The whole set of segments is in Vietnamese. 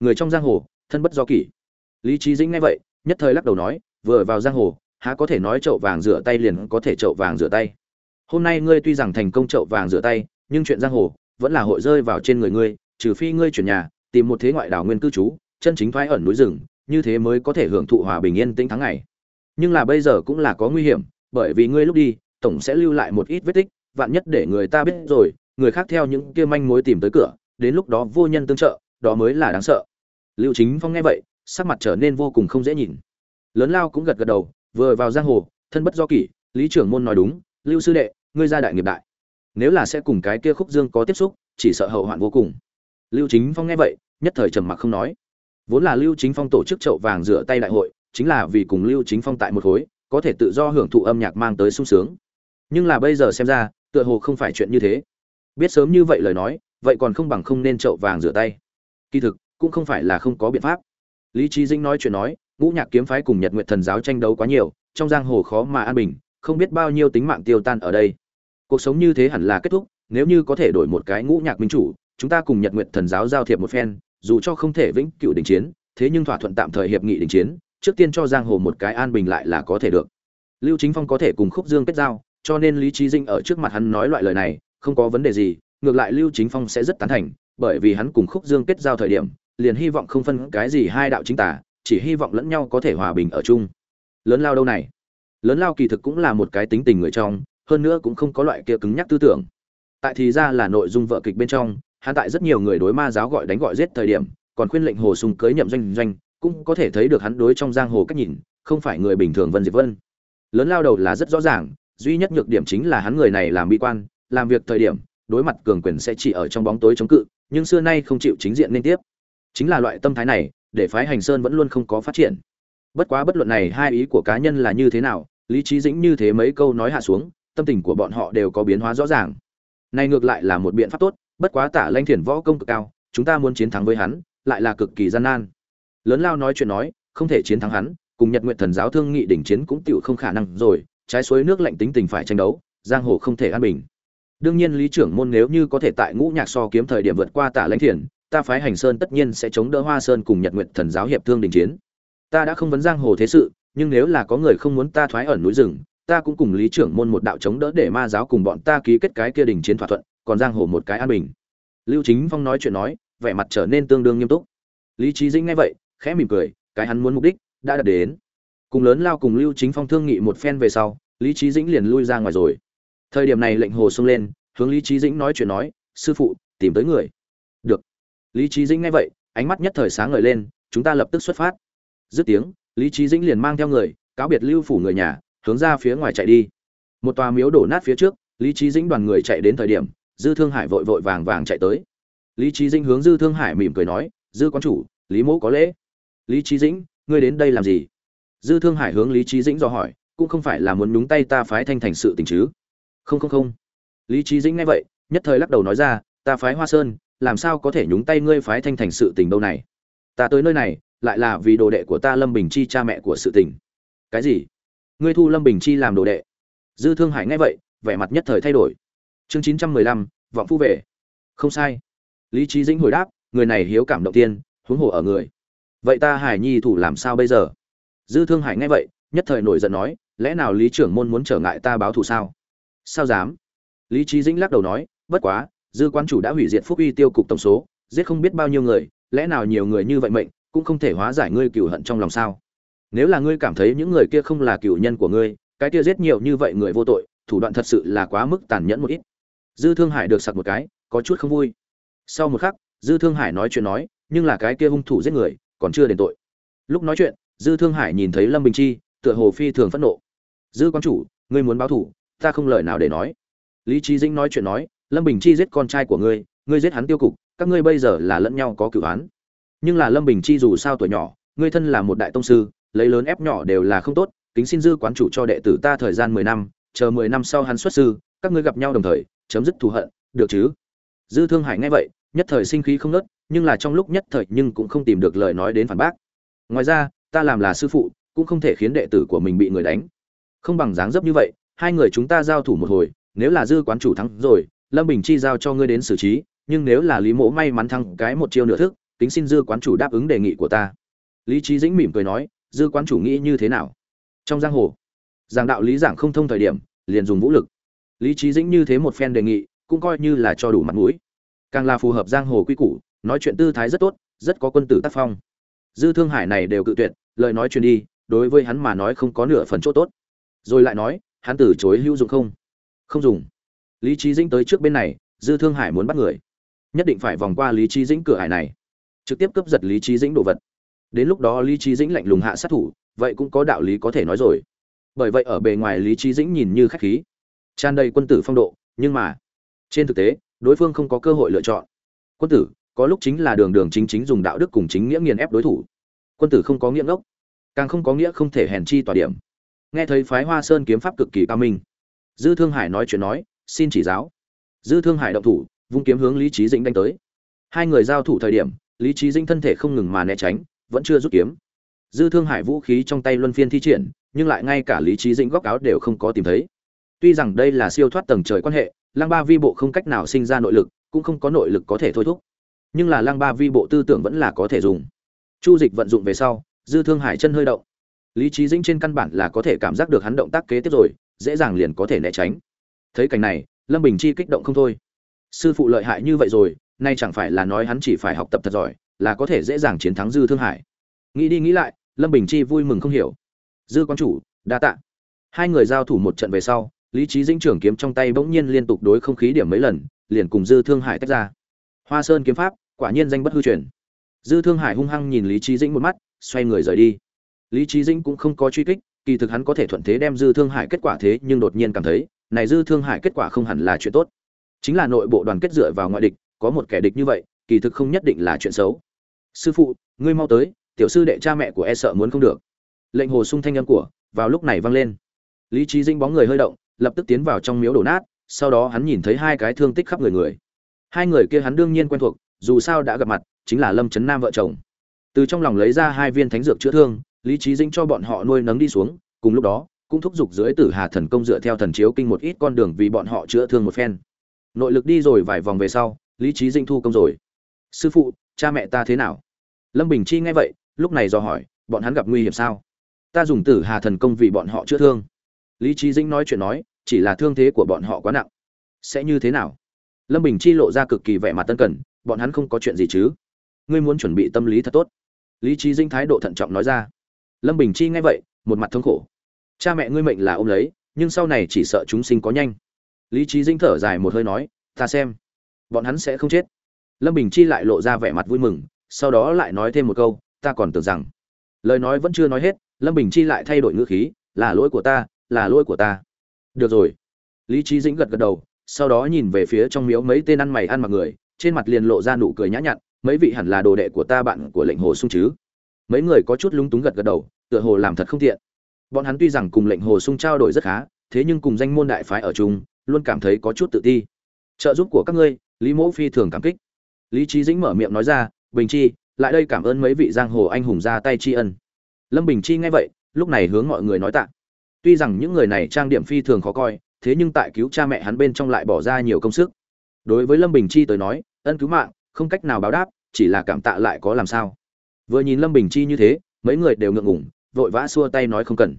người trong giang hồ, thân bất do kỷ. Lý trí dĩnh nghe vậy, nhất thời lắc đầu nói, vừa vào giang hồ, há có thể nói chậu vàng rửa tay liền có thể chậu vàng rửa tay. Hôm nay ngươi tuy rằng thành công chậu vàng rửa tay, nhưng chuyện giang hồ vẫn là hội rơi vào trên người ngươi, trừ phi ngươi chuyển nhà, tìm một thế ngoại đảo nguyên cư trú, chân chính thoái ẩn núi rừng, như thế mới có thể hưởng thụ hòa bình yên tĩnh tháng ngày. Nhưng là bây giờ cũng là có nguy hiểm, bởi vì ngươi lúc đi, tổng sẽ lưu lại một ít vết tích, vạn nhất để người ta biết rồi, người khác theo những kia manh mối tìm tới cửa, đến lúc đó vô nhân tương trợ, đó mới là đáng sợ lưu chính phong nghe vậy, sắc mặt trở nên vô cùng không dễ nhìn. Lớn lao cũng gật gật đầu, vừa vào giang hồ, thân bất do kỷ, lý trưởng môn nói đúng, lưu sư đệ, ngươi gia đại nghiệp đại. Nếu là sẽ cùng cái kia khúc dương có tiếp xúc, chỉ sợ hậu hoạn vô cùng. Lưu chính phong nghe vậy, nhất thời trầm mặc không nói. Vốn là lưu chính phong tổ chức chậu vàng rửa tay đại hội, chính là vì cùng lưu chính phong tại một khối, có thể tự do hưởng thụ âm nhạc mang tới sung sướng. Nhưng là bây giờ xem ra, tựa hồ không phải chuyện như thế. Biết sớm như vậy lời nói, vậy còn không bằng không nên chậu vàng rửa tay. Kỳ thực cũng không phải là không có biện pháp. Lý trí dĩnh nói chuyện nói, ngũ nhạc kiếm phái cùng nhật nguyện thần giáo tranh đấu quá nhiều, trong giang hồ khó mà an bình, không biết bao nhiêu tính mạng tiêu tan ở đây. Cuộc sống như thế hẳn là kết thúc, nếu như có thể đổi một cái ngũ nhạc minh chủ, chúng ta cùng nhật nguyện thần giáo giao thiệp một phen, dù cho không thể vĩnh cựu đình chiến, thế nhưng thỏa thuận tạm thời hiệp nghị đình chiến, trước tiên cho giang hồ một cái an bình lại là có thể được. Lưu chính phong có thể cùng khúc dương kết giao, cho nên lý trí dinh ở trước mặt hắn nói loại lời này, không có vấn đề gì, ngược lại lưu chính phong sẽ rất tán thành, bởi vì hắn cùng khúc dương kết giao thời điểm liền hy vọng không phân cái gì hai đạo chính tả chỉ hy vọng lẫn nhau có thể hòa bình ở chung. Lớn lao đâu này? Lớn lao kỳ thực cũng là một cái tính tình người trong, hơn nữa cũng không có loại kia cứng nhắc tư tưởng. Tại thì ra là nội dung vợ kịch bên trong, hắn tại rất nhiều người đối ma giáo gọi đánh gọi giết thời điểm, còn khuyên lệnh hồ sung cưới nhậm doanh doanh, cũng có thể thấy được hắn đối trong giang hồ cách nhìn, không phải người bình thường vân diệp vân. Lớn lao đầu là rất rõ ràng, duy nhất nhược điểm chính là hắn người này làm bi quan, làm việc thời điểm, đối mặt cường quyền sẽ chỉ ở trong bóng tối chống cự, nhưng xưa nay không chịu chính diện nên tiếp chính là loại tâm thái này, để phái hành sơn vẫn luôn không có phát triển. Bất quá bất luận này hai ý của cá nhân là như thế nào, lý trí dĩnh như thế mấy câu nói hạ xuống, tâm tình của bọn họ đều có biến hóa rõ ràng. Này ngược lại là một biện pháp tốt, bất quá tả lanh thiền võ công cực cao, chúng ta muốn chiến thắng với hắn, lại là cực kỳ gian nan. Lớn lao nói chuyện nói, không thể chiến thắng hắn, cùng nhật nguyện thần giáo thương nghị đỉnh chiến cũng tựu không khả năng rồi, trái suối nước lạnh tính tình phải tranh đấu, giang hồ không thể an bình. Đương nhiên lý trưởng môn nếu như có thể tại ngũ nhạc so kiếm thời điểm vượt qua tả lãnh thiền ta phái hành sơn tất nhiên sẽ chống đỡ hoa sơn cùng nhật nguyện thần giáo hiệp thương đình chiến. Ta đã không vấn giang hồ thế sự, nhưng nếu là có người không muốn ta thoái ẩn núi rừng, ta cũng cùng lý trưởng môn một đạo chống đỡ để ma giáo cùng bọn ta ký kết cái kia đình chiến thỏa thuận, còn giang hồ một cái an bình. Lưu chính phong nói chuyện nói, vẻ mặt trở nên tương đương nghiêm túc. Lý trí dĩnh nghe vậy, khẽ mỉm cười, cái hắn muốn mục đích, đã đạt đến. Cùng lớn lao cùng lưu chính phong thương nghị một phen về sau, lý trí dĩnh liền lui ra ngoài rồi. Thời điểm này lệnh hồ xông lên, hướng lý trí dĩnh nói chuyện nói, sư phụ, tìm tới người lý trí dĩnh nghe vậy, ánh mắt nhất thời sáng ngời lên, chúng ta lập tức xuất phát. Dứt tiếng, lý trí dĩnh liền mang theo người, cáo biệt lưu phủ người nhà, hướng ra phía ngoài chạy đi. Một tòa miếu đổ nát phía trước, lý trí dĩnh đoàn người chạy đến thời điểm, dư thương hải vội vội vàng vàng chạy tới. Lý trí dĩnh hướng dư thương hải mỉm cười nói, dư quán chủ, lý mẫu có lễ. Lý trí dĩnh, ngươi đến đây làm gì? Dư thương hải hướng lý trí dĩnh do hỏi, cũng không phải là muốn nhúng tay ta phái thanh thành sự tình chứ? Không không không. Lý trí dĩnh nghe vậy, nhất thời lắc đầu nói ra, ta phái hoa sơn làm sao có thể nhúng tay ngươi phái thanh thành sự tình đâu này? Ta tới nơi này, lại là vì đồ đệ của ta lâm bình chi cha mẹ của sự tình. Cái gì? Ngươi thu lâm bình chi làm đồ đệ? Dư thương hải nghe vậy, vẻ mặt nhất thời thay đổi. Chương chín trăm mười lăm, vọng phu về. Không sai. Lý trí dĩnh hồi đáp, người này hiếu cảm động tiên, huống hồ ở người. Vậy ta hải nhi thủ làm sao bây giờ? Dư thương hải nghe vậy, nhất thời nổi giận nói, lẽ nào lý trưởng môn muốn trở ngại ta báo thù sao? Sao dám? Lý trí dĩnh lắc đầu nói, bất quá dư quan chủ đã hủy diệt phúc uy tiêu cục tổng số, giết không biết bao nhiêu người, lẽ nào nhiều người như vậy mệnh cũng không thể hóa giải ngươi cựu hận trong lòng sao? Nếu là ngươi cảm thấy những người kia không là cựu nhân của ngươi, cái kia giết nhiều như vậy người vô tội, thủ đoạn thật sự là quá mức tàn nhẫn một ít. Dư thương hải được sặc một cái, có chút không vui. Sau một khắc, dư thương hải nói chuyện nói, nhưng là cái kia hung thủ giết người, còn chưa đền tội. Lúc nói chuyện, dư thương hải nhìn thấy lâm bình chi, tựa hồ phi thường phẫn nộ. Dư quan chủ, ngươi muốn báo thủ, ta không lời nào để nói. Lý trí dĩnh nói chuyện nói lâm bình chi giết con trai của ngươi ngươi giết hắn tiêu cục, các ngươi bây giờ là lẫn nhau có cửu án nhưng là lâm bình chi dù sao tuổi nhỏ, ngươi thân là một đại tông sư, lấy lớn ép nhỏ đều là không tốt, kính xin dư quán chủ cho đệ tử ta thời gian mười năm, chờ mười năm sau hắn xuất sư, các ngươi gặp nhau đồng thời, chấm dứt thù hận, được chứ? Dư thương hải nghe vậy, nhất thời sinh khí không nớt nhưng là trong lúc nhất thời nhưng cũng không tìm được lời nói đến phản bác. Ngoài ra, ta làm là sư phụ, cũng không thể khiến đệ tử của mình bị người đánh. Không bằng dáng dấp như vậy, hai người chúng ta giao thủ một hồi, nếu là dư quán chủ thắng rồi lâm bình chi giao cho ngươi đến xử trí, nhưng nếu là lý mỗ may mắn thăng cái một chiêu nửa thức tính xin dư quán chủ đáp ứng đề nghị của ta. Lý trí dĩnh mỉm cười nói, dư quán chủ nghĩ như thế nào? Trong giang hồ, giảng đạo lý giảng không thông thời điểm, liền dùng vũ lực. Lý trí dĩnh như thế một phen đề nghị, cũng coi như là cho đủ mặt mũi. Càng là phù hợp giang hồ quy củ, nói chuyện tư thái rất tốt, rất có quân tử tác phong. Dư thương hải này đều cự tuyệt, lời nói truyền đi, đối với hắn mà nói không có nửa phần chỗ tốt. Rồi lại nói, hắn từ chối hữu dụng không? Không dùng lý trí dĩnh tới trước bên này, dư thương hải muốn bắt người. Nhất định phải vòng qua lý trí dĩnh cửa hải này. Trực tiếp cướp giật lý trí dĩnh đồ vật. Đến lúc đó lý trí dĩnh lạnh lùng hạ sát thủ, vậy cũng có đạo lý có thể nói rồi. Bởi vậy ở bề ngoài lý trí dĩnh nhìn như khách khí. Tràn đầy quân tử phong độ, nhưng mà trên thực tế, đối phương không có cơ hội lựa chọn. Quân tử, có lúc chính là đường đường chính chính dùng đạo đức cùng chính nghĩa nghiền ép đối thủ. Quân tử không có nghĩa ngốc, càng không có nghĩa không thể hèn chi tỏa điểm. Nghe thấy phái hoa sơn kiếm pháp cực kỳ cao minh. Dư thương hải nói chuyện nói xin chỉ giáo. Dư thương hải động thủ, vung kiếm hướng lý trí dĩnh đánh tới. Hai người giao thủ thời điểm, lý trí dĩnh thân thể không ngừng mà né tránh, vẫn chưa rút kiếm. Dư thương hải vũ khí trong tay luân phiên thi triển, nhưng lại ngay cả lý trí dĩnh góc áo đều không có tìm thấy. Tuy rằng đây là siêu thoát tầng trời quan hệ, lăng ba vi bộ không cách nào sinh ra nội lực, cũng không có nội lực có thể thôi thúc. Nhưng là lăng ba vi bộ tư tưởng vẫn là có thể dùng. Chu dịch vận dụng về sau, dư thương hải chân hơi động. Lý trí dĩnh trên căn bản là có thể cảm giác được hắn động tác kế tiếp rồi, dễ dàng liền có thể né tránh thấy cảnh này, lâm bình chi kích động không thôi. Sư phụ lợi hại như vậy rồi, nay chẳng phải là nói hắn chỉ phải học tập thật giỏi, là có thể dễ dàng chiến thắng dư thương hải. Nghĩ đi nghĩ lại, lâm bình chi vui mừng không hiểu. Dư quan chủ, đa tạ. Hai người giao thủ một trận về sau, lý trí dĩnh trưởng kiếm trong tay bỗng nhiên liên tục đối không khí điểm mấy lần, liền cùng dư thương hải tách ra. Hoa sơn kiếm pháp, quả nhiên danh bất hư truyền. Dư thương hải hung hăng nhìn lý trí dĩnh một mắt, xoay người rời đi. Lý trí dĩnh cũng không có truy kích, kỳ thực hắn có thể thuận thế đem dư thương hải kết quả thế nhưng đột nhiên cảm thấy này dư thương hại kết quả không hẳn là chuyện tốt. Chính là nội bộ đoàn kết dựa vào ngoại địch, có một kẻ địch như vậy, kỳ thực không nhất định là chuyện xấu. Sư phụ, ngươi mau tới, tiểu sư đệ cha mẹ của e sợ muốn không được. Lệnh hồ sung thanh âm của, vào lúc này vang lên. Lý trí dĩnh bóng người hơi động, lập tức tiến vào trong miếu đổ nát, sau đó hắn nhìn thấy hai cái thương tích khắp người người. Hai người kia hắn đương nhiên quen thuộc, dù sao đã gặp mặt, chính là lâm trấn nam vợ chồng. Từ trong lòng lấy ra hai viên thánh dược chữa thương, lý trí dĩnh cho bọn họ nuôi nấng đi xuống, cùng lúc đó cũng thúc giục dưới tử hà thần công dựa theo thần chiếu kinh một ít con đường vì bọn họ chữa thương một phen. Nội lực đi rồi vài vòng về sau, lý trí dinh thu công rồi. Sư phụ, cha mẹ ta thế nào? Lâm bình chi nghe vậy, lúc này dò hỏi, bọn hắn gặp nguy hiểm sao? Ta dùng tử hà thần công vì bọn họ chữa thương. Lý trí dĩnh nói chuyện nói, chỉ là thương thế của bọn họ quá nặng. Sẽ như thế nào? Lâm bình chi lộ ra cực kỳ vẻ mặt tân cần, bọn hắn không có chuyện gì chứ? Ngươi muốn chuẩn bị tâm lý thật tốt. Lý trí dĩnh thái độ thận trọng nói ra. Lâm bình chi nghe vậy, một mặt thống khổ cha mẹ ngươi mệnh là ôm lấy, nhưng sau này chỉ sợ chúng sinh có nhanh. Lý trí dĩnh thở dài một hơi nói, ta xem, bọn hắn sẽ không chết. Lâm bình chi lại lộ ra vẻ mặt vui mừng, sau đó lại nói thêm một câu, ta còn tưởng rằng. Lời nói vẫn chưa nói hết, lâm bình chi lại thay đổi ngữ khí, là lỗi của ta, là lỗi của ta. Được rồi. Lý trí dĩnh gật gật đầu, sau đó nhìn về phía trong miếu mấy tên ăn mày ăn mặc người, trên mặt liền lộ ra nụ cười nhã nhặn, mấy vị hẳn là đồ đệ của ta bạn của lệnh hồ sung chứ? Mấy người có chút lúng túng gật gật đầu, tựa hồ làm thật không tiện bọn hắn tuy rằng cùng lệnh hồ sung trao đổi rất khá, thế nhưng cùng danh môn đại phái ở chung, luôn cảm thấy có chút tự ti. Trợ giúp của các ngươi, lý mẫu phi thường cảm kích. Lý trí dĩnh mở miệng nói ra, bình chi, lại đây cảm ơn mấy vị giang hồ anh hùng ra tay tri ân. Lâm bình chi nghe vậy, lúc này hướng mọi người nói tạ. Tuy rằng những người này trang điểm phi thường khó coi, thế nhưng tại cứu cha mẹ hắn bên trong lại bỏ ra nhiều công sức. Đối với lâm bình chi tới nói, ân cứu mạng, không cách nào báo đáp, chỉ là cảm tạ lại có làm sao. Vừa nhìn lâm bình chi như thế, mấy người đều ngượng ngủng vội vã xua tay nói không cần.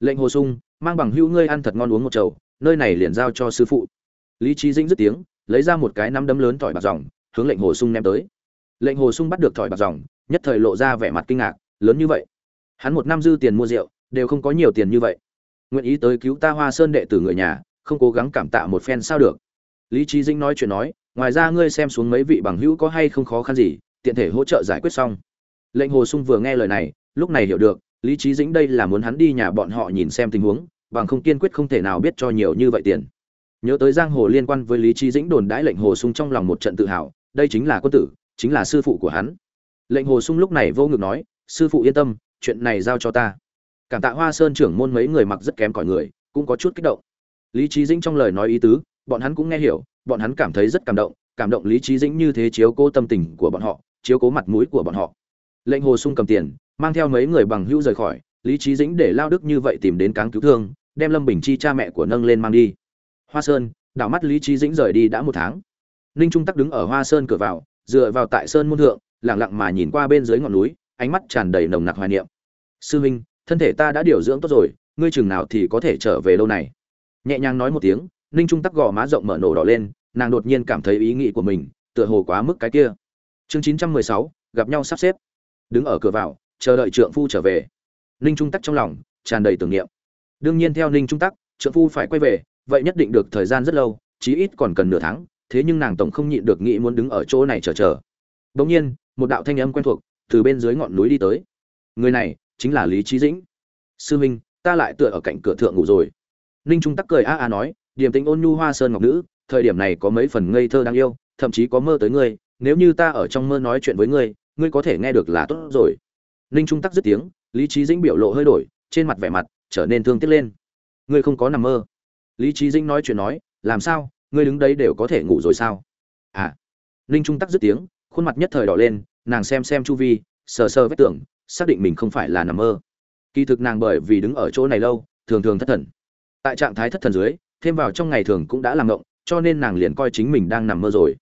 Lệnh hồ sung, mang bằng hữu ngươi ăn thật ngon uống một chầu, nơi này liền giao cho sư phụ. Lý trí dĩnh dứt tiếng, lấy ra một cái nắm đấm lớn tỏi bạc dòng, hướng lệnh hồ sung ném tới. Lệnh hồ sung bắt được tỏi bạc dòng, nhất thời lộ ra vẻ mặt kinh ngạc, lớn như vậy. Hắn một năm dư tiền mua rượu, đều không có nhiều tiền như vậy. Nguyện ý tới cứu ta hoa sơn đệ tử người nhà, không cố gắng cảm tạ một phen sao được. Lý trí dĩnh nói chuyện nói, ngoài ra ngươi xem xuống mấy vị bằng hữu có hay không khó khăn gì, tiện thể hỗ trợ giải quyết xong. Lệnh hồ sung vừa nghe lời này, lúc này hiểu được lý trí dĩnh đây là muốn hắn đi nhà bọn họ nhìn xem tình huống, bằng không kiên quyết không thể nào biết cho nhiều như vậy tiền. Nhớ tới giang hồ liên quan với lý trí dĩnh đồn đãi lệnh hồ sung trong lòng một trận tự hào, đây chính là quân tử, chính là sư phụ của hắn. Lệnh hồ sung lúc này vô ngực nói, sư phụ yên tâm, chuyện này giao cho ta. Cảm tạ hoa sơn trưởng môn mấy người mặc rất kém cỏi người, cũng có chút kích động. Lý trí dĩnh trong lời nói ý tứ, bọn hắn cũng nghe hiểu, bọn hắn cảm thấy rất cảm động cảm động lý trí dĩnh như thế chiếu cố tâm tình của bọn họ, chiếu cố mặt mũi của bọn họ. Lệnh hồ sung cầm tiền mang theo mấy người bằng hữu rời khỏi, lý trí dĩnh để lao đức như vậy tìm đến cáng cứu thương, đem lâm bình chi cha mẹ của nâng lên mang đi. Hoa sơn, đảo mắt lý trí dĩnh rời đi đã một tháng. Ninh trung tắc đứng ở hoa sơn cửa vào, dựa vào tại sơn môn thượng, lặng lặng mà nhìn qua bên dưới ngọn núi, ánh mắt tràn đầy nồng nặc hoài niệm. Sư huynh thân thể ta đã điều dưỡng tốt rồi, ngươi chừng nào thì có thể trở về lâu này? Nhẹ nhàng nói một tiếng, ninh trung tắc gò má rộng mở nổ đỏ lên, nàng đột nhiên cảm thấy ý nghĩ của mình tựa hồ quá mức cái kia. Chương chín trăm mười sáu, gặp nhau sắp xếp. Đứng ở cửa vào chờ đợi trượng phu trở về. Ninh trung tắc trong lòng tràn đầy tưởng niệm. Đương nhiên theo ninh trung tắc trượng phu phải quay về vậy nhất định được thời gian rất lâu chí ít còn cần nửa tháng thế nhưng nàng tổng không nhịn được nghĩ muốn đứng ở chỗ này chờ chờ. Bỗng nhiên một đạo thanh âm quen thuộc từ bên dưới ngọn núi đi tới. Người này chính là lý trí dĩnh. Sư Minh, ta lại tựa ở cạnh cửa thượng ngủ rồi. Ninh trung tắc cười a a nói điểm tính ôn nhu hoa sơn ngọc nữ thời điểm này có mấy phần ngây thơ đáng yêu thậm chí có mơ tới ngươi nếu như ta ở trong mơ nói chuyện với ngươi ngươi có thể nghe được là tốt rồi ninh trung tắc dứt tiếng, lý trí dĩnh biểu lộ hơi đổi, trên mặt vẻ mặt trở nên thương tiếc lên. Ngươi không có nằm mơ. Lý trí dĩnh nói chuyện nói, làm sao? Ngươi đứng đấy đều có thể ngủ rồi sao? À. Ninh trung tắc dứt tiếng, khuôn mặt nhất thời đỏ lên, nàng xem xem chu vi, sờ sờ vết tưởng, xác định mình không phải là nằm mơ. Kỳ thực nàng bởi vì đứng ở chỗ này lâu, thường thường thất thần. Tại trạng thái thất thần dưới, thêm vào trong ngày thường cũng đã làm ngộng, cho nên nàng liền coi chính mình đang nằm mơ rồi.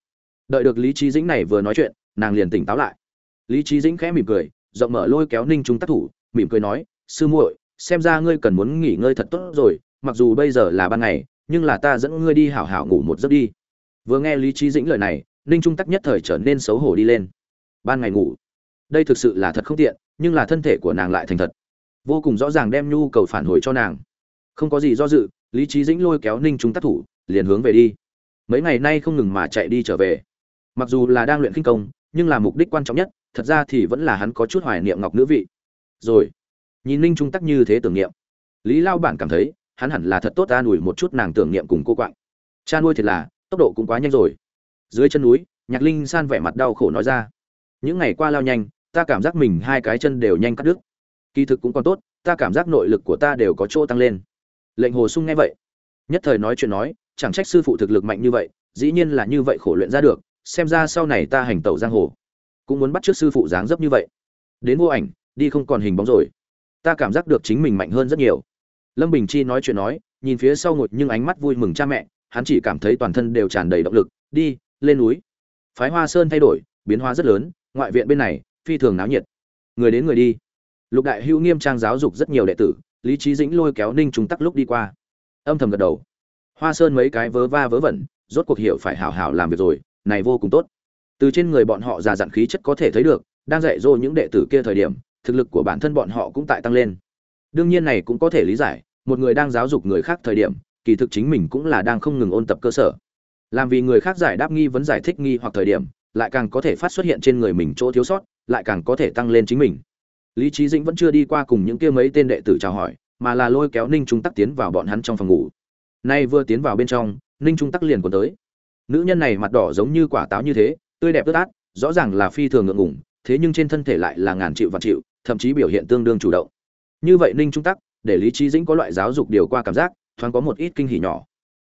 Đợi được lý trí dĩnh này vừa nói chuyện, nàng liền tỉnh táo lại. Lý trí dĩnh khẽ mỉm cười rộng mở lôi kéo ninh trung tác thủ, mỉm cười nói, sư muội, xem ra ngươi cần muốn nghỉ ngơi thật tốt rồi, mặc dù bây giờ là ban ngày, nhưng là ta dẫn ngươi đi hảo hảo ngủ một giấc đi. Vừa nghe lý trí dĩnh lời này, ninh trung tắc nhất thời trở nên xấu hổ đi lên. Ban ngày ngủ? Đây thực sự là thật không tiện, nhưng là thân thể của nàng lại thành thật. Vô cùng rõ ràng đem nhu cầu phản hồi cho nàng. Không có gì do dự, lý trí dĩnh lôi kéo ninh trung tác thủ, liền hướng về đi. Mấy ngày nay không ngừng mà chạy đi trở về. Mặc dù là đang luyện kinh công, nhưng là mục đích quan trọng nhất thật ra thì vẫn là hắn có chút hoài niệm ngọc nữ vị. Rồi, nhìn ninh trung tắc như thế tưởng niệm, lý lao bản cảm thấy, hắn hẳn là thật tốt ta ủi một chút nàng tưởng niệm cùng cô quạng. Cha nuôi thiệt là, tốc độ cũng quá nhanh rồi. Dưới chân núi, nhạc linh san vẻ mặt đau khổ nói ra, những ngày qua lao nhanh, ta cảm giác mình hai cái chân đều nhanh cắt đứt. Kỳ thực cũng còn tốt, ta cảm giác nội lực của ta đều có chỗ tăng lên. Lệnh hồ sung nghe vậy, nhất thời nói chuyện nói, chẳng trách sư phụ thực lực mạnh như vậy, dĩ nhiên là như vậy khổ luyện ra được, xem ra sau này ta hành tẩu giang hồ cũng muốn bắt trước sư phụ dáng dấp như vậy. Đến vô ảnh, đi không còn hình bóng rồi. Ta cảm giác được chính mình mạnh hơn rất nhiều. Lâm bình chi nói chuyện nói, nhìn phía sau ngột nhưng ánh mắt vui mừng cha mẹ, hắn chỉ cảm thấy toàn thân đều tràn đầy động lực, đi, lên núi. Phái hoa sơn thay đổi, biến hóa rất lớn, ngoại viện bên này, phi thường náo nhiệt. Người đến người đi. Lục đại hữu nghiêm trang giáo dục rất nhiều đệ tử, lý trí dĩnh lôi kéo ninh trung tắc lúc đi qua. Âm thầm gật đầu. Hoa sơn mấy cái vớ va vớ vẩn, rốt cuộc hiểu phải hảo hảo làm việc rồi, này vô cùng tốt từ trên người bọn họ già dặn khí chất có thể thấy được, đang dạy dỗ những đệ tử kia thời điểm, thực lực của bản thân bọn họ cũng tại tăng lên. Đương nhiên này cũng có thể lý giải, một người đang giáo dục người khác thời điểm, kỳ thực chính mình cũng là đang không ngừng ôn tập cơ sở. Làm vì người khác giải đáp nghi vấn giải thích nghi hoặc thời điểm, lại càng có thể phát xuất hiện trên người mình chỗ thiếu sót, lại càng có thể tăng lên chính mình. Lý trí dĩnh vẫn chưa đi qua cùng những kia mấy tên đệ tử chào hỏi, mà là lôi kéo ninh trung tắc tiến vào bọn hắn trong phòng ngủ. Nay vừa tiến vào bên trong, ninh trung tắc liền còn tới. Nữ nhân này mặt đỏ giống như quả táo như thế tươi đẹp ướt át, rõ ràng là phi thường ngượng ngủng thế nhưng trên thân thể lại là ngàn chịu và chịu, thậm chí biểu hiện tương đương chủ động. Như vậy ninh trung tắc, để lý trí dĩnh có loại giáo dục điều qua cảm giác, thoáng có một ít kinh hỉ nhỏ.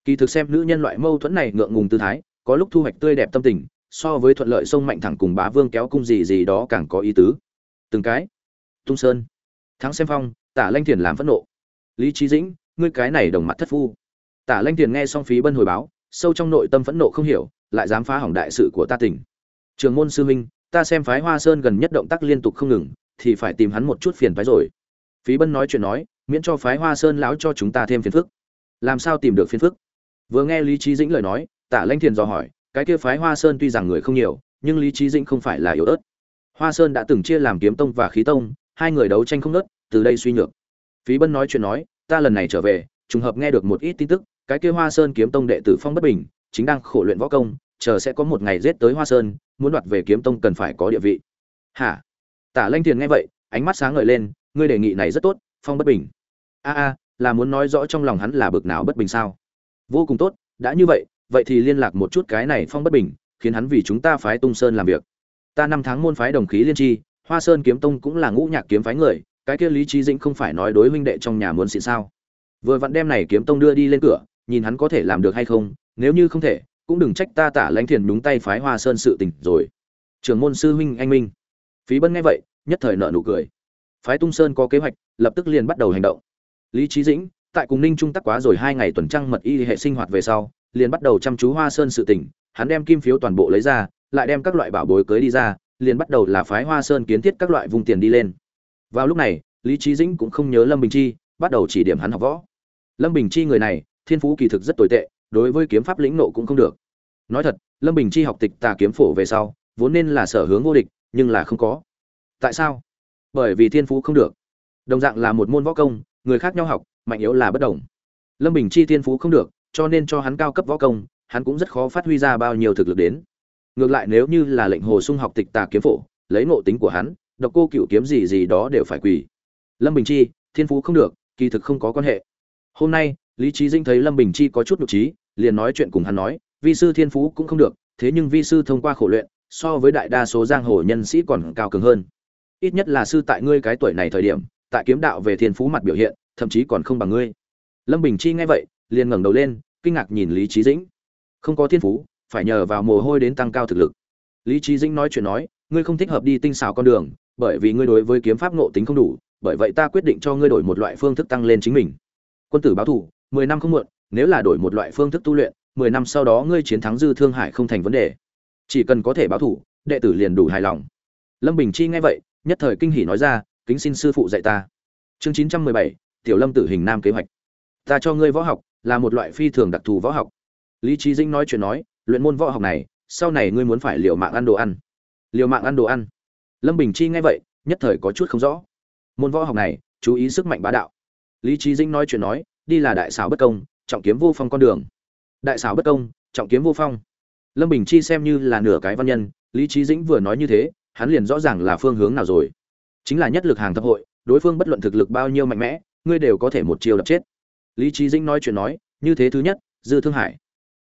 Kỳ thực xem nữ nhân loại mâu thuẫn này ngượng ngùng tư thái, có lúc thu hoạch tươi đẹp tâm tình, so với thuận lợi sông mạnh thẳng cùng bá vương kéo cung gì gì đó càng có ý tứ. Từng cái. Tung sơn. Thắng xem phong, tả lanh thiền làm phẫn nộ. Lý trí dĩnh, ngươi cái này đồng mặt thất phu. Tả lanh thiền nghe xong phí bân hồi báo sâu trong nội tâm phẫn nộ không hiểu, lại dám phá hỏng đại sự của ta tỉnh. Trường môn sư minh ta xem phái hoa sơn gần nhất động tác liên tục không ngừng, thì phải tìm hắn một chút phiền phái rồi. Phí bân nói chuyện nói, miễn cho phái hoa sơn lão cho chúng ta thêm phiền phức. Làm sao tìm được phiền phức? Vừa nghe lý trí dĩnh lời nói, tả lanh thiền dò hỏi, cái kia phái hoa sơn tuy rằng người không nhiều, nhưng lý trí dĩnh không phải là yếu ớt. Hoa sơn đã từng chia làm kiếm tông và khí tông, hai người đấu tranh không nớt từ đây suy nhược. Phí bân nói chuyện nói, ta lần này trở về, trùng hợp nghe được một ít tin tức cái kia hoa sơn kiếm tông đệ tử phong bất bình, chính đang khổ luyện võ công, chờ sẽ có một ngày giết tới hoa sơn, muốn đoạt về kiếm tông cần phải có địa vị. Hả? Tả lanh thiền nghe vậy, ánh mắt sáng ngời lên, ngươi đề nghị này rất tốt, phong bất bình. A a, là muốn nói rõ trong lòng hắn là bực nào bất bình sao? Vô cùng tốt, đã như vậy vậy thì liên lạc một chút cái này phong bất bình, khiến hắn vì chúng ta phái tung sơn làm việc. Ta năm tháng môn phái đồng khí liên chi hoa sơn kiếm tông cũng là ngũ nhạc kiếm phái người, cái kia lý trí dĩnh không phải nói đối huynh đệ trong nhà muốn xịn sao? Vừa vặn đem này kiếm tông đưa đi lên cửa nhìn hắn có thể làm được hay không, nếu như không thể, cũng đừng trách ta tả lãnh thiền đúng tay phái hoa sơn sự tình rồi. Trưởng môn sư huynh anh minh. Phí bân nghe vậy, nhất thời nợ nụ cười. Phái tung sơn có kế hoạch, lập tức liền bắt đầu hành động. Lý trí dĩnh, tại cùng ninh trung tắc quá rồi hai ngày tuần trăng mật y hệ sinh hoạt về sau, liền bắt đầu chăm chú hoa sơn sự tình. Hắn đem kim phiếu toàn bộ lấy ra, lại đem các loại bảo bối cưới đi ra, liền bắt đầu là phái hoa sơn kiến thiết các loại vùng tiền đi lên. Vào lúc này, lý trí dĩnh cũng không nhớ lâm bình chi, bắt đầu chỉ điểm hắn học võ. Lâm bình chi người này thiên phú kỳ thực rất tồi tệ, đối với kiếm pháp lĩnh nộ cũng không được. Nói thật, lâm bình chi học tịch tà kiếm phổ về sau, vốn nên là sở hướng vô địch, nhưng là không có. Tại sao? Bởi vì thiên phú không được. Đồng dạng là một môn võ công, người khác nhau học, mạnh yếu là bất đồng. Lâm bình chi thiên phú không được, cho nên cho hắn cao cấp võ công, hắn cũng rất khó phát huy ra bao nhiêu thực lực đến. Ngược lại nếu như là lệnh hồ sung học tịch tà kiếm phổ, lấy ngộ tính của hắn, độc cô cựu kiếm gì gì đó đều phải quỳ. Lâm bình chi, thiên phú không được, kỳ thực không có quan hệ. Hôm nay lý trí dinh thấy lâm bình chi có chút nhục trí liền nói chuyện cùng hắn nói, vi sư thiên phú cũng không được, thế nhưng vi sư thông qua khổ luyện, so với đại đa số giang hồ nhân sĩ còn cao cường hơn. Ít nhất là sư tại ngươi cái tuổi này thời điểm, tại kiếm đạo về thiên phú mặt biểu hiện, thậm chí còn không bằng ngươi. Lâm bình chi nghe vậy, liền ngẩng đầu lên, kinh ngạc nhìn lý trí dĩnh. Không có thiên phú, phải nhờ vào mồ hôi đến tăng cao thực lực. Lý trí dĩnh nói chuyện nói, ngươi không thích hợp đi tinh xảo con đường, bởi vì ngươi đối với kiếm pháp ngộ tính không đủ, bởi vậy ta quyết định cho ngươi đổi một loại phương thức tăng lên chính mình. Quân tử báo thủ mười năm không muộn, nếu là đổi một loại phương thức tu luyện, mười năm sau đó ngươi chiến thắng dư thương hải không thành vấn đề. Chỉ cần có thể báo thủ, đệ tử liền đủ hài lòng. Lâm bình chi nghe vậy, nhất thời kinh hỉ nói ra, kính xin sư phụ dạy ta. Chương chín trăm mười bảy, tiểu lâm tử hình nam kế hoạch. Ta cho ngươi võ học, là một loại phi thường đặc thù võ học. Lý trí dĩnh nói chuyện nói, luyện môn võ học này, sau này ngươi muốn phải liều mạng ăn đồ ăn. Liều mạng ăn đồ ăn. Lâm bình chi nghe vậy, nhất thời có chút không rõ. Môn võ học này, chú ý sức mạnh bá đạo. Lý trí dĩnh nói chuyện nói đi là đại xảo bất công, trọng kiếm vô phong con đường. Đại xảo bất công, trọng kiếm vô phong. Lâm bình chi xem như là nửa cái văn nhân, lý trí dĩnh vừa nói như thế, hắn liền rõ ràng là phương hướng nào rồi. Chính là nhất lực hàng thập hội, đối phương bất luận thực lực bao nhiêu mạnh mẽ, ngươi đều có thể một chiều đập chết. Lý trí dĩnh nói chuyện nói, như thế thứ nhất, dư thương hải.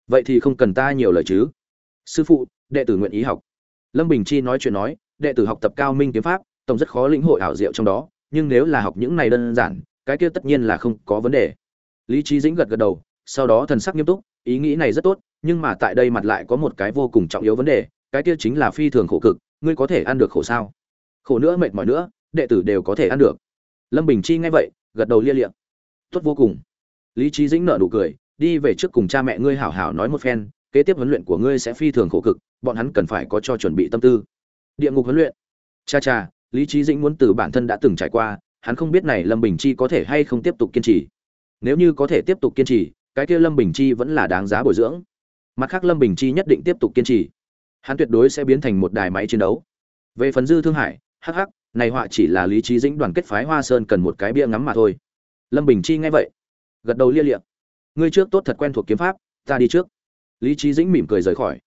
Vậy thì không cần ta nhiều lời chứ. Sư phụ, đệ tử nguyện ý học. Lâm bình chi nói chuyện nói, đệ tử học tập cao minh kiếm pháp, tổng rất khó lĩnh hội ảo diệu trong đó, nhưng nếu là học những này đơn giản, cái kia tất nhiên là không có vấn đề lý trí dĩnh gật gật đầu, sau đó thần sắc nghiêm túc, ý nghĩ này rất tốt, nhưng mà tại đây mặt lại có một cái vô cùng trọng yếu vấn đề, cái kia chính là phi thường khổ cực, ngươi có thể ăn được khổ sao? Khổ nữa mệt mỏi nữa, đệ tử đều có thể ăn được. Lâm bình chi nghe vậy, gật đầu lia liệm tốt vô cùng. Lý trí dĩnh nợ nụ cười, đi về trước cùng cha mẹ ngươi hảo hảo nói một phen, kế tiếp huấn luyện của ngươi sẽ phi thường khổ cực, bọn hắn cần phải có cho chuẩn bị tâm tư. Địa ngục huấn luyện. Cha cha, lý trí dĩnh muốn từ bản thân đã từng trải qua, hắn không biết này lâm bình chi có thể hay không tiếp tục kiên trì nếu như có thể tiếp tục kiên trì, cái kia lâm bình chi vẫn là đáng giá bồi dưỡng. Mặt khác lâm bình chi nhất định tiếp tục kiên trì. Hắn tuyệt đối sẽ biến thành một đài máy chiến đấu. Về phần dư thương hải, hắc hắc, này họa chỉ là lý trí dĩnh đoàn kết phái hoa sơn cần một cái bia ngắm mà thôi. Lâm bình chi nghe vậy, gật đầu lia liệm ngươi trước tốt thật quen thuộc kiếm pháp, ta đi trước. Lý trí dĩnh mỉm cười rời khỏi.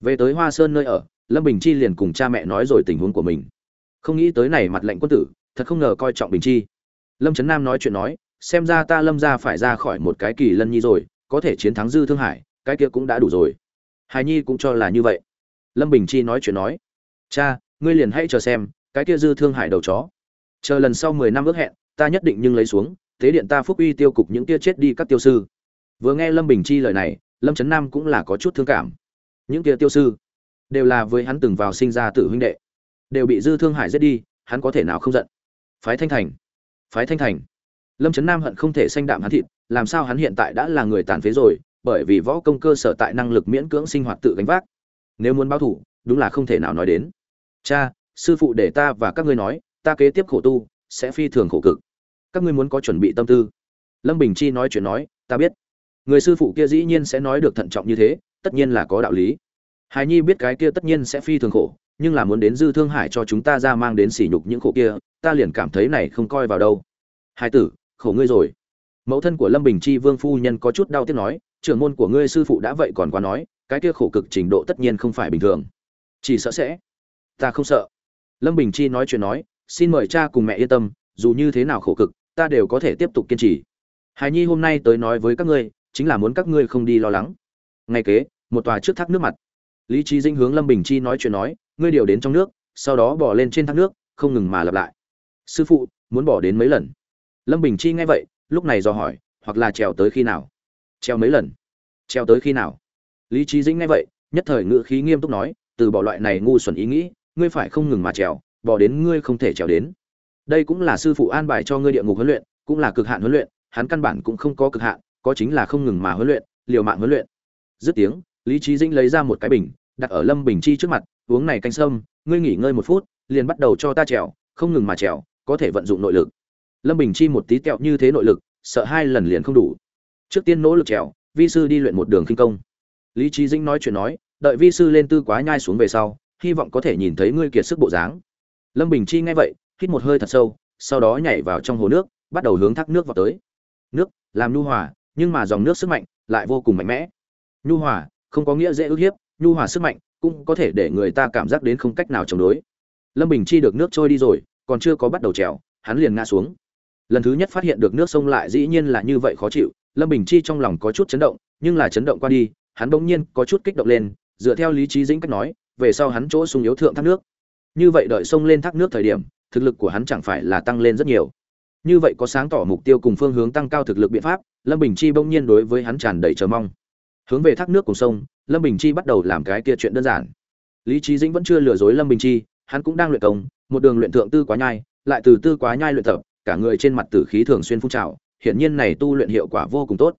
Về tới hoa sơn nơi ở, lâm bình chi liền cùng cha mẹ nói rồi tình huống của mình. Không nghĩ tới này mặt lệnh quân tử, thật không ngờ coi trọng bình chi. Lâm trấn nam nói chuyện nói xem ra ta lâm ra phải ra khỏi một cái kỳ lân nhi rồi, có thể chiến thắng dư thương hải, cái kia cũng đã đủ rồi. Hài nhi cũng cho là như vậy. Lâm bình chi nói chuyện nói, cha, ngươi liền hãy chờ xem, cái kia dư thương hải đầu chó. Chờ lần sau mười năm ước hẹn, ta nhất định nhưng lấy xuống, thế điện ta phúc uy tiêu cục những kia chết đi các tiêu sư. Vừa nghe lâm bình chi lời này, lâm trấn nam cũng là có chút thương cảm. Những kia tiêu sư đều là với hắn từng vào sinh ra tử huynh đệ, đều bị dư thương hải giết đi, hắn có thể nào không giận? Phái thanh thành, phái thanh thành lâm trấn nam hận không thể sanh đạm hắn thịt, làm sao hắn hiện tại đã là người tàn phế rồi, bởi vì võ công cơ sở tại năng lực miễn cưỡng sinh hoạt tự gánh vác. Nếu muốn báo thủ, đúng là không thể nào nói đến. Cha, sư phụ để ta và các ngươi nói, ta kế tiếp khổ tu, sẽ phi thường khổ cực. Các ngươi muốn có chuẩn bị tâm tư. Lâm bình chi nói chuyện nói, ta biết. Người sư phụ kia dĩ nhiên sẽ nói được thận trọng như thế, tất nhiên là có đạo lý. Hài nhi biết cái kia tất nhiên sẽ phi thường khổ, nhưng là muốn đến dư thương hải cho chúng ta ra mang đến sỉ nhục những khổ kia, ta liền cảm thấy này không coi vào đâu. Hai tử khổ ngươi rồi. Mẫu thân của lâm bình chi vương phu nhân có chút đau tiếc nói, trưởng môn của ngươi sư phụ đã vậy còn quá nói, cái kia khổ cực trình độ tất nhiên không phải bình thường. Chỉ sợ sẽ. Ta không sợ. Lâm bình chi nói chuyện nói, xin mời cha cùng mẹ yên tâm, dù như thế nào khổ cực, ta đều có thể tiếp tục kiên trì. Hài nhi hôm nay tới nói với các ngươi, chính là muốn các ngươi không đi lo lắng. Ngay kế, một tòa trước thác nước mặt. Lý trí dinh hướng lâm bình chi nói chuyện nói, ngươi điều đến trong nước, sau đó bỏ lên trên thác nước, không ngừng mà lặp lại. Sư phụ, muốn bỏ đến mấy lần? Lâm bình chi nghe vậy, lúc này dò hỏi, hoặc là trèo tới khi nào? Treo mấy lần? Treo tới khi nào? Lý trí dĩnh nghe vậy, nhất thời ngự khí nghiêm túc nói, từ bỏ loại này ngu xuẩn ý nghĩ, ngươi phải không ngừng mà trèo, bỏ đến ngươi không thể trèo đến. Đây cũng là sư phụ an bài cho ngươi địa ngục huấn luyện, cũng là cực hạn huấn luyện, hắn căn bản cũng không có cực hạn, có chính là không ngừng mà huấn luyện, liều mạng huấn luyện. Dứt tiếng, lý trí dĩnh lấy ra một cái bình, đặt ở lâm bình chi trước mặt, uống này canh sâm, ngươi nghỉ ngơi một phút, liền bắt đầu cho ta trèo, không ngừng mà trèo, có thể vận dụng nội lực lâm bình chi một tí kẹo như thế nội lực, sợ hai lần liền không đủ. Trước tiên nỗ lực trèo vi sư đi luyện một đường kinh công. Lý trí dĩnh nói chuyện nói, đợi vi sư lên tư quá nhai xuống về sau, hy vọng có thể nhìn thấy ngươi kiệt sức bộ dáng. Lâm bình chi nghe vậy, hít một hơi thật sâu, sau đó nhảy vào trong hồ nước, bắt đầu hướng thác nước vào tới. Nước, làm nhu hòa, nhưng mà dòng nước sức mạnh lại vô cùng mạnh mẽ. Nhu hòa, không có nghĩa dễ ức hiếp, nhu hòa sức mạnh cũng có thể để người ta cảm giác đến không cách nào chống đối. Lâm bình chi được nước trôi đi rồi, còn chưa có bắt đầu trèo, hắn liền ngã xuống lần thứ nhất phát hiện được nước sông lại dĩ nhiên là như vậy khó chịu, lâm bình chi trong lòng có chút chấn động, nhưng là chấn động qua đi, hắn bỗng nhiên có chút kích động lên, dựa theo lý trí dĩnh cách nói, về sau hắn chỗ sung yếu thượng thác nước. Như vậy đợi sông lên thác nước thời điểm, thực lực của hắn chẳng phải là tăng lên rất nhiều. Như vậy có sáng tỏ mục tiêu cùng phương hướng tăng cao thực lực biện pháp, lâm bình chi bỗng nhiên đối với hắn tràn đầy chờ mong. Hướng về thác nước cùng sông, lâm bình chi bắt đầu làm cái kia chuyện đơn giản. Lý trí dĩnh vẫn chưa lừa dối lâm bình chi, hắn cũng đang luyện công, một đường luyện thượng tư quá nhai, lại từ tư quá nhai luyện tập cả người trên mặt tử khí thường xuyên phun trào, hiển nhiên này tu luyện hiệu quả vô cùng tốt.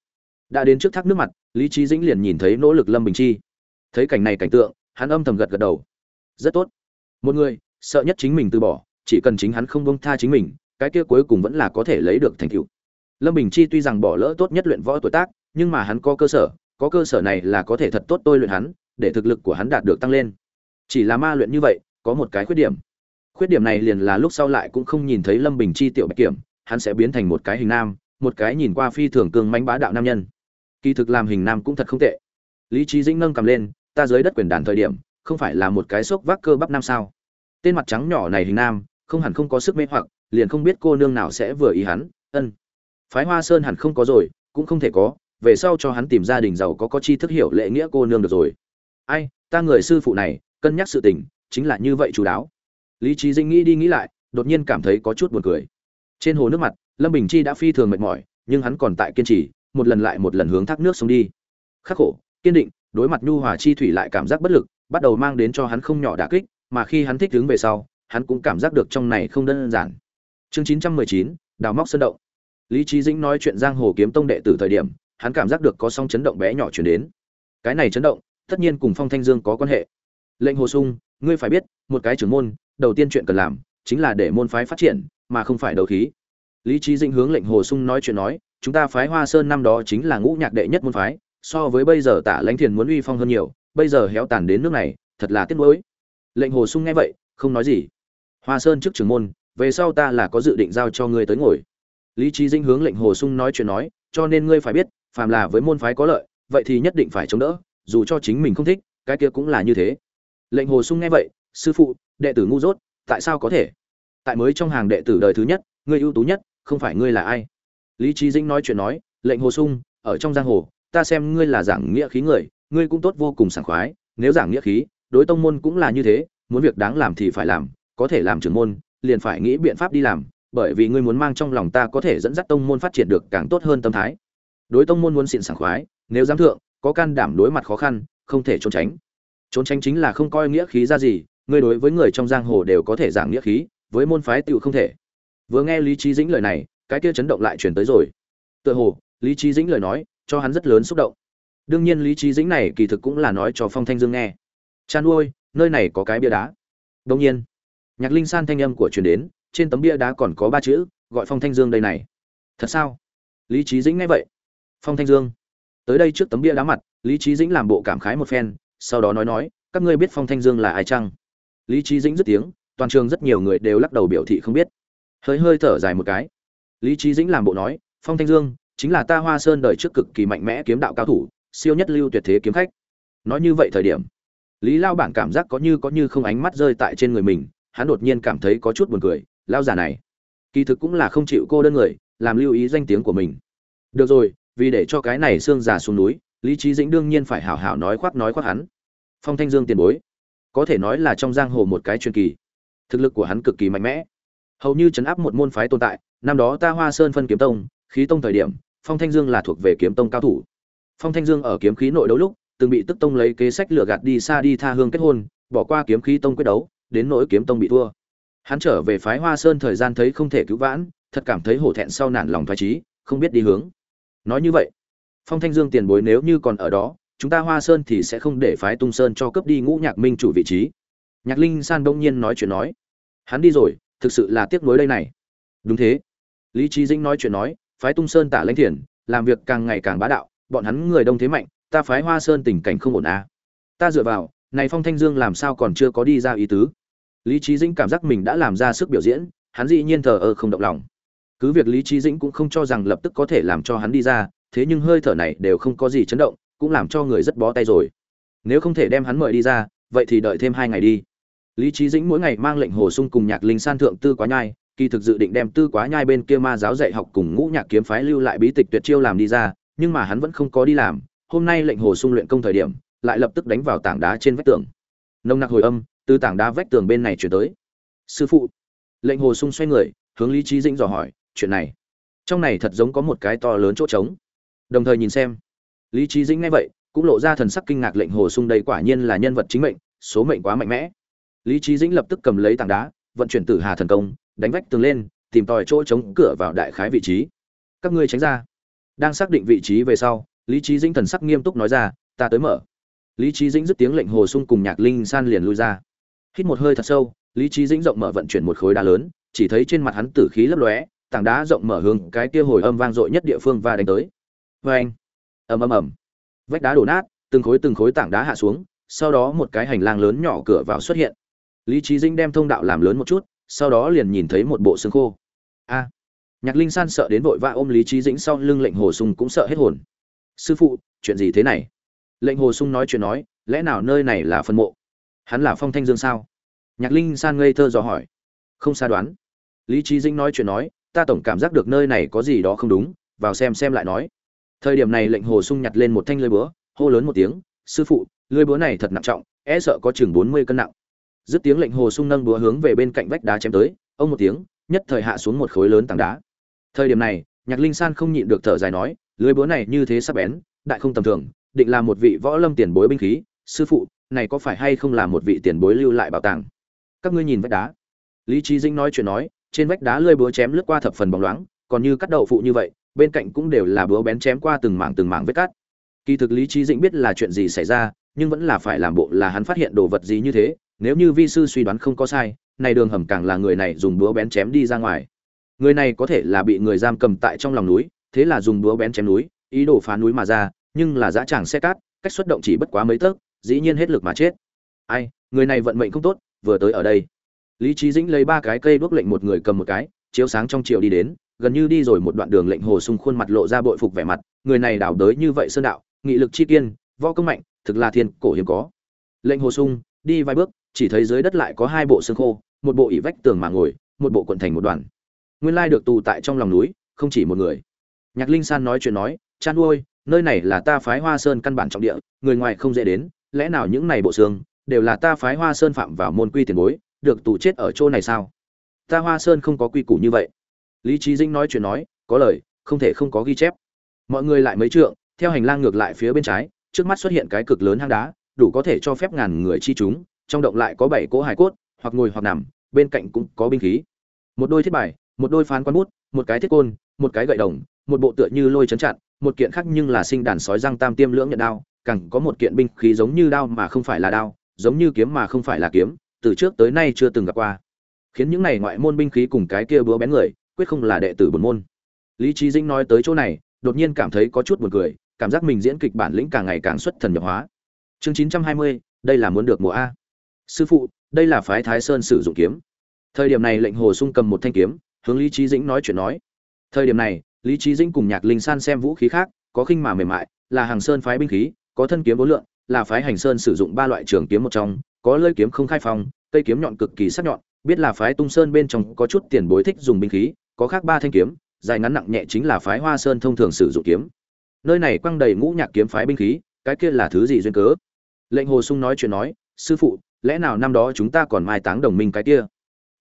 Đã đến trước thác nước mặt, lý Chí dĩnh liền nhìn thấy nỗ lực lâm bình chi. Thấy cảnh này cảnh tượng, hắn âm thầm gật gật đầu. Rất tốt. Một người, sợ nhất chính mình từ bỏ, chỉ cần chính hắn không buông tha chính mình, cái kia cuối cùng vẫn là có thể lấy được thành tựu. Lâm bình chi tuy rằng bỏ lỡ tốt nhất luyện võ tuổi tác, nhưng mà hắn có cơ sở, có cơ sở này là có thể thật tốt tôi luyện hắn, để thực lực của hắn đạt được tăng lên. Chỉ là ma luyện như vậy, có một cái khuyết điểm khuyết điểm này liền là lúc sau lại cũng không nhìn thấy lâm bình chi tiểu bạch kiểm, hắn sẽ biến thành một cái hình nam, một cái nhìn qua phi thường cường mánh bá đạo nam nhân. Kỳ thực làm hình nam cũng thật không tệ. Lý trí dĩnh nâng cầm lên, ta dưới đất quyền đàn thời điểm, không phải là một cái xốc vác cơ bắp nam sao? Tên mặt trắng nhỏ này hình nam, không hẳn không có sức mê hoặc, liền không biết cô nương nào sẽ vừa ý hắn, ân, phái hoa sơn hẳn không có rồi, cũng không thể có, về sau cho hắn tìm gia đình giàu có có chi thức hiểu lệ nghĩa cô nương được rồi. Ai, ta người sư phụ này, cân nhắc sự tình, chính là như vậy chú đáo lý trí dinh nghĩ đi nghĩ lại, đột nhiên cảm thấy có chút buồn cười. Trên hồ nước mặt, lâm bình chi đã phi thường mệt mỏi, nhưng hắn còn tại kiên trì, một lần lại một lần hướng thác nước xuống đi. Khắc khổ, kiên định, đối mặt nhu hòa chi thủy lại cảm giác bất lực, bắt đầu mang đến cho hắn không nhỏ đả kích, mà khi hắn thích đứng về sau, hắn cũng cảm giác được trong này không đơn giản. Chương chín trăm mười chín, đào móc sơn động. Lý trí dĩnh nói chuyện giang hồ kiếm tông đệ tử thời điểm, hắn cảm giác được có song chấn động bé nhỏ chuyển đến. Cái này chấn động, tất nhiên cùng phong thanh dương có quan hệ. Lệnh hồ sung ngươi phải biết, một cái trưởng môn, đầu tiên chuyện cần làm chính là để môn phái phát triển, mà không phải đầu khí. Lý trí dĩnh hướng lệnh hồ sung nói chuyện nói, chúng ta phái hoa sơn năm đó chính là ngũ nhạc đệ nhất môn phái, so với bây giờ tả lãnh thiền muốn uy phong hơn nhiều, bây giờ héo tàn đến nước này, thật là tiếc nuối. Lệnh hồ sung nghe vậy, không nói gì. Hoa sơn trước trưởng môn, về sau ta là có dự định giao cho ngươi tới ngồi. Lý trí dĩnh hướng lệnh hồ sung nói chuyện nói, cho nên ngươi phải biết, phàm là với môn phái có lợi, vậy thì nhất định phải chống đỡ, dù cho chính mình không thích, cái kia cũng là như thế lệnh hồ sung nghe vậy, sư phụ, đệ tử ngu dốt, tại sao có thể? Tại mới trong hàng đệ tử đời thứ nhất, ngươi ưu tú nhất, không phải ngươi là ai? Lý trí dĩnh nói chuyện nói, lệnh hồ sung, ở trong giang hồ, ta xem ngươi là giảng nghĩa khí người, ngươi cũng tốt vô cùng sảng khoái, nếu giảng nghĩa khí, đối tông môn cũng là như thế, muốn việc đáng làm thì phải làm, có thể làm trưởng môn, liền phải nghĩ biện pháp đi làm, bởi vì ngươi muốn mang trong lòng ta có thể dẫn dắt tông môn phát triển được càng tốt hơn tâm thái. Đối tông môn muốn xịn sảng khoái, nếu dám thượng, có can đảm đối mặt khó khăn, không thể trốn tránh trốn tránh chính là không coi nghĩa khí ra gì, ngươi đối với người trong giang hồ đều có thể giảng nghĩa khí, với môn phái tựu không thể. Vừa nghe lý trí dĩnh lời này, cái kia chấn động lại chuyển tới rồi. Tựa hồ, lý trí dĩnh lời nói, cho hắn rất lớn xúc động. Đương nhiên lý trí dĩnh này kỳ thực cũng là nói cho phong thanh dương nghe. Chan nuôi nơi này có cái bia đá. Đông nhiên, nhạc linh san thanh âm của truyền đến, trên tấm bia đá còn có ba chữ, gọi phong thanh dương đây này. Thật sao? Lý trí dĩnh nghe vậy. Phong thanh dương, tới đây trước tấm bia đá mặt, lý trí dĩnh làm bộ cảm khái một phen sau đó nói nói, các ngươi biết phong thanh dương là ai chăng? Lý trí dĩnh dứt tiếng, toàn trường rất nhiều người đều lắc đầu biểu thị không biết. Hơi hơi thở dài một cái. Lý trí dĩnh làm bộ nói, phong thanh dương, chính là ta hoa sơn đời trước cực kỳ mạnh mẽ kiếm đạo cao thủ, siêu nhất lưu tuyệt thế kiếm khách. Nói như vậy thời điểm, lý lao bản cảm giác có như có như không ánh mắt rơi tại trên người mình, hắn đột nhiên cảm thấy có chút buồn cười, lao giả này, kỳ thực cũng là không chịu cô đơn người, làm lưu ý danh tiếng của mình. Được rồi, vì để cho cái này xương già xuống núi lý trí dĩnh đương nhiên phải hảo hảo nói khoác nói khoác hắn. Phong thanh dương tiền bối, có thể nói là trong giang hồ một cái truyền kỳ. Thực lực của hắn cực kỳ mạnh mẽ. Hầu như chấn áp một môn phái tồn tại, năm đó ta hoa sơn phân kiếm tông, khí tông thời điểm, phong thanh dương là thuộc về kiếm tông cao thủ. Phong thanh dương ở kiếm khí nội đấu lúc, từng bị tức tông lấy kế sách lừa gạt đi xa đi tha hương kết hôn, bỏ qua kiếm khí tông quyết đấu, đến nỗi kiếm tông bị thua. Hắn trở về phái hoa sơn thời gian thấy không thể cứu vãn, thật cảm thấy hổ thẹn sau nản lòng thoái trí không biết đi hướng. Nói như vậy phong thanh dương tiền bối nếu như còn ở đó, chúng ta hoa sơn thì sẽ không để phái tung sơn cho cướp đi ngũ nhạc minh chủ vị trí. Nhạc linh san đông nhiên nói chuyện nói, hắn đi rồi, thực sự là tiếc nuối đây này. Đúng thế. Lý trí dĩnh nói chuyện nói, phái tung sơn tả lãnh thiền làm việc càng ngày càng bá đạo, bọn hắn người đông thế mạnh, ta phái hoa sơn tình cảnh không ổn à. ta dựa vào, này phong thanh dương làm sao còn chưa có đi ra ý tứ? Lý trí dĩnh cảm giác mình đã làm ra sức biểu diễn, hắn dĩ nhiên thờ ơ không động lòng. Cứ việc lý trí dĩnh cũng không cho rằng lập tức có thể làm cho hắn đi ra thế nhưng hơi thở này đều không có gì chấn động, cũng làm cho người rất bó tay rồi. Nếu không thể đem hắn mời đi ra, vậy thì đợi thêm hai ngày đi. Lý trí dĩnh mỗi ngày mang lệnh hồ sung cùng nhạc linh san thượng tư quá nhai, kỳ thực dự định đem tư quá nhai bên kia ma giáo dạy học cùng ngũ nhạc kiếm phái lưu lại bí tịch tuyệt chiêu làm đi ra, nhưng mà hắn vẫn không có đi làm. Hôm nay lệnh hồ sung luyện công thời điểm, lại lập tức đánh vào tảng đá trên vách tường. Nông nặc hồi âm từ tảng đá vách tường bên này chuyển tới. Sư phụ. Lệnh hồ sung xoay người, hướng lý trí dĩnh dò hỏi, chuyện này, trong này thật giống có một cái to lớn chỗ trống đồng thời nhìn xem. Lý trí dĩnh nghe vậy, cũng lộ ra thần sắc kinh ngạc lệnh hồ sung đây quả nhiên là nhân vật chính mệnh, số mệnh quá mạnh mẽ. Lý trí dĩnh lập tức cầm lấy tảng đá, vận chuyển tử hà thần công, đánh vách tường lên, tìm tòi chỗ chống cửa vào đại khái vị trí. Các ngươi tránh ra. Đang xác định vị trí về sau, lý trí dĩnh thần sắc nghiêm túc nói ra, ta tới mở. Lý trí dĩnh dứt tiếng lệnh hồ sung cùng nhạc linh san liền lui ra. Hít một hơi thật sâu, lý trí dĩnh rộng mở vận chuyển một khối đá lớn, chỉ thấy trên mặt hắn tử khí lấp lóe, tảng đá rộng mở hướng cái kia hồi âm vang dội nhất địa phương và đánh tới vê anh. Ầm ầm ầm. Vách đá đổ nát, từng khối từng khối tảng đá hạ xuống, sau đó một cái hành lang lớn nhỏ cửa vào xuất hiện. Lý trí dĩnh đem thông đạo làm lớn một chút, sau đó liền nhìn thấy một bộ xương khô. A. Nhạc linh san sợ đến vội vã ôm lý trí dĩnh sau lưng lệnh hồ sung cũng sợ hết hồn. Sư phụ, chuyện gì thế này? Lệnh hồ sung nói chuyện nói, lẽ nào nơi này là phân mộ? Hắn là phong thanh dương sao? Nhạc linh san ngây thơ dò hỏi. Không xa đoán. Lý trí dĩnh nói chuyện nói, ta tổng cảm giác được nơi này có gì đó không đúng, vào xem xem lại nói thời điểm này lệnh hồ sung nhặt lên một thanh lưới búa, hô lớn một tiếng, sư phụ, lưới búa này thật nặng trọng e sợ có chừng bốn mươi cân nặng. Dứt tiếng lệnh hồ sung nâng búa hướng về bên cạnh vách đá chém tới, ông một tiếng, nhất thời hạ xuống một khối lớn tảng đá. Thời điểm này, nhạc linh san không nhịn được thở dài nói, lưới búa này như thế sắp bén, đại không tầm thường, định là một vị võ lâm tiền bối binh khí, sư phụ, này có phải hay không là một vị tiền bối lưu lại bảo tàng? Các ngươi nhìn vách đá. Lý trí dĩnh nói chuyện nói, trên vách đá lơi búa chém lướt qua thập phần bóng loáng, còn như cắt đậu phụ như vậy bên cạnh cũng đều là búa bén chém qua từng mảng từng mảng vết cắt kỳ thực lý trí dĩnh biết là chuyện gì xảy ra, nhưng vẫn là phải làm bộ là hắn phát hiện đồ vật gì như thế, nếu như vi sư suy đoán không có sai, này đường hầm càng là người này dùng búa bén chém đi ra ngoài. Người này có thể là bị người giam cầm tại trong lòng núi, thế là dùng búa bén chém núi, ý đồ phá núi mà ra, nhưng là dã tràng xe cát, cách xuất động chỉ bất quá mấy tấc, dĩ nhiên hết lực mà chết. Ai, người này vận mệnh không tốt, vừa tới ở đây. Lý trí dĩnh lấy ba cái cây đuốc lệnh một người cầm một cái, chiếu sáng trong chiều đi đến gần như đi rồi một đoạn đường lệnh hồ sung khuôn mặt lộ ra bội phục vẻ mặt, người này đảo đới như vậy sơn đạo, nghị lực chi kiên, võ công mạnh, thực là thiên cổ hiếm có. Lệnh hồ sung, đi vài bước, chỉ thấy dưới đất lại có hai bộ xương khô, một bộ ỉ vách tường mà ngồi, một bộ quận thành một đoàn. Nguyên lai được tù tại trong lòng núi, không chỉ một người. Nhạc linh san nói chuyện nói, chan ôi nơi này là ta phái hoa sơn căn bản trọng địa, người ngoài không dễ đến, lẽ nào những này bộ xương đều là ta phái hoa sơn phạm vào môn quy tiền bối, được tù chết ở chỗ này sao? Ta hoa sơn không có quy củ như vậy lý trí dinh nói chuyện nói, có lời, không thể không có ghi chép. Mọi người lại mấy trượng, theo hành lang ngược lại phía bên trái, trước mắt xuất hiện cái cực lớn hang đá, đủ có thể cho phép ngàn người chi chúng, trong động lại có bảy cỗ hải cốt, hoặc ngồi hoặc nằm, bên cạnh cũng có binh khí. Một đôi thiết bài, một đôi phán quan bút, một cái thiết côn, một cái gậy đồng, một bộ tựa như lôi chấn chặn, một kiện khác nhưng là sinh đàn sói răng tam tiêm lưỡng nhận đao, càng có một kiện binh khí giống như đao mà không phải là đao, giống như kiếm mà không phải là kiếm, từ trước tới nay chưa từng gặp qua. Khiến những này ngoại môn binh khí cùng cái kia búa bén người quyết không là đệ tử buồn môn. Lý trí dĩnh nói tới chỗ này, đột nhiên cảm thấy có chút buồn cười, cảm giác mình diễn kịch bản lĩnh càng ngày càng xuất thần nhập hóa. Chương chín trăm hai mươi, đây là muốn được mùa a. Sư phụ, đây là phái thái sơn sử dụng kiếm. Thời điểm này lệnh hồ sung cầm một thanh kiếm, hướng lý trí dĩnh nói chuyện nói. Thời điểm này, lý trí dĩnh cùng nhạc linh san xem vũ khí khác, có khinh mà mềm mại, là hàng sơn phái binh khí, có thân kiếm bốn lượng là phái hành sơn sử dụng ba loại trường kiếm một trong, có lơi kiếm không khai phong, cây kiếm nhọn cực kỳ sắc nhọn, biết là phái tung sơn bên trong có chút tiền bối thích dùng binh khí có khác ba thanh kiếm, dài ngắn nặng nhẹ chính là phái hoa sơn thông thường sử dụng kiếm. Nơi này quăng đầy ngũ nhạc kiếm phái binh khí, cái kia là thứ gì duyên cớ? Lệnh hồ sung nói chuyện nói, sư phụ, lẽ nào năm đó chúng ta còn mai táng đồng minh cái kia?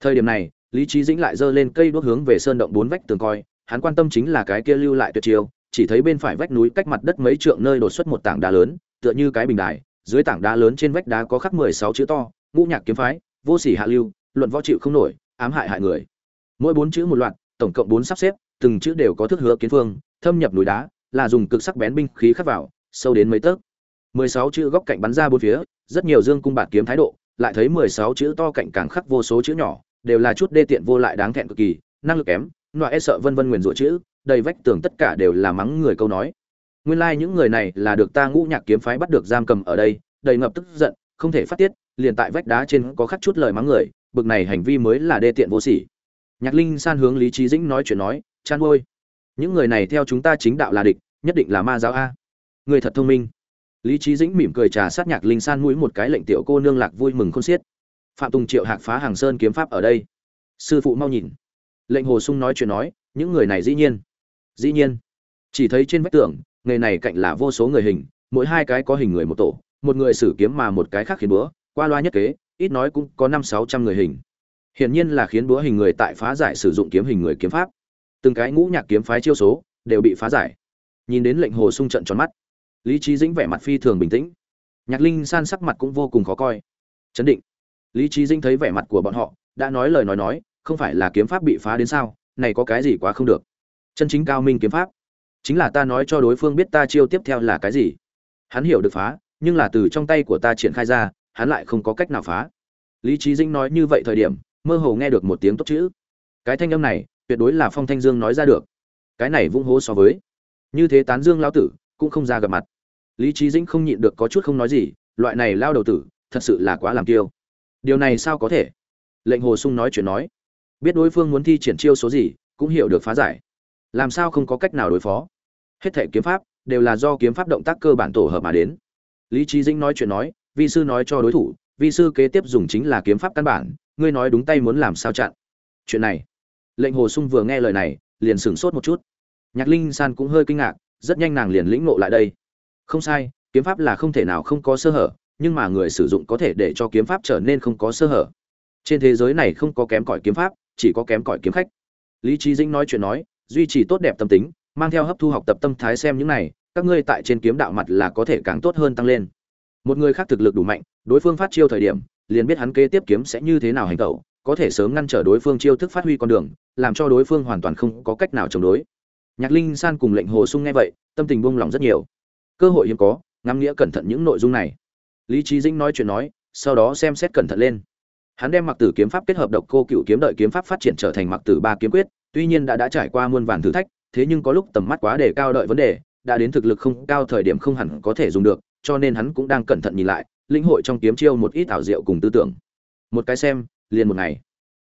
Thời điểm này, lý trí dĩnh lại giơ lên cây đuốc hướng về sơn động bốn vách tường coi, hắn quan tâm chính là cái kia lưu lại tuyệt chiêu, chỉ thấy bên phải vách núi cách mặt đất mấy trượng nơi đột xuất một tảng đá lớn, tựa như cái bình đài, dưới tảng đá lớn trên vách đá có khắc mười sáu chữ to, ngũ nhạc kiếm phái, vô sỉ hạ lưu, luận võ chịu không nổi, ám hại hại người. Mỗi bốn chữ một loạt tổng cộng bốn sắp xếp, từng chữ đều có thước hứa kiến phương, thâm nhập núi đá, là dùng cực sắc bén binh khí khắc vào, sâu đến mấy tấc. mười sáu chữ góc cạnh bắn ra bốn phía, rất nhiều dương cung bạt kiếm thái độ, lại thấy mười sáu chữ to cạnh càng khắc vô số chữ nhỏ, đều là chút đê tiện vô lại đáng thẹn cực kỳ, năng lực kém, loại e sợ vân vân nguyền rủa chữ, đầy vách tường tất cả đều là mắng người câu nói. Nguyên lai like những người này là được ta ngũ nhạc kiếm phái bắt được giam cầm ở đây, đầy ngập tức giận, không thể phát tiết, liền tại vách đá trên có khắc chút lời mắng người, bực này hành vi mới là đê tiện vô sỉ nhạc linh san hướng lý trí dĩnh nói chuyện nói, chan ôi, những người này theo chúng ta chính đạo là địch, nhất định là ma giáo a. Người thật thông minh. Lý trí dĩnh mỉm cười trà sát nhạc linh san mũi một cái lệnh tiểu cô nương lạc vui mừng khôn xiết. Phạm tùng triệu hạc phá hàng sơn kiếm pháp ở đây. Sư phụ mau nhìn. Lệnh hồ sung nói chuyện nói, những người này dĩ nhiên dĩ nhiên. Chỉ thấy trên vách tường, nghề này cạnh là vô số người hình, mỗi hai cái có hình người một tổ, một người sử kiếm mà một cái khác khiến búa, qua loa nhất kế, ít nói cũng có năm sáu trăm người hình hiển nhiên là khiến búa hình người tại phá giải sử dụng kiếm hình người kiếm pháp. Từng cái ngũ nhạc kiếm phái chiêu số đều bị phá giải. Nhìn đến lệnh hồ sung trận tròn mắt, lý trí dĩnh vẻ mặt phi thường bình tĩnh. Nhạc linh san sắc mặt cũng vô cùng khó coi. Chấn định. Lý trí dĩnh thấy vẻ mặt của bọn họ, đã nói lời nói nói, không phải là kiếm pháp bị phá đến sao, này có cái gì quá không được. Chân chính cao minh kiếm pháp. Chính là ta nói cho đối phương biết ta chiêu tiếp theo là cái gì. Hắn hiểu được phá, nhưng là từ trong tay của ta triển khai ra, hắn lại không có cách nào phá. Lý trí dĩnh nói như vậy thời điểm mơ hồ nghe được một tiếng tốt chữ. Cái thanh âm này, tuyệt đối là phong thanh dương nói ra được. Cái này vung hố so với. Như thế tán dương lao tử, cũng không ra gặp mặt. Lý trí dĩnh không nhịn được có chút không nói gì, loại này lao đầu tử, thật sự là quá làm kiêu. Điều này sao có thể? Lệnh hồ sung nói chuyện nói. Biết đối phương muốn thi triển chiêu số gì, cũng hiểu được phá giải. Làm sao không có cách nào đối phó? Hết thể kiếm pháp, đều là do kiếm pháp động tác cơ bản tổ hợp mà đến. Lý trí dĩnh nói chuyện nói, vi sư nói cho đối thủ, vi sư kế tiếp dùng chính là kiếm pháp căn bản ngươi nói đúng tay muốn làm sao chặn? Chuyện này. Lệnh hồ sung vừa nghe lời này, liền sửng sốt một chút. Nhạc linh san cũng hơi kinh ngạc, rất nhanh nàng liền lĩnh ngộ lại đây. Không sai, kiếm pháp là không thể nào không có sơ hở, nhưng mà người sử dụng có thể để cho kiếm pháp trở nên không có sơ hở. Trên thế giới này không có kém cỏi kiếm pháp, chỉ có kém cỏi kiếm khách. Lý trí dĩnh nói chuyện nói, duy trì tốt đẹp tâm tính, mang theo hấp thu học tập tâm thái xem những này, các ngươi tại trên kiếm đạo mặt là có thể càng tốt hơn tăng lên. Một người khác thực lực đủ mạnh, đối phương phát chiêu thời điểm liền biết hắn kế tiếp kiếm sẽ như thế nào hành tẩu, có thể sớm ngăn trở đối phương chiêu thức phát huy con đường, làm cho đối phương hoàn toàn không có cách nào chống đối. Nhạc linh san cùng lệnh hồ sung nghe vậy, tâm tình buông lỏng rất nhiều. Cơ hội hiếm có, ngắm nghĩa cẩn thận những nội dung này. Lý trí dĩnh nói chuyện nói, sau đó xem xét cẩn thận lên. Hắn đem mặc tử kiếm pháp kết hợp độc cô cựu kiếm đợi kiếm pháp phát triển trở thành mặc tử ba kiếm quyết, tuy nhiên đã đã trải qua muôn vàn thử thách, thế nhưng có lúc tầm mắt quá đề cao đợi vấn đề, đã đến thực lực không cao thời điểm không hẳn có thể dùng được, cho nên hắn cũng đang cẩn thận nhìn lại lĩnh hội trong kiếm chiêu một ít ảo diệu cùng tư tưởng. Một cái xem, liền một ngày.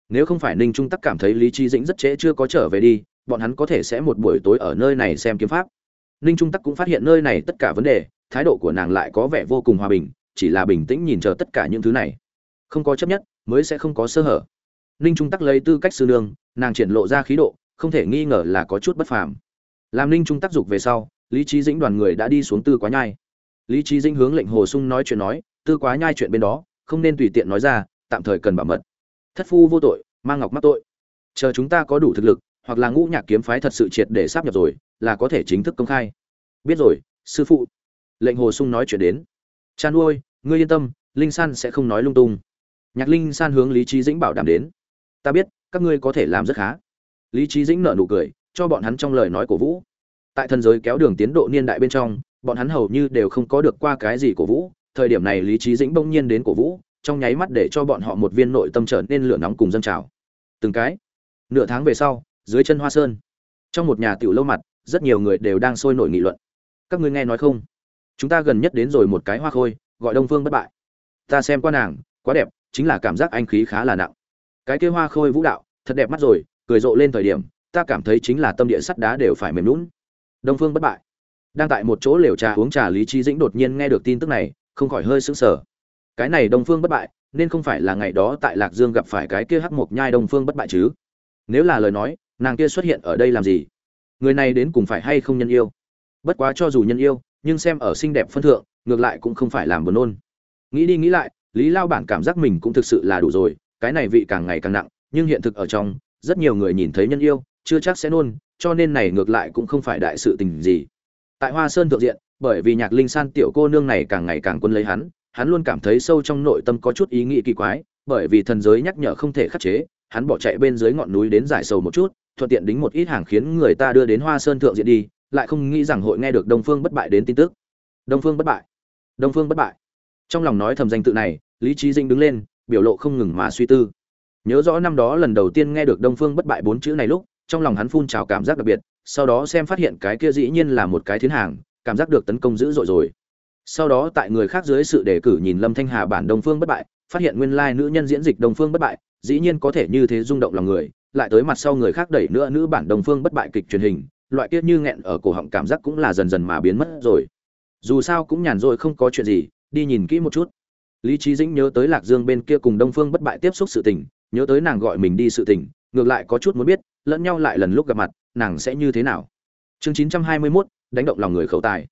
Nếu không phải ninh trung tắc cảm thấy lý trí dĩnh rất trễ chưa có trở về đi, bọn hắn có thể sẽ một buổi tối ở nơi này xem kiếm pháp. Ninh trung tắc cũng phát hiện nơi này tất cả vấn đề, thái độ của nàng lại có vẻ vô cùng hòa bình, chỉ là bình tĩnh nhìn chờ tất cả những thứ này. Không có chấp nhất, mới sẽ không có sơ hở. Ninh trung tắc lấy tư cách sư nương, nàng triển lộ ra khí độ, không thể nghi ngờ là có chút bất phàm. Làm ninh trung Tắc dục về sau, lý trí dĩnh đoàn người đã đi xuống tư quá nhai. Lý trí dĩnh hướng lệnh hồ sung nói chuyện nói tư quá nhai chuyện bên đó, không nên tùy tiện nói ra, tạm thời cần bảo mật. Thất phu vô tội mang ngọc mắc tội. Chờ chúng ta có đủ thực lực, hoặc là ngũ nhạc kiếm phái thật sự triệt để sáp nhập rồi, là có thể chính thức công khai. Biết rồi, sư phụ. Lệnh hồ sung nói chuyện đến. Chan nuôi, ngươi yên tâm, linh san sẽ không nói lung tung. Nhạc linh san hướng lý trí dĩnh bảo đảm đến. Ta biết, các ngươi có thể làm rất khá. Lý trí dĩnh nở nụ cười, cho bọn hắn trong lời nói cổ vũ. Tại thần giới kéo đường tiến độ niên đại bên trong, bọn hắn hầu như đều không có được qua cái gì cổ vũ thời điểm này lý trí dĩnh bỗng nhiên đến cổ vũ, trong nháy mắt để cho bọn họ một viên nội tâm trở nên lửa nóng cùng dâng trào. Từng cái, nửa tháng về sau, dưới chân hoa sơn, trong một nhà tiểu lâu mặt, rất nhiều người đều đang sôi nổi nghị luận. Các ngươi nghe nói không? Chúng ta gần nhất đến rồi một cái hoa khôi, gọi đông phương bất bại. Ta xem qua nàng, quá đẹp, chính là cảm giác anh khí khá là nặng. Cái kia hoa khôi vũ đạo, thật đẹp mắt rồi, cười rộ lên thời điểm, ta cảm thấy chính là tâm địa sắt đá đều phải mềm lún đông phương bất bại. Đang tại một chỗ lều trà uống trà, lý trí dĩnh đột nhiên nghe được tin tức này không khỏi hơi sững sờ. Cái này đông phương bất bại, nên không phải là ngày đó tại lạc dương gặp phải cái kia hắc mộc nhai đông phương bất bại chứ? Nếu là lời nói, nàng kia xuất hiện ở đây làm gì? Người này đến cùng phải hay không nhân yêu? Bất quá cho dù nhân yêu, nhưng xem ở xinh đẹp phân thượng, ngược lại cũng không phải làm buồn nôn. Nghĩ đi nghĩ lại, lý lao bản cảm giác mình cũng thực sự là đủ rồi, cái này vị càng ngày càng nặng, nhưng hiện thực ở trong, rất nhiều người nhìn thấy nhân yêu, chưa chắc sẽ nôn, cho nên này ngược lại cũng không phải đại sự tình gì. Tại hoa sơn thượng diện bởi vì nhạc linh san tiểu cô nương này càng ngày càng quân lấy hắn hắn luôn cảm thấy sâu trong nội tâm có chút ý nghĩ kỳ quái, bởi vì thần giới nhắc nhở không thể khắc chế, hắn bỏ chạy bên dưới ngọn núi đến giải sầu một chút, thuận tiện đính một ít hàng khiến người ta đưa đến hoa sơn thượng diện đi, lại không nghĩ rằng hội nghe được đông phương bất bại đến tin tức. Đông phương bất bại. Đông phương bất bại. Trong lòng nói thầm danh tự này, lý trí dinh đứng lên, biểu lộ không ngừng mà suy tư. Nhớ rõ năm đó lần đầu tiên nghe được đông phương bất bại bốn chữ này lúc, trong lòng hắn phun trào cảm giác đặc biệt, sau đó xem phát hiện cái kia dĩ nhiên là một cái thiên hàng cảm giác được tấn công dữ dội rồi. Sau đó tại người khác dưới sự đề cử nhìn lâm thanh hà bản đông phương bất bại phát hiện nguyên lai nữ nhân diễn dịch đông phương bất bại dĩ nhiên có thể như thế rung động lòng người lại tới mặt sau người khác đẩy nữa nữ bản đông phương bất bại kịch truyền hình loại kia như nghẹn ở cổ họng cảm giác cũng là dần dần mà biến mất rồi. Dù sao cũng nhàn rồi không có chuyện gì đi nhìn kỹ một chút. Lý trí dĩnh nhớ tới lạc dương bên kia cùng đông phương bất bại tiếp xúc sự tình nhớ tới nàng gọi mình đi sự tình ngược lại có chút muốn biết lẫn nhau lại lần lúc gặp mặt nàng sẽ như thế nào. Chương chín trăm hai mươi 921, đánh động lòng người khẩu tài.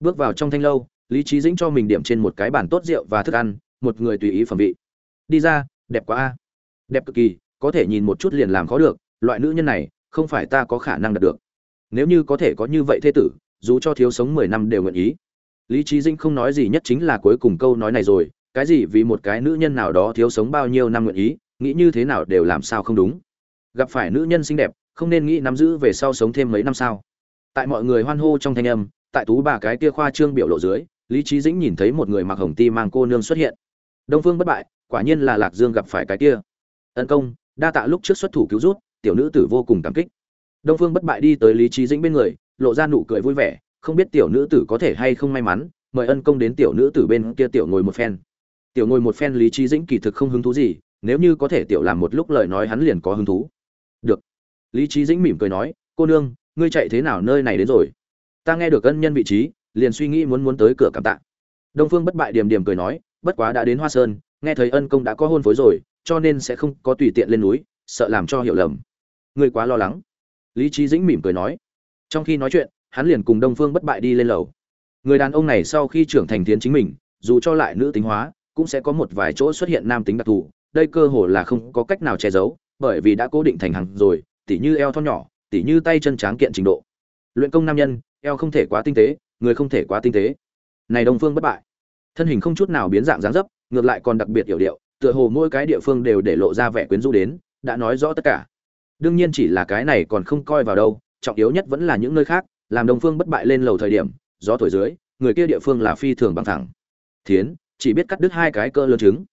Bước vào trong thanh lâu, lý trí dĩnh cho mình điểm trên một cái bàn tốt rượu và thức ăn, một người tùy ý phẩm vị. Đi ra, đẹp quá a. Đẹp cực kỳ, có thể nhìn một chút liền làm khó được, loại nữ nhân này, không phải ta có khả năng đạt được. Nếu như có thể có như vậy thế tử, dù cho thiếu sống mười năm đều nguyện ý. Lý trí dĩnh không nói gì nhất chính là cuối cùng câu nói này rồi, cái gì vì một cái nữ nhân nào đó thiếu sống bao nhiêu năm nguyện ý, nghĩ như thế nào đều làm sao không đúng. Gặp phải nữ nhân xinh đẹp, không nên nghĩ nắm giữ về sau sống thêm mấy năm sao tại mọi người hoan hô trong thanh âm, tại tú bà cái kia khoa trương biểu lộ dưới, lý trí dĩnh nhìn thấy một người mặc hồng ti mang cô nương xuất hiện. Đông phương bất bại, quả nhiên là lạc dương gặp phải cái kia. Tấn công, đa tạ lúc trước xuất thủ cứu rút tiểu nữ tử vô cùng cảm kích. Đông phương bất bại đi tới lý trí dĩnh bên người, lộ ra nụ cười vui vẻ, không biết tiểu nữ tử có thể hay không may mắn, mời ân công đến tiểu nữ tử bên kia tiểu ngồi một phen. Tiểu ngồi một phen lý trí dĩnh kỳ thực không hứng thú gì, nếu như có thể tiểu làm một lúc lời nói hắn liền có hứng thú. Được. Lý trí dĩnh mỉm cười nói, cô nương ngươi chạy thế nào nơi này đến rồi? Ta nghe được ân nhân vị trí, liền suy nghĩ muốn muốn tới cửa cảm tạ. Đông phương bất bại điểm điểm cười nói, bất quá đã đến hoa sơn, nghe thấy ân công đã có hôn phối rồi, cho nên sẽ không có tùy tiện lên núi, sợ làm cho hiểu lầm. Ngươi quá lo lắng. Lý trí dĩnh mỉm cười nói. Trong khi nói chuyện, hắn liền cùng đông phương bất bại đi lên lầu. Người đàn ông này sau khi trưởng thành tiến chính mình, dù cho lại nữ tính hóa, cũng sẽ có một vài chỗ xuất hiện nam tính đặc thù, đây cơ hồ là không có cách nào che giấu, bởi vì đã cố định thành hẳn rồi, tỉ như eo thon nhỏ tỉ như tay chân tráng kiện trình độ. Luyện công nam nhân, eo không thể quá tinh tế, người không thể quá tinh tế. Này đông phương bất bại. Thân hình không chút nào biến dạng dáng dấp, ngược lại còn đặc biệt hiểu điệu, tựa hồ mỗi cái địa phương đều để lộ ra vẻ quyến rũ đến, đã nói rõ tất cả. Đương nhiên chỉ là cái này còn không coi vào đâu, trọng yếu nhất vẫn là những nơi khác, làm đông phương bất bại lên lầu thời điểm, gió thổi dưới, người kia địa phương là phi thường bằng thẳng. Thiến, chỉ biết cắt đứt hai cái cơ lớn trứng.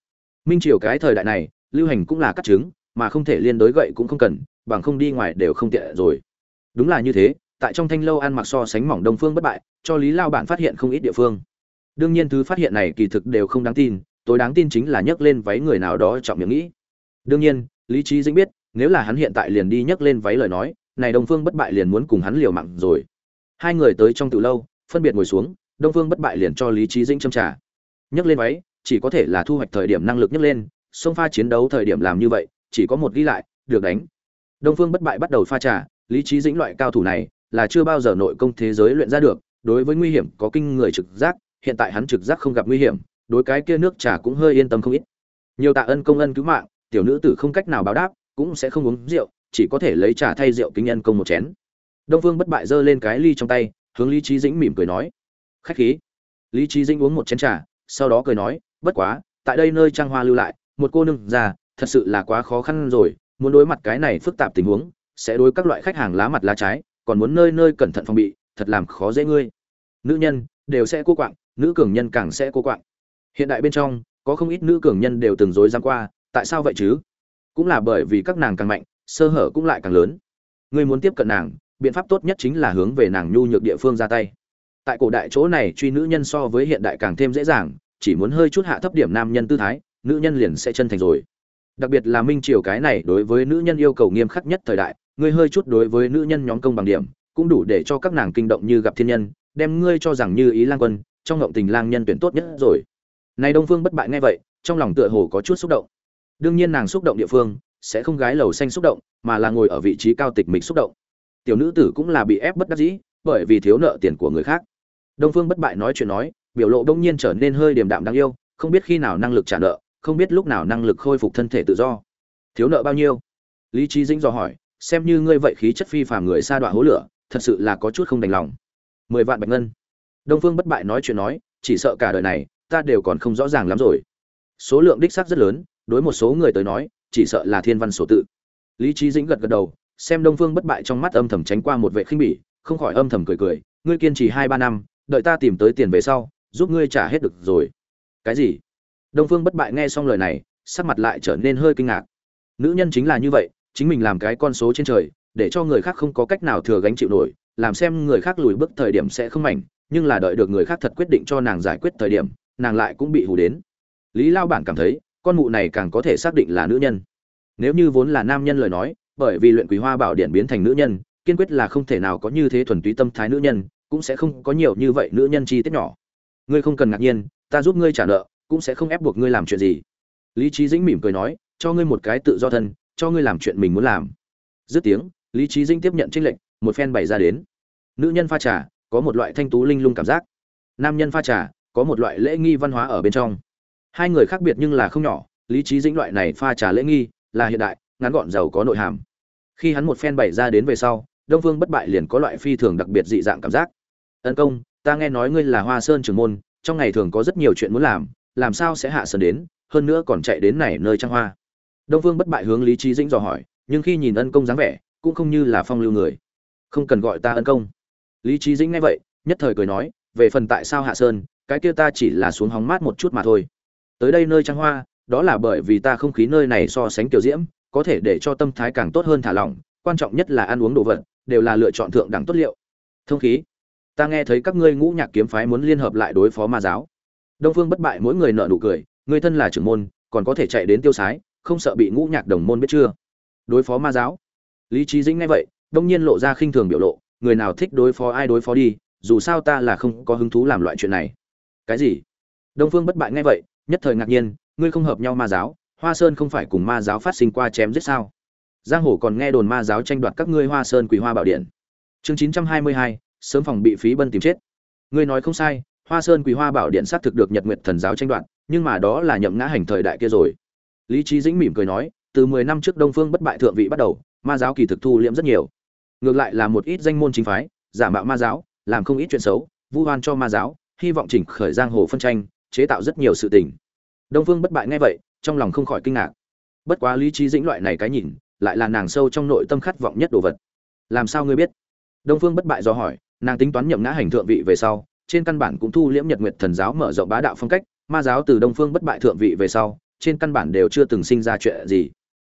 Minh triều cái thời đại này, lưu hành cũng là cắt trứng, mà không thể liên đối gậy cũng không cần bằng không đi ngoài đều không tiện rồi. Đúng là như thế, tại trong thanh lâu ăn mặc so sánh mỏng đông phương bất bại, cho lý lao bản phát hiện không ít địa phương. Đương nhiên thứ phát hiện này kỳ thực đều không đáng tin, tối đáng tin chính là nhấc lên váy người nào đó trọng miệng nghĩ. Đương nhiên, lý trí dĩnh biết, nếu là hắn hiện tại liền đi nhấc lên váy lời nói, này đông phương bất bại liền muốn cùng hắn liều mạng rồi. Hai người tới trong từ lâu, phân biệt ngồi xuống, đông phương bất bại liền cho lý trí dĩnh châm trả nhấc lên váy, chỉ có thể là thu hoạch thời điểm năng lực nhấc lên xông pha chiến đấu thời điểm làm như vậy, chỉ có một ghi lại, được đánh đông phương bất bại bắt đầu pha trà, lý trí dĩnh loại cao thủ này là chưa bao giờ nội công thế giới luyện ra được, đối với nguy hiểm có kinh người trực giác, hiện tại hắn trực giác không gặp nguy hiểm, đối cái kia nước trà cũng hơi yên tâm không ít. Nhiều tạ ân công ân cứu mạng, tiểu nữ tử không cách nào báo đáp, cũng sẽ không uống rượu, chỉ có thể lấy trà thay rượu kính nhân công một chén. Đông phương bất bại giơ lên cái ly trong tay, hướng lý Chí dĩnh mỉm cười nói, khách khí. Lý Chí dĩnh uống một chén trà, sau đó cười nói, bất quá, tại đây nơi trang hoa lưu lại, một cô nương già, thật sự là quá khó khăn rồi muốn đối mặt cái này phức tạp tình huống, sẽ đối các loại khách hàng lá mặt lá trái, còn muốn nơi nơi cẩn thận phòng bị, thật làm khó dễ ngươi. Nữ nhân, đều sẽ cô quạng, nữ cường nhân càng sẽ cô quạng. Hiện đại bên trong, có không ít nữ cường nhân đều từng dối dám qua, tại sao vậy chứ? Cũng là bởi vì các nàng càng mạnh, sơ hở cũng lại càng lớn. Ngươi muốn tiếp cận nàng, biện pháp tốt nhất chính là hướng về nàng nhu nhược địa phương ra tay. Tại cổ đại chỗ này, truy nữ nhân so với hiện đại càng thêm dễ dàng, chỉ muốn hơi chút hạ thấp điểm nam nhân tư thái, nữ nhân liền sẽ chân thành rồi đặc biệt là minh triều cái này đối với nữ nhân yêu cầu nghiêm khắc nhất thời đại, ngươi hơi chút đối với nữ nhân nhóm công bằng điểm, cũng đủ để cho các nàng kinh động như gặp thiên nhân, đem ngươi cho rằng như ý lang quân, trong ngộng tình lang nhân tuyển tốt nhất rồi. Này đông phương bất bại nghe vậy, trong lòng tựa hồ có chút xúc động. Đương nhiên nàng xúc động địa phương, sẽ không gái lầu xanh xúc động, mà là ngồi ở vị trí cao tịch mình xúc động. Tiểu nữ tử cũng là bị ép bất đắc dĩ, bởi vì thiếu nợ tiền của người khác. Đông phương bất bại nói chuyện nói, biểu lộ đông nhiên trở nên hơi điềm đạm đáng yêu, không biết khi nào năng lực trả nợ không biết lúc nào năng lực khôi phục thân thể tự do. Thiếu nợ bao nhiêu? Lý trí dĩnh dò hỏi, xem như ngươi vậy khí chất phi phàm người xa đoạn hố lửa, thật sự là có chút không đành lòng. Mười vạn bạch ngân. Đông phương bất bại nói chuyện nói, chỉ sợ cả đời này, ta đều còn không rõ ràng lắm rồi. Số lượng đích xác rất lớn, đối một số người tới nói, chỉ sợ là thiên văn sổ tự. Lý trí dĩnh gật gật đầu, xem đông phương bất bại trong mắt âm thầm tránh qua một vệ khinh bỉ, không khỏi âm thầm cười cười, ngươi kiên trì hai ba năm, đợi ta tìm tới tiền về sau, giúp ngươi trả hết được rồi. Cái gì? Đông phương bất bại nghe xong lời này, sắc mặt lại trở nên hơi kinh ngạc. Nữ nhân chính là như vậy, chính mình làm cái con số trên trời, để cho người khác không có cách nào thừa gánh chịu nổi, làm xem người khác lùi bước thời điểm sẽ không mảnh, nhưng là đợi được người khác thật quyết định cho nàng giải quyết thời điểm, nàng lại cũng bị hù đến. Lý lao bản cảm thấy, con mụ này càng có thể xác định là nữ nhân. Nếu như vốn là nam nhân lời nói, bởi vì luyện quý hoa bảo điện biến thành nữ nhân, kiên quyết là không thể nào có như thế thuần túy tâm thái nữ nhân, cũng sẽ không có nhiều như vậy nữ nhân chi tiết nhỏ. Ngươi không cần ngạc nhiên, ta giúp ngươi trả nợ cũng sẽ không ép buộc ngươi làm chuyện gì. Lý trí dĩnh mỉm cười nói, cho ngươi một cái tự do thân, cho ngươi làm chuyện mình muốn làm. Dứt tiếng, lý trí dĩnh tiếp nhận trinh lệnh một phen bày ra đến. Nữ nhân pha trà, có một loại thanh tú linh lung cảm giác. Nam nhân pha trà, có một loại lễ nghi văn hóa ở bên trong. Hai người khác biệt nhưng là không nhỏ, lý trí dĩnh loại này pha trà lễ nghi là hiện đại, ngắn gọn giàu có nội hàm. Khi hắn một phen bày ra đến về sau, đông phương bất bại liền có loại phi thường đặc biệt dị dạng cảm giác. Ân công, ta nghe nói ngươi là hoa sơn trưởng môn, trong ngày thường có rất nhiều chuyện muốn làm làm sao sẽ hạ sơn đến, hơn nữa còn chạy đến này nơi trăng hoa. Đông phương bất bại hướng lý trí dĩnh dò hỏi, nhưng khi nhìn ân công dáng vẻ, cũng không như là phong lưu người. Không cần gọi ta ân công. Lý trí dĩnh nghe vậy, nhất thời cười nói, về phần tại sao hạ sơn, cái kia ta chỉ là xuống hóng mát một chút mà thôi. Tới đây nơi trăng hoa, đó là bởi vì ta không khí nơi này so sánh tiểu diễm, có thể để cho tâm thái càng tốt hơn thả lỏng, quan trọng nhất là ăn uống đồ vật, đều là lựa chọn thượng đẳng tốt liệu. Thông khí, ta nghe thấy các ngươi ngũ nhạc kiếm phái muốn liên hợp lại đối phó ma giáo đông phương bất bại mỗi người nợ nụ cười, người thân là trưởng môn, còn có thể chạy đến tiêu sái, không sợ bị ngũ nhạc đồng môn biết chưa? Đối phó ma giáo. Lý trí dĩnh nghe vậy, đông nhiên lộ ra khinh thường biểu lộ, người nào thích đối phó ai đối phó đi, dù sao ta là không có hứng thú làm loại chuyện này. Cái gì? Đông phương bất bại nghe vậy, nhất thời ngạc nhiên, ngươi không hợp nhau ma giáo, hoa sơn không phải cùng ma giáo phát sinh qua chém giết sao? Giang hồ còn nghe đồn ma giáo tranh đoạt các ngươi hoa sơn quỳ hoa bảo điện. Chương chín trăm hai mươi hai, sớm phòng bị phí bân tìm chết. Ngươi nói không sai hoa sơn quỳ hoa bảo điện xác thực được nhật nguyệt thần giáo tranh đoạt, nhưng mà đó là nhậm ngã hành thời đại kia rồi. Lý trí dĩnh mỉm cười nói, từ mười năm trước đông phương bất bại thượng vị bắt đầu, ma giáo kỳ thực thu liễm rất nhiều. Ngược lại là một ít danh môn chính phái, giả mạo ma giáo, làm không ít chuyện xấu, vu oan cho ma giáo, hy vọng chỉnh khởi giang hồ phân tranh, chế tạo rất nhiều sự tình. Đông phương bất bại nghe vậy, trong lòng không khỏi kinh ngạc. Bất quá lý trí dĩnh loại này cái nhìn, lại là nàng sâu trong nội tâm khát vọng nhất đồ vật. Làm sao ngươi biết? Đông phương bất bại do hỏi, nàng tính toán nhậm ngã hành thượng vị về sau trên căn bản cũng thu liễm nhật nguyệt thần giáo mở rộng bá đạo phong cách, ma giáo từ đông phương bất bại thượng vị về sau, trên căn bản đều chưa từng sinh ra chuyện gì.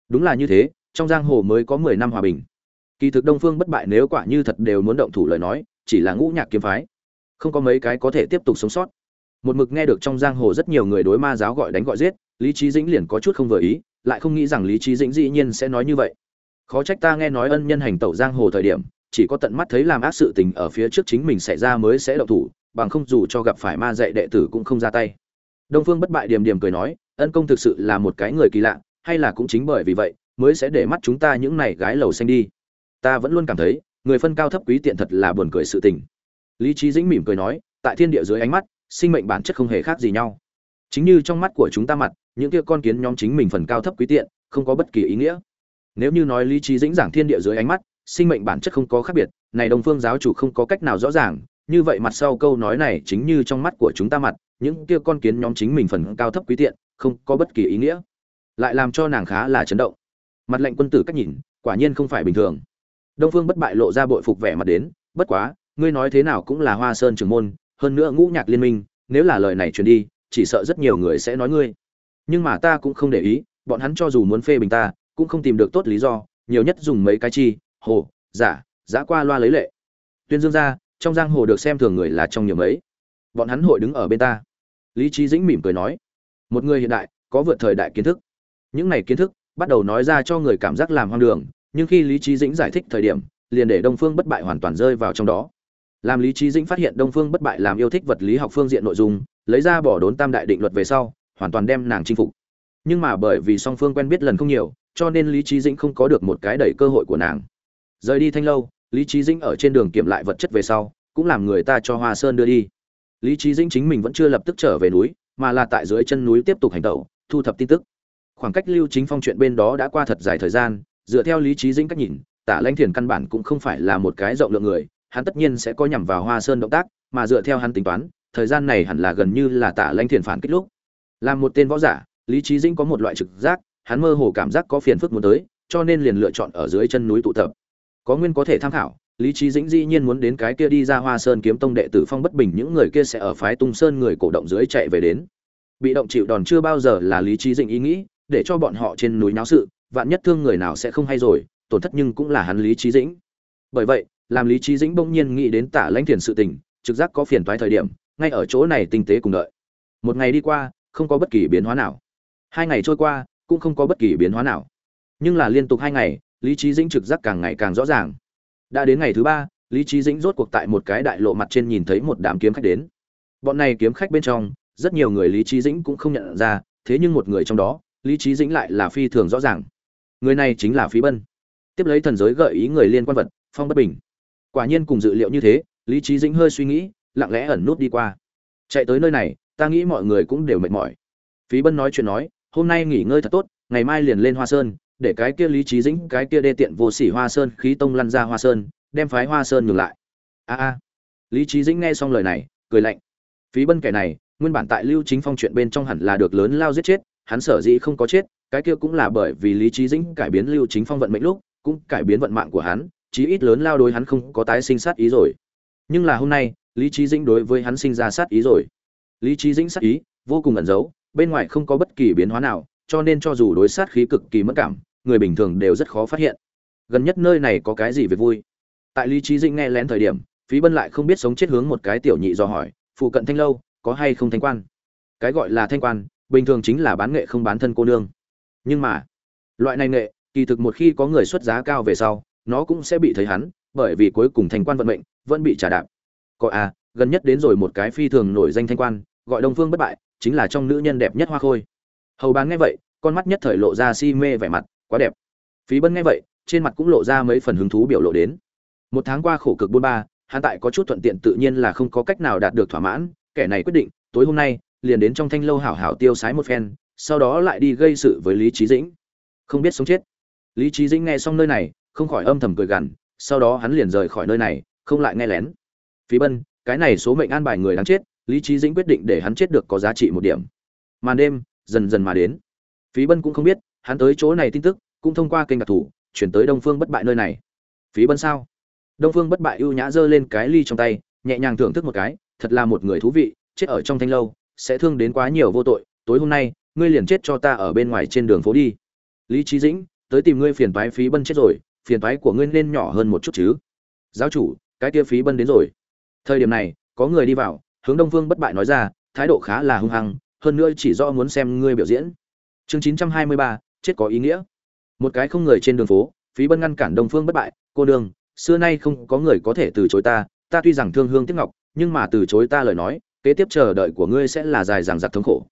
Đúng là như thế, trong giang hồ mới có mười năm hòa bình. Kỳ thực đông phương bất bại nếu quả như thật đều muốn động thủ lời nói, chỉ là ngũ nhạc kiếm phái. Không có mấy cái có thể tiếp tục sống sót. Một mực nghe được trong giang hồ rất nhiều người đối ma giáo gọi đánh gọi giết, lý trí dĩnh liền có chút không vừa ý, lại không nghĩ rằng lý trí dĩnh dĩ nhiên sẽ nói như vậy. Khó trách ta nghe nói ân nhân hành tẩu giang hồ thời điểm, chỉ có tận mắt thấy làm ác sự tình ở phía trước chính mình xảy ra mới sẽ động thủ bằng không dù cho gặp phải ma dạy đệ tử cũng không ra tay. Đông phương bất bại điềm điềm cười nói, ân công thực sự là một cái người kỳ lạ, hay là cũng chính bởi vì vậy mới sẽ để mắt chúng ta những này gái lầu xanh đi. Ta vẫn luôn cảm thấy, người phân cao thấp quý tiện thật là buồn cười sự tình. Lý trí dĩnh mỉm cười nói, tại thiên địa dưới ánh mắt, sinh mệnh bản chất không hề khác gì nhau. Chính như trong mắt của chúng ta mặt, những kia con kiến nhóm chính mình phần cao thấp quý tiện, không có bất kỳ ý nghĩa. Nếu như nói lý trí dĩnh giảng thiên địa dưới ánh mắt, sinh mệnh bản chất không có khác biệt, này đồng phương giáo chủ không có cách nào rõ ràng như vậy mặt sau câu nói này chính như trong mắt của chúng ta mặt, những kia con kiến nhóm chính mình phần cao thấp quý tiện, không có bất kỳ ý nghĩa. Lại làm cho nàng khá là chấn động. Mặt lệnh quân tử cách nhìn, quả nhiên không phải bình thường. Đông phương bất bại lộ ra bội phục vẻ mặt đến, bất quá, ngươi nói thế nào cũng là hoa sơn trưởng môn, hơn nữa ngũ nhạc liên minh, nếu là lời này truyền đi, chỉ sợ rất nhiều người sẽ nói ngươi. Nhưng mà ta cũng không để ý, bọn hắn cho dù muốn phê bình ta, cũng không tìm được tốt lý do, nhiều nhất dùng mấy cái chi, hồ, giả giả qua loa lấy lệ. Tuyên dương ra trong giang hồ được xem thường người là trong nhiều mấy. Bọn hắn hội đứng ở bên ta. Lý trí dĩnh mỉm cười nói, một người hiện đại, có vượt thời đại kiến thức. Những này kiến thức bắt đầu nói ra cho người cảm giác làm hoang đường, nhưng khi lý trí dĩnh giải thích thời điểm, liền để đông phương bất bại hoàn toàn rơi vào trong đó. Làm lý trí dĩnh phát hiện đông phương bất bại làm yêu thích vật lý học phương diện nội dung, lấy ra bỏ đốn tam đại định luật về sau, hoàn toàn đem nàng chinh phục. Nhưng mà bởi vì song phương quen biết lần không nhiều, cho nên lý trí dĩnh không có được một cái đẩy cơ hội của nàng. Rời đi thanh lâu lý trí dĩnh ở trên đường kiểm lại vật chất về sau, cũng làm người ta cho hoa sơn đưa đi. Lý trí dĩnh chính mình vẫn chưa lập tức trở về núi, mà là tại dưới chân núi tiếp tục hành tẩu, thu thập tin tức. Khoảng cách lưu chính phong chuyện bên đó đã qua thật dài thời gian, dựa theo lý trí dĩnh cách nhìn, tả lãnh thiền căn bản cũng không phải là một cái rộng lượng người, hắn tất nhiên sẽ có nhằm vào hoa sơn động tác, mà dựa theo hắn tính toán, thời gian này hẳn là gần như là tả lãnh thiền phản kích lúc. Làm một tên võ giả, lý trí dĩnh có một loại trực giác, hắn mơ hồ cảm giác có phiền phức muốn tới, cho nên liền lựa chọn ở dưới chân núi tụ tập có nguyên có thể tham khảo, lý trí dĩnh dĩ nhiên muốn đến cái kia đi ra hoa sơn kiếm tông đệ tử phong bất bình những người kia sẽ ở phái tung sơn người cổ động dưới chạy về đến. Bị động chịu đòn chưa bao giờ là lý trí dĩnh ý nghĩ, để cho bọn họ trên núi náo sự, vạn nhất thương người nào sẽ không hay rồi, tổn thất nhưng cũng là hắn lý trí dĩnh. Bởi vậy, làm lý trí dĩnh bỗng nhiên nghĩ đến tả lãnh thiền sự tình, trực giác có phiền toái thời điểm, ngay ở chỗ này tinh tế cùng đợi. Một ngày đi qua, không có bất kỳ biến hóa nào. Hai ngày trôi qua, cũng không có bất kỳ biến hóa nào. Nhưng là liên tục hai ngày lý trí dĩnh trực giác càng ngày càng rõ ràng. Đã đến ngày thứ ba, lý trí dĩnh rốt cuộc tại một cái đại lộ mặt trên nhìn thấy một đám kiếm khách đến. Bọn này kiếm khách bên trong, rất nhiều người lý trí dĩnh cũng không nhận ra, thế nhưng một người trong đó, lý trí dĩnh lại là phi thường rõ ràng. Người này chính là phí bân. Tiếp lấy thần giới gợi ý người liên quan vật, phong bất bình. Quả nhiên cùng dự liệu như thế, lý trí dĩnh hơi suy nghĩ, lặng lẽ ẩn nút đi qua. Chạy tới nơi này, ta nghĩ mọi người cũng đều mệt mỏi. Phí bân nói chuyện nói, hôm nay nghỉ ngơi thật tốt, ngày mai liền lên hoa sơn để cái kia lý trí dĩnh, cái kia đê tiện vô sỉ hoa sơn, khí tông lăn ra hoa sơn, đem phái hoa sơn ngừng lại. A a. Lý trí dĩnh nghe xong lời này, cười lạnh. Phí bân kẻ này, nguyên bản tại lưu chính phong chuyện bên trong hẳn là được lớn lao giết chết, hắn sở dĩ không có chết, cái kia cũng là bởi vì lý trí dĩnh cải biến lưu chính phong vận mệnh lúc, cũng cải biến vận mạng của hắn, chí ít lớn lao đối hắn không có tái sinh sát ý rồi. Nhưng là hôm nay, lý trí dĩnh đối với hắn sinh ra sát ý rồi. Lý trí dĩnh sát ý, vô cùng ẩn giấu, bên ngoài không có bất kỳ biến hóa nào, cho nên cho dù đối sát khí cực kỳ mất cảm người bình thường đều rất khó phát hiện. Gần nhất nơi này có cái gì về vui? Tại lý trí dĩnh nghe lén thời điểm, phí bân lại không biết sống chết hướng một cái tiểu nhị do hỏi, phụ cận thanh lâu, có hay không thanh quan? Cái gọi là thanh quan, bình thường chính là bán nghệ không bán thân cô nương. Nhưng mà, loại này nghệ, kỳ thực một khi có người xuất giá cao về sau, nó cũng sẽ bị thấy hắn, bởi vì cuối cùng thanh quan vận mệnh vẫn bị trả đạp. Có à gần nhất đến rồi một cái phi thường nổi danh thanh quan, gọi đông phương bất bại, chính là trong nữ nhân đẹp nhất hoa khôi. Hầu bán nghe vậy, con mắt nhất thời lộ ra si mê vẻ mặt quá đẹp. Phí bân nghe vậy, trên mặt cũng lộ ra mấy phần hứng thú biểu lộ đến. Một tháng qua khổ cực bôn ba, hắn tại có chút thuận tiện tự nhiên là không có cách nào đạt được thỏa mãn, kẻ này quyết định, tối hôm nay, liền đến trong thanh lâu hảo hảo tiêu sái một phen, sau đó lại đi gây sự với lý trí dĩnh. Không biết sống chết. Lý trí dĩnh nghe xong nơi này, không khỏi âm thầm cười gằn, sau đó hắn liền rời khỏi nơi này, không lại nghe lén. Phí bân, cái này số mệnh an bài người đáng chết, lý trí dĩnh quyết định để hắn chết được có giá trị một điểm. Màn đêm, dần dần mà đến. Phí bân cũng không biết, hắn tới chỗ này tin tức cũng thông qua kênh đặc thủ chuyển tới đông phương bất bại nơi này. Phí bân sao? Đông phương bất bại ưu nhã giơ lên cái ly trong tay, nhẹ nhàng thưởng thức một cái, thật là một người thú vị, chết ở trong thanh lâu, sẽ thương đến quá nhiều vô tội. Tối hôm nay, ngươi liền chết cho ta ở bên ngoài trên đường phố đi. Lý trí dĩnh, tới tìm ngươi phiền toái phí bân chết rồi, phiền toái của ngươi nên nhỏ hơn một chút chứ. Giáo chủ, cái kia phí bân đến rồi. Thời điểm này, có người đi vào, hướng đông phương bất bại nói ra, thái độ khá là hung hăng, hơn nữa chỉ do muốn xem ngươi biểu diễn. Chương chín trăm hai mươi ba, chết có ý nghĩa một cái không người trên đường phố, phí bân ngăn cản đông phương bất bại, cô đường xưa nay không có người có thể từ chối ta ta tuy rằng thương hương tiếc ngọc, nhưng mà từ chối ta lời nói, kế tiếp chờ đợi của ngươi sẽ là dài dằng dặc thống khổ.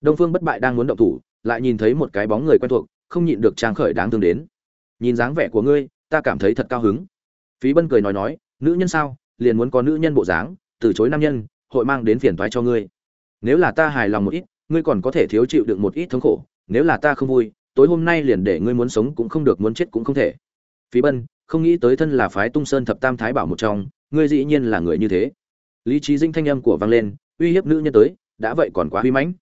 Đông phương bất bại đang muốn động thủ, lại nhìn thấy một cái bóng người quen thuộc, không nhịn được trang khởi đáng thương đến. Nhìn dáng vẻ của ngươi, ta cảm thấy thật cao hứng. Phí bân cười nói nói, nữ nhân sao, liền muốn có nữ nhân bộ dáng, từ chối nam nhân, hội mang đến phiền toái cho ngươi. Nếu là ta hài lòng một ít, ngươi còn có thể thiếu chịu được một ít thống khổ, nếu là ta không vui tối hôm nay liền để ngươi muốn sống cũng không được, muốn chết cũng không thể. Phí bân, không nghĩ tới thân là phái tung sơn thập tam thái bảo một trong, ngươi dĩ nhiên là người như thế. Lý trí dinh thanh âm của vang lên, uy hiếp nữ nhân tới, đã vậy còn quá huy mãnh.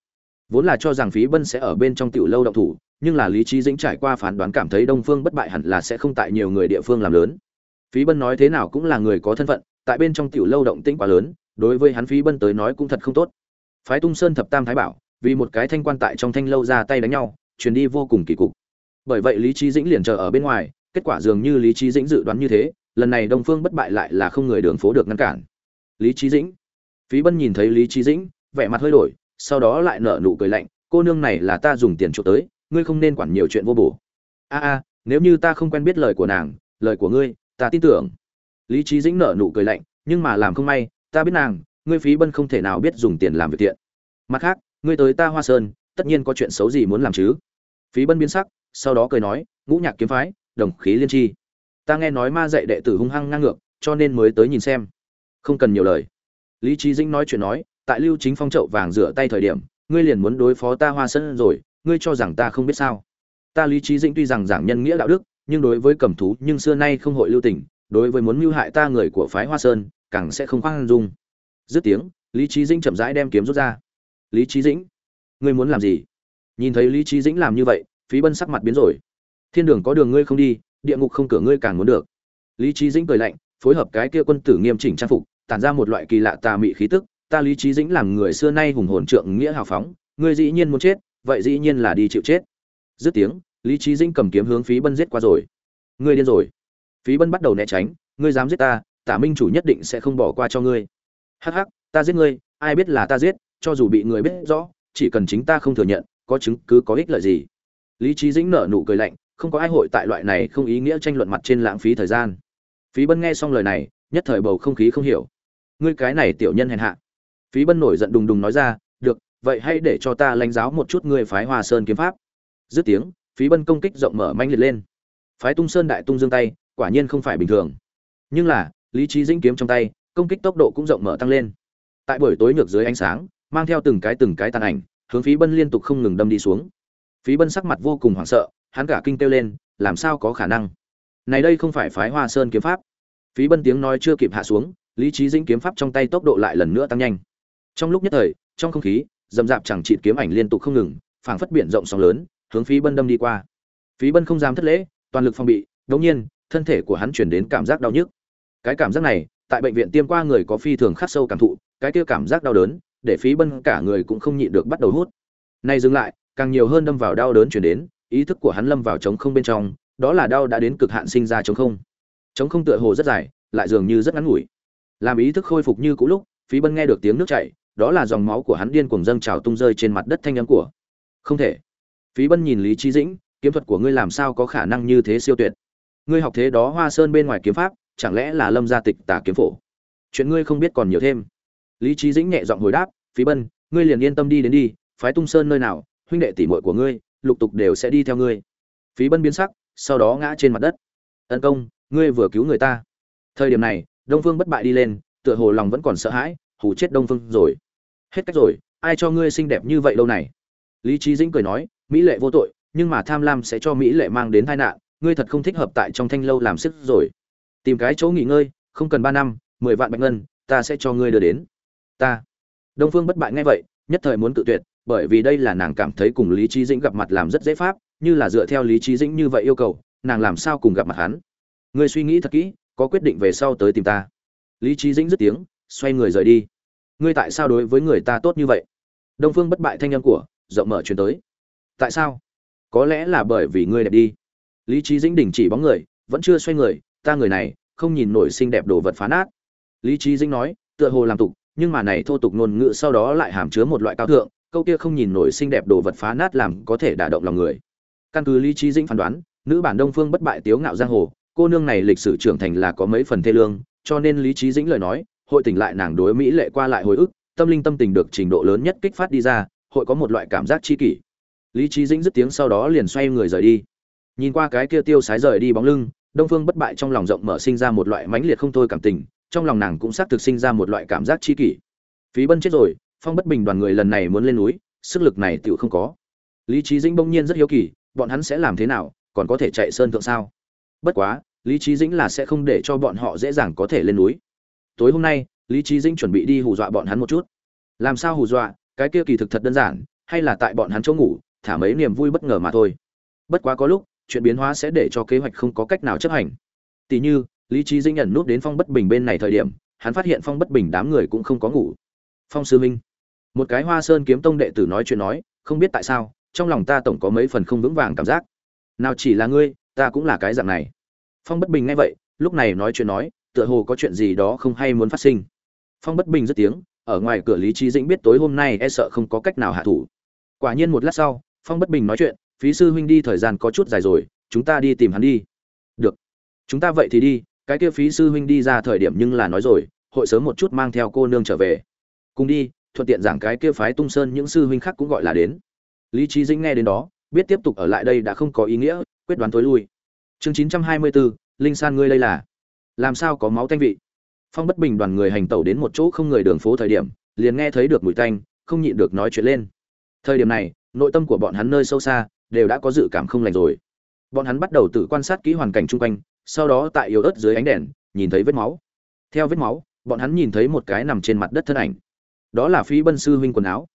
Vốn là cho rằng phí bân sẽ ở bên trong tiểu lâu động thủ, nhưng là lý trí dĩnh trải qua phán đoán cảm thấy đông phương bất bại hẳn là sẽ không tại nhiều người địa phương làm lớn. Phí bân nói thế nào cũng là người có thân phận, tại bên trong tiểu lâu động tĩnh quá lớn, đối với hắn phí bân tới nói cũng thật không tốt. Phái tung sơn thập tam thái bảo, vì một cái thanh quan tại trong thanh lâu ra tay đánh nhau truyền đi vô cùng kỳ cục. Bởi vậy lý trí dĩnh liền chờ ở bên ngoài, kết quả dường như lý trí dĩnh dự đoán như thế, lần này đông phương bất bại lại là không người đường phố được ngăn cản. Lý trí dĩnh. Phí bân nhìn thấy lý trí dĩnh, vẻ mặt hơi đổi, sau đó lại nở nụ cười lạnh, cô nương này là ta dùng tiền chuộc tới, ngươi không nên quản nhiều chuyện vô bổ. A a, nếu như ta không quen biết lời của nàng, lời của ngươi, ta tin tưởng. Lý trí dĩnh nở nụ cười lạnh, nhưng mà làm không may, ta biết nàng, ngươi phí bân không thể nào biết dùng tiền làm việc thiện. Mặt khác, ngươi tới ta hoa sơn tất nhiên có chuyện xấu gì muốn làm chứ? Phí bân biến sắc, sau đó cười nói, ngũ nhạc kiếm phái, đồng khí liên tri ta nghe nói ma dạy đệ tử hung hăng ngang ngược, cho nên mới tới nhìn xem. Không cần nhiều lời. Lý trí dĩnh nói chuyện nói, tại lưu chính phong trậu vàng rửa tay thời điểm, ngươi liền muốn đối phó ta hoa sơn rồi, ngươi cho rằng ta không biết sao? Ta lý trí dĩnh tuy rằng giảng nhân nghĩa đạo đức, nhưng đối với cẩm thú nhưng xưa nay không hội lưu tình, đối với muốn mưu hại ta người của phái hoa sơn, càng sẽ không khoan dung. Dứt tiếng, lý trí dĩnh chậm rãi đem kiếm rút ra. Lý trí dĩnh ngươi muốn làm gì? Nhìn thấy lý trí dĩnh làm như vậy, phí bân sắc mặt biến rồi. Thiên đường có đường ngươi không đi, địa ngục không cửa ngươi càng muốn được. Lý trí dĩnh cười lạnh, phối hợp cái kia quân tử nghiêm chỉnh trang phục, tản ra một loại kỳ lạ tà mị khí tức. Ta lý trí dĩnh làm người xưa nay hùng hồn trượng nghĩa hào phóng, ngươi dĩ nhiên muốn chết, vậy dĩ nhiên là đi chịu chết. Dứt tiếng, lý trí dĩnh cầm kiếm hướng phí bân giết qua rồi. Ngươi điên rồi. Phí bân bắt đầu né tránh, ngươi dám giết ta, tả minh chủ nhất định sẽ không bỏ qua cho ngươi. Hắc hắc, ta giết ngươi, ai biết là ta giết, cho dù bị người biết rõ chỉ cần chính ta không thừa nhận, có chứng cứ có ích lợi gì. Lý trí dĩnh nở nụ cười lạnh, không có ai hội tại loại này không ý nghĩa tranh luận mặt trên lãng phí thời gian. Phí bân nghe xong lời này, nhất thời bầu không khí không hiểu. Ngươi cái này tiểu nhân hèn hạ. Phí bân nổi giận đùng đùng nói ra, được, vậy hãy để cho ta lãnh giáo một chút ngươi phái hoa sơn kiếm pháp. Dứt tiếng, phí bân công kích rộng mở manh liệt lên. Phái tung sơn đại tung dương tay, quả nhiên không phải bình thường. Nhưng là, lý trí dĩnh kiếm trong tay, công kích tốc độ cũng rộng mở tăng lên. Tại buổi tối nhược dưới ánh sáng mang theo từng cái từng cái tàn ảnh, hướng phí bân liên tục không ngừng đâm đi xuống. Phí bân sắc mặt vô cùng hoảng sợ, hắn cả kinh kêu lên, làm sao có khả năng? Này đây không phải phái hoa sơn kiếm pháp. Phí bân tiếng nói chưa kịp hạ xuống, lý trí dĩnh kiếm pháp trong tay tốc độ lại lần nữa tăng nhanh. Trong lúc nhất thời, trong không khí, dầm dạp chẳng chịt kiếm ảnh liên tục không ngừng, phảng phất biển rộng sóng lớn, hướng phí bân đâm đi qua. Phí bân không dám thất lễ, toàn lực phòng bị đống nhiên, thân thể của hắn chuyển đến cảm giác đau nhức. Cái cảm giác này, tại bệnh viện tiêm qua người có phi thường khắc sâu cảm thụ, cái kia cảm giác đau đớn để phí bân cả người cũng không nhịn được bắt đầu hút. Nay dừng lại, càng nhiều hơn đâm vào đau đớn chuyển đến, ý thức của hắn lâm vào trống không bên trong, đó là đau đã đến cực hạn sinh ra trống không. Trống không tựa hồ rất dài, lại dường như rất ngắn ngủi. Làm ý thức khôi phục như cũ lúc, phí bân nghe được tiếng nước chảy, đó là dòng máu của hắn điên cuồng dâng trào tung rơi trên mặt đất thanh âm của. Không thể. Phí bân nhìn lý trí dĩnh, kiếm thuật của ngươi làm sao có khả năng như thế siêu tuyệt? Ngươi học thế đó hoa sơn bên ngoài kiếm pháp, chẳng lẽ là lâm gia tịch tả kiếm phổ? Chuyện ngươi không biết còn nhiều thêm lý trí dĩnh nhẹ giọng hồi đáp, phí bân, ngươi liền yên tâm đi đến đi, phái tung sơn nơi nào, huynh đệ tỷ muội của ngươi, lục tục đều sẽ đi theo ngươi. Phí bân biến sắc, sau đó ngã trên mặt đất. Tấn công, ngươi vừa cứu người ta. Thời điểm này, đông phương bất bại đi lên, tựa hồ lòng vẫn còn sợ hãi, hù chết đông phương rồi. Hết cách rồi, ai cho ngươi xinh đẹp như vậy lâu này? Lý trí dĩnh cười nói, mỹ lệ vô tội, nhưng mà tham lam sẽ cho mỹ lệ mang đến tai nạn, ngươi thật không thích hợp tại trong thanh lâu làm sức rồi. Tìm cái chỗ nghỉ ngơi, không cần ba năm, mười vạn bạch ngân, ta sẽ cho ngươi đưa đến ta. Đông phương bất bại nghe vậy, nhất thời muốn tự tuyệt, bởi vì đây là nàng cảm thấy cùng lý trí dĩnh gặp mặt làm rất dễ pháp, như là dựa theo lý trí dĩnh như vậy yêu cầu, nàng làm sao cùng gặp mặt hắn? Ngươi suy nghĩ thật kỹ, có quyết định về sau tới tìm ta. Lý trí dĩnh dứt tiếng, xoay người rời đi. Ngươi tại sao đối với người ta tốt như vậy? Đông phương bất bại thanh âm của, rộng mở truyền tới. Tại sao? Có lẽ là bởi vì ngươi đẹp đi. Lý trí dĩnh đình chỉ bóng người, vẫn chưa xoay người, ta người này, không nhìn nổi xinh đẹp đồ vật phá nát. Lý trí dĩnh nói, tựa hồ làm tục nhưng mà này thô tục ngôn ngữ sau đó lại hàm chứa một loại cao thượng, câu kia không nhìn nổi xinh đẹp đồ vật phá nát làm có thể đả động lòng người. Căn cứ lý trí dĩnh phán đoán, nữ bản đông phương bất bại tiếu ngạo giang hồ, cô nương này lịch sử trưởng thành là có mấy phần thê lương, cho nên lý trí dĩnh lời nói, hội tỉnh lại nàng đối mỹ lệ qua lại hồi ức, tâm linh tâm tình được trình độ lớn nhất kích phát đi ra, hội có một loại cảm giác chi kỷ. Lý trí dĩnh dứt tiếng sau đó liền xoay người rời đi. Nhìn qua cái kia tiêu sái rời đi bóng lưng, đông phương bất bại trong lòng rộng mở sinh ra một loại mãnh liệt không thôi cảm tình trong lòng nàng cũng xác thực sinh ra một loại cảm giác chi kỷ. Phí bân chết rồi, phong bất bình đoàn người lần này muốn lên núi, sức lực này tựu không có. Lý trí dĩnh bỗng nhiên rất hiếu kỳ, bọn hắn sẽ làm thế nào, còn có thể chạy sơn thượng sao? Bất quá, lý trí dĩnh là sẽ không để cho bọn họ dễ dàng có thể lên núi. Tối hôm nay, lý trí dĩnh chuẩn bị đi hù dọa bọn hắn một chút. Làm sao hù dọa, cái kia kỳ thực thật đơn giản, hay là tại bọn hắn chỗ ngủ, thả mấy niềm vui bất ngờ mà thôi. Bất quá có lúc, chuyện biến hóa sẽ để cho kế hoạch không có cách nào chấp hành. Tỷ như lý trí dĩnh nhận nút đến phong bất bình bên này thời điểm, hắn phát hiện phong bất bình đám người cũng không có ngủ. Phong sư minh một cái hoa sơn kiếm tông đệ tử nói chuyện nói, không biết tại sao, trong lòng ta tổng có mấy phần không vững vàng cảm giác. Nào chỉ là ngươi, ta cũng là cái dạng này. Phong bất bình nghe vậy, lúc này nói chuyện nói, tựa hồ có chuyện gì đó không hay muốn phát sinh. Phong bất bình rất tiếng, ở ngoài cửa lý trí dĩnh biết tối hôm nay e sợ không có cách nào hạ thủ. Quả nhiên một lát sau, phong bất bình nói chuyện, phí sư huynh đi thời gian có chút dài rồi, chúng ta đi tìm hắn đi. Được. Chúng ta vậy thì đi cái kia phí sư huynh đi ra thời điểm nhưng là nói rồi, hội sớm một chút mang theo cô nương trở về. Cùng đi, thuận tiện giảng cái kia phái tung sơn những sư huynh khác cũng gọi là đến. Lý trí dĩnh nghe đến đó, biết tiếp tục ở lại đây đã không có ý nghĩa, quyết đoán tối lui. Chương chín trăm hai mươi bốn linh san ngươi đây là? Làm sao có máu thanh vị? Phong bất bình đoàn người hành tẩu đến một chỗ không người đường phố thời điểm, liền nghe thấy được mùi tanh, không nhịn được nói chuyện lên. Thời điểm này, nội tâm của bọn hắn nơi sâu xa, đều đã có dự cảm không lành rồi. Bọn hắn bắt đầu tự quan sát kỹ hoàn cảnh chung quanh sau đó tại yếu ớt dưới ánh đèn, nhìn thấy vết máu. Theo vết máu, bọn hắn nhìn thấy một cái nằm trên mặt đất thân ảnh. Đó là phí bân sư huynh quần áo.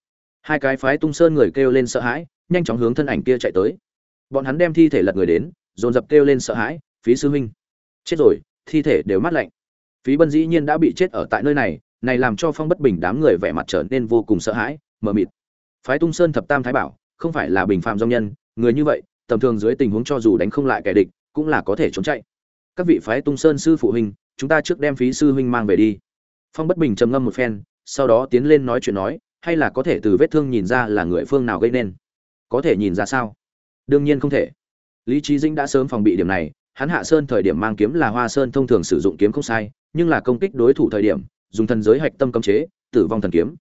Hai cái phái tung sơn người kêu lên sợ hãi, nhanh chóng hướng thân ảnh kia chạy tới. Bọn hắn đem thi thể lật người đến, dồn dập kêu lên sợ hãi, phí sư huynh, chết rồi, thi thể đều mát lạnh. Phí bân dĩ nhiên đã bị chết ở tại nơi này này làm cho phong bất bình đám người vẻ mặt trở nên vô cùng sợ hãi, mờ mịt. Phái tung sơn thập tam thái bảo, không phải là bình phạm dòng nhân, người như vậy, tầm thường dưới tình huống cho dù đánh không lại kẻ địch, cũng là có thể trốn chạy các vị phái tung sơn sư phụ huynh, chúng ta trước đem phí sư huynh mang về đi. Phong bất bình trầm ngâm một phen, sau đó tiến lên nói chuyện nói, hay là có thể từ vết thương nhìn ra là người phương nào gây nên? Có thể nhìn ra sao? Đương nhiên không thể. Lý trí dĩnh đã sớm phòng bị điểm này, hắn hạ sơn thời điểm mang kiếm là hoa sơn thông thường sử dụng kiếm không sai, nhưng là công kích đối thủ thời điểm, dùng thần giới hạch tâm cấm chế, tử vong thần kiếm.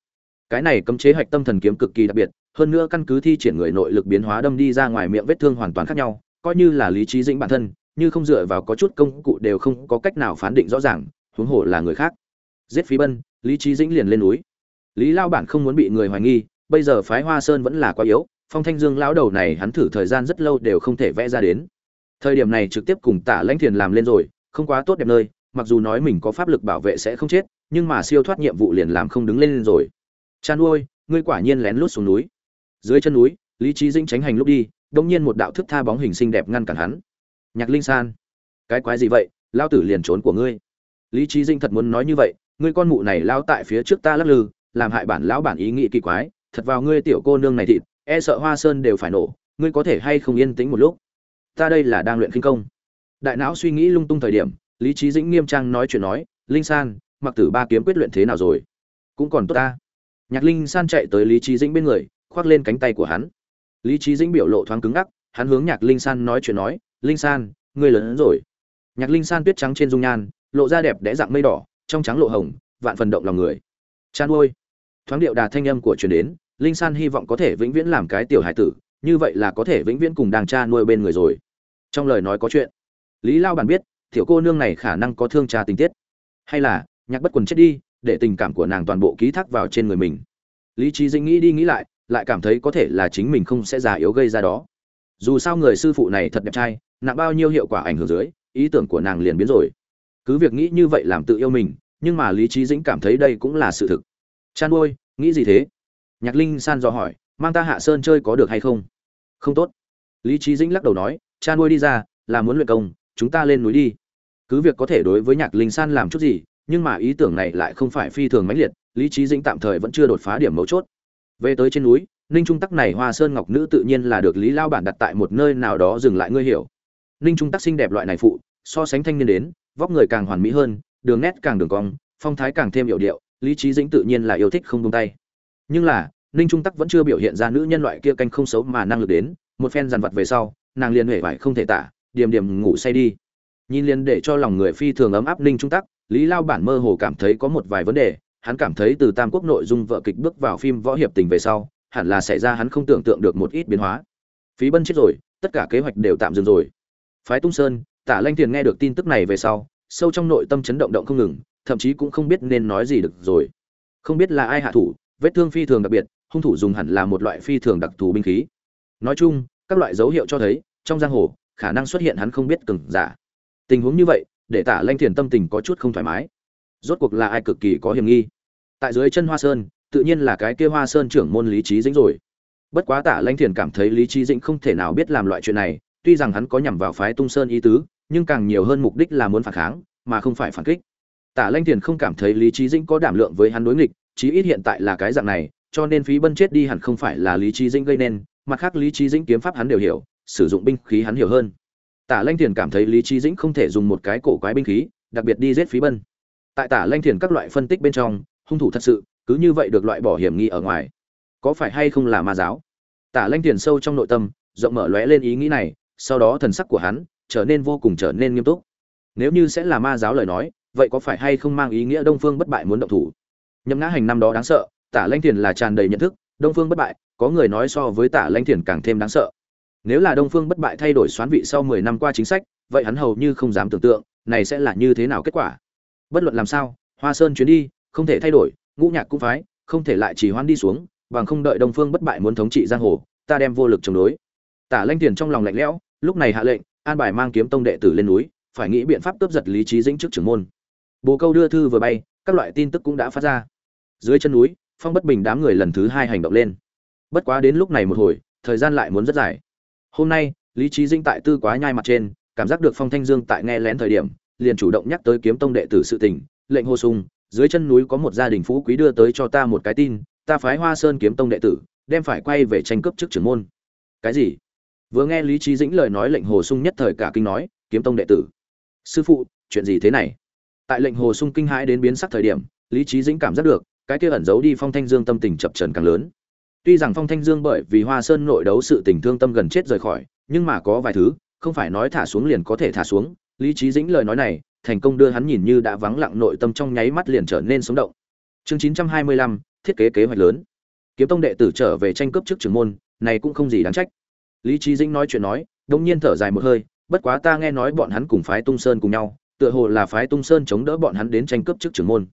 Cái này cấm chế hạch tâm thần kiếm cực kỳ đặc biệt, hơn nữa căn cứ thi triển người nội lực biến hóa đâm đi ra ngoài miệng vết thương hoàn toàn khác nhau, coi như là lý trí dĩnh bản thân như không dựa vào có chút công cụ đều không có cách nào phán định rõ ràng, huống hồ là người khác. Giết phí bân, lý trí dĩnh liền lên núi. Lý lao bản không muốn bị người hoài nghi, bây giờ phái hoa sơn vẫn là quá yếu, phong thanh dương lão đầu này hắn thử thời gian rất lâu đều không thể vẽ ra đến. Thời điểm này trực tiếp cùng tả lãnh thiền làm lên rồi, không quá tốt đẹp nơi, mặc dù nói mình có pháp lực bảo vệ sẽ không chết, nhưng mà siêu thoát nhiệm vụ liền làm không đứng lên rồi. Chan ôi ngươi quả nhiên lén lút xuống núi. Dưới chân núi, lý trí dĩnh tránh hành lúc đi, đông nhiên một đạo thức tha bóng hình xinh đẹp ngăn cản hắn nhạc linh san. Cái quái gì vậy? Lao tử liền trốn của ngươi. Lý trí dĩnh thật muốn nói như vậy, ngươi con mụ này lao tại phía trước ta lắc lư, làm hại bản lão bản ý nghĩ kỳ quái, thật vào ngươi tiểu cô nương này thịt e sợ hoa sơn đều phải nổ, ngươi có thể hay không yên tĩnh một lúc? Ta đây là đang luyện kinh công. Đại não suy nghĩ lung tung thời điểm, lý trí dĩnh nghiêm trang nói chuyện nói, linh san, mặc tử ba kiếm quyết luyện thế nào rồi? Cũng còn tốt ta. Nhạc linh san chạy tới lý trí dĩnh bên người, khoác lên cánh tay của hắn. Lý trí dĩnh biểu lộ thoáng cứng ngắc, hắn hướng nhạc linh san nói chuyện nói linh san, ngươi lớn hơn rồi. Nhạc linh san tuyết trắng trên dung nhan, lộ ra đẹp đẽ dạng mây đỏ, trong trắng lộ hồng, vạn phần động lòng người. Chan ôi thoáng điệu đà thanh âm của truyền đến, linh san hy vọng có thể vĩnh viễn làm cái tiểu hải tử, như vậy là có thể vĩnh viễn cùng đàng cha nuôi bên người rồi. Trong lời nói có chuyện, lý lao bản biết, tiểu cô nương này khả năng có thương cha tình tiết. Hay là, nhạc bất quần chết đi, để tình cảm của nàng toàn bộ ký thác vào trên người mình. Lý trí dĩnh nghĩ đi nghĩ lại lại cảm thấy có thể là chính mình không sẽ già yếu gây ra đó dù sao người sư phụ này thật đẹp trai, nặng bao nhiêu hiệu quả ảnh hưởng dưới, ý tưởng của nàng liền biến rồi. Cứ việc nghĩ như vậy làm tự yêu mình, nhưng mà lý trí dĩnh cảm thấy đây cũng là sự thực. Chan ôi, nghĩ gì thế? Nhạc linh san dò hỏi, mang ta hạ sơn chơi có được hay không? Không tốt. Lý trí dĩnh lắc đầu nói cha nuôi đi ra, là muốn luyện công, chúng ta lên núi đi. Cứ việc có thể đối với nhạc linh san làm chút gì, nhưng mà ý tưởng này lại không phải phi thường mãnh liệt, lý trí dĩnh tạm thời vẫn chưa đột phá điểm mấu chốt. Về tới trên núi ninh trung tắc này hoa sơn ngọc nữ tự nhiên là được lý lao bản đặt tại một nơi nào đó dừng lại ngươi hiểu. Ninh trung tắc xinh đẹp loại này phụ, so sánh thanh niên đến, vóc người càng hoàn mỹ hơn, đường nét càng đường cong, phong thái càng thêm hiệu điệu, lý trí dĩnh tự nhiên là yêu thích không tung tay. Nhưng là, ninh trung tắc vẫn chưa biểu hiện ra nữ nhân loại kia canh không xấu mà năng lực đến, một phen dằn vặt về sau, nàng liền huệ vải không thể tả điểm điểm ngủ say đi. Nhìn liền để cho lòng người phi thường ấm áp ninh trung tắc, lý lao bản mơ hồ cảm thấy có một vài vấn đề, hắn cảm thấy từ tam quốc nội dung vợ kịch bước vào phim võ hiệp tình về sau hẳn là xảy ra hắn không tưởng tượng được một ít biến hóa. Phí bân chết rồi, tất cả kế hoạch đều tạm dừng rồi. Phái tung sơn, tả lanh tiền nghe được tin tức này về sau, sâu trong nội tâm chấn động động không ngừng, thậm chí cũng không biết nên nói gì được rồi. Không biết là ai hạ thủ, vết thương phi thường đặc biệt, hung thủ dùng hẳn là một loại phi thường đặc thù binh khí. Nói chung, các loại dấu hiệu cho thấy, trong giang hồ, khả năng xuất hiện hắn không biết cừng giả. Tình huống như vậy, để tả lanh thiền tâm tình có chút không thoải mái. Rốt cuộc là ai cực kỳ có hiểm nghi? Tại dưới chân hoa sơn tự nhiên là cái kia hoa sơn trưởng môn lý trí dĩnh rồi. Bất quá tả lanh thiền cảm thấy lý trí dĩnh không thể nào biết làm loại chuyện này, tuy rằng hắn có nhằm vào phái tung sơn ý tứ, nhưng càng nhiều hơn mục đích là muốn phản kháng, mà không phải phản kích. Tả lanh thiền không cảm thấy lý trí dĩnh có đảm lượng với hắn đối nghịch, chí ít hiện tại là cái dạng này, cho nên phí bân chết đi hẳn không phải là lý trí dĩnh gây nên, mặt khác lý trí dĩnh kiếm pháp hắn đều hiểu, sử dụng binh khí hắn hiểu hơn. Tả lanh thiền cảm thấy lý trí dĩnh không thể dùng một cái cổ quái binh khí, đặc biệt đi giết phí bân. Tại tả lanh thiền các loại phân tích bên trong, hung thủ thật sự cứ như vậy được loại bỏ hiểm nghi ở ngoài. Có phải hay không là ma giáo? Tả lanh thiền sâu trong nội tâm, rộng mở lóe lên ý nghĩ này, sau đó thần sắc của hắn trở nên vô cùng trở nên nghiêm túc. Nếu như sẽ là ma giáo lời nói, vậy có phải hay không mang ý nghĩa đông phương bất bại muốn động thủ? Nhấm ngã hành năm đó đáng sợ, tả lanh thiền là tràn đầy nhận thức, đông phương bất bại, có người nói so với tả lanh thiền càng thêm đáng sợ. Nếu là đông phương bất bại thay đổi xoán vị sau mười năm qua chính sách, vậy hắn hầu như không dám tưởng tượng, này sẽ là như thế nào kết quả? Bất luận làm sao, hoa sơn chuyến đi, không thể thay đổi ngũ nhạc cũng phái, không thể lại chỉ hoan đi xuống, bằng không đợi đông phương bất bại muốn thống trị giang hồ, ta đem vô lực chống đối. Tả lanh Tiền trong lòng lạnh lẽo, lúc này hạ lệnh, an bài mang kiếm tông đệ tử lên núi, phải nghĩ biện pháp cướp giật lý trí dĩnh trước trưởng môn. Bồ câu đưa thư vừa bay, các loại tin tức cũng đã phát ra. Dưới chân núi, phong bất bình đám người lần thứ hai hành động lên. Bất quá đến lúc này một hồi, thời gian lại muốn rất dài. Hôm nay, lý trí dinh tại tư quá nhai mặt trên, cảm giác được phong thanh dương tại nghe lén thời điểm, liền chủ động nhắc tới kiếm tông đệ tử sự tình, lệnh hô sung dưới chân núi có một gia đình phú quý đưa tới cho ta một cái tin, ta phái hoa sơn kiếm tông đệ tử, đem phải quay về tranh cướp trước trưởng môn. Cái gì? Vừa nghe lý trí dĩnh lời nói lệnh hồ sung nhất thời cả kinh nói, kiếm tông đệ tử. Sư phụ, chuyện gì thế này? Tại lệnh hồ sung kinh hãi đến biến sắc thời điểm, lý trí dĩnh cảm giác được, cái kia ẩn giấu đi phong thanh dương tâm tình chập trần càng lớn. Tuy rằng phong thanh dương bởi vì hoa sơn nội đấu sự tình thương tâm gần chết rời khỏi, nhưng mà có vài thứ, không phải nói thả xuống liền có thể thả xuống. Lý trí dĩnh lời nói này thành công đưa hắn nhìn như đã vắng lặng nội tâm trong nháy mắt liền trở nên sống động. Chương chín trăm hai mươi lăm, thiết kế kế hoạch lớn. Kiếm tông đệ tử trở về tranh cướp trước trưởng môn, này cũng không gì đáng trách. Lý Chí dĩnh nói chuyện nói đột nhiên thở dài một hơi, bất quá ta nghe nói bọn hắn cùng phái tung sơn cùng nhau, tựa hồ là phái tung sơn chống đỡ bọn hắn đến tranh cướp trước trưởng môn.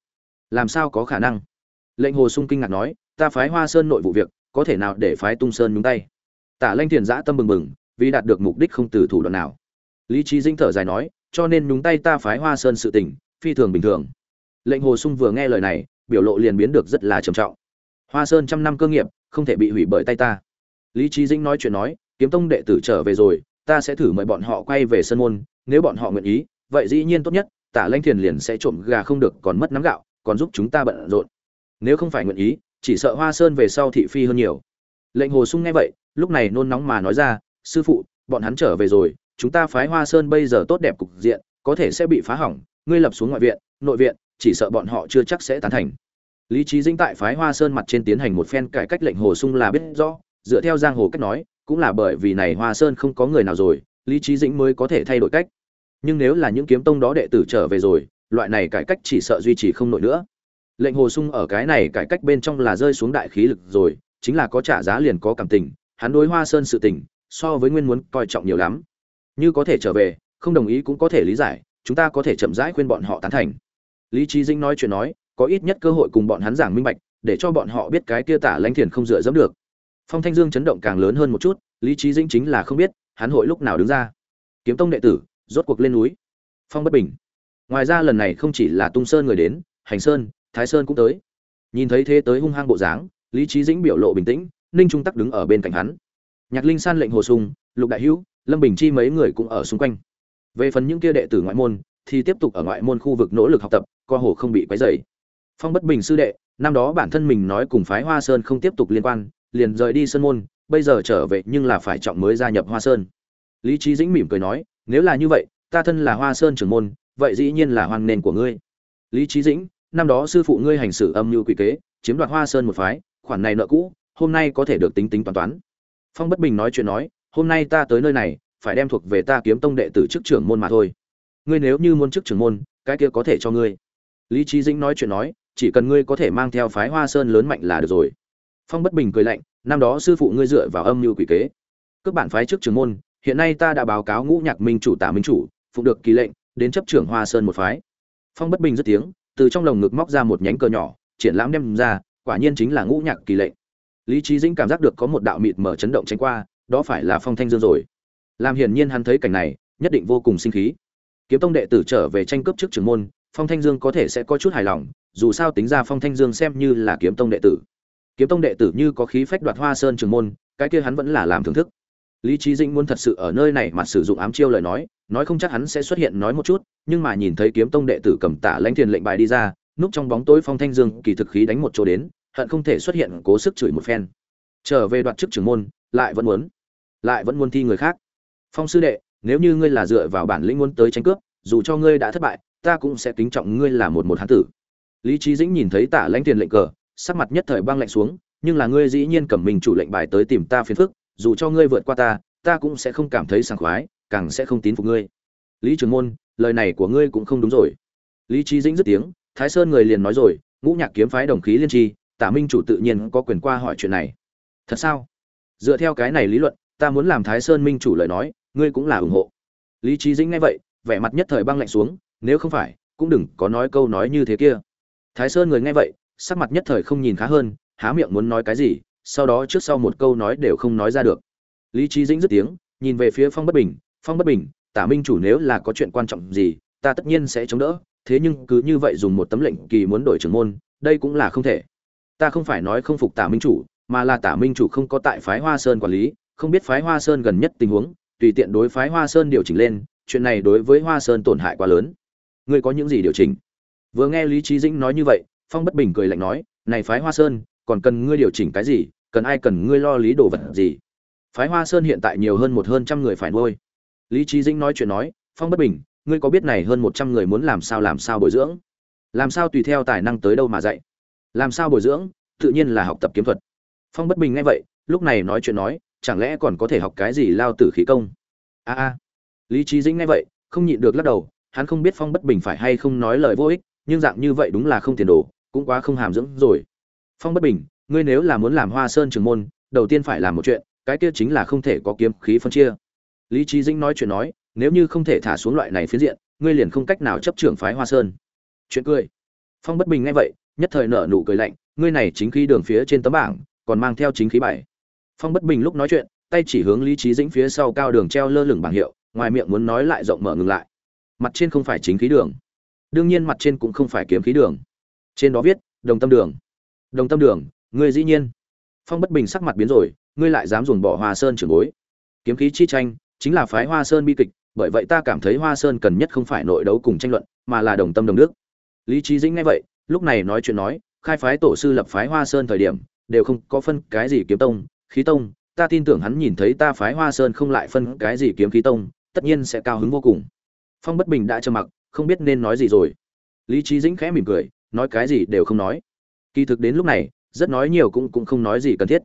Làm sao có khả năng? Lệnh hồ sung kinh ngạc nói, ta phái hoa sơn nội vụ việc, có thể nào để phái tung sơn nhúng tay? Tả lanh thiền giã tâm bừng bừng, vì đạt được mục đích không từ thủ đoạn nào. Lý Chí dinh thở dài nói cho nên nhúng tay ta phái hoa sơn sự tình, phi thường bình thường. Lệnh hồ sung vừa nghe lời này, biểu lộ liền biến được rất là trầm trọng. Hoa sơn trăm năm cơ nghiệp, không thể bị hủy bởi tay ta. Lý trí Dĩnh nói chuyện nói, kiếm tông đệ tử trở về rồi, ta sẽ thử mời bọn họ quay về sân môn, nếu bọn họ nguyện ý, vậy dĩ nhiên tốt nhất, tả lanh thiền liền sẽ trộm gà không được, còn mất nắm gạo, còn giúp chúng ta bận rộn. Nếu không phải nguyện ý, chỉ sợ hoa sơn về sau thị phi hơn nhiều. Lệnh hồ sung nghe vậy, lúc này nôn nóng mà nói ra, sư phụ, bọn hắn trở về rồi chúng ta phái hoa sơn bây giờ tốt đẹp cục diện, có thể sẽ bị phá hỏng, ngươi lập xuống ngoại viện, nội viện, chỉ sợ bọn họ chưa chắc sẽ tán thành. Lý Chí Dĩnh tại phái hoa sơn mặt trên tiến hành một phen cải cách lệnh hồ sung là biết rõ, dựa theo giang hồ cách nói, cũng là bởi vì này hoa sơn không có người nào rồi, lý Chí dĩnh mới có thể thay đổi cách. Nhưng nếu là những kiếm tông đó đệ tử trở về rồi, loại này cải cách chỉ sợ duy trì không nổi nữa. Lệnh hồ sung ở cái này cải cách bên trong là rơi xuống đại khí lực rồi, chính là có trả giá liền có cảm tình, hắn đối hoa sơn sự tình, so với nguyên muốn coi trọng nhiều lắm như có thể trở về không đồng ý cũng có thể lý giải chúng ta có thể chậm rãi khuyên bọn họ tán thành. Lý trí dinh nói chuyện nói có ít nhất cơ hội cùng bọn hắn giảng minh bạch để cho bọn họ biết cái kia tả lãnh thiền không dựa dẫm được. Phong thanh dương chấn động càng lớn hơn một chút lý trí dinh chính là không biết hắn hội lúc nào đứng ra. Kiếm tông đệ tử rốt cuộc lên núi. Phong bất bình. Ngoài ra lần này không chỉ là tung sơn người đến hành sơn thái sơn cũng tới. Nhìn thấy thế tới hung hăng bộ dáng lý trí dĩnh biểu lộ bình tĩnh ninh trung tắc đứng ở bên cạnh hắn. Nhạc linh san lệnh hồ sùng, lục đại hữu lâm bình chi mấy người cũng ở xung quanh. Về phần những kia đệ tử ngoại môn, thì tiếp tục ở ngoại môn khu vực nỗ lực học tập, co hồ không bị quấy dày phong bất bình sư đệ, năm đó bản thân mình nói cùng phái hoa sơn không tiếp tục liên quan, liền rời đi sơn môn, bây giờ trở về nhưng là phải trọng mới gia nhập hoa sơn. Lý trí dĩnh mỉm cười nói, nếu là như vậy, ta thân là hoa sơn trưởng môn, vậy dĩ nhiên là hoan nền của ngươi. Lý trí dĩnh, năm đó sư phụ ngươi hành xử âm mưu quỷ kế, chiếm đoạt hoa sơn một phái, khoản này nợ cũ, hôm nay có thể được tính tính toán toán. Phong bất bình nói chuyện nói hôm nay ta tới nơi này, phải đem thuộc về ta kiếm tông đệ tử chức trưởng môn mà thôi. Ngươi nếu như muốn chức trưởng môn, cái kia có thể cho ngươi. Lý trí dĩnh nói chuyện nói, chỉ cần ngươi có thể mang theo phái hoa sơn lớn mạnh là được rồi. Phong bất bình cười lạnh, năm đó sư phụ ngươi dựa vào âm mưu quỷ kế các bản phái chức trưởng môn, hiện nay ta đã báo cáo ngũ nhạc minh chủ tả minh chủ, phụ được kỳ lệnh, đến chấp trưởng hoa sơn một phái. Phong bất bình rất tiếng, từ trong lồng ngực móc ra một nhánh cờ nhỏ, triển lãm đem ra, quả nhiên chính là ngũ nhạc kỳ lệnh. Lý trí dĩnh cảm giác được có một đạo mịt mở chấn động tránh qua đó phải là phong thanh dương rồi. Làm hiển nhiên hắn thấy cảnh này, nhất định vô cùng sinh khí. Kiếm tông đệ tử trở về tranh cướp trước trưởng môn, phong thanh dương có thể sẽ có chút hài lòng, dù sao tính ra phong thanh dương xem như là kiếm tông đệ tử. Kiếm tông đệ tử như có khí phách đoạt hoa sơn trường môn, cái kia hắn vẫn là làm thưởng thức. Lý trí dĩnh muốn thật sự ở nơi này mà sử dụng ám chiêu lời nói nói không chắc hắn sẽ xuất hiện nói một chút, nhưng mà nhìn thấy kiếm tông đệ tử cầm tả lãnh thiền lệnh bài đi ra, núp trong bóng tối phong thanh dương kỳ thực khí đánh một chỗ đến, hận không thể xuất hiện cố sức chửi một phen. Trở về đoạt chức trưởng môn, lại vẫn muốn lại vẫn muốn thi người khác. Phong sư đệ, nếu như ngươi là dựa vào bản lĩnh muốn tới tranh cướp, dù cho ngươi đã thất bại, ta cũng sẽ kính trọng ngươi là một một hán tử. Lý trí dĩnh nhìn thấy tả lãnh tiền lệnh cờ, sắc mặt nhất thời băng lạnh xuống, nhưng là ngươi dĩ nhiên cầm mình chủ lệnh bài tới tìm ta phiền phức, dù cho ngươi vượt qua ta ta cũng sẽ không cảm thấy sảng khoái, càng sẽ không tín phục ngươi. Lý trường môn, lời này của ngươi cũng không đúng rồi. Lý trí dĩnh dứt tiếng, thái sơn người liền nói rồi, ngũ nhạc kiếm phái đồng khí liên tri, tả minh chủ tự nhiên có quyền qua hỏi chuyện này. Thật sao? Dựa theo cái này lý luận ta muốn làm thái sơn minh chủ lời nói, ngươi cũng là ủng hộ. Lý trí dĩnh nghe vậy, vẻ mặt nhất thời băng lạnh xuống, nếu không phải, cũng đừng có nói câu nói như thế kia. Thái sơn người nghe vậy, sắc mặt nhất thời không nhìn khá hơn, há miệng muốn nói cái gì, sau đó trước sau một câu nói đều không nói ra được. Lý trí dĩnh dứt tiếng, nhìn về phía phong bất bình, phong bất bình, tả minh chủ nếu là có chuyện quan trọng gì, ta tất nhiên sẽ chống đỡ, thế nhưng cứ như vậy dùng một tấm lệnh kỳ muốn đổi trưởng môn, đây cũng là không thể. Ta không phải nói không phục tả minh chủ, mà là tả minh chủ không có tại phái hoa sơn quản lý không biết phái hoa sơn gần nhất tình huống, tùy tiện đối phái hoa sơn điều chỉnh lên, chuyện này đối với hoa sơn tổn hại quá lớn. Ngươi có những gì điều chỉnh? Vừa nghe lý trí dĩnh nói như vậy, phong bất bình cười lạnh nói, này phái hoa sơn, còn cần ngươi điều chỉnh cái gì? Cần ai cần ngươi lo lý đồ vật gì? Phái hoa sơn hiện tại nhiều hơn một hơn trăm người phải nuôi. Lý trí dĩnh nói chuyện nói, phong bất bình, ngươi có biết này hơn một trăm người muốn làm sao làm sao bồi dưỡng? Làm sao tùy theo tài năng tới đâu mà dạy? Làm sao bồi dưỡng? Tự nhiên là học tập kiếm thuật. Phong bất bình nghe vậy, lúc này nói chuyện nói chẳng lẽ còn có thể học cái gì lao tử khí công? A a. Lý trí dĩnh nghe vậy, không nhịn được lắc đầu, hắn không biết phong bất bình phải hay không nói lời vô ích, nhưng dạng như vậy đúng là không tiền đồ, cũng quá không hàm dưỡng rồi. Phong bất bình, ngươi nếu là muốn làm hoa sơn trường môn, đầu tiên phải làm một chuyện, cái kia chính là không thể có kiếm khí phân chia. Lý trí dĩnh nói chuyện nói, nếu như không thể thả xuống loại này phiến diện, ngươi liền không cách nào chấp trưởng phái hoa sơn. Chuyện cười. Phong bất bình nghe vậy, nhất thời nở nụ cười lạnh, ngươi này chính khí đường phía trên tấm bảng, còn mang theo chính khí bảy phong bất bình lúc nói chuyện, tay chỉ hướng lý trí dĩnh phía sau cao đường treo lơ lửng bảng hiệu, ngoài miệng muốn nói lại rộng mở ngừng lại. Mặt trên không phải chính khí đường. Đương nhiên mặt trên cũng không phải kiếm khí đường. Trên đó viết, đồng tâm đường. Đồng tâm đường, ngươi dĩ nhiên. Phong bất bình sắc mặt biến rồi, ngươi lại dám dùng bỏ hoa sơn trưởng bối. Kiếm khí chi tranh, chính là phái hoa sơn bi kịch, bởi vậy ta cảm thấy hoa sơn cần nhất không phải nội đấu cùng tranh luận, mà là đồng tâm đồng đức. Lý trí dĩnh nghe vậy, lúc này nói chuyện nói, khai phái tổ sư lập phái hoa sơn thời điểm, đều không có phân cái gì kiếm tông khí tông, ta tin tưởng hắn nhìn thấy ta phái hoa sơn không lại phân cái gì kiếm khí tông, tất nhiên sẽ cao hứng vô cùng. Phong bất bình đã trầm mặc, không biết nên nói gì rồi. Lý trí dĩnh khẽ mỉm cười, nói cái gì đều không nói. Kỳ thực đến lúc này, rất nói nhiều cũng cũng không nói gì cần thiết.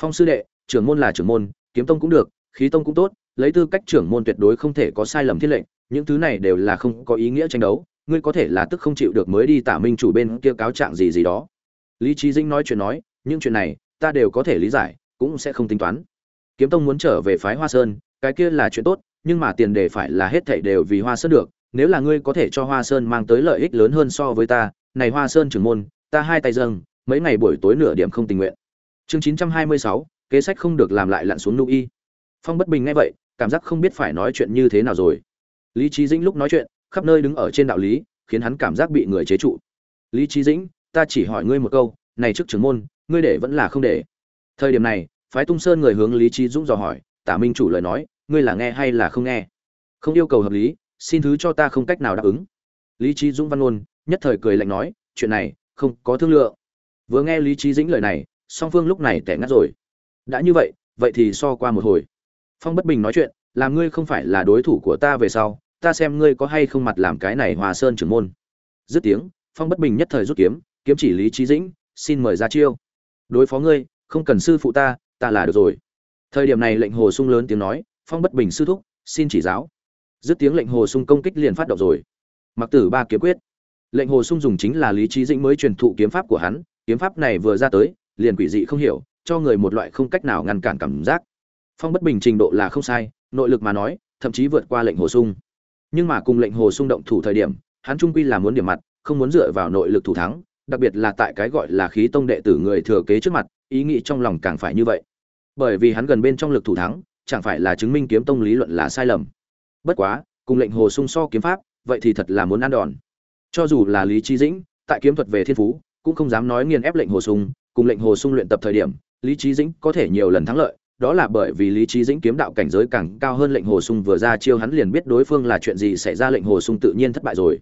Phong sư đệ, trưởng môn là trưởng môn, kiếm tông cũng được, khí tông cũng tốt, lấy tư cách trưởng môn tuyệt đối không thể có sai lầm thiết lệnh, những thứ này đều là không có ý nghĩa tranh đấu, ngươi có thể là tức không chịu được mới đi tả minh chủ bên kia cáo trạng gì gì đó. Lý trí dĩnh nói chuyện nói, những chuyện này, ta đều có thể lý giải cũng sẽ không tính toán. Kiếm tông muốn trở về phái hoa sơn, cái kia là chuyện tốt, nhưng mà tiền đề phải là hết thảy đều vì hoa sơn được. Nếu là ngươi có thể cho hoa sơn mang tới lợi ích lớn hơn so với ta, này hoa sơn trưởng môn, ta hai tay dâng, mấy ngày buổi tối nửa điểm không tình nguyện. Chương chín trăm hai mươi sáu, kế sách không được làm lại lặn xuống nu y. Phong bất bình nghe vậy, cảm giác không biết phải nói chuyện như thế nào rồi. Lý trí dĩnh lúc nói chuyện, khắp nơi đứng ở trên đạo lý, khiến hắn cảm giác bị người chế trụ. Lý trí dĩnh, ta chỉ hỏi ngươi một câu, này trước trưởng môn, ngươi để vẫn là không để? Thời điểm này phái tung sơn người hướng lý trí dũng dò hỏi, tả minh chủ lời nói, ngươi là nghe hay là không nghe? Không yêu cầu hợp lý, xin thứ cho ta không cách nào đáp ứng. Lý trí dũng văn ôn nhất thời cười lạnh nói, chuyện này, không có thương lượng. Vừa nghe lý trí dĩnh lời này, song phương lúc này tẻ ngắt rồi. Đã như vậy vậy thì so qua một hồi. Phong bất bình nói chuyện làm ngươi không phải là đối thủ của ta về sau, ta xem ngươi có hay không mặt làm cái này hòa sơn trưởng môn. Dứt tiếng, phong bất bình nhất thời rút kiếm kiếm chỉ lý trí dĩnh, xin mời ra chiêu. Đối phó ngươi, không cần sư phụ ta ta là được rồi. Thời điểm này lệnh hồ sung lớn tiếng nói, phong bất bình sư thúc, xin chỉ giáo. Dứt tiếng lệnh hồ sung công kích liền phát động rồi. Mặc tử ba kiếm quyết. Lệnh hồ sung dùng chính là lý trí dĩnh mới truyền thụ kiếm pháp của hắn, kiếm pháp này vừa ra tới, liền quỷ dị không hiểu, cho người một loại không cách nào ngăn cản cảm giác. Phong bất bình trình độ là không sai, nội lực mà nói, thậm chí vượt qua lệnh hồ sung. Nhưng mà cùng lệnh hồ sung động thủ thời điểm, hắn trung quy là muốn điểm mặt, không muốn dựa vào nội lực thủ thắng, đặc biệt là tại cái gọi là khí tông đệ tử người thừa kế trước mặt, ý nghĩ trong lòng càng phải như vậy bởi vì hắn gần bên trong lực thủ thắng, chẳng phải là chứng minh kiếm tông lý luận là sai lầm. Bất quá, cùng lệnh hồ sung so kiếm pháp, vậy thì thật là muốn ăn đòn. Cho dù là lý trí dĩnh, tại kiếm thuật về thiên phú, cũng không dám nói nghiền ép lệnh hồ sung, cùng lệnh hồ sung luyện tập thời điểm, lý trí dĩnh có thể nhiều lần thắng lợi, đó là bởi vì lý trí dĩnh kiếm đạo cảnh giới càng cao hơn lệnh hồ sung vừa ra chiêu hắn liền biết đối phương là chuyện gì xảy ra, lệnh hồ sung tự nhiên thất bại rồi.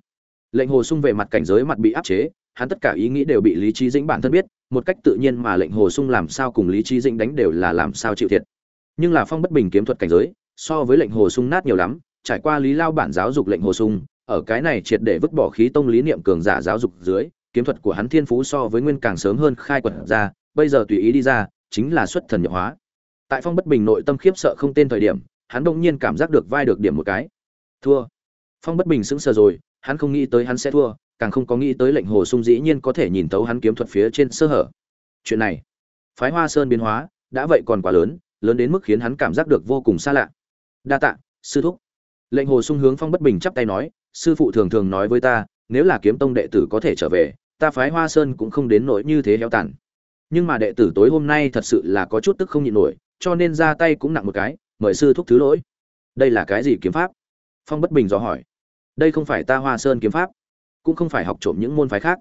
Lệnh hồ sung về mặt cảnh giới mặt bị áp chế hắn tất cả ý nghĩ đều bị lý trí dĩnh bản thân biết, một cách tự nhiên mà lệnh hồ sung làm sao cùng lý trí dĩnh đánh đều là làm sao chịu thiệt. Nhưng là phong bất bình kiếm thuật cảnh giới, so với lệnh hồ sung nát nhiều lắm, trải qua lý lao bản giáo dục lệnh hồ sung, ở cái này triệt để vứt bỏ khí tông lý niệm cường giả giáo dục dưới, kiếm thuật của hắn thiên phú so với nguyên càng sớm hơn khai quật ra, bây giờ tùy ý đi ra, chính là xuất thần nhập hóa. Tại phong bất bình nội tâm khiếp sợ không tên thời điểm, hắn đông nhiên cảm giác được vai được điểm một cái. Thua. Phong bất bình sững sờ rồi, hắn không nghĩ tới hắn sẽ thua càng không có nghĩ tới lệnh hồ sung dĩ nhiên có thể nhìn tấu hắn kiếm thuật phía trên sơ hở. Chuyện này, phái hoa sơn biến hóa, đã vậy còn quá lớn lớn đến mức khiến hắn cảm giác được vô cùng xa lạ. Đa tạ, sư thúc. Lệnh hồ sung hướng phong bất bình chắp tay nói, sư phụ thường thường nói với ta, nếu là kiếm tông đệ tử có thể trở về, ta phái hoa sơn cũng không đến nỗi như thế heo tàn. Nhưng mà đệ tử tối hôm nay thật sự là có chút tức không nhịn nổi, cho nên ra tay cũng nặng một cái, mời sư thúc thứ lỗi. Đây là cái gì kiếm pháp? Phong bất bình dò hỏi. Đây không phải ta hoa sơn kiếm pháp cũng không phải học trộm những môn phái khác.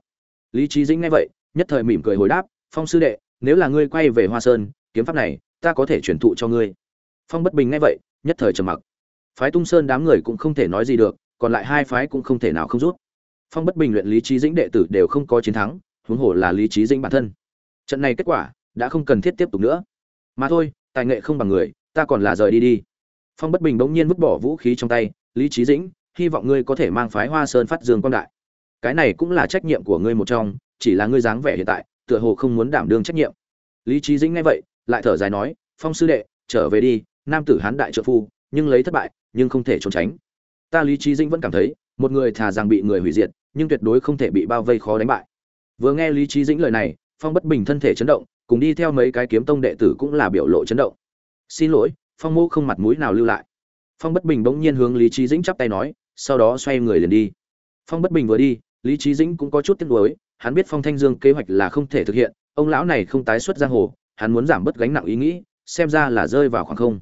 Lý trí dĩnh nghe vậy, nhất thời mỉm cười hồi đáp, phong sư đệ, nếu là ngươi quay về hoa sơn, kiếm pháp này, ta có thể truyền thụ cho ngươi. Phong bất bình nghe vậy, nhất thời trầm mặc. Phái tung sơn đám người cũng không thể nói gì được, còn lại hai phái cũng không thể nào không rút. Phong bất bình luyện lý trí dĩnh đệ tử đều không có chiến thắng, huống hồ là lý trí dĩnh bản thân. Trận này kết quả đã không cần thiết tiếp tục nữa. Mà thôi, tài nghệ không bằng người, ta còn là rời đi đi. Phong bất bình bỗng nhiên vứt bỏ vũ khí trong tay, lý trí dĩnh, hy vọng ngươi có thể mang phái hoa sơn phát dương quan đại cái này cũng là trách nhiệm của ngươi một trong, chỉ là ngươi dáng vẻ hiện tại, tựa hồ không muốn đảm đương trách nhiệm. Lý trí dĩnh nghe vậy, lại thở dài nói, phong sư đệ, trở về đi, nam tử hán đại trợ phu, nhưng lấy thất bại, nhưng không thể trốn tránh. Ta lý trí dĩnh vẫn cảm thấy, một người thà rằng bị người hủy diệt, nhưng tuyệt đối không thể bị bao vây khó đánh bại. Vừa nghe lý trí dĩnh lời này, phong bất bình thân thể chấn động, cùng đi theo mấy cái kiếm tông đệ tử cũng là biểu lộ chấn động. Xin lỗi, phong mô không mặt mũi nào lưu lại. Phong bất bình bỗng nhiên hướng lý trí dĩnh chắp tay nói, sau đó xoay người liền đi. Phong bất bình vừa đi lý trí dĩnh cũng có chút tiếc nuối, hắn biết phong thanh dương kế hoạch là không thể thực hiện, ông lão này không tái xuất giang hồ, hắn muốn giảm bớt gánh nặng ý nghĩ, xem ra là rơi vào khoảng không.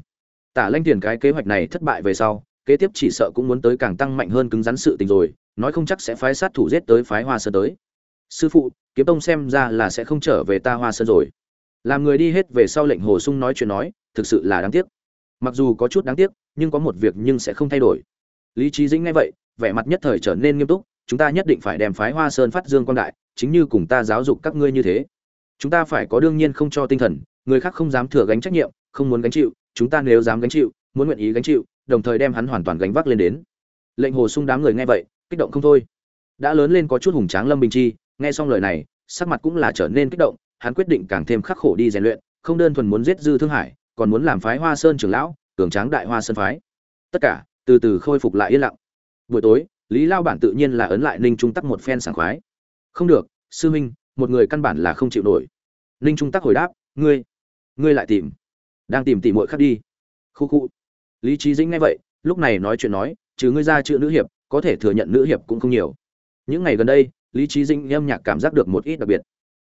Tả lanh tiền cái kế hoạch này thất bại về sau, kế tiếp chỉ sợ cũng muốn tới càng tăng mạnh hơn cứng rắn sự tình rồi, nói không chắc sẽ phái sát thủ giết tới phái hoa sơn tới. Sư phụ, kiếm tông xem ra là sẽ không trở về ta hoa sơn rồi. Làm người đi hết về sau lệnh hồ sung nói chuyện nói, thực sự là đáng tiếc. Mặc dù có chút đáng tiếc, nhưng có một việc nhưng sẽ không thay đổi. Lý trí dĩnh nghe vậy, vẻ mặt nhất thời trở nên nghiêm túc chúng ta nhất định phải đem phái hoa sơn phát dương quan đại, chính như cùng ta giáo dục các ngươi như thế. Chúng ta phải có đương nhiên không cho tinh thần, người khác không dám thừa gánh trách nhiệm, không muốn gánh chịu, chúng ta nếu dám gánh chịu, muốn nguyện ý gánh chịu, đồng thời đem hắn hoàn toàn gánh vác lên đến. Lệnh hồ sung đám người nghe vậy, kích động không thôi. Đã lớn lên có chút hùng tráng lâm bình chi, nghe xong lời này, sắc mặt cũng là trở nên kích động, hắn quyết định càng thêm khắc khổ đi rèn luyện, không đơn thuần muốn giết dư thương hải, còn muốn làm phái hoa sơn trưởng lão, cường tráng đại hoa sơn phái. Tất cả từ từ khôi phục lại yên lặng. Buổi tối lý lao bản tự nhiên là ấn lại ninh trung tắc một phen sảng khoái. Không được, sư huynh, một người căn bản là không chịu nổi. Ninh trung tắc hồi đáp, ngươi ngươi lại tìm. Đang tìm tìm muội khác đi. Khu khu. Lý trí dĩnh nghe vậy, lúc này nói chuyện nói chứ ngươi ra chữ nữ hiệp, có thể thừa nhận nữ hiệp cũng không nhiều. Những ngày gần đây, lý trí dĩnh âm nhạc cảm giác được một ít đặc biệt.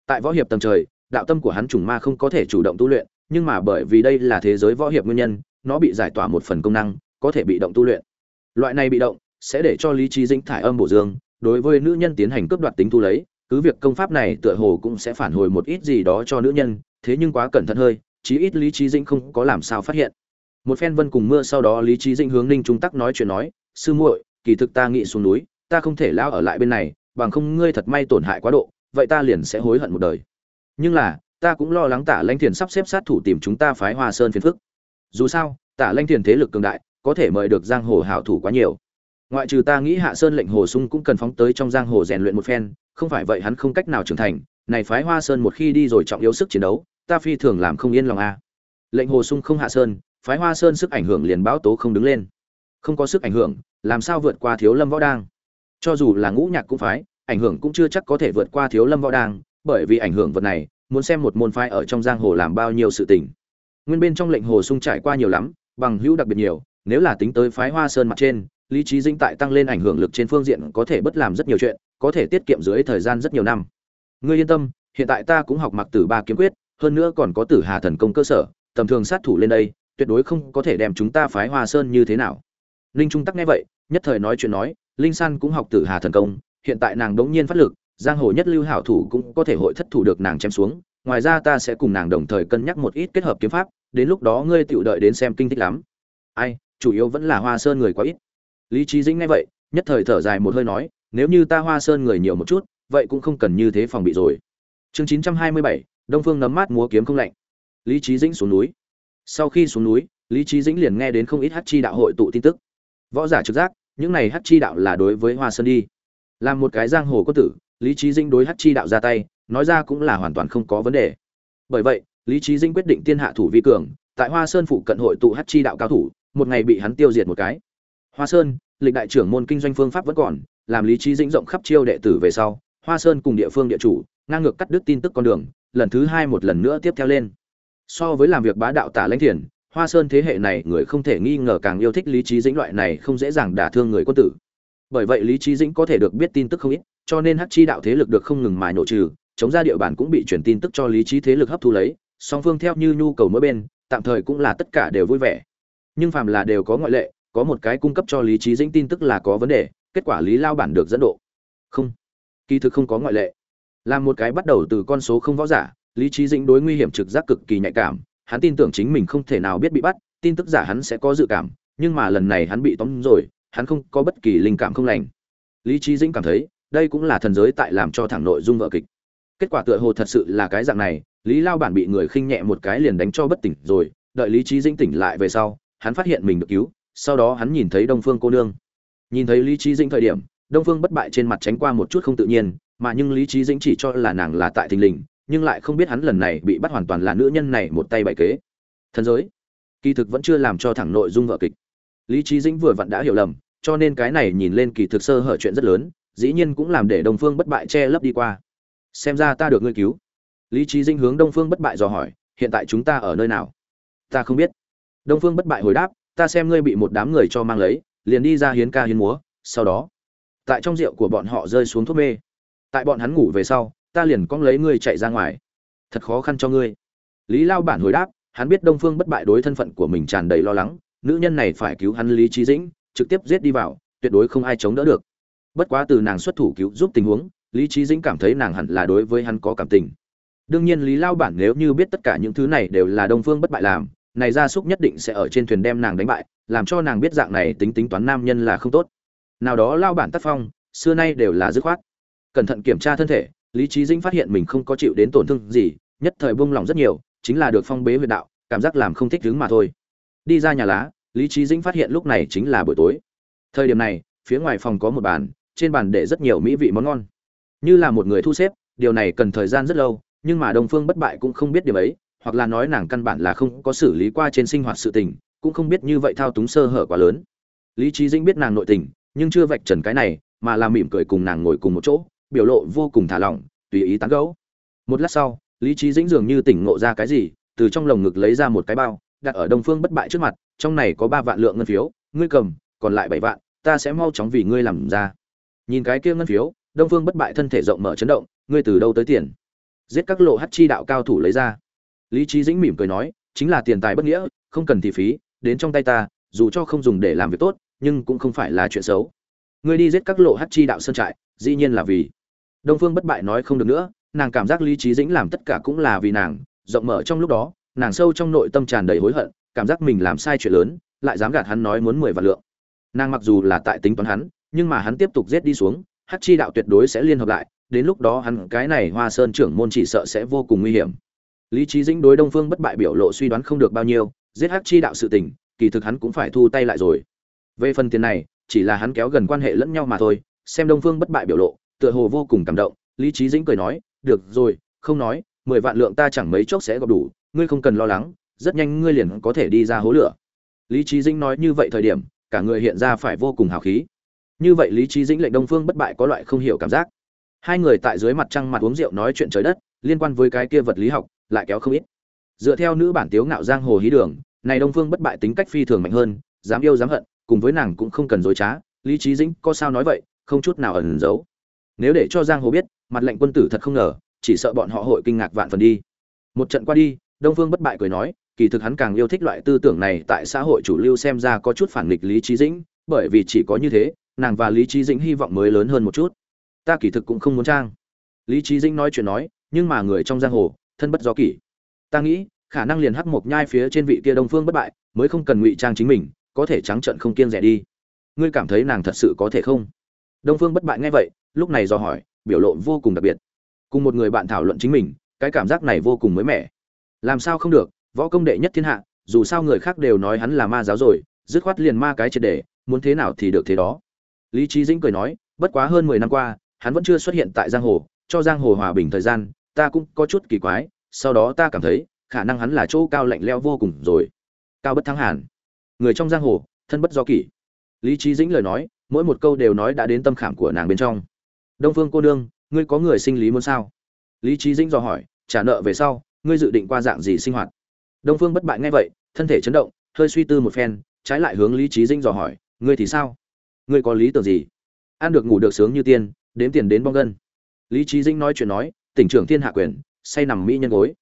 Tại võ hiệp tầng trời, đạo tâm của hắn trùng ma không có thể chủ động tu luyện, nhưng mà bởi vì đây là thế giới võ hiệp nguyên nhân, nó bị giải tỏa một phần công năng, có thể bị động tu luyện. Loại này bị động sẽ để cho lý trí dĩnh thải âm bổ dương, đối với nữ nhân tiến hành cướp đoạt tính thu lấy, cứ việc công pháp này tựa hồ cũng sẽ phản hồi một ít gì đó cho nữ nhân, thế nhưng quá cẩn thận hơi, chí ít lý trí dĩnh không có làm sao phát hiện. Một phen vân cùng mưa sau đó lý trí dĩnh hướng ninh trung tắc nói chuyện nói, sư muội, kỳ thực ta nghĩ xuống núi, ta không thể lao ở lại bên này, bằng không ngươi thật may tổn hại quá độ, vậy ta liền sẽ hối hận một đời. Nhưng là, ta cũng lo lắng tả lanh thiền sắp xếp sát thủ tìm chúng ta phái hoa sơn phiền phức. Dù sao, tả lanh thiền thế lực cường đại, có thể mời được giang hồ hảo thủ quá nhiều ngoại trừ ta nghĩ hạ sơn lệnh hồ sung cũng cần phóng tới trong giang hồ rèn luyện một phen, không phải vậy hắn không cách nào trưởng thành. Này phái hoa sơn một khi đi rồi trọng yếu sức chiến đấu, ta phi thường làm không yên lòng a. Lệnh hồ sung không hạ sơn, phái hoa sơn sức ảnh hưởng liền báo tố không đứng lên. Không có sức ảnh hưởng, làm sao vượt qua thiếu lâm võ đang? Cho dù là ngũ nhạc cũng phái, ảnh hưởng cũng chưa chắc có thể vượt qua thiếu lâm võ đang, bởi vì ảnh hưởng vật này, muốn xem một môn phái ở trong giang hồ làm bao nhiêu sự tình. Nguyên bên trong lệnh hồ sung trải qua nhiều lắm, bằng hữu đặc biệt nhiều, nếu là tính tới phái hoa sơn mặt trên lý trí dinh tại tăng lên ảnh hưởng lực trên phương diện có thể bất làm rất nhiều chuyện, có thể tiết kiệm dưới thời gian rất nhiều năm. Ngươi yên tâm, hiện tại ta cũng học mặc tử ba kiếm quyết, hơn nữa còn có tử hà thần công cơ sở, tầm thường sát thủ lên đây, tuyệt đối không có thể đem chúng ta phái hoa sơn như thế nào. Linh trung tắc nghe vậy, nhất thời nói chuyện nói, linh san cũng học tử hà thần công, hiện tại nàng đống nhiên phát lực, giang hồ nhất lưu hảo thủ cũng có thể hội thất thủ được nàng chém xuống, ngoài ra ta sẽ cùng nàng đồng thời cân nhắc một ít kết hợp kiếm pháp, đến lúc đó ngươi tựu đợi đến xem kinh thích lắm. Ai, chủ yếu vẫn là hoa sơn người quá ít lý trí dĩnh nghe vậy, nhất thời thở dài một hơi nói, nếu như ta hoa sơn người nhiều một chút, vậy cũng không cần như thế phòng bị rồi. Chương chín trăm hai mươi bảy, đông phương nấm mát múa kiếm không lạnh. Lý trí dĩnh xuống núi. Sau khi xuống núi, lý trí dĩnh liền nghe đến không ít hát chi đạo hội tụ tin tức. Võ giả trực giác, những này hát chi đạo là đối với hoa sơn đi. Làm một cái giang hồ có tử, lý trí dĩnh đối hát chi đạo ra tay, nói ra cũng là hoàn toàn không có vấn đề. Bởi vậy, lý trí dĩnh quyết định tiên hạ thủ vi cường, tại hoa sơn phụ cận hội tụ hát chi đạo cao thủ, một ngày bị hắn tiêu diệt một cái hoa sơn, lịch đại trưởng môn kinh doanh phương pháp vẫn còn, làm lý trí dĩnh rộng khắp chiêu đệ tử về sau, hoa sơn cùng địa phương địa chủ, ngang ngược cắt đứt tin tức con đường, lần thứ hai một lần nữa tiếp theo lên. So với làm việc bá đạo tả lãnh thiền, hoa sơn thế hệ này người không thể nghi ngờ càng yêu thích lý trí dĩnh loại này không dễ dàng đả thương người quân tử. Bởi vậy lý trí dĩnh có thể được biết tin tức không ít, cho nên hát chi đạo thế lực được không ngừng mài nổ trừ, chống ra địa bàn cũng bị truyền tin tức cho lý trí thế lực hấp thu lấy, song phương theo như nhu cầu mỗi bên, tạm thời cũng là tất cả đều vui vẻ. Nhưng phàm là đều có ngoại lệ có một cái cung cấp cho lý trí dĩnh tin tức là có vấn đề, kết quả lý lao bản được dẫn độ. Không. Kỳ thực không có ngoại lệ. Là một cái bắt đầu từ con số không võ giả, lý trí dĩnh đối nguy hiểm trực giác cực kỳ nhạy cảm, hắn tin tưởng chính mình không thể nào biết bị bắt, tin tức giả hắn sẽ có dự cảm, nhưng mà lần này hắn bị tóm rồi, hắn không có bất kỳ linh cảm không lành. Lý trí dĩnh cảm thấy, đây cũng là thần giới tại làm cho thẳng nội dung vợ kịch. Kết quả tựa hồ thật sự là cái dạng này, lý lao bản bị người khinh nhẹ một cái liền đánh cho bất tỉnh rồi, đợi lý trí dĩnh tỉnh lại về sau, hắn phát hiện mình được cứu sau đó hắn nhìn thấy đông phương cô nương. Nhìn thấy lý trí dĩnh thời điểm, đông phương bất bại trên mặt tránh qua một chút không tự nhiên, mà nhưng lý trí dĩnh chỉ cho là nàng là tại thình lình, nhưng lại không biết hắn lần này bị bắt hoàn toàn là nữ nhân này một tay bại kế. Thần giới, kỳ thực vẫn chưa làm cho thẳng nội dung vợ kịch. Lý trí dĩnh vừa vặn đã hiểu lầm, cho nên cái này nhìn lên kỳ thực sơ hở chuyện rất lớn, dĩ nhiên cũng làm để đông phương bất bại che lấp đi qua. Xem ra ta được ngươi cứu. Lý trí dĩnh hướng đông phương bất bại dò hỏi, hiện tại chúng ta ở nơi nào? Ta không biết. Đông phương bất bại hồi đáp ta xem ngươi bị một đám người cho mang lấy, liền đi ra hiến ca hiến múa, sau đó, tại trong rượu của bọn họ rơi xuống thuốc mê. Tại bọn hắn ngủ về sau, ta liền cong lấy ngươi chạy ra ngoài. Thật khó khăn cho ngươi. Lý lao bản hồi đáp, hắn biết đông phương bất bại đối thân phận của mình tràn đầy lo lắng, nữ nhân này phải cứu hắn lý trí dĩnh, trực tiếp giết đi vào, tuyệt đối không ai chống đỡ được. Bất quá từ nàng xuất thủ cứu giúp tình huống, lý trí dĩnh cảm thấy nàng hẳn là đối với hắn có cảm tình. Đương nhiên lý lao bản nếu như biết tất cả những thứ này đều là đông phương bất bại làm này gia súc nhất định sẽ ở trên thuyền đem nàng đánh bại, làm cho nàng biết dạng này tính tính toán nam nhân là không tốt. Nào đó lao bản tác phong, xưa nay đều là dứt khoát. Cẩn thận kiểm tra thân thể, lý trí dĩnh phát hiện mình không có chịu đến tổn thương gì, nhất thời buông lòng rất nhiều, chính là được phong bế huyệt đạo, cảm giác làm không thích đứng mà thôi. Đi ra nhà lá, lý trí dĩnh phát hiện lúc này chính là buổi tối. Thời điểm này, phía ngoài phòng có một bàn, trên bàn để rất nhiều mỹ vị món ngon. Như là một người thu xếp, điều này cần thời gian rất lâu, nhưng mà đồng phương bất bại cũng không biết điều ấy hoặc là nói nàng căn bản là không có xử lý qua trên sinh hoạt sự tình, cũng không biết như vậy thao túng sơ hở quá lớn. Lý Chí dĩnh biết nàng nội tình, nhưng chưa vạch trần cái này, mà là mỉm cười cùng nàng ngồi cùng một chỗ, biểu lộ vô cùng thả lỏng, tùy ý tán gẫu. Một lát sau, lý Chí dĩnh dường như tỉnh ngộ ra cái gì, từ trong lồng ngực lấy ra một cái bao, đặt ở đông phương bất bại trước mặt, trong này có ba vạn lượng ngân phiếu, ngươi cầm, còn lại bảy vạn, ta sẽ mau chóng vì ngươi làm ra. Nhìn cái kia ngân phiếu, đông phương bất bại thân thể rộng mở chấn động, ngươi từ đâu tới tiền? Giết các lộ hắc chi đạo cao thủ lấy ra lý trí dĩnh mỉm cười nói, chính là tiền tài bất nghĩa, không cần thị phí, đến trong tay ta, dù cho không dùng để làm việc tốt, nhưng cũng không phải là chuyện xấu. Ngươi đi giết các lộ hát chi đạo sơn trại, dĩ nhiên là vì. Đông phương bất bại nói không được nữa, nàng cảm giác lý trí dĩnh làm tất cả cũng là vì nàng, rộng mở trong lúc đó, nàng sâu trong nội tâm tràn đầy hối hận, cảm giác mình làm sai chuyện lớn, lại dám gạt hắn nói muốn mười vạn lượng. Nàng mặc dù là tại tính toán hắn, nhưng mà hắn tiếp tục giết đi xuống hát chi đạo tuyệt đối sẽ liên hợp lại, đến lúc đó hắn cái này hoa sơn trưởng môn chỉ sợ sẽ vô cùng nguy hiểm lý trí dĩnh đối đông phương bất bại biểu lộ suy đoán không được bao nhiêu, giết Hắc chi đạo sự tình, kỳ thực hắn cũng phải thu tay lại rồi. Về phần tiền này, chỉ là hắn kéo gần quan hệ lẫn nhau mà thôi, xem đông phương bất bại biểu lộ, tựa hồ vô cùng cảm động, lý trí dĩnh cười nói, được rồi, không nói, mười vạn lượng ta chẳng mấy chốc sẽ gặp đủ, ngươi không cần lo lắng, rất nhanh ngươi liền có thể đi ra hố lửa. Lý trí dĩnh nói như vậy thời điểm, cả người hiện ra phải vô cùng hào khí. Như vậy lý trí dĩnh lệnh đông phương bất bại có loại không hiểu cảm giác. Hai người tại dưới mặt trăng mặt uống rượu nói chuyện trời đất, liên quan với cái kia vật lý học lại kéo không ít. Dựa theo nữ bản tiếu ngạo giang hồ hí đường, này đông phương bất bại tính cách phi thường mạnh hơn, dám yêu dám hận, cùng với nàng cũng không cần dối trá, lý trí dĩnh có sao nói vậy, không chút nào ẩn giấu. Nếu để cho giang hồ biết, mặt lệnh quân tử thật không ngờ, chỉ sợ bọn họ hội kinh ngạc vạn phần đi. Một trận qua đi, đông phương bất bại cười nói, kỳ thực hắn càng yêu thích loại tư tưởng này tại xã hội chủ lưu xem ra có chút phản nghịch lý trí dĩnh, bởi vì chỉ có như thế, nàng và lý trí dĩnh hy vọng mới lớn hơn một chút. Ta kỳ thực cũng không muốn trang. Lý trí dĩnh nói chuyện nói, nhưng mà người trong giang hồ thân bất do kỷ. Ta nghĩ, khả năng liền hắc một nhai phía trên vị kia đông phương bất bại, mới không cần ngụy trang chính mình, có thể trắng trận không kiêng rẻ đi. Ngươi cảm thấy nàng thật sự có thể không? Đông phương bất bại nghe vậy, lúc này do hỏi, biểu lộ vô cùng đặc biệt. Cùng một người bạn thảo luận chính mình, cái cảm giác này vô cùng mới mẻ. Làm sao không được, võ công đệ nhất thiên hạ, dù sao người khác đều nói hắn là ma giáo rồi, dứt khoát liền ma cái triệt để, muốn thế nào thì được thế đó. Lý trí dĩnh cười nói, bất quá hơn mười năm qua, hắn vẫn chưa xuất hiện tại giang hồ, cho giang hồ hòa bình thời gian ta cũng có chút kỳ quái, sau đó ta cảm thấy, khả năng hắn là chỗ cao lạnh leo vô cùng rồi. Cao bất thắng hàn. Người trong giang hồ, thân bất do kỷ. Lý trí dĩnh lời nói, mỗi một câu đều nói đã đến tâm khảm của nàng bên trong. Đông phương cô nương, ngươi có người sinh lý muốn sao? Lý trí dĩnh dò hỏi, trả nợ về sau, ngươi dự định qua dạng gì sinh hoạt? Đông phương bất bại nghe vậy, thân thể chấn động, hơi suy tư một phen, trái lại hướng lý trí dĩnh dò hỏi, ngươi thì sao? Ngươi có lý tưởng gì? Ăn được ngủ được sướng như tiên, đếm tiền đến bong gân. Lý trí dĩnh nói chuyện nói tỉnh trưởng thiên hạ quyền, say nằm mỹ nhân gối.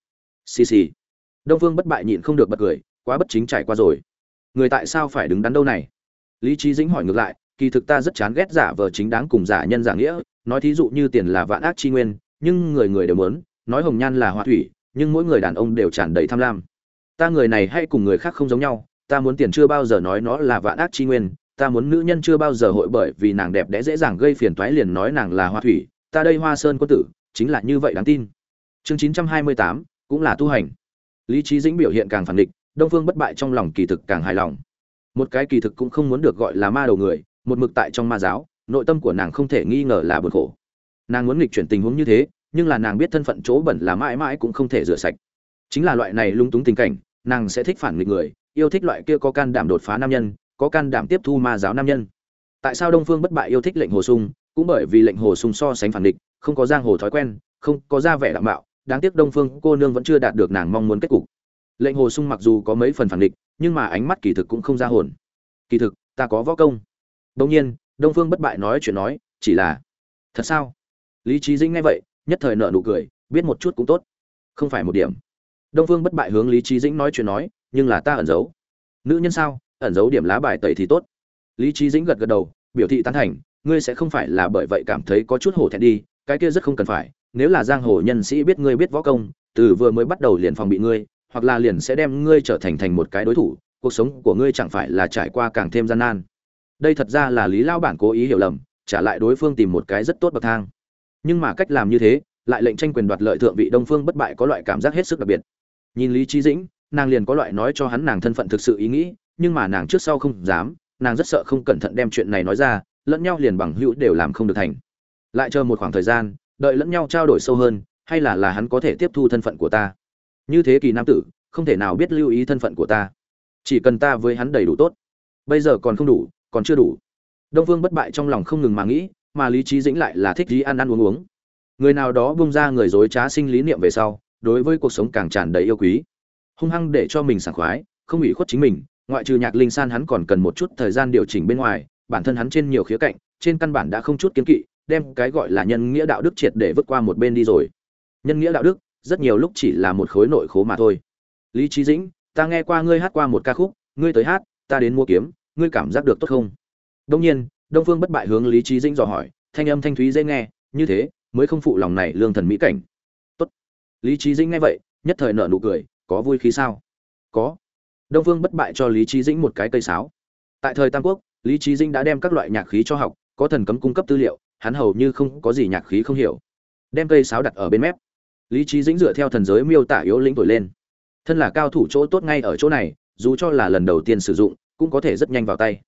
Xì xì. Đông phương bất bại nhịn không được bật cười, quá bất chính trải qua rồi. Người tại sao phải đứng đắn đâu này? Lý trí dĩnh hỏi ngược lại, kỳ thực ta rất chán ghét giả vờ chính đáng cùng giả nhân giả nghĩa, nói thí dụ như tiền là vạn ác chi nguyên, nhưng người người đều muốn, nói hồng nhan là hoa thủy, nhưng mỗi người đàn ông đều tràn đầy tham lam. Ta người này hay cùng người khác không giống nhau, ta muốn tiền chưa bao giờ nói nó là vạn ác chi nguyên, ta muốn nữ nhân chưa bao giờ hội bởi vì nàng đẹp đẽ dễ dàng gây phiền toái liền nói nàng là hoa thủy, ta đây hoa sơn quân tử chính là như vậy đáng tin. Chương chín trăm hai mươi tám, cũng là tu hành. Lý trí dĩnh biểu hiện càng phản định đông phương bất bại trong lòng kỳ thực càng hài lòng. Một cái kỳ thực cũng không muốn được gọi là ma đầu người, một mực tại trong ma giáo, nội tâm của nàng không thể nghi ngờ là buồn khổ. Nàng muốn nghịch chuyển tình huống như thế, nhưng là nàng biết thân phận chỗ bẩn là mãi mãi cũng không thể rửa sạch. Chính là loại này lung túng tình cảnh, nàng sẽ thích phản nghịch người, yêu thích loại kia có can đảm đột phá nam nhân, có can đảm tiếp thu ma giáo nam nhân. Tại sao đông phương bất bại yêu thích lệnh hồ sung, cũng bởi vì lệnh hồ sung so sánh phản địch không có giang hồ thói quen, không có ra vẻ đạm bạo đáng tiếc đông phương cô nương vẫn chưa đạt được nàng mong muốn kết cục. Lệnh hồ sung mặc dù có mấy phần phản địch, nhưng mà ánh mắt kỳ thực cũng không ra hồn. Kỳ thực, ta có võ công. Đông nhiên, đông phương bất bại nói chuyện nói, chỉ là, thật sao? Lý trí dĩnh nghe vậy, nhất thời nợ nụ cười, biết một chút cũng tốt. Không phải một điểm. Đông phương bất bại hướng lý trí dĩnh nói chuyện nói, nhưng là ta ẩn giấu. Nữ nhân sao? Ẩn giấu điểm lá bài tẩy thì tốt. Lý trí dĩnh gật gật đầu, biểu thị tán thành, ngươi sẽ không phải là bởi vậy cảm thấy có chút hổ thẹn đi cái kia rất không cần phải, nếu là giang hồ nhân sĩ biết ngươi biết võ công, từ vừa mới bắt đầu liền phòng bị ngươi, hoặc là liền sẽ đem ngươi trở thành thành một cái đối thủ, cuộc sống của ngươi chẳng phải là trải qua càng thêm gian nan. Đây thật ra là lý lao bản cố ý hiểu lầm, trả lại đối phương tìm một cái rất tốt bậc thang. Nhưng mà cách làm như thế, lại lệnh tranh quyền đoạt lợi thượng vị đông phương bất bại có loại cảm giác hết sức đặc biệt. Nhìn lý trí dĩnh, nàng liền có loại nói cho hắn nàng thân phận thực sự ý nghĩ, nhưng mà nàng trước sau không dám, nàng rất sợ không cẩn thận đem chuyện này nói ra, lẫn nhau liền bằng hữu đều làm không được thành lại chờ một khoảng thời gian, đợi lẫn nhau trao đổi sâu hơn, hay là là hắn có thể tiếp thu thân phận của ta. Như thế kỳ nam tử, không thể nào biết lưu ý thân phận của ta. Chỉ cần ta với hắn đầy đủ tốt. Bây giờ còn không đủ, còn chưa đủ. Đông vương bất bại trong lòng không ngừng mà nghĩ, mà lý trí dĩnh lại là thích gì ăn ăn uống uống. Người nào đó bung ra người dối trá sinh lý niệm về sau, đối với cuộc sống càng tràn đầy yêu quý. Hung hăng để cho mình sảng khoái, không ủy khuất chính mình, ngoại trừ nhạc linh san hắn còn cần một chút thời gian điều chỉnh bên ngoài, bản thân hắn trên nhiều khía cạnh, trên căn bản đã không chút kiến kỵ đem cái gọi là nhân nghĩa đạo đức triệt để vứt qua một bên đi rồi. Nhân nghĩa đạo đức, rất nhiều lúc chỉ là một khối nội khố mà thôi. Lý trí dĩnh, ta nghe qua ngươi hát qua một ca khúc, ngươi tới hát, ta đến mua kiếm, ngươi cảm giác được tốt không? Đông nhiên, đông phương bất bại hướng lý trí dĩnh dò hỏi, thanh âm thanh thúy dễ nghe, như thế, mới không phụ lòng này lương thần mỹ cảnh. Tốt. Lý trí dĩnh nghe vậy, nhất thời nở nụ cười, có vui khí sao? Có. Đông phương bất bại cho lý trí dĩnh một cái cây sáo. Tại thời tam quốc, lý trí dĩnh đã đem các loại nhạc khí cho học, có thần cấm cung cấp tư liệu hắn hầu như không có gì nhạc khí không hiểu. Đem cây sáo đặt ở bên mép. Lý trí dĩnh dựa theo thần giới miêu tả yếu lĩnh thổi lên. Thân là cao thủ chỗ tốt ngay ở chỗ này, dù cho là lần đầu tiên sử dụng, cũng có thể rất nhanh vào tay.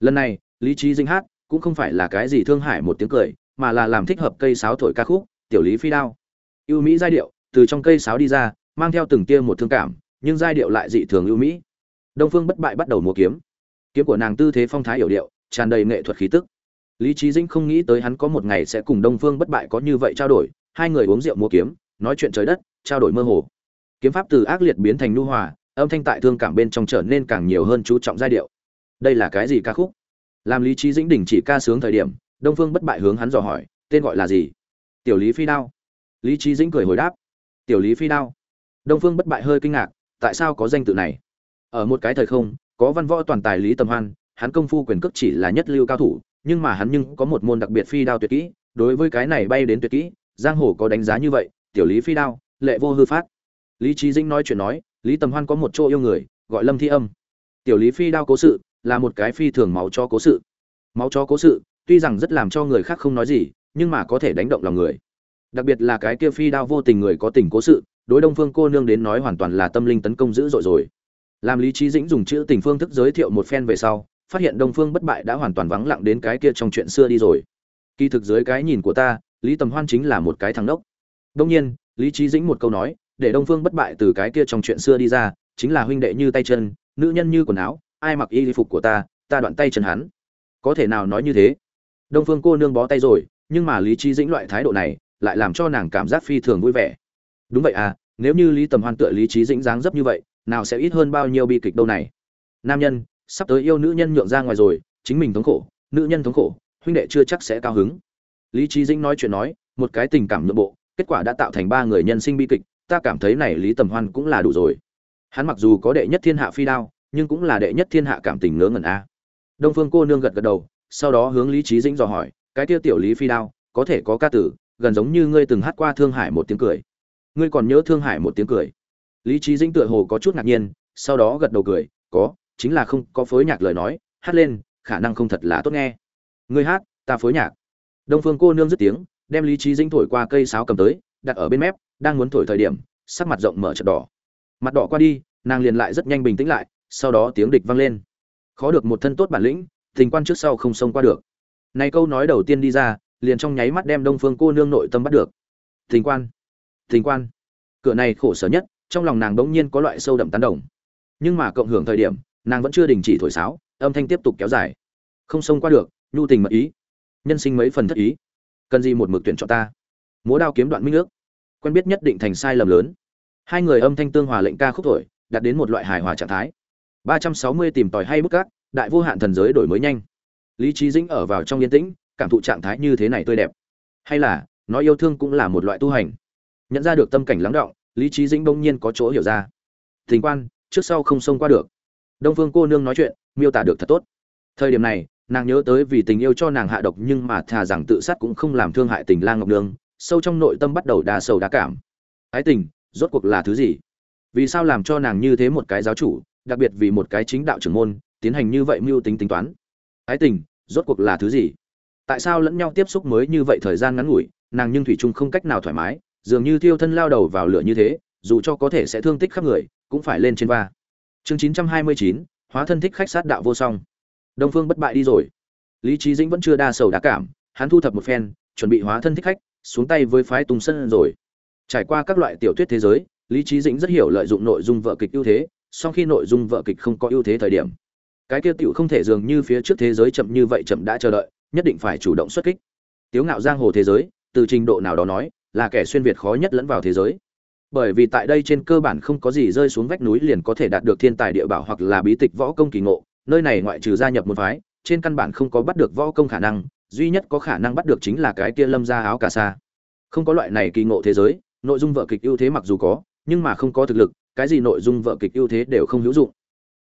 Lần này, lý trí dĩnh hát, cũng không phải là cái gì thương hại một tiếng cười, mà là làm thích hợp cây sáo thổi ca khúc, tiểu lý phi đao. Ưu mỹ giai điệu, từ trong cây sáo đi ra, mang theo từng tia một thương cảm, nhưng giai điệu lại dị thường ưu mỹ. Đông phương bất bại bắt đầu múa kiếm. Kiếm của nàng tư thế phong thái hiểu điệu, tràn đầy nghệ thuật khí tức lý trí dĩnh không nghĩ tới hắn có một ngày sẽ cùng đông phương bất bại có như vậy trao đổi, hai người uống rượu mua kiếm, nói chuyện trời đất, trao đổi mơ hồ. Kiếm pháp từ ác liệt biến thành nu hòa, âm thanh tại thương cảm bên trong trở nên càng nhiều hơn chú trọng giai điệu. Đây là cái gì ca khúc? Làm lý trí dĩnh đình chỉ ca sướng thời điểm, đông phương bất bại hướng hắn dò hỏi, tên gọi là gì? Tiểu lý phi đao. Lý trí dĩnh cười hồi đáp, tiểu lý phi đao. Đông phương bất bại hơi kinh ngạc, tại sao có danh tự này? Ở một cái thời không, có văn võ toàn tài lý tầm hoan, hắn công phu quyền cước chỉ là nhất lưu cao thủ nhưng mà hắn nhưng có một môn đặc biệt phi đao tuyệt kỹ, đối với cái này bay đến tuyệt kỹ, giang hồ có đánh giá như vậy, tiểu lý phi đao, lệ vô hư phát. Lý trí dĩnh nói chuyện nói, lý tầm hoan có một chỗ yêu người, gọi lâm thi âm. Tiểu lý phi đao cố sự, là một cái phi thường máu cho cố sự. Máu cho cố sự, tuy rằng rất làm cho người khác không nói gì, nhưng mà có thể đánh động lòng người. Đặc biệt là cái kia phi đao vô tình người có tình cố sự, đối đông phương cô nương đến nói hoàn toàn là tâm linh tấn công dữ dội rồi. Làm lý trí dĩnh dùng chữ tình phương thức giới thiệu một phen về sau phát hiện đông phương bất bại đã hoàn toàn vắng lặng đến cái kia trong chuyện xưa đi rồi. Kỳ thực dưới cái nhìn của ta, lý tầm hoan chính là một cái thằng đốc Đương nhiên, lý Chí dĩnh một câu nói, để đông phương bất bại từ cái kia trong chuyện xưa đi ra, chính là huynh đệ như tay chân, nữ nhân như quần áo, ai mặc y phục của ta ta đoạn tay chân hắn. Có thể nào nói như thế? Đông phương cô nương bó tay rồi, nhưng mà lý Chí dĩnh loại thái độ này lại làm cho nàng cảm giác phi thường vui vẻ. Đúng vậy à nếu như lý tầm hoan tựa lý Chí dĩnh dáng dấp như vậy, nào sẽ ít hơn bao nhiêu bi kịch đâu này? Nam nhân sắp tới yêu nữ nhân nhượng ra ngoài rồi, chính mình thống khổ, nữ nhân thống khổ, huynh đệ chưa chắc sẽ cao hứng. Lý trí dĩnh nói chuyện nói, một cái tình cảm nội bộ, kết quả đã tạo thành ba người nhân sinh bi kịch, ta cảm thấy này lý tầm hoan cũng là đủ rồi. Hắn mặc dù có đệ nhất thiên hạ phi đao, nhưng cũng là đệ nhất thiên hạ cảm tình ngớ ngẩn a. Đông phương cô nương gật gật đầu, sau đó hướng lý trí dĩnh dò hỏi, cái tiêu tiểu lý phi đao, có thể có ca tử, gần giống như ngươi từng hát qua thương hải một tiếng cười. Ngươi còn nhớ thương hải một tiếng cười. Lý trí dĩnh tựa hồ có chút ngạc nhiên, sau đó gật đầu cười, có chính là không có phối nhạc lời nói, hát lên, khả năng không thật là tốt nghe. Ngươi hát, ta phối nhạc. Đông phương cô nương dứt tiếng, đem lý trí dinh thổi qua cây sáo cầm tới, đặt ở bên mép, đang muốn thổi thời điểm, sắc mặt rộng mở chật đỏ. Mặt đỏ qua đi, nàng liền lại rất nhanh bình tĩnh lại, sau đó tiếng địch vang lên. Khó được một thân tốt bản lĩnh, tình quan trước sau không xông qua được. Này câu nói đầu tiên đi ra, liền trong nháy mắt đem đông phương cô nương nội tâm bắt được. Tình quan tình quan. Cửa này khổ sở nhất, trong lòng nàng đống nhiên có loại sâu đậm tán đồng. Nhưng mà cộng hưởng thời điểm nàng vẫn chưa đình chỉ thổi sáo, âm thanh tiếp tục kéo dài. Không xông qua được, nhu tình mật ý. Nhân sinh mấy phần thất ý. Cần gì một mực tuyển chọn ta? Múa đao kiếm đoạn minh ước. Quen biết nhất định thành sai lầm lớn. Hai người âm thanh tương hòa lệnh ca khúc thổi, đạt đến một loại hài hòa trạng thái. Ba trăm sáu mươi tìm tòi hay bức cát đại vô hạn thần giới đổi mới nhanh. Lý trí dĩnh ở vào trong yên tĩnh, cảm thụ trạng thái như thế này tươi đẹp. Hay là, nói yêu thương cũng là một loại tu hành. Nhận ra được tâm cảnh lắng động, lý trí dĩnh bỗng nhiên có chỗ hiểu ra. Tình quan, trước sau không xông qua được đông phương cô nương nói chuyện, miêu tả được thật tốt. Thời điểm này, nàng nhớ tới vì tình yêu cho nàng hạ độc nhưng mà thà rằng tự sát cũng không làm thương hại tình lang ngọc nương sâu trong nội tâm bắt đầu đa sầu đa cảm. Ái tình, rốt cuộc là thứ gì? Vì sao làm cho nàng như thế một cái giáo chủ, đặc biệt vì một cái chính đạo trưởng môn, tiến hành như vậy mưu tính tính toán? Ái tình, rốt cuộc là thứ gì? Tại sao lẫn nhau tiếp xúc mới như vậy thời gian ngắn ngủi, nàng nhưng thủy chung không cách nào thoải mái, dường như thiêu thân lao đầu vào lửa như thế, dù cho có thể sẽ thương tích khắp người, cũng phải lên trên va chương chín trăm hai mươi chín, hóa thân thích khách sát đạo vô song. Đông phương bất bại đi rồi. Lý trí dĩnh vẫn chưa đa sầu đá cảm, hắn thu thập một phen, chuẩn bị hóa thân thích khách, xuống tay với phái tùng sân rồi. Trải qua các loại tiểu thuyết thế giới, lý trí dĩnh rất hiểu lợi dụng nội dung vợ kịch ưu thế, song khi nội dung vợ kịch không có ưu thế thời điểm, cái kia tiểu không thể dường như phía trước thế giới chậm như vậy chậm đã chờ đợi, nhất định phải chủ động xuất kích. Tiếu ngạo giang hồ thế giới, từ trình độ nào đó nói, là kẻ xuyên việt khó nhất lẫn vào thế giới bởi vì tại đây trên cơ bản không có gì rơi xuống vách núi liền có thể đạt được thiên tài địa bảo hoặc là bí tịch võ công kỳ ngộ, nơi này ngoại trừ gia nhập một phái, trên căn bản không có bắt được võ công khả năng, duy nhất có khả năng bắt được chính là cái kia lâm ra áo cà sa. Không có loại này kỳ ngộ thế giới, nội dung vợ kịch ưu thế mặc dù có, nhưng mà không có thực lực, cái gì nội dung vợ kịch ưu thế đều không hữu dụng.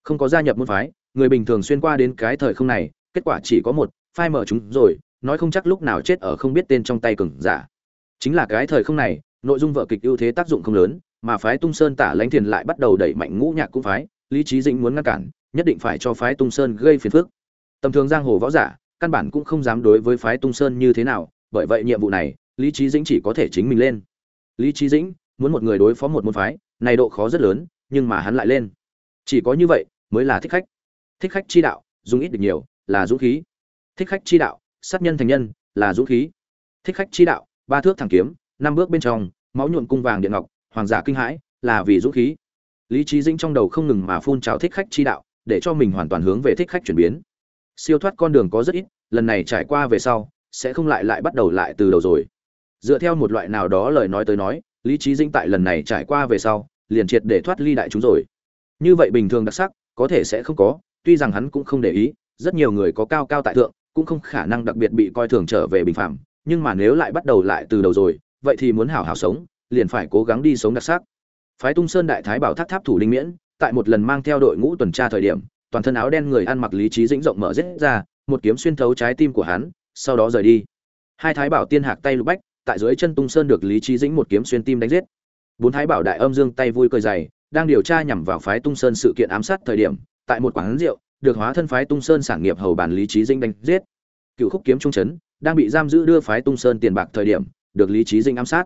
Không có gia nhập môn phái, người bình thường xuyên qua đến cái thời không này, kết quả chỉ có một, phai mở chúng rồi, nói không chắc lúc nào chết ở không biết tên trong tay cường giả. Chính là cái thời không này nội dung vở kịch ưu thế tác dụng không lớn, mà phái tung sơn tả lãnh thiền lại bắt đầu đẩy mạnh ngũ nhạc cũng phái, lý trí dĩnh muốn ngăn cản, nhất định phải cho phái tung sơn gây phiền phức. Tầm thường giang hồ võ giả, căn bản cũng không dám đối với phái tung sơn như thế nào, bởi vậy nhiệm vụ này, lý trí dĩnh chỉ có thể chính mình lên. Lý trí dĩnh muốn một người đối phó một môn phái, này độ khó rất lớn, nhưng mà hắn lại lên. Chỉ có như vậy, mới là thích khách. Thích khách chi đạo, dùng ít được nhiều, là dũng khí. Thích khách chi đạo, sát nhân thành nhân, là dũng khí. Thích khách chi đạo, ba thước thẳng kiếm năm bước bên trong, máu nhuộm cung vàng điện ngọc, hoàng giả kinh hãi, là vì dũng khí. Lý trí dĩnh trong đầu không ngừng mà phun trào thích khách chi đạo, để cho mình hoàn toàn hướng về thích khách chuyển biến. Siêu thoát con đường có rất ít, lần này trải qua về sau, sẽ không lại lại bắt đầu lại từ đầu rồi. Dựa theo một loại nào đó lời nói tới nói, lý trí dĩnh tại lần này trải qua về sau, liền triệt để thoát ly đại chúng rồi. Như vậy bình thường đặc sắc, có thể sẽ không có, tuy rằng hắn cũng không để ý, rất nhiều người có cao cao tại thượng, cũng không khả năng đặc biệt bị coi thường trở về bình phạm, nhưng mà nếu lại bắt đầu lại từ đầu rồi vậy thì muốn hảo hảo sống, liền phải cố gắng đi sống đặc sắc. Phái tung sơn đại thái bảo tháp tháp thủ linh miễn, tại một lần mang theo đội ngũ tuần tra thời điểm, toàn thân áo đen người ăn mặc lý trí dĩnh rộng mở rết ra, một kiếm xuyên thấu trái tim của hắn, sau đó rời đi. Hai thái bảo tiên hạc tay lục bách, tại dưới chân tung sơn được lý trí dĩnh một kiếm xuyên tim đánh giết. Bốn thái bảo đại âm dương tay vui cười dày, đang điều tra nhằm vào phái tung sơn sự kiện ám sát thời điểm, tại một quán rượu, được hóa thân phái tung sơn sản nghiệp hầu bàn lý trí dĩnh đánh giết. Cựu khúc kiếm trung chấn, đang bị giam giữ đưa phái tung sơn tiền bạc thời điểm được lý trí Dinh ám sát.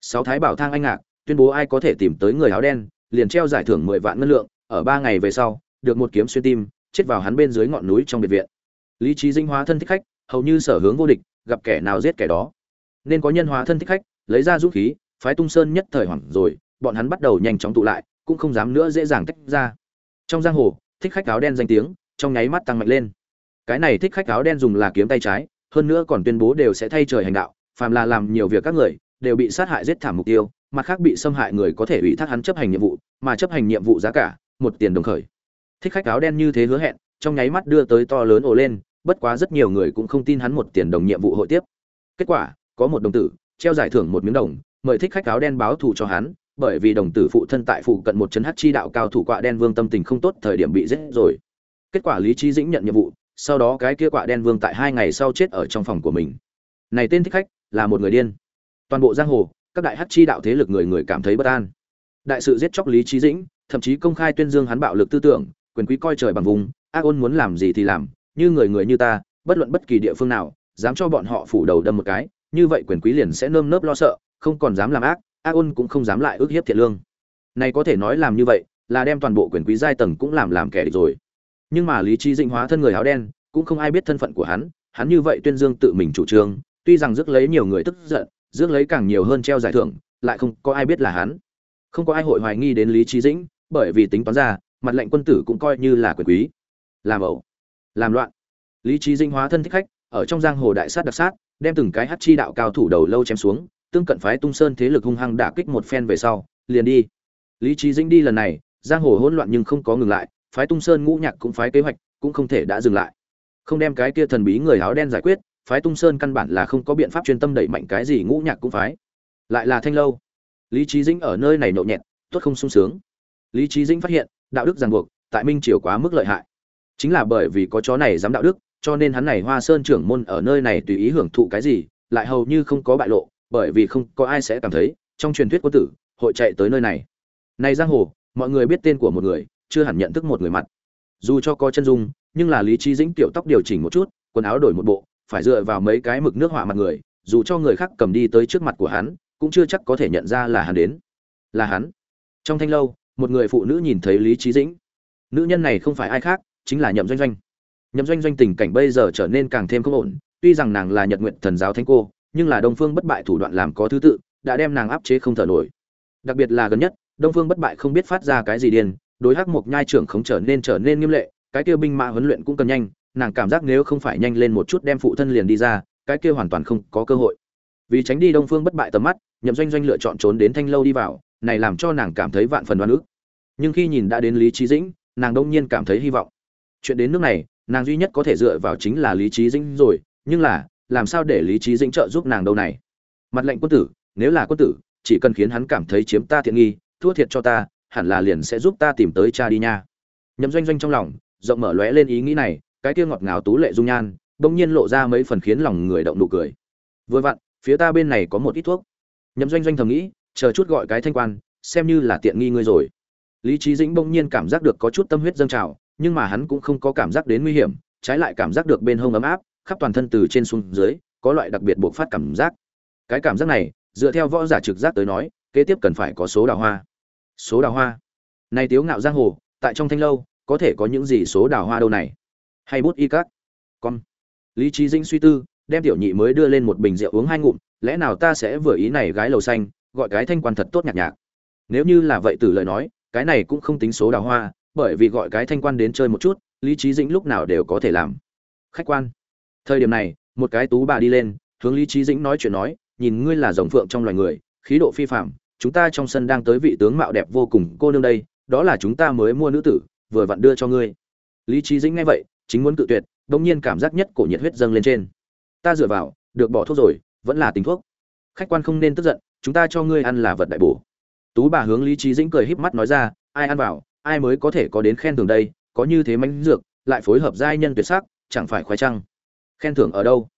Sáu thái bảo thang anh ngạc, tuyên bố ai có thể tìm tới người áo đen, liền treo giải thưởng mười vạn ngân lượng, ở ba ngày về sau, được một kiếm xuyên tim, chết vào hắn bên dưới ngọn núi trong biệt viện. Lý trí dinh hóa thân thích khách, hầu như sở hướng vô địch, gặp kẻ nào giết kẻ đó. Nên có nhân hóa thân thích khách, lấy ra dũng khí, phái tung sơn nhất thời hoảng rồi, bọn hắn bắt đầu nhanh chóng tụ lại, cũng không dám nữa dễ dàng tách ra. Trong giang hồ, thích khách áo đen danh tiếng, trong nháy mắt tăng mạnh lên. Cái này thích khách áo đen dùng là kiếm tay trái, hơn nữa còn tuyên bố đều sẽ thay trời hành đạo phàm là làm nhiều việc các người, đều bị sát hại giết thảm mục tiêu, mặt khác bị xâm hại người có thể ủy thác hắn chấp hành nhiệm vụ, mà chấp hành nhiệm vụ giá cả, một tiền đồng khởi. Thích khách áo đen như thế hứa hẹn, trong nháy mắt đưa tới to lớn ồ lên, bất quá rất nhiều người cũng không tin hắn một tiền đồng nhiệm vụ hội tiếp. Kết quả, có một đồng tử, treo giải thưởng một miếng đồng, mời thích khách áo đen báo thù cho hắn, bởi vì đồng tử phụ thân tại phụ cận một chấn hát chi đạo cao thủ quạ đen vương tâm tình không tốt, thời điểm bị giết rồi. Kết quả lý trí dĩnh nhận nhiệm vụ, sau đó cái kia quạ đen vương tại hai ngày sau chết ở trong phòng của mình. Này tên thích khách là một người điên. Toàn bộ giang hồ, các đại hát chi đạo thế lực người người cảm thấy bất an. Đại sự giết chóc lý trí dĩnh, thậm chí công khai tuyên dương hắn bạo lực tư tưởng, quyền quý coi trời bằng vùng, ác ôn muốn làm gì thì làm, như người người như ta, bất luận bất kỳ địa phương nào, dám cho bọn họ phủ đầu đâm một cái, như vậy quyền quý liền sẽ nơm nớp lo sợ, không còn dám làm ác ác ôn cũng không dám lại ước hiếp thiện lương. Này có thể nói làm như vậy, là đem toàn bộ quyền quý giai tầng cũng làm làm kẻ địch rồi. Nhưng mà lý trí dĩnh hóa thân người áo đen, cũng không ai biết thân phận của hắn hắn như vậy tuyên dương tự mình chủ trương tuy rằng rước lấy nhiều người tức giận, rước lấy càng nhiều hơn treo giải thưởng, lại không có ai biết là hắn. Không có ai hội hoài nghi đến lý trí dĩnh, bởi vì tính toán ra, mặt lệnh quân tử cũng coi như là quyền quý. Làm ẩu, làm loạn. Lý trí dĩnh hóa thân thích khách, ở trong giang hồ đại sát đặc sát, đem từng cái hát chi đạo cao thủ đầu lâu chém xuống, tương cận phái tung sơn thế lực hung hăng đả kích một phen về sau, liền đi. Lý trí dĩnh đi lần này, giang hồ hỗn loạn nhưng không có ngừng lại, phái tung sơn ngũ nhạc cũng phái kế hoạch, cũng không thể đã dừng lại. Không đem cái kia thần bí người áo đen giải quyết phái tung sơn căn bản là không có biện pháp chuyên tâm đẩy mạnh cái gì, ngũ nhạc cũng phái. Lại là thanh lâu. Lý trí dĩnh ở nơi này nhộn nhẹt, tốt không sung sướng. Lý trí dĩnh phát hiện, đạo đức ràng buộc, tại minh triều quá mức lợi hại. Chính là bởi vì có chó này dám đạo đức, cho nên hắn này hoa sơn trưởng môn ở nơi này tùy ý hưởng thụ cái gì, lại hầu như không có bại lộ, bởi vì không có ai sẽ cảm thấy, trong truyền thuyết quân tử, hội chạy tới nơi này. Này giang hồ, mọi người biết tên của một người, chưa hẳn nhận thức một người mặt. Dù cho có chân dung, nhưng là lý trí dĩnh tiểu tóc điều chỉnh một chút, quần áo đổi một bộ phải dựa vào mấy cái mực nước họa mặt người, dù cho người khác cầm đi tới trước mặt của hắn, cũng chưa chắc có thể nhận ra là hắn đến. Là hắn. Trong thanh lâu, một người phụ nữ nhìn thấy lý trí dĩnh. Nữ nhân này không phải ai khác, chính là nhậm doanh doanh. Nhậm doanh doanh tình cảnh bây giờ trở nên càng thêm không ổn, tuy rằng nàng là nhật nguyện thần giáo thánh cô, nhưng là đông phương bất bại thủ đoạn làm có thứ tự, đã đem nàng áp chế không thở nổi. Đặc biệt là gần nhất, đông phương bất bại không biết phát ra cái gì điên, đối hắc mộc nhai trưởng không trở nên trở nên nghiêm lệ, cái kia binh mã huấn luyện cũng cần nhanh nàng cảm giác nếu không phải nhanh lên một chút đem phụ thân liền đi ra, cái kia hoàn toàn không có cơ hội. Vì tránh đi đông phương bất bại tầm mắt, nhậm doanh doanh lựa chọn trốn đến thanh lâu đi vào, này làm cho nàng cảm thấy vạn phần đoan ức. Nhưng khi nhìn đã đến lý trí dĩnh, nàng đông nhiên cảm thấy hy vọng. Chuyện đến nước này, nàng duy nhất có thể dựa vào chính là lý trí dĩnh rồi, nhưng là, làm sao để lý trí dĩnh trợ giúp nàng đâu này? Mặt lệnh quân tử, nếu là quân tử, chỉ cần khiến hắn cảm thấy chiếm ta thiện nghi, thua thiệt cho ta, hẳn là liền sẽ giúp ta tìm tới cha đi nha. Nhậm doanh doanh trong lòng, rộng mở lóe lên ý nghĩ này cái kia ngọt ngào tú lệ dung nhan, bỗng nhiên lộ ra mấy phần khiến lòng người động nụ cười. Vừa vặn, phía ta bên này có một ít thuốc. Nhậm doanh doanh thầm nghĩ, chờ chút gọi cái thanh quan, xem như là tiện nghi ngươi rồi. Lý trí dĩnh bỗng nhiên cảm giác được có chút tâm huyết dâng trào, nhưng mà hắn cũng không có cảm giác đến nguy hiểm, trái lại cảm giác được bên hông ấm áp, khắp toàn thân từ trên xuống dưới, có loại đặc biệt bộc phát cảm giác. Cái cảm giác này, dựa theo võ giả trực giác tới nói, kế tiếp cần phải có số đào hoa. Số đào hoa. Này tiếu ngạo giang hồ, tại trong thanh lâu, có thể có những gì số đào hoa đâu này? Hay bút y cắt con. Lý trí dĩnh suy tư, đem tiểu nhị mới đưa lên một bình rượu uống hai ngụm, lẽ nào ta sẽ vừa ý này gái lầu xanh, gọi cái thanh quan thật tốt nhạc nhạc. Nếu như là vậy từ lời nói, cái này cũng không tính số đào hoa, bởi vì gọi cái thanh quan đến chơi một chút, lý trí dĩnh lúc nào đều có thể làm. Khách quan. Thời điểm này, một cái tú bà đi lên, hướng lý trí dĩnh nói chuyện nói, nhìn ngươi là rồng phượng trong loài người, khí độ phi phạm chúng ta trong sân đang tới vị tướng mạo đẹp vô cùng, cô nương đây, đó là chúng ta mới mua nữ tử, vừa vặn đưa cho ngươi. Lý trí dĩnh nghe vậy chính muốn cự tuyệt, bỗng nhiên cảm giác nhất cổ nhiệt huyết dâng lên trên. Ta dựa vào, được bỏ thuốc rồi, vẫn là tính thuốc. Khách quan không nên tức giận, chúng ta cho ngươi ăn là vật đại bổ. Tú bà hướng lý trí dĩnh cười híp mắt nói ra, ai ăn vào, ai mới có thể có đến khen thưởng đây, có như thế mánh dược, lại phối hợp giai nhân tuyệt sắc, chẳng phải khoái trăng. Khen thưởng ở đâu?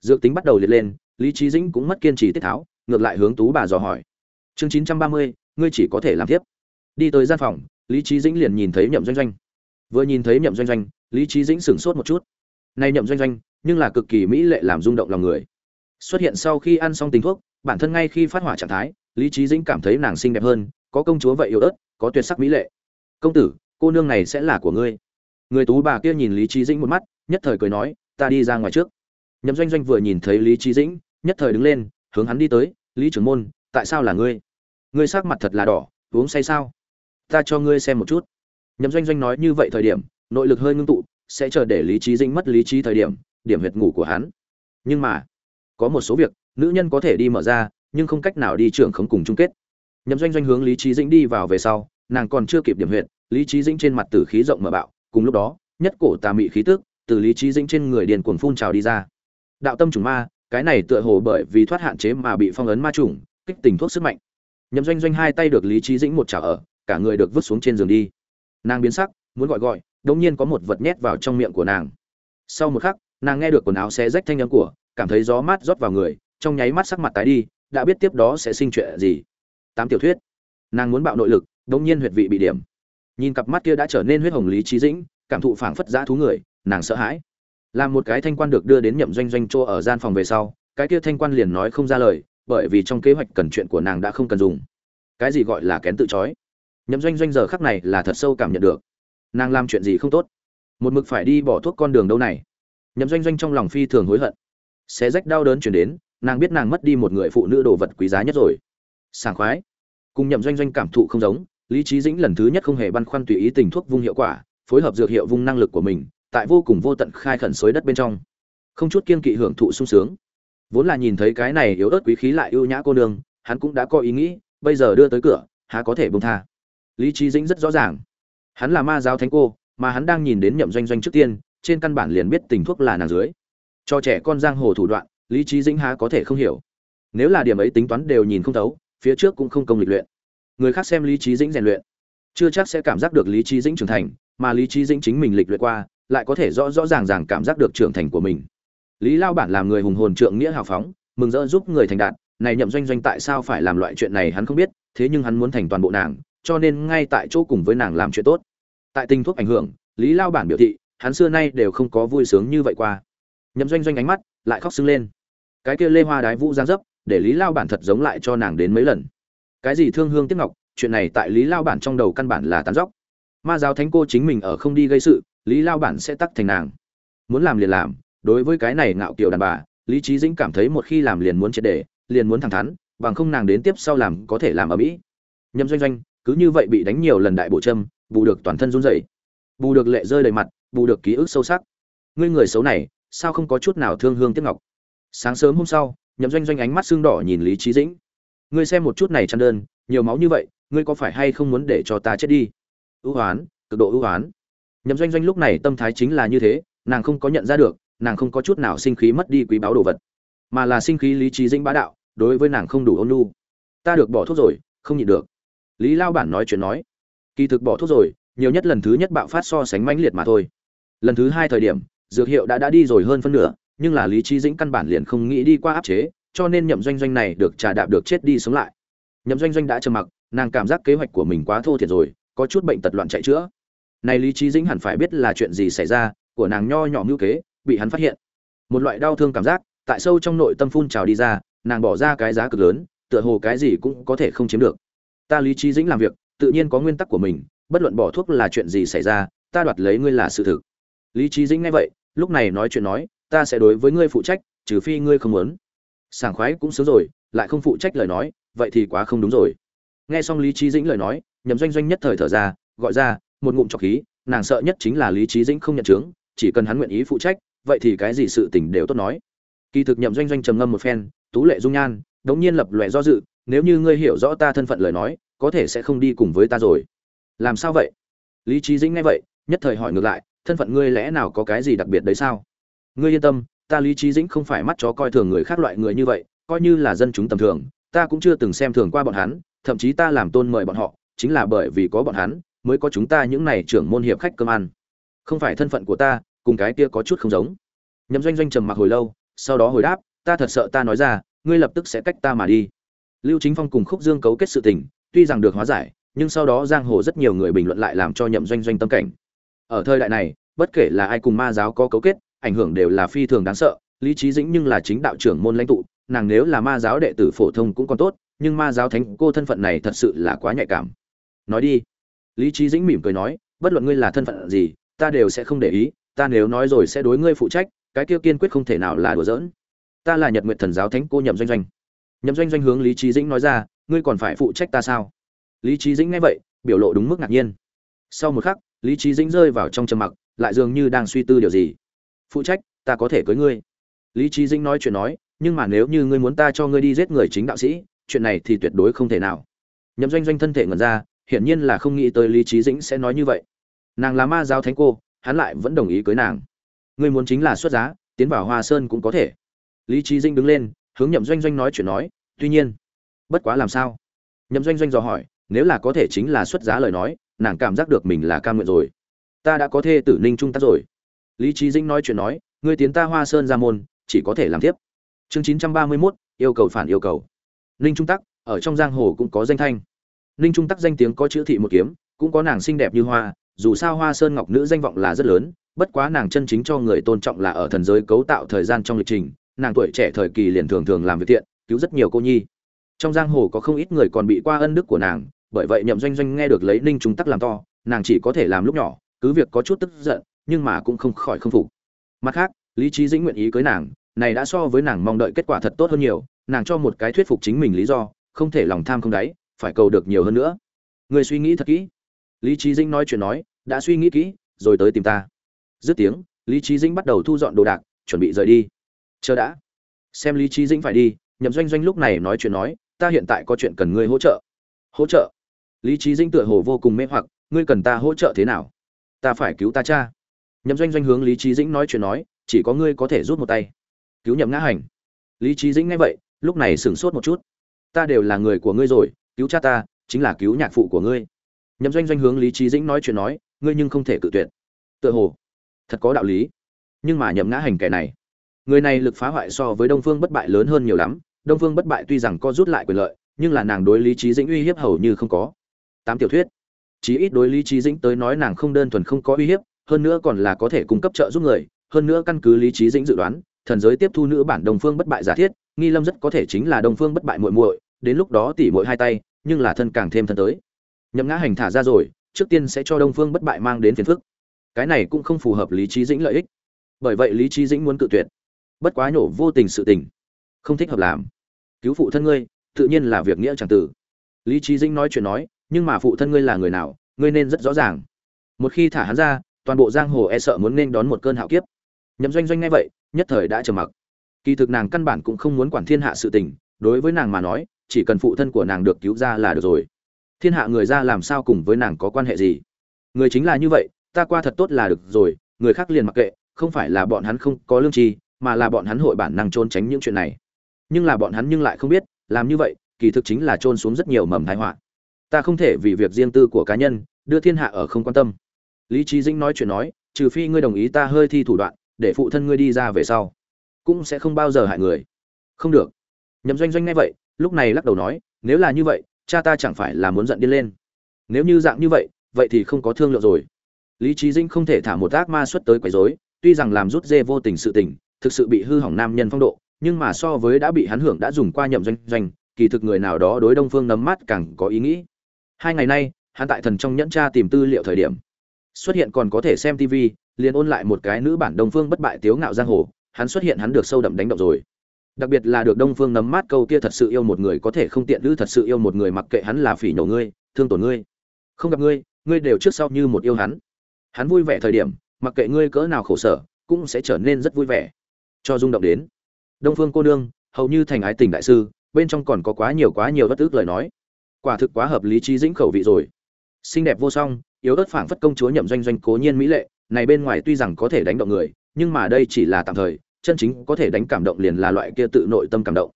Dược tính bắt đầu liệt lên, lý trí dĩnh cũng mất kiên trì tiết tháo, ngược lại hướng tú bà dò hỏi. Chương chín trăm ba mươi, ngươi chỉ có thể làm tiếp. Đi tới gian phòng, lý trí dĩnh liền nhìn thấy nhậm doanh doanh vừa nhìn thấy nhậm doanh doanh, lý trí dĩnh sửng sốt một chút. Nay nhậm doanh doanh, nhưng là cực kỳ mỹ lệ làm rung động lòng người. Xuất hiện sau khi ăn xong tình thuốc, bản thân ngay khi phát hỏa trạng thái, lý trí dĩnh cảm thấy nàng xinh đẹp hơn, có công chúa vậy yêu ớt, có tuyệt sắc mỹ lệ. Công tử, cô nương này sẽ là của ngươi. Người tú bà kia nhìn lý trí dĩnh một mắt, nhất thời cười nói, ta đi ra ngoài trước. Nhậm doanh doanh vừa nhìn thấy lý trí dĩnh, nhất thời đứng lên, hướng hắn đi tới, lý trưởng môn, tại sao là ngươi? Ngươi sắc mặt thật là đỏ, uống say sao? Ta cho ngươi xem một chút nhậm doanh doanh nói như vậy thời điểm, nội lực hơi ngưng tụ, sẽ chờ để lý trí dĩnh mất lý trí thời điểm điểm huyệt ngủ của hắn. Nhưng mà, có một số việc, nữ nhân có thể đi mở ra, nhưng không cách nào đi trưởng khống cùng chung kết. Nhậm doanh doanh hướng lý trí dĩnh đi vào về sau, nàng còn chưa kịp điểm huyệt, lý trí dĩnh trên mặt tử khí rộng mở bạo, cùng lúc đó, nhất cổ tà mị khí tức từ lý trí dĩnh trên người điền cuồng phun trào đi ra. Đạo tâm chủng ma, cái này tựa hồ bởi vì thoát hạn chế mà bị phong ấn ma trùng, kích tình thuốc sức mạnh. Nhậm doanh doanh hai tay được lý trí dĩnh một trả ở, cả người được vứt xuống trên giường đi nàng biến sắc, muốn gọi gọi đống nhiên có một vật nhét vào trong miệng của nàng. Sau một khắc, nàng nghe được quần áo xé rách thanh âm của, cảm thấy gió mát rót vào người, trong nháy mắt sắc mặt tái đi, đã biết tiếp đó sẽ sinh chuyện gì. Tám tiểu thuyết. Nàng muốn bạo nội lực đống nhiên huyệt vị bị điểm. Nhìn cặp mắt kia đã trở nên huyết hồng lý trí dĩnh, cảm thụ phảng phất giã thú người, nàng sợ hãi. Làm một cái thanh quan được đưa đến nhậm doanh doanh chỗ ở gian phòng về sau, cái kia thanh quan liền nói không ra lời, bởi vì trong kế hoạch cần chuyện của nàng đã không cần dùng. Cái gì gọi là kén tự chói nhậm doanh doanh giờ khắc này là thật sâu cảm nhận được. Nàng làm chuyện gì không tốt? Một mực phải đi bỏ thuốc con đường đâu này? Nhậm doanh doanh trong lòng phi thường hối hận. Xé rách đau đớn chuyển đến, nàng biết nàng mất đi một người phụ nữ đồ vật quý giá nhất rồi. Sảng khoái. Cùng nhậm doanh doanh cảm thụ không giống, lý trí dĩnh lần thứ nhất không hề băn khoăn tùy ý tình thuốc vung hiệu quả, phối hợp dược hiệu vung năng lực của mình, tại vô cùng vô tận khai khẩn xới đất bên trong. Không chút kiên kỵ hưởng thụ sung sướng. Vốn là nhìn thấy cái này yếu ớt quý khí lại ưu nhã cô nương, hắn cũng đã có ý nghĩ, bây giờ đưa tới cửa, há có thể bông tha lý trí dĩnh rất rõ ràng. Hắn là ma giáo thánh cô, mà hắn đang nhìn đến nhậm doanh doanh trước tiên, trên căn bản liền biết tình thuốc là nàng dưới. Cho trẻ con giang hồ thủ đoạn, lý trí dĩnh há có thể không hiểu. Nếu là điểm ấy tính toán đều nhìn không thấu, phía trước cũng không công lịch luyện. Người khác xem lý trí dĩnh rèn luyện, chưa chắc sẽ cảm giác được lý trí dĩnh trưởng thành, mà lý trí dĩnh chính mình lịch luyện qua, lại có thể rõ rõ ràng ràng cảm giác được trưởng thành của mình. Lý lao bản làm người hùng hồn trượng nghĩa hào phóng, mừng rỡ giúp người thành đạt, này nhậm doanh doanh tại sao phải làm loại chuyện này hắn không biết, thế nhưng hắn muốn thành toàn bộ nàng cho nên ngay tại chỗ cùng với nàng làm chuyện tốt. Tại tình thuốc ảnh hưởng, lý lao bản biểu thị, hắn xưa nay đều không có vui sướng như vậy qua. Nhậm doanh doanh ánh mắt lại khóc sưng lên. Cái kia lê hoa đái vũ giang dấp, để lý lao bản thật giống lại cho nàng đến mấy lần. Cái gì thương hương tiếc ngọc, chuyện này tại lý lao bản trong đầu căn bản là tán dóc ma giáo thánh cô chính mình ở không đi gây sự, lý lao bản sẽ tắc thành nàng. Muốn làm liền làm, đối với cái này ngạo kiều đàn bà, lý trí dĩnh cảm thấy một khi làm liền muốn triệt để, liền muốn thẳng thắn, bằng không nàng đến tiếp sau làm có thể làm ở mỹ. Nhâm doanh doanh cứ như vậy bị đánh nhiều lần đại bộ châm, bù được toàn thân run rẩy. Bù được lệ rơi đầy mặt, bù được ký ức sâu sắc. Ngươi người xấu này, sao không có chút nào thương hương tiếc ngọc? Sáng sớm hôm sau, nhậm doanh doanh ánh mắt xương đỏ nhìn lý trí dĩnh. Ngươi xem một chút này chăn đơn, nhiều máu như vậy, ngươi có phải hay không muốn để cho ta chết đi? Ưu hoán, cực độ ưu hoán. Nhậm doanh doanh lúc này tâm thái chính là như thế, nàng không có nhận ra được, nàng không có chút nào sinh khí mất đi quý báu đồ vật, mà là sinh khí lý trí dĩnh bá đạo, đối với nàng không đủ ôn nhu. Ta được bỏ thuốc rồi, không nhịn được lý lao bản nói chuyện nói, kỳ thực bỏ thuốc rồi, nhiều nhất lần thứ nhất bạo phát so sánh mãnh liệt mà thôi. Lần thứ hai thời điểm, dược hiệu đã đã đi rồi hơn phân nửa, nhưng là lý trí dĩnh căn bản liền không nghĩ đi qua áp chế, cho nên nhậm doanh doanh này được trà đạp được chết đi sống lại. Nhậm doanh doanh đã trầm mặc, nàng cảm giác kế hoạch của mình quá thô thiệt rồi, có chút bệnh tật loạn chạy chữa. Này lý trí dĩnh hẳn phải biết là chuyện gì xảy ra, của nàng nho nhỏ ngữ kế, bị hắn phát hiện. Một loại đau thương cảm giác, tại sâu trong nội tâm phun trào đi ra, nàng bỏ ra cái giá cực lớn, tựa hồ cái gì cũng có thể không chiếm được ta lý trí dĩnh làm việc, tự nhiên có nguyên tắc của mình, bất luận bỏ thuốc là chuyện gì xảy ra, ta đoạt lấy ngươi là sự thực. Lý trí dĩnh nghe vậy, lúc này nói chuyện nói, ta sẽ đối với ngươi phụ trách, trừ phi ngươi không muốn. Sảng khoái cũng sớm rồi, lại không phụ trách lời nói, vậy thì quá không đúng rồi. Nghe xong lý trí dĩnh lời nói, nhậm doanh doanh nhất thời thở ra, gọi ra, một ngụm trọc khí, nàng sợ nhất chính là lý trí dĩnh không nhận chứng chỉ cần hắn nguyện ý phụ trách, vậy thì cái gì sự tình đều tốt nói. Kỳ thực nhậm doanh doanh trầm ngâm một phen, tú lệ dung nhan, đống nhiên lập lòe do dự nếu như ngươi hiểu rõ ta thân phận lời nói, có thể sẽ không đi cùng với ta rồi. Làm sao vậy? Lý trí dĩnh nghe vậy, nhất thời hỏi ngược lại, thân phận ngươi lẽ nào có cái gì đặc biệt đấy sao? Ngươi yên tâm, ta lý trí dĩnh không phải mắt chó coi thường người khác loại người như vậy, coi như là dân chúng tầm thường, ta cũng chưa từng xem thường qua bọn hắn, thậm chí ta làm tôn mời bọn họ, chính là bởi vì có bọn hắn, mới có chúng ta những này trưởng môn hiệp khách cơm ăn. Không phải thân phận của ta, cùng cái kia có chút không giống. Nhậm doanh doanh trầm mặc hồi lâu, sau đó hồi đáp, ta thật sợ ta nói ra, ngươi lập tức sẽ cách ta mà đi lưu chính phong cùng khúc dương cấu kết sự tình, tuy rằng được hóa giải, nhưng sau đó giang hồ rất nhiều người bình luận lại làm cho nhậm doanh doanh tâm cảnh. Ở thời đại này, bất kể là ai cùng ma giáo có cấu kết, ảnh hưởng đều là phi thường đáng sợ, lý trí dĩnh nhưng là chính đạo trưởng môn lãnh tụ, nàng nếu là ma giáo đệ tử phổ thông cũng còn tốt, nhưng ma giáo thánh cô thân phận này thật sự là quá nhạy cảm. Nói đi. Lý trí dĩnh mỉm cười nói, bất luận ngươi là thân phận gì, ta đều sẽ không để ý, ta nếu nói rồi sẽ đối ngươi phụ trách, cái kia kiên quyết không thể nào là đùa giỡn. Ta là nhật nguyện thần giáo thánh cô nhậm doanh doanh nhậm doanh doanh hướng lý trí dĩnh nói ra, ngươi còn phải phụ trách ta sao? Lý trí dĩnh nghe vậy, biểu lộ đúng mức ngạc nhiên. Sau một khắc, lý trí dĩnh rơi vào trong trầm mặc, lại dường như đang suy tư điều gì. Phụ trách, ta có thể cưới ngươi. Lý trí dĩnh nói chuyện nói, nhưng mà nếu như ngươi muốn ta cho ngươi đi giết người chính đạo sĩ, chuyện này thì tuyệt đối không thể nào. Nhậm doanh doanh thân thể ngẩn ra, hiển nhiên là không nghĩ tới lý trí dĩnh sẽ nói như vậy. Nàng là ma giáo thánh cô, hắn lại vẫn đồng ý cưới nàng. Ngươi muốn chính là xuất giá, tiến vào hoa sơn cũng có thể. Lý trí dĩnh đứng lên hướng nhậm doanh doanh nói chuyện nói, tuy nhiên, bất quá làm sao? Nhậm doanh doanh dò hỏi, nếu là có thể chính là xuất giá lời nói, nàng cảm giác được mình là ca nguyện rồi. Ta đã có thê tử ninh trung tác rồi. Lý trí dĩnh nói chuyện nói, ngươi tiến ta hoa sơn ra môn, chỉ có thể làm tiếp. Chương chín trăm ba mươi mốt, yêu cầu phản yêu cầu. Ninh trung tắc, ở trong giang hồ cũng có danh thanh. Ninh trung tắc danh tiếng có chữ thị một kiếm, cũng có nàng xinh đẹp như hoa, dù sao hoa sơn ngọc nữ danh vọng là rất lớn, bất quá nàng chân chính cho người tôn trọng là ở thần giới cấu tạo thời gian trong lịch trình nàng tuổi trẻ thời kỳ liền thường thường làm việc thiện, cứu rất nhiều cô nhi. Trong giang hồ có không ít người còn bị qua ân đức của nàng, bởi vậy nhậm doanh doanh nghe được lấy ninh trung tắc làm to, nàng chỉ có thể làm lúc nhỏ, cứ việc có chút tức giận, nhưng mà cũng không khỏi không phục. Mặt khác, lý trí dĩnh nguyện ý cưới nàng, này đã so với nàng mong đợi kết quả thật tốt hơn nhiều, nàng cho một cái thuyết phục chính mình lý do, không thể lòng tham không đáy, phải cầu được nhiều hơn nữa. Người suy nghĩ thật kỹ. Lý trí dĩnh nói chuyện nói, đã suy nghĩ kỹ, rồi tới tìm ta. Dứt tiếng, lý trí dĩnh bắt đầu thu dọn đồ đạc, chuẩn bị rời đi chờ đã. Xem lý trí dĩnh phải đi, nhậm doanh doanh lúc này nói chuyện nói, ta hiện tại có chuyện cần ngươi hỗ trợ. Hỗ trợ? Lý trí dĩnh tựa hồ vô cùng mê hoặc, ngươi cần ta hỗ trợ thế nào? Ta phải cứu ta cha. Nhậm doanh doanh hướng lý trí dĩnh nói chuyện nói, chỉ có ngươi có thể rút một tay. Cứu nhậm ngã hành. Lý trí dĩnh nghe vậy, lúc này sửng sốt một chút. Ta đều là người của ngươi rồi, cứu cha ta, chính là cứu nhạc phụ của ngươi. Nhậm doanh doanh hướng lý trí dĩnh nói chuyện nói, ngươi nhưng không thể cự tuyệt. Tựa hồ. Thật có đạo lý. Nhưng mà nhậm ngã hành kẻ này người này lực phá hoại so với đông phương bất bại lớn hơn nhiều lắm. Đông phương bất bại tuy rằng có rút lại quyền lợi, nhưng là nàng đối lý trí dĩnh uy hiếp hầu như không có. Tám tiểu thuyết. Chí ít đối lý trí dĩnh tới nói nàng không đơn thuần không có uy hiếp, hơn nữa còn là có thể cung cấp trợ giúp người, hơn nữa căn cứ lý trí dĩnh dự đoán, thần giới tiếp thu nữ bản đồng phương bất bại giả thiết, nghi lâm rất có thể chính là đồng phương bất bại muội muội, đến lúc đó tỉ muội hai tay, nhưng là thân càng thêm thân tới. Nhậm ngã hành thả ra rồi, trước tiên sẽ cho đông phương bất bại mang đến phiền phức. Cái này cũng không phù hợp lý trí dĩnh lợi ích. Bởi vậy lý trí dĩnh muốn cự tuyệt bất quá nhổ vô tình sự tình. Không thích hợp làm. Cứu phụ thân ngươi, tự nhiên là việc nghĩa chẳng tử. Lý trí dĩnh nói chuyện nói, nhưng mà phụ thân ngươi là người nào, ngươi nên rất rõ ràng. Một khi thả hắn ra, toàn bộ giang hồ e sợ muốn nên đón một cơn hạo kiếp. Nhậm doanh doanh nghe vậy, nhất thời đã trầm mặc. Kỳ thực nàng căn bản cũng không muốn quản thiên hạ sự tình, đối với nàng mà nói, chỉ cần phụ thân của nàng được cứu ra là được rồi. Thiên hạ người ra làm sao cùng với nàng có quan hệ gì? Người chính là như vậy, ta qua thật tốt là được rồi, người khác liền mặc kệ, không phải là bọn hắn không có lương tri mà là bọn hắn hội bản năng trốn tránh những chuyện này. Nhưng là bọn hắn nhưng lại không biết, làm như vậy, kỳ thực chính là trôn xuống rất nhiều mầm thái họa. Ta không thể vì việc riêng tư của cá nhân, đưa thiên hạ ở không quan tâm. Lý trí dĩnh nói chuyện nói, trừ phi ngươi đồng ý ta hơi thi thủ đoạn, để phụ thân ngươi đi ra về sau, cũng sẽ không bao giờ hại người. Không được. Nhậm doanh doanh nghe vậy, lúc này lắc đầu nói, nếu là như vậy, cha ta chẳng phải là muốn giận điên lên. Nếu như dạng như vậy vậy thì không có thương lượng rồi. Lý trí dĩnh không thể thả một ác ma xuất tới quấy rối, tuy rằng làm rút dê vô tình sự tình thực sự bị hư hỏng nam nhân phong độ, nhưng mà so với đã bị hắn hưởng đã dùng qua nhậm doanh doanh, kỳ thực người nào đó đối đông phương nấm mắt càng có ý nghĩ. Hai ngày nay, hắn tại thần trong nhẫn tra tìm tư liệu thời điểm. Xuất hiện còn có thể xem tv liền ôn lại một cái nữ bản đông phương bất bại tiếu ngạo giang hồ, hắn xuất hiện hắn được sâu đậm đánh động rồi. Đặc biệt là được đông phương nấm mát câu kia thật sự yêu một người có thể không tiện nữ thật sự yêu một người mặc kệ hắn là phỉ nhổ ngươi, thương tổn ngươi. Không gặp ngươi ngươi đều trước sau như một yêu hắn. Hắn vui vẻ thời điểm, mặc kệ ngươi cỡ nào khổ sở, cũng sẽ trở nên rất vui vẻ cho rung động đến. Đông phương cô nương, hầu như thành ái tình đại sư, bên trong còn có quá nhiều quá nhiều bất ức lời nói. Quả thực quá hợp lý trí dĩnh khẩu vị rồi. Xinh đẹp vô song, yếu ớt phảng phất công chúa nhậm doanh doanh cố nhiên mỹ lệ, này bên ngoài tuy rằng có thể đánh động người, nhưng mà đây chỉ là tạm thời, chân chính có thể đánh cảm động liền là loại kia tự nội tâm cảm động.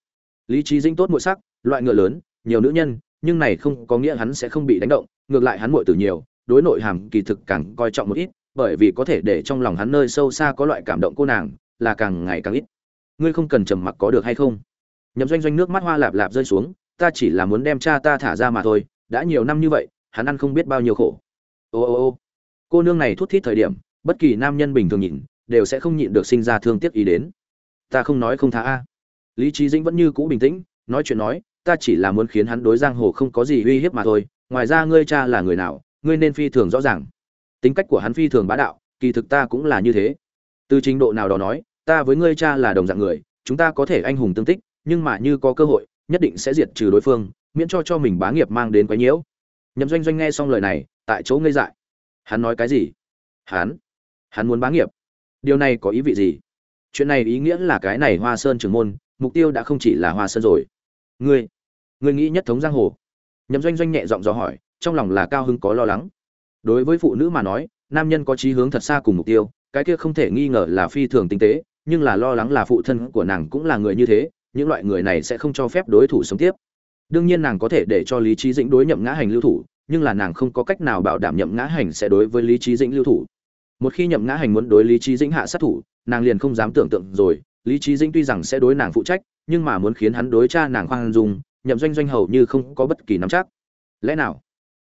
Lý trí dĩnh tốt mỗi sắc, loại ngựa lớn, nhiều nữ nhân, nhưng này không có nghĩa hắn sẽ không bị đánh động, ngược lại hắn muội tử nhiều, đối nội hàm kỳ thực càng coi trọng một ít, bởi vì có thể để trong lòng hắn nơi sâu xa có loại cảm động cô nàng là càng ngày càng ít. Ngươi không cần trầm mặc có được hay không? Nhậm doanh doanh nước mắt hoa lạp lạp rơi xuống, ta chỉ là muốn đem cha ta thả ra mà thôi, đã nhiều năm như vậy, hắn ăn không biết bao nhiêu khổ. Ô ô ô. Cô nương này thút thít thời điểm, bất kỳ nam nhân bình thường nhìn, đều sẽ không nhịn được sinh ra thương tiếc ý đến. Ta không nói không tha a. Lý trí dĩnh vẫn như cũ bình tĩnh, nói chuyện nói, ta chỉ là muốn khiến hắn đối giang hồ không có gì uy hiếp mà thôi, ngoài ra ngươi cha là người nào, ngươi nên phi thường rõ ràng. Tính cách của hắn phi thường bá đạo, kỳ thực ta cũng là như thế từ trình độ nào đó nói, ta với ngươi cha là đồng dạng người, chúng ta có thể anh hùng tương tích, nhưng mà như có cơ hội, nhất định sẽ diệt trừ đối phương, miễn cho cho mình bá nghiệp mang đến quái nhiễu. Nhậm doanh doanh nghe xong lời này, tại chỗ ngây dại. Hắn nói cái gì? Hắn? Hắn muốn bá nghiệp. Điều này có ý vị gì? Chuyện này ý nghĩa là cái này hoa sơn trưởng môn, mục tiêu đã không chỉ là hoa sơn rồi. Ngươi ngươi nghĩ nhất thống giang hồ? Nhậm doanh doanh nhẹ giọng dò hỏi, trong lòng là cao hứng có lo lắng. Đối với phụ nữ mà nói, nam nhân có chí hướng thật xa cùng mục tiêu cái kia không thể nghi ngờ là phi thường tinh tế, nhưng là lo lắng là phụ thân của nàng cũng là người như thế, những loại người này sẽ không cho phép đối thủ sống tiếp. Đương nhiên nàng có thể để cho lý trí dĩnh đối nhậm ngã hành lưu thủ, nhưng là nàng không có cách nào bảo đảm nhậm ngã hành sẽ đối với lý trí dĩnh lưu thủ. Một khi nhậm ngã hành muốn đối lý trí dĩnh hạ sát thủ, nàng liền không dám tưởng tượng rồi, lý trí dĩnh tuy rằng sẽ đối nàng phụ trách, nhưng mà muốn khiến hắn đối cha nàng khoan dung, nhậm doanh doanh hầu như không có bất kỳ nắm chắc. Lẽ nào?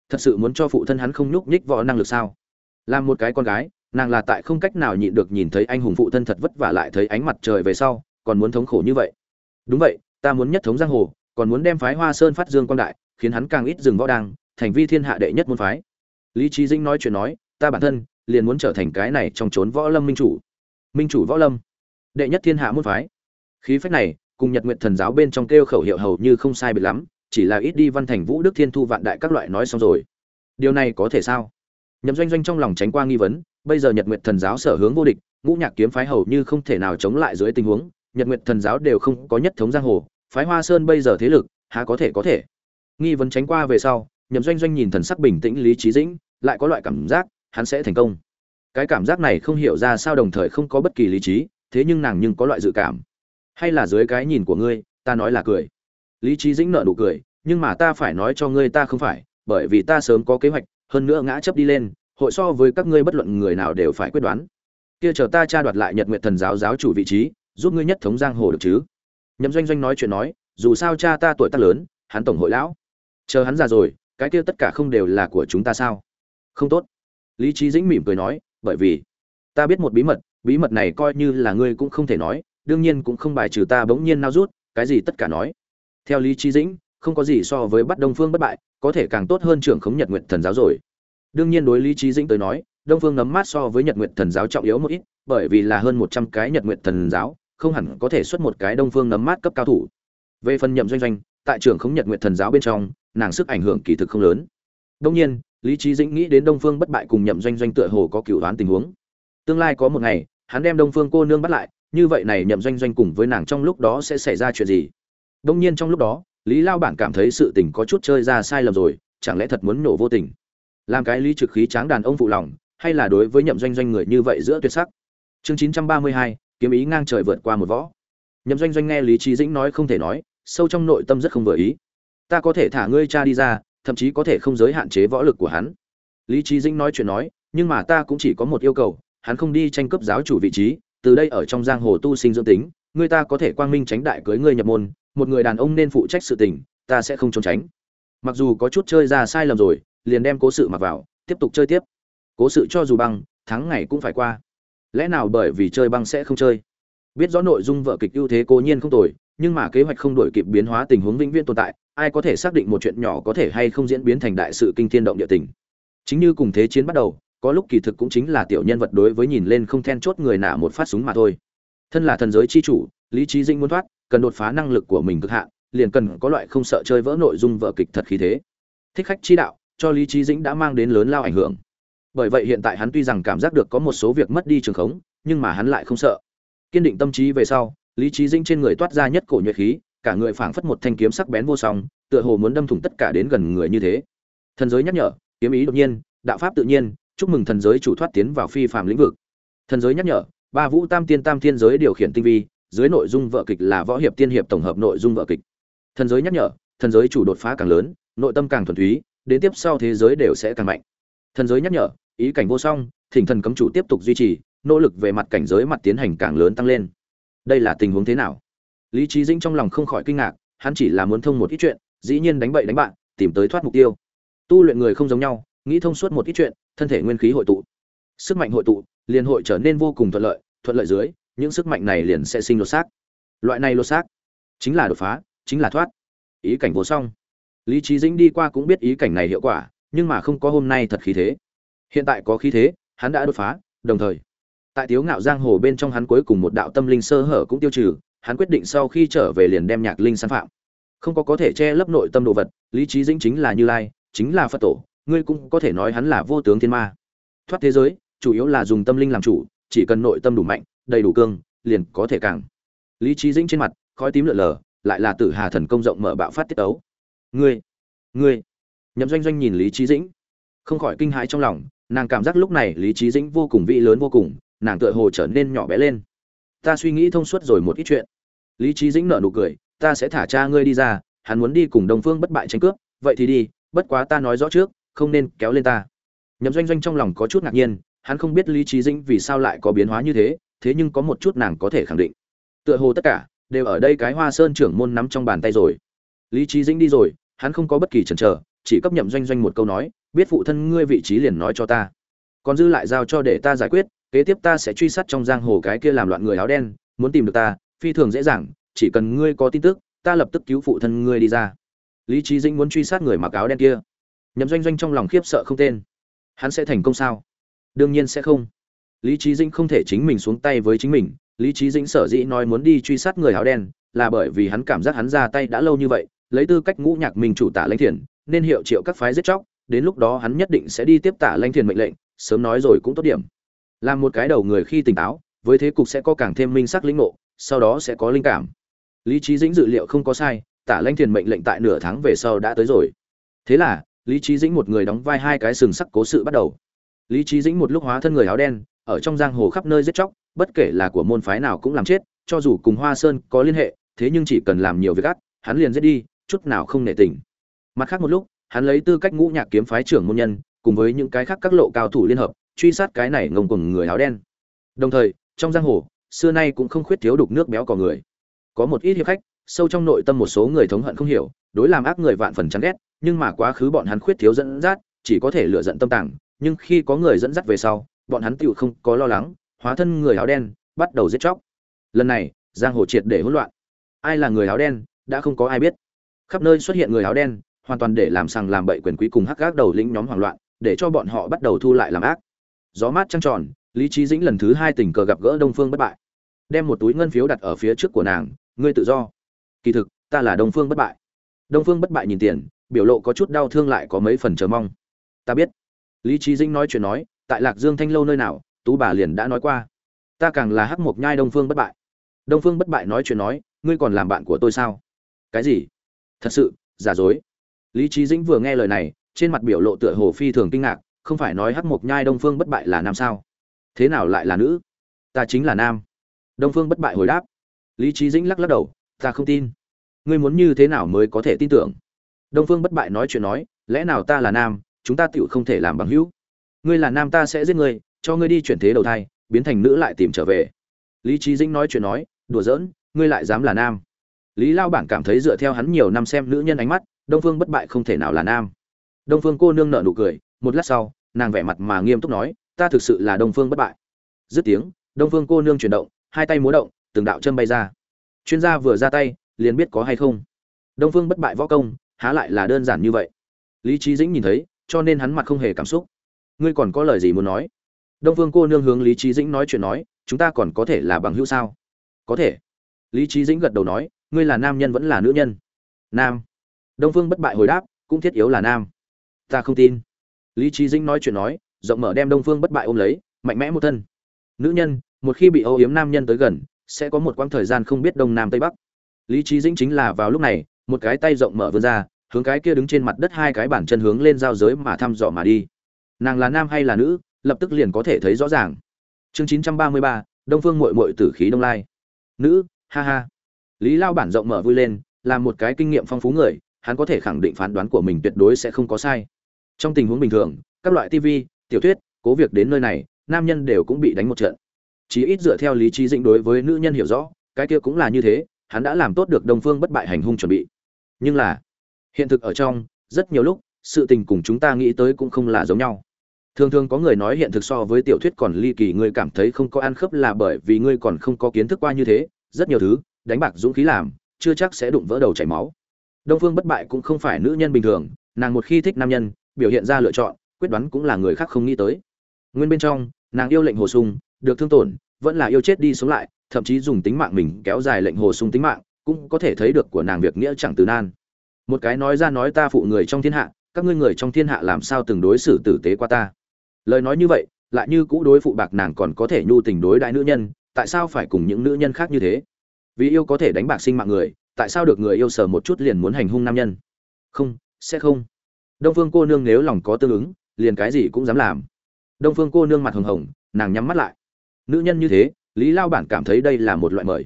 Thật sự muốn cho phụ thân hắn không nhúc nhích võ năng lực sao? Làm một cái con gái nàng là tại không cách nào nhịn được nhìn thấy anh hùng phụ thân thật vất vả lại thấy ánh mặt trời về sau, còn muốn thống khổ như vậy. Đúng vậy, ta muốn nhất thống giang hồ, còn muốn đem phái hoa sơn phát dương quang đại, khiến hắn càng ít dừng võ đăng, thành vi thiên hạ đệ nhất môn phái. Lý trí dinh nói chuyện nói, ta bản thân, liền muốn trở thành cái này trong trốn võ lâm minh chủ. Minh chủ võ lâm, đệ nhất thiên hạ môn phái. Khí phách này, cùng nhật nguyện thần giáo bên trong kêu khẩu hiệu hầu như không sai biệt lắm, chỉ là ít đi văn thành vũ đức thiên thu vạn đại các loại nói xong rồi. Điều này có thể sao? Nhậm doanh doanh trong lòng tránh qua nghi vấn bây giờ nhật nguyện thần giáo sở hướng vô địch, ngũ nhạc kiếm phái hầu như không thể nào chống lại dưới tình huống, nhật nguyện thần giáo đều không có nhất thống giang hồ, phái hoa sơn bây giờ thế lực, há có thể có thể? Nghi vấn tránh qua về sau, nhậm doanh doanh nhìn thần sắc bình tĩnh lý trí dĩnh, lại có loại cảm giác, hắn sẽ thành công. Cái cảm giác này không hiểu ra sao đồng thời không có bất kỳ lý trí, thế nhưng nàng nhưng có loại dự cảm. Hay là dưới cái nhìn của ngươi, ta nói là cười. Lý trí dĩnh nợ nụ cười, nhưng mà ta phải nói cho ngươi ta không phải, bởi vì ta sớm có kế hoạch, hơn nữa ngã chấp đi lên hội so với các ngươi bất luận người nào đều phải quyết đoán. Kia chờ ta tra đoạt lại nhật nguyện thần giáo giáo chủ vị trí, giúp ngươi nhất thống giang hồ được chứ? Nhậm doanh doanh nói chuyện nói, dù sao cha ta tuổi tác lớn, hắn tổng hội lão. Chờ hắn già rồi, cái kia tất cả không đều là của chúng ta sao? Không tốt. Lý trí dĩnh mỉm cười nói, bởi vì ta biết một bí mật bí mật này coi như là ngươi cũng không thể nói, đương nhiên cũng không bài trừ ta bỗng nhiên nao rút, cái gì tất cả nói. Theo lý trí dĩnh, không có gì so với bắt đông phương bất bại, có thể càng tốt hơn trưởng khống nhật nguyện thần giáo rồi đương nhiên đối lý trí dĩnh tới nói, đông phương nấm mát so với nhật nguyện thần giáo trọng yếu một ít, bởi vì là hơn một trăm cái nhật nguyện thần giáo, không hẳn có thể xuất một cái đông phương nấm mát cấp cao thủ. Về phần nhậm doanh doanh, tại trưởng khống nhật nguyện thần giáo bên trong, nàng sức ảnh hưởng kỳ thực không lớn. Đông nhiên, lý trí dĩnh nghĩ đến đông phương bất bại cùng nhậm doanh doanh tựa hồ có cựu đoán tình huống. Tương lai có một ngày, hắn đem đông phương cô nương bắt lại, như vậy này nhậm doanh doanh cùng với nàng trong lúc đó sẽ xảy ra chuyện gì? Đông nhiên trong lúc đó, lý lao bản cảm thấy sự tình có chút chơi ra sai lầm rồi, chẳng lẽ thật muốn nổ vô tình? Làm cái lý trực khí tráng đàn ông phụ lòng, hay là đối với nhậm doanh doanh người như vậy giữa tuyệt sắc? Chương chín trăm ba mươi hai, kiếm ý ngang trời vượt qua một võ. Nhậm doanh doanh nghe lý trí dĩnh nói không thể nói, sâu trong nội tâm rất không vừa ý. Ta có thể thả ngươi cha đi ra, thậm chí có thể không giới hạn chế võ lực của hắn. Lý trí dĩnh nói chuyện nói, nhưng mà ta cũng chỉ có một yêu cầu, hắn không đi tranh cướp giáo chủ vị trí, từ đây ở trong giang hồ tu sinh dưỡng tính, ngươi ta có thể quang minh tránh đại cưới ngươi nhập môn, một người đàn ông nên phụ trách sự tình, ta sẽ không trốn tránh. Mặc dù có chút chơi ra sai lầm rồi liền đem cố sự mặc vào, tiếp tục chơi tiếp. Cố sự cho dù băng, tháng ngày cũng phải qua. Lẽ nào bởi vì chơi băng sẽ không chơi? Biết rõ nội dung vợ kịch ưu thế cố nhiên không tồi, nhưng mà kế hoạch không đổi kịp biến hóa tình huống vĩnh viễn tồn tại, ai có thể xác định một chuyện nhỏ có thể hay không diễn biến thành đại sự kinh thiên động địa tình? Chính như cùng thế chiến bắt đầu, có lúc kỳ thực cũng chính là tiểu nhân vật đối với nhìn lên không then chốt người nạ một phát súng mà thôi. Thân là thần giới chi chủ, lý trí dinh muốn thoát, cần đột phá năng lực của mình cực hạn, liền cần có loại không sợ chơi vỡ nội dung vợ kịch thật khí thế. Thích khách chi đạo cho lý trí dĩnh đã mang đến lớn lao ảnh hưởng. Bởi vậy hiện tại hắn tuy rằng cảm giác được có một số việc mất đi trường khống, nhưng mà hắn lại không sợ. Kiên định tâm trí về sau, lý trí dĩnh trên người toát ra nhất cổ nhuệ khí, cả người phảng phất một thanh kiếm sắc bén vô song, tựa hồ muốn đâm thủng tất cả đến gần người như thế. Thần giới nhắc nhở, kiếm ý đột nhiên, đạo pháp tự nhiên, chúc mừng thần giới chủ thoát tiến vào phi phàm lĩnh vực. Thần giới nhắc nhở, ba vũ tam tiên tam thiên giới điều khiển tinh vi, dưới nội dung vợ kịch là võ hiệp tiên hiệp tổng hợp nội dung vợ kịch. Thần giới nhắc nhở, thần giới chủ đột phá càng lớn, nội tâm càng thuần túy đến tiếp sau thế giới đều sẽ càng mạnh. Thần giới nhắc nhở, ý cảnh vô song, thỉnh thần cấm chủ tiếp tục duy trì, nỗ lực về mặt cảnh giới mặt tiến hành càng lớn tăng lên. Đây là tình huống thế nào? Lý trí dĩnh trong lòng không khỏi kinh ngạc, hắn chỉ là muốn thông một ít chuyện, dĩ nhiên đánh bậy đánh bạn, tìm tới thoát mục tiêu. Tu luyện người không giống nhau, nghĩ thông suốt một ít chuyện, thân thể nguyên khí hội tụ. Sức mạnh hội tụ, liền hội trở nên vô cùng thuận lợi thuận lợi dưới, những sức mạnh này liền sẽ sinh lột xác. Loại này lột xác chính là đột phá, chính là thoát. Ý cảnh vô song lý trí dĩnh đi qua cũng biết ý cảnh này hiệu quả, nhưng mà không có hôm nay thật khí thế. Hiện tại có khí thế, hắn đã đột phá, đồng thời, tại tiếu ngạo giang hồ bên trong hắn cuối cùng một đạo tâm linh sơ hở cũng tiêu trừ, hắn quyết định sau khi trở về liền đem nhạc linh san phạm. Không có có thể che lấp nội tâm đồ vật, lý trí dĩnh chính là như lai, chính là phật tổ, ngươi cũng có thể nói hắn là vô tướng thiên ma. Thoát thế giới, chủ yếu là dùng tâm linh làm chủ, chỉ cần nội tâm đủ mạnh, đầy đủ cương, liền có thể càng. Lý trí dĩnh trên mặt, khói tím lượn lờ lại là tử hà thần công rộng mở bạo phát tiết ấu ngươi ngươi. Nhậm doanh doanh nhìn lý trí dĩnh. Không khỏi kinh hãi trong lòng, nàng cảm giác lúc này lý trí dĩnh vô cùng vĩ lớn vô cùng, nàng tựa hồ trở nên nhỏ bé lên. Ta suy nghĩ thông suốt rồi một ít chuyện. Lý trí dĩnh nở nụ cười, ta sẽ thả cha ngươi đi ra, hắn muốn đi cùng đồng phương bất bại tranh cướp, vậy thì đi, bất quá ta nói rõ trước, không nên kéo lên ta. Nhậm doanh doanh trong lòng có chút ngạc nhiên, hắn không biết lý trí dĩnh vì sao lại có biến hóa như thế thế nhưng có một chút nàng có thể khẳng định. Tựa hồ tất cả đều ở đây cái hoa sơn trưởng môn nắm trong bàn tay rồi lý trí dĩnh đi rồi, hắn không có bất kỳ chần chờ, chỉ cấp nhậm doanh doanh một câu nói, biết phụ thân ngươi vị trí liền nói cho ta. Còn dư lại giao cho để ta giải quyết, kế tiếp ta sẽ truy sát trong giang hồ cái kia làm loạn người áo đen, muốn tìm được ta, phi thường dễ dàng, chỉ cần ngươi có tin tức, ta lập tức cứu phụ thân ngươi đi ra. Lý trí dĩnh muốn truy sát người mặc áo đen kia. Nhậm doanh doanh trong lòng khiếp sợ không tên. Hắn sẽ thành công sao? Đương nhiên sẽ không. Lý trí dĩnh không thể chính mình xuống tay với chính mình, lý trí dĩnh sở dĩ nói muốn đi truy sát người áo đen, là bởi vì hắn cảm giác hắn ra tay đã lâu như vậy lấy tư cách ngũ nhạc mình chủ tả lãnh thiền, nên hiệu triệu các phái giết chóc, đến lúc đó hắn nhất định sẽ đi tiếp tả lãnh thiền mệnh lệnh, sớm nói rồi cũng tốt điểm. Làm một cái đầu người khi tỉnh táo, với thế cục sẽ có càng thêm minh sắc lĩnh ngộ, sau đó sẽ có linh cảm. Lý trí dĩnh dự liệu không có sai, tả lãnh thiền mệnh lệnh tại nửa tháng về sau đã tới rồi. Thế là, lý trí dĩnh một người đóng vai hai cái sừng sắc cố sự bắt đầu. Lý trí dĩnh một lúc hóa thân người áo đen, ở trong giang hồ khắp nơi giết chóc, bất kể là của môn phái nào cũng làm chết, cho dù cùng hoa sơn có liên hệ, thế nhưng chỉ cần làm nhiều việc ác, hắn liền giết đi chút nào không nể tình. Mặt khác một lúc, hắn lấy tư cách ngũ nhạc kiếm phái trưởng môn nhân, cùng với những cái khác các lộ cao thủ liên hợp, truy sát cái này ngông cuồng người áo đen. Đồng thời, trong giang hồ, xưa nay cũng không khuyết thiếu đục nước béo cò người. Có một ít hiệp khách, sâu trong nội tâm một số người thống hận không hiểu, đối làm ác người vạn phần chán ghét, nhưng mà quá khứ bọn hắn khuyết thiếu dẫn dắt, chỉ có thể lựa giận tâm tàng, nhưng khi có người dẫn dắt về sau, bọn hắn tựu không có lo lắng, hóa thân người áo đen, bắt đầu giết chóc. Lần này, giang hồ triệt để hỗn loạn. Ai là người áo đen, đã không có ai biết khắp nơi xuất hiện người áo đen, hoàn toàn để làm sằng làm bậy quyền quý cùng hắc gác đầu lĩnh nhóm hoảng loạn, để cho bọn họ bắt đầu thu lại làm ác. Gió mát trăng tròn, lý trí dĩnh lần thứ hai tình cờ gặp gỡ đông phương bất bại. Đem một túi ngân phiếu đặt ở phía trước của nàng, ngươi tự do. Kỳ thực, ta là đông phương bất bại. Đông phương bất bại nhìn tiền, biểu lộ có chút đau thương lại có mấy phần chờ mong. Ta biết. Lý trí dĩnh nói chuyện nói, tại lạc dương thanh lâu nơi nào, tú bà liền đã nói qua. Ta càng là hắc mộc nhai đông phương bất bại. Đông phương bất bại nói chuyện nói, ngươi còn làm bạn của tôi sao? Cái gì? Thật sự, giả dối. Lý trí dĩnh vừa nghe lời này, trên mặt biểu lộ tựa hồ phi thường kinh ngạc, không phải nói hắc mộc nhai đông phương bất bại là nam sao? Thế nào lại là nữ? Ta chính là nam. Đông phương bất bại hồi đáp. Lý trí dĩnh lắc lắc đầu, ta không tin. Ngươi muốn như thế nào mới có thể tin tưởng? Đông phương bất bại nói chuyện nói, lẽ nào ta là nam, chúng ta tựu không thể làm bằng hữu. Ngươi là nam ta sẽ giết ngươi, cho ngươi đi chuyển thế đầu thai, biến thành nữ lại tìm trở về. Lý trí dĩnh nói chuyện nói, đùa giỡn, ngươi lại dám là nam lý lao bản cảm thấy dựa theo hắn nhiều năm xem nữ nhân ánh mắt, đông phương bất bại không thể nào là nam. Đông phương cô nương nợ nụ cười, một lát sau, nàng vẻ mặt mà nghiêm túc nói, ta thực sự là đông phương bất bại. Dứt tiếng, đông phương cô nương chuyển động, hai tay múa động, từng đạo châm bay ra. Chuyên gia vừa ra tay, liền biết có hay không. Đông phương bất bại võ công, há lại là đơn giản như vậy. Lý trí dĩnh nhìn thấy, cho nên hắn mặt không hề cảm xúc. Ngươi còn có lời gì muốn nói? Đông phương cô nương hướng lý trí dĩnh nói chuyện nói, chúng ta còn có thể là bằng hữu sao? Có thể. Lý trí dĩnh gật đầu nói ngươi là nam nhân vẫn là nữ nhân? Nam. Đông phương bất bại hồi đáp, cũng thiết yếu là nam. Ta không tin. Lý trí dĩnh nói chuyện nói, rộng mở đem đông phương bất bại ôm lấy, mạnh mẽ một thân. Nữ nhân, một khi bị âu yếm nam nhân tới gần, sẽ có một quãng thời gian không biết đông nam tây bắc. Lý trí dĩnh chính là vào lúc này, một cái tay rộng mở vươn ra, hướng cái kia đứng trên mặt đất hai cái bản chân hướng lên giao giới mà thăm dò mà đi. Nàng là nam hay là nữ, lập tức liền có thể thấy rõ ràng. Chương chín trăm ba mươi ba, đông phương mội mội tử khí đông lai. Nữ, ha ha lý lao bản rộng mở vui lên, là một cái kinh nghiệm phong phú người, hắn có thể khẳng định phán đoán của mình tuyệt đối sẽ không có sai. Trong tình huống bình thường, các loại tv tiểu thuyết, cố việc đến nơi này, nam nhân đều cũng bị đánh một trận. Chí ít dựa theo lý trí dĩnh đối với nữ nhân hiểu rõ, cái kia cũng là như thế, hắn đã làm tốt được đồng phương bất bại hành hung chuẩn bị. Nhưng là, hiện thực ở trong, rất nhiều lúc, sự tình cùng chúng ta nghĩ tới cũng không là giống nhau. Thường thường có người nói hiện thực so với tiểu thuyết còn ly kỳ ngươi cảm thấy không có ăn khớp là bởi vì ngươi còn không có kiến thức qua như thế, rất nhiều thứ đánh bạc dũng khí làm, chưa chắc sẽ đụng vỡ đầu chảy máu. Đông phương bất bại cũng không phải nữ nhân bình thường, nàng một khi thích nam nhân, biểu hiện ra lựa chọn, quyết đoán cũng là người khác không nghĩ tới. Nguyên bên trong, nàng yêu lệnh hồ sung, được thương tổn, vẫn là yêu chết đi sống lại, thậm chí dùng tính mạng mình kéo dài lệnh hồ sung tính mạng, cũng có thể thấy được của nàng việc nghĩa chẳng từ nan. Một cái nói ra nói ta phụ người trong thiên hạ, các ngươi người trong thiên hạ làm sao từng đối xử tử tế qua ta? Lời nói như vậy, lại như cũ đối phụ bạc nàng còn có thể nhu tình đối đại nữ nhân, tại sao phải cùng những nữ nhân khác như thế? Vì yêu có thể đánh bạc sinh mạng người, tại sao được người yêu sờ một chút liền muốn hành hung nam nhân? Không, sẽ không. Đông phương cô nương nếu lòng có tương ứng, liền cái gì cũng dám làm. Đông phương cô nương mặt hồng hồng, nàng nhắm mắt lại. Nữ nhân như thế, lý lao bản cảm thấy đây là một loại mời.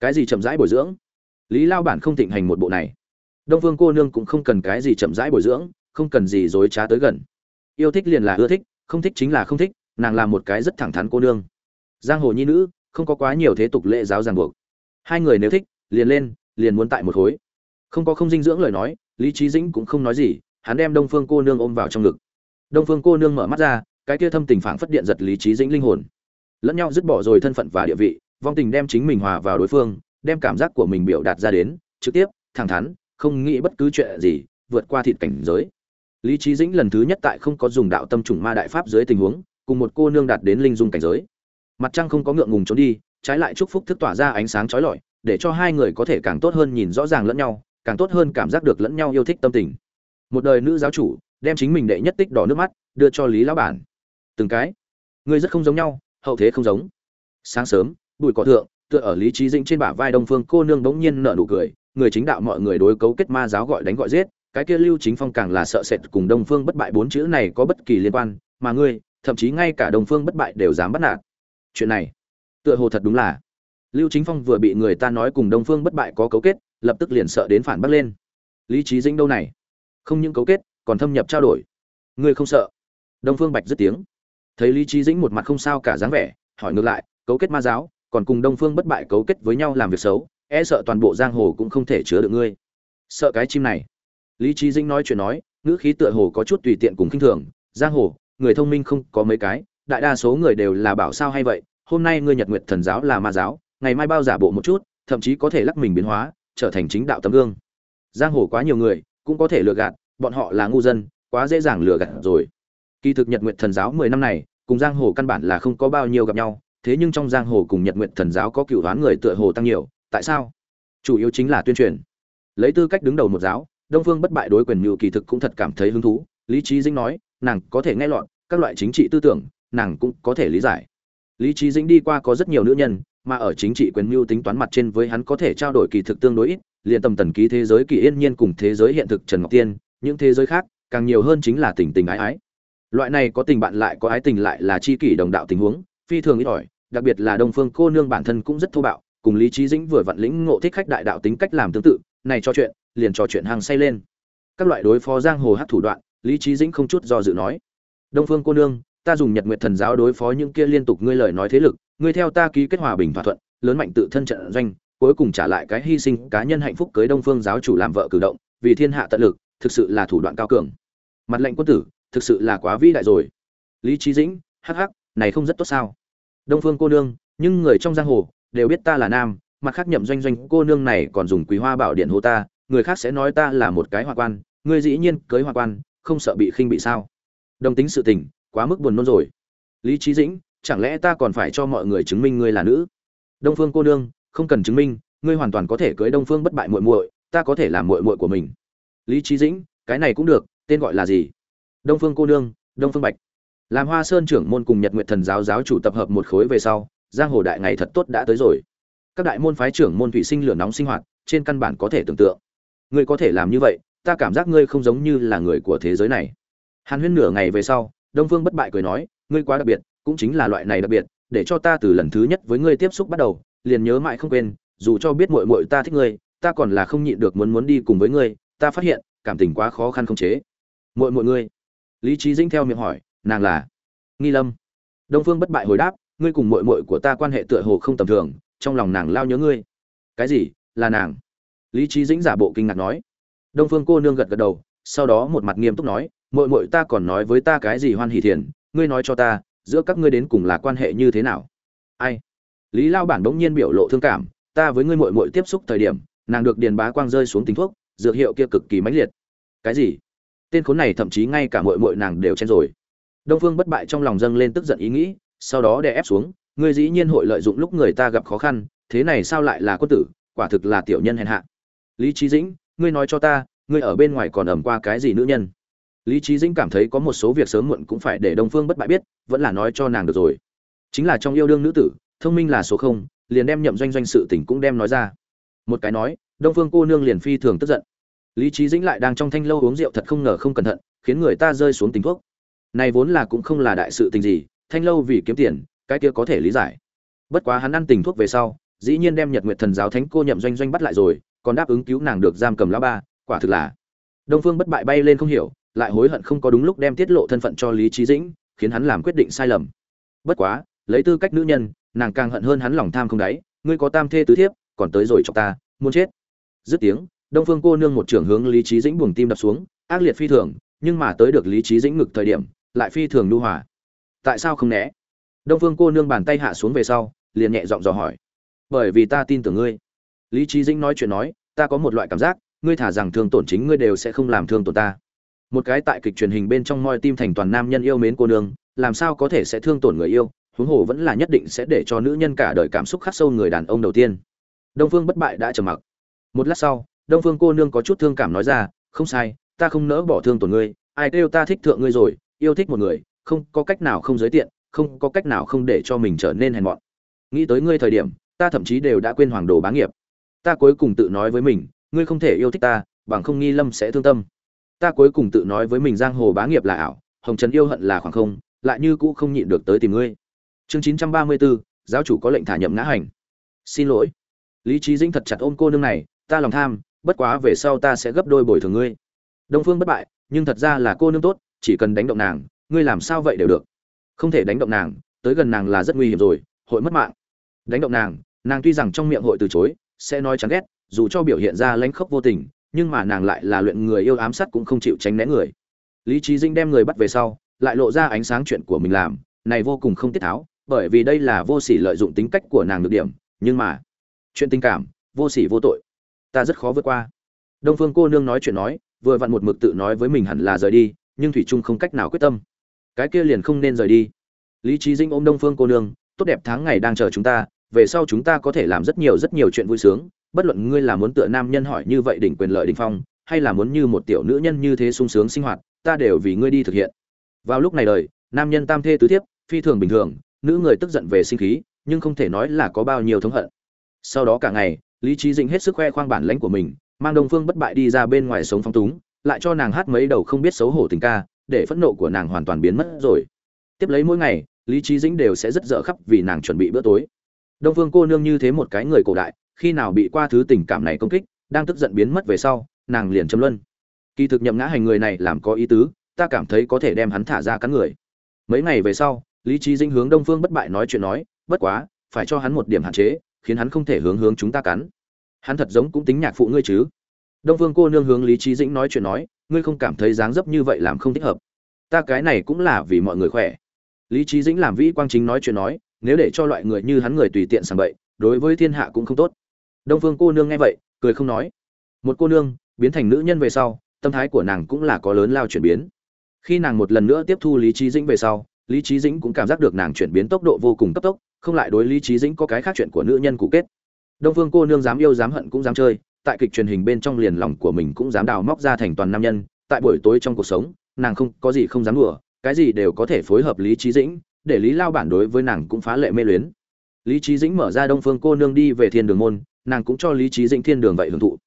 Cái gì chậm rãi bồi dưỡng? Lý lao bản không thịnh hành một bộ này. Đông phương cô nương cũng không cần cái gì chậm rãi bồi dưỡng, không cần gì dối trá tới gần. Yêu thích liền là ưa thích, không thích chính là không thích, nàng là một cái rất thẳng thắn cô nương. Giang hồ nhi nữ, không có quá nhiều thế tục lễ giáo ràng buộc hai người nếu thích, liền lên, liền muốn tại một khối. Không có không dinh dưỡng lời nói, lý trí dĩnh cũng không nói gì, hắn đem đông phương cô nương ôm vào trong ngực. Đông phương cô nương mở mắt ra, cái kia thâm tình phảng phất điện giật lý trí dĩnh linh hồn. Lẫn nhau dứt bỏ rồi thân phận và địa vị, vong tình đem chính mình hòa vào đối phương, đem cảm giác của mình biểu đạt ra đến, trực tiếp, thẳng thắn, không nghĩ bất cứ chuyện gì, vượt qua thịt cảnh giới. Lý trí dĩnh lần thứ nhất tại không có dùng đạo tâm trùng ma đại pháp dưới tình huống, cùng một cô nương đạt đến linh dung cảnh giới. Mặt trăng không có ngượng ngùng trốn đi trái lại chúc phúc thức tỏa ra ánh sáng chói lọi, để cho hai người có thể càng tốt hơn nhìn rõ ràng lẫn nhau, càng tốt hơn cảm giác được lẫn nhau yêu thích tâm tình. Một đời nữ giáo chủ, đem chính mình đệ nhất tích đỏ nước mắt, đưa cho lý lão bản. Từng cái. Ngươi rất không giống nhau, hậu thế không giống. Sáng sớm, bụi cỏ thượng, tựa ở lý trí dĩnh trên bả vai đông phương cô nương bỗng nhiên nở nụ cười, người chính đạo mọi người đối cấu kết ma giáo gọi đánh gọi giết, cái kia lưu chính phong càng là sợ sệt cùng đông phương bất bại bốn chữ này có bất kỳ liên quan, mà ngươi, thậm chí ngay cả đông phương bất bại đều dám bắt nạt. Chuyện này tựa hồ thật đúng là. Lưu chính phong vừa bị người ta nói cùng đông phương bất bại có cấu kết, lập tức liền sợ đến phản bác lên. Lý trí dĩnh đâu này? Không những cấu kết, còn thâm nhập trao đổi. Ngươi không sợ. Đông phương bạch dứt tiếng. Thấy lý trí dĩnh một mặt không sao cả dáng vẻ, hỏi ngược lại, cấu kết ma giáo, còn cùng đông phương bất bại cấu kết với nhau làm việc xấu e sợ toàn bộ giang hồ cũng không thể chứa được ngươi. Sợ cái chim này. Lý trí dĩnh nói chuyện nói, ngữ khí tựa hồ có chút tùy tiện cùng khinh thường. Giang hồ, người thông minh không có mấy cái, đại đa số người đều là bảo sao hay vậy hôm nay ngươi nhật nguyệt thần giáo là ma giáo, ngày mai bao giả bộ một chút, thậm chí có thể lắc mình biến hóa, trở thành chính đạo tấm gương. Giang hồ quá nhiều người, cũng có thể lừa gạt, bọn họ là ngu dân, quá dễ dàng lừa gạt rồi. Kỳ thực nhật nguyệt thần giáo mười năm này, cùng giang hồ căn bản là không có bao nhiêu gặp nhau, thế nhưng trong giang hồ cùng nhật nguyệt thần giáo có cựu đoán người tựa hồ tăng nhiều, tại sao? Chủ yếu chính là tuyên truyền. Lấy tư cách đứng đầu một giáo, đông phương bất bại đối quyền như kỳ thực cũng thật cảm thấy hứng thú, lý trí dĩnh nói, nàng có thể nghe lọt các loại chính trị tư tưởng, nàng cũng có thể lý giải lý trí dĩnh đi qua có rất nhiều nữ nhân, mà ở chính trị quyền mưu tính toán mặt trên với hắn có thể trao đổi kỳ thực tương đối ít, liền tầm tần ký thế giới kỳ yên nhiên cùng thế giới hiện thực trần ngọc tiên, những thế giới khác, càng nhiều hơn chính là tình tình ái ái. Loại này có tình bạn lại có ái tình lại là chi kỷ đồng đạo tình huống, phi thường ít ỏi, đặc biệt là đông phương cô nương bản thân cũng rất thô bạo, cùng lý trí dĩnh vừa vặn lĩnh ngộ thích khách đại đạo tính cách làm tương tự, này cho chuyện, liền trò chuyện hàng say lên. Các loại đối phó giang hồ hát thủ đoạn, lý trí dĩnh không chút do dự nói. Đông phương cô nương ta dùng nhật nguyệt thần giáo đối phó những kia liên tục ngươi lời nói thế lực, ngươi theo ta ký kết hòa bình thỏa thuận, lớn mạnh tự thân trận doanh, cuối cùng trả lại cái hy sinh cá nhân hạnh phúc cưới đông phương giáo chủ làm vợ cử động, vì thiên hạ tận lực, thực sự là thủ đoạn cao cường. Mặt lệnh quân tử, thực sự là quá vĩ đại rồi. Lý Chí dĩnh, hắc hắc, này không rất tốt sao? Đông phương cô nương, nhưng người trong giang hồ đều biết ta là nam, mặt khác nhậm doanh doanh cô nương này còn dùng quý hoa bảo điện hô ta, người khác sẽ nói ta là một cái hoa quan ngươi dĩ nhiên cưới hoa quan, không sợ bị khinh bị sao? Đồng tính sự tình quá mức buồn nôn rồi. Lý trí dĩnh, chẳng lẽ ta còn phải cho mọi người chứng minh ngươi là nữ? Đông phương cô nương, không cần chứng minh, ngươi hoàn toàn có thể cưới đông phương bất bại muội muội, ta có thể làm muội muội của mình. Lý trí dĩnh, cái này cũng được, tên gọi là gì? Đông phương cô nương, đông phương bạch. Làm hoa sơn trưởng môn cùng nhật nguyện thần giáo giáo chủ tập hợp một khối về sau, giang hồ đại ngày thật tốt đã tới rồi. Các đại môn phái trưởng môn thủy sinh lửa nóng sinh hoạt, trên căn bản có thể tưởng tượng. Ngươi có thể làm như vậy, ta cảm giác ngươi không giống như là người của thế giới này. Hàn huyên nửa ngày về sau đông phương bất bại cười nói, ngươi quá đặc biệt, cũng chính là loại này đặc biệt, để cho ta từ lần thứ nhất với ngươi tiếp xúc bắt đầu, liền nhớ mãi không quên, dù cho biết muội muội ta thích ngươi, ta còn là không nhịn được muốn muốn đi cùng với ngươi, ta phát hiện, cảm tình quá khó khăn không chế. Muội muội ngươi? Lý trí dĩnh theo miệng hỏi, nàng là? Nghi lâm. Đông phương bất bại hồi đáp, ngươi cùng muội muội của ta quan hệ tựa hồ không tầm thường, trong lòng nàng lao nhớ ngươi. Cái gì? Là nàng? Lý trí dĩnh giả bộ kinh ngạc nói. Đông phương cô nương gật gật đầu, sau đó một mặt nghiêm túc nói muội muội ta còn nói với ta cái gì hoan hỷ thiền, ngươi nói cho ta, giữa các ngươi đến cùng là quan hệ như thế nào? Ai? Lý lao bản bỗng nhiên biểu lộ thương cảm, ta với ngươi muội muội tiếp xúc thời điểm, nàng được điền bá quang rơi xuống tính thuốc, dược hiệu kia cực kỳ mãnh liệt. Cái gì? Tên khốn này thậm chí ngay cả muội muội nàng đều chen rồi. Đông phương bất bại trong lòng dâng lên tức giận ý nghĩ, sau đó đè ép xuống, ngươi dĩ nhiên hội lợi dụng lúc người ta gặp khó khăn, thế này sao lại là quân tử, quả thực là tiểu nhân hèn hạ. Lý trí dĩnh, ngươi nói cho ta, ngươi ở bên ngoài còn ẩm qua cái gì nữ nhân? Lý trí dĩnh cảm thấy có một số việc sớm muộn cũng phải để đông phương bất bại biết, vẫn là nói cho nàng được rồi. Chính là trong yêu đương nữ tử, thông minh là số không, liền đem nhậm doanh doanh sự tình cũng đem nói ra. Một cái nói, đông phương cô nương liền phi thường tức giận. Lý trí dĩnh lại đang trong thanh lâu uống rượu thật không ngờ không cẩn thận, khiến người ta rơi xuống tình thuốc. Này vốn là cũng không là đại sự tình gì, thanh lâu vì kiếm tiền, cái kia có thể lý giải. Bất quá hắn ăn tình thuốc về sau, dĩ nhiên đem nhật nguyệt thần giáo thánh cô nhậm doanh doanh bắt lại rồi, còn đáp ứng cứu nàng được giam cầm lão ba, quả thực là. Đông phương bất bại bay lên không hiểu lại hối hận không có đúng lúc đem tiết lộ thân phận cho lý trí dĩnh, khiến hắn làm quyết định sai lầm. Bất quá, lấy tư cách nữ nhân, nàng càng hận hơn hắn lòng tham không đáy, ngươi có tam thê tứ thiếp, còn tới rồi chọc ta, muốn chết. Dứt tiếng, đông phương cô nương một trưởng hướng lý trí dĩnh buồng tim đập xuống, ác liệt phi thường, nhưng mà tới được lý trí dĩnh ngực thời điểm, lại phi thường nhu hòa. Tại sao không né? Đông phương cô nương bàn tay hạ xuống về sau, liền nhẹ giọng dò hỏi. Bởi vì ta tin tưởng ngươi. Lý trí dĩnh nói chuyện nói, ta có một loại cảm giác, ngươi thả rằng thương tổn chính ngươi đều sẽ không làm thương tổn ta một cái tại kịch truyền hình bên trong moi tim thành toàn nam nhân yêu mến cô nương, làm sao có thể sẽ thương tổn người yêu, huống hồ vẫn là nhất định sẽ để cho nữ nhân cả đời cảm xúc khắc sâu người đàn ông đầu tiên. Đông phương bất bại đã trầm mặc. Một lát sau, đông phương cô nương có chút thương cảm nói ra, không sai, ta không nỡ bỏ thương tổn ngươi, ai kêu ta thích thượng ngươi rồi, yêu thích một người, không có cách nào không giới tiện, không có cách nào không để cho mình trở nên hèn mọn. Nghĩ tới ngươi thời điểm, ta thậm chí đều đã quên hoàng đồ bá nghiệp. Ta cuối cùng tự nói với mình, ngươi không thể yêu thích ta, bằng không nghi lâm sẽ thương tâm ta cuối cùng tự nói với mình giang hồ bá nghiệp là ảo, hồng trần yêu hận là khoảng không, lại như cũ không nhịn được tới tìm ngươi. Chương chín trăm ba mươi bốn giáo chủ có lệnh thả nhậm ngã hành. Xin lỗi. Lý trí dĩnh thật chặt ôm cô nương này, ta lòng tham, bất quá về sau ta sẽ gấp đôi bồi thường ngươi. Đông phương bất bại, nhưng thật ra là cô nương tốt, chỉ cần đánh động nàng, ngươi làm sao vậy đều được. Không thể đánh động nàng, tới gần nàng là rất nguy hiểm rồi, hội mất mạng. Đánh động nàng nàng tuy rằng trong miệng hội từ chối, sẽ nói chán ghét, dù cho biểu hiện ra lãnh khốc vô tình nhưng mà nàng lại là luyện người yêu ám sát cũng không chịu tránh né người. Lý trí dinh đem người bắt về sau, lại lộ ra ánh sáng chuyện của mình làm, này vô cùng không tiết tháo, bởi vì đây là vô sỉ lợi dụng tính cách của nàng được điểm, nhưng mà, chuyện tình cảm, vô sỉ vô tội, ta rất khó vượt qua. Đông phương cô nương nói chuyện nói, vừa vặn một mực tự nói với mình hẳn là rời đi, nhưng thủy trung không cách nào quyết tâm. Cái kia liền không nên rời đi. Lý trí dinh ôm đông phương cô nương, tốt đẹp tháng ngày đang chờ chúng ta, về sau chúng ta có thể làm rất nhiều rất nhiều chuyện vui sướng bất luận ngươi là muốn tựa nam nhân hỏi như vậy đỉnh quyền lợi đỉnh phong, hay là muốn như một tiểu nữ nhân như thế sung sướng sinh hoạt, ta đều vì ngươi đi thực hiện. Vào lúc này đời, nam nhân tam thê tứ thiếp, phi thường bình thường, nữ người tức giận về sinh khí, nhưng không thể nói là có bao nhiêu thống hận. Sau đó cả ngày, lý trí dĩnh hết sức khoe khoang bản lãnh của mình, mang đông phương bất bại đi ra bên ngoài sống phong túng, lại cho nàng hát mấy đầu không biết xấu hổ tình ca, để phẫn nộ của nàng hoàn toàn biến mất rồi. Tiếp lấy mỗi ngày, lý trí dĩnh đều sẽ rất dở khắp vì nàng chuẩn bị bữa tối. Đông phương cô nương như thế một cái người cổ đại khi nào bị qua thứ tình cảm này công kích, đang tức giận biến mất về sau, nàng liền châm luân. Kỳ thực nhậm ngã hành người này làm có ý tứ, ta cảm thấy có thể đem hắn thả ra cắn người. Mấy ngày về sau, lý trí dinh hướng đông phương bất bại nói chuyện nói, bất quá, phải cho hắn một điểm hạn chế, khiến hắn không thể hướng hướng chúng ta cắn. Hắn thật giống cũng tính nhạc phụ ngươi chứ. Đông phương cô nương hướng lý trí dĩnh nói chuyện nói, ngươi không cảm thấy dáng dấp như vậy làm không thích hợp. Ta cái này cũng là vì mọi người khỏe. Lý trí dĩnh làm vĩ quang chính nói chuyện nói, nếu để cho loại người như hắn người tùy tiện sàng bậy, đối với thiên hạ cũng không tốt đông phương cô nương nghe vậy, cười không nói. Một cô nương, biến thành nữ nhân về sau, tâm thái của nàng cũng là có lớn lao chuyển biến. Khi nàng một lần nữa tiếp thu lý trí dĩnh về sau, lý trí dĩnh cũng cảm giác được nàng chuyển biến tốc độ vô cùng cấp tốc, không lại đối lý trí dĩnh có cái khác chuyện của nữ nhân cụ kết. Đông phương cô nương dám yêu dám hận cũng dám chơi, tại kịch truyền hình bên trong liền lòng của mình cũng dám đào móc ra thành toàn nam nhân, tại buổi tối trong cuộc sống, nàng không, có gì không dám đùa, cái gì đều có thể phối hợp lý trí dĩnh, để lý lao bản đối với nàng cũng phá lệ mê luyến. Lý trí dĩnh mở ra đông phương cô nương đi về thiên đường môn nàng cũng cho lý trí dĩnh thiên đường vậy hưởng thụ.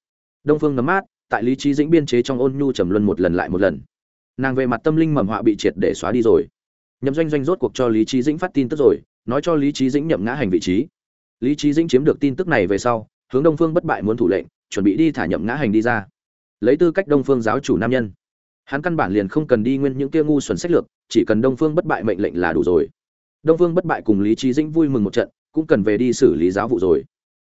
Đông phương nấm mát, tại lý trí dĩnh biên chế trong ôn nhu trầm luân một lần lại một lần. Nàng về mặt tâm linh mầm họa bị triệt để xóa đi rồi. Nhậm doanh doanh rốt cuộc cho lý trí dĩnh phát tin tức rồi, nói cho lý trí dĩnh nhậm ngã hành vị trí. Lý trí dĩnh chiếm được tin tức này về sau, hướng đông phương bất bại muốn thủ lệnh, chuẩn bị đi thả nhậm ngã hành đi ra. Lấy tư cách đông phương giáo chủ nam nhân. Hắn căn bản liền không cần đi nguyên những kia ngu xuẩn sách lược, chỉ cần đông phương bất bại mệnh lệnh là đủ rồi. Đông phương bất bại cùng lý trí dĩnh vui mừng một trận, cũng cần về đi xử lý giáo vụ rồi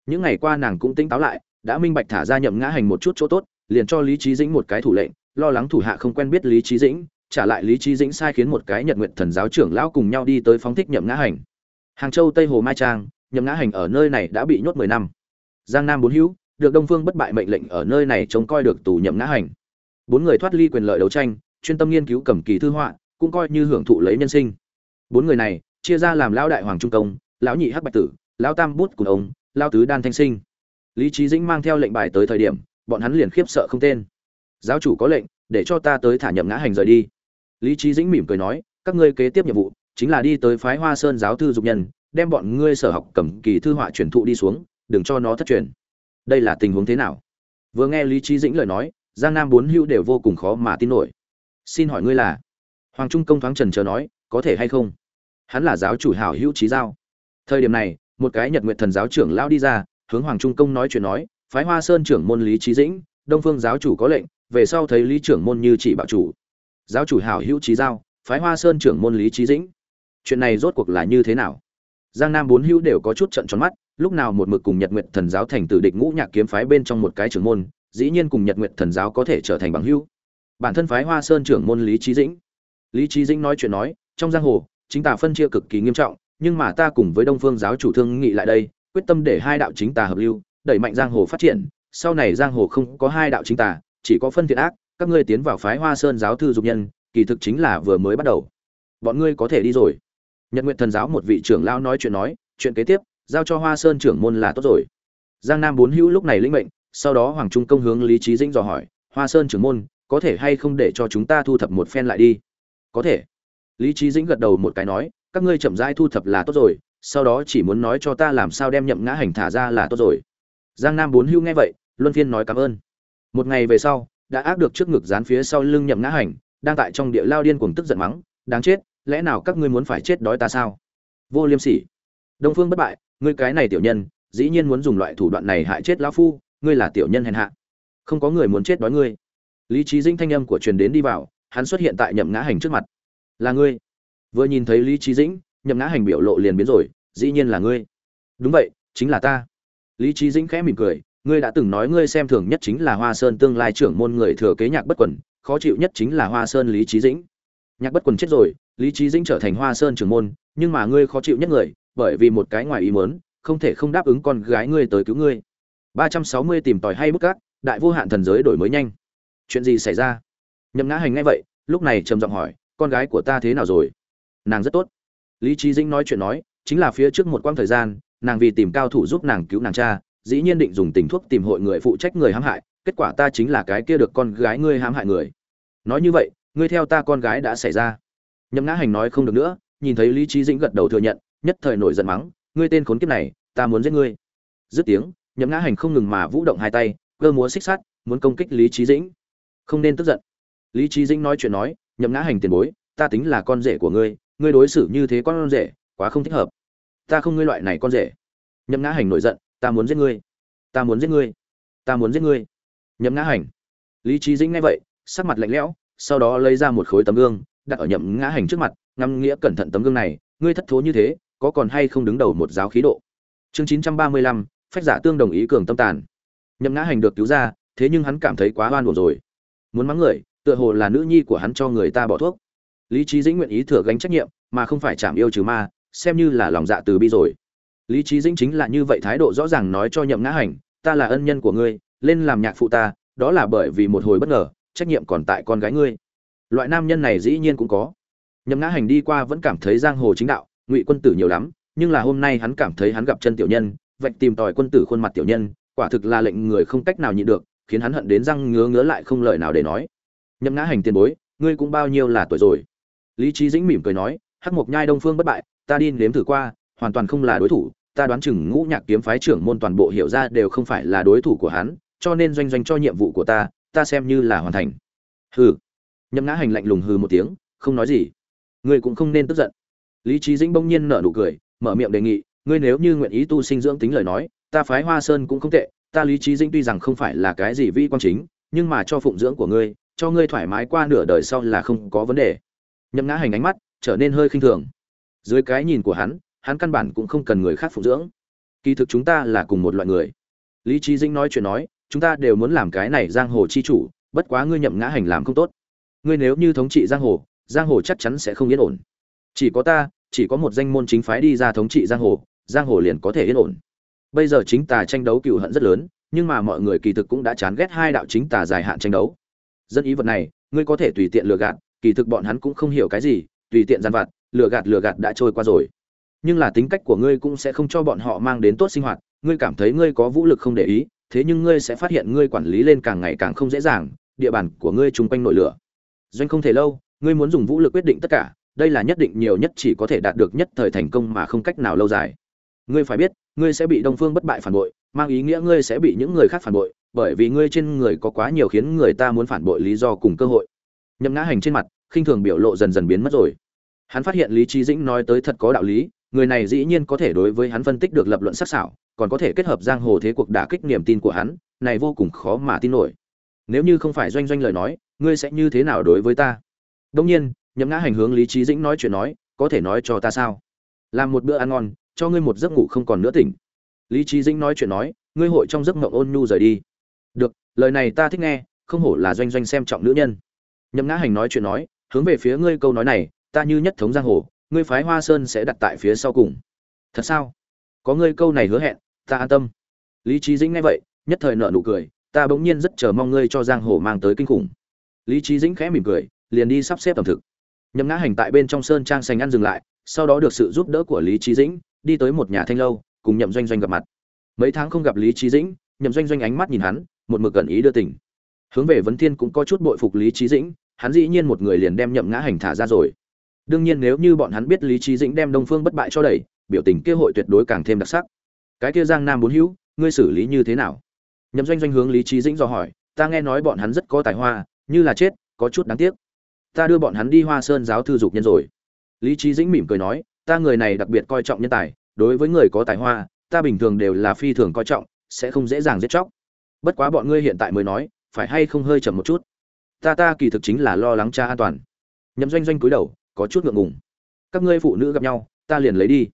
những ngày qua nàng cũng tỉnh táo lại, đã minh bạch thả ra nhậm ngã hành một chút chỗ tốt, liền cho lý trí dĩnh một cái thủ lệnh, lo lắng thủ hạ không quen biết lý trí dĩnh, trả lại lý trí dĩnh sai khiến một cái nhật nguyện thần giáo trưởng lão cùng nhau đi tới phóng thích nhậm ngã hành. Hàng châu, tây hồ, mai trang, nhậm ngã hành ở nơi này đã bị nhốt mười năm. Giang nam bốn hữu, được đông phương bất bại mệnh lệnh ở nơi này trông coi được tù nhậm ngã hành. Bốn người thoát ly quyền lợi đấu tranh, chuyên tâm nghiên cứu cầm kỳ thư họa, cũng coi như hưởng thụ lấy nhân sinh. Bốn người này, chia ra làm lão đại hoàng trung công, lão nhị hắc bạch tử, lão tam bút cùng ông lao tứ đan thanh sinh. Lý trí dĩnh mang theo lệnh bài tới thời điểm, bọn hắn liền khiếp sợ không tên. Giáo chủ có lệnh, để cho ta tới thả nhậm ngã hành rời đi. Lý trí dĩnh mỉm cười nói, các ngươi kế tiếp nhiệm vụ, chính là đi tới phái hoa sơn giáo thư dục nhân, đem bọn ngươi sở học cầm kỳ thư họa truyền thụ đi xuống, đừng cho nó thất truyền. Đây là tình huống thế nào? Vừa nghe lý trí dĩnh lời nói, giang nam bốn hữu đều vô cùng khó mà tin nổi. Xin hỏi ngươi là? Hoàng trung công thoáng trần chờ nói, có thể hay không? Hắn là giáo chủ hảo hữu trí giao. Thời điểm này một cái nhật nguyện thần giáo trưởng lão đi ra, hướng hoàng trung công nói chuyện nói, phái hoa sơn trưởng môn lý trí dĩnh, đông phương giáo chủ có lệnh, về sau thấy lý trưởng môn như chỉ bảo chủ. Giáo chủ hảo hữu trí giao, phái hoa sơn trưởng môn lý trí dĩnh. Chuyện này rốt cuộc là như thế nào? Giang nam bốn hữu đều có chút trận tròn mắt, lúc nào một mực cùng nhật nguyện thần giáo thành tử địch ngũ nhạc kiếm phái bên trong một cái trưởng môn, dĩ nhiên cùng nhật nguyện thần giáo có thể trở thành bằng hữu. Bản thân phái hoa sơn trưởng môn lý trí dĩnh. Lý trí dĩnh nói chuyện nói, trong giang hồ, chính tà phân chia cực kỳ nghiêm trọng nhưng mà ta cùng với đông phương giáo chủ thương nghị lại đây, quyết tâm để hai đạo chính tà hợp lưu, đẩy mạnh giang hồ phát triển. Sau này giang hồ không có hai đạo chính tà, chỉ có phân thiện ác, các ngươi tiến vào phái hoa sơn giáo thư dục nhân, kỳ thực chính là vừa mới bắt đầu. Bọn ngươi có thể đi rồi. Nhật Nguyệt thần giáo một vị trưởng lão nói chuyện nói, chuyện kế tiếp, giao cho hoa sơn trưởng môn là tốt rồi. Giang nam bốn hữu lúc này lĩnh mệnh, sau đó hoàng trung công hướng lý Chí dĩnh dò hỏi, hoa sơn trưởng môn, có thể hay không để cho chúng ta thu thập một phen lại đi? Có thể. Lý Chí dĩnh gật đầu một cái nói các ngươi chậm rãi thu thập là tốt rồi, sau đó chỉ muốn nói cho ta làm sao đem nhậm ngã hành thả ra là tốt rồi. Giang nam bốn Hưu nghe vậy, luân phiên nói cảm ơn. Một ngày về sau, đã ác được trước ngực dán phía sau lưng nhậm ngã hành, đang tại trong địa lao điên cuồng tức giận mắng, đáng chết, lẽ nào các ngươi muốn phải chết đói ta sao? Vô liêm sỉ. Đông phương bất bại, ngươi cái này tiểu nhân, dĩ nhiên muốn dùng loại thủ đoạn này hại chết lão phu, ngươi là tiểu nhân hèn hạ. Không có người muốn chết đói ngươi. Lý trí dĩnh thanh âm của truyền đến đi vào, hắn xuất hiện tại nhậm ngã hành trước mặt. Là ngươi vừa nhìn thấy lý trí dĩnh, nhậm ngã hành biểu lộ liền biến rồi, dĩ nhiên là ngươi. Đúng vậy, chính là ta. Lý trí dĩnh khẽ mỉm cười, ngươi đã từng nói ngươi xem thường nhất chính là hoa sơn tương lai trưởng môn người thừa kế nhạc bất quần, khó chịu nhất chính là hoa sơn lý trí dĩnh. Nhạc bất quần chết rồi, lý trí dĩnh trở thành hoa sơn trưởng môn, nhưng mà ngươi khó chịu nhất người, bởi vì một cái ngoài ý mớn không thể không đáp ứng con gái ngươi tới cứu ngươi. Ba trăm sáu mươi tìm tòi hay bức cát, đại vô hạn thần giới đổi mới nhanh. Chuyện gì xảy ra? Nhậm ngã hành ngay vậy, lúc này trầm giọng hỏi, con gái của ta thế nào rồi? Nàng rất tốt. Lý trí dĩnh nói chuyện nói, chính là phía trước một quãng thời gian, nàng vì tìm cao thủ giúp nàng cứu nàng cha, dĩ nhiên định dùng tình thuốc tìm hội người phụ trách người hãm hại, kết quả ta chính là cái kia được con gái ngươi hãm hại người. Nói như vậy, ngươi theo ta con gái đã xảy ra. Nhậm ngã hành nói không được nữa, nhìn thấy lý trí dĩnh gật đầu thừa nhận, nhất thời nổi giận mắng, ngươi tên khốn kiếp này, ta muốn giết ngươi. Dứt tiếng, nhậm ngã hành không ngừng mà vũ động hai tay, cơ múa xích sắt, muốn công kích lý trí dĩnh. Không nên tức giận. Lý trí dĩnh nói chuyện nói, nhậm ngã hành tiền bối, ta tính là con rể của ngươi ngươi đối xử như thế con rể, quá không thích hợp. Ta không ngươi loại này con rể. Nhậm ngã hành nổi giận, ta muốn giết ngươi. Ta muốn giết ngươi. Ta muốn giết ngươi. Nhậm ngã hành. Lý trí dĩnh nghe vậy, sắc mặt lạnh lẽo, sau đó lấy ra một khối tấm gương, đặt ở nhậm ngã hành trước mặt, ngắm nghĩa cẩn thận tấm gương này, ngươi thất thố như thế, có còn hay không đứng đầu một giáo khí độ? Chương chín trăm ba mươi lăm, phách giả tương đồng ý cường tâm tàn. Nhậm ngã hành được cứu ra, thế nhưng hắn cảm thấy quá oan buồn rồi. Muốn mắng người, tựa hồ là nữ nhi của hắn cho người ta bỏ thuốc lý trí dĩnh nguyện ý thừa gánh trách nhiệm, mà không phải chạm yêu trừ ma, xem như là lòng dạ từ bi rồi. Lý trí dĩnh chính là như vậy thái độ rõ ràng nói cho nhậm ngã hành, ta là ân nhân của ngươi, lên làm nhạc phụ ta, đó là bởi vì một hồi bất ngờ, trách nhiệm còn tại con gái ngươi. Loại nam nhân này dĩ nhiên cũng có. Nhậm ngã hành đi qua vẫn cảm thấy giang hồ chính đạo, ngụy quân tử nhiều lắm, nhưng là hôm nay hắn cảm thấy hắn gặp chân tiểu nhân, vạch tìm tòi quân tử khuôn mặt tiểu nhân, quả thực là lệnh người không cách nào nhịn được, khiến hắn hận đến răng ngứa ngứa lại không lời nào để nói. Nhậm ngã hành tiền bối, ngươi cũng bao nhiêu là tuổi rồi? Lý trí dĩnh mỉm cười nói, hắc mộc nhai đông phương bất bại, ta đi nếm thử qua, hoàn toàn không là đối thủ, ta đoán chừng ngũ nhạc kiếm phái trưởng môn toàn bộ hiểu ra đều không phải là đối thủ của hắn, cho nên doanh doanh cho nhiệm vụ của ta ta xem như là hoàn thành. Hừ. Nhậm ngã hành lạnh lùng hừ một tiếng, không nói gì. Ngươi cũng không nên tức giận. Lý trí dĩnh bỗng nhiên nở nụ cười, mở miệng đề nghị, ngươi nếu như nguyện ý tu sinh dưỡng tính lời nói, ta phái hoa sơn cũng không tệ, ta lý trí dĩnh tuy rằng không phải là cái gì vi quan chính, nhưng mà cho phụng dưỡng của ngươi, cho ngươi thoải mái qua nửa đời sau là không có vấn đề nhậm ngã hành ánh mắt trở nên hơi khinh thường. Dưới cái nhìn của hắn hắn căn bản cũng không cần người khác phụng dưỡng. Kỳ thực chúng ta là cùng một loại người. Lý trí dĩnh nói chuyện nói, chúng ta đều muốn làm cái này giang hồ chi chủ, bất quá ngươi nhậm ngã hành làm không tốt. Ngươi nếu như thống trị giang hồ giang hồ chắc chắn sẽ không yên ổn. Chỉ có ta, chỉ có một danh môn chính phái đi ra thống trị giang hồ giang hồ liền có thể yên ổn. Bây giờ chính tà tranh đấu cựu hận rất lớn, nhưng mà mọi người kỳ thực cũng đã chán ghét hai đạo chính tà dài hạn tranh đấu. Dân ý vật này, ngươi có thể tùy tiện lừa gạt kỳ thực bọn hắn cũng không hiểu cái gì, tùy tiện gian vặt, lừa gạt lừa gạt đã trôi qua rồi. Nhưng là tính cách của ngươi cũng sẽ không cho bọn họ mang đến tốt sinh hoạt, ngươi cảm thấy ngươi có vũ lực không để ý, thế nhưng ngươi sẽ phát hiện ngươi quản lý lên càng ngày càng không dễ dàng, địa bàn của ngươi chung quanh nội lửa. Doanh không thể lâu, ngươi muốn dùng vũ lực quyết định tất cả, đây là nhất định nhiều nhất chỉ có thể đạt được nhất thời thành công mà không cách nào lâu dài. Ngươi phải biết, ngươi sẽ bị đông phương bất bại phản bội, mang ý nghĩa ngươi sẽ bị những người khác phản bội, bởi vì ngươi trên người có quá nhiều khiến người ta muốn phản bội lý do cùng cơ hội nhậm ngã hành trên mặt, khinh thường biểu lộ dần dần biến mất rồi. Hắn phát hiện lý trí dĩnh nói tới thật có đạo lý, người này dĩ nhiên có thể đối với hắn phân tích được lập luận sắc sảo, còn có thể kết hợp giang hồ thế cuộc đả kích niềm tin của hắn, này vô cùng khó mà tin nổi. Nếu như không phải doanh doanh lời nói, ngươi sẽ như thế nào đối với ta? Đông nhiên, nhậm ngã hành hướng lý trí dĩnh nói chuyện nói, có thể nói cho ta sao? Làm một bữa ăn ngon, cho ngươi một giấc ngủ không còn nữa tỉnh. Lý trí dĩnh nói chuyện nói, ngươi hội trong giấc mộng ôn nhu rời đi. Được, lời này ta thích nghe, không hổ là doanh doanh xem trọng nữ nhân nhậm ngã hành nói chuyện nói, hướng về phía ngươi câu nói này, ta như nhất thống giang hồ, ngươi phái hoa sơn sẽ đặt tại phía sau cùng. Thật sao? Có ngươi câu này hứa hẹn, ta an tâm. Lý trí dĩnh nghe vậy, nhất thời nợ nụ cười, ta bỗng nhiên rất chờ mong ngươi cho giang hồ mang tới kinh khủng. Lý trí dĩnh khẽ mỉm cười, liền đi sắp xếp ẩm thực. Nhậm ngã hành tại bên trong sơn trang sành ăn dừng lại, sau đó được sự giúp đỡ của lý trí dĩnh, đi tới một nhà thanh lâu, cùng nhậm doanh doanh gặp mặt. Mấy tháng không gặp lý trí dĩnh, nhậm doanh doanh ánh mắt nhìn hắn, một mực gần ý đưa tỉnh hướng về vấn thiên cũng có chút bội phục lý trí dĩnh hắn dĩ nhiên một người liền đem nhậm ngã hành thả ra rồi. Đương nhiên nếu như bọn hắn biết lý trí dĩnh đem đông phương bất bại cho đẩy, biểu tình kia hội tuyệt đối càng thêm đặc sắc. Cái kia giang nam bốn hữu, ngươi xử lý như thế nào? Nhậm doanh doanh hướng lý trí dĩnh dò hỏi, ta nghe nói bọn hắn rất có tài hoa, như là chết, có chút đáng tiếc. Ta đưa bọn hắn đi hoa sơn giáo thư dục nhân rồi. Lý trí dĩnh mỉm cười nói, ta người này đặc biệt coi trọng nhân tài, đối với người có tài hoa, ta bình thường đều là phi thường coi trọng, sẽ không dễ dàng giết chóc. Bất quá bọn ngươi hiện tại mới nói, phải hay không hơi chậm một chút? Ta ta kỳ thực chính là lo lắng cha an toàn. Nhậm doanh doanh cúi đầu, có chút ngượng ngùng. Các ngươi phụ nữ gặp nhau, ta liền lấy đi.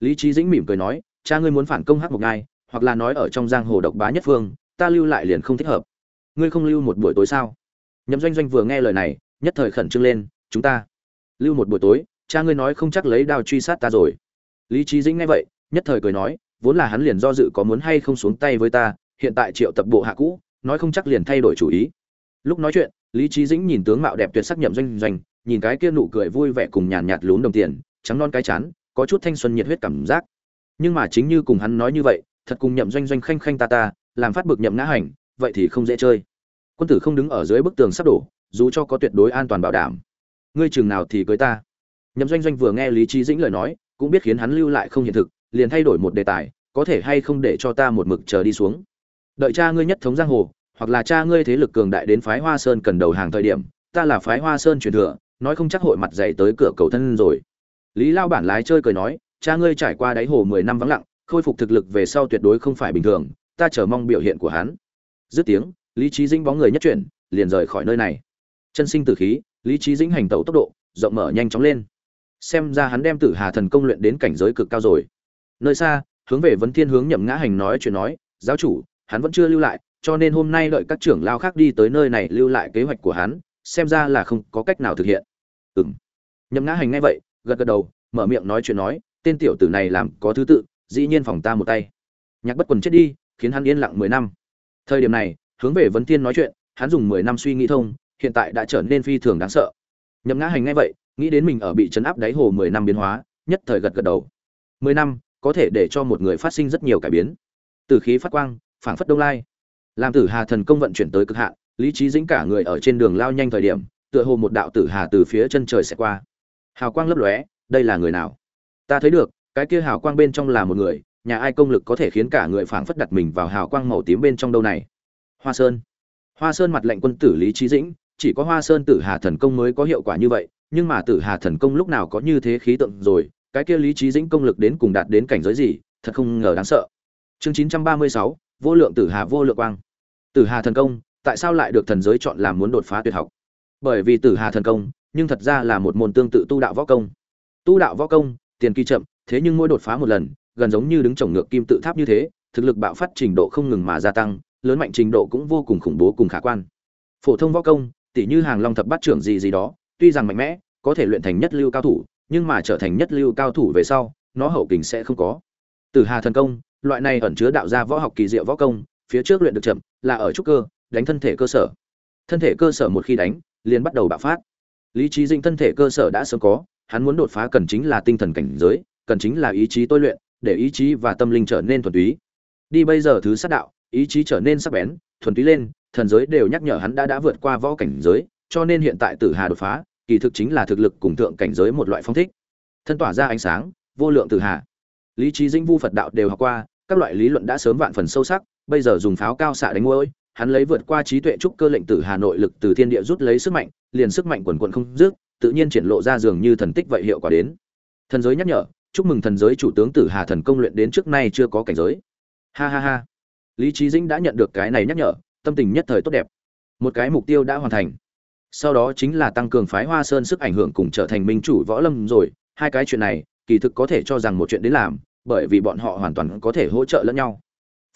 Lý trí dĩnh mỉm cười nói, cha ngươi muốn phản công hắc một ngai, hoặc là nói ở trong giang hồ độc bá nhất phương, ta lưu lại liền không thích hợp. Ngươi không lưu một buổi tối sao? Nhậm doanh doanh vừa nghe lời này, nhất thời khẩn trương lên, chúng ta lưu một buổi tối, cha ngươi nói không chắc lấy đao truy sát ta rồi. Lý trí dĩnh nghe vậy, nhất thời cười nói, vốn là hắn liền do dự có muốn hay không xuống tay với ta, hiện tại triệu tập bộ hạ cũ, nói không chắc liền thay đổi chủ ý. Lúc nói chuyện lý trí dĩnh nhìn tướng mạo đẹp tuyệt sắc nhậm doanh doanh, nhìn cái kia nụ cười vui vẻ cùng nhàn nhạt lún đồng tiền, trắng non cái chán, có chút thanh xuân nhiệt huyết cảm giác. Nhưng mà chính như cùng hắn nói như vậy, thật cùng nhậm doanh doanh khanh khanh ta ta, làm phát bực nhậm ngã hành, vậy thì không dễ chơi. Quân tử không đứng ở dưới bức tường sắp đổ, dù cho có tuyệt đối an toàn bảo đảm. Ngươi chừng nào thì cưới ta. Nhậm doanh doanh vừa nghe lý trí dĩnh lời nói, cũng biết khiến hắn lưu lại không hiện thực, liền thay đổi một đề tài, có thể hay không để cho ta một mực chờ đi xuống. Đợi cha ngươi nhất thống giang hồ hoặc là cha ngươi thế lực cường đại đến phái hoa sơn cần đầu hàng thời điểm, ta là phái hoa sơn truyền thừa, nói không chắc hội mặt dày tới cửa cầu thân rồi. Lý lao bản lái chơi cười nói, cha ngươi trải qua đáy hồ mười năm vắng lặng, khôi phục thực lực về sau tuyệt đối không phải bình thường, ta chờ mong biểu hiện của hắn. Dứt tiếng, lý Chí dĩnh bóng người nhất chuyển, liền rời khỏi nơi này. Chân sinh tử khí, lý Chí dĩnh hành tẩu tốc độ, rộng mở nhanh chóng lên. Xem ra hắn đem tử hà thần công luyện đến cảnh giới cực cao rồi. Nơi xa, hướng về Vân thiên hướng nhậm ngã hành nói chuyện nói, giáo chủ, hắn vẫn chưa lưu lại cho nên hôm nay đợi các trưởng lao khác đi tới nơi này lưu lại kế hoạch của hắn, xem ra là không có cách nào thực hiện. Ừm. nhậm ngã hành ngay vậy, gật gật đầu, mở miệng nói chuyện nói, tên tiểu tử này làm có thứ tự, dĩ nhiên phòng ta một tay. Nhạc bất quần chết đi, khiến hắn yên lặng mười năm. Thời điểm này, hướng về vấn thiên nói chuyện, hắn dùng mười năm suy nghĩ thông, hiện tại đã trở nên phi thường đáng sợ. Nhậm ngã hành ngay vậy, nghĩ đến mình ở bị chấn áp đáy hồ mười năm biến hóa, nhất thời gật gật đầu. Mười năm, có thể để cho một người phát sinh rất nhiều cải biến. Từ khí phát quang, phảng phất đông lai làm tử hà thần công vận chuyển tới cực hạn, lý trí dĩnh cả người ở trên đường lao nhanh thời điểm, tựa hồ một đạo tử hà từ phía chân trời sẽ qua. Hào quang lấp lóe, đây là người nào? Ta thấy được, cái kia hào quang bên trong là một người, nhà ai công lực có thể khiến cả người phảng phất đặt mình vào hào quang màu tím bên trong đâu này? Hoa sơn. Hoa sơn mặt lệnh quân tử lý trí dĩnh, chỉ có hoa sơn tử hà thần công mới có hiệu quả như vậy, nhưng mà tử hà thần công lúc nào có như thế khí tượng rồi, cái kia lý trí dĩnh công lực đến cùng đạt đến cảnh giới gì, thật không ngờ đáng sợ. Chương chín trăm ba mươi sáu, vô lượng tử hà vô lượng quang tử hà thần công, tại sao lại được thần giới chọn làm muốn đột phá tuyệt học? Bởi vì tử hà thần công, nhưng thật ra là một môn tương tự tu đạo võ công. Tu đạo võ công, tiền kỳ chậm, thế nhưng mỗi đột phá một lần, gần giống như đứng chổng ngược kim tự tháp như thế, thực lực bạo phát trình độ không ngừng mà gia tăng, lớn mạnh trình độ cũng vô cùng khủng bố cùng khả quan. Phổ thông võ công tỷ như hàng long thập bát trưởng gì gì đó, tuy rằng mạnh mẽ, có thể luyện thành nhất lưu cao thủ, nhưng mà trở thành nhất lưu cao thủ về sau, nó hậu kình sẽ không có. Từ hà thần công, loại này ẩn chứa đạo gia võ học kỳ diệu võ công phía trước luyện được chậm, là ở trúc cơ, đánh thân thể cơ sở. Thân thể cơ sở một khi đánh, liền bắt đầu bạo phát. Lý trí dinh thân thể cơ sở đã sớm có, hắn muốn đột phá cần chính là tinh thần cảnh giới, cần chính là ý chí tôi luyện, để ý chí và tâm linh trở nên thuần túy. Đi bây giờ thứ sát đạo, ý chí trở nên sắc bén, thuần túy lên, thần giới đều nhắc nhở hắn đã đã vượt qua võ cảnh giới, cho nên hiện tại tử hà đột phá, kỳ thực chính là thực lực cùng thượng cảnh giới một loại phong thích. Thân tỏa ra ánh sáng, vô lượng tử hà. Lý trí dinh vu phật đạo đều học qua, các loại lý luận đã sớm vạn phần sâu sắc bây giờ dùng pháo cao xạ đánh ngôi hắn lấy vượt qua trí tuệ trúc cơ lệnh tử hà nội lực từ thiên địa rút lấy sức mạnh, liền sức mạnh quần quần không dứt, tự nhiên triển lộ ra dường như thần tích vậy hiệu quả đến. Thần giới nhắc nhở, chúc mừng thần giới chủ tướng tử hà thần công luyện đến trước nay chưa có cảnh giới. Ha ha ha. Lý trí dĩnh đã nhận được cái này nhắc nhở, tâm tình nhất thời tốt đẹp. Một cái mục tiêu đã hoàn thành. Sau đó chính là tăng cường phái hoa sơn sức ảnh hưởng cùng trở thành minh chủ võ lâm rồi. Hai cái chuyện này, kỳ thực có thể cho rằng một chuyện đến làm, bởi vì bọn họ hoàn toàn có thể hỗ trợ lẫn nhau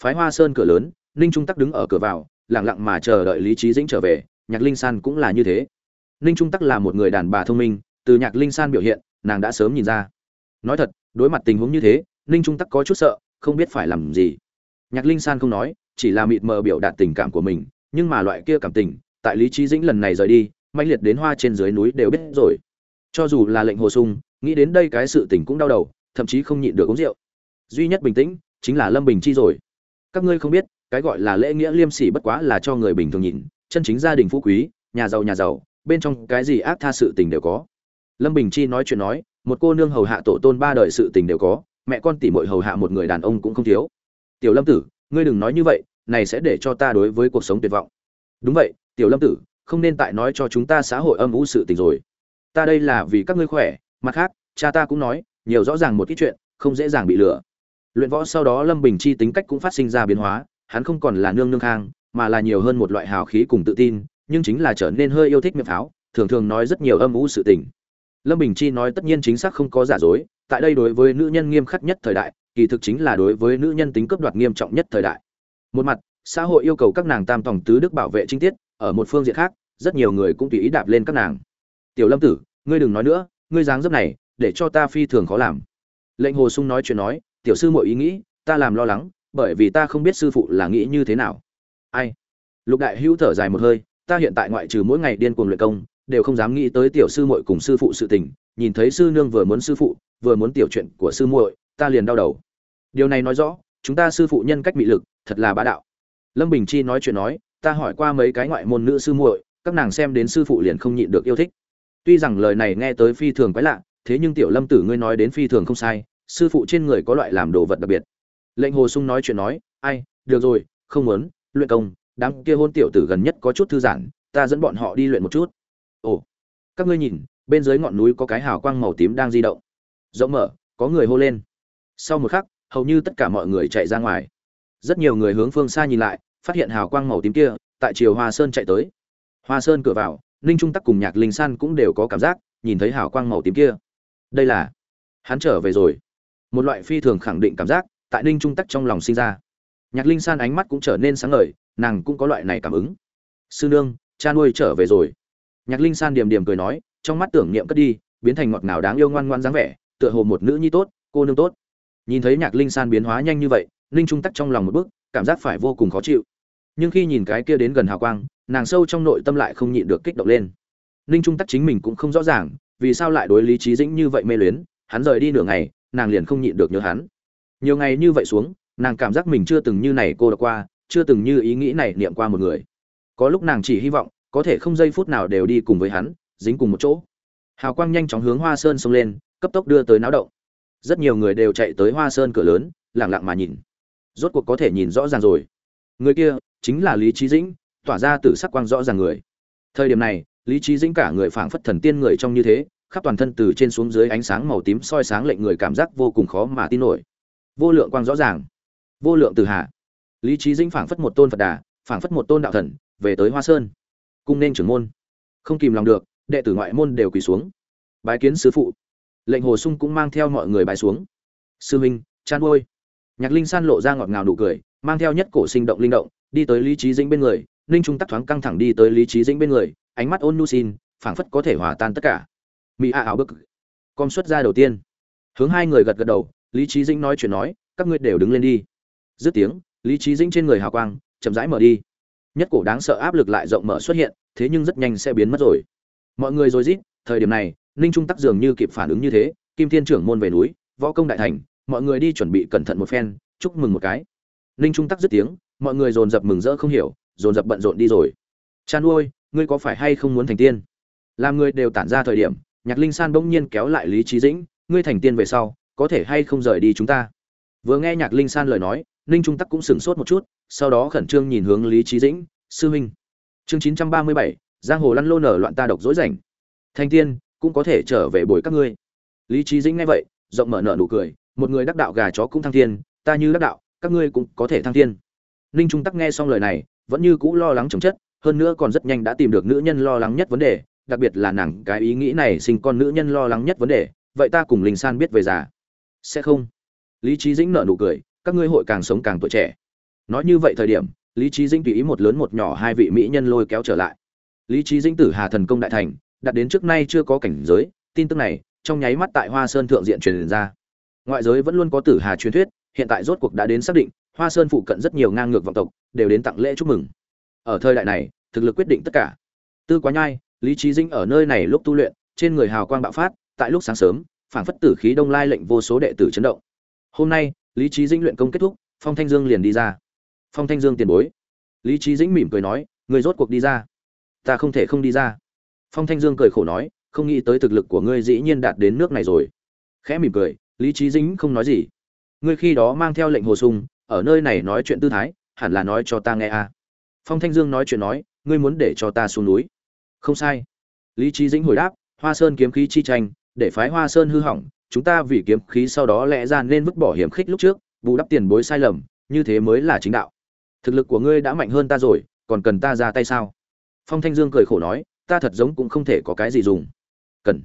phái hoa sơn cửa lớn, ninh trung tắc đứng ở cửa vào lẳng lặng mà chờ đợi lý trí dĩnh trở về, nhạc linh san cũng là như thế. Ninh trung tắc là một người đàn bà thông minh, từ nhạc linh san biểu hiện, nàng đã sớm nhìn ra. Nói thật, đối mặt tình huống như thế, ninh trung tắc có chút sợ, không biết phải làm gì. Nhạc linh san không nói, chỉ là mịt mờ biểu đạt tình cảm của mình, nhưng mà loại kia cảm tình, tại lý trí dĩnh lần này rời đi, mãnh liệt đến hoa trên dưới núi đều biết rồi. Cho dù là lệnh hồ sung, nghĩ đến đây cái sự tình cũng đau đầu, thậm chí không nhịn được uống rượu. Duy nhất bình tĩnh, chính là lâm bình chi rồi các ngươi không biết, cái gọi là lễ nghĩa liêm sỉ bất quá là cho người bình thường nhìn, chân chính gia đình phú quý, nhà giàu nhà giàu, bên trong cái gì ác tha sự tình đều có. Lâm bình chi nói chuyện nói, một cô nương hầu hạ tổ tôn ba đời sự tình đều có, mẹ con tỉ mội hầu hạ một người đàn ông cũng không thiếu. Tiểu lâm tử, ngươi đừng nói như vậy, này sẽ để cho ta đối với cuộc sống tuyệt vọng. Đúng vậy, tiểu lâm tử, không nên tại nói cho chúng ta xã hội âm u sự tình rồi. Ta đây là vì các ngươi khỏe, mặt khác, cha ta cũng nói, nhiều rõ ràng một ít chuyện, không dễ dàng bị lừa luyện võ sau đó lâm bình chi tính cách cũng phát sinh ra biến hóa, hắn không còn là nương nương khang, mà là nhiều hơn một loại hào khí cùng tự tin, nhưng chính là trở nên hơi yêu thích miệng pháo, thường thường nói rất nhiều âm u sự tình. Lâm bình chi nói tất nhiên chính xác không có giả dối, tại đây đối với nữ nhân nghiêm khắc nhất thời đại, kỳ thực chính là đối với nữ nhân tính cướp đoạt nghiêm trọng nhất thời đại. Một mặt, xã hội yêu cầu các nàng tam tòng tứ đức bảo vệ trinh tiết, ở một phương diện khác, rất nhiều người cũng tùy ý đạp lên các nàng. Tiểu lâm tử, ngươi đừng nói nữa, ngươi dáng dấp này, để cho ta phi thường khó làm. Lệnh hồ sung nói chuyện nói tiểu sư mọi ý nghĩ, ta làm lo lắng, bởi vì ta không biết sư phụ là nghĩ như thế nào. Ai? Lục đại hữu thở dài một hơi, ta hiện tại ngoại trừ mỗi ngày điên cuồng luyện công, đều không dám nghĩ tới tiểu sư muội cùng sư phụ sự tình, nhìn thấy sư nương vừa muốn sư phụ, vừa muốn tiểu chuyện của sư muội, ta liền đau đầu. Điều này nói rõ, chúng ta sư phụ nhân cách mị lực, thật là bá đạo. Lâm bình chi nói chuyện nói, ta hỏi qua mấy cái ngoại môn nữ sư muội, các nàng xem đến sư phụ liền không nhịn được yêu thích. Tuy rằng lời này nghe tới phi thường quái lạ, thế nhưng tiểu lâm tử ngươi nói đến phi thường không sai sư phụ trên người có loại làm đồ vật đặc biệt. Lệnh hồ sung nói chuyện nói, ai, được rồi, không muốn, luyện công, đám kia hôn tiểu tử gần nhất có chút thư giãn, ta dẫn bọn họ đi luyện một chút. Ồ, các ngươi nhìn, bên dưới ngọn núi có cái hào quang màu tím đang di động. Rộng mở, có người hô lên. Sau một khắc, hầu như tất cả mọi người chạy ra ngoài. Rất nhiều người hướng phương xa nhìn lại, phát hiện hào quang màu tím kia, tại chiều hoa sơn chạy tới. Hoa sơn cửa vào, ninh trung tắc cùng nhạc linh san cũng đều có cảm giác, nhìn thấy hào quang màu tím kia. Đây là, hắn trở về rồi một loại phi thường khẳng định cảm giác tại ninh trung tắc trong lòng sinh ra. Nhạc linh san ánh mắt cũng trở nên sáng ngời, nàng cũng có loại này cảm ứng. Sư nương, cha nuôi trở về rồi. Nhạc linh san điềm điềm cười nói, trong mắt tưởng niệm cất đi, biến thành ngọt ngào đáng yêu ngoan ngoan dáng vẻ, tựa hồ một nữ nhi tốt, cô nương tốt. Nhìn thấy nhạc linh san biến hóa nhanh như vậy, ninh trung tắc trong lòng một bước, cảm giác phải vô cùng khó chịu. Nhưng khi nhìn cái kia đến gần hào quang, nàng sâu trong nội tâm lại không nhịn được kích động lên. Ninh trung tắc chính mình cũng không rõ ràng, vì sao lại đối lý trí dĩnh như vậy mê luyến, hắn rời đi nửa ngày nàng liền không nhịn được nhớ hắn. Nhiều ngày như vậy xuống, nàng cảm giác mình chưa từng như này cô đã qua, chưa từng như ý nghĩ này niệm qua một người. Có lúc nàng chỉ hy vọng, có thể không giây phút nào đều đi cùng với hắn, dính cùng một chỗ. Hào quang nhanh chóng hướng hoa sơn xông lên, cấp tốc đưa tới náo động. Rất nhiều người đều chạy tới hoa sơn cửa lớn lẳng lặng mà nhìn. Rốt cuộc có thể nhìn rõ ràng rồi. Người kia chính là lý trí dĩnh, tỏa ra từ sắc quang rõ ràng người. Thời điểm này, lý trí dĩnh cả người phảng phất thần tiên người trong như thế khắp toàn thân từ trên xuống dưới ánh sáng màu tím soi sáng lệnh người cảm giác vô cùng khó mà tin nổi. Vô lượng quang rõ ràng. Vô lượng từ hạ. Lý trí dĩnh phảng phất một tôn phật đà, phảng phất một tôn đạo thần, về tới hoa sơn. Cung nên trưởng môn. Không kìm lòng được, đệ tử ngoại môn đều quỳ xuống. Bái kiến sư phụ. Lệnh hồ sung cũng mang theo mọi người bái xuống. Sư huynh, chan ôi nhạc linh san lộ ra ngọt ngào nụ cười, mang theo nhất cổ sinh động linh động, đi tới lý trí dĩnh bên người. Ninh trung tắc thoáng căng thẳng đi tới lý trí dĩnh bên người, ánh mắt ôn nu xin, phảng phất có thể hòa tan tất cả mỹ a ảo bức. Con xuất ra đầu tiên. Hướng hai người gật gật đầu, lý trí dĩnh nói chuyện nói, các ngươi đều đứng lên đi. Dứt tiếng, lý trí dĩnh trên người hào quang, chậm rãi mở đi. Nhất cổ đáng sợ áp lực lại rộng mở xuất hiện, thế nhưng rất nhanh sẽ biến mất rồi. Mọi người rồi rít, thời điểm này, ninh trung tắc dường như kịp phản ứng như thế, kim thiên trưởng môn về núi, võ công đại thành, mọi người đi chuẩn bị cẩn thận một phen, chúc mừng một cái. Ninh trung tắc dứt tiếng, mọi người dồn dập mừng rỡ không hiểu, dồn dập bận rộn đi rồi. Chan ôi ngươi có phải hay không muốn thành tiên? Làm người đều tản ra thời điểm nhạc linh san bỗng nhiên kéo lại lý trí dĩnh, ngươi thành tiên về sau, có thể hay không rời đi chúng ta? Vừa nghe nhạc linh san lời nói, ninh trung tắc cũng sửng sốt một chút, sau đó khẩn trương nhìn hướng lý trí dĩnh, sư huynh, chương chín trăm ba mươi bảy, giang hồ lăn lô nở loạn ta độc dối rảnh. Thành tiên, cũng có thể trở về bồi các ngươi. Lý trí dĩnh nghe vậy, rộng mở nở nụ cười, một người đắc đạo gà chó cũng thăng thiên ta như đắc đạo, các ngươi cũng có thể thăng thiên ninh trung tắc nghe xong lời này, vẫn như cũ lo lắng chồng chất, hơn nữa còn rất nhanh đã tìm được nữ nhân lo lắng nhất vấn đề đặc biệt là nàng, cái ý nghĩ này sinh con nữ nhân lo lắng nhất vấn đề, vậy ta cùng linh san biết về già. Sẽ không. Lý trí dĩnh nợ nụ cười, các ngươi hội càng sống càng tuổi trẻ. Nói như vậy thời điểm, lý trí dĩnh tùy ý một lớn một nhỏ hai vị mỹ nhân lôi kéo trở lại. Lý trí dĩnh tử hà thần công đại thành, đặt đến trước nay chưa có cảnh giới, tin tức này, trong nháy mắt tại hoa sơn thượng diện truyền ra. Ngoại giới vẫn luôn có tử hà truyền thuyết, hiện tại rốt cuộc đã đến xác định, hoa sơn phụ cận rất nhiều ngang ngược vọng tộc, đều đến tặng lễ chúc mừng. Ở thời đại này, thực lực quyết định tất cả. Tư quá nhai lý Chí dĩnh ở nơi này lúc tu luyện, trên người hào quang bạo phát, tại lúc sáng sớm, phảng phất tử khí đông lai lệnh vô số đệ tử chấn động. Hôm nay, lý Chí dĩnh luyện công kết thúc, phong thanh dương liền đi ra. Phong thanh dương tiền bối. Lý Chí dĩnh mỉm cười nói, người rốt cuộc đi ra. Ta không thể không đi ra. Phong thanh dương cười khổ nói, không nghĩ tới thực lực của ngươi dĩ nhiên đạt đến nước này rồi. Khẽ mỉm cười, lý Chí dĩnh không nói gì. Ngươi khi đó mang theo lệnh hồ sung, ở nơi này nói chuyện tư thái, hẳn là nói cho ta nghe à. phong thanh dương nói chuyện nói, ngươi muốn để cho ta xuống núi không sai. Lý trí dĩnh hồi đáp, hoa sơn kiếm khí chi tranh, để phái hoa sơn hư hỏng, chúng ta vì kiếm khí sau đó lẽ ra nên vứt bỏ hiểm khích lúc trước, bù đắp tiền bối sai lầm, như thế mới là chính đạo. Thực lực của ngươi đã mạnh hơn ta rồi, còn cần ta ra tay sao? Phong thanh dương cười khổ nói, ta thật giống cũng không thể có cái gì dùng. Cần.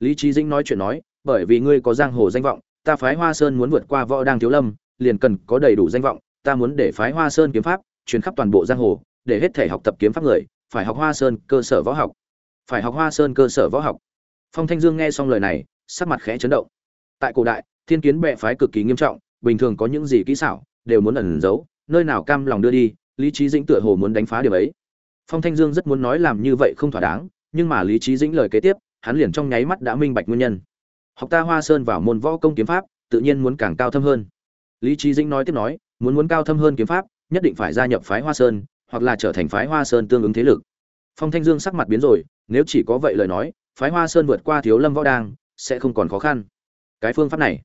Lý trí dĩnh nói chuyện nói, bởi vì ngươi có giang hồ danh vọng, ta phái hoa sơn muốn vượt qua võ đang thiếu lâm, liền cần có đầy đủ danh vọng, ta muốn để phái hoa sơn kiếm pháp, truyền khắp toàn bộ giang hồ, để hết thể học tập kiếm pháp người phải học hoa sơn cơ sở võ học. Phải học hoa sơn cơ sở võ học. Phong thanh dương nghe xong lời này, sắc mặt khẽ chấn động. Tại cổ đại, thiên kiến bệ phái cực kỳ nghiêm trọng, bình thường có những gì kỹ xảo, đều muốn ẩn giấu, nơi nào cam lòng đưa đi, lý trí dĩnh tựa hồ muốn đánh phá điều ấy. Phong thanh dương rất muốn nói làm như vậy không thỏa đáng, nhưng mà lý trí dĩnh lời kế tiếp, hắn liền trong nháy mắt đã minh bạch nguyên nhân. Học ta hoa sơn vào môn võ công kiếm pháp, tự nhiên muốn càng cao thâm hơn. Lý trí dĩnh nói tiếp nói, muốn muốn cao thâm hơn kiếm pháp, nhất định phải gia nhập phái hoa sơn hoặc là trở thành phái hoa sơn tương ứng thế lực. Phong thanh dương sắc mặt biến rồi, nếu chỉ có vậy lời nói, phái hoa sơn vượt qua thiếu lâm võ đang, sẽ không còn khó khăn. Cái phương pháp này,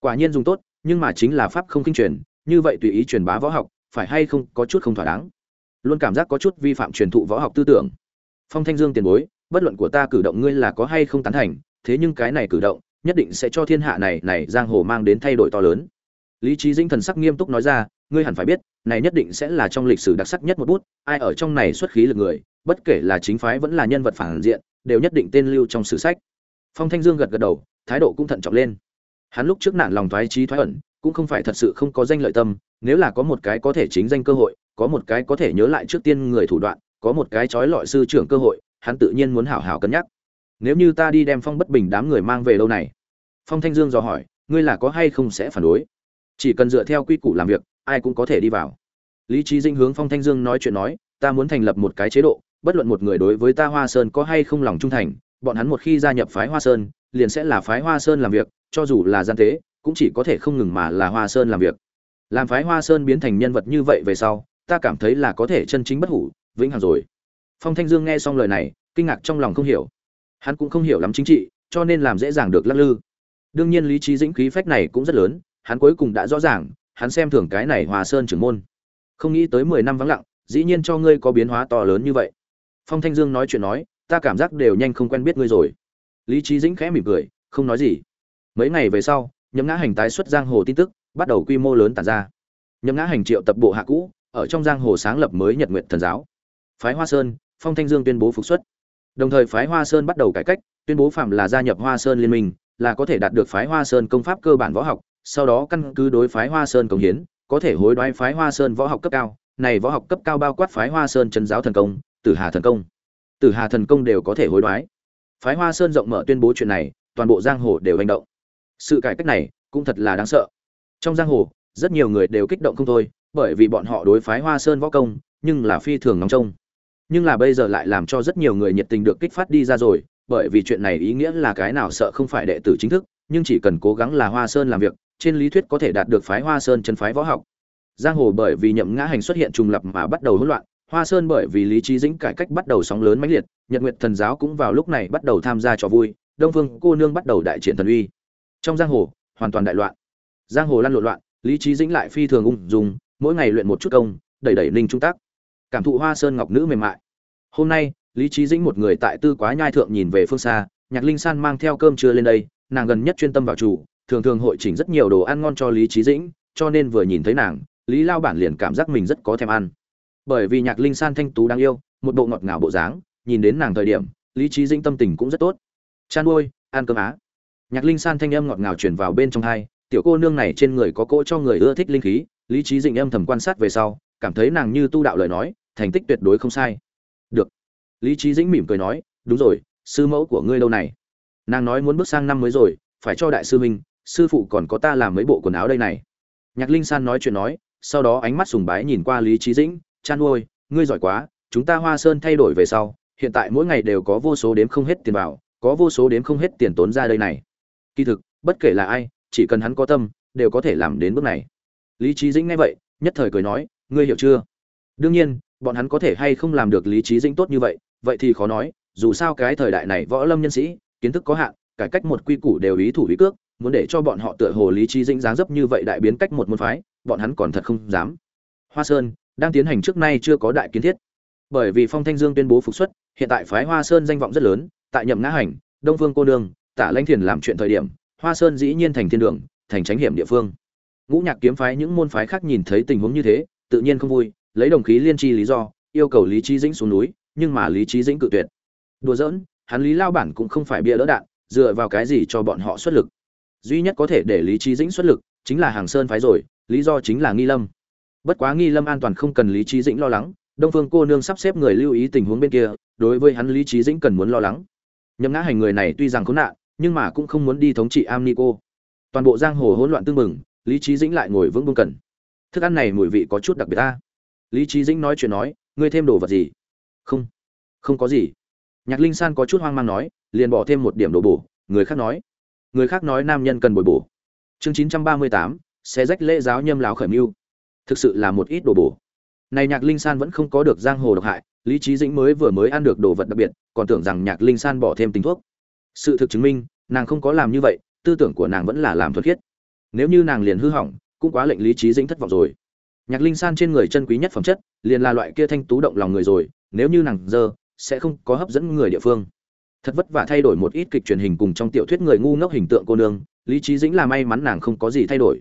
quả nhiên dùng tốt, nhưng mà chính là pháp không kinh truyền, như vậy tùy ý truyền bá võ học, phải hay không có chút không thỏa đáng. Luôn cảm giác có chút vi phạm truyền thụ võ học tư tưởng. Phong thanh dương tiền bối, bất luận của ta cử động ngươi là có hay không tán thành, thế nhưng cái này cử động, nhất định sẽ cho thiên hạ này này giang hồ mang đến thay đổi to lớn. Lý trí dĩnh thần sắc nghiêm túc nói ra ngươi hẳn phải biết, này nhất định sẽ là trong lịch sử đặc sắc nhất một bút, ai ở trong này xuất khí lực người, bất kể là chính phái vẫn là nhân vật phản diện, đều nhất định tên lưu trong sử sách. Phong thanh dương gật gật đầu, thái độ cũng thận trọng lên. Hắn lúc trước nạn lòng thoái trí thoái ẩn, cũng không phải thật sự không có danh lợi tâm, nếu là có một cái có thể chính danh cơ hội, có một cái có thể nhớ lại trước tiên người thủ đoạn, có một cái trói lọi sư trưởng cơ hội, hắn tự nhiên muốn hảo hảo cân nhắc. Nếu như ta đi đem phong bất bình đám người mang về lâu này, phong thanh dương dò hỏi, ngươi là có hay không sẽ phản đối? Chỉ cần dựa theo quy củ làm việc ai cũng có thể đi vào. Lý trí dinh hướng phong thanh dương nói chuyện nói, ta muốn thành lập một cái chế độ, bất luận một người đối với ta hoa sơn có hay không lòng trung thành, bọn hắn một khi gia nhập phái hoa sơn, liền sẽ là phái hoa sơn làm việc, cho dù là gian tế, cũng chỉ có thể không ngừng mà là hoa sơn làm việc. Làm phái hoa sơn biến thành nhân vật như vậy về sau, ta cảm thấy là có thể chân chính bất hủ, vĩnh hằng rồi. Phong thanh dương nghe xong lời này, kinh ngạc trong lòng không hiểu. Hắn cũng không hiểu lắm chính trị, cho nên làm dễ dàng được lắc lư. Đương nhiên lý trí dĩnh khí phách này cũng rất lớn, hắn cuối cùng đã rõ ràng hắn xem thường cái này hòa sơn trưởng môn. Không nghĩ tới mười năm vắng lặng, dĩ nhiên cho ngươi có biến hóa to lớn như vậy. Phong thanh dương nói chuyện nói, ta cảm giác đều nhanh không quen biết ngươi rồi. Lý trí dĩnh khẽ mỉm cười, không nói gì. Mấy ngày về sau nhấm ngã hành tái xuất giang hồ tin tức, bắt đầu quy mô lớn tàn ra. Nhấm ngã hành triệu tập bộ hạ cũ, ở trong giang hồ sáng lập mới nhật nguyện thần giáo. Phái hoa sơn, phong thanh dương tuyên bố phục xuất. Đồng thời phái hoa sơn bắt đầu cải cách, tuyên bố phạm là gia nhập hoa sơn liên minh, là có thể đạt được phái hoa sơn công pháp cơ bản võ học sau đó căn cứ đối phái hoa sơn công hiến, có thể hối đoái phái hoa sơn võ học cấp cao. Này võ học cấp cao bao quát phái hoa sơn chân giáo thần công, tử hà thần công. Tử hà thần công đều có thể hối đoái. Phái hoa sơn rộng mở tuyên bố chuyện này, toàn bộ giang hồ đều hành động. Sự cải cách này cũng thật là đáng sợ. Trong giang hồ, rất nhiều người đều kích động không thôi, bởi vì bọn họ đối phái hoa sơn võ công, nhưng là phi thường nóng trông. Nhưng là bây giờ lại làm cho rất nhiều người nhiệt tình được kích phát đi ra rồi, bởi vì chuyện này ý nghĩa là cái nào sợ không phải đệ tử chính thức nhưng chỉ cần cố gắng là hoa sơn làm việc, trên lý thuyết có thể đạt được phái hoa sơn chân phái võ học. Giang hồ bởi vì nhậm ngã hành xuất hiện trùng lập mà bắt đầu hỗn loạn, hoa sơn bởi vì lý trí dĩnh cải cách bắt đầu sóng lớn mãnh liệt, nhật nguyệt thần giáo cũng vào lúc này bắt đầu tham gia trò vui, đông phương cô nương bắt đầu đại triển thần uy. Trong giang hồ, hoàn toàn đại loạn. Giang hồ lăn lộn loạn, lý trí dĩnh lại phi thường ung dung, mỗi ngày luyện một chút công, đẩy đẩy linh trung tác cảm thụ hoa sơn ngọc nữ mềm mại. Hôm nay, lý trí dĩnh một người tại tư quá nhai thượng nhìn về phương xa, nhạc linh san mang theo cơm trưa lên đây nàng gần nhất chuyên tâm vào chủ, thường thường hội chỉnh rất nhiều đồ ăn ngon cho lý trí dĩnh, cho nên vừa nhìn thấy nàng, lý lao bản liền cảm giác mình rất có thèm ăn. Bởi vì nhạc linh san thanh tú đáng yêu, một bộ ngọt ngào bộ dáng, nhìn đến nàng thời điểm, lý trí dĩnh tâm tình cũng rất tốt. Chăn nuôi, ăn cơm á? Nhạc linh san thanh âm ngọt ngào chuyển vào bên trong hai, tiểu cô nương này trên người có cỗ cho người ưa thích linh khí, lý trí dĩnh âm thầm quan sát về sau, cảm thấy nàng như tu đạo lời nói, thành tích tuyệt đối không sai. Được. Lý trí dĩnh mỉm cười nói, đúng rồi, sư mẫu của ngươi lâu này nàng nói muốn bước sang năm mới rồi, phải cho đại sư minh sư phụ còn có ta làm mấy bộ quần áo đây này. Nhạc linh san nói chuyện nói, sau đó ánh mắt sùng bái nhìn qua lý trí dĩnh, chan ôi, ngươi giỏi quá, chúng ta hoa sơn thay đổi về sau, hiện tại mỗi ngày đều có vô số đếm không hết tiền vào, có vô số đếm không hết tiền tốn ra đây này. Kỳ thực, bất kể là ai, chỉ cần hắn có tâm, đều có thể làm đến bước này. Lý trí dĩnh nghe vậy, nhất thời cười nói, ngươi hiểu chưa? Đương nhiên, bọn hắn có thể hay không làm được lý trí dĩnh tốt như vậy vậy thì khó nói, dù sao cái thời đại này võ lâm nhân sĩ kiến thức có hạn, cải cách một quy củ đều ý thủ ý cước, muốn để cho bọn họ tựa hồ lý trí dĩnh dáng dấp như vậy đại biến cách một môn phái, bọn hắn còn thật không dám. Hoa sơn, đang tiến hành trước nay chưa có đại kiến thiết. Bởi vì phong thanh dương tuyên bố phục xuất, hiện tại phái hoa sơn danh vọng rất lớn, tại nhậm ngã hành, đông vương cô nương, tả lãnh thiền làm chuyện thời điểm, hoa sơn dĩ nhiên thành thiên đường, thành tránh hiểm địa phương. Ngũ nhạc kiếm phái những môn phái khác nhìn thấy tình huống như thế, tự nhiên không vui, lấy đồng khí liên tri lý do, yêu cầu lý trí dĩnh xuống núi, nhưng mà lý trí dĩnh cự tuyệt. Đùa giỡn hắn lý lao bản cũng không phải bia đỡ đạn, dựa vào cái gì cho bọn họ xuất lực. Duy nhất có thể để lý trí dĩnh xuất lực chính là hàng sơn phái rồi, lý do chính là nghi lâm. Bất quá nghi lâm an toàn không cần lý trí dĩnh lo lắng, đông phương cô nương sắp xếp người lưu ý tình huống bên kia, đối với hắn lý trí dĩnh cần muốn lo lắng. Nhấm ngã hành người này tuy rằng khốn nạn, nhưng mà cũng không muốn đi thống trị am ni cô. Toàn bộ giang hồ hỗn loạn tương mừng lý trí dĩnh lại ngồi vững buông cần thức ăn này mùi vị có chút đặc biệt ta lý trí dĩnh nói chuyện nói, ngươi thêm đồ vật gì? Không không có gì nhạc linh san có chút hoang mang nói, liền bỏ thêm một điểm đổ bổ, người khác nói. Người khác nói nam nhân cần bồi bổ. Chương chín trăm ba mươi tám xe rách lễ giáo nhâm láo khởi mưu. Thực sự là một ít đồ bổ. Này nhạc linh san vẫn không có được giang hồ độc hại, lý trí dĩnh mới vừa mới ăn được đồ vật đặc biệt, còn tưởng rằng nhạc linh san bỏ thêm tình thuốc. Sự thực chứng minh, nàng không có làm như vậy, tư tưởng của nàng vẫn là làm thuật khiết. Nếu như nàng liền hư hỏng, cũng quá lệnh lý trí dĩnh thất vọng rồi. Nhạc linh san trên người chân quý nhất phẩm chất, liền là loại kia thanh tú động lòng người rồi, nếu như nàng dơ sẽ không có hấp dẫn người địa phương. Thật vất vả thay đổi một ít kịch truyền hình cùng trong tiểu thuyết người ngu ngốc hình tượng cô nương, lý trí dĩnh là may mắn nàng không có gì thay đổi.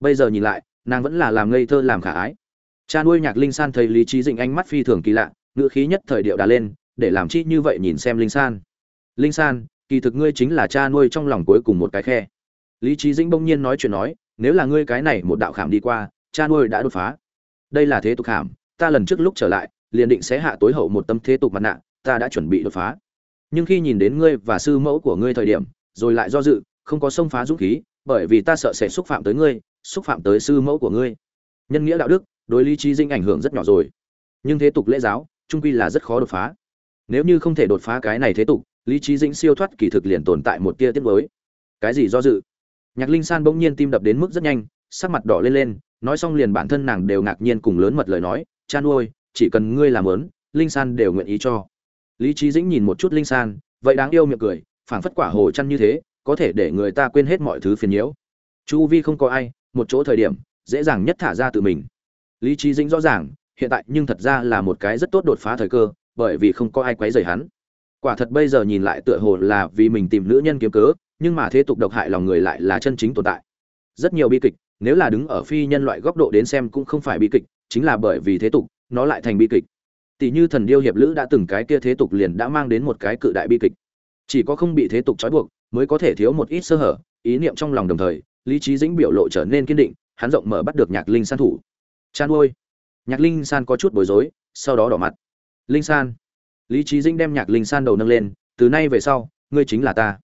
Bây giờ nhìn lại, nàng vẫn là làm ngây thơ làm khả ái. Cha nuôi nhạc linh san thấy lý trí dĩnh ánh mắt phi thường kỳ lạ ngựa khí nhất thời điệu đà lên, để làm chi như vậy nhìn xem linh san. Linh san, kỳ thực ngươi chính là cha nuôi trong lòng cuối cùng một cái khe. Lý trí dĩnh bỗng nhiên nói chuyện nói, nếu là ngươi cái này một đạo khảm đi qua, cha nuôi đã đột phá. Đây là thế tục khảm, ta lần trước lúc trở lại liền định sẽ hạ tối hậu một tâm thế tục mặt nạ, ta đã chuẩn bị đột phá. Nhưng khi nhìn đến ngươi và sư mẫu của ngươi thời điểm, rồi lại do dự, không có xông phá dũng khí, bởi vì ta sợ sẽ xúc phạm tới ngươi, xúc phạm tới sư mẫu của ngươi. Nhân nghĩa đạo đức, đối lý trí dinh ảnh hưởng rất nhỏ rồi. Nhưng thế tục lễ giáo, trung quy là rất khó đột phá. Nếu như không thể đột phá cái này thế tục, lý trí dĩnh siêu thoát kỳ thực liền tồn tại một tia tiết mới cái gì do dự? Nhạc linh san bỗng nhiên tim đập đến mức rất nhanh, sắc mặt đỏ lên lên, nói xong liền bản thân nàng đều ngạc nhiên cùng lớn mật lời nói cha nuôi chỉ cần ngươi làm lớn, linh san đều nguyện ý cho. Lý trí dĩnh nhìn một chút linh san, vậy đáng yêu miệng cười, phảng phất quả hồ chăn như thế, có thể để người ta quên hết mọi thứ phiền nhiễu. Chu vi không có ai, một chỗ thời điểm, dễ dàng nhất thả ra tự mình. Lý trí dĩnh rõ ràng, hiện tại nhưng thật ra là một cái rất tốt đột phá thời cơ, bởi vì không có ai quấy rầy hắn. Quả thật bây giờ nhìn lại tựa hồ là vì mình tìm nữ nhân kiếm cớ, nhưng mà thế tục độc hại lòng người lại là chân chính tồn tại. Rất nhiều bi kịch, nếu là đứng ở phi nhân loại góc độ đến xem cũng không phải bi kịch, chính là bởi vì thế tục nó lại thành bi kịch. Tỷ như thần điêu hiệp lữ đã từng cái kia thế tục liền đã mang đến một cái cự đại bi kịch. Chỉ có không bị thế tục trói buộc, mới có thể thiếu một ít sơ hở, ý niệm trong lòng đồng thời, lý trí dĩnh biểu lộ trở nên kiên định, hắn rộng mở bắt được nhạc linh san thủ. Chan ôi! Nhạc linh san có chút bối rối, sau đó đỏ mặt. Linh san! Lý trí dĩnh đem nhạc linh san đầu nâng lên, từ nay về sau, ngươi chính là ta.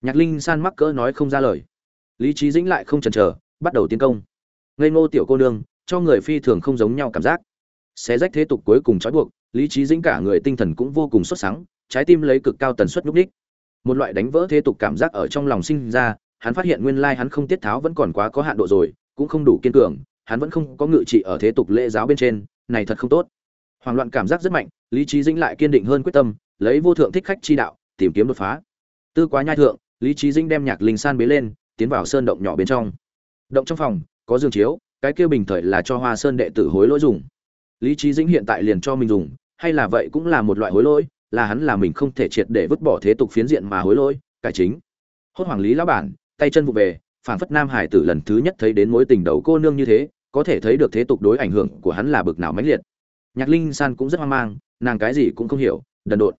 Nhạc linh san mắc cỡ nói không ra lời. Lý trí dĩnh lại không chần chờ, bắt đầu tiến công. Ngây ngô tiểu cô nương, cho người phi thường không giống nhau cảm giác xé rách thế tục cuối cùng trói buộc, lý trí dĩnh cả người tinh thần cũng vô cùng xuất sáng trái tim lấy cực cao tần suất nhúc ních một loại đánh vỡ thế tục cảm giác ở trong lòng sinh ra, hắn phát hiện nguyên lai hắn không tiết tháo vẫn còn quá có hạn độ rồi, cũng không đủ kiên cường, hắn vẫn không có ngự trị ở thế tục lễ giáo bên trên, này thật không tốt. Hoảng loạn cảm giác rất mạnh, lý trí dĩnh lại kiên định hơn quyết tâm, lấy vô thượng thích khách chi đạo, tìm kiếm đột phá. Tư quá nhai thượng, lý trí dĩnh đem nhạc linh san bế lên, tiến vào sơn động nhỏ bên trong. Động trong phòng, có giường chiếu, cái kia bình thời là cho hoa sơn đệ tử hối lỗi dùng lý trí dĩnh hiện tại liền cho mình dùng, hay là vậy cũng là một loại hối lỗi, là hắn là mình không thể triệt để vứt bỏ thế tục phiến diện mà hối lỗi, cải chính. Hốt hoàng lý lão bản, tay chân vụ về phản phất nam hải tử lần thứ nhất thấy đến mối tình đầu cô nương như thế, có thể thấy được thế tục đối ảnh hưởng của hắn là bực nào mãnh liệt. Nhạc linh san cũng rất hoang mang, nàng cái gì cũng không hiểu, đần độn.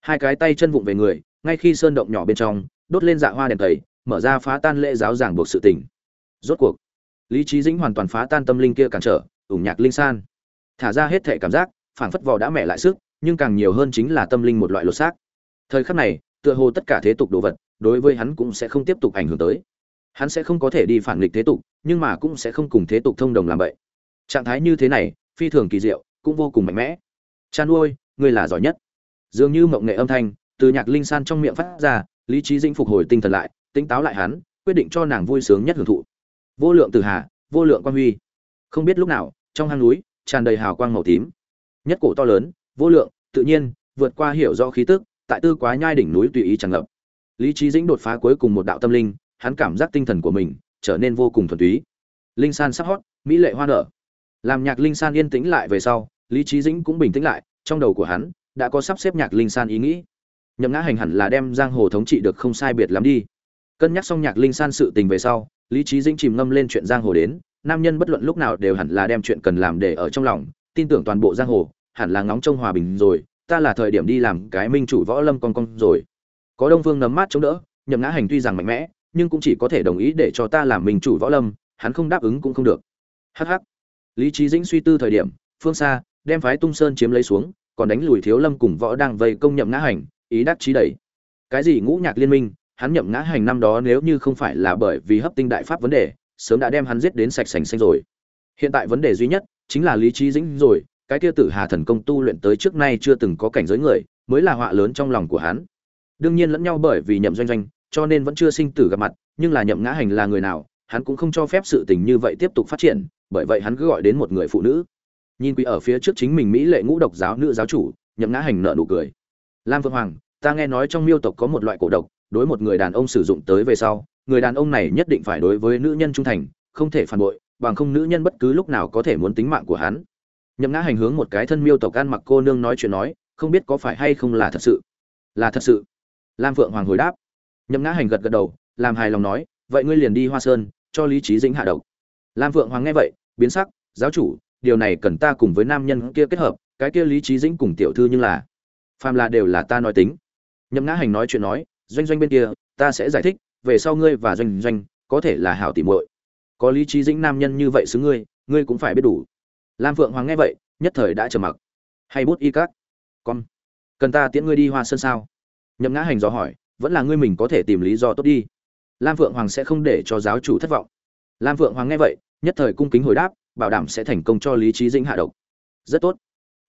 Hai cái tay chân vụng về người, ngay khi sơn động nhỏ bên trong, đốt lên dạ hoa đèn tẩy, mở ra phá tan lễ giáo giảng buộc sự tình. Rốt cuộc, lý trí dĩnh hoàn toàn phá tan tâm linh kia cản trở, ủng nhạc linh san thả ra hết thể cảm giác, phảng phất vò đã mẹ lại sức, nhưng càng nhiều hơn chính là tâm linh một loại lột xác. Thời khắc này, tựa hồ tất cả thế tục đồ vật, đối với hắn cũng sẽ không tiếp tục ảnh hưởng tới. Hắn sẽ không có thể đi phản nghịch thế tục, nhưng mà cũng sẽ không cùng thế tục thông đồng làm vậy. Trạng thái như thế này, phi thường kỳ diệu, cũng vô cùng mạnh mẽ. Cha nuôi ngươi là giỏi nhất. Dường như mộng nghệ âm thanh, từ nhạc linh san trong miệng phát ra, lý trí dĩnh phục hồi tinh thần lại, tỉnh táo lại hắn, quyết định cho nàng vui sướng nhất hưởng thụ. Vô lượng từ hà, vô lượng quan huy. Không biết lúc nào, trong hang núi tràn đầy hào quang màu tím. Nhất cổ to lớn, vô lượng, tự nhiên, vượt qua hiểu rõ khí tức, tại tư quá nhai đỉnh núi tùy ý tràn ngập. Lý trí dĩnh đột phá cuối cùng một đạo tâm linh, hắn cảm giác tinh thần của mình trở nên vô cùng thuần túy. Linh san sắp hót, mỹ lệ hoa nở. Làm nhạc linh san yên tĩnh lại về sau, lý trí dĩnh cũng bình tĩnh lại, trong đầu của hắn đã có sắp xếp nhạc linh san ý nghĩ. Nhậm ngã hành hẳn là đem giang hồ thống trị được không sai biệt lắm đi. Cân nhắc xong nhạc linh san sự tình về sau, lý trí dĩnh chìm ngâm lên chuyện giang hồ đến nam nhân bất luận lúc nào đều hẳn là đem chuyện cần làm để ở trong lòng, tin tưởng toàn bộ giang hồ, hẳn là ngóng trông hòa bình rồi, ta là thời điểm đi làm cái minh chủ võ lâm con con rồi. Có đông phương nấm mát chống đỡ, nhậm ngã hành tuy rằng mạnh mẽ, nhưng cũng chỉ có thể đồng ý để cho ta làm minh chủ võ lâm, hắn không đáp ứng cũng không được. Hắc hắc. lý trí dĩnh suy tư thời điểm, phương xa, đem phái tung sơn chiếm lấy xuống, còn đánh lùi thiếu lâm cùng võ đang vây công nhậm ngã hành, ý đắc chí đẩy cái gì ngũ nhạc liên minh, hắn nhậm ngã hành năm đó nếu như không phải là bởi vì hấp tinh đại pháp vấn đề sớm đã đem hắn giết đến sạch sành xanh rồi. Hiện tại vấn đề duy nhất chính là lý trí dĩnh rồi, cái kia tử hà thần công tu luyện tới trước nay chưa từng có cảnh giới người, mới là họa lớn trong lòng của hắn. Đương nhiên lẫn nhau bởi vì nhậm doanh doanh, cho nên vẫn chưa sinh tử gặp mặt, nhưng là nhậm ngã hành là người nào, hắn cũng không cho phép sự tình như vậy tiếp tục phát triển, bởi vậy hắn cứ gọi đến một người phụ nữ. Nhìn quỷ ở phía trước chính mình mỹ lệ ngũ độc giáo nữ giáo chủ, nhậm ngã hành nợ nụ cười. Lam vương hoàng, ta nghe nói trong miêu tộc có một loại cổ độc, đối một người đàn ông sử dụng tới về sau người đàn ông này nhất định phải đối với nữ nhân trung thành, không thể phản bội, bằng không nữ nhân bất cứ lúc nào có thể muốn tính mạng của hắn. Nhậm ngã hành hướng một cái thân miêu tộc ăn mặc cô nương nói chuyện nói, không biết có phải hay không là thật sự. Là thật sự. Lam phượng hoàng hồi đáp. Nhậm ngã hành gật gật đầu, làm hài lòng nói, vậy ngươi liền đi hoa sơn, cho lý trí dĩnh hạ độc. Lam phượng hoàng nghe vậy, biến sắc, giáo chủ, điều này cần ta cùng với nam nhân kia kết hợp, cái kia lý trí dĩnh cùng tiểu thư nhưng là, phàm là đều là ta nói tính. Nhậm ngã hành nói chuyện nói, doanh doanh bên kia, ta sẽ giải thích về sau ngươi và doanh doanh, có thể là hảo tỉ muội. Có lý trí dĩnh nam nhân như vậy xứ ngươi ngươi cũng phải biết đủ. Lam phượng hoàng nghe vậy, nhất thời đã trầm mặc. Hay bút y các. Con. Cần ta tiễn ngươi đi hoa sơn sao? Nhậm ngã hành dò hỏi, vẫn là ngươi mình có thể tìm lý do tốt đi. Lam phượng hoàng sẽ không để cho giáo chủ thất vọng. Lam phượng hoàng nghe vậy, nhất thời cung kính hồi đáp, bảo đảm sẽ thành công cho lý trí dĩnh hạ độc. Rất tốt.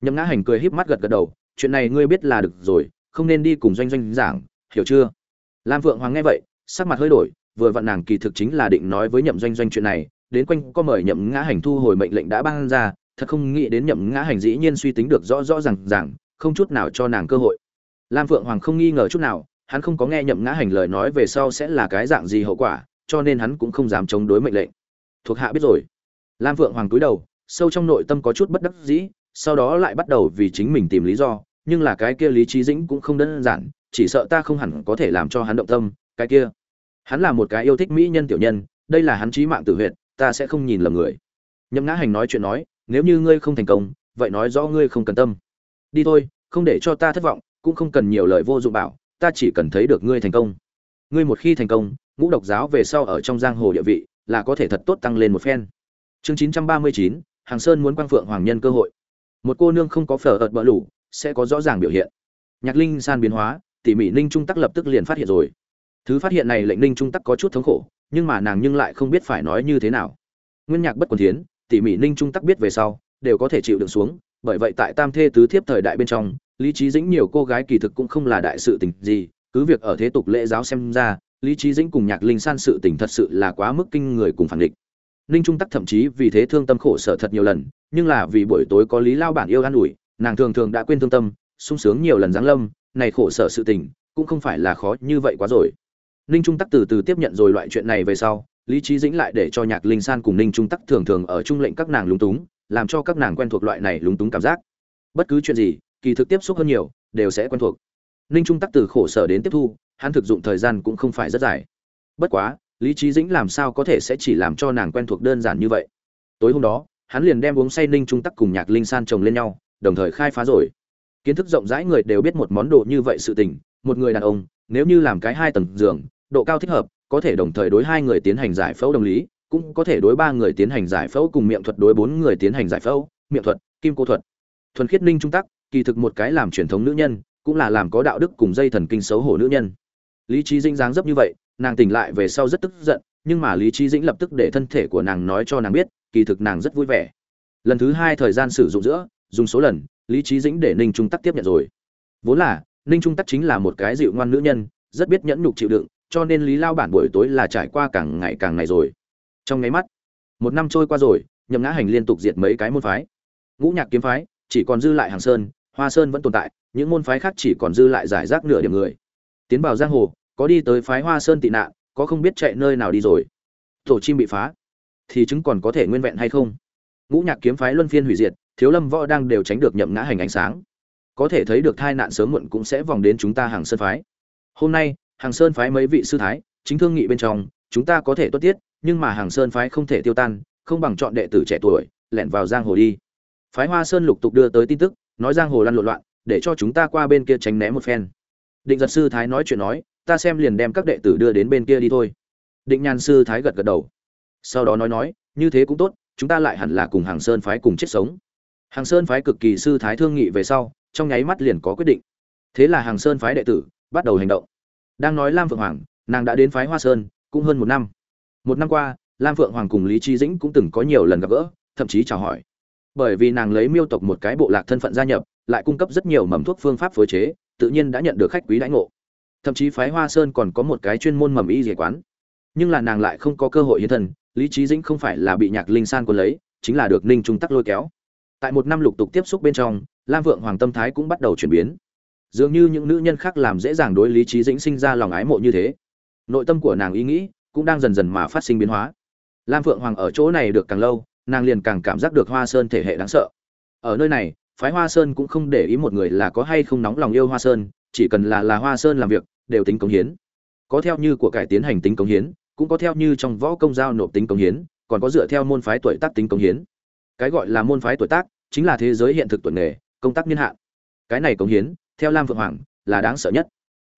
Nhậm ngã hành cười híp mắt gật gật đầu, chuyện này ngươi biết là được rồi, không nên đi cùng doanh doanh giảng, hiểu chưa? Lam phượng hoàng nghe vậy sắc mặt hơi đổi, vừa vặn nàng kỳ thực chính là định nói với nhậm doanh doanh chuyện này, đến quanh có mời nhậm ngã hành thu hồi mệnh lệnh đã ban ra, thật không nghĩ đến nhậm ngã hành dĩ nhiên suy tính được rõ rõ rằng rằng không chút nào cho nàng cơ hội. Lam phượng hoàng không nghi ngờ chút nào, hắn không có nghe nhậm ngã hành lời nói về sau sẽ là cái dạng gì hậu quả, cho nên hắn cũng không dám chống đối mệnh lệnh. Thuộc hạ biết rồi. Lam phượng hoàng cúi đầu, sâu trong nội tâm có chút bất đắc dĩ, sau đó lại bắt đầu vì chính mình tìm lý do, nhưng là cái kia lý trí dĩnh cũng không đơn giản, chỉ sợ ta không hẳn có thể làm cho hắn động tâm, cái kia hắn là một cái yêu thích mỹ nhân tiểu nhân, đây là hắn trí mạng tử huyệt, ta sẽ không nhìn lầm người. Nhậm ngã hành nói chuyện nói, nếu như ngươi không thành công, vậy nói rõ ngươi không cần tâm. Đi thôi, không để cho ta thất vọng, cũng không cần nhiều lời vô dụng bảo, ta chỉ cần thấy được ngươi thành công. Ngươi một khi thành công, ngũ độc giáo về sau ở trong giang hồ địa vị là có thể thật tốt tăng lên một phen. Chương chín trăm ba mươi chín, hàng sơn muốn quang phượng hoàng nhân cơ hội. Một cô nương không có phở ợt bỡ lủ, sẽ có rõ ràng biểu hiện. Nhạc linh san biến hóa, tỉ mỉ ninh trung tắc lập tức liền phát hiện rồi thứ phát hiện này lệnh ninh trung tắc có chút thống khổ, nhưng mà nàng nhưng lại không biết phải nói như thế nào. Nguyên nhạc bất quần thiến, tỉ mỉ ninh trung tắc biết về sau, đều có thể chịu đựng xuống, bởi vậy tại tam thê tứ thiếp thời đại bên trong, lý trí dĩnh nhiều cô gái kỳ thực cũng không là đại sự tình gì, cứ việc ở thế tục lễ giáo xem ra, lý trí dĩnh cùng nhạc linh san sự tình thật sự là quá mức kinh người cùng phản địch. Ninh trung tắc thậm chí vì thế thương tâm khổ sở thật nhiều lần, nhưng là vì buổi tối có lý lao bản yêu an ủi, nàng thường thường đã quên thương tâm, sung sướng nhiều lần giáng lâm, này khổ sở sự tình, cũng không phải là khó như vậy quá rồi ninh trung tắc từ từ tiếp nhận rồi loại chuyện này về sau, lý trí dĩnh lại để cho nhạc linh san cùng ninh trung tắc thường thường ở trung lệnh các nàng lúng túng, làm cho các nàng quen thuộc loại này lúng túng cảm giác. Bất cứ chuyện gì, kỳ thực tiếp xúc hơn nhiều, đều sẽ quen thuộc. Ninh trung tắc từ khổ sở đến tiếp thu, hắn thực dụng thời gian cũng không phải rất dài. Bất quá, lý trí dĩnh làm sao có thể sẽ chỉ làm cho nàng quen thuộc đơn giản như vậy? Tối hôm đó, hắn liền đem uống say ninh trung tắc cùng nhạc linh san chồng lên nhau, đồng thời khai phá rồi. Kiến thức rộng rãi người đều biết một món đồ như vậy sự tình, một người đàn ông, nếu như làm cái hai tầng giường độ cao thích hợp, có thể đồng thời đối hai người tiến hành giải phẫu đồng lý, cũng có thể đối ba người tiến hành giải phẫu cùng miệng thuật đối bốn người tiến hành giải phẫu, miệng thuật, kim cô thuật. Thuần khiết ninh trung tắc, kỳ thực một cái làm truyền thống nữ nhân, cũng là làm có đạo đức cùng dây thần kinh xấu hổ nữ nhân. Lý trí dĩnh dáng dấp như vậy, nàng tỉnh lại về sau rất tức giận, nhưng mà lý trí dĩnh lập tức để thân thể của nàng nói cho nàng biết, kỳ thực nàng rất vui vẻ. Lần thứ hai thời gian sử dụng giữa, dùng số lần, lý trí dĩnh để ninh trung tắc tiếp nhận rồi. Vốn là, ninh trung tắc chính là một cái dịu ngoan nữ nhân, rất biết nhẫn nhục chịu đựng cho nên lý lao bản buổi tối là trải qua càng ngày càng ngày rồi. Trong nháy mắt, một năm trôi qua rồi, nhậm ngã hành liên tục diệt mấy cái môn phái. Ngũ nhạc kiếm phái, chỉ còn dư lại hàng sơn, hoa sơn vẫn tồn tại, những môn phái khác chỉ còn dư lại giải rác nửa điểm người. Tiến vào giang hồ, có đi tới phái hoa sơn tị nạn, có không biết chạy nơi nào đi rồi. Tổ chim bị phá, thì chứng còn có thể nguyên vẹn hay không? Ngũ nhạc kiếm phái luân phiên hủy diệt, thiếu lâm võ đang đều tránh được nhậm ngã hành ánh sáng. Có thể thấy được tai nạn sớm muộn cũng sẽ vòng đến chúng ta hàng sơn phái. Hôm nay hàng sơn phái mấy vị sư thái, chính thương nghị bên trong, chúng ta có thể tốt tiết, nhưng mà hàng sơn phái không thể tiêu tan, không bằng chọn đệ tử trẻ tuổi, lẻn vào giang hồ đi. Phái hoa sơn lục tục đưa tới tin tức, nói giang hồ lăn lộn loạn, để cho chúng ta qua bên kia tránh né một phen. Định giật sư thái nói chuyện nói, ta xem liền đem các đệ tử đưa đến bên kia đi thôi. Định nhàn sư thái gật gật đầu. Sau đó nói nói, như thế cũng tốt, chúng ta lại hẳn là cùng hàng sơn phái cùng chết sống. Hàng sơn phái cực kỳ sư thái thương nghị về sau, trong nháy mắt liền có quyết định. Thế là hàng sơn phái đệ tử bắt đầu hành động đang nói lam phượng hoàng, nàng đã đến phái hoa sơn, cũng hơn một năm. Một năm qua, lam phượng hoàng cùng lý trí dĩnh cũng từng có nhiều lần gặp gỡ, thậm chí chào hỏi. Bởi vì nàng lấy miêu tộc một cái bộ lạc thân phận gia nhập, lại cung cấp rất nhiều mầm thuốc phương pháp phối chế, tự nhiên đã nhận được khách quý đãi ngộ. Thậm chí phái hoa sơn còn có một cái chuyên môn mầm y dề quán. Nhưng là nàng lại không có cơ hội hiến thần. lý trí dĩnh không phải là bị nhạc linh san quân lấy, chính là được ninh trung tắc lôi kéo. Tại một năm lục tục tiếp xúc bên trong, lam vượng hoàng tâm thái cũng bắt đầu chuyển biến dường như những nữ nhân khác làm dễ dàng đối lý trí dĩnh sinh ra lòng ái mộ như thế. Nội tâm của nàng ý nghĩ cũng đang dần dần mà phát sinh biến hóa. Lam phượng hoàng ở chỗ này được càng lâu, nàng liền càng cảm giác được hoa sơn thể hệ đáng sợ. Ở nơi này, phái hoa sơn cũng không để ý một người là có hay không nóng lòng yêu hoa sơn, chỉ cần là là hoa sơn làm việc, đều tính công hiến. Có theo như của cải tiến hành tính công hiến, cũng có theo như trong võ công giao nộp tính công hiến, còn có dựa theo môn phái tuổi tác tính công hiến. Cái gọi là môn phái tuổi tác, chính là thế giới hiện thực tuổi nghề, công tác niên hạn. Cái này công hiến theo lam phượng hoàng, là đáng sợ nhất.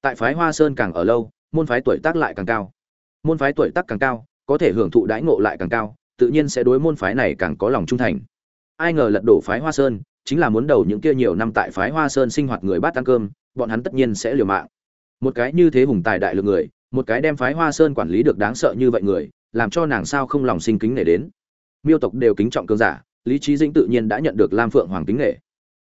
Tại phái hoa sơn càng ở lâu, môn phái tuổi tác lại càng cao. Môn phái tuổi tác càng cao, có thể hưởng thụ đãi ngộ lại càng cao, tự nhiên sẽ đối môn phái này càng có lòng trung thành. Ai ngờ lật đổ phái hoa sơn, chính là muốn đầu những kia nhiều năm tại phái hoa sơn sinh hoạt người bát ăn cơm, bọn hắn tất nhiên sẽ liều mạng. Một cái như thế hùng tài đại lượng người, một cái đem phái hoa sơn quản lý được đáng sợ như vậy người, làm cho nàng sao không lòng sinh kính nể đến. Miêu tộc đều kính trọng cơn giả, lý trí dĩnh tự nhiên đã nhận được lam phượng hoàng kính nể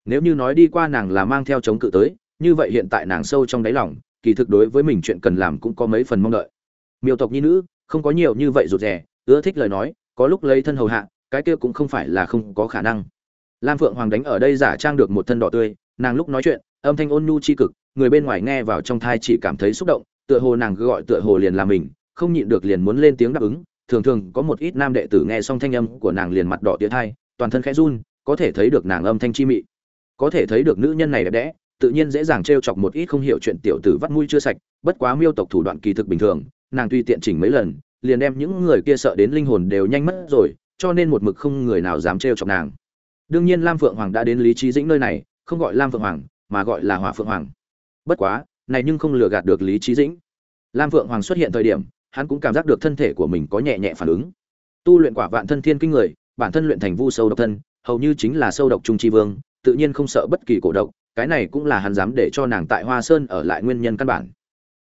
nếu như nói đi qua nàng là mang theo chống cự tới, như vậy hiện tại nàng sâu trong đáy lòng, kỳ thực đối với mình chuyện cần làm cũng có mấy phần mong đợi. Miêu tộc nhi nữ, không có nhiều như vậy rụt rè, ưa thích lời nói, có lúc lấy thân hầu hạ, cái kia cũng không phải là không có khả năng. Lam phượng hoàng đánh ở đây giả trang được một thân đỏ tươi, nàng lúc nói chuyện, âm thanh ôn nhu chi cực, người bên ngoài nghe vào trong thai chỉ cảm thấy xúc động, tựa hồ nàng gọi tựa hồ liền là mình, không nhịn được liền muốn lên tiếng đáp ứng. Thường thường có một ít nam đệ tử nghe xong thanh âm của nàng liền mặt đỏ tía thai, toàn thân khẽ run, có thể thấy được nàng âm thanh chi mị có thể thấy được nữ nhân này đẹp đẽ, tự nhiên dễ dàng t chọc một ít không hiểu chuyện tiểu tử vắt mũi chưa sạch, bất quá miêu tộc thủ đoạn kỳ thực bình thường, nàng tuy tiện chỉnh mấy lần, liền đem những người kia sợ đến linh hồn đều nhanh mất rồi, cho nên một mực không người nào dám t chọc nàng. Đương nhiên lam phượng hoàng đã đến lý trí dĩnh nơi này, không gọi lam phượng hoàng, mà gọi là hỏa phượng hoàng. Bất quá, này nhưng không lừa gạt được lý trí dĩnh. Lam phượng hoàng xuất hiện thời điểm, hắn cũng cảm giác được thân thể của mình có nhẹ nhẹ phản ứng. Tu luyện quả vạn thân thiên kinh người, bản thân luyện thành vu sâu độc thân, hầu như chính là sâu độc trung tri vương tự nhiên không sợ bất kỳ cổ độc, cái này cũng là hắn dám để cho nàng tại hoa sơn ở lại nguyên nhân căn bản.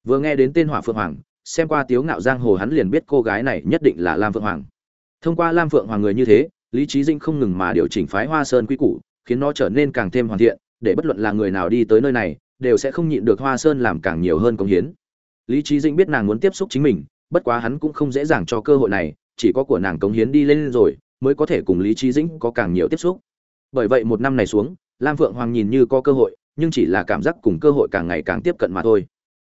Vừa nghe đến tên hỏa phượng hoàng, xem qua tiếu ngạo giang hồ hắn liền biết cô gái này nhất định là lam phượng hoàng. Thông qua lam phượng hoàng người như thế, lý Chí dinh không ngừng mà điều chỉnh phái hoa sơn quy củ, khiến nó trở nên càng thêm hoàn thiện, để bất luận là người nào đi tới nơi này, đều sẽ không nhịn được hoa sơn làm càng nhiều hơn công hiến. Lý Chí Dĩnh biết nàng muốn tiếp xúc chính mình, bất quá hắn cũng không dễ dàng cho cơ hội này, chỉ có của nàng cống hiến đi lên rồi, mới có thể cùng lý Chí dĩnh có càng nhiều tiếp xúc bởi vậy một năm này xuống, lam phượng hoàng nhìn như có cơ hội, nhưng chỉ là cảm giác cùng cơ hội càng ngày càng tiếp cận mà thôi.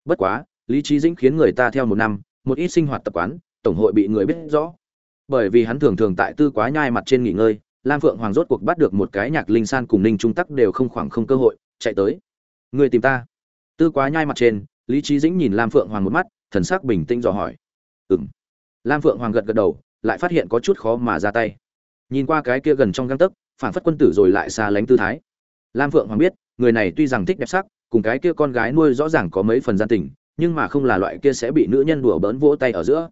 Bất quá, lý trí dĩnh khiến người ta theo một năm, một ít sinh hoạt tập quán, tổng hội bị người biết rõ. Bởi vì hắn thường thường tại tư quá nhai mặt trên nghỉ ngơi, lam phượng hoàng rốt cuộc bắt được một cái nhạc linh san cùng ninh trung tắc đều không khoảng không cơ hội, chạy tới. Người tìm ta. Tư quá nhai mặt trên, lý trí dĩnh nhìn lam phượng hoàng một mắt, thần sắc bình tĩnh dò hỏi. Ừ m lam phượng hoàng gật gật đầu, lại phát hiện có chút khó mà ra tay. Nhìn qua cái kia gần trong găng tấc phản phất quân tử rồi lại xa lánh tư thái. Lam phượng hoàng biết, người này tuy rằng thích đẹp sắc, cùng cái kia con gái nuôi rõ ràng có mấy phần gian tình, nhưng mà không là loại kia sẽ bị nữ nhân đùa bỡn vỗ tay ở giữa.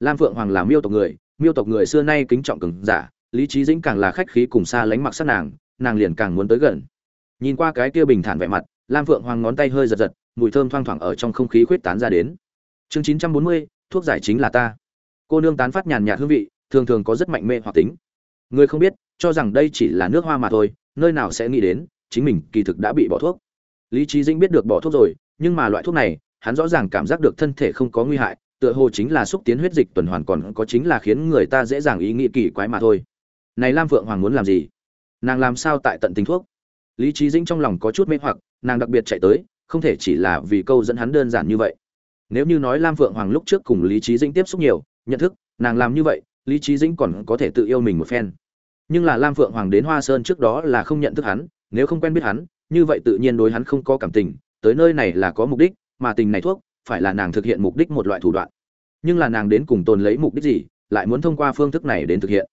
Lam phượng hoàng là miêu tộc người, miêu tộc người xưa nay kính trọng cường giả, lý trí dĩnh càng là khách khí cùng xa lánh mặc sát nàng nàng liền càng muốn tới gần. Nhìn qua cái kia bình thản vẻ mặt, lam phượng hoàng ngón tay hơi giật giật, mùi thơm thoang thoảng ở trong không khí khuyết tán ra đến. Chương chín trăm bốn mươi, thuốc giải chính là ta. Cô nương tán phát nhàn nhạt hương vị, thường thường có rất mạnh mê hoặc tính người không biết, cho rằng đây chỉ là nước hoa mà thôi, nơi nào sẽ nghĩ đến, chính mình kỳ thực đã bị bỏ thuốc. Lý Chí dĩnh biết được bỏ thuốc rồi, nhưng mà loại thuốc này, hắn rõ ràng cảm giác được thân thể không có nguy hại, tựa hồ chính là xúc tiến huyết dịch tuần hoàn còn có chính là khiến người ta dễ dàng ý nghĩ kỳ quái mà thôi. Này lam phượng hoàng muốn làm gì? Nàng làm sao tại tận tình thuốc? Lý Chí dĩnh trong lòng có chút mê hoặc, nàng đặc biệt chạy tới, không thể chỉ là vì câu dẫn hắn đơn giản như vậy. Nếu như nói lam phượng hoàng lúc trước cùng lý Chí dĩnh tiếp xúc nhiều, nhận thức, nàng làm như vậy, lý Chí dĩnh còn có thể tự yêu mình một phen nhưng là lam phượng hoàng đến hoa sơn trước đó là không nhận thức hắn, nếu không quen biết hắn, như vậy tự nhiên đối hắn không có cảm tình, tới nơi này là có mục đích, mà tình này thuốc, phải là nàng thực hiện mục đích một loại thủ đoạn. Nhưng là nàng đến cùng tồn lấy mục đích gì, lại muốn thông qua phương thức này đến thực hiện.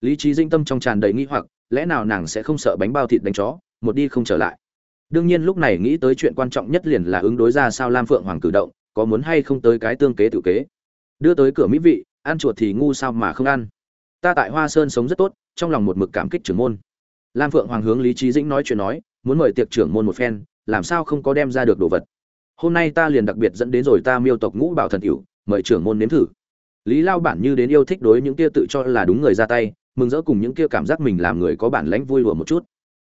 Lý trí dinh tâm trong tràn đầy nghi hoặc, lẽ nào nàng sẽ không sợ bánh bao thịt đánh chó, một đi không trở lại? Đương nhiên lúc này nghĩ tới chuyện quan trọng nhất liền là ứng đối ra sao lam phượng hoàng cử động, có muốn hay không tới cái tương kế tự kế. Đưa tới cửa mỹ vị, ăn chuột thì ngu sao mà không ăn. Ta tại hoa sơn sống rất tốt trong lòng một mực cảm kích trưởng môn. Lam phượng hoàng hướng lý trí dĩnh nói chuyện nói, muốn mời tiệc trưởng môn một phen, làm sao không có đem ra được đồ vật. Hôm nay ta liền đặc biệt dẫn đến rồi ta miêu tộc ngũ bảo thần cửu mời trưởng môn nếm thử. Lý lao bản như đến yêu thích đối những kia tự cho là đúng người ra tay, mừng rỡ cùng những kia cảm giác mình làm người có bản lãnh vui lùa một chút.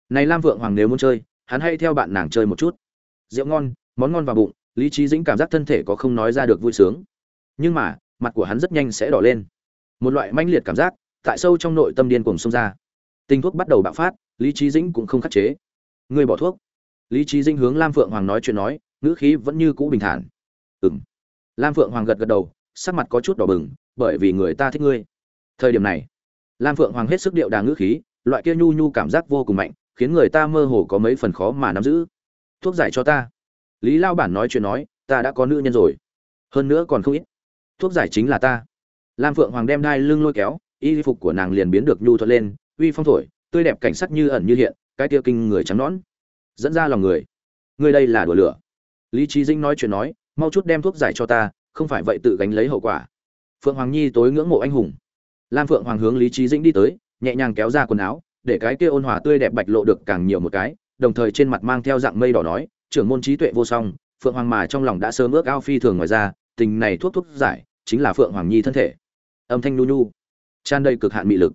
Này lam vượng hoàng nếu muốn chơi, hắn hay theo bạn nàng chơi một chút. Rượu ngon, món ngon vào bụng, lý trí dĩnh cảm giác thân thể có không nói ra được vui sướng. Nhưng mà, mặt của hắn rất nhanh sẽ đỏ lên. Một loại manh liệt cảm giác tại sâu trong nội tâm điên cuồng xông ra. Tình thuốc bắt đầu bạo phát, lý trí dĩnh cũng không khắc chế. Người bỏ thuốc. Lý trí dĩnh hướng lam phượng hoàng nói chuyện nói, ngữ khí vẫn như cũ bình thản. Ừng lam phượng hoàng gật gật đầu, sắc mặt có chút đỏ bừng, bởi vì người ta thích ngươi. Thời điểm này, lam phượng hoàng hết sức điệu đà ngữ khí, loại kia nhu nhu cảm giác vô cùng mạnh, khiến người ta mơ hồ có mấy phần khó mà nắm giữ. Thuốc giải cho ta. Lý lao bản nói chuyện nói, ta đã có nữ nhân rồi. Hơn nữa còn không ít. Thuốc giải chính là ta. Lam phượng hoàng đem đai lưng lôi kéo y phục của nàng liền biến được nhu thuận lên, uy phong thổi, tươi đẹp cảnh sắc như ẩn như hiện, cái tia kinh người trắng nõn, dẫn ra lòng người. Người đây là đùa lửa. Lý trí dinh nói chuyện nói, mau chút đem thuốc giải cho ta, không phải vậy tự gánh lấy hậu quả. Phượng hoàng nhi tối ngưỡng mộ anh hùng. Lam phượng hoàng hướng lý trí dĩnh đi tới, nhẹ nhàng kéo ra quần áo, để cái kia ôn hòa tươi đẹp bạch lộ được càng nhiều một cái, đồng thời trên mặt mang theo dạng mây đỏ nói, trưởng môn trí tuệ vô song, phượng hoàng mà trong lòng đã sớm ước ao phi thường ngoài ra, tình này thuốc thuốc giải, chính là phượng hoàng nhi thân thể. Âm thanh nu nu tràn đầy cực hạn mị lực.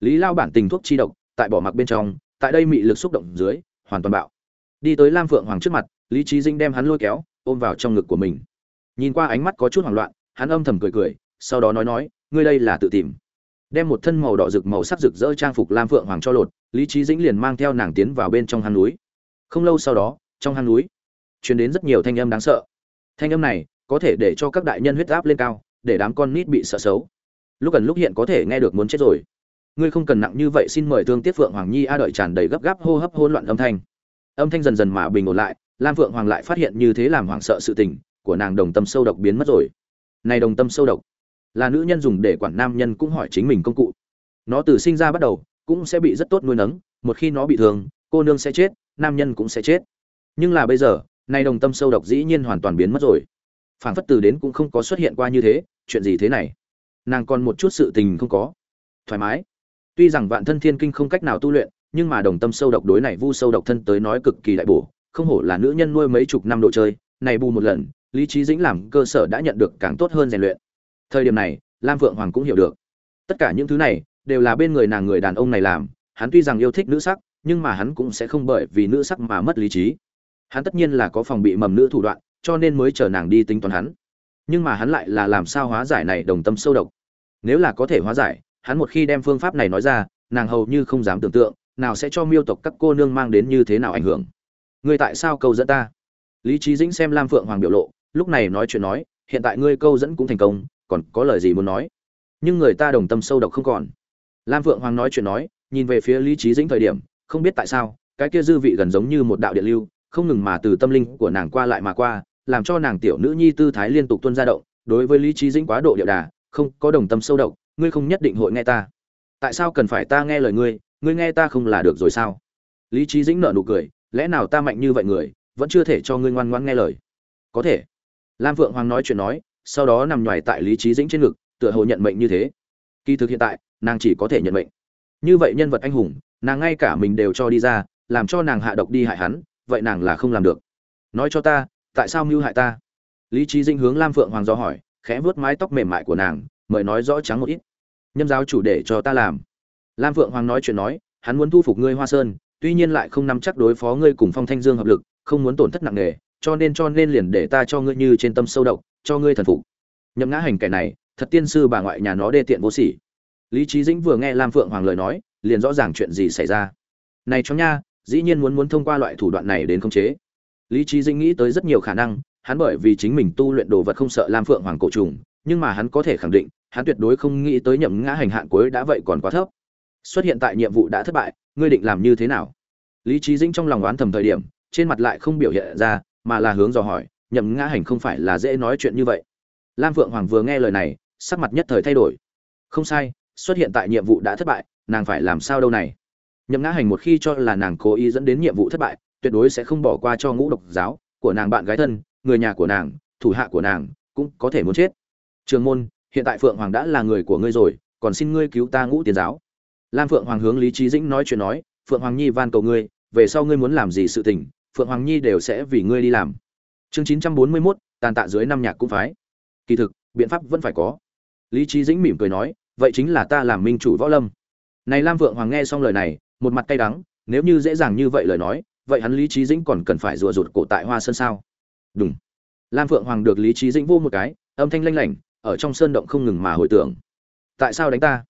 Lý lao bản tình thuốc chi độc, tại bỏ mặc bên trong, tại đây mị lực xúc động dưới, hoàn toàn bạo. Đi tới lam phượng hoàng trước mặt, lý trí dinh đem hắn lôi kéo, ôm vào trong ngực của mình. Nhìn qua ánh mắt có chút hoảng loạn, hắn âm thầm cười cười, sau đó nói nói, ngươi đây là tự tìm. Đem một thân màu đỏ rực màu sắc rực rỡ trang phục lam phượng hoàng cho lột, lý trí dĩnh liền mang theo nàng tiến vào bên trong hang núi. Không lâu sau đó, trong hang núi, truyền đến rất nhiều thanh âm đáng sợ. Thanh âm này có thể để cho các đại nhân huyết áp lên cao, để đám con nít bị sợ xấu lúc gần lúc hiện có thể nghe được muốn chết rồi. Ngươi không cần nặng như vậy, xin mời thương tiết phượng hoàng nhi a đợi tràn đầy gấp gáp, hô hấp hỗn loạn âm thanh. Âm thanh dần dần mà bình ổn lại, lam phượng hoàng lại phát hiện như thế làm hoảng sợ sự tình của nàng đồng tâm sâu độc biến mất rồi. Này đồng tâm sâu độc, là nữ nhân dùng để quản nam nhân cũng hỏi chính mình công cụ. Nó từ sinh ra bắt đầu, cũng sẽ bị rất tốt nuôi nấng, một khi nó bị thương, cô nương sẽ chết, nam nhân cũng sẽ chết. Nhưng là bây giờ nay đồng tâm sâu độc dĩ nhiên hoàn toàn biến mất rồi. Phảng phất từ đến cũng không có xuất hiện qua như thế, chuyện gì thế này? Nàng còn một chút sự tình không có. Thoải mái. Tuy rằng vạn thân thiên kinh không cách nào tu luyện, nhưng mà đồng tâm sâu độc đối này vu sâu độc thân tới nói cực kỳ đại bổ, không hổ là nữ nhân nuôi mấy chục năm độ chơi, này bù một lần, lý trí dĩnh làm cơ sở đã nhận được càng tốt hơn rèn luyện. Thời điểm này, lam vượng hoàng cũng hiểu được. Tất cả những thứ này, đều là bên người nàng người đàn ông này làm, hắn tuy rằng yêu thích nữ sắc, nhưng mà hắn cũng sẽ không bởi vì nữ sắc mà mất lý trí. Hắn tất nhiên là có phòng bị mầm nữ thủ đoạn, cho nên mới chờ nàng đi tính toán hắn nhưng mà hắn lại là làm sao hóa giải này đồng tâm sâu độc? Nếu là có thể hóa giải, hắn một khi đem phương pháp này nói ra, nàng hầu như không dám tưởng tượng, nào sẽ cho miêu tộc các cô nương mang đến như thế nào ảnh hưởng. Người tại sao câu dẫn ta? Lý trí dĩnh xem lam phượng hoàng biểu lộ, lúc này nói chuyện nói, hiện tại ngươi câu dẫn cũng thành công, còn có lời gì muốn nói? Nhưng người ta đồng tâm sâu độc không còn. Lam phượng hoàng nói chuyện nói, nhìn về phía lý trí dĩnh thời điểm, không biết tại sao, cái kia dư vị gần giống như một đạo điện lưu, không ngừng mà từ tâm linh của nàng qua lại mà qua làm cho nàng tiểu nữ nhi tư thái liên tục tuân ra động, đối với lý trí dĩnh quá độ điệu đà, không có đồng tâm sâu độc, ngươi không nhất định hội nghe ta. Tại sao cần phải ta nghe lời ngươi ngươi nghe ta không là được rồi sao? Lý trí dĩnh nợ nụ cười, lẽ nào ta mạnh như vậy người, vẫn chưa thể cho ngươi ngoan ngoãn nghe lời? Có thể. Lam phượng hoàng nói chuyện nói, sau đó nằm nhoài tại lý trí dĩnh trên ngực, tựa hồ nhận mệnh như thế. Kỳ thực hiện tại, nàng chỉ có thể nhận mệnh. Như vậy nhân vật anh hùng, nàng ngay cả mình đều cho đi ra, làm cho nàng hạ độc đi hại hắn, vậy nàng là không làm được. Nói cho ta tại sao mưu hại ta? Lý trí dĩnh hướng lam phượng hoàng do hỏi, khẽ vuốt mái tóc mềm mại của nàng, mời nói rõ trắng một ít. Nhâm giáo chủ để cho ta làm. Lam phượng hoàng nói chuyện nói, hắn muốn thu phục ngươi hoa sơn, tuy nhiên lại không nắm chắc đối phó ngươi cùng phong thanh dương hợp lực, không muốn tổn thất nặng nề, cho nên cho nên liền để ta cho ngươi như trên tâm sâu độc, cho ngươi thần phục. Nhậm ngã hành kẻ này, thật tiên sư bà ngoại nhà nó đê tiện vô sỉ. Lý trí dĩnh vừa nghe lam phượng hoàng lời nói, liền rõ ràng chuyện gì xảy ra. Này cho nha, dĩ nhiên muốn muốn thông qua loại thủ đoạn này đến khống chế lý trí dĩnh nghĩ tới rất nhiều khả năng, hắn bởi vì chính mình tu luyện đồ vật không sợ lam phượng hoàng cổ trùng, nhưng mà hắn có thể khẳng định, hắn tuyệt đối không nghĩ tới nhậm ngã hành hạn cuối đã vậy còn quá thấp. Xuất hiện tại nhiệm vụ đã thất bại, ngươi định làm như thế nào? Lý trí dĩnh trong lòng oán thầm thời điểm, trên mặt lại không biểu hiện ra, mà là hướng dò hỏi, nhậm ngã hành không phải là dễ nói chuyện như vậy? Lam phượng hoàng vừa nghe lời này, sắc mặt nhất thời thay đổi. Không sai, xuất hiện tại nhiệm vụ đã thất bại, nàng phải làm sao đâu này? Nhậm ngã hành một khi cho là nàng cố ý dẫn đến nhiệm vụ thất bại tuyệt đối sẽ không bỏ qua cho ngũ độc giáo, của nàng bạn gái thân, người nhà của nàng, thủ hạ của nàng, cũng có thể muốn chết. Trường môn, hiện tại phượng hoàng đã là người của ngươi rồi, còn xin ngươi cứu ta ngũ tiền giáo. Lam phượng hoàng hướng lý trí dĩnh nói chuyện nói, phượng hoàng nhi van cầu ngươi, về sau ngươi muốn làm gì sự tình, phượng hoàng nhi đều sẽ vì ngươi đi làm. Chương chín trăm bốn mươi mốt, tàn tạ dưới năm nhạc cũng phái. Kỳ thực, biện pháp vẫn phải có. Lý trí dĩnh mỉm cười nói, vậy chính là ta làm minh chủ võ lâm. Này lam phượng hoàng nghe xong lời này, một mặt cay đắng, nếu như dễ dàng như vậy lời nói vậy hắn lý trí dĩnh còn cần phải rùa rụt cổ tại hoa sơn sao? Đúng. Lam phượng hoàng được lý trí dĩnh vô một cái, âm thanh lanh lảnh, ở trong sơn động không ngừng mà hồi tưởng. Tại sao đánh ta?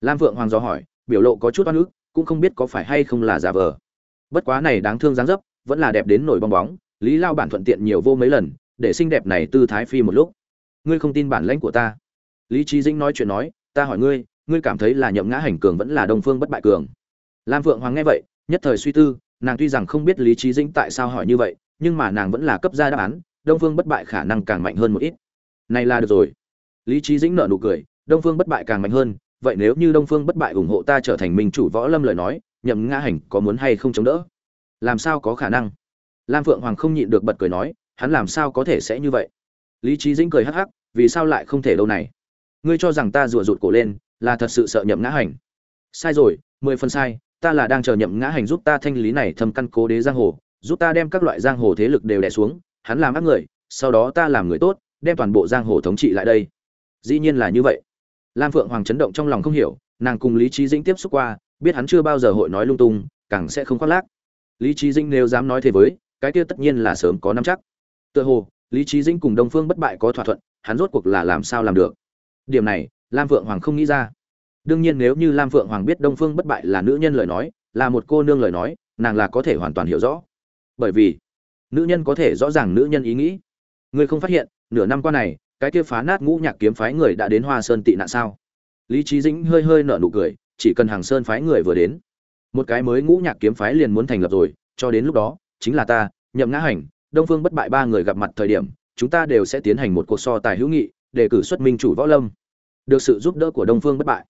Lam phượng hoàng dò hỏi, biểu lộ có chút oan ức, cũng không biết có phải hay không là giả vờ. Bất quá này đáng thương dáng dấp, vẫn là đẹp đến nổi bong bóng, lý lao bản thuận tiện nhiều vô mấy lần, để xinh đẹp này tư thái phi một lúc. Ngươi không tin bản lãnh của ta. Lý trí dĩnh nói chuyện nói, ta hỏi ngươi ngươi cảm thấy là nhậm ngã hành cường vẫn là đông phương bất bại cường? Lam phượng hoàng nghe vậy, nhất thời suy tư nàng tuy rằng không biết lý trí dĩnh tại sao hỏi như vậy, nhưng mà nàng vẫn là cấp ra đáp án, đông phương bất bại khả năng càng mạnh hơn một ít. Này là được rồi. Lý trí dĩnh nở nụ cười, đông phương bất bại càng mạnh hơn, vậy nếu như đông phương bất bại ủng hộ ta trở thành minh chủ võ lâm lời nói, nhậm ngã hành có muốn hay không chống đỡ? Làm sao có khả năng? Lam phượng hoàng không nhịn được bật cười nói, hắn làm sao có thể sẽ như vậy? Lý trí dĩnh cười hắc hắc, vì sao lại không thể đâu này? Ngươi cho rằng ta rủa rụt cổ lên, là thật sự sợ nhậm ngã hành. Sai rồi, mười phần sai ta là đang chờ nhậm ngã hành giúp ta thanh lý này thâm căn cố đế giang hồ, giúp ta đem các loại giang hồ thế lực đều đè xuống, hắn làm ác người, sau đó ta làm người tốt, đem toàn bộ giang hồ thống trị lại đây. Dĩ nhiên là như vậy. Lam phượng hoàng chấn động trong lòng không hiểu, nàng cùng lý trí dĩnh tiếp xúc qua, biết hắn chưa bao giờ hội nói lung tung, càng sẽ không khoác lác. Lý trí dĩnh nếu dám nói thế với, cái kia tất nhiên là sớm có nắm chắc. Tựa hồ, lý trí dĩnh cùng đông phương bất bại có thỏa thuận, hắn rốt cuộc là làm sao làm được? Điểm này, lam phượng hoàng không nghĩ ra đương nhiên nếu như lam phượng hoàng biết đông phương bất bại là nữ nhân lời nói, là một cô nương lời nói, nàng là có thể hoàn toàn hiểu rõ. Bởi vì, nữ nhân có thể rõ ràng nữ nhân ý nghĩ. Ngươi không phát hiện, nửa năm qua này, cái kia phá nát ngũ nhạc kiếm phái người đã đến hoa sơn tị nạn sao? Lý trí dĩnh hơi hơi nở nụ cười, chỉ cần hàng sơn phái người vừa đến, một cái mới ngũ nhạc kiếm phái liền muốn thành lập rồi, cho đến lúc đó, chính là ta, nhậm ngã hành, đông phương bất bại ba người gặp mặt thời điểm, chúng ta đều sẽ tiến hành một cuộc so tài hữu nghị để cử xuất minh chủ võ lâm. Được sự giúp đỡ của đông phương bất bại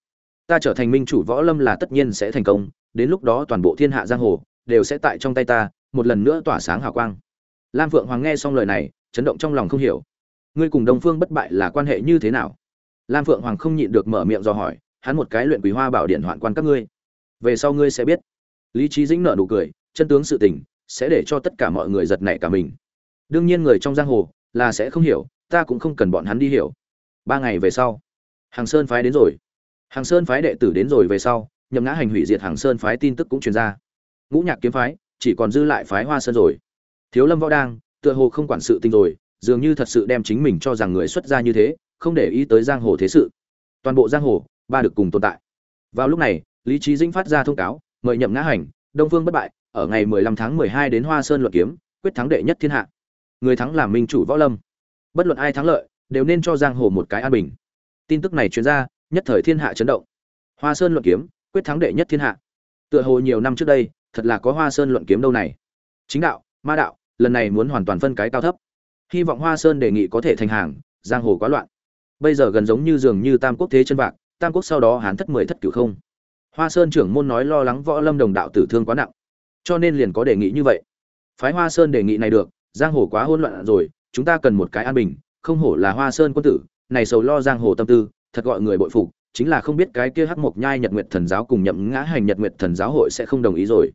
ta trở thành minh chủ võ lâm là tất nhiên sẽ thành công, đến lúc đó toàn bộ thiên hạ giang hồ đều sẽ tại trong tay ta, một lần nữa tỏa sáng hào quang. Lam phượng hoàng nghe xong lời này, chấn động trong lòng không hiểu. Ngươi cùng đông phương bất bại là quan hệ như thế nào? Lam phượng hoàng không nhịn được mở miệng do hỏi, hắn một cái luyện quý hoa bảo điện hoạn quan các ngươi. Về sau ngươi sẽ biết. Lý trí dĩnh nợ nụ cười, chân tướng sự tình sẽ để cho tất cả mọi người giật nảy cả mình. Đương nhiên người trong giang hồ là sẽ không hiểu, ta cũng không cần bọn hắn đi hiểu. Ba ngày về sau, hàng sơn phái đến rồi hàng sơn phái đệ tử đến rồi về sau, nhậm ngã hành hủy diệt hàng sơn phái tin tức cũng truyền ra. Ngũ nhạc kiếm phái, chỉ còn dư lại phái hoa sơn rồi. Thiếu lâm võ đang, tựa hồ không quản sự tình rồi, dường như thật sự đem chính mình cho rằng người xuất gia như thế, không để ý tới giang hồ thế sự. Toàn bộ giang hồ, ba được cùng tồn tại. Vào lúc này, lý trí dĩnh phát ra thông cáo, mời nhậm ngã hành, đông phương bất bại, ở ngày 15 tháng 12 đến hoa sơn luận kiếm, quyết thắng đệ nhất thiên hạ. Người thắng làm minh chủ võ lâm. Bất luận ai thắng lợi, đều nên cho giang hồ một cái an bình. Tin tức này truyền ra nhất thời thiên hạ chấn động. Hoa sơn luận kiếm quyết thắng đệ nhất thiên hạ. Tựa hồ nhiều năm trước đây thật là có hoa sơn luận kiếm đâu này. Chính đạo ma đạo lần này muốn hoàn toàn phân cái cao thấp. Hy vọng hoa sơn đề nghị có thể thành hàng giang hồ quá loạn. Bây giờ gần giống như dường như tam quốc thế chân vạc, tam quốc sau đó hán thất mười thất cửu không. Hoa sơn trưởng môn nói lo lắng võ lâm đồng đạo tử thương quá nặng. Cho nên liền có đề nghị như vậy. Phái hoa sơn đề nghị này được giang hồ quá hỗn loạn rồi chúng ta cần một cái an bình không hổ là hoa sơn quân tử này sầu lo giang hồ tâm tư thật gọi người bội phục, chính là không biết cái kia hắc mộc nhai nhật nguyệt thần giáo cùng nhậm ngã hành nhật nguyệt thần giáo hội sẽ không đồng ý rồi.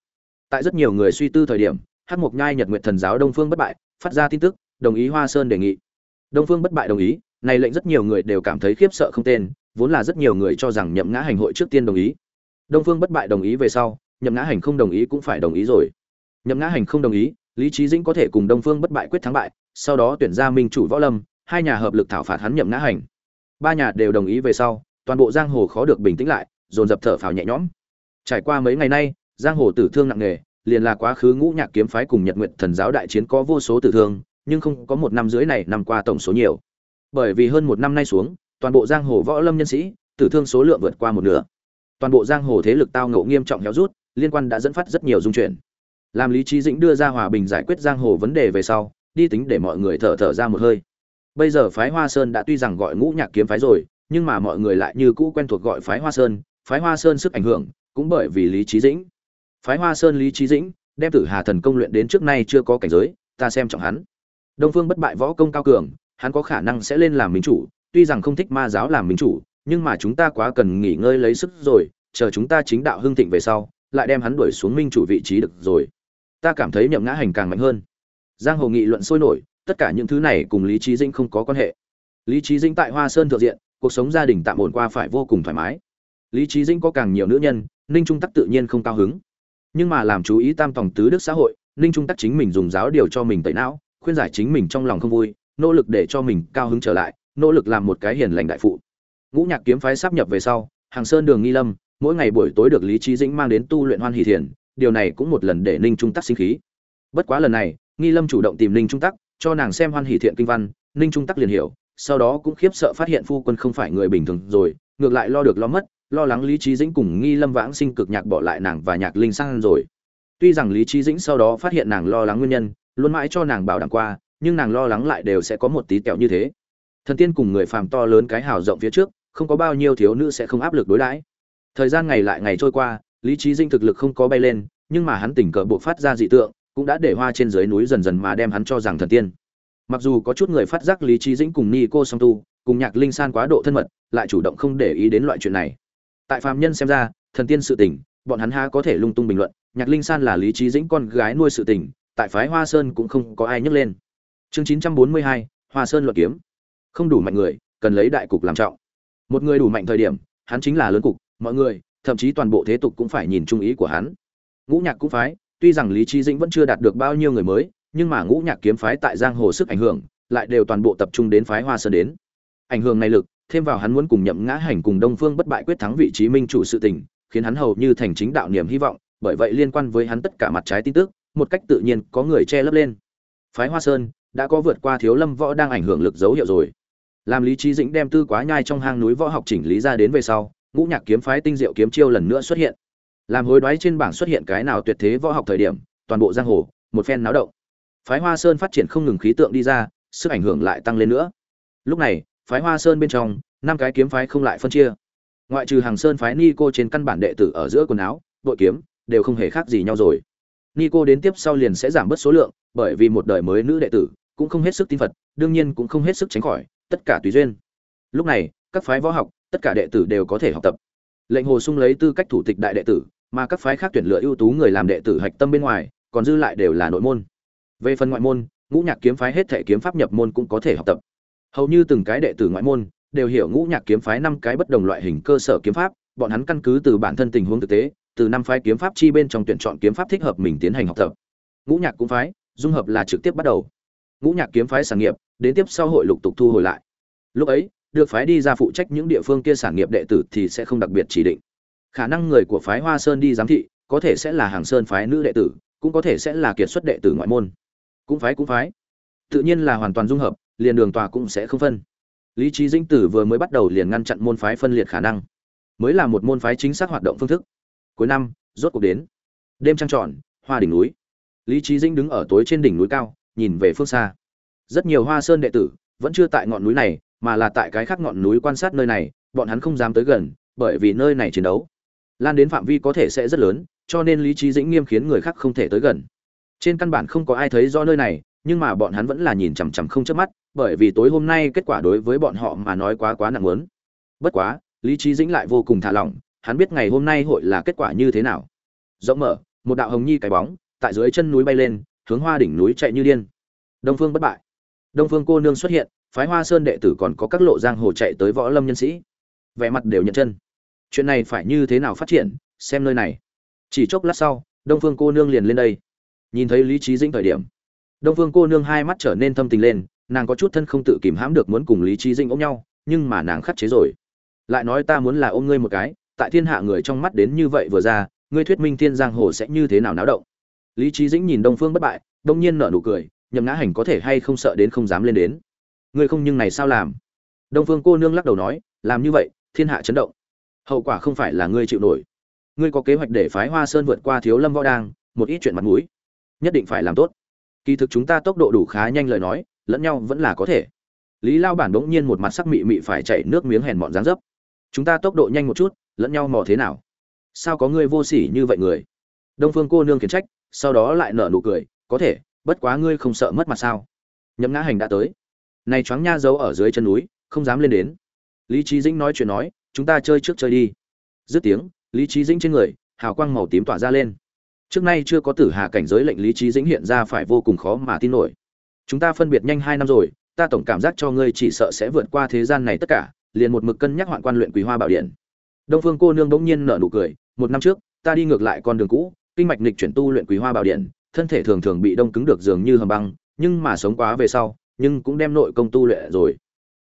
Tại rất nhiều người suy tư thời điểm, hắc mộc nhai nhật nguyệt thần giáo đông phương bất bại phát ra tin tức, đồng ý hoa sơn đề nghị. Đông phương bất bại đồng ý, này lệnh rất nhiều người đều cảm thấy khiếp sợ không tên, vốn là rất nhiều người cho rằng nhậm ngã hành hội trước tiên đồng ý. Đông phương bất bại đồng ý về sau, nhậm ngã hành không đồng ý cũng phải đồng ý rồi. Nhậm ngã hành không đồng ý, lý trí dĩnh có thể cùng đông phương bất bại quyết thắng bại, sau đó tuyển ra minh chủ võ lâm, hai nhà hợp lực thảo phạt hắn nhậm ngã hành ba nhà đều đồng ý về sau, toàn bộ giang hồ khó được bình tĩnh lại, dồn dập thở phào nhẹ nhõm. Trải qua mấy ngày nay, giang hồ tử thương nặng nề, liền là quá khứ ngũ nhạc kiếm phái cùng nhật nguyện thần giáo đại chiến có vô số tử thương, nhưng không có một năm dưới này năm qua tổng số nhiều. Bởi vì hơn một năm nay xuống, toàn bộ giang hồ võ lâm nhân sĩ, tử thương số lượng vượt qua một nửa. Toàn bộ giang hồ thế lực tao ngộ nghiêm trọng héo rút, liên quan đã dẫn phát rất nhiều dung chuyển. Làm lý trí dĩnh đưa ra hòa bình giải quyết giang hồ vấn đề về sau, đi tính để mọi người thở thở ra một hơi bây giờ phái hoa sơn đã tuy rằng gọi ngũ nhạc kiếm phái rồi, nhưng mà mọi người lại như cũ quen thuộc gọi phái hoa sơn. Phái hoa sơn sức ảnh hưởng cũng bởi vì lý trí dĩnh. Phái hoa sơn lý trí dĩnh đem tử hà thần công luyện đến trước nay chưa có cảnh giới, ta xem trọng hắn. Đông phương bất bại võ công cao cường, hắn có khả năng sẽ lên làm minh chủ, tuy rằng không thích ma giáo làm minh chủ, nhưng mà chúng ta quá cần nghỉ ngơi lấy sức rồi, chờ chúng ta chính đạo hưng thịnh về sau, lại đem hắn đuổi xuống minh chủ vị trí được rồi. Ta cảm thấy nhậm ngã hành càng mạnh hơn. Giang hồ nghị luận sôi nổi tất cả những thứ này cùng lý trí dĩnh không có quan hệ. Lý trí dĩnh tại hoa sơn thượng diện, cuộc sống gia đình tạm ổn qua phải vô cùng thoải mái. Lý trí dĩnh có càng nhiều nữ nhân, ninh trung tắc tự nhiên không cao hứng. Nhưng mà làm chú ý tam tòng tứ đức xã hội, ninh trung tắc chính mình dùng giáo điều cho mình tẩy não, khuyên giải chính mình trong lòng không vui, nỗ lực để cho mình cao hứng trở lại, nỗ lực làm một cái hiền lành đại phụ. Ngũ nhạc kiếm phái sắp nhập về sau, hàng sơn đường nghi lâm, mỗi ngày buổi tối được lý trí dĩnh mang đến tu luyện hoan hỷ thiền, điều này cũng một lần để ninh trung tắc sinh khí. Bất quá lần này, nghi lâm chủ động tìm ninh trung tắc cho nàng xem hoan hỷ thiện kinh văn, ninh trung tắc liền hiểu, sau đó cũng khiếp sợ phát hiện phu quân không phải người bình thường rồi, ngược lại lo được lo mất, lo lắng lý trí dĩnh cùng nghi lâm vãng sinh cực nhạc bỏ lại nàng và nhạc linh sang rồi. Tuy rằng lý trí dĩnh sau đó phát hiện nàng lo lắng nguyên nhân, luôn mãi cho nàng bảo đảm qua, nhưng nàng lo lắng lại đều sẽ có một tí tẹo như thế. Thần tiên cùng người phàm to lớn cái hào rộng phía trước, không có bao nhiêu thiếu nữ sẽ không áp lực đối đãi. Thời gian ngày lại ngày trôi qua, lý trí dinh thực lực không có bay lên, nhưng mà hắn tình cờ buộc phát ra dị tượng cũng đã để hoa trên dưới núi dần dần mà đem hắn cho rằng thần tiên. Mặc dù có chút người phát giác lý trí dĩnh cùng ni cô song tu, cùng nhạc linh san quá độ thân mật, lại chủ động không để ý đến loại chuyện này. Tại phàm nhân xem ra, thần tiên sự tình, bọn hắn ha có thể lung tung bình luận, nhạc linh san là lý trí dĩnh con gái nuôi sự tình, tại phái hoa sơn cũng không có ai nhấc lên. Chương chín trăm bốn mươi hai, hoa sơn luật kiếm. Không đủ mạnh người, cần lấy đại cục làm trọng. Một người đủ mạnh thời điểm, hắn chính là lớn cục, mọi người, thậm chí toàn bộ thế tục cũng phải nhìn trung ý của hắn. Ngũ nhạc cũng phái tuy rằng lý trí dĩnh vẫn chưa đạt được bao nhiêu người mới, nhưng mà ngũ nhạc kiếm phái tại giang hồ sức ảnh hưởng, lại đều toàn bộ tập trung đến phái hoa sơn đến. Ảnh hưởng này lực, thêm vào hắn muốn cùng nhậm ngã hành cùng đông phương bất bại quyết thắng vị trí minh chủ sự tình, khiến hắn hầu như thành chính đạo niềm hy vọng, bởi vậy liên quan với hắn tất cả mặt trái tin tức, một cách tự nhiên có người che lấp lên. Phái hoa sơn đã có vượt qua thiếu lâm võ đang ảnh hưởng lực dấu hiệu rồi. Làm lý trí dĩnh đem tư quá nhai trong hang núi võ học chỉnh lý ra đến về sau, ngũ nhạc kiếm phái tinh diệu kiếm chiêu lần nữa xuất hiện làm hối đoái trên bảng xuất hiện cái nào tuyệt thế võ học thời điểm, toàn bộ giang hồ, một phen náo động. Phái hoa sơn phát triển không ngừng khí tượng đi ra, sức ảnh hưởng lại tăng lên nữa. Lúc này, phái hoa sơn bên trong, năm cái kiếm phái không lại phân chia. Ngoại trừ hàng sơn phái ni cô trên căn bản đệ tử ở giữa quần áo, đội kiếm, đều không hề khác gì nhau rồi. Ni cô đến tiếp sau liền sẽ giảm bớt số lượng, bởi vì một đời mới nữ đệ tử, cũng không hết sức tin phật, đương nhiên cũng không hết sức tránh khỏi, tất cả tùy duyên. Lúc này, các phái võ học, tất cả đệ tử đều có thể học tập. Lệnh hồ sung lấy tư cách thủ tịch đại đệ tử mà các phái khác tuyển lựa ưu tú người làm đệ tử hạch tâm bên ngoài, còn dư lại đều là nội môn. Về phần ngoại môn, ngũ nhạc kiếm phái hết thể kiếm pháp nhập môn cũng có thể học tập. Hầu như từng cái đệ tử ngoại môn đều hiểu ngũ nhạc kiếm phái năm cái bất đồng loại hình cơ sở kiếm pháp, bọn hắn căn cứ từ bản thân tình huống thực tế, từ năm phái kiếm pháp chi bên trong tuyển chọn kiếm pháp thích hợp mình tiến hành học tập. Ngũ nhạc cũng phái dung hợp là trực tiếp bắt đầu. Ngũ nhạc kiếm phái sản nghiệp, đến tiếp sau hội lục tục thu hồi lại. Lúc ấy, được phái đi ra phụ trách những địa phương kia sản nghiệp đệ tử thì sẽ không đặc biệt chỉ định khả năng người của phái hoa sơn đi giám thị, có thể sẽ là hàng sơn phái nữ đệ tử, cũng có thể sẽ là kiệt xuất đệ tử ngoại môn. Cũng phái cũng phái. Tự nhiên là hoàn toàn dung hợp, liền đường tòa cũng sẽ không phân. Lý trí dinh tử vừa mới bắt đầu liền ngăn chặn môn phái phân liệt khả năng. Mới là một môn phái chính xác hoạt động phương thức. Cuối năm, rốt cuộc đến. Đêm trăng tròn, hoa đỉnh núi. Lý trí dinh đứng ở tối trên đỉnh núi cao, nhìn về phương xa. Rất nhiều hoa sơn đệ tử vẫn chưa tại ngọn núi này, mà là tại cái khác ngọn núi quan sát nơi này, bọn hắn không dám tới gần, bởi vì nơi này chiến đấu lan đến phạm vi có thể sẽ rất lớn, cho nên lý trí dĩnh nghiêm khiến người khác không thể tới gần. Trên căn bản không có ai thấy do nơi này, nhưng mà bọn hắn vẫn là nhìn chằm chằm không chớp mắt, bởi vì tối hôm nay kết quả đối với bọn họ mà nói quá quá nặng lớn bất quá, lý trí dĩnh lại vô cùng thả lỏng, hắn biết ngày hôm nay hội là kết quả như thế nào. Rộng mở, một đạo hồng nhi cái bóng, tại dưới chân núi bay lên, hướng hoa đỉnh núi chạy như điên. Đông phương bất bại. Đông phương cô nương xuất hiện, phái hoa sơn đệ tử còn có các lộ giang hồ chạy tới võ lâm nhân sĩ. Vẻ mặt đều nhận chân chuyện này phải như thế nào phát triển, xem nơi này. Chỉ chốc lát sau, đông phương cô nương liền lên đây. Nhìn thấy lý trí dĩnh thời điểm, đông phương cô nương hai mắt trở nên thâm tình lên, nàng có chút thân không tự kìm hãm được muốn cùng lý trí dĩnh ôm nhau, nhưng mà nàng khắt chế rồi. Lại nói ta muốn là ôm ngươi một cái, tại thiên hạ người trong mắt đến như vậy vừa ra, ngươi thuyết minh thiên giang hồ sẽ như thế nào náo động. Lý trí dĩnh nhìn đông phương bất bại, đông nhiên nở nụ cười, nhậm ngã hành có thể hay không sợ đến không dám lên đến. Ngươi không nhưng này sao làm? Đông phương cô nương lắc đầu nói, làm như vậy, thiên hạ chấn động hậu quả không phải là ngươi chịu nổi. Ngươi có kế hoạch để phái hoa sơn vượt qua thiếu lâm võ đang, một ít chuyện mặt mũi. Nhất định phải làm tốt. Kỳ thực chúng ta tốc độ đủ khá nhanh lời nói, lẫn nhau vẫn là có thể. Lý lao bản bỗng nhiên một mặt sắc mị mị phải chảy nước miếng hèn mọn dáng dấp. Chúng ta tốc độ nhanh một chút, lẫn nhau mò thế nào? Sao có ngươi vô sỉ như vậy người? Đông phương cô nương khiển trách, sau đó lại nở nụ cười, có thể, bất quá ngươi không sợ mất mặt sao? Nhậm ngã hành đã tới. Này choáng nha giấu ở dưới chân núi, không dám lên đến. Lý trí dĩnh nói chuyện nói chúng ta chơi trước chơi đi. Dứt tiếng, lý trí dĩnh trên người, hào quang màu tím tỏa ra lên. Trước nay chưa có tử hà cảnh giới lệnh lý trí dĩnh hiện ra phải vô cùng khó mà tin nổi. Chúng ta phân biệt nhanh hai năm rồi, ta tổng cảm giác cho ngươi chỉ sợ sẽ vượt qua thế gian này tất cả, liền một mực cân nhắc hoạn quan luyện quý hoa bảo điện. Đông phương cô nương bỗng nhiên nở nụ cười, một năm trước, ta đi ngược lại con đường cũ, kinh mạch nịch chuyển tu luyện quý hoa bảo điện, thân thể thường thường bị đông cứng được dường như hầm băng, nhưng mà sống quá về sau, nhưng cũng đem nội công tu luyện rồi.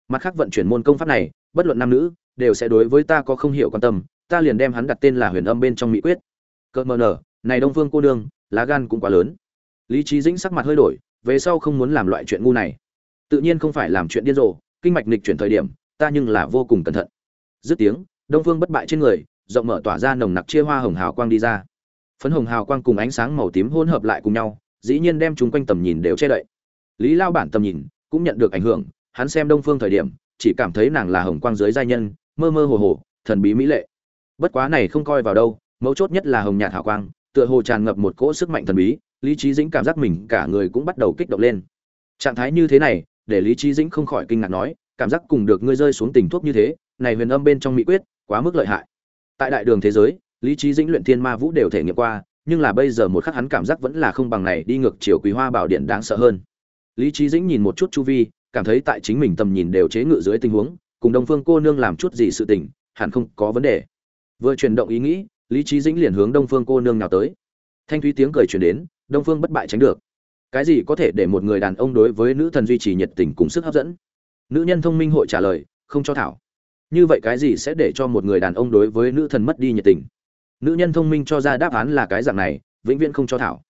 Mặt khác vận chuyển môn công pháp này, bất luận nam nữ đều sẽ đối với ta có không hiểu quan tâm, ta liền đem hắn đặt tên là huyền âm bên trong mỹ quyết. Cợt mờ nở, này đông phương cô nương, lá gan cũng quá lớn. Lý trí dĩnh sắc mặt hơi đổi, về sau không muốn làm loại chuyện ngu này. Tự nhiên không phải làm chuyện điên rồ, kinh mạch nghịch chuyển thời điểm, ta nhưng là vô cùng cẩn thận. Dứt tiếng, đông phương bất bại trên người, rộng mở tỏa ra nồng nặc chia hoa hồng hào quang đi ra. Phấn hồng hào quang cùng ánh sáng màu tím hỗn hợp lại cùng nhau, dĩ nhiên đem chúng quanh tầm nhìn đều che đậy. Lý lao bản tầm nhìn, cũng nhận được ảnh hưởng, hắn xem đông phương thời điểm, chỉ cảm thấy nàng là hồng quang dưới giai nhân mơ mơ hồ hồ, thần bí mỹ lệ. Bất quá này không coi vào đâu, mấu chốt nhất là hồng nhạt hào quang, tựa hồ tràn ngập một cỗ sức mạnh thần bí, lý trí dĩnh cảm giác mình cả người cũng bắt đầu kích động lên. Trạng thái như thế này, để lý trí dĩnh không khỏi kinh ngạc nói, cảm giác cùng được ngươi rơi xuống tình thuốc như thế, này huyền âm bên trong mỹ quyết, quá mức lợi hại. Tại đại đường thế giới, lý trí dĩnh luyện thiên ma vũ đều thể nghiệm qua, nhưng là bây giờ một khắc hắn cảm giác vẫn là không bằng này đi ngược chiều quý hoa bảo điện đáng sợ hơn. Lý trí dĩnh nhìn một chút chu vi, cảm thấy tại chính mình tầm nhìn đều chế ngự dưới tình huống cùng đồng phương cô nương làm chút gì sự tình, hẳn không có vấn đề. Vừa chuyển động ý nghĩ, lý trí dĩnh liền hướng đông phương cô nương nào tới. Thanh thúy tiếng cười truyền đến, đông phương bất bại tránh được. Cái gì có thể để một người đàn ông đối với nữ thần duy trì nhiệt tình cùng sức hấp dẫn? Nữ nhân thông minh hội trả lời, không cho thảo. Như vậy cái gì sẽ để cho một người đàn ông đối với nữ thần mất đi nhiệt tình? Nữ nhân thông minh cho ra đáp án là cái dạng này, vĩnh viễn không cho thảo.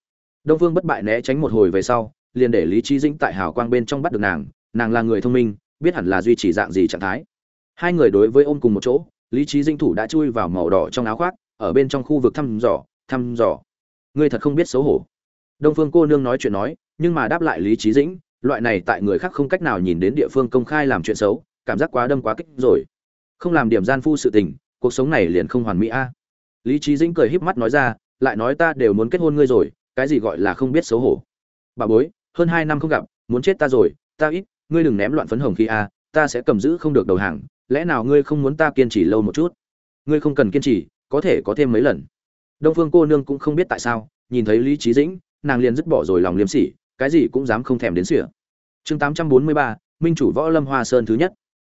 Đông phương bất bại né tránh một hồi về sau, liền để lý trí dĩnh tại hào quang bên trong bắt được nàng. Nàng là người thông minh biết hẳn là duy trì dạng gì trạng thái. Hai người đối với ôm cùng một chỗ, lý trí dinh thủ đã chui vào màu đỏ trong áo khoác, ở bên trong khu vực thăm dò thăm dò. Ngươi thật không biết xấu hổ. Đông phương cô nương nói chuyện nói, nhưng mà đáp lại lý trí dĩnh, loại này tại người khác không cách nào nhìn đến địa phương công khai làm chuyện xấu, cảm giác quá đâm quá kích rồi. Không làm điểm gian phu sự tình, cuộc sống này liền không hoàn mỹ a. Lý trí dĩnh cười híp mắt nói ra, lại nói ta đều muốn kết hôn ngươi rồi, cái gì gọi là không biết xấu hổ. Bà bối, hơn hai năm không gặp, muốn chết ta rồi, ta ít ngươi đừng ném loạn phấn hồng khi a, ta sẽ cầm giữ không được đầu hàng, lẽ nào ngươi không muốn ta kiên trì lâu một chút? Ngươi không cần kiên trì, có thể có thêm mấy lần. Đông phương cô nương cũng không biết tại sao, nhìn thấy lý trí dĩnh, nàng liền dứt bỏ rồi lòng liêm sỉ, cái gì cũng dám không thèm đến sỉa chương tám trăm bốn mươi ba, minh chủ võ lâm hoa sơn thứ nhất.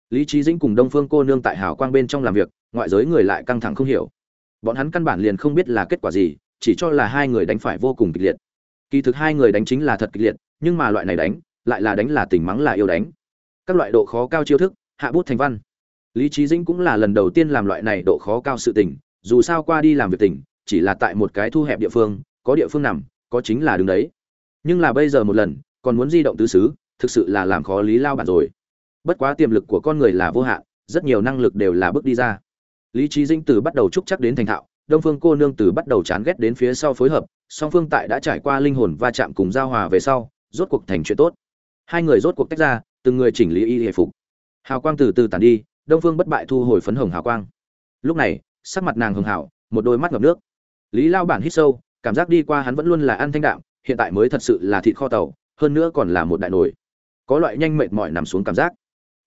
Lý trí dĩnh cùng đông phương cô nương tại hào quang bên trong làm việc, ngoại giới người lại căng thẳng không hiểu. Bọn hắn căn bản liền không biết là kết quả gì, chỉ cho là hai người đánh phải vô cùng kịch liệt. Kỳ thực hai người đánh chính là thật kịch liệt, nhưng mà loại này đánh lại là đánh là tình mắng là yêu đánh. Các loại độ khó cao chiêu thức, hạ bút thành văn. Lý trí dĩnh cũng là lần đầu tiên làm loại này độ khó cao sự tình, dù sao qua đi làm việc tỉnh chỉ là tại một cái thu hẹp địa phương, có địa phương nằm, có chính là đứng đấy. Nhưng là bây giờ một lần, còn muốn di động tứ xứ, thực sự là làm khó lý lao bản rồi. Bất quá tiềm lực của con người là vô hạn, rất nhiều năng lực đều là bước đi ra. Lý trí dĩnh từ bắt đầu trúc chắc đến thành thạo, đông phương cô nương từ bắt đầu chán ghét đến phía sau phối hợp, song phương tại đã trải qua linh hồn va chạm cùng giao hòa về sau, rốt cuộc thành chuyện tốt hai người rốt cuộc tách ra, từng người chỉnh lý y hề phục. Hào quang từ từ tàn đi, đông phương bất bại thu hồi phấn hồng hào quang. Lúc này, sắc mặt nàng hường hảo, một đôi mắt ngập nước. Lý lao bản hít sâu, cảm giác đi qua hắn vẫn luôn là ăn thanh đạm, hiện tại mới thật sự là thịt kho tàu, hơn nữa còn là một đại nồi. Có loại nhanh mệt mỏi nằm xuống cảm giác.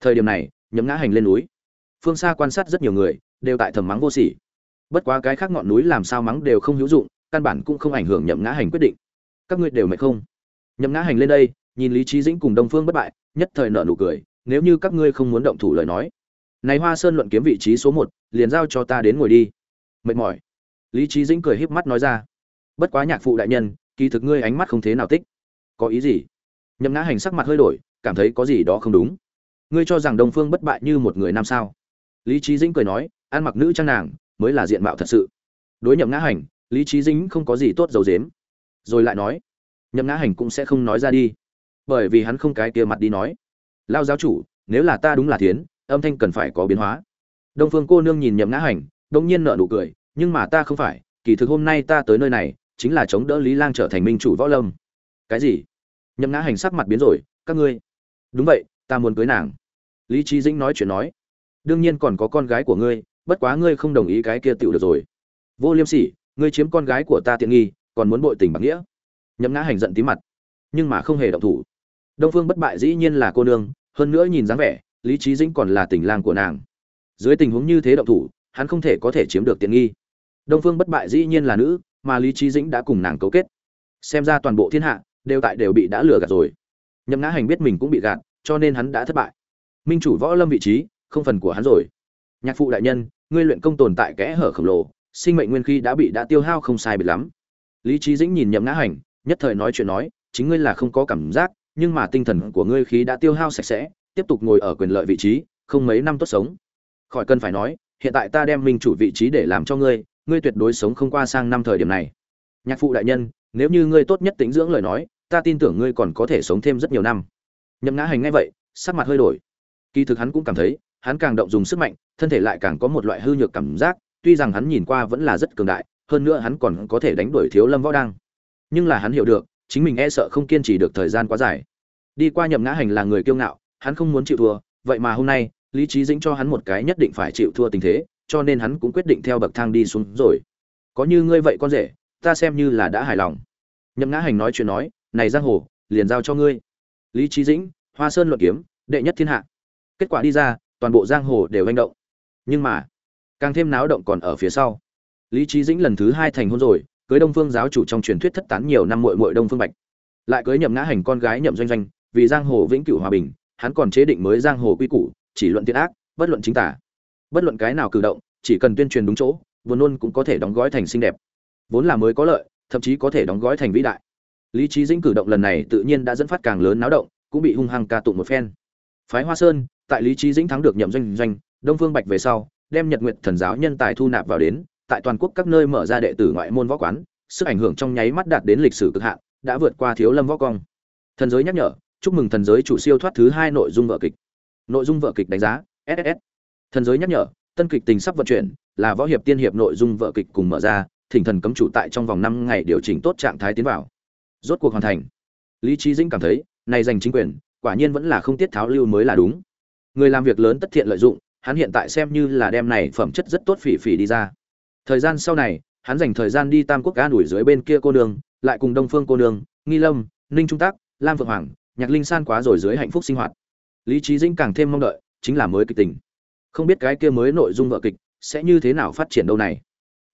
Thời điểm này, nhấm ngã hành lên núi. Phương xa quan sát rất nhiều người, đều tại thầm mắng vô sỉ. Bất quá cái khác ngọn núi làm sao mắng đều không hữu dụng, căn bản cũng không ảnh hưởng nhậm ngã hành quyết định. Các ngươi đều mệt không? Nhậm ngã hành lên đây nhìn lý trí dĩnh cùng đông phương bất bại, nhất thời nợ nụ cười, nếu như các ngươi không muốn động thủ lời nói. Này hoa sơn luận kiếm vị trí số một, liền giao cho ta đến ngồi đi. Mệt mỏi. Lý trí dĩnh cười híp mắt nói ra. Bất quá nhạc phụ đại nhân, kỳ thực ngươi ánh mắt không thế nào tích có ý gì? Nhậm ngã hành sắc mặt hơi đổi, cảm thấy có gì đó không đúng. Ngươi cho rằng đông phương bất bại như một người nam sao? Lý trí dĩnh cười nói, ăn mặc nữ trang nàng, mới là diện mạo thật sự. Đối nhậm ngã hành, lý trí dĩnh không có gì tốt dầu dếm rồi lại nói, nhậm ngã hành cũng sẽ không nói ra đi bởi vì hắn không cái kia mặt đi nói. Lao giáo chủ, nếu là ta đúng là thiến, âm thanh cần phải có biến hóa. Đông phương cô nương nhìn nhậm ngã hành, đông nhiên nợ nụ cười, nhưng mà ta không phải, kỳ thực hôm nay ta tới nơi này, chính là chống đỡ lý lang trở thành minh chủ võ lâm. Cái gì? Nhậm ngã hành sắc mặt biến rồi, các ngươi. Đúng vậy, ta muốn cưới nàng. Lý trí dĩnh nói chuyện nói. Đương nhiên còn có con gái của ngươi, bất quá ngươi không đồng ý cái kia tựu được rồi. Vô liêm sỉ, ngươi chiếm con gái của ta tiện nghi, còn muốn bội tình bạc nghĩa. Nhậm ngã hành giận tí mặt, nhưng mà không hề động thủ đông phương bất bại dĩ nhiên là cô nương, hơn nữa nhìn dáng vẻ, lý trí dĩnh còn là tình lang của nàng. Dưới tình huống như thế động thủ, hắn không thể có thể chiếm được tiện nghi. Đông phương bất bại dĩ nhiên là nữ, mà lý trí dĩnh đã cùng nàng cấu kết. Xem ra toàn bộ thiên hạ, đều tại đều bị đã lừa gạt rồi. Nhậm ngã hành biết mình cũng bị gạt, cho nên hắn đã thất bại. Minh chủ võ lâm vị trí, không phần của hắn rồi. Nhạc phụ đại nhân, ngươi luyện công tồn tại kẽ hở khổng lồ, sinh mệnh nguyên khí đã bị đã tiêu hao không sai biệt lắm. Lý trí dĩnh nhìn nhậm ngã hành, nhất thời nói chuyện nói, chính ngươi là không có cảm giác nhưng mà tinh thần của ngươi khí đã tiêu hao sạch sẽ, tiếp tục ngồi ở quyền lợi vị trí, không mấy năm tốt sống. Khỏi cần phải nói, hiện tại ta đem minh chủ vị trí để làm cho ngươi ngươi tuyệt đối sống không qua sang năm thời điểm này. Nhạc phụ đại nhân, nếu như ngươi tốt nhất tính dưỡng lời nói, ta tin tưởng ngươi còn có thể sống thêm rất nhiều năm. Nhậm ngã hành ngay vậy, sắc mặt hơi đổi. Kỳ thực hắn cũng cảm thấy, hắn càng động dùng sức mạnh, thân thể lại càng có một loại hư nhược cảm giác, tuy rằng hắn nhìn qua vẫn là rất cường đại, hơn nữa hắn còn có thể đánh đuổi thiếu lâm võ đăng. Nhưng là hắn hiểu được chính mình e sợ không kiên trì được thời gian quá dài. Đi qua nhậm ngã hành là người kiêu ngạo, hắn không muốn chịu thua, vậy mà hôm nay, lý trí dĩnh cho hắn một cái nhất định phải chịu thua tình thế, cho nên hắn cũng quyết định theo bậc thang đi xuống rồi. Có như ngươi vậy con rể, ta xem như là đã hài lòng. Nhậm ngã hành nói chuyện nói, này giang hồ, liền giao cho ngươi. Lý trí dĩnh, hoa sơn luận kiếm, đệ nhất thiên hạ. Kết quả đi ra, toàn bộ giang hồ đều hành động. Nhưng mà, càng thêm náo động còn ở phía sau. Lý trí dĩnh lần thứ hai thành hôn rồi cưới đông phương giáo chủ trong truyền thuyết thất tán nhiều năm muội muội đông phương bạch. Lại cưới nhậm ngã hành con gái nhậm doanh doanh, vì giang hồ vĩnh cửu hòa bình, hắn còn chế định mới giang hồ quy củ, chỉ luận tiện ác, bất luận chính tả bất luận cái nào cử động, chỉ cần tuyên truyền đúng chỗ vốn luôn cũng có thể đóng gói thành xinh đẹp. Vốn là mới có lợi, thậm chí có thể đóng gói thành vĩ đại. Lý trí dĩnh cử động lần này tự nhiên đã dẫn phát càng lớn náo động, cũng bị hung hăng ca tụng một phen. Phái hoa sơn, tại lý trí dĩnh thắng được nhậm doanh doanh, đông phương bạch về sau, đem nhật nguyện thần giáo nhân tài thu nạp vào đến tại toàn quốc các nơi mở ra đệ tử ngoại môn võ quán, sức ảnh hưởng trong nháy mắt đạt đến lịch sử cực hạn, đã vượt qua thiếu lâm võ công thần giới nhắc nhở, chúc mừng thần giới chủ siêu thoát thứ hai nội dung vợ kịch. Nội dung vợ kịch đánh giá ss thần giới nhắc nhở, tân kịch tình sắp vận chuyển, là võ hiệp tiên hiệp nội dung vợ kịch cùng mở ra, thỉnh thần cấm chủ tại trong vòng năm ngày điều chỉnh tốt trạng thái tiến vào. Rốt cuộc hoàn thành. Lý trí dĩnh cảm thấy, này giành chính quyền, quả nhiên vẫn là không tiết tháo lưu mới là đúng. Người làm việc lớn tất thiện lợi dụng, hắn hiện tại xem như là đem này phẩm chất rất tốt phỉ phỉ đi ra thời gian sau này, hắn dành thời gian đi tam quốc ca đuổi dưới bên kia cô nương, lại cùng đông phương cô nương, nghi lâm, ninh trung tác lam vượng hoàng, nhạc linh san quá rồi dưới hạnh phúc sinh hoạt. Lý trí dĩnh càng thêm mong đợi, chính là mới kịch tình. Không biết cái kia mới nội dung vợ kịch sẽ như thế nào phát triển đâu này.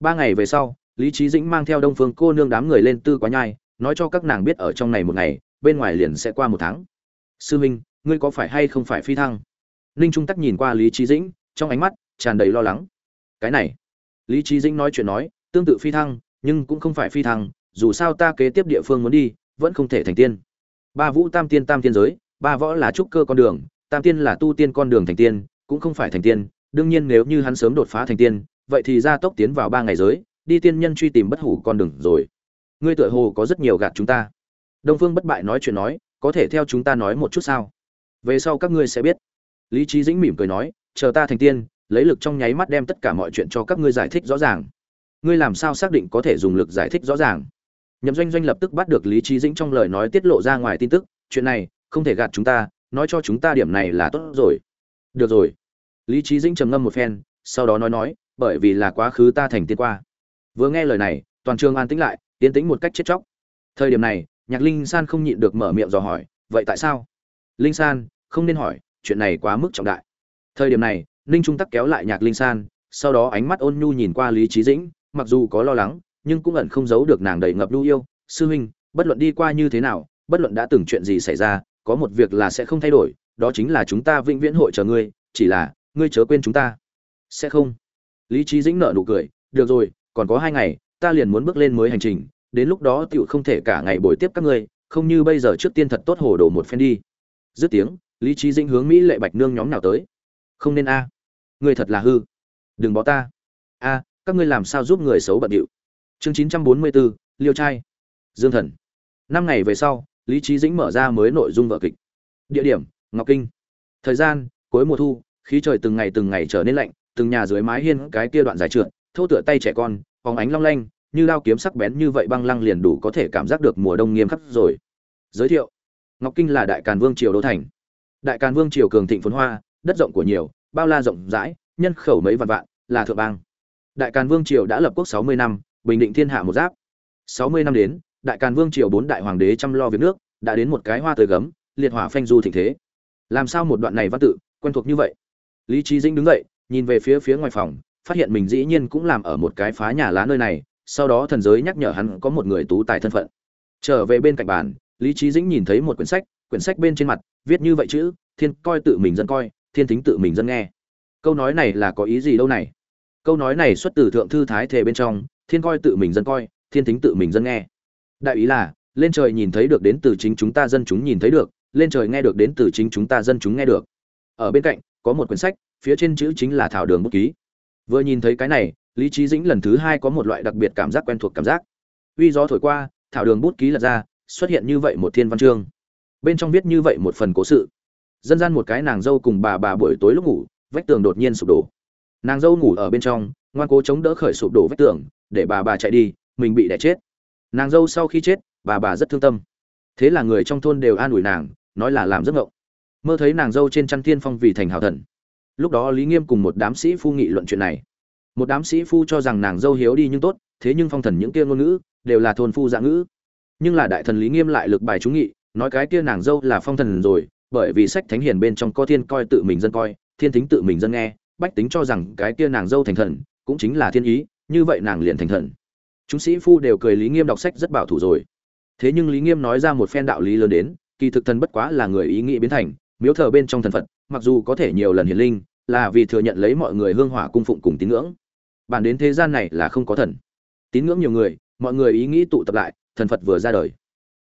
Ba ngày về sau, lý trí dĩnh mang theo đông phương cô nương đám người lên tư quá nhai, nói cho các nàng biết ở trong này một ngày, bên ngoài liền sẽ qua một tháng. Sư minh, ngươi có phải hay không phải phi thăng? Ninh trung tắc nhìn qua lý trí dĩnh, trong ánh mắt tràn đầy lo lắng. Cái này lý trí dĩnh nói chuyện nói, tương tự phi thăng, nhưng cũng không phải phi thăng, dù sao ta kế tiếp địa phương muốn đi, vẫn không thể thành tiên. Ba vũ tam tiên tam tiên giới, ba võ là trúc cơ con đường, tam tiên là tu tiên con đường thành tiên, cũng không phải thành tiên. Đương nhiên nếu như hắn sớm đột phá thành tiên, vậy thì ra tốc tiến vào ba ngày giới, đi tiên nhân truy tìm bất hủ con đường rồi. Ngươi tựa hồ có rất nhiều gạt chúng ta. Đông phương bất bại nói chuyện nói, có thể theo chúng ta nói một chút sao? Về sau các ngươi sẽ biết. Lý trí dĩnh mỉm cười nói, chờ ta thành tiên lấy lực trong nháy mắt đem tất cả mọi chuyện cho các ngươi giải thích rõ ràng. Ngươi làm sao xác định có thể dùng lực giải thích rõ ràng? Nhậm doanh doanh lập tức bắt được lý trí dĩnh trong lời nói tiết lộ ra ngoài tin tức, chuyện này, không thể gạt chúng ta, nói cho chúng ta điểm này là tốt rồi. Được rồi. Lý trí dĩnh trầm ngâm một phen, sau đó nói nói, bởi vì là quá khứ ta thành tiên qua. Vừa nghe lời này, toàn trường an tĩnh lại, yên tĩnh một cách chết chóc. Thời điểm này, nhạc linh san không nhịn được mở miệng dò hỏi, vậy tại sao? Linh san, không nên hỏi, chuyện này quá mức trọng đại. Thời điểm này ninh trung tắc kéo lại nhạc linh san, sau đó ánh mắt ôn nhu nhìn qua lý trí dĩnh, mặc dù có lo lắng, nhưng cũng ẩn không giấu được nàng đầy ngập nhu yêu. Sư huynh, bất luận đi qua như thế nào, bất luận đã từng chuyện gì xảy ra, có một việc là sẽ không thay đổi, đó chính là chúng ta vĩnh viễn hội chờ ngươi, chỉ là, ngươi chớ quên chúng ta. Sẽ không. Lý trí dĩnh nợ nụ cười, được rồi, còn có hai ngày, ta liền muốn bước lên mới hành trình, đến lúc đó tựu không thể cả ngày bồi tiếp các ngươi, không như bây giờ trước tiên thật tốt hồ đồ một phen đi. Dứt tiếng, lý trí dĩnh hướng mỹ lệ bạch nương nhóm nào tới. Không nên a. à ngươi thật là hư. Đừng bỏ ta. A, các ngươi làm sao giúp người xấu bận điệu? Chương chín trăm bốn mươi bốn, liêu trai. Dương thần. Năm ngày về sau, lý trí dĩnh mở ra mới nội dung vở kịch. Địa điểm, ngọc kinh. Thời gian, cuối mùa thu, khí trời từng ngày từng ngày trở nên lạnh, từng nhà dưới mái hiên cái kia đoạn dài trượt, thô tựa tay trẻ con phóng ánh long lanh, như lao kiếm sắc bén như vậy băng lăng liền đủ có thể cảm giác được mùa đông nghiêm khắc rồi. Giới thiệu, ngọc kinh là đại càn vương triều đô thành. Đại càn vương triều cường thịnh phồn hoa, đất rộng của nhiều bao la rộng rãi, nhân khẩu mấy vạn vạn, là thượng bang. Đại càn vương triều đã lập quốc sáu mươi năm, bình định thiên hạ một giáp. Sáu mươi năm đến, đại càn vương triều bốn đại hoàng đế chăm lo việc nước, đã đến một cái hoa tươi gấm, liệt hỏa phanh du thịnh thế. Làm sao một đoạn này văn tự, quen thuộc như vậy? Lý Chí dĩnh đứng dậy, nhìn về phía phía ngoài phòng, phát hiện mình dĩ nhiên cũng làm ở một cái phá nhà lá nơi này, sau đó thần giới nhắc nhở hắn có một người tú tài thân phận. Trở về bên cạnh bàn, lý Chí dĩnh nhìn thấy một quyển sách quyển sách bên trên mặt, viết như vậy chữ, thiên coi tự mình dân coi thiên tính tự mình dân nghe. Câu nói này là có ý gì đâu này? Câu nói này xuất từ thượng thư thái thể bên trong, thiên coi tự mình dân coi, thiên tính tự mình dân nghe. Đại ý là, lên trời nhìn thấy được đến từ chính chúng ta dân chúng nhìn thấy được, lên trời nghe được đến từ chính chúng ta dân chúng nghe được. Ở bên cạnh, có một quyển sách, phía trên chữ chính là thảo đường bút ký. Vừa nhìn thấy cái này, lý trí dĩnh lần thứ hai có một loại đặc biệt cảm giác quen thuộc cảm giác. Uy gió thổi qua, thảo đường bút ký lật ra, xuất hiện như vậy một thiên văn chương. Bên trong viết như vậy một phần cố sự dân gian một cái nàng dâu cùng bà bà buổi tối lúc ngủ, vách tường đột nhiên sụp đổ. Nàng dâu ngủ ở bên trong, ngoan cố chống đỡ khởi sụp đổ vách tường, để bà bà chạy đi, mình bị đẻ chết. Nàng dâu sau khi chết, bà bà rất thương tâm. Thế là người trong thôn đều an ủi nàng, nói là làm giấc ngộng. Mơ thấy nàng dâu trên chăn thiên phong vì thành hào thần. Lúc đó lý nghiêm cùng một đám sĩ phu nghị luận chuyện này. Một đám sĩ phu cho rằng nàng dâu hiếu đi nhưng tốt, thế nhưng phong thần những kia ngôn ngữ, đều là thôn phu dạ ngữ. Nhưng là đại thần lý nghiêm lại lực bài chú nghị, nói cái kia nàng dâu là phong thần rồi bởi vì sách thánh hiền bên trong có thiên coi tự mình dân coi, thiên tính tự mình dân nghe, bách tính cho rằng cái kia nàng dâu thành thần cũng chính là thiên ý, như vậy nàng liền thành thần. Chúng sĩ phu đều cười lý nghiêm đọc sách rất bảo thủ rồi. Thế nhưng lý nghiêm nói ra một phen đạo lý lớn đến, kỳ thực thần bất quá là người ý nghĩ biến thành, miếu thờ bên trong thần phật, mặc dù có thể nhiều lần hiển linh, là vì thừa nhận lấy mọi người hương hỏa cung phụng cùng tín ngưỡng. Bản đến thế gian này là không có thần. Tín ngưỡng nhiều người, mọi người ý nghĩ tụ tập lại, thần phật vừa ra đời.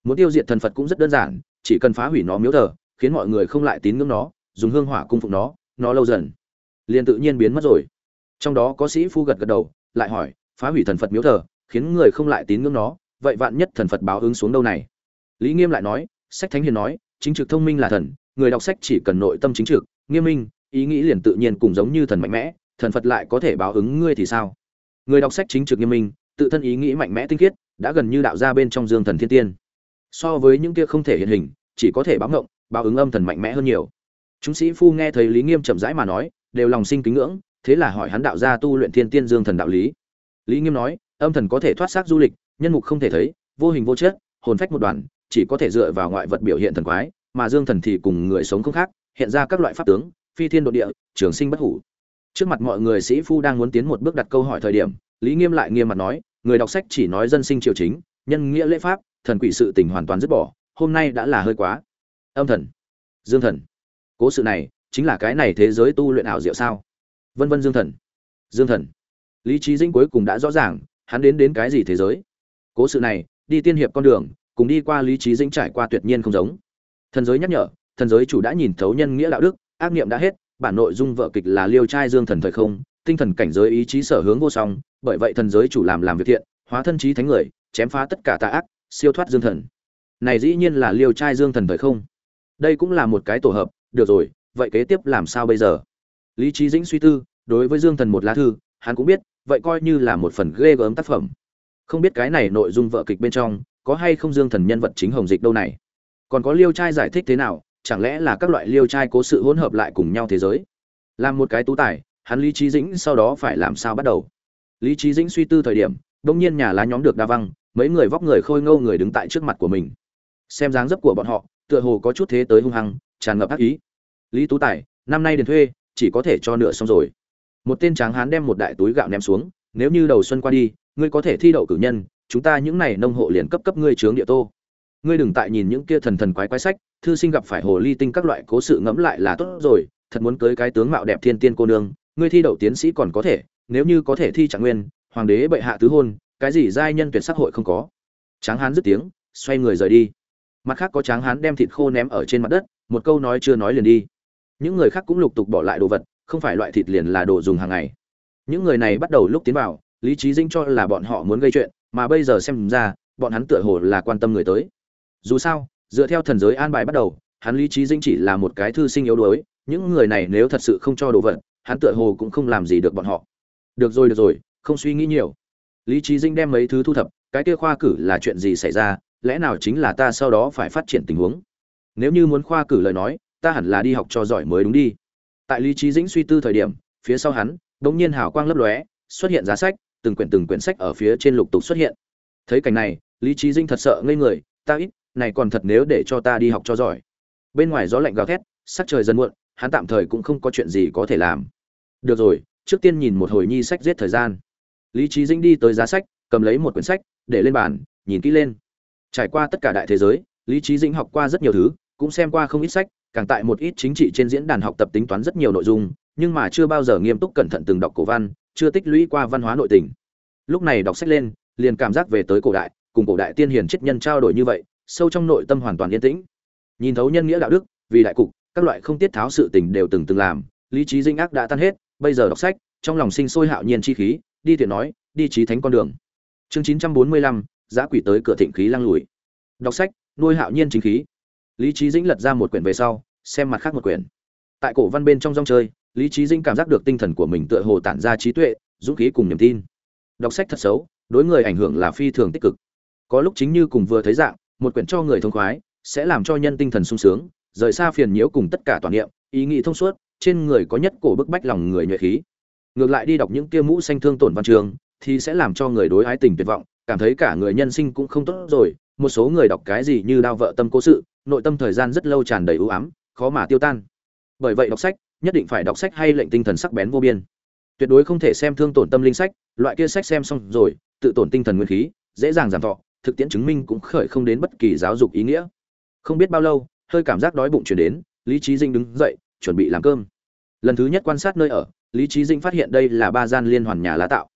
Muốn tiêu diệt thần phật cũng rất đơn giản, chỉ cần phá hủy nó miếu thờ khiến mọi người không lại tín ngưỡng nó, dùng hương hỏa cung phụng nó nó lâu dần, liền tự nhiên biến mất rồi. Trong đó có sĩ phu gật gật đầu, lại hỏi, phá hủy thần phật miếu thờ, khiến người không lại tín ngưỡng nó, vậy vạn nhất thần phật báo ứng xuống đâu này? Lý nghiêm lại nói, sách thánh hiền nói, chính trực thông minh là thần, người đọc sách chỉ cần nội tâm chính trực, nghiêm minh, ý nghĩ liền tự nhiên cùng giống như thần mạnh mẽ, thần phật lại có thể báo ứng ngươi thì sao? Người đọc sách chính trực nghiêm minh, tự thân ý nghĩ mạnh mẽ tinh khiết, đã gần như đạo ra bên trong dương thần thiên tiên. So với những kia không thể hiện hình chỉ có thể báo ngộng, báo ứng âm thần mạnh mẽ hơn nhiều. Chúng sĩ phu nghe thấy lý nghiêm chậm rãi mà nói, đều lòng sinh kính ngưỡng, thế là hỏi hắn đạo gia tu luyện thiên tiên dương thần đạo lý. Lý nghiêm nói, âm thần có thể thoát xác du lịch, nhân mục không thể thấy, vô hình vô chất, hồn phách một đoàn, chỉ có thể dựa vào ngoại vật biểu hiện thần quái, mà dương thần thì cùng người sống không khác, hiện ra các loại pháp tướng, phi thiên độ địa, trường sinh bất hủ. Trước mặt mọi người sĩ phu đang muốn tiến một bước đặt câu hỏi thời điểm, lý nghiêm lại nghiêm mặt nói, người đọc sách chỉ nói dân sinh triều chính, nhân nghĩa lễ pháp, thần quỷ sự tình hoàn toàn dứt bỏ hôm nay đã là hơi quá. Âm thần. Dương thần. Cố sự này, chính là cái này thế giới tu luyện ảo diệu sao? Vân vân dương thần. Dương thần. Lý trí dĩnh cuối cùng đã rõ ràng, hắn đến đến cái gì thế giới? Cố sự này, đi tiên hiệp con đường, cùng đi qua lý trí dĩnh trải qua tuyệt nhiên không giống. Thần giới nhắc nhở, thần giới chủ đã nhìn thấu nhân nghĩa đạo đức, ác niệm đã hết, bản nội dung vợ kịch là liêu trai dương thần thời không, tinh thần cảnh giới ý chí sở hướng vô song, bởi vậy thần giới chủ làm làm việc thiện, hóa thân trí thánh người, chém phá tất cả tà ác, siêu thoát dương thần này dĩ nhiên là liêu trai dương thần thời không. Đây cũng là một cái tổ hợp, được rồi, vậy kế tiếp làm sao bây giờ? Lý trí dĩnh suy tư, đối với dương thần một lá thư, hắn cũng biết, vậy coi như là một phần ghê gớm tác phẩm. Không biết cái này nội dung vợ kịch bên trong, có hay không dương thần nhân vật chính hồng dịch đâu này? Còn có liêu trai giải thích thế nào, chẳng lẽ là các loại liêu trai cố sự hỗn hợp lại cùng nhau thế giới? Làm một cái tú tài, hắn lý trí dĩnh sau đó phải làm sao bắt đầu? Lý trí dĩnh suy tư thời điểm, đông nhiên nhà lá nhóm được đa văng, mấy người vóc người khôi ngâu người đứng tại trước mặt của mình xem dáng dấp của bọn họ, tựa hồ có chút thế tới hung hăng, tràn ngập ác ý. Lý tú tài, năm nay đền thuê, chỉ có thể cho nửa xong rồi. Một tên tráng hán đem một đại túi gạo ném xuống, nếu như đầu xuân qua đi, ngươi có thể thi đậu cử nhân, chúng ta những này nông hộ liền cấp cấp ngươi trướng địa tô. Ngươi đừng tại nhìn những kia thần thần quái quái sách, thư sinh gặp phải hồ ly tinh các loại cố sự ngẫm lại là tốt rồi, thật muốn cưới cái tướng mạo đẹp thiên tiên cô nương, ngươi thi đậu tiến sĩ còn có thể, nếu như có thể thi trạng nguyên, hoàng đế bệ hạ tứ hôn, cái gì giai nhân tuyệt sắc hội không có. Tráng hán dứt tiếng, xoay người rời đi mặt khác có tráng hán đem thịt khô ném ở trên mặt đất, một câu nói chưa nói liền đi. Những người khác cũng lục tục bỏ lại đồ vật, không phải loại thịt liền là đồ dùng hàng ngày. Những người này bắt đầu lúc tiến vào, lý trí dinh cho là bọn họ muốn gây chuyện, mà bây giờ xem ra, bọn hắn tựa hồ là quan tâm người tới. Dù sao, dựa theo thần giới an bài bắt đầu, hắn lý trí dinh chỉ là một cái thư sinh yếu đuối, những người này nếu thật sự không cho đồ vật, hắn tựa hồ cũng không làm gì được bọn họ. Được rồi được rồi, không suy nghĩ nhiều. Lý trí dinh đem mấy thứ thu thập, cái kia khoa cử là chuyện gì xảy ra lẽ nào chính là ta sau đó phải phát triển tình huống? Nếu như muốn khoa cử lời nói, ta hẳn là đi học cho giỏi mới đúng đi. Tại lý trí dĩnh suy tư thời điểm, phía sau hắn đ ỗ n g nhiên hào quang lấp lóe, xuất hiện giá sách, từng quyển từng quyển sách ở phía trên lục tục xuất hiện. Thấy cảnh này, lý trí dĩnh thật sợ ngây người, ta ít, này còn thật nếu để cho ta đi học cho giỏi. Bên ngoài gió lạnh gào thét, sắc trời dần muộn, hắn tạm thời cũng không có chuyện gì có thể làm. Được rồi, trước tiên nhìn một hồi nhi sách giết thời gian. Lý trí dĩnh đi tới giá sách, cầm lấy một quyển sách, để lên bàn, nhìn kỹ lên trải qua tất cả đại thế giới, lý trí dĩnh học qua rất nhiều thứ, cũng xem qua không ít sách, càng tại một ít chính trị trên diễn đàn học tập tính toán rất nhiều nội dung, nhưng mà chưa bao giờ nghiêm túc cẩn thận từng đọc cổ văn, chưa tích lũy qua văn hóa nội tình. Lúc này đọc sách lên, liền cảm giác về tới cổ đại, cùng cổ đại tiên hiền triết nhân trao đổi như vậy, sâu trong nội tâm hoàn toàn yên tĩnh. Nhìn thấu nhân nghĩa đạo đức, vì đại cục, các loại không tiết tháo sự tình đều từng từng làm, lý trí dinh ác đã tan hết, bây giờ đọc sách, trong lòng sinh sôi hạo nhiên chi khí, đi thiện nói, đi trí thánh con đường. Chương chín trăm bốn mươi lăm giã quỷ tới cửa thịnh khí lăng lùi. Đọc sách, nuôi hạo nhiên chính khí. Lý trí dĩnh lật ra một quyển về sau, xem mặt khác một quyển. Tại cổ văn bên trong rong chơi, lý trí dĩnh cảm giác được tinh thần của mình tựa hồ tản ra trí tuệ, dũng khí cùng niềm tin. Đọc sách thật xấu, đối người ảnh hưởng là phi thường tích cực. Có lúc chính như cùng vừa thấy dạng, một quyển cho người thông khoái, sẽ làm cho nhân tinh thần sung sướng, rời xa phiền nhiễu cùng tất cả toàn niệm, ý nghĩ thông suốt, trên người có nhất cổ bức bách lòng người nhuệ khí. Ngược lại đi đọc những kia mũ xanh thương tổn văn trường, thì sẽ làm cho người đối ái tình tuyệt vọng cảm thấy cả người nhân sinh cũng không tốt rồi, một số người đọc cái gì như đau vợ tâm cố sự, nội tâm thời gian rất lâu tràn đầy ưu ám, khó mà tiêu tan. Bởi vậy đọc sách, nhất định phải đọc sách hay lệnh tinh thần sắc bén vô biên. Tuyệt đối không thể xem thương tổn tâm linh sách, loại kia sách xem xong rồi, tự tổn tinh thần nguyên khí, dễ dàng giảm thọ, thực tiễn chứng minh cũng khởi không đến bất kỳ giáo dục ý nghĩa. Không biết bao lâu, hơi cảm giác đói bụng chuyển đến, lý trí dinh đứng dậy, chuẩn bị làm cơm. Lần thứ nhất quan sát nơi ở, lý trí dinh phát hiện đây là ba gian liên hoàn nhà lá tạo.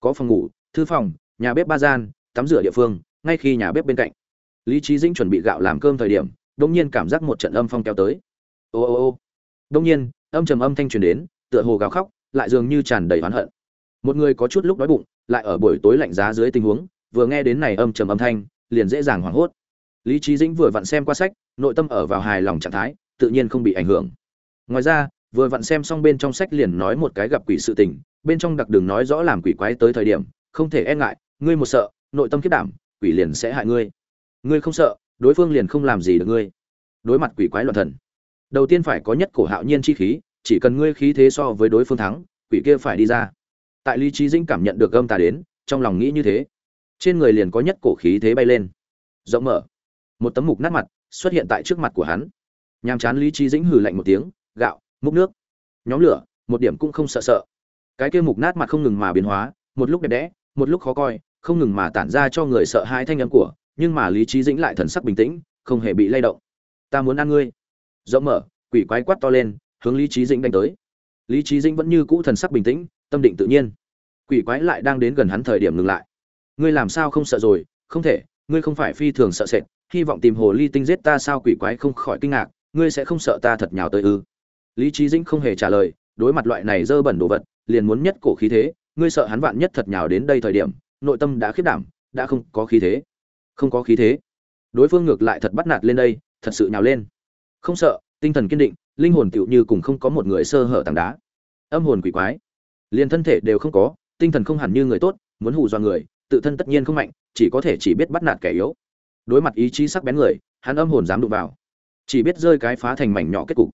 Có phòng ngủ, thư phòng nhà bếp ba gian, tắm rửa địa phương, ngay khi nhà bếp bên cạnh. Lý trí dinh chuẩn bị gạo làm cơm thời điểm đông nhiên cảm giác một trận âm phong kéo tới. Ô ô ô. Đông nhiên, âm trầm âm thanh truyền đến, tựa hồ gào khóc, lại dường như tràn đầy oán hận. Một người có chút lúc đói bụng, lại ở buổi tối lạnh giá dưới tình huống, vừa nghe đến này âm trầm âm thanh, liền dễ dàng hoảng hốt. Lý trí dĩnh vừa vặn xem qua sách, nội tâm ở vào hài lòng trạng thái, tự nhiên không bị ảnh hưởng. Ngoài ra, vừa vặn xem xong bên trong sách liền nói một cái gặp quỷ sự tình, bên trong đặc đường nói rõ làm quỷ quái tới thời điểm, không thể e ngại ngươi một sợ, nội tâm kiếp đảm, quỷ liền sẽ hại ngươi. Ngươi không sợ, đối phương liền không làm gì được ngươi. Đối mặt quỷ quái loạn thần, đầu tiên phải có nhất cổ hạo nhiên chi khí, chỉ cần ngươi khí thế so với đối phương thắng, quỷ kia phải đi ra. Tại lý trí dĩnh cảm nhận được âm tà đến, trong lòng nghĩ như thế. Trên người liền có nhất cổ khí thế bay lên. Rộng mở. Một tấm mục nát mặt xuất hiện tại trước mặt của hắn. Nhàm chán lý trí dĩnh hừ lạnh một tiếng, gạo, múc nước. Nhóm lửa, một điểm cũng không sợ sợ. Cái kia mục nát mặt không ngừng mà biến hóa, một lúc đẹp đẽ, một lúc khó coi không ngừng mà tản ra cho người sợ hãi thanh âm của, nhưng mà lý Chí dĩnh lại thần sắc bình tĩnh, không hề bị lay động. Ta muốn ăn ngươi. Rộng mở, quỷ quái quát to lên, hướng lý Chí dĩnh đánh tới. Lý Chí dĩnh vẫn như cũ thần sắc bình tĩnh, tâm định tự nhiên. Quỷ quái lại đang đến gần hắn thời điểm ngừng lại. Ngươi làm sao không sợ rồi? Không thể, ngươi không phải phi thường sợ sệt, hy vọng tìm hồ ly tinh giết ta sao? Quỷ quái không khỏi kinh ngạc, ngươi sẽ không sợ ta thật nhào tới ư? Lý Chí dĩnh không hề trả lời, đối mặt loại này dơ bẩn đồ vật, liền muốn nhất cổ khí thế, ngươi sợ hắn vạn nhất thật nhào đến đây thời điểm nội tâm đã khiết đảm, đã không có khí thế. Không có khí thế. Đối phương ngược lại thật bắt nạt lên đây, thật sự nhào lên. Không sợ, tinh thần kiên định, linh hồn tựu như cùng không có một người sơ hở tảng đá. Âm hồn quỷ quái. Liền thân thể đều không có, tinh thần không hẳn như người tốt, muốn hù dọa người, tự thân tất nhiên không mạnh, chỉ có thể chỉ biết bắt nạt kẻ yếu. Đối mặt ý chí sắc bén người, hắn âm hồn dám đụng vào. Chỉ biết rơi cái phá thành mảnh nhỏ kết cục.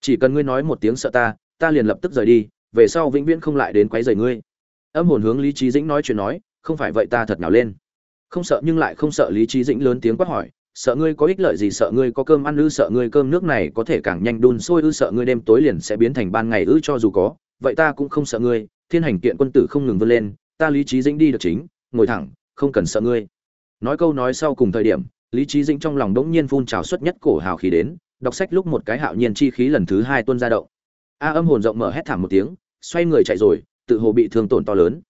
Chỉ cần ngươi nói một tiếng sợ ta ta liền lập tức rời đi, về sau vĩnh viễn không lại đến quấy rầy ngươi. Âm hồn hướng lý trí dĩnh nói chuyện nói không phải vậy ta thật nào lên. Không sợ nhưng lại không sợ lý trí dĩnh lớn tiếng quát hỏi, sợ ngươi có ích lợi gì, sợ ngươi có cơm ăn ư, sợ ngươi cơm nước này có thể càng nhanh đun sôi ư, sợ ngươi đêm tối liền sẽ biến thành ban ngày ư, cho dù có, vậy ta cũng không sợ ngươi, thiên hành kiện quân tử không ngừng vươn lên, ta lý trí dĩnh đi được chính, ngồi thẳng, không cần sợ ngươi. Nói câu nói sau cùng thời điểm, lý trí dĩnh trong lòng đống nhiên phun trào xuất nhất cổ hào khí đến, đọc sách lúc một cái hạo nhiên chi khí lần thứ hai tuôn ra động. A âm hồn rộng mở hét thảm một tiếng, xoay người chạy rồi, tự hồ bị thương tổn to lớn.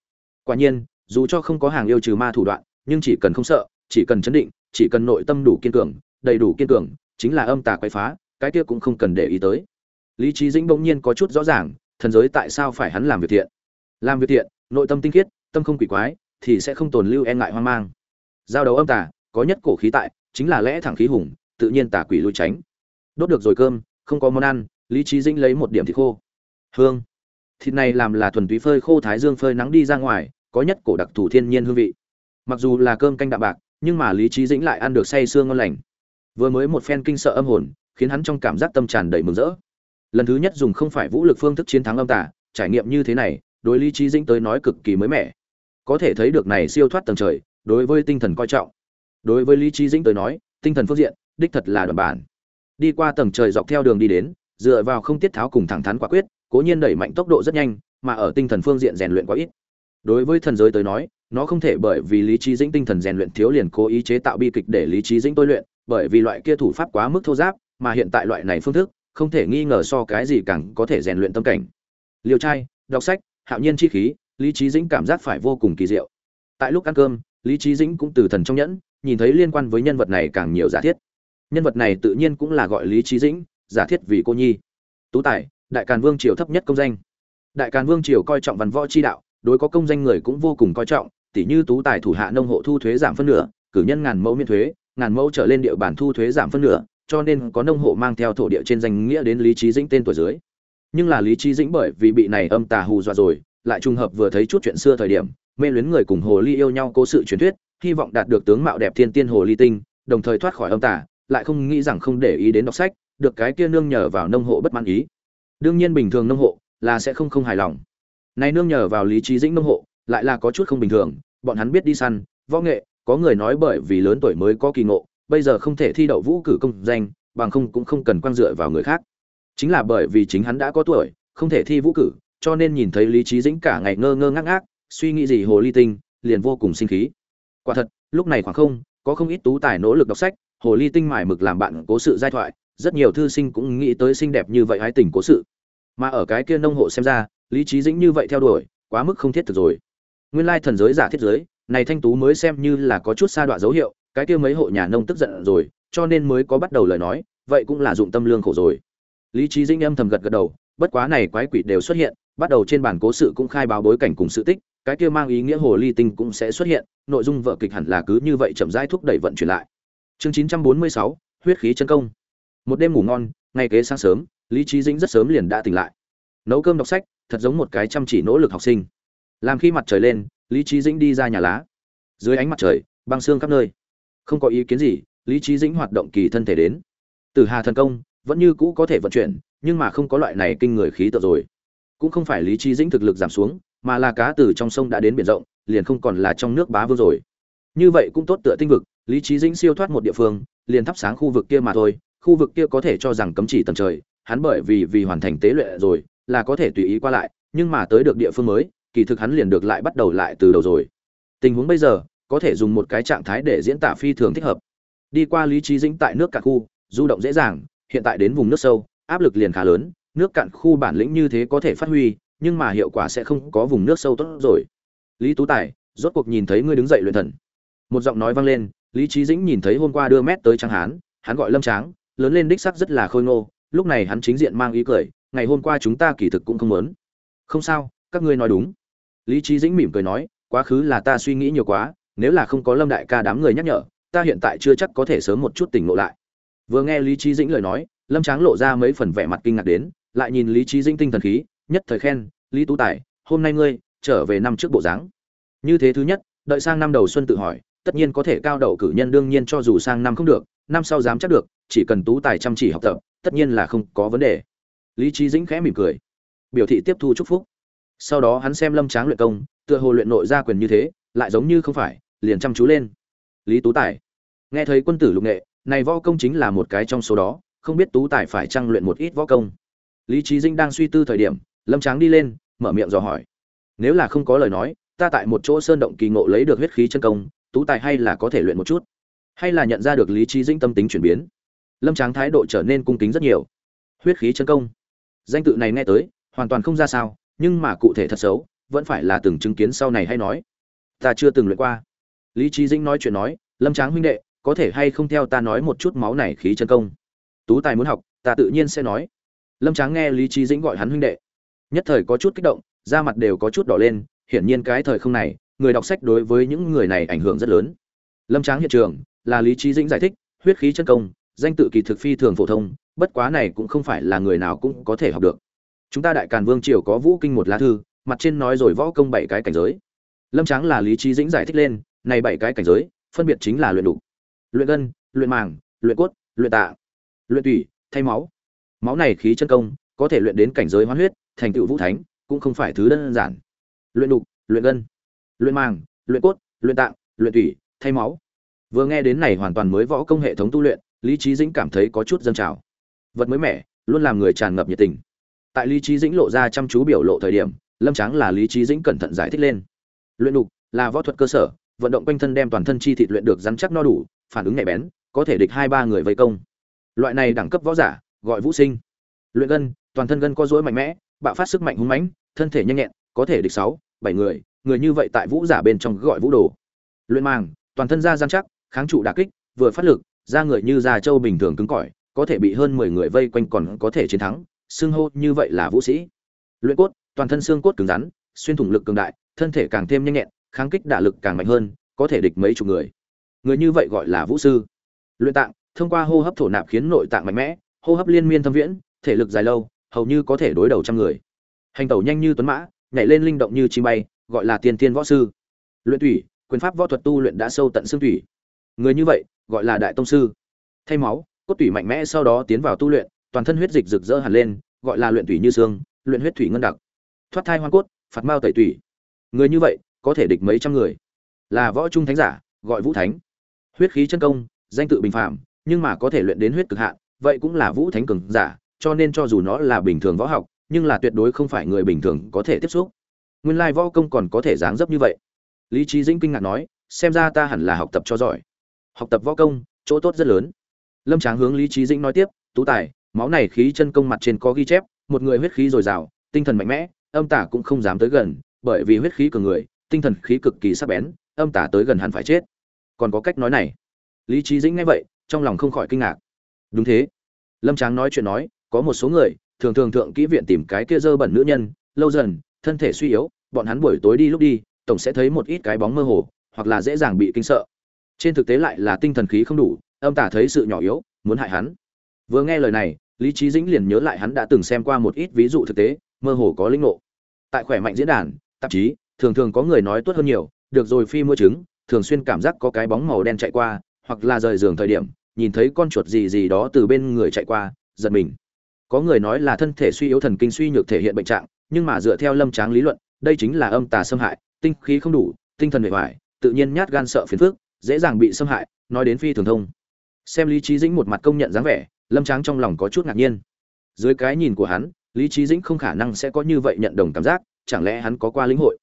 Quả nhiên dù cho không có hàng yêu trừ ma thủ đoạn, nhưng chỉ cần không sợ, chỉ cần chấn định, chỉ cần nội tâm đủ kiên cường, đầy đủ kiên cường, chính là âm tà quay phá, cái kia cũng không cần để ý tới. Lý trí dĩnh bỗng nhiên có chút rõ ràng, thần giới tại sao phải hắn làm việc thiện? Làm việc thiện, nội tâm tinh khiết, tâm không quỷ quái, thì sẽ không tồn lưu e ngại hoang mang. Giao đấu âm tà, có nhất cổ khí tại, chính là lẽ thẳng khí hùng, tự nhiên tà quỷ lui tránh. Đốt được rồi cơm, không có món ăn, lý trí dĩnh lấy một điểm thịt khô. Hương. Thịt này làm là thuần túy phơi khô thái dương phơi nắng đi ra ngoài có nhất cổ đặc thù thiên nhiên hương vị. Mặc dù là cơm canh đạm bạc, nhưng mà lý trí dĩnh lại ăn được say sương ngon lành. Vừa mới một phen kinh sợ âm hồn, khiến hắn trong cảm giác tâm tràn đầy mừng rỡ. Lần thứ nhất dùng không phải vũ lực phương thức chiến thắng âm tả trải nghiệm như thế này, đối lý trí dĩnh tới nói cực kỳ mới mẻ. Có thể thấy được này siêu thoát tầng trời, đối với tinh thần coi trọng. Đối với lý trí dĩnh tới nói, tinh thần phương diện, đích thật là đoàn bản. Đi qua tầng trời dọc theo đường đi đến, dựa vào không tiết tháo cùng thẳng thắn quả quyết, cố nhiên đẩy mạnh tốc độ rất nhanh, mà ở tinh thần phương diện rèn luyện quá ít đối với thần giới tới nói, nó không thể bởi vì lý trí dĩnh tinh thần rèn luyện thiếu liền cố ý chế tạo bi kịch để lý trí dĩnh tôi luyện, bởi vì loại kia thủ pháp quá mức thô giáp, mà hiện tại loại này phương thức, không thể nghi ngờ so cái gì càng có thể rèn luyện tâm cảnh. Liều trai, đọc sách, hạo nhiên chi khí, lý trí dĩnh cảm giác phải vô cùng kỳ diệu. Tại lúc ăn cơm, lý trí dĩnh cũng từ thần trong nhẫn, nhìn thấy liên quan với nhân vật này càng nhiều giả thiết. Nhân vật này tự nhiên cũng là gọi lý trí dĩnh, giả thiết vì cô nhi. Tú tài, đại càn vương triều thấp nhất công danh. Đại càn vương triều coi trọng văn võ chi đạo đối có công danh người cũng vô cùng coi trọng tỷ như tú tài thủ hạ nông hộ thu thuế giảm phân nửa, cử nhân ngàn mẫu miễn thuế, ngàn mẫu trở lên địa bàn thu thuế giảm phân nửa, cho nên có nông hộ mang theo thổ địa trên danh nghĩa đến lý trí dĩnh tên tuổi dưới. Nhưng là lý trí dĩnh bởi vì bị này âm tà hù dọa rồi, lại trùng hợp vừa thấy chút chuyện xưa thời điểm, mê luyến người cùng hồ ly yêu nhau cố sự truyền thuyết, hy vọng đạt được tướng mạo đẹp thiên tiên hồ ly tinh, đồng thời thoát khỏi âm tà, lại không nghĩ rằng không để ý đến đọc sách, được cái kia nương nhờ vào nông hộ bất mãn ý. Đương nhiên bình thường nông hộ là sẽ không không hài lòng này nương nhờ vào lý trí dĩnh nông hộ, lại là có chút không bình thường, bọn hắn biết đi săn, võ nghệ, có người nói bởi vì lớn tuổi mới có kỳ ngộ, bây giờ không thể thi đậu vũ cử công danh, bằng không cũng không cần quan dựa vào người khác. Chính là bởi vì chính hắn đã có tuổi, không thể thi vũ cử, cho nên nhìn thấy lý trí dĩnh cả ngày ngơ ngơ ngác ngác, suy nghĩ gì hồ ly tinh, liền vô cùng sinh khí. Quả thật, lúc này khoảng không, có không ít tú tài nỗ lực đọc sách, hồ ly tinh mải mực làm bạn cố sự giai thoại, rất nhiều thư sinh cũng nghĩ tới xinh đẹp như vậy hái tình cố sự. Mà ở cái kia nông hộ xem ra lý trí dĩnh như vậy theo đuổi quá mức không thiết thực rồi. Nguyên lai thần giới giả thiết giới này thanh tú mới xem như là có chút xa đoạn dấu hiệu cái kia mấy hộ nhà nông tức giận rồi cho nên mới có bắt đầu lời nói vậy cũng là dụng tâm lương khổ rồi. Lý trí dĩnh âm thầm gật gật đầu bất quá này quái quỷ đều xuất hiện bắt đầu trên bản cố sự cũng khai báo bối cảnh cùng sự tích cái kia mang ý nghĩa hồ ly tinh cũng sẽ xuất hiện nội dung vợ kịch hẳn là cứ như vậy chậm rãi thúc đẩy vận chuyển lại. Chương 946, huyết khí chân công. Một đêm ngủ ngon ngày kế sáng sớm lý trí dĩnh rất sớm liền đã tỉnh lại. Nấu cơm đọc sách thật giống một cái chăm chỉ nỗ lực học sinh. Làm khi mặt trời lên, lý trí dĩnh đi ra nhà lá. Dưới ánh mặt trời, băng xương khắp nơi. Không có ý kiến gì, lý trí dĩnh hoạt động kỳ thân thể đến. Từ hà thần công, vẫn như cũ có thể vận chuyển, nhưng mà không có loại này kinh người khí tự rồi. Cũng không phải lý trí dĩnh thực lực giảm xuống, mà là cá từ trong sông đã đến biển rộng, liền không còn là trong nước bá vương rồi. Như vậy cũng tốt tựa tinh vực, lý trí dĩnh siêu thoát một địa phương, liền thắp sáng khu vực kia mà thôi, khu vực kia có thể cho rằng cấm chỉ tầng trời, hắn bởi vì vì hoàn thành tế luyện rồi là có thể tùy ý qua lại, nhưng mà tới được địa phương mới, kỳ thực hắn liền được lại bắt đầu lại từ đầu rồi. Tình huống bây giờ, có thể dùng một cái trạng thái để diễn tả phi thường thích hợp. Đi qua lý trí dĩnh tại nước cạn khu, du động dễ dàng, hiện tại đến vùng nước sâu, áp lực liền khá lớn, nước cạn khu bản lĩnh như thế có thể phát huy, nhưng mà hiệu quả sẽ không có vùng nước sâu tốt rồi. Lý tú tài, rốt cuộc nhìn thấy ngươi đứng dậy luyện thần. Một giọng nói vang lên, lý trí dĩnh nhìn thấy hôm qua đưa mét tới tráng hán, hắn gọi lâm tráng, lớn lên đích sắc rất là khôi ngô, lúc này hắn chính diện mang ý cười ngày hôm qua chúng ta kỳ thực cũng không muốn. Không sao, các ngươi nói đúng. Lý trí dĩnh mỉm cười nói, quá khứ là ta suy nghĩ nhiều quá, nếu là không có lâm đại ca đám người nhắc nhở, ta hiện tại chưa chắc có thể sớm một chút tỉnh ngộ lại. Vừa nghe lý trí dĩnh lời nói, lâm tráng lộ ra mấy phần vẻ mặt kinh ngạc đến, lại nhìn lý trí dĩnh tinh thần khí, nhất thời khen, lý tú tài, hôm nay ngươi trở về năm trước bộ dáng. Như thế thứ nhất, đợi sang năm đầu xuân tự hỏi, tất nhiên có thể cao đậu cử nhân đương nhiên cho dù sang năm không được, năm sau dám chắc được, chỉ cần tú tài chăm chỉ học tập, tất nhiên là không có vấn đề lý trí dĩnh khẽ mỉm cười. Biểu thị tiếp thu chúc phúc. Sau đó hắn xem lâm tráng luyện công, tựa hồ luyện nội gia quyền như thế, lại giống như không phải, liền chăm chú lên. Lý tú tài. Nghe thấy quân tử lục nghệ, này võ công chính là một cái trong số đó, không biết tú tài phải trang luyện một ít võ công. Lý trí dinh đang suy tư thời điểm, lâm tráng đi lên, mở miệng dò hỏi. Nếu là không có lời nói, ta tại một chỗ sơn động kỳ ngộ lấy được huyết khí chân công, tú tài hay là có thể luyện một chút? Hay là nhận ra được lý trí dinh tâm tính chuyển biến? Lâm tráng thái độ trở nên cung kính rất nhiều. Huyết khí chân công danh tự này nghe tới, hoàn toàn không ra sao, nhưng mà cụ thể thật xấu, vẫn phải là từng chứng kiến sau này hay nói. Ta chưa từng luyện qua. Lý trí dĩnh nói chuyện nói, lâm tráng huynh đệ, có thể hay không theo ta nói một chút máu này khí chân công? Tú tài muốn học, ta tự nhiên sẽ nói. Lâm tráng nghe lý trí dĩnh gọi hắn huynh đệ, nhất thời có chút kích động, da mặt đều có chút đỏ lên, hiển nhiên cái thời không này, người đọc sách đối với những người này ảnh hưởng rất lớn. Lâm tráng hiện trường, là lý trí dĩnh giải thích, huyết khí chân công, danh tự kỳ thực phi thường phổ thông bất quá này cũng không phải là người nào cũng có thể học được. Chúng ta đại càn vương triều có vũ kinh một lá thư, mặt trên nói rồi võ công bảy cái cảnh giới. Lâm tráng là lý trí dĩnh giải thích lên, này bảy cái cảnh giới, phân biệt chính là luyện đủ luyện gân, luyện màng, luyện cốt, luyện tạ, luyện tủy, thay máu. Máu này khí chân công, có thể luyện đến cảnh giới hoán huyết, thành tựu vũ thánh, cũng không phải thứ đơn giản. Luyện đục, luyện gân, luyện màng, luyện cốt, luyện tạng luyện tủy, thay máu. Vừa nghe đến này hoàn toàn mới võ công hệ thống tu luyện, lý trí dĩnh cảm thấy có chút dâng trào vật mới mẻ, luôn làm người tràn ngập nhiệt tình. Tại lý trí dĩnh lộ ra chăm chú biểu lộ thời điểm, lâm tráng là lý trí dĩnh cẩn thận giải thích lên. Luyện đục là võ thuật cơ sở, vận động quanh thân đem toàn thân chi thịt luyện được rắn chắc no đủ, phản ứng nhạy bén, có thể địch hai ba người vây công. Loại này đẳng cấp võ giả, gọi vũ sinh. Luyện gân, toàn thân gân có dối mạnh mẽ, bạo phát sức mạnh hung mãnh, thân thể nhanh nhẹn, có thể địch sáu, bảy người người như vậy tại vũ giả bên trong gọi vũ đồ. Luyện màng, toàn thân da rắn chắc, kháng trụ đả kích, vừa phát lực, da người như da trâu bình thường cứng cỏi có thể bị hơn mười người vây quanh còn có thể chiến thắng xương hô như vậy là vũ sĩ. Luyện cốt, toàn thân xương cốt cứng rắn, xuyên thủng lực cường đại, thân thể càng thêm nhanh nhẹn, kháng kích đả lực càng mạnh hơn, có thể địch mấy chục người. Người như vậy gọi là vũ sư. Luyện tạng, thông qua hô hấp thổ nạp khiến nội tạng mạnh mẽ, hô hấp liên miên thâm viễn, thể lực dài lâu, hầu như có thể đối đầu trăm người. Hành tẩu nhanh như tuấn mã, nhảy lên linh động như chim bay, gọi là tiên tiên võ sư. Luyện thủy quyền pháp võ thuật tu luyện đã sâu tận xương thủy người như vậy, gọi là đại tông sư. Thay máu cốt tủy mạnh mẽ sau đó tiến vào tu luyện toàn thân huyết dịch rực rỡ hẳn lên gọi là luyện thủy như xương luyện huyết thủy ngân đặc. Thoát thai hoang cốt phạt mao tẩy tủy. Người như vậy có thể địch mấy trăm người. Là võ trung thánh giả gọi vũ thánh. Huyết khí chân công danh tự bình phàm, nhưng mà có thể luyện đến huyết cực hạn vậy cũng là vũ thánh cường giả cho nên cho dù nó là bình thường võ học nhưng là tuyệt đối không phải người bình thường có thể tiếp xúc. Nguyên lai võ công còn có thể dáng dấp như vậy. Lý Chí dĩnh kinh ngạc nói xem ra ta hẳn là học tập cho giỏi. Học tập võ công chỗ tốt rất lớn lâm tráng hướng lý trí dĩnh nói tiếp, tú tài, máu này khí chân công mặt trên có ghi chép, một người huyết khí dồi dào, tinh thần mạnh mẽ, âm tả cũng không dám tới gần, bởi vì huyết khí cường người, tinh thần khí cực kỳ sắc bén, âm tả tới gần hẳn phải chết. Còn có cách nói này. Lý trí dĩnh nghe vậy, trong lòng không khỏi kinh ngạc. Đúng thế. Lâm tráng nói chuyện nói, có một số người, thường thường thượng kỹ viện tìm cái kia dơ bẩn nữ nhân, lâu dần, thân thể suy yếu, bọn hắn buổi tối đi lúc đi, tổng sẽ thấy một ít cái bóng mơ hồ, hoặc là dễ dàng bị kinh sợ. Trên thực tế lại là tinh thần khí không đủ âm tả thấy sự nhỏ yếu, muốn hại hắn. Vừa nghe lời này, lý trí dĩnh liền nhớ lại hắn đã từng xem qua một ít ví dụ thực tế, mơ hồ có linh ngộ. Tại khỏe mạnh diễn đàn, tạp chí, thường thường có người nói tốt hơn nhiều, được rồi phi mua trứng, thường xuyên cảm giác có cái bóng màu đen chạy qua, hoặc là rời giường thời điểm, nhìn thấy con chuột gì gì đó từ bên người chạy qua, giật mình. Có người nói là thân thể suy yếu thần kinh suy nhược thể hiện bệnh trạng, nhưng mà dựa theo lâm tráng lý luận, đây chính là âm tà xâm hại, tinh khí không đủ, tinh thần bề ngoài tự nhiên nhát gan sợ phiền phức, dễ dàng bị xâm hại, nói đến phi thường thông xem lý trí dĩnh một mặt công nhận dáng vẻ, lâm tráng trong lòng có chút ngạc nhiên. Dưới cái nhìn của hắn, lý trí dĩnh không khả năng sẽ có như vậy nhận đồng cảm giác, chẳng lẽ hắn có qua lĩnh hội?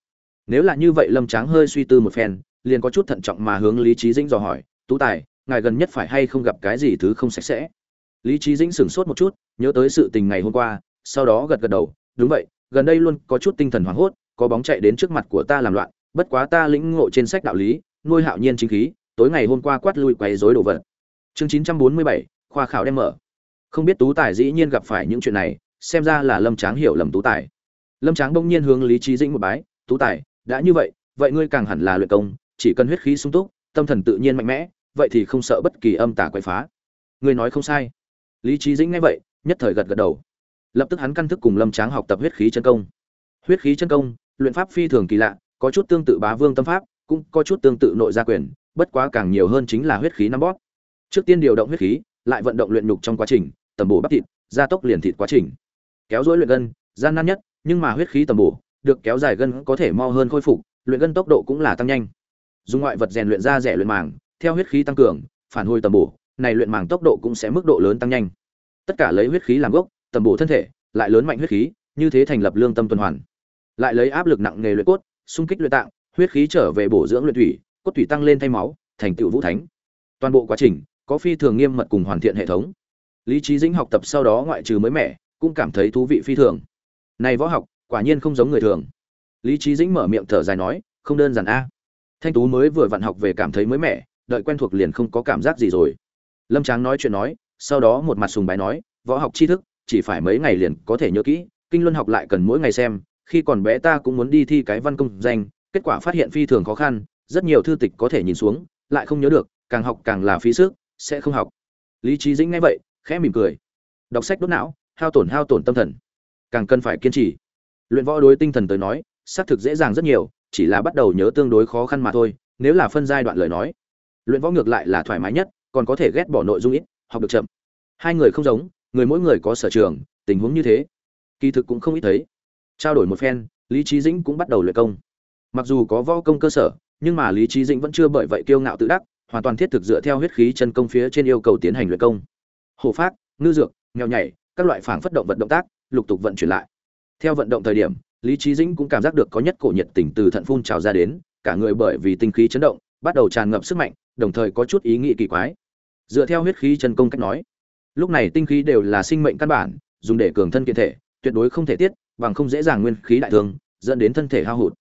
Nếu là như vậy lâm tráng hơi suy tư một phen, liền có chút thận trọng mà hướng lý trí dĩnh dò hỏi, tú tài, ngài gần nhất phải hay không gặp cái gì thứ không sạch sẽ? Lý trí dĩnh sửng sốt một chút, nhớ tới sự tình ngày hôm qua, sau đó gật gật đầu, đúng vậy, gần đây luôn có chút tinh thần hoảng hốt, có bóng chạy đến trước mặt của ta làm loạn, bất quá ta lĩnh ngộ trên sách đạo lý, nuôi hạo nhiên chính khí, tối ngày hôm qua quát lui quấy rối đồ vật chương chín trăm bốn mươi bảy, khoa khảo đem mở. Không biết tú tài dĩ nhiên gặp phải những chuyện này, xem ra là lâm tráng hiểu lầm tú tài. Lâm tráng bỗng nhiên hướng lý trí dĩnh một bái, tú tài, đã như vậy vậy ngươi càng hẳn là luyện công, chỉ cần huyết khí sung túc, tâm thần tự nhiên mạnh mẽ, vậy thì không sợ bất kỳ âm tà quậy phá. Ngươi nói không sai. Lý trí dĩnh nghe vậy, nhất thời gật gật đầu. Lập tức hắn căn thức cùng lâm tráng học tập huyết khí chân công. Huyết khí chân công, luyện pháp phi thường kỳ lạ, có chút tương tự bá vương tâm pháp, cũng có chút tương tự nội gia quyền, bất quá càng nhiều hơn chính là huyết khí nắm bóp trước tiên điều động huyết khí, lại vận động luyện nhục trong quá trình, tầm bổ bắp thịt, gia tốc liền thịt quá trình. Kéo dối luyện gân, gian nan nhất, nhưng mà huyết khí tầm bổ, được kéo dài gân có thể mau hơn khôi phục, luyện gân tốc độ cũng là tăng nhanh. Dùng ngoại vật rèn luyện ra rẻ luyện màng, theo huyết khí tăng cường, phản hồi tầm bổ, này luyện màng tốc độ cũng sẽ mức độ lớn tăng nhanh. Tất cả lấy huyết khí làm gốc, tầm bổ thân thể, lại lớn mạnh huyết khí, như thế thành lập lương tâm tuần hoàn. Lại lấy áp lực nặng nghề luyện cốt, xung kích luyện tạng, huyết khí trở về bổ dưỡng luyện thủy, cốt thủy tăng lên thay máu, thành tựu vũ thánh. Toàn bộ quá trình có phi thường nghiêm mật cùng hoàn thiện hệ thống. Lý trí dĩnh học tập sau đó ngoại trừ mới mẻ, cũng cảm thấy thú vị phi thường. Này võ học, quả nhiên không giống người thường. Lý trí dĩnh mở miệng thở dài nói, không đơn giản a. Thanh tú mới vừa vặn học về cảm thấy mới mẻ, đợi quen thuộc liền không có cảm giác gì rồi. Lâm tráng nói chuyện nói, sau đó một mặt sùng bái nói, võ học tri thức, chỉ phải mấy ngày liền có thể nhớ kỹ, kinh luân học lại cần mỗi ngày xem, khi còn bé ta cũng muốn đi thi cái văn công danh, kết quả phát hiện phi thường khó khăn, rất nhiều thư tịch có thể nhìn xuống, lại không nhớ được, càng học càng là phí sức sẽ không học. Lý trí dĩnh nghe vậy, khẽ mỉm cười. Đọc sách đốt não, hao tổn hao tổn tâm thần. Càng cần phải kiên trì. Luyện võ đối tinh thần tới nói, xác thực dễ dàng rất nhiều, chỉ là bắt đầu nhớ tương đối khó khăn mà thôi, nếu là phân giai đoạn lời nói. Luyện võ ngược lại là thoải mái nhất, còn có thể ghét bỏ nội dung ít, học được chậm. Hai người không giống, người mỗi người có sở trường, tình huống như thế. Kỳ thực cũng không ít thấy. Trao đổi một phen, lý trí dĩnh cũng bắt đầu luyện công. Mặc dù có võ công cơ sở, nhưng mà lý trí dĩnh vẫn chưa bởi vậy kiêu ngạo tự đắc hoàn toàn thiết thực dựa theo huyết khí chân công phía trên yêu cầu tiến hành luyện công. Hồ phát, ngư dược, nghèo nhảy, các loại phảng phất động vận động tác, lục tục vận chuyển lại. Theo vận động thời điểm, lý trí dĩnh cũng cảm giác được có nhất cổ nhiệt tình từ thận phun trào ra đến, cả người bởi vì tinh khí chấn động, bắt đầu tràn ngập sức mạnh, đồng thời có chút ý nghĩ kỳ quái. Dựa theo huyết khí chân công cách nói, lúc này tinh khí đều là sinh mệnh căn bản, dùng để cường thân kiện thể, tuyệt đối không thể tiết, bằng không dễ dàng nguyên khí đại thương, dẫn đến thân thể hao hụt.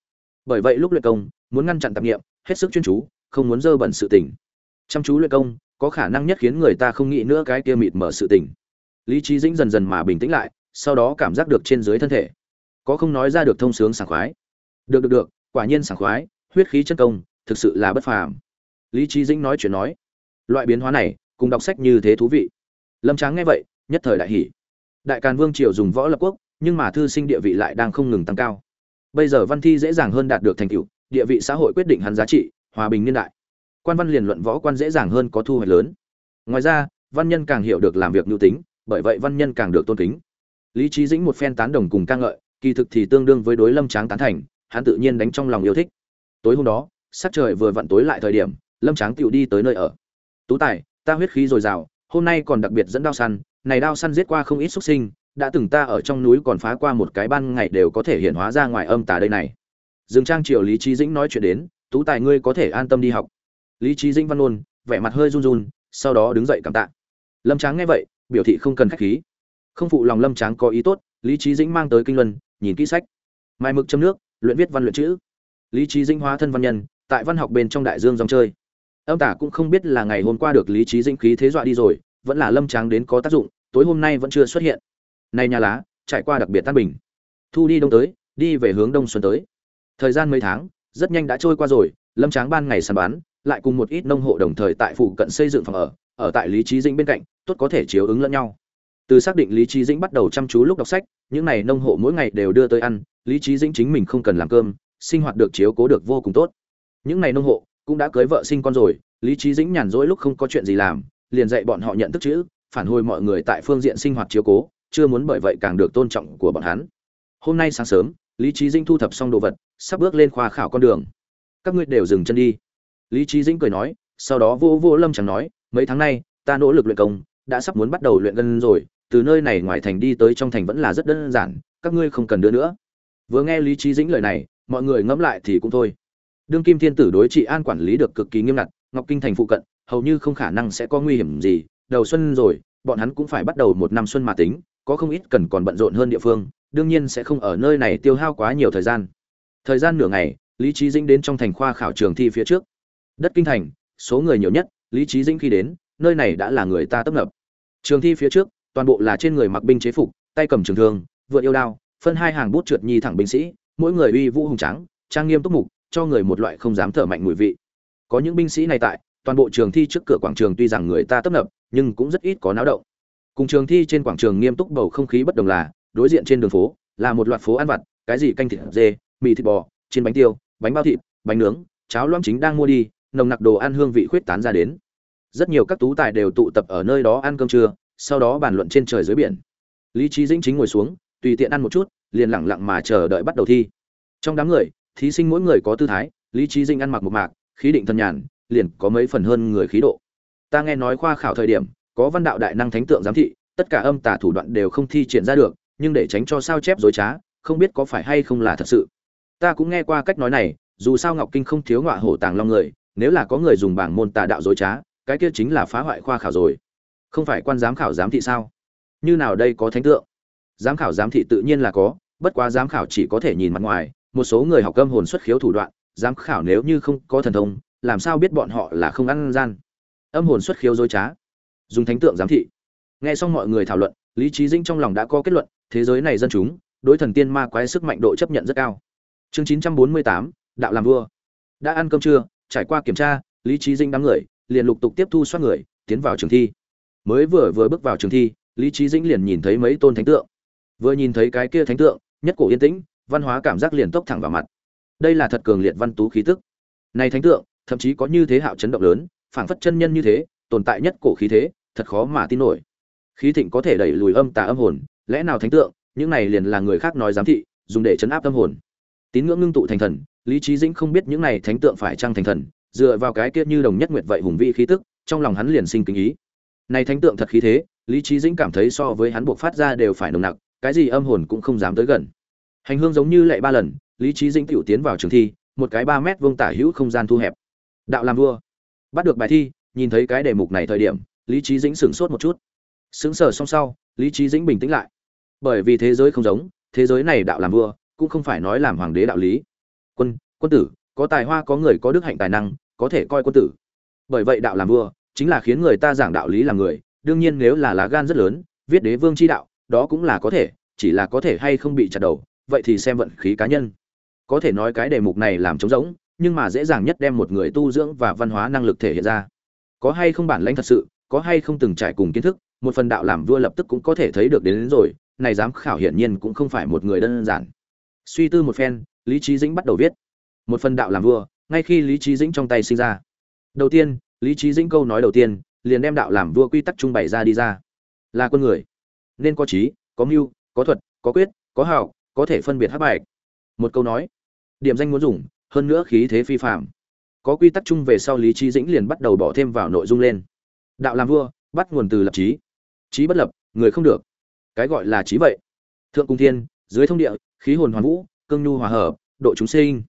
Bởi vậy lúc luyện công, muốn ngăn chặn tạp nghiệm, hết sức chuyên chú không muốn dơ bẩn sự tình. Chăm chú luyện công, có khả năng nhất khiến người ta không nghĩ nữa cái kia mịt mở sự tình. Lý trí dĩnh dần dần mà bình tĩnh lại, sau đó cảm giác được trên dưới thân thể. Có không nói ra được thông sướng sảng khoái. Được được được, quả nhiên sảng khoái, huyết khí chân công, thực sự là bất phàm. Lý trí dĩnh nói chuyện nói. Loại biến hóa này, cùng đọc sách như thế thú vị. Lâm tráng nghe vậy, nhất thời đại hỷ đại càn vương triều dùng võ lập quốc, nhưng mà thư sinh địa vị lại đang không ngừng tăng cao. Bây giờ văn thi dễ dàng hơn đạt được thành tựu, địa vị xã hội quyết định hắn giá trị hòa bình niên đại. Quan văn liền luận võ quan dễ dàng hơn có thu hoạch lớn. Ngoài ra, văn nhân càng hiểu được làm việc nhu tính, bởi vậy văn nhân càng được tôn kính. Lý trí dĩnh một phen tán đồng cùng ca ngợi, kỳ thực thì tương đương với đối lâm tráng tán thành, hắn tự nhiên đánh trong lòng yêu thích. Tối hôm đó, sắc trời vừa vặn tối lại thời điểm, lâm tráng tựu đi tới nơi ở. Tú tài, ta huyết khí dồi dào, hôm nay còn đặc biệt dẫn đao săn, này đao săn giết qua không ít xuất sinh, đã từng ta ở trong núi còn phá qua một cái ban ngày đều có thể hiện hóa ra ngoài âm tà đây này. Dương trang triều lý trí dĩnh nói chuyện đến tú tài ngươi có thể an tâm đi học. Lý trí dĩnh văn ôn vẻ mặt hơi run run, sau đó đứng dậy cảm tạ. Lâm tráng nghe vậy, biểu thị không cần khách khí. Không phụ lòng lâm tráng có ý tốt, lý trí dĩnh mang tới kinh luân, nhìn kỹ sách. Mai mực châm nước, luyện viết văn luyện chữ. Lý trí dĩnh hóa thân văn nhân, tại văn học bên trong đại dương dòng chơi. Âm tả cũng không biết là ngày hôm qua được lý trí dĩnh khí thế dọa đi rồi, vẫn là lâm tráng đến có tác dụng, tối hôm nay vẫn chưa xuất hiện. Nay nhà lá, trải qua đặc biệt tan bình. Thu đi đông tới, đi về hướng đông xuân tới. Thời gian mấy tháng rất nhanh đã trôi qua rồi, lâm tráng ban ngày săn bán lại cùng một ít nông hộ đồng thời tại phụ cận xây dựng phòng ở ở tại lý trí dĩnh bên cạnh, tốt có thể chiếu ứng lẫn nhau. Từ xác định lý trí dĩnh bắt đầu chăm chú lúc đọc sách, những n à y nông hộ mỗi ngày đều đưa tới ăn, lý trí dĩnh chính mình không cần làm cơm, sinh hoạt được chiếu cố được vô cùng tốt. Những n à y nông hộ cũng đã cưới vợ sinh con rồi, lý trí dĩnh nhàn rỗi lúc không có chuyện gì làm, liền dạy bọn họ nhận thức chữ, phản hồi mọi người tại phương diện sinh hoạt chiếu cố, chưa muốn bởi vậy càng được tôn trọng của bọn hắn. Hôm nay sáng sớm, lý trí dĩnh thu thập xong đồ vật sắp bước lên khoa khảo con đường. Các ngươi đều dừng chân đi. Lý trí dĩnh cười nói, sau đó vô vô lâm chẳng nói, mấy tháng nay, ta nỗ lực luyện công, đã sắp muốn bắt đầu luyện gân rồi, từ nơi này ngoài thành đi tới trong thành vẫn là rất đơn giản, các ngươi không cần đưa nữa. Vừa nghe lý trí dĩnh lời này, mọi người ngẫm lại thì cũng thôi. Đương kim thiên tử đối trị an quản lý được cực kỳ nghiêm ngặt, ngọc kinh thành phụ cận, hầu như không khả năng sẽ có nguy hiểm gì, đầu xuân rồi, bọn hắn cũng phải bắt đầu một năm xuân mà tính, có không ít cần còn bận rộn hơn địa phương, đương nhiên sẽ không ở nơi này tiêu hao quá nhiều thời gian thời gian nửa ngày, lý trí dĩnh đến trong thành khoa khảo trường thi phía trước. Đất kinh thành, số người nhiều nhất, lý trí dĩnh khi đến, nơi này đã là người ta tấp nập. Trường thi phía trước, toàn bộ là trên người mặc binh chế phục, tay cầm trường thương, vượt yêu đao, phân hai hàng bút trượt nhi thẳng binh sĩ, mỗi người uy vũ hùng trắng trang nghiêm túc mục, cho người một loại không dám thở mạnh mùi vị. Có những binh sĩ này tại, toàn bộ trường thi trước cửa quảng trường tuy rằng người ta tấp nập, nhưng cũng rất ít có náo động. Cùng trường thi trên quảng trường nghiêm túc bầu không khí bất đồng là, đối diện trên đường phố, là một loạt phố ăn vặt, cái gì canh thịt dê mì thịt bò trên bánh tiêu, bánh bao thịt, bánh nướng, cháo loãng chính đang mua đi, nồng nặc đồ ăn hương vị khuyết tán ra đến. Rất nhiều các tú tài đều tụ tập ở nơi đó ăn cơm trưa, sau đó bàn luận trên trời dưới biển. Lý trí dĩnh chính ngồi xuống, tùy tiện ăn một chút, liền lẳng lặng mà chờ đợi bắt đầu thi. Trong đám người, thí sinh mỗi người có tư thái, lý trí dĩnh ăn mặc một mạc, khí định thân nhàn, liền có mấy phần hơn người khí độ. Ta nghe nói khoa khảo thời điểm, có văn đạo đại năng thánh tượng giám thị, tất cả âm tả thủ đoạn đều không thi triển ra được, nhưng để tránh cho sao chép dối trá, không biết có phải hay không là thật sự ta cũng nghe qua cách nói này, dù sao ngọc kinh không thiếu ngọa hổ tàng long người, nếu là có người dùng bảng môn tà đạo dối trá, cái kia chính là phá hoại khoa khảo rồi. Không phải quan giám khảo giám thị sao? Như nào đây có thánh tượng? Giám khảo giám thị tự nhiên là có, bất quá giám khảo chỉ có thể nhìn mặt ngoài, một số người học âm hồn xuất khiếu thủ đoạn, giám khảo nếu như không có thần thông, làm sao biết bọn họ là không ăn gian? Âm hồn xuất khiếu dối trá. Dùng thánh tượng giám thị. Nghe xong mọi người thảo luận, lý trí dinh trong lòng đã có kết luận, thế giới này dân chúng, đối thần tiên ma quái sức mạnh độ chấp nhận rất cao chương chín trăm bốn mươi tám, đạo làm vua. Đã ăn cơm trưa, trải qua kiểm tra, lý trí dĩnh đám người, liền lục tục tiếp thu soát người, tiến vào trường thi. Mới vừa vừa bước vào trường thi, lý trí dĩnh liền nhìn thấy mấy tôn thánh tượng. Vừa nhìn thấy cái kia thánh tượng, nhất cổ yên tĩnh, văn hóa cảm giác liền tốc thẳng vào mặt. Đây là thật cường liệt văn tú khí tức. Này thánh tượng, thậm chí có như thế hạo chấn động lớn, phảng phất chân nhân như thế, tồn tại nhất cổ khí thế, thật khó mà tin nổi. Khí thịnh có thể đẩy lùi âm tà âm hồn, lẽ nào thánh tượng, những này liền là người khác nói giám thị, dùng để chấn áp tâm hồn? Tín ngưỡng ngưng tụ thành thần, lý trí dĩnh không biết những này thánh tượng phải trăng thành thần, dựa vào cái kia như đồng nhất nguyệt vậy hùng vĩ khí tức, trong lòng hắn liền sinh kính ý. Này thánh tượng thật khí thế, lý trí dĩnh cảm thấy so với hắn buộc phát ra đều phải nồng nặc, cái gì âm hồn cũng không dám tới gần. Hành hương giống như lệ ba lần, lý trí dĩnh tiểu tiến vào trường thi, một cái ba mét vuông tả hữu không gian thu hẹp. Đạo làm vua. Bắt được bài thi, nhìn thấy cái đề mục này thời điểm, lý trí dĩnh sửng sốt một chút. Sững sờ song sau, lý trí dĩnh bình tĩnh lại. Bởi vì thế giới không giống, thế giới này đạo làm vua cũng không phải nói làm hoàng đế đạo lý. Quân quân tử có tài hoa có người có đức hạnh tài năng có thể coi quân tử. Bởi vậy đạo làm vua chính là khiến người ta giảng đạo lý làm người đương nhiên nếu là lá gan rất lớn viết đế vương chi đạo đó cũng là có thể chỉ là có thể hay không bị chặt đầu vậy thì xem vận khí cá nhân. Có thể nói cái đề mục này làm trống rỗng nhưng mà dễ dàng nhất đem một người tu dưỡng và văn hóa năng lực thể hiện ra. Có hay không bản lãnh thật sự có hay không từng trải cùng kiến thức một phần đạo làm vua lập tức cũng có thể thấy được đến, đến rồi này dám khảo hiển nhiên cũng không phải một người đơn giản suy tư một phen, lý trí dĩnh bắt đầu viết. Một phần đạo làm vua, ngay khi lý trí dĩnh trong tay sinh ra. Đầu tiên, lý trí dĩnh câu nói đầu tiên, liền đem đạo làm vua quy tắc trung bày ra đi ra. Là con người. Nên có trí, có mưu, có thuật, có quyết, có hào, có thể phân biệt hắc bạch. Một câu nói. Điểm danh muốn dùng, hơn nữa khí thế phi phạm có quy tắc chung về sau lý trí dĩnh liền bắt đầu bỏ thêm vào nội dung lên. Đạo làm vua, bắt nguồn từ lập trí. Trí bất lập, người không được. Cái gọi là trí vậy. Thượng cung thiên dưới thông địa, khí hồn hoàn vũ, cương nhu hòa hợp, độ chúng sinh.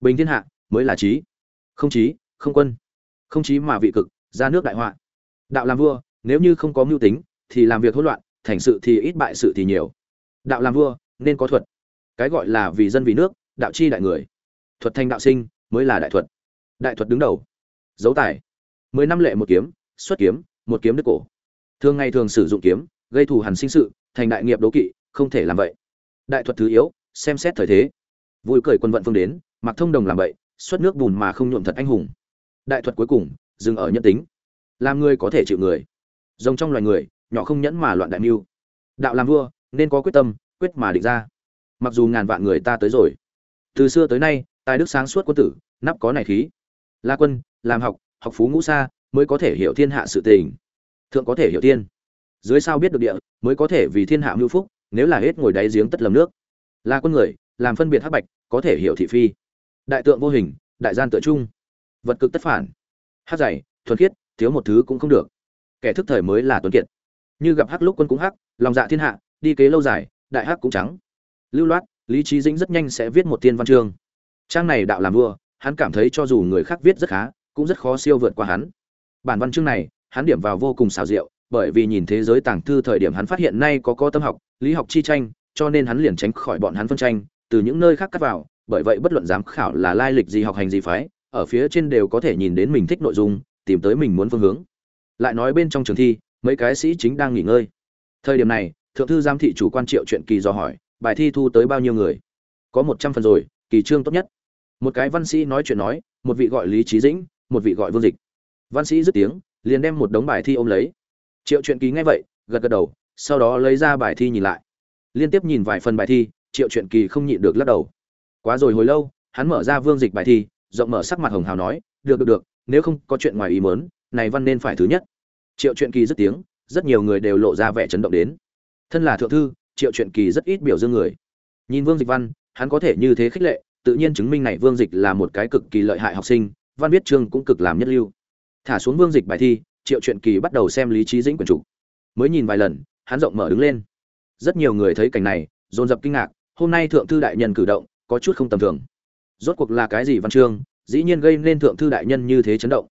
Bình thiên hạ, mới là trí. Không trí, không quân. Không trí mà vị cực, ra nước đại họa. Đạo làm vua, nếu như không có mưu tính, thì làm việc hỗn loạn, thành sự thì ít, bại sự thì nhiều. Đạo làm vua, nên có thuật. Cái gọi là vì dân vì nước, đạo chi đại người. Thuật thanh đạo sinh, mới là đại thuật. Đại thuật đứng đầu. Dấu tài. Mười năm lệ một kiếm, xuất kiếm, một kiếm đứt cổ. Thường ngày thường sử dụng kiếm, gây thù hằn sinh sự, thành đại nghiệp đố kỵ, không thể làm vậy đại thuật thứ yếu, xem xét thời thế. Vui cười quân vận phương đến, mặc thông đồng làm vậy xuất nước bùn mà không nhuộm thật anh hùng. Đại thuật cuối cùng, dừng ở nhân tính. Làm người có thể chịu người. Rồng trong loài người, nhỏ không nhẫn mà loạn đại mưu. Đạo làm vua, nên có quyết tâm, quyết mà định ra. Mặc dù ngàn vạn người ta tới rồi. Từ xưa tới nay, tài đức sáng suốt quân tử, nắp có này khí. La quân, làm học học phú ngũ xa mới có thể hiểu thiên hạ sự tình. Thượng có thể hiểu thiên. Dưới sao biết được địa, mới có thể vì thiên hạ mưu phúc nếu là hết ngồi đáy giếng tất lầm nước. Là quân người, làm phân biệt hắc bạch, có thể hiểu thị phi. Đại tượng vô hình, đại gian tựa trung. Vật cực tất phản. Hắc dày, thuần khiết, thiếu một thứ cũng không được. Kẻ thức thời mới là tuấn kiệt. Như gặp hắc lúc quân cũng hắc, lòng dạ thiên hạ, đi kế lâu dài, đại hắc cũng trắng. Lưu loát, lý trí dĩnh rất nhanh sẽ viết một tiên văn chương. Trang này đạo làm vua, hắn cảm thấy cho dù người khác viết rất khá, cũng rất khó siêu vượt qua hắn. Bản văn chương này, hắn điểm vào vô cùng xảo diệu bởi vì nhìn thế giới tàng thư thời điểm hắn phát hiện nay có có tâm học, lý học chi tranh, cho nên hắn liền tránh khỏi bọn hắn phân tranh, từ những nơi khác cắt vào, bởi vậy bất luận giám khảo là lai lịch gì học hành gì phái, ở phía trên đều có thể nhìn đến mình thích nội dung, tìm tới mình muốn phương hướng. Lại nói bên trong trường thi, mấy cái sĩ chính đang nghỉ ngơi. Thời điểm này, thượng thư giám thị chủ quan triệu chuyện kỳ do hỏi, bài thi thu tới bao nhiêu người? Có một trăm phần rồi, kỳ trương tốt nhất. Một cái văn sĩ nói chuyện nói, một vị gọi lý trí dĩnh, một vị gọi vương dịch. Văn sĩ dứt tiếng, liền đem một đống bài thi ôm lấy triệu chuyện kỳ nghe vậy, gật gật đầu, sau đó lấy ra bài thi nhìn lại. Liên tiếp nhìn vài phần bài thi, triệu chuyện kỳ không nhịn được lắc đầu. Quá rồi hồi lâu, hắn mở ra vương dịch bài thi, rộng mở sắc mặt hồng hào nói, được được được, nếu không có chuyện ngoài ý mớn này văn nên phải thứ nhất. Triệu chuyện kỳ rất tiếng, rất nhiều người đều lộ ra vẻ chấn động đến. Thân là thượng thư, triệu chuyện kỳ rất ít biểu dương người. Nhìn vương dịch văn, hắn có thể như thế khích lệ, tự nhiên chứng minh này vương dịch là một cái cực kỳ lợi hại học sinh, văn viết chương cũng cực làm nhất lưu. Thả xuống vương dịch bài thi triệu chuyện kỳ bắt đầu xem lý trí dĩnh quyển trục. Mới nhìn vài lần, hắn rộng mở đứng lên. Rất nhiều người thấy cảnh này, dồn dập kinh ngạc, hôm nay thượng thư đại nhân cử động, có chút không tầm thường. Rốt cuộc là cái gì văn chương, dĩ nhiên gây nên thượng thư đại nhân như thế chấn động.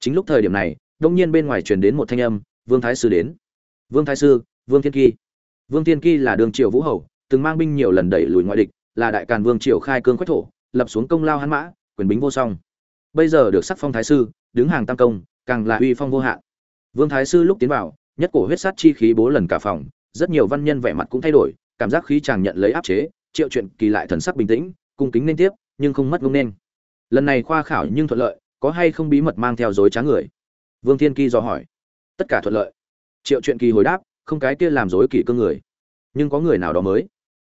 Chính lúc thời điểm này, đông nhiên bên ngoài truyền đến một thanh âm, vương thái sư đến. Vương thái sư, vương thiên kỳ. Vương thiên kỳ là đường triều vũ hầu, từng mang binh nhiều lần đẩy lùi ngoại địch, là đại càn vương triều khai cương quách thổ, lập xuống công lao hắn mã, quyền bính vô song. Bây giờ được sắc phong thái sư, đứng hàng tam công càng là uy phong vô hạn. Vương thái sư lúc tiến vào, nhất cổ huyết sát chi khí bố lần cả phòng, rất nhiều văn nhân vẻ mặt cũng thay đổi, cảm giác khí chàng nhận lấy áp chế, triệu chuyện kỳ lại thần sắc bình tĩnh, cung kính nên tiếp, nhưng không mất ngông nên. Lần này khoa khảo nhưng thuận lợi, có hay không bí mật mang theo dối trá người? Vương thiên kỳ do hỏi. Tất cả thuận lợi. Triệu chuyện kỳ hồi đáp, không cái kia làm dối kỳ cương người. Nhưng có người nào đó mới?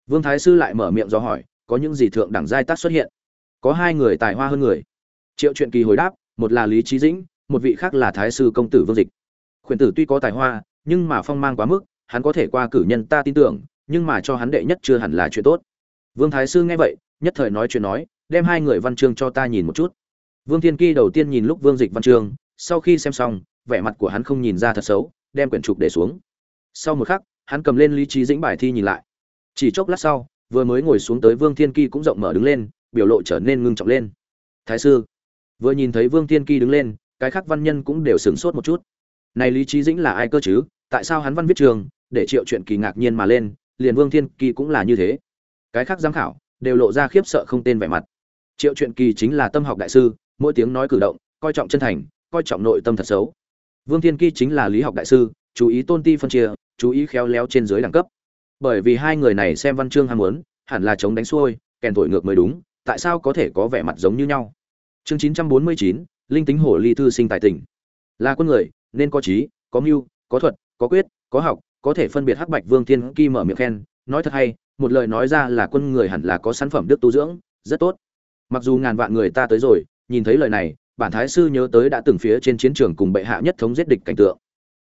Vương thái sư lại mở miệng do hỏi, có những gì thượng đẳng giai tác xuất hiện? Có hai người tài hoa hơn người. Triệu chuyện kỳ hồi đáp, một là lý trí dĩnh một vị khác là thái sư công tử vương dịch. Khuyển tử tuy có tài hoa, nhưng mà phong mang quá mức, hắn có thể qua cử nhân ta tin tưởng, nhưng mà cho hắn đệ nhất chưa hẳn là chuyện tốt. Vương thái sư nghe vậy, nhất thời nói chuyện nói, đem hai người văn chương cho ta nhìn một chút. Vương thiên kỳ đầu tiên nhìn lúc vương dịch văn chương, sau khi xem xong, vẻ mặt của hắn không nhìn ra thật xấu, đem quyển trục để xuống. Sau một khắc, hắn cầm lên lý trí dĩnh bài thi nhìn lại. Chỉ chốc lát sau, vừa mới ngồi xuống tới vương thiên kỳ cũng rộng mở đứng lên, biểu lộ trở nên ngưng trọng lên. Thái sư. Vừa nhìn thấy vương thiên kỳ đứng lên cái khác văn nhân cũng đều sửng sốt một chút. Này lý trí dĩnh là ai cơ chứ? Tại sao hắn văn viết trường, để triệu chuyện kỳ ngạc nhiên mà lên, liền vương thiên kỳ cũng là như thế. Cái khác giám khảo đều lộ ra khiếp sợ không tên vẻ mặt. Triệu chuyện kỳ chính là tâm học đại sư, mỗi tiếng nói cử động, coi trọng chân thành, coi trọng nội tâm thật xấu. Vương thiên kỳ chính là lý học đại sư, chú ý tôn ti phân chia, chú ý khéo léo trên dưới đẳng cấp. Bởi vì hai người này xem văn chương ham muốn, hẳn là chống đánh xuôi, kèn thổi ngược mới đúng, tại sao có thể có vẻ mặt giống như nhau? Chương chín trăm bốn mươi chín linh tính hồ ly thư sinh tài tình. Là con người, nên có trí, có mưu, có thuật, có quyết, có học, có thể phân biệt hắc bạch vương thiên kỳ mở miệng khen. Nói thật hay, một lời nói ra là quân người hẳn là có sản phẩm đức tu dưỡng, rất tốt. Mặc dù ngàn vạn người ta tới rồi, nhìn thấy lời này, bản thái sư nhớ tới đã từng phía trên chiến trường cùng bệ hạ nhất thống giết địch cảnh tượng.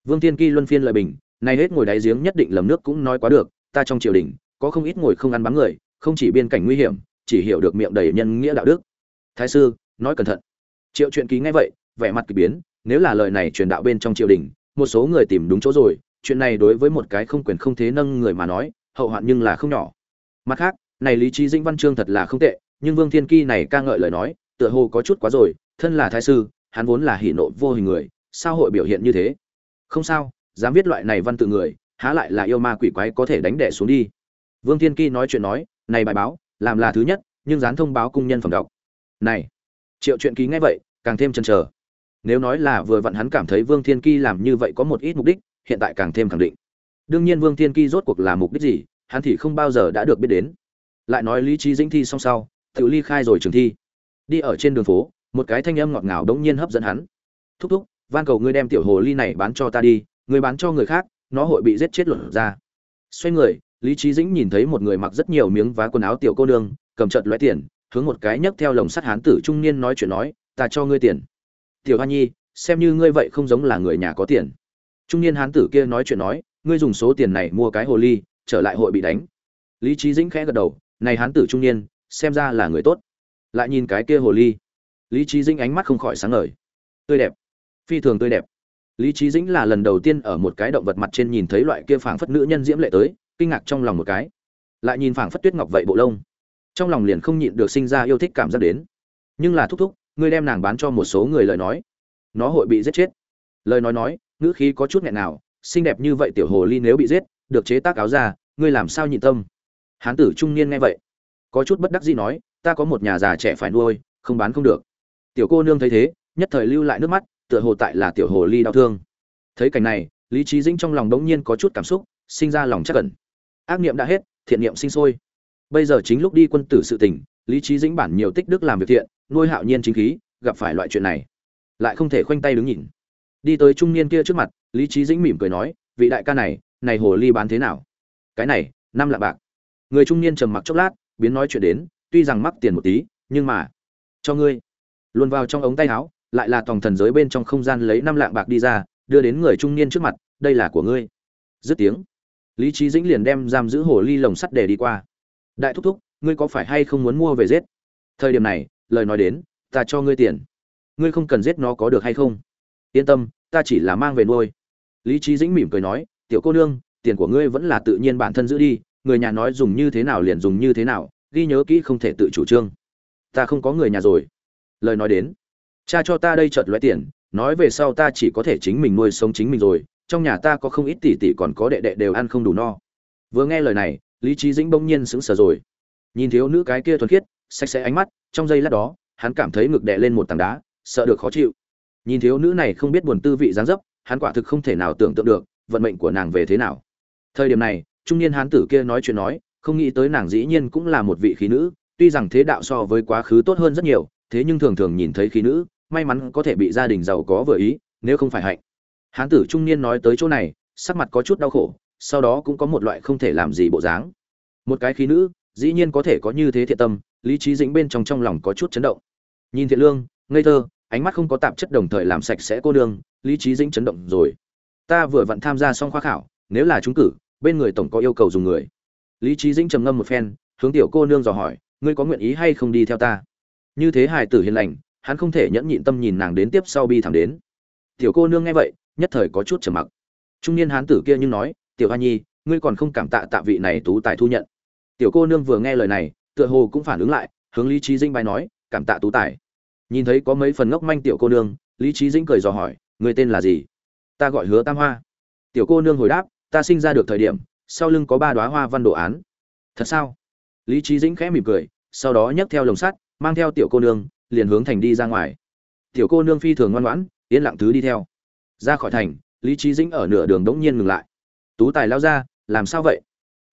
Vương thiên kỳ luân phiên lời bình, nay hết ngồi đáy giếng nhất định lầm nước cũng nói quá được, ta trong triều đình, có không ít ngồi không ăn bám người, không chỉ biên cảnh nguy hiểm, chỉ hiểu được miệng đầy nhân nghĩa đạo đức. Thái sư, nói cẩn thận triệu chuyện ký nghe vậy, vẻ mặt kỳ biến, nếu là lời này truyền đạo bên trong triều đình, một số người tìm đúng chỗ rồi, chuyện này đối với một cái không quyền không thế nâng người mà nói, hậu hoạn nhưng là không nhỏ. Mặt khác, này lý trí dĩnh văn chương thật là không tệ, nhưng vương thiên kỳ này ca ngợi lời nói, tựa hồ có chút quá rồi, thân là thái sư, hắn vốn là hỷ nộ vô hình người, sao hội biểu hiện như thế? Không sao, dám viết loại này văn tự người, há lại là yêu ma quỷ quái có thể đánh đẻ xuống đi. Vương thiên kỳ nói chuyện nói, này bài báo, làm là thứ nhất, nhưng dán thông báo cung nhân phẩm đọc. Này! Triệu chuyện ký nghe vậy, càng thêm chần chờ. Nếu nói là vừa vặn hắn cảm thấy vương thiên kỳ làm như vậy có một ít mục đích, hiện tại càng thêm khẳng định. Đương nhiên vương thiên kỳ rốt cuộc là mục đích gì, hắn thì không bao giờ đã được biết đến. Lại nói lý trí dĩnh thi xong sau tự ly khai rồi trường thi. Đi ở trên đường phố, một cái thanh âm ngọt ngào đống nhiên hấp dẫn hắn. Thúc thúc, van cầu ngươi đem tiểu hồ ly này bán cho ta đi người bán cho người khác, nó hội bị giết chết luận ra. Xoay người, lý trí dĩnh nhìn thấy một người mặc rất nhiều miếng vá quần áo tiểu cô nương, cầm trợt loại tiền hướng một cái nhấc theo lồng sắt hán tử trung niên nói chuyện nói, ta cho ngươi tiền. Tiểu hoa nhi, xem như ngươi vậy không giống là người nhà có tiền. Trung niên hán tử kia nói chuyện nói, ngươi dùng số tiền này mua cái hồ ly, trở lại hội bị đánh. Lý trí dĩnh khẽ gật đầu, này hán tử trung niên, xem ra là người tốt. Lại nhìn cái kia hồ ly. Lý trí dĩnh ánh mắt không khỏi sáng ngời. Tươi đẹp, phi thường tươi đẹp. Lý trí dĩnh là lần đầu tiên ở một cái động vật mặt trên nhìn thấy loại kia phảng phất nữ nhân diễm lệ tới, kinh ngạc trong lòng một cái. Lại nhìn phảng phất tuyết ngọc vậy bộ lông trong lòng liền không nhịn được sinh ra yêu thích cảm giác đến. Nhưng là thúc thúc, ngươi đem nàng bán cho một số người lời nói. Nó hội bị giết chết. Lời nói nói, ngữ khí có chút nghẹn nào xinh đẹp như vậy tiểu hồ ly nếu bị giết, được chế tác áo ra ngươi làm sao nhịn tâm? Hán tử trung niên nghe vậy, có chút bất đắc dĩ nói, ta có một nhà già trẻ phải nuôi, không bán không được. Tiểu cô nương thấy thế, nhất thời lưu lại nước mắt, tựa hồ tại là tiểu hồ ly đau thương. Thấy cảnh này, lý trí dĩnh trong lòng đống nhiên có chút cảm xúc, sinh ra lòng chắc cẩn ác niệm đã hết, thiện niệm sinh sôi bây giờ chính lúc đi quân tử sự tình, lý trí dĩnh bản nhiều tích đức làm việc thiện, nuôi hạo nhiên chính khí, gặp phải loại chuyện này. Lại không thể khoanh tay đứng nhìn. Đi tới trung niên kia trước mặt, lý trí dĩnh mỉm cười nói, vị đại ca này này hồ ly bán thế nào? Cái này, năm lạng bạc. Người trung niên trầm mặc chốc lát, biến nói chuyện đến, tuy rằng mắc tiền một tí, nhưng mà, cho ngươi. Luôn vào trong ống tay áo, lại là tòng thần giới bên trong không gian lấy năm lạng bạc đi ra, đưa đến người trung niên trước mặt, đây là của ngươi. Dứt tiếng, lý trí dĩnh liền đem giam giữ hồ ly lồng sắt để đi qua đại thúc thúc, ngươi có phải hay không muốn mua về giết? Thời điểm này, lời nói đến, ta cho ngươi tiền. Ngươi không cần giết nó có được hay không? Yên tâm, ta chỉ là mang về nuôi. Lý trí dĩnh mỉm cười nói, tiểu cô nương, tiền của ngươi vẫn là tự nhiên bản thân giữ đi, người nhà nói dùng như thế nào liền dùng như thế nào, ghi nhớ kỹ không thể tự chủ trương. Ta không có người nhà rồi. Lời nói đến, cha cho ta đây chợt lóe tiền, nói về sau ta chỉ có thể chính mình nuôi sống chính mình rồi, trong nhà ta có không ít tỷ tỷ còn có đệ đệ đều ăn không đủ no. Vừa nghe lời này lý trí dĩnh bỗng nhiên sững sờ rồi. Nhìn thiếu nữ cái kia thuần khiết, sạch sẽ ánh mắt, trong giây lát đó, hắn cảm thấy ngực đè lên một tảng đá, sợ được khó chịu. Nhìn thiếu nữ này không biết buồn tư vị dáng dấp, hắn quả thực không thể nào tưởng tượng được vận mệnh của nàng về thế nào. Thời điểm này, trung niên hán tử kia nói chuyện nói, không nghĩ tới nàng dĩ nhiên cũng là một vị khí nữ, tuy rằng thế đạo so với quá khứ tốt hơn rất nhiều, thế nhưng thường thường nhìn thấy khí nữ, may mắn có thể bị gia đình giàu có vừa ý, nếu không phải hạnh. Hán tử trung niên nói tới chỗ này, sắc mặt có chút đau khổ sau đó cũng có một loại không thể làm gì bộ dáng. Một cái khí nữ dĩ nhiên có thể có như thế thiện tâm lý trí dĩnh bên trong trong lòng có chút chấn động. Nhìn thiện lương ngây thơ ánh mắt không có tạp chất đồng thời làm sạch sẽ cô đương, lý trí dĩnh chấn động rồi. Ta vừa vặn tham gia xong khoa khảo nếu là trúng cử bên người tổng có yêu cầu dùng người. Lý trí dĩnh trầm ngâm một phen hướng tiểu cô nương dò hỏi ngươi có nguyện ý hay không đi theo ta? Như thế hài tử hiền lành hắn không thể nhẫn nhịn tâm nhìn nàng đến tiếp sau bi thẳng đến. Tiểu cô nương nghe vậy nhất thời có chút trầm mặc. Trung niên hán tử kia nhưng nói tiểu hoa nhi, ngươi còn không cảm tạ tạ vị này tú tài thu nhận. Tiểu cô nương vừa nghe lời này, tựa hồ cũng phản ứng lại, hướng lý trí dinh bài nói, cảm tạ tú tài. Nhìn thấy có mấy phần ngốc manh tiểu cô nương, lý trí dĩnh cười dò hỏi người tên là gì? Ta gọi hứa tam hoa. Tiểu cô nương hồi đáp, ta sinh ra được thời điểm, sau lưng có ba đoá hoa văn đồ án. Thật sao? Lý trí dĩnh khẽ mỉm cười, sau đó nhấc theo lồng sắt, mang theo tiểu cô nương, liền hướng thành đi ra ngoài. Tiểu cô nương phi thường ngoan ngoãn, yên lặng thứ đi theo. Ra khỏi thành, lý trí dĩnh ở nửa đường đống nhiên ngừng lại tú tài lao ra, làm sao vậy?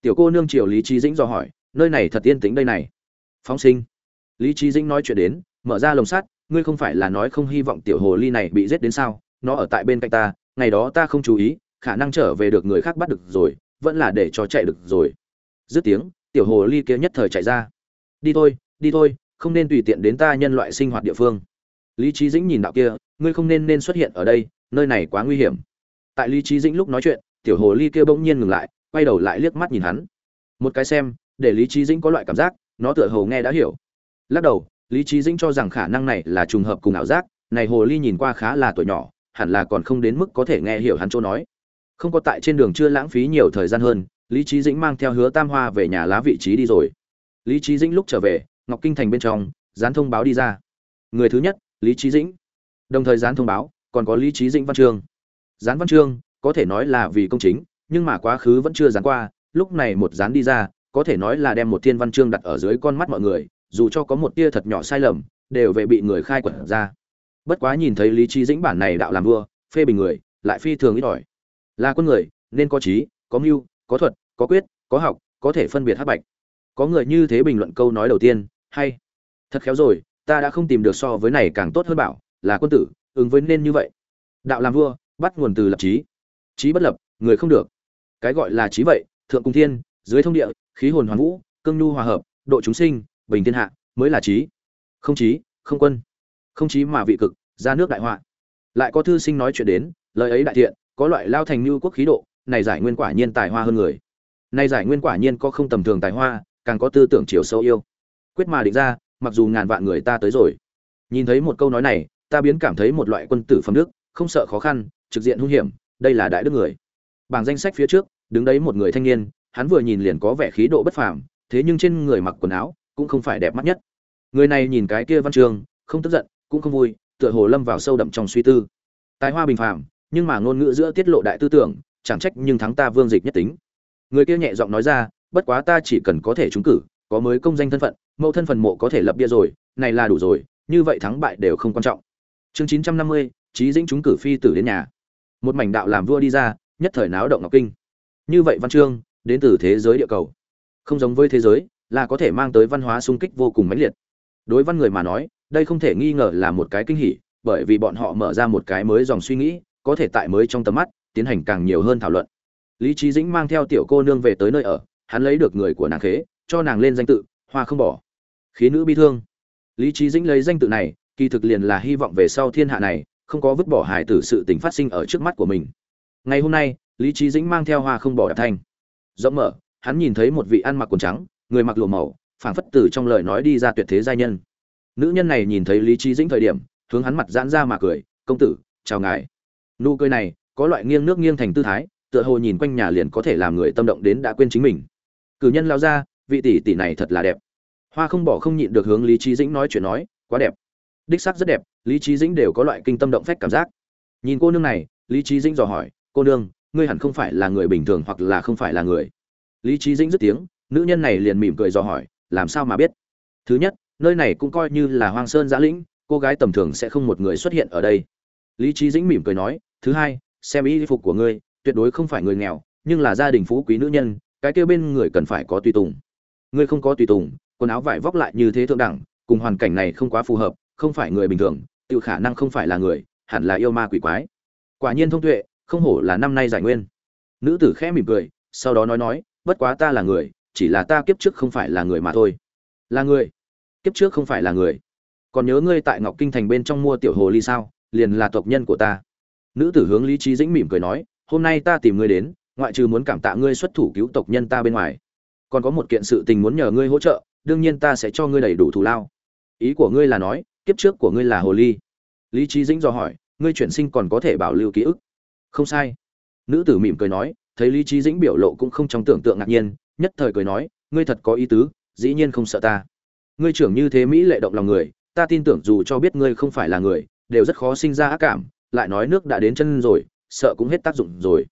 Tiểu cô nương triều lý trí dĩnh dò hỏi, nơi này thật yên tĩnh đây này. Phóng sinh. Lý trí dĩnh nói chuyện đến, mở ra lồng sắt, ngươi không phải là nói không hy vọng tiểu hồ ly này bị giết đến sao? Nó ở tại bên cạnh ta, ngày đó ta không chú ý, khả năng trở về được người khác bắt được rồi, vẫn là để cho chạy được rồi. Dứt tiếng, tiểu hồ ly kia nhất thời chạy ra. Đi thôi đi thôi, không nên tùy tiện đến ta nhân loại sinh hoạt địa phương. Lý trí dĩnh nhìn đạo kia, ngươi không nên nên xuất hiện ở đây, nơi này quá nguy hiểm. Tại lý trí dĩnh lúc nói chuyện tiểu hồ ly kia bỗng nhiên ngừng lại, quay đầu lại liếc mắt nhìn hắn. Một cái xem, để lý trí dĩnh có loại cảm giác, nó tựa hồ nghe đã hiểu. Lắc đầu, lý trí dĩnh cho rằng khả năng này là trùng hợp cùng ảo giác, này hồ ly nhìn qua khá là tuổi nhỏ, hẳn là còn không đến mức có thể nghe hiểu hắn chỗ nói. Không có tại trên đường chưa lãng phí nhiều thời gian hơn, lý trí dĩnh mang theo hứa tam hoa về nhà lá vị trí đi rồi. Lý trí dĩnh lúc trở về, ngọc kinh thành bên trong, dán thông báo đi ra. Người thứ nhất, lý trí dĩnh. Đồng thời dán thông báo, còn có lý trí dĩnh văn chương. Dán văn chương có thể nói là vì công chính, nhưng mà quá khứ vẫn chưa dán qua, lúc này một dán đi ra, có thể nói là đem một thiên văn chương đặt ở dưới con mắt mọi người, dù cho có một tia thật nhỏ sai lầm, đều về bị người khai quật ra. Bất quá nhìn thấy lý trí dĩnh bản này đạo làm vua, phê bình người, lại phi thường ít ỏi. Là con người, nên có trí, có mưu, có thuật, có quyết, có học, có thể phân biệt hát bạch. Có người như thế bình luận câu nói đầu tiên, hay. Thật khéo rồi, ta đã không tìm được so với này càng tốt hơn bảo, là quân tử, ứng với nên như vậy. Đạo làm vua, bắt nguồn từ lập trí trí bất lập, người không được. Cái gọi là trí vậy, thượng cung thiên, dưới thông địa, khí hồn hoàn vũ, cương nhu hòa hợp, độ chúng sinh, bình thiên hạ, mới là trí. Không trí, không quân. Không trí mà vị cực, ra nước đại họa. Lại có thư sinh nói chuyện đến, lời ấy đại thiện, có loại lao thành như quốc khí độ, này giải nguyên quả nhiên tài hoa hơn người. Này giải nguyên quả nhiên có không tầm thường tài hoa, càng có tư tưởng chiều sâu yêu. Quyết mà định ra, mặc dù ngàn vạn người ta tới rồi. Nhìn thấy một câu nói này, ta biến cảm thấy một loại quân tử phẩm đức, không sợ khó khăn, trực diện hung hiểm đây là đại đức người. Bảng danh sách phía trước, đứng đấy một người thanh niên, hắn vừa nhìn liền có vẻ khí độ bất phàm, thế nhưng trên người mặc quần áo cũng không phải đẹp mắt nhất. Người này nhìn cái kia văn trường, không tức giận, cũng không vui, tựa hồ lâm vào sâu đậm trong suy tư. Tài hoa bình phàm, nhưng mà ngôn ngữ giữa tiết lộ đại tư tưởng, chẳng trách nhưng thắng ta vương dịch nhất tính. Người kia nhẹ giọng nói ra, bất quá ta chỉ cần có thể trúng cử, có mới công danh thân phận, mẫu thân phần mộ có thể lập bia rồi, này là đủ rồi, như vậy thắng bại đều không quan trọng. Chương chín trăm năm mươi trí dĩnh trúng cử phi tử đến nhà một mảnh đạo làm vua đi ra, nhất thời náo động ngọc kinh. Như vậy văn chương, đến từ thế giới địa cầu. Không giống với thế giới, là có thể mang tới văn hóa sung kích vô cùng mãnh liệt. Đối văn người mà nói, đây không thể nghi ngờ là một cái kinh hỉ, bởi vì bọn họ mở ra một cái mới dòng suy nghĩ, có thể tại mới trong tầm mắt, tiến hành càng nhiều hơn thảo luận. Lý trí dĩnh mang theo tiểu cô nương về tới nơi ở, hắn lấy được người của nàng khế, cho nàng lên danh tự, hoa không bỏ. Khí nữ bi thương. Lý trí dĩnh lấy danh tự này, kỳ thực liền là hy vọng về sau thiên hạ này không có vứt bỏ hải tử sự tình phát sinh ở trước mắt của mình. Ngày hôm nay, lý trí dĩnh mang theo hoa không bỏ đạp thanh. Rộng mở, hắn nhìn thấy một vị ăn mặc quần trắng, người mặc lụa màu, phảng phất từ trong lời nói đi ra tuyệt thế giai nhân. Nữ nhân này nhìn thấy lý trí dĩnh thời điểm, hướng hắn mặt giãn ra mà cười, công tử, chào ngài. Nụ cười này, có loại nghiêng nước nghiêng thành tư thái, tựa hồ nhìn quanh nhà liền có thể làm người tâm động đến đã quên chính mình. Cử nhân lao ra, vị tỷ tỷ này thật là đẹp. Hoa không bỏ không nhịn được hướng lý trí dĩnh nói chuyện nói, quá đẹp. Đích sắc rất đẹp lý trí dĩnh đều có loại kinh tâm động phách cảm giác. Nhìn cô nương này, lý trí dĩnh dò hỏi, cô nương, ngươi hẳn không phải là người bình thường hoặc là không phải là người? Lý trí dĩnh dứt tiếng, nữ nhân này liền mỉm cười dò hỏi, làm sao mà biết? Thứ nhất, nơi này cũng coi như là hoang sơn giã lĩnh, cô gái tầm thường sẽ không một người xuất hiện ở đây. Lý trí dĩnh mỉm cười nói, thứ hai, xem y phục của ngươi, tuyệt đối không phải người nghèo, nhưng là gia đình phú quý nữ nhân, cái kêu bên người cần phải có tùy tùng. Ngươi không có tùy tùng, quần áo vải vóc lại như thế thượng đẳng, cùng hoàn cảnh này không quá phù hợp, không phải người bình thường tự khả năng không phải là người, hẳn là yêu ma quỷ quái. Quả nhiên thông tuệ, không hổ là năm nay giải nguyên. Nữ tử khẽ mỉm cười, sau đó nói nói, bất quá ta là người, chỉ là ta kiếp trước không phải là người mà thôi. Là người? Kiếp trước không phải là người. Còn nhớ ngươi tại ngọc kinh thành bên trong mua tiểu hồ ly sao? Liền là tộc nhân của ta. Nữ tử hướng lý trí dĩnh mỉm cười nói, hôm nay ta tìm ngươi đến, ngoại trừ muốn cảm tạ ngươi xuất thủ cứu tộc nhân ta bên ngoài, còn có một kiện sự tình muốn nhờ ngươi hỗ trợ, đương nhiên ta sẽ cho ngươi đầy đủ thù lao. Ý của ngươi là nói kiếp trước của ngươi là hồ ly. Lý trí dĩnh do hỏi, ngươi chuyển sinh còn có thể bảo lưu ký ức? Không sai. Nữ tử mỉm cười nói, thấy lý trí dĩnh biểu lộ cũng không trong tưởng tượng ngạc nhiên, nhất thời cười nói, ngươi thật có ý tứ, dĩ nhiên không sợ ta. Ngươi trưởng như thế mỹ lệ động lòng người, ta tin tưởng dù cho biết ngươi không phải là người, đều rất khó sinh ra ác cảm, lại nói nước đã đến chân rồi, sợ cũng hết tác dụng rồi.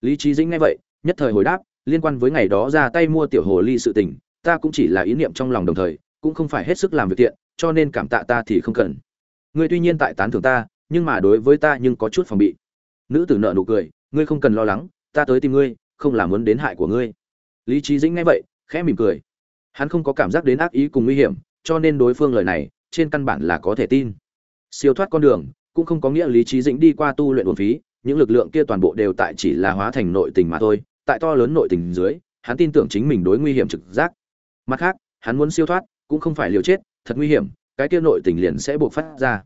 Lý trí dĩnh nghe vậy, nhất thời hồi đáp, liên quan với ngày đó ra tay mua tiểu hồ ly sự tình, ta cũng chỉ là ý niệm trong lòng đồng thời, cũng không phải hết sức làm việc tiện cho nên cảm tạ ta thì không cần. Ngươi tuy nhiên tại tán thưởng ta, nhưng mà đối với ta nhưng có chút phòng bị. Nữ tử nợ nụ cười, ngươi không cần lo lắng, ta tới tìm ngươi, không làm muốn đến hại của ngươi. Lý trí dĩnh nghe vậy, khẽ mỉm cười. Hắn không có cảm giác đến ác ý cùng nguy hiểm, cho nên đối phương lời này, trên căn bản là có thể tin. Siêu thoát con đường, cũng không có nghĩa lý trí dĩnh đi qua tu luyện uổng phí, những lực lượng kia toàn bộ đều tại chỉ là hóa thành nội tình mà thôi. Tại to lớn nội tình dưới, hắn tin tưởng chính mình đối nguy hiểm trực giác. Mặt khác, hắn muốn siêu thoát, cũng không phải liều chết thật nguy hiểm, cái kia nội tình liền sẽ buộc phát ra.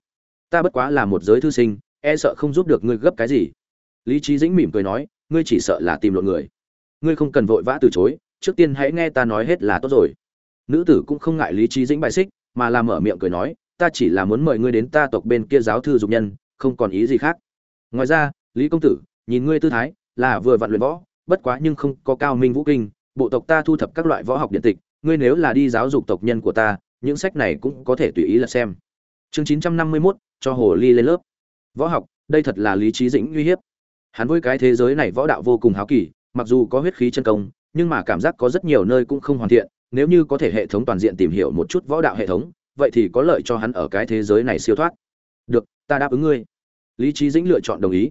Ta bất quá là một giới thư sinh e sợ không giúp được ngươi gấp cái gì. Lý trí dĩnh mỉm cười nói, ngươi chỉ sợ là tìm lộn người. Ngươi không cần vội vã từ chối, trước tiên hãy nghe ta nói hết là tốt rồi. Nữ tử cũng không ngại lý trí dĩnh bài xích, mà làm mở miệng cười nói, ta chỉ là muốn mời ngươi đến ta tộc bên kia giáo thư dục nhân, không còn ý gì khác. Ngoài ra, lý công tử, nhìn ngươi tư thái, là vừa vặn luyện võ, bất quá nhưng không có cao minh vũ kinh, bộ tộc ta thu thập các loại võ học điện tịch, ngươi nếu là đi giáo dục tộc nhân của ta những sách này cũng có thể tùy ý là xem. Chương chín trăm năm mươi 951, cho hồ ly lên lớp. Võ học đây thật là lý trí dĩnh uy hiếp. Hắn với cái thế giới này võ đạo vô cùng háo kỳ mặc dù có huyết khí chân công nhưng mà cảm giác có rất nhiều nơi cũng không hoàn thiện nếu như có thể hệ thống toàn diện tìm hiểu một chút võ đạo hệ thống vậy thì có lợi cho hắn ở cái thế giới này siêu thoát. Được ta đáp ứng ngươi. Lý trí dĩnh lựa chọn đồng ý.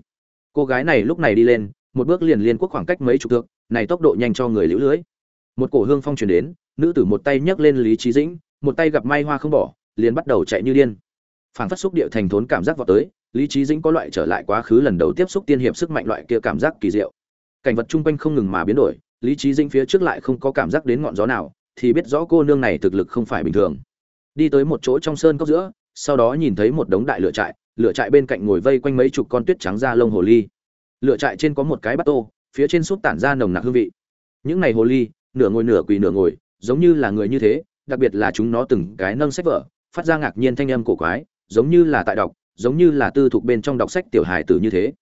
Cô gái này lúc này đi lên một bước liền liên quốc khoảng cách mấy chục thước này tốc độ nhanh cho người liễu lưới. Một cổ hương phong truyền đến nữ tử một tay nhấc lên lý trí dĩnh một tay gặp may hoa không bỏ, liền bắt đầu chạy như điên. Phảng phát xúc địa thành thốn cảm giác vào tới, lý trí dĩnh có loại trở lại quá khứ lần đầu tiếp xúc tiên hiệp sức mạnh loại kia cảm giác kỳ diệu. Cảnh vật chung quanh không ngừng mà biến đổi, lý trí dĩnh phía trước lại không có cảm giác đến ngọn gió nào, thì biết rõ cô nương này thực lực không phải bình thường. Đi tới một chỗ trong sơn cốc giữa, sau đó nhìn thấy một đống đại lửa trại lửa trại bên cạnh ngồi vây quanh mấy chục con tuyết trắng da lông hồ ly. Lửa trại trên có một cái bát tô, phía trên súp tản ra nồng nặc hương vị. Những này hồ ly, nửa ngồi nửa quỳ nửa ngồi, giống như là người như thế đặc biệt là chúng nó từng cái nâng sách vở, phát ra ngạc nhiên thanh âm cổ quái, giống như là tại đọc, giống như là tư thuộc bên trong đọc sách tiểu hài tử như thế.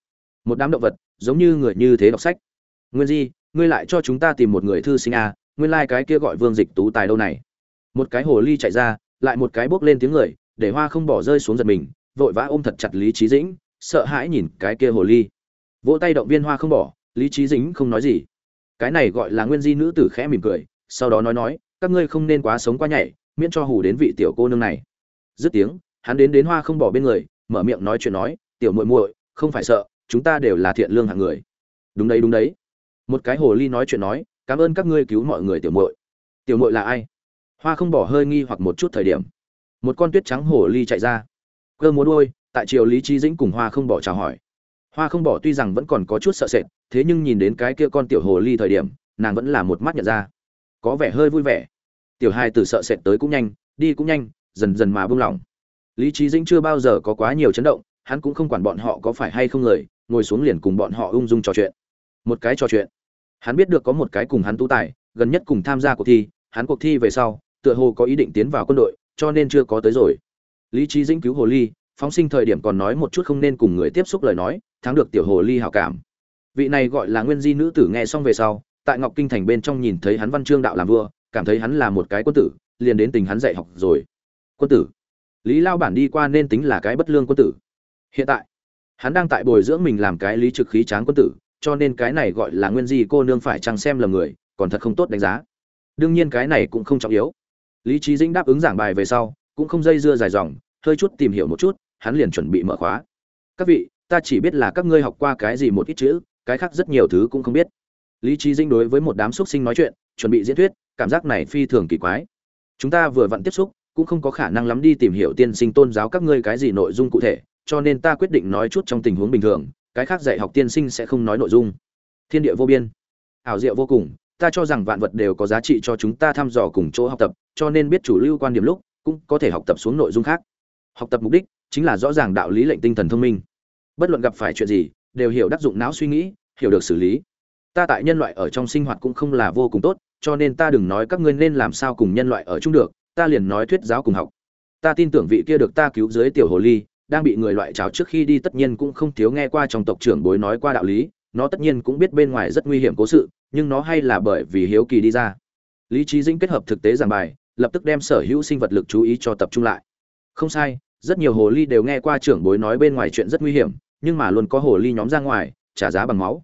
Một đám động vật, giống như người như thế đọc sách. Nguyên di, ngươi lại cho chúng ta tìm một người thư sinh a nguyên lai cái kia gọi vương dịch tú tài đâu này. Một cái hồ ly chạy ra, lại một cái bốc lên tiếng người, để hoa không bỏ rơi xuống giật mình, vội vã ôm thật chặt lý trí dĩnh, sợ hãi nhìn cái kia hồ ly. Vỗ tay động viên hoa không bỏ, lý trí dĩnh không nói gì. Cái này gọi là nguyên di nữ tử khẽ mỉm cười, sau đó nói nói các ngươi không nên quá sống quá nhảy, miễn cho hù đến vị tiểu cô nương này. Dứt tiếng, hắn đến đến hoa không bỏ bên người, mở miệng nói chuyện nói, tiểu muội muội, không phải sợ, chúng ta đều là thiện lương hạng người. Đúng đấy đúng đấy. Một cái hồ ly nói chuyện nói, cảm ơn các ngươi cứu mọi người tiểu muội. Tiểu muội là ai? Hoa không bỏ hơi nghi hoặc một chút thời điểm, một con tuyết trắng hồ ly chạy ra. Cơ múa đuôi, tại triều lý trí dĩnh cùng hoa không bỏ chào hỏi. Hoa không bỏ tuy rằng vẫn còn có chút sợ sệt, thế nhưng nhìn đến cái kia con tiểu hồ ly thời điểm, nàng vẫn là một mắt nhận ra. Có vẻ hơi vui vẻ tiểu hai từ sợ sệt tới cũng nhanh, đi cũng nhanh, dần dần mà buông lỏng. Lý trí dĩnh chưa bao giờ có quá nhiều chấn động, hắn cũng không quản bọn họ có phải hay không người, ngồi xuống liền cùng bọn họ ung dung trò chuyện. Một cái trò chuyện. Hắn biết được có một cái cùng hắn tú tài, gần nhất cùng tham gia cuộc thi, hắn cuộc thi về sau, tựa hồ có ý định tiến vào quân đội, cho nên chưa có tới rồi. Lý trí dĩnh cứu hồ ly, phóng sinh thời điểm còn nói một chút không nên cùng người tiếp xúc lời nói, thắng được tiểu hồ ly hảo cảm. Vị này gọi là nguyên di nữ tử nghe xong về sau, tại ngọc kinh thành bên trong nhìn thấy hắn văn chương đạo làm vua cảm thấy hắn là một cái quân tử, liền đến tình hắn dạy học rồi. Quân tử. Lý lao bản đi qua nên tính là cái bất lương quân tử. Hiện tại, hắn đang tại bồi dưỡng mình làm cái lý trực khí tráng quân tử, cho nên cái này gọi là nguyên di cô nương phải chăng xem là người, còn thật không tốt đánh giá. Đương nhiên cái này cũng không trọng yếu. Lý trí dĩnh đáp ứng giảng bài về sau, cũng không dây dưa dài dòng, hơi chút tìm hiểu một chút, hắn liền chuẩn bị mở khóa. Các vị, ta chỉ biết là các ngươi học qua cái gì một ít chữ, cái khác rất nhiều thứ cũng không biết. Lý trí dĩnh đối với một đám xuất sinh nói chuyện, chuẩn bị diễn thuyết cảm giác này phi thường kỳ quái. Chúng ta vừa vặn tiếp xúc, cũng không có khả năng lắm đi tìm hiểu tiên sinh tôn giáo các ngươi cái gì nội dung cụ thể, cho nên ta quyết định nói chút trong tình huống bình thường, cái khác dạy học tiên sinh sẽ không nói nội dung. Thiên địa vô biên. Ảo diệu vô cùng, ta cho rằng vạn vật đều có giá trị cho chúng ta thăm dò cùng chỗ học tập, cho nên biết chủ lưu quan điểm lúc, cũng có thể học tập xuống nội dung khác. Học tập mục đích chính là rõ ràng đạo lý lệnh tinh thần thông minh. Bất luận gặp phải chuyện gì, đều hiểu đắc dụng não suy nghĩ, hiểu được xử lý. Ta tại nhân loại ở trong sinh hoạt cũng không là vô cùng tốt cho nên ta đừng nói các ngươi nên làm sao cùng nhân loại ở chung được, ta liền nói thuyết giáo cùng học. Ta tin tưởng vị kia được ta cứu dưới tiểu hồ ly, đang bị người loại cháo trước khi đi tất nhiên cũng không thiếu nghe qua trong tộc trưởng bối nói qua đạo lý, nó tất nhiên cũng biết bên ngoài rất nguy hiểm cố sự, nhưng nó hay là bởi vì hiếu kỳ đi ra. Lý trí dĩnh kết hợp thực tế giảng bài, lập tức đem sở hữu sinh vật lực chú ý cho tập trung lại. Không sai, rất nhiều hồ ly đều nghe qua trưởng bối nói bên ngoài chuyện rất nguy hiểm, nhưng mà luôn có hồ ly nhóm ra ngoài, trả giá bằng máu.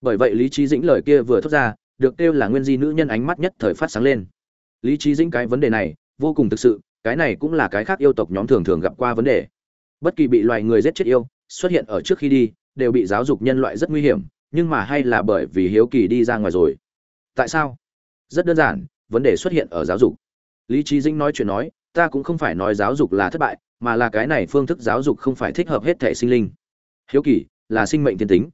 Bởi vậy lý trí dĩnh lời kia vừa thốt ra được kêu là nguyên di nữ nhân ánh mắt nhất thời phát sáng lên. Lý trí dĩnh cái vấn đề này, vô cùng thực sự, cái này cũng là cái khác yêu tộc nhóm thường thường gặp qua vấn đề. Bất kỳ bị loài người giết chết yêu, xuất hiện ở trước khi đi, đều bị giáo dục nhân loại rất nguy hiểm, nhưng mà hay là bởi vì hiếu kỳ đi ra ngoài rồi. Tại sao? Rất đơn giản, vấn đề xuất hiện ở giáo dục. Lý trí dĩnh nói chuyện nói, ta cũng không phải nói giáo dục là thất bại, mà là cái này phương thức giáo dục không phải thích hợp hết thể sinh linh. Hiếu kỳ là sinh mệnh thiên tính.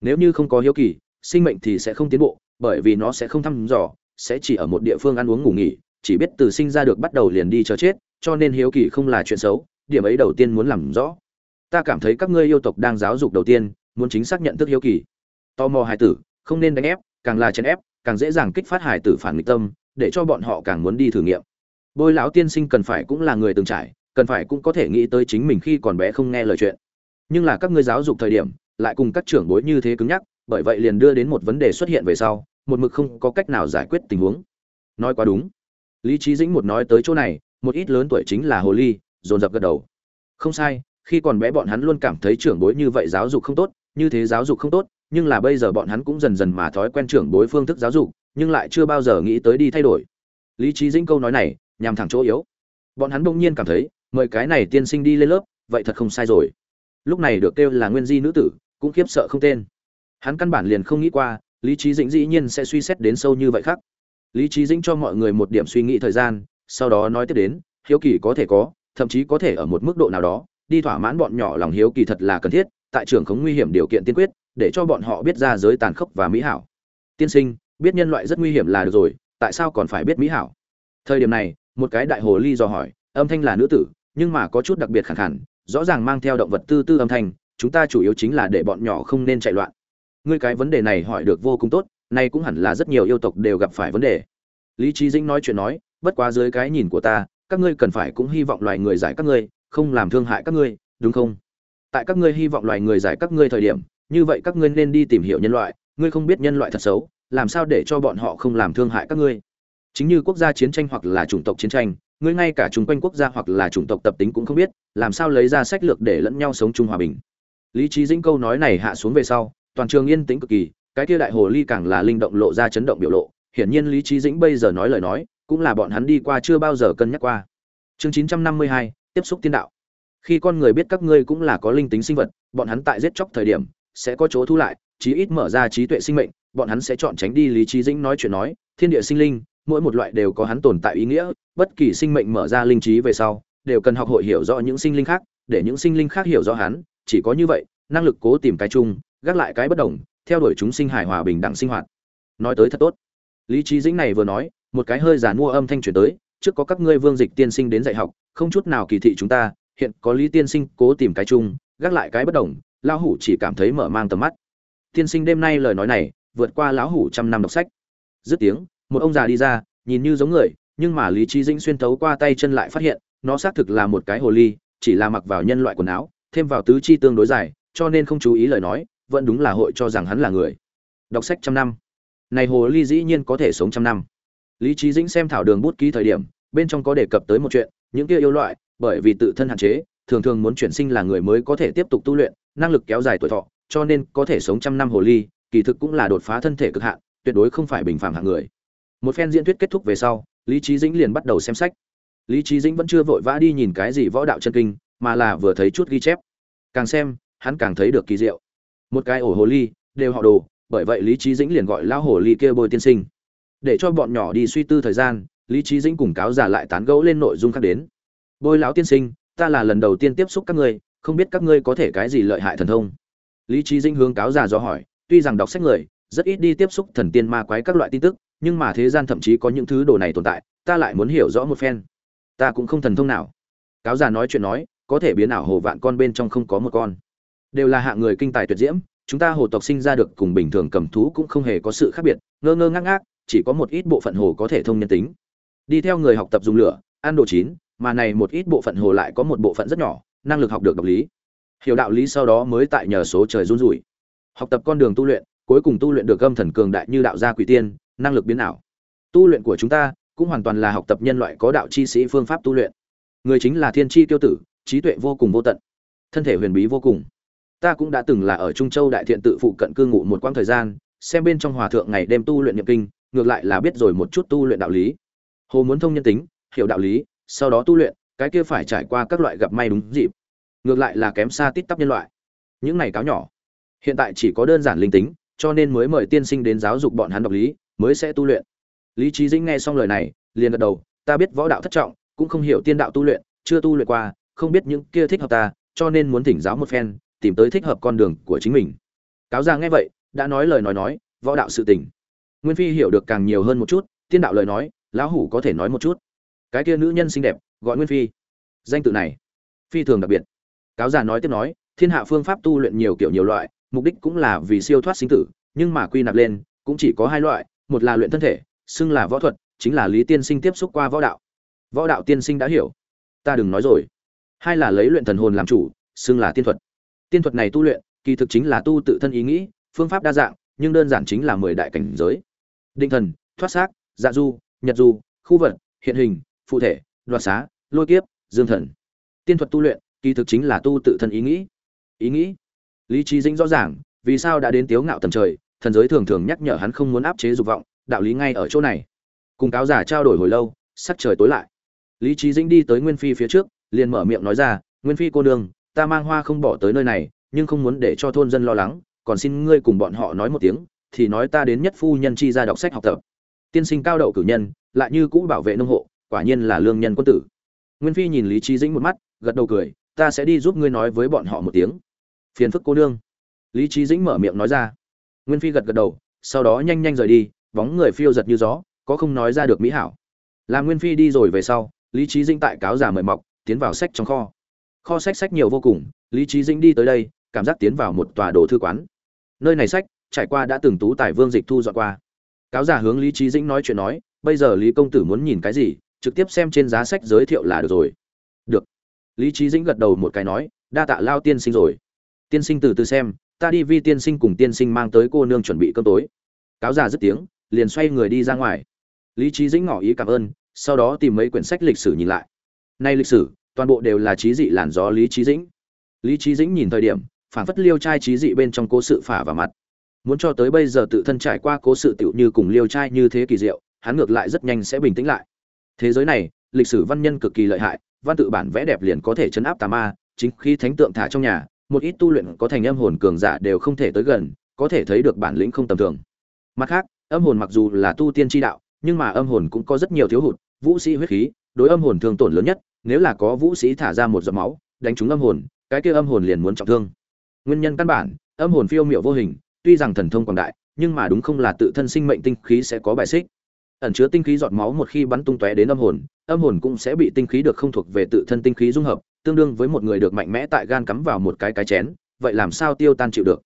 Nếu như không có hiếu kỳ, sinh mệnh thì sẽ không tiến bộ bởi vì nó sẽ không thăm dò, sẽ chỉ ở một địa phương ăn uống ngủ nghỉ, chỉ biết từ sinh ra được bắt đầu liền đi chờ chết, cho nên hiếu kỳ không là chuyện xấu, điểm ấy đầu tiên muốn làm rõ. Ta cảm thấy các ngươi yêu tộc đang giáo dục đầu tiên, muốn chính xác nhận thức hiếu kỳ. Tò mò hải tử, không nên đánh ép, càng là chèn ép, càng dễ dàng kích phát hải tử phản nghịch tâm, để cho bọn họ càng muốn đi thử nghiệm. Bôi lão tiên sinh cần phải cũng là người từng trải, cần phải cũng có thể nghĩ tới chính mình khi còn bé không nghe lời chuyện. Nhưng là các ngươi giáo dục thời điểm, lại cùng các trưởng bối như thế cứng nhắc bởi vậy liền đưa đến một vấn đề xuất hiện về sau, một mực không có cách nào giải quyết tình huống. Nói quá đúng. Lý trí dĩnh một nói tới chỗ này, một ít lớn tuổi chính là hồ ly, dồn dập gật đầu. Không sai, khi còn bé bọn hắn luôn cảm thấy trưởng bối như vậy giáo dục không tốt, như thế giáo dục không tốt, nhưng là bây giờ bọn hắn cũng dần dần mà thói quen trưởng bối phương thức giáo dục, nhưng lại chưa bao giờ nghĩ tới đi thay đổi. Lý trí dĩnh câu nói này, nhằm thẳng chỗ yếu. Bọn hắn bỗng nhiên cảm thấy, mời cái này tiên sinh đi lên lớp, vậy thật không sai rồi. Lúc này được kêu là nguyên di nữ tử, cũng khiếp sợ không tên hắn căn bản liền không nghĩ qua, lý trí dĩnh dĩ nhiên sẽ suy xét đến sâu như vậy khác. Lý trí dĩnh cho mọi người một điểm suy nghĩ thời gian, sau đó nói tiếp đến, hiếu kỳ có thể có, thậm chí có thể ở một mức độ nào đó, đi thỏa mãn bọn nhỏ lòng hiếu kỳ thật là cần thiết, tại trường khống nguy hiểm điều kiện tiên quyết, để cho bọn họ biết ra giới tàn khốc và mỹ hảo. Tiên sinh, biết nhân loại rất nguy hiểm là được rồi, tại sao còn phải biết mỹ hảo? Thời điểm này, một cái đại hồ ly dò hỏi, âm thanh là nữ tử, nhưng mà có chút đặc biệt khẳng khẳng, rõ ràng mang theo động vật tư tư âm thanh, chúng ta chủ yếu chính là để bọn nhỏ không nên chạy loạn ngươi cái vấn đề này hỏi được vô cùng tốt, nay cũng hẳn là rất nhiều yêu tộc đều gặp phải vấn đề. Lý trí dĩnh nói chuyện nói, bất quá dưới cái nhìn của ta, các ngươi cần phải cũng hy vọng loài người giải các ngươi, không làm thương hại các ngươi, đúng không? Tại các ngươi hy vọng loài người giải các ngươi thời điểm, như vậy các ngươi nên đi tìm hiểu nhân loại, ngươi không biết nhân loại thật xấu, làm sao để cho bọn họ không làm thương hại các ngươi? Chính như quốc gia chiến tranh hoặc là chủng tộc chiến tranh, ngươi ngay cả chung quanh quốc gia hoặc là chủng tộc tập tính cũng không biết, làm sao lấy ra sách lược để lẫn nhau sống chung hòa bình? Lý trí dĩnh câu nói này hạ xuống về sau toàn trường yên tĩnh cực kỳ, cái kia đại hồ ly càng là linh động lộ ra chấn động biểu lộ. Hiển nhiên lý trí dĩnh bây giờ nói lời nói, cũng là bọn hắn đi qua chưa bao giờ cân nhắc qua. Chương chín trăm năm mươi hai, tiếp xúc tiên đạo. Khi con người biết các ngươi cũng là có linh tính sinh vật, bọn hắn tại giết chóc thời điểm, sẽ có chỗ thu lại, chí ít mở ra trí tuệ sinh mệnh, bọn hắn sẽ chọn tránh đi lý trí dĩnh nói chuyện nói, thiên địa sinh linh, mỗi một loại đều có hắn tồn tại ý nghĩa, bất kỳ sinh mệnh mở ra linh trí về sau, đều cần học hội hiểu rõ những sinh linh khác, để những sinh linh khác hiểu rõ hắn, chỉ có như vậy, năng lực cố tìm cái chung gác lại cái bất đồng, theo đuổi chúng sinh hài hòa bình đẳng sinh hoạt. Nói tới thật tốt. Lý trí dĩnh này vừa nói, một cái hơi giàn mua âm thanh chuyển tới, trước có các ngươi vương dịch tiên sinh đến dạy học, không chút nào kỳ thị chúng ta, hiện có lý tiên sinh cố tìm cái chung, gác lại cái bất đồng, lão hủ chỉ cảm thấy mở mang tầm mắt. Tiên sinh đêm nay lời nói này, vượt qua lão hủ trăm năm đọc sách. Dứt tiếng, một ông già đi ra, nhìn như giống người, nhưng mà lý trí dĩnh xuyên thấu qua tay chân lại phát hiện, nó xác thực là một cái hồ ly, chỉ là mặc vào nhân loại quần áo, thêm vào tứ chi tương đối dài, cho nên không chú ý lời nói vẫn đúng là hội cho rằng hắn là người. Đọc sách trăm năm. Này hồ ly dĩ nhiên có thể sống trăm năm. Lý trí dĩnh xem thảo đường bút ký thời điểm, bên trong có đề cập tới một chuyện, những kia yêu loại, bởi vì tự thân hạn chế, thường thường muốn chuyển sinh là người mới có thể tiếp tục tu luyện, năng lực kéo dài tuổi thọ, cho nên có thể sống trăm năm hồ ly, kỳ thực cũng là đột phá thân thể cực hạn, tuyệt đối không phải bình phàm hạng người. Một phen diễn thuyết kết thúc về sau, lý trí dĩnh liền bắt đầu xem sách. Lý trí dĩnh vẫn chưa vội vã đi nhìn cái gì võ đạo chân kinh, mà là vừa thấy chút ghi chép. Càng xem, hắn càng thấy được kỳ diệu một cái ổ hồ ly, đều họ đồ, bởi vậy lý trí dĩnh liền gọi lão hồ ly kia bôi tiên sinh. Để cho bọn nhỏ đi suy tư thời gian, lý trí dĩnh cùng cáo giả lại tán gẫu lên nội dung khác đến. Bôi lão tiên sinh, ta là lần đầu tiên tiếp xúc các ngươi, không biết các ngươi có thể cái gì lợi hại thần thông? Lý trí dĩnh hướng cáo giả do hỏi, tuy rằng đọc sách người, rất ít đi tiếp xúc thần tiên ma quái các loại tin tức, nhưng mà thế gian thậm chí có những thứ đồ này tồn tại, ta lại muốn hiểu rõ một phen. Ta cũng không thần thông nào. Cáo già nói chuyện nói, có thể biến ảo hồ vạn con bên trong không có một con đều là hạng người kinh tài tuyệt diễm, chúng ta hồ tộc sinh ra được cùng bình thường cầm thú cũng không hề có sự khác biệt, ngơ ngơ ngác ngác, chỉ có một ít bộ phận hồ có thể thông nhân tính. Đi theo người học tập dùng lửa, ăn đồ chín, mà này một ít bộ phận hồ lại có một bộ phận rất nhỏ, năng lực học được độc lý. Hiểu đạo lý sau đó mới tại nhờ số trời run rủi. Học tập con đường tu luyện, cuối cùng tu luyện được âm thần cường đại như đạo gia quỷ tiên, năng lực biến ảo. Tu luyện của chúng ta cũng hoàn toàn là học tập nhân loại có đạo chi sĩ phương pháp tu luyện. Người chính là thiên chi tiêu tử, trí tuệ vô cùng vô tận. Thân thể huyền bí vô cùng ta cũng đã từng là ở trung châu đại thiện tự phụ cận cư ngụ một quãng thời gian, xem bên trong hòa thượng ngày đêm tu luyện nhập kinh, ngược lại là biết rồi một chút tu luyện đạo lý. Hồ muốn thông nhân tính, hiểu đạo lý, sau đó tu luyện, cái kia phải trải qua các loại gặp may đúng dịp. Ngược lại là kém xa tít tắp nhân loại. Những này cáo nhỏ. Hiện tại chỉ có đơn giản linh tính, cho nên mới mời tiên sinh đến giáo dục bọn hắn đọc lý, mới sẽ tu luyện. Lý trí dĩnh nghe xong lời này, liền gật đầu, ta biết võ đạo thất trọng, cũng không hiểu tiên đạo tu luyện, chưa tu luyện qua, không biết những kia thích hợp ta, cho nên muốn thỉnh giáo một phen tìm tới thích hợp con đường của chính mình. Cáo già nghe vậy, đã nói lời nói nói, võ đạo sự tình. Nguyên phi hiểu được càng nhiều hơn một chút, tiên đạo lời nói, lão hủ có thể nói một chút. Cái kia nữ nhân xinh đẹp, gọi nguyên phi. Danh tự này, phi thường đặc biệt. Cáo già nói tiếp nói, thiên hạ phương pháp tu luyện nhiều kiểu nhiều loại, mục đích cũng là vì siêu thoát sinh tử, nhưng mà quy nạp lên, cũng chỉ có hai loại, một là luyện thân thể, xưng là võ thuật, chính là lý tiên sinh tiếp xúc qua võ đạo. Võ đạo tiên sinh đã hiểu. Ta đừng nói rồi. Hai là lấy luyện thần hồn làm chủ, xưng là tiên thuật tiên thuật này tu luyện, kỳ thực chính là tu tự thân ý nghĩ, phương pháp đa dạng, nhưng đơn giản chính là mười đại cảnh giới. Định thần, thoát xác dạ du, nhật du, khu vật, hiện hình, phụ thể, đoạt xá, lôi kiếp, dương thần. Tiên thuật tu luyện, kỳ thực chính là tu tự thân ý nghĩ. Ý nghĩ. Lý trí dĩnh rõ ràng, vì sao đã đến tiếu ngạo tầm trời, thần giới thường thường nhắc nhở hắn không muốn áp chế dục vọng, đạo lý ngay ở chỗ này. Cùng cáo giả trao đổi hồi lâu, sắc trời tối lại. Lý trí dĩnh đi tới nguyên phi phía trước, liền mở miệng nói ra, nguyên phi cô nương ta mang hoa không bỏ tới nơi này, nhưng không muốn để cho thôn dân lo lắng, còn xin ngươi cùng bọn họ nói một tiếng, thì nói ta đến nhất phu nhân chi ra đọc sách học tập. Tiên sinh cao đậu cử nhân, lại như cũ bảo vệ nông hộ, quả nhiên là lương nhân quân tử. Nguyên phi nhìn lý trí dĩnh một mắt, gật đầu cười, ta sẽ đi giúp ngươi nói với bọn họ một tiếng. Phiền phức cô nương. Lý trí dĩnh mở miệng nói ra. Nguyên phi gật gật đầu, sau đó nhanh nhanh rời đi, bóng người phiêu giật như gió, có không nói ra được mỹ hảo. Làm nguyên phi đi rồi về sau, lý trí dĩnh tại cáo giả mời mọc, tiến vào sách trong kho kho sách sách nhiều vô cùng, lý trí dĩnh đi tới đây, cảm giác tiến vào một tòa đồ thư quán. Nơi này sách, trải qua đã từng tú tài vương dịch thu dọn qua. Cáo giả hướng lý trí dĩnh nói chuyện nói, bây giờ lý công tử muốn nhìn cái gì, trực tiếp xem trên giá sách giới thiệu là được rồi. Được. Lý trí dĩnh gật đầu một cái nói, đa tạ lao tiên sinh rồi. Tiên sinh từ từ xem, ta đi vi tiên sinh cùng tiên sinh mang tới cô nương chuẩn bị cơm tối. Cáo già dứt tiếng, liền xoay người đi ra ngoài. Lý trí dĩnh ngỏ ý cảm ơn, sau đó tìm mấy quyển sách lịch sử nhìn lại. Nay lịch sử toàn bộ đều là trí dị làn gió lý trí dĩnh. Lý trí dĩnh nhìn thời điểm phản phất liêu trai trí dị bên trong cố sự phả vào mặt. Muốn cho tới bây giờ tự thân trải qua cố sự tựu như cùng liêu trai như thế kỳ diệu, hắn ngược lại rất nhanh sẽ bình tĩnh lại. Thế giới này, lịch sử văn nhân cực kỳ lợi hại, văn tự bản vẽ đẹp liền có thể chấn áp tà ma, chính khi thánh tượng thả trong nhà, một ít tu luyện có thành âm hồn cường giả đều không thể tới gần, có thể thấy được bản lĩnh không tầm thường. Mặt khác, âm hồn mặc dù là tu tiên tri đạo, nhưng mà âm hồn cũng có rất nhiều thiếu hụt, vũ sĩ huyết khí, đối âm hồn thường tổn lớn nhất nếu là có vũ sĩ thả ra một giọt máu, đánh trúng âm hồn, cái kia âm hồn liền muốn trọng thương. Nguyên nhân căn bản, âm hồn phiêu miệu vô hình, tuy rằng thần thông quảng đại, nhưng mà đúng không là tự thân sinh mệnh tinh khí sẽ có bài xích. Ẩn chứa tinh khí giọt máu một khi bắn tung tóe đến âm hồn âm hồn cũng sẽ bị tinh khí được không thuộc về tự thân tinh khí dung hợp, tương đương với một người được mạnh mẽ tại gan cắm vào một cái cái chén, vậy làm sao tiêu tan chịu được?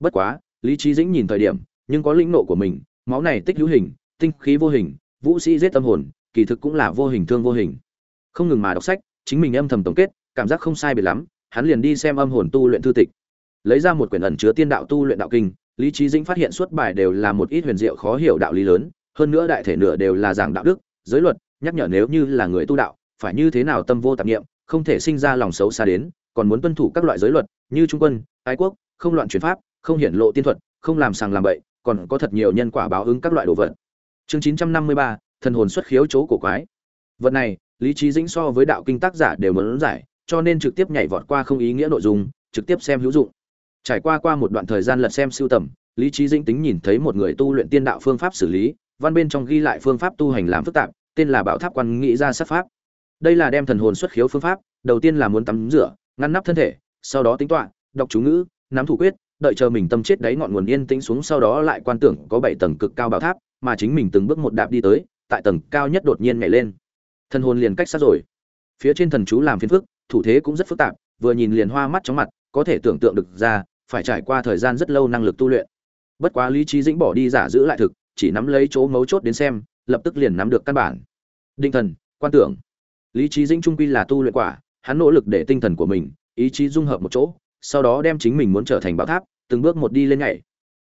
Bất quá, lý trí dĩnh nhìn thời điểm, nhưng có lĩnh nộ của mình, máu này tích hữu hình, tinh khí vô hình, vũ sĩ giết tâm hồn, kỳ thực cũng là vô hình thương vô hình không ngừng mà đọc sách, chính mình âm thầm tổng kết, cảm giác không sai biệt lắm, hắn liền đi xem âm hồn tu luyện thư tịch. Lấy ra một quyển ẩn chứa tiên đạo tu luyện đạo kinh, lý trí dĩnh phát hiện suốt bài đều là một ít huyền diệu khó hiểu đạo lý lớn, hơn nữa đại thể nửa đều là giảng đạo đức, giới luật, nhắc nhở nếu như là người tu đạo, phải như thế nào tâm vô tạp niệm, không thể sinh ra lòng xấu xa đến, còn muốn tuân thủ các loại giới luật, như trung quân ái quốc, không loạn chuyển pháp, không hiển lộ tiên thuật, không làm sàng làm bậy, còn có thật nhiều nhân quả báo ứng các loại đồ vật. Chương chín trăm năm mươi ba, thần hồn xuất khiếu chỗ cổ quái. Vật này lý trí dĩnh so với đạo kinh tác giả đều muốn giải, cho nên trực tiếp nhảy vọt qua không ý nghĩa nội dung, trực tiếp xem hữu dụng. Trải qua qua một đoạn thời gian lật xem sưu tầm, lý trí dĩnh tính nhìn thấy một người tu luyện tiên đạo phương pháp xử lý, văn bên trong ghi lại phương pháp tu hành làm phức tạp, tên là bảo tháp quan nghĩ ra sát pháp. Đây là đem thần hồn xuất khiếu phương pháp, đầu tiên là muốn tắm rửa, ngăn nắp thân thể, sau đó tính toạ đọc chú ngữ, nắm thủ quyết, đợi chờ mình tâm chết đáy ngọn nguồn yên tĩnh xuống sau đó lại quan tưởng có bảy tầng cực cao bảo tháp, mà chính mình từng bước một đạp đi tới, tại tầng cao nhất đột nhiên nhảy lên thần hồn liền cách sát rồi. Phía trên thần chú làm phiền phức, thủ thế cũng rất phức tạp, vừa nhìn liền hoa mắt chóng mặt, có thể tưởng tượng được ra, phải trải qua thời gian rất lâu năng lực tu luyện. Bất quá lý trí dĩnh bỏ đi giả giữ lại thực, chỉ nắm lấy chỗ mấu chốt đến xem, lập tức liền nắm được căn bản. Định thần, quan tưởng. Lý trí dĩnh trung quy là tu luyện quả, hắn nỗ lực để tinh thần của mình, ý chí dung hợp một chỗ, sau đó đem chính mình muốn trở thành bảo tháp, từng bước một đi lên nhảy.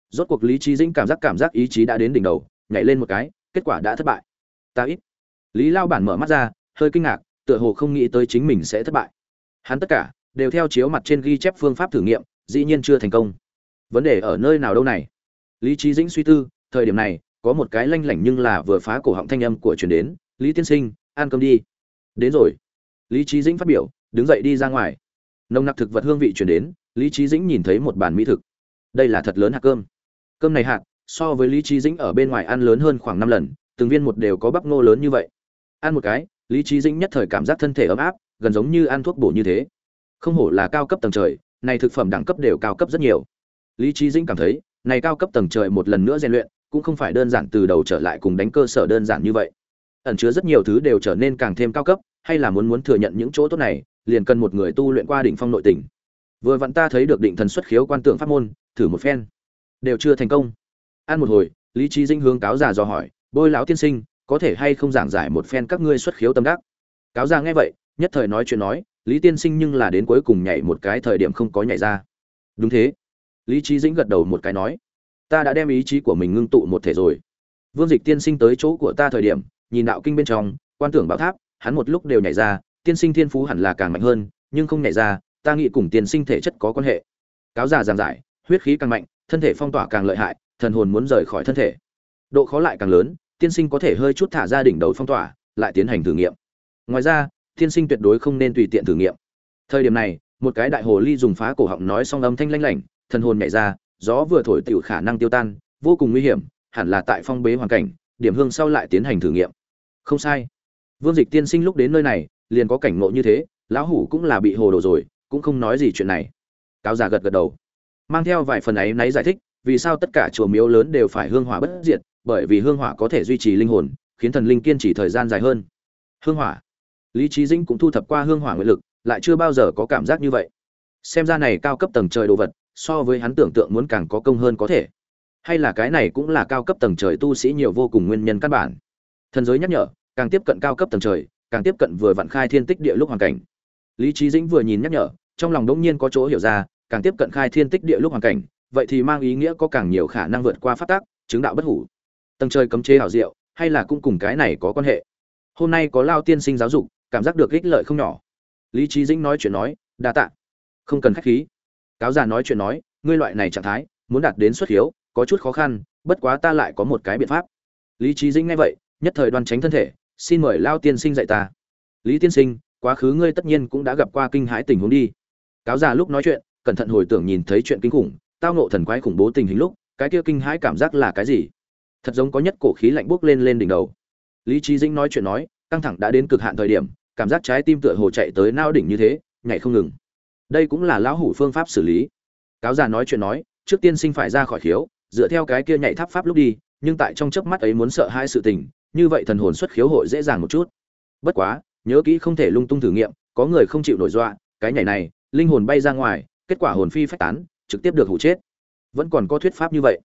Rốt cuộc lý trí dĩnh cảm giác cảm giác ý chí đã đến đỉnh đầu, nhảy lên một cái, kết quả đã thất bại. Ta ít lý lao bản mở mắt ra, hơi kinh ngạc, tựa hồ không nghĩ tới chính mình sẽ thất bại. Hắn tất cả đều theo chiếu mặt trên ghi chép phương pháp thử nghiệm, dĩ nhiên chưa thành công. Vấn đề ở nơi nào đâu này? Lý trí dĩnh suy tư, thời điểm này, có một cái lanh lảnh nhưng là vừa phá cổ họng thanh âm của truyền đến, lý tiên sinh, ăn cơm đi. Đến rồi. Lý trí dĩnh phát biểu, đứng dậy đi ra ngoài. Nồng nặc thực vật hương vị truyền đến, lý trí dĩnh nhìn thấy một bàn mỹ thực. Đây là thật lớn hạt cơm. Cơm này hạt, so với lý trí dĩnh ở bên ngoài ăn lớn hơn khoảng năm lần, từng viên một đều có bắp ngô lớn như vậy ăn một cái, lý trí dĩnh nhất thời cảm giác thân thể ấm áp, gần giống như ăn thuốc bổ như thế. Không hổ là cao cấp tầng trời, này thực phẩm đẳng cấp đều cao cấp rất nhiều. Lý trí dĩnh cảm thấy, này cao cấp tầng trời một lần nữa rèn luyện, cũng không phải đơn giản từ đầu trở lại cùng đánh cơ sở đơn giản như vậy. Ẩn chứa rất nhiều thứ đều trở nên càng thêm cao cấp, hay là muốn muốn thừa nhận những chỗ tốt này, liền cần một người tu luyện qua đỉnh phong nội tình. Vừa vặn ta thấy được định thần xuất khiếu quan tượng pháp môn, thử một phen. Đều chưa thành công. Ăn một hồi, lý trí dinh hướng cáo già dò hỏi, bôi lão tiên sinh có thể hay không giảng giải một phen các ngươi xuất khiếu tâm đắc? Cáo ra nghe vậy, nhất thời nói chuyện nói, lý tiên sinh nhưng là đến cuối cùng nhảy một cái thời điểm không có nhảy ra. Đúng thế. Lý trí dĩnh gật đầu một cái nói, ta đã đem ý chí của mình ngưng tụ một thể rồi. Vương dịch tiên sinh tới chỗ của ta thời điểm, nhìn đạo kinh bên trong, quan tưởng bảo tháp, hắn một lúc đều nhảy ra, tiên sinh thiên phú hẳn là càng mạnh hơn, nhưng không nhảy ra, ta nghĩ cùng tiên sinh thể chất có quan hệ. Cáo già giảng giải, huyết khí càng mạnh, thân thể phong tỏa càng lợi hại, thần hồn muốn rời khỏi thân thể. Độ khó lại càng lớn tiên sinh có thể hơi chút thả ra đỉnh đầu phong tỏa, lại tiến hành thử nghiệm. Ngoài ra, tiên sinh tuyệt đối không nên tùy tiện thử nghiệm. Thời điểm này, một cái đại hồ ly dùng phá cổ họng nói xong âm thanh lanh lảnh, thần hồn nhảy ra, gió vừa thổi tiểu khả năng tiêu tan, vô cùng nguy hiểm, hẳn là tại phong bế hoàn cảnh, điểm hương sau lại tiến hành thử nghiệm. Không sai. Vương dịch tiên sinh lúc đến nơi này, liền có cảnh ngộ như thế, lão hủ cũng là bị hồ đồ rồi, cũng không nói gì chuyện này. Cáo già gật gật đầu. Mang theo vài phần ấy náy giải thích, vì sao tất cả chùa miếu lớn đều phải hương hỏa bất diệt bởi vì hương hỏa có thể duy trì linh hồn, khiến thần linh kiên trì thời gian dài hơn. Hương hỏa. Lý trí dĩnh cũng thu thập qua hương hỏa nguyện lực, lại chưa bao giờ có cảm giác như vậy. Xem ra này cao cấp tầng trời đồ vật, so với hắn tưởng tượng muốn càng có công hơn có thể. Hay là cái này cũng là cao cấp tầng trời tu sĩ nhiều vô cùng nguyên nhân căn bản. Thần giới nhắc nhở, càng tiếp cận cao cấp tầng trời, càng tiếp cận vừa vặn khai thiên tích địa lúc hoàn cảnh. Lý trí dĩnh vừa nhìn nhắc nhở, trong lòng đống nhiên có chỗ hiểu ra, càng tiếp cận khai thiên tích địa lúc hoàn cảnh, vậy thì mang ý nghĩa có càng nhiều khả năng vượt qua phát tác chứng đạo bất hủ tầng trời cấm chế hảo diệu, hay là cũng cùng cái này có quan hệ? Hôm nay có lao tiên sinh giáo dục, cảm giác được ích lợi không nhỏ. Lý trí dĩnh nói chuyện nói, đa tạ. Không cần khách khí. Cáo già nói chuyện nói, ngươi loại này trạng thái, muốn đạt đến xuất hiếu, có chút khó khăn, bất quá ta lại có một cái biện pháp. Lý trí dĩnh nghe vậy, nhất thời đoan tránh thân thể, xin mời lao tiên sinh dạy ta. Lý tiên sinh, quá khứ ngươi tất nhiên cũng đã gặp qua kinh hãi tình huống đi. Cáo già lúc nói chuyện, cẩn thận hồi tưởng nhìn thấy chuyện kinh khủng, tao nộ thần quái khủng bố tình hình lúc, cái kia kinh hãi cảm giác là cái gì? Thật giống có nhất cổ khí lạnh buốc lên lên đỉnh đầu. Lý trí dĩnh nói chuyện nói, căng thẳng đã đến cực hạn thời điểm, cảm giác trái tim tựa hồ chạy tới nao đỉnh như thế, nhảy không ngừng. Đây cũng là lão hủ phương pháp xử lý. Cáo già nói chuyện nói, trước tiên sinh phải ra khỏi khiếu, dựa theo cái kia nhảy tháp pháp lúc đi, nhưng tại trong chớp mắt ấy muốn sợ hai sự tình, như vậy thần hồn xuất khiếu hội dễ dàng một chút. Bất quá, nhớ kỹ không thể lung tung thử nghiệm, có người không chịu nổi dọa, cái nhảy này, linh hồn bay ra ngoài, kết quả hồn phi phách tán, trực tiếp được hủ chết. Vẫn còn có thuyết pháp như vậy.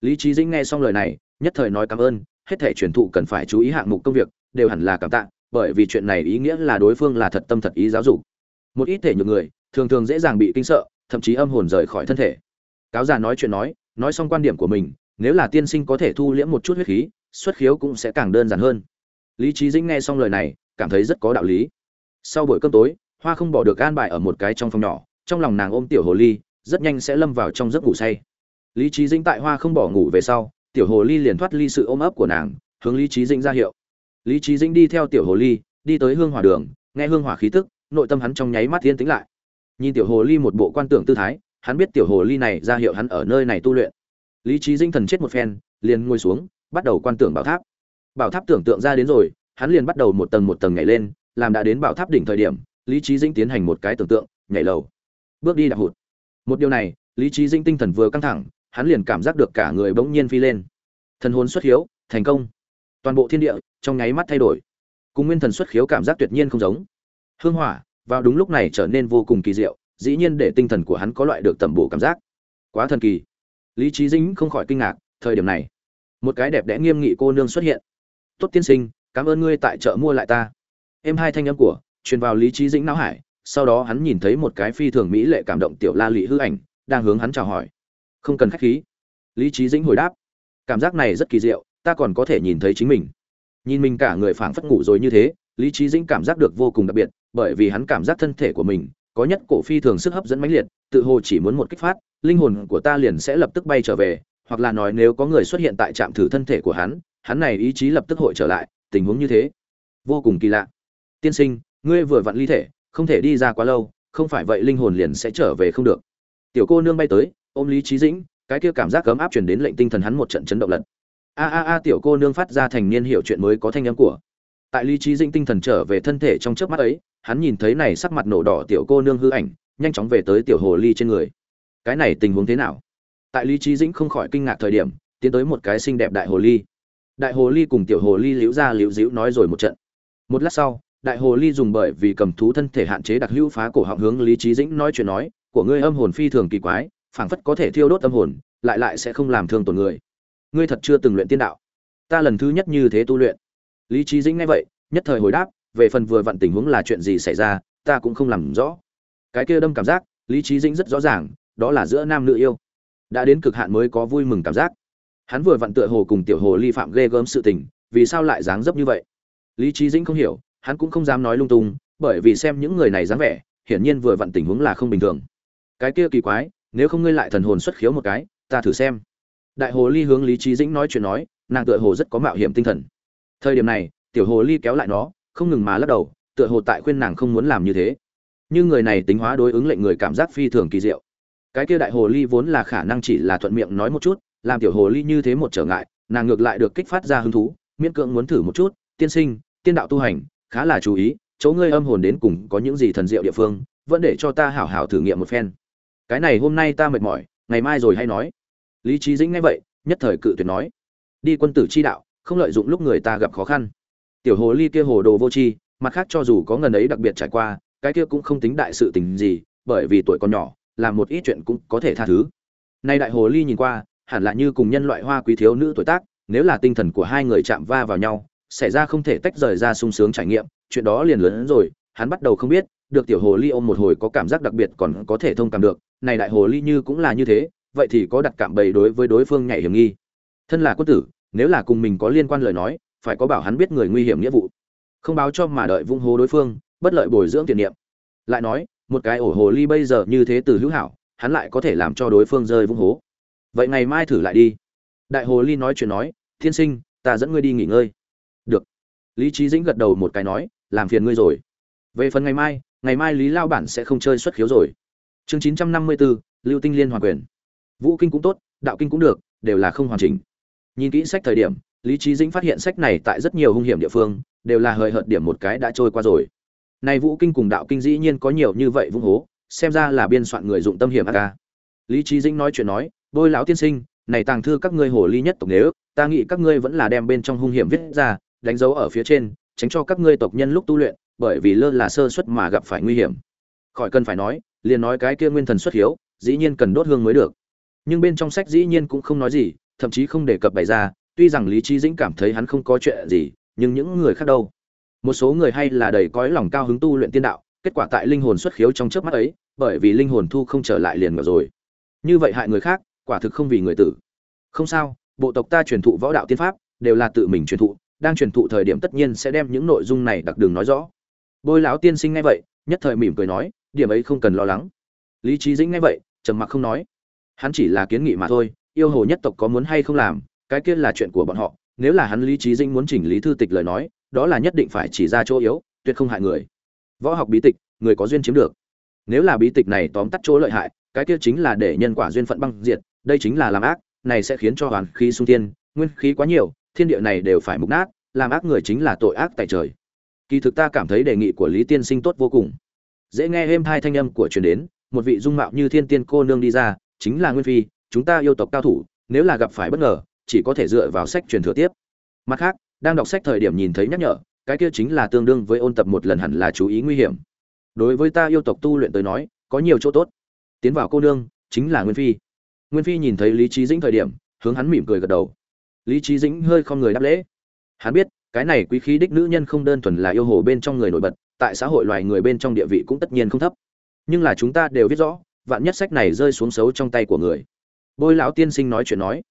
Lý trí dĩnh nghe xong lời này nhất thời nói cảm ơn, hết thể truyền thụ cần phải chú ý hạng mục công việc, đều hẳn là cảm tạ, bởi vì chuyện này ý nghĩa là đối phương là thật tâm thật ý giáo dục. Một ít thể nhược người, thường thường dễ dàng bị kinh sợ, thậm chí âm hồn rời khỏi thân thể. Cáo già nói chuyện nói nói xong quan điểm của mình, nếu là tiên sinh có thể thu liễm một chút huyết khí, xuất khiếu cũng sẽ càng đơn giản hơn. Lý trí dĩnh nghe xong lời này, cảm thấy rất có đạo lý. Sau buổi cơm tối, hoa không bỏ được an bài ở một cái trong phòng nhỏ, trong lòng nàng ôm tiểu hồ ly, rất nhanh sẽ lâm vào trong giấc ngủ say. Lý trí dĩnh tại hoa không bỏ ngủ về sau tiểu hồ ly liền thoát ly sự ôm ấp của nàng, hướng lý trí dĩnh ra hiệu. Lý trí dĩnh đi theo tiểu hồ ly, đi tới hương hỏa đường, nghe hương hỏa khí tức, nội tâm hắn trong nháy mắt yên tĩnh lại. Nhìn tiểu hồ ly một bộ quan tưởng tư thái, hắn biết tiểu hồ ly này ra hiệu hắn ở nơi này tu luyện. Lý trí dĩnh thần chết một phen, liền ngồi xuống, bắt đầu quan tưởng bảo tháp. Bảo tháp tưởng tượng ra đến rồi, hắn liền bắt đầu một tầng một tầng nhảy lên, làm đã đến bảo tháp đỉnh thời điểm, lý trí dĩnh tiến hành một cái tưởng tượng, nhảy lầu. Bước đi đạp hụt. Một điều này, lý trí dĩnh tinh thần vừa căng thẳng hắn liền cảm giác được cả người bỗng nhiên phi lên. Thần hồn xuất hiếu, thành công. Toàn bộ thiên địa, trong nháy mắt thay đổi. Cùng nguyên thần xuất khiếu cảm giác tuyệt nhiên không giống. Hương hỏa, vào đúng lúc này trở nên vô cùng kỳ diệu, dĩ nhiên để tinh thần của hắn có loại được tẩm bổ cảm giác. Quá thần kỳ. Lý trí dĩnh không khỏi kinh ngạc, thời điểm này, một cái đẹp đẽ nghiêm nghị cô nương xuất hiện. Tốt tiên sinh, cảm ơn ngươi tại chợ mua lại ta. Em hai thanh âm của, truyền vào lý trí dĩnh não hải, sau đó hắn nhìn thấy một cái phi thường mỹ lệ cảm động tiểu la lị hư ảnh, đang hướng hắn chào hỏi không cần khách khí. Lý trí dĩnh hồi đáp. Cảm giác này rất kỳ diệu, ta còn có thể nhìn thấy chính mình. Nhìn mình cả người phảng phất ngủ rồi như thế, lý trí dĩnh cảm giác được vô cùng đặc biệt, bởi vì hắn cảm giác thân thể của mình, có nhất cổ phi thường sức hấp dẫn mãnh liệt, tự hồ chỉ muốn một kích phát, linh hồn của ta liền sẽ lập tức bay trở về, hoặc là nói nếu có người xuất hiện tại trạm thử thân thể của hắn hắn này ý chí lập tức hội trở lại, tình huống như thế. Vô cùng kỳ lạ. Tiên sinh, ngươi vừa vặn ly thể, không thể đi ra quá lâu, không phải vậy linh hồn liền sẽ trở về không được. Tiểu cô nương bay tới ôm lý trí dĩnh, cái kia cảm giác cấm áp chuyển đến lệnh tinh thần hắn một trận chấn động lật. A a a, tiểu cô nương phát ra thành niên hiểu chuyện mới có thanh âm của. Tại lý trí dĩnh tinh thần trở về thân thể trong trước mắt ấy, hắn nhìn thấy này sắc mặt nổ đỏ tiểu cô nương hư ảnh, nhanh chóng về tới tiểu hồ ly trên người. Cái này tình huống thế nào? Tại lý trí dĩnh không khỏi kinh ngạc thời điểm, tiến tới một cái xinh đẹp đại hồ ly. Đại hồ ly cùng tiểu hồ ly liễu ra liễu dĩu nói rồi một trận. Một lát sau, đại hồ ly dùng bởi vì cầm thú thân thể hạn chế đặc hữu phá cổ họng hướng lý trí dĩnh nói chuyện nói, của ngươi âm hồn phi thường kỳ quái phảng phất có thể thiêu đốt tâm hồn, lại lại sẽ không làm thương tổn người. Ngươi thật chưa từng luyện tiên đạo. Ta lần thứ nhất như thế tu luyện. Lý Chí dĩnh nghe vậy, nhất thời hồi đáp, về phần vừa vặn tình huống là chuyện gì xảy ra, ta cũng không làm rõ. Cái kia đâm cảm giác, lý Chí dĩnh rất rõ ràng, đó là giữa nam nữ yêu. Đã đến cực hạn mới có vui mừng cảm giác. Hắn vừa vặn tựa hồ cùng tiểu hồ ly phạm ghê gớm sự tình, vì sao lại dáng dấp như vậy? Lý Chí dĩnh không hiểu, hắn cũng không dám nói lung tung, bởi vì xem những người này dáng vẻ, hiển nhiên vừa vặn tình huống là không bình thường. Cái kia kỳ quái nếu không ngươi lại thần hồn xuất khiếu một cái, ta thử xem. Đại hồ ly hướng lý trí dĩnh nói chuyện nói, nàng tựa hồ rất có mạo hiểm tinh thần. Thời điểm này, tiểu hồ ly kéo lại nó, không ngừng mà lắc đầu, tựa hồ tại khuyên nàng không muốn làm như thế. Nhưng người này tính hóa đối ứng lệnh người cảm giác phi thường kỳ diệu. Cái kia đại hồ ly vốn là khả năng chỉ là thuận miệng nói một chút, làm tiểu hồ ly như thế một trở ngại, nàng ngược lại được kích phát ra hứng thú, miễn cưỡng muốn thử một chút, tiên sinh, tiên đạo tu hành, khá là chú ý, chỗ ngươi âm hồn đến cùng có những gì thần diệu địa phương, vẫn để cho ta hảo hảo thử nghiệm một phen cái này hôm nay ta mệt mỏi, ngày mai rồi hay nói. Lý trí dĩnh nghe vậy, nhất thời cự tuyệt nói. Đi quân tử chi đạo, không lợi dụng lúc người ta gặp khó khăn. Tiểu hồ ly kia hồ đồ vô tri, mặt khác cho dù có ngần ấy đặc biệt trải qua, cái kia cũng không tính đại sự tình gì, bởi vì tuổi còn nhỏ, làm một ít chuyện cũng có thể tha thứ. Nay đại hồ ly nhìn qua, hẳn là như cùng nhân loại hoa quý thiếu nữ tuổi tác, nếu là tinh thần của hai người chạm va vào nhau xảy ra không thể tách rời ra sung sướng trải nghiệm, chuyện đó liền lớn hơn rồi, hắn bắt đầu không biết, được tiểu hồ ly ôm một hồi có cảm giác đặc biệt còn có thể thông cảm được này đại hồ ly như cũng là như thế, vậy thì có đặt cảm bẫy đối với đối phương nhảy hiểm nghi. Thân là quân tử, nếu là cùng mình có liên quan lời nói, phải có bảo hắn biết người nguy hiểm nghĩa vụ. Không báo cho mà đợi vung hố đối phương, bất lợi bồi dưỡng tiền niệm. Lại nói, một cái ổ hồ ly bây giờ như thế từ hữu hảo, hắn lại có thể làm cho đối phương rơi vung hố. Vậy ngày mai thử lại đi. Đại hồ ly nói chuyện nói, thiên sinh, ta dẫn ngươi đi nghỉ ngơi. Được. Lý trí dĩnh gật đầu một cái nói, làm phiền ngươi rồi. Về phần ngày mai ngày mai lý lao bản sẽ không chơi xuất khiếu rồi chương chín trăm năm mươi bốn lưu tinh liên hoàn quyền. Vũ kinh cũng tốt, đạo kinh cũng được, đều là không hoàn chỉnh. Nhìn kỹ sách thời điểm, lý trí dĩnh phát hiện sách này tại rất nhiều hung hiểm địa phương, đều là hời hợt điểm một cái đã trôi qua rồi. Này vũ kinh cùng đạo kinh dĩ nhiên có nhiều như vậy vung hố, xem ra là biên soạn người dụng tâm hiểm a ca. Lý trí dĩnh nói chuyện nói, bôi lão tiên sinh, này tàng thư các ngươi hồ ly nhất tộc nếu, ta nghĩ các ngươi vẫn là đem bên trong hung hiểm viết ra, đánh dấu ở phía trên, tránh cho các ngươi tộc nhân lúc tu luyện, bởi vì lơ là sơ suất mà gặp phải nguy hiểm. Khỏi cần phải nói liền nói cái kia nguyên thần xuất hiếu, dĩ nhiên cần đốt hương mới được. Nhưng bên trong sách dĩ nhiên cũng không nói gì, thậm chí không đề cập bày ra, tuy rằng lý trí dĩnh cảm thấy hắn không có chuyện gì, nhưng những người khác đâu. Một số người hay là đầy cõi lòng cao hứng tu luyện tiên đạo, kết quả tại linh hồn xuất khiếu trong chớp mắt ấy, bởi vì linh hồn thu không trở lại liền ngờ rồi. Như vậy hại người khác, quả thực không vì người tử. Không sao, bộ tộc ta truyền thụ võ đạo tiên pháp, đều là tự mình truyền thụ, đang truyền thụ thời điểm tất nhiên sẽ đem những nội dung này đặc đường nói rõ. Bôi lão tiên sinh ngay vậy, nhất thời mỉm cười nói điểm ấy không cần lo lắng. Lý trí dĩnh nghe vậy, trầm mặc không nói. Hắn chỉ là kiến nghị mà thôi, yêu hồ nhất tộc có muốn hay không làm, cái kia là chuyện của bọn họ. Nếu là hắn lý trí dĩnh muốn chỉnh lý thư tịch lời nói, đó là nhất định phải chỉ ra chỗ yếu, tuyệt không hại người. Võ học bí tịch, người có duyên chiếm được. Nếu là bí tịch này tóm tắt chỗ lợi hại, cái kia chính là để nhân quả duyên phận băng diệt, đây chính là làm ác, này sẽ khiến cho hoàn khí sung thiên, nguyên khí quá nhiều, thiên địa này đều phải mục nát, làm ác người chính là tội ác tại trời. Kỳ thực ta cảm thấy đề nghị của lý tiên sinh tốt vô cùng dễ nghe êm hai thanh âm của truyền đến, một vị dung mạo như thiên tiên cô nương đi ra, chính là nguyên phi, chúng ta yêu tộc cao thủ, nếu là gặp phải bất ngờ, chỉ có thể dựa vào sách truyền thừa tiếp. Mặt khác, đang đọc sách thời điểm nhìn thấy nhắc nhở, cái kia chính là tương đương với ôn tập một lần hẳn là chú ý nguy hiểm. Đối với ta yêu tộc tu luyện tới nói, có nhiều chỗ tốt. Tiến vào cô nương, chính là nguyên phi. Nguyên phi nhìn thấy lý trí dĩnh thời điểm, hướng hắn mỉm cười gật đầu. Lý trí dĩnh hơi không người đáp lễ. Hắn biết, cái này quý khí đích nữ nhân không đơn thuần là yêu hồ bên trong người nổi bật tại xã hội loài người bên trong địa vị cũng tất nhiên không thấp. Nhưng là chúng ta đều biết rõ, vạn nhất sách này rơi xuống xấu trong tay của người. Bôi lão tiên sinh nói chuyện nói,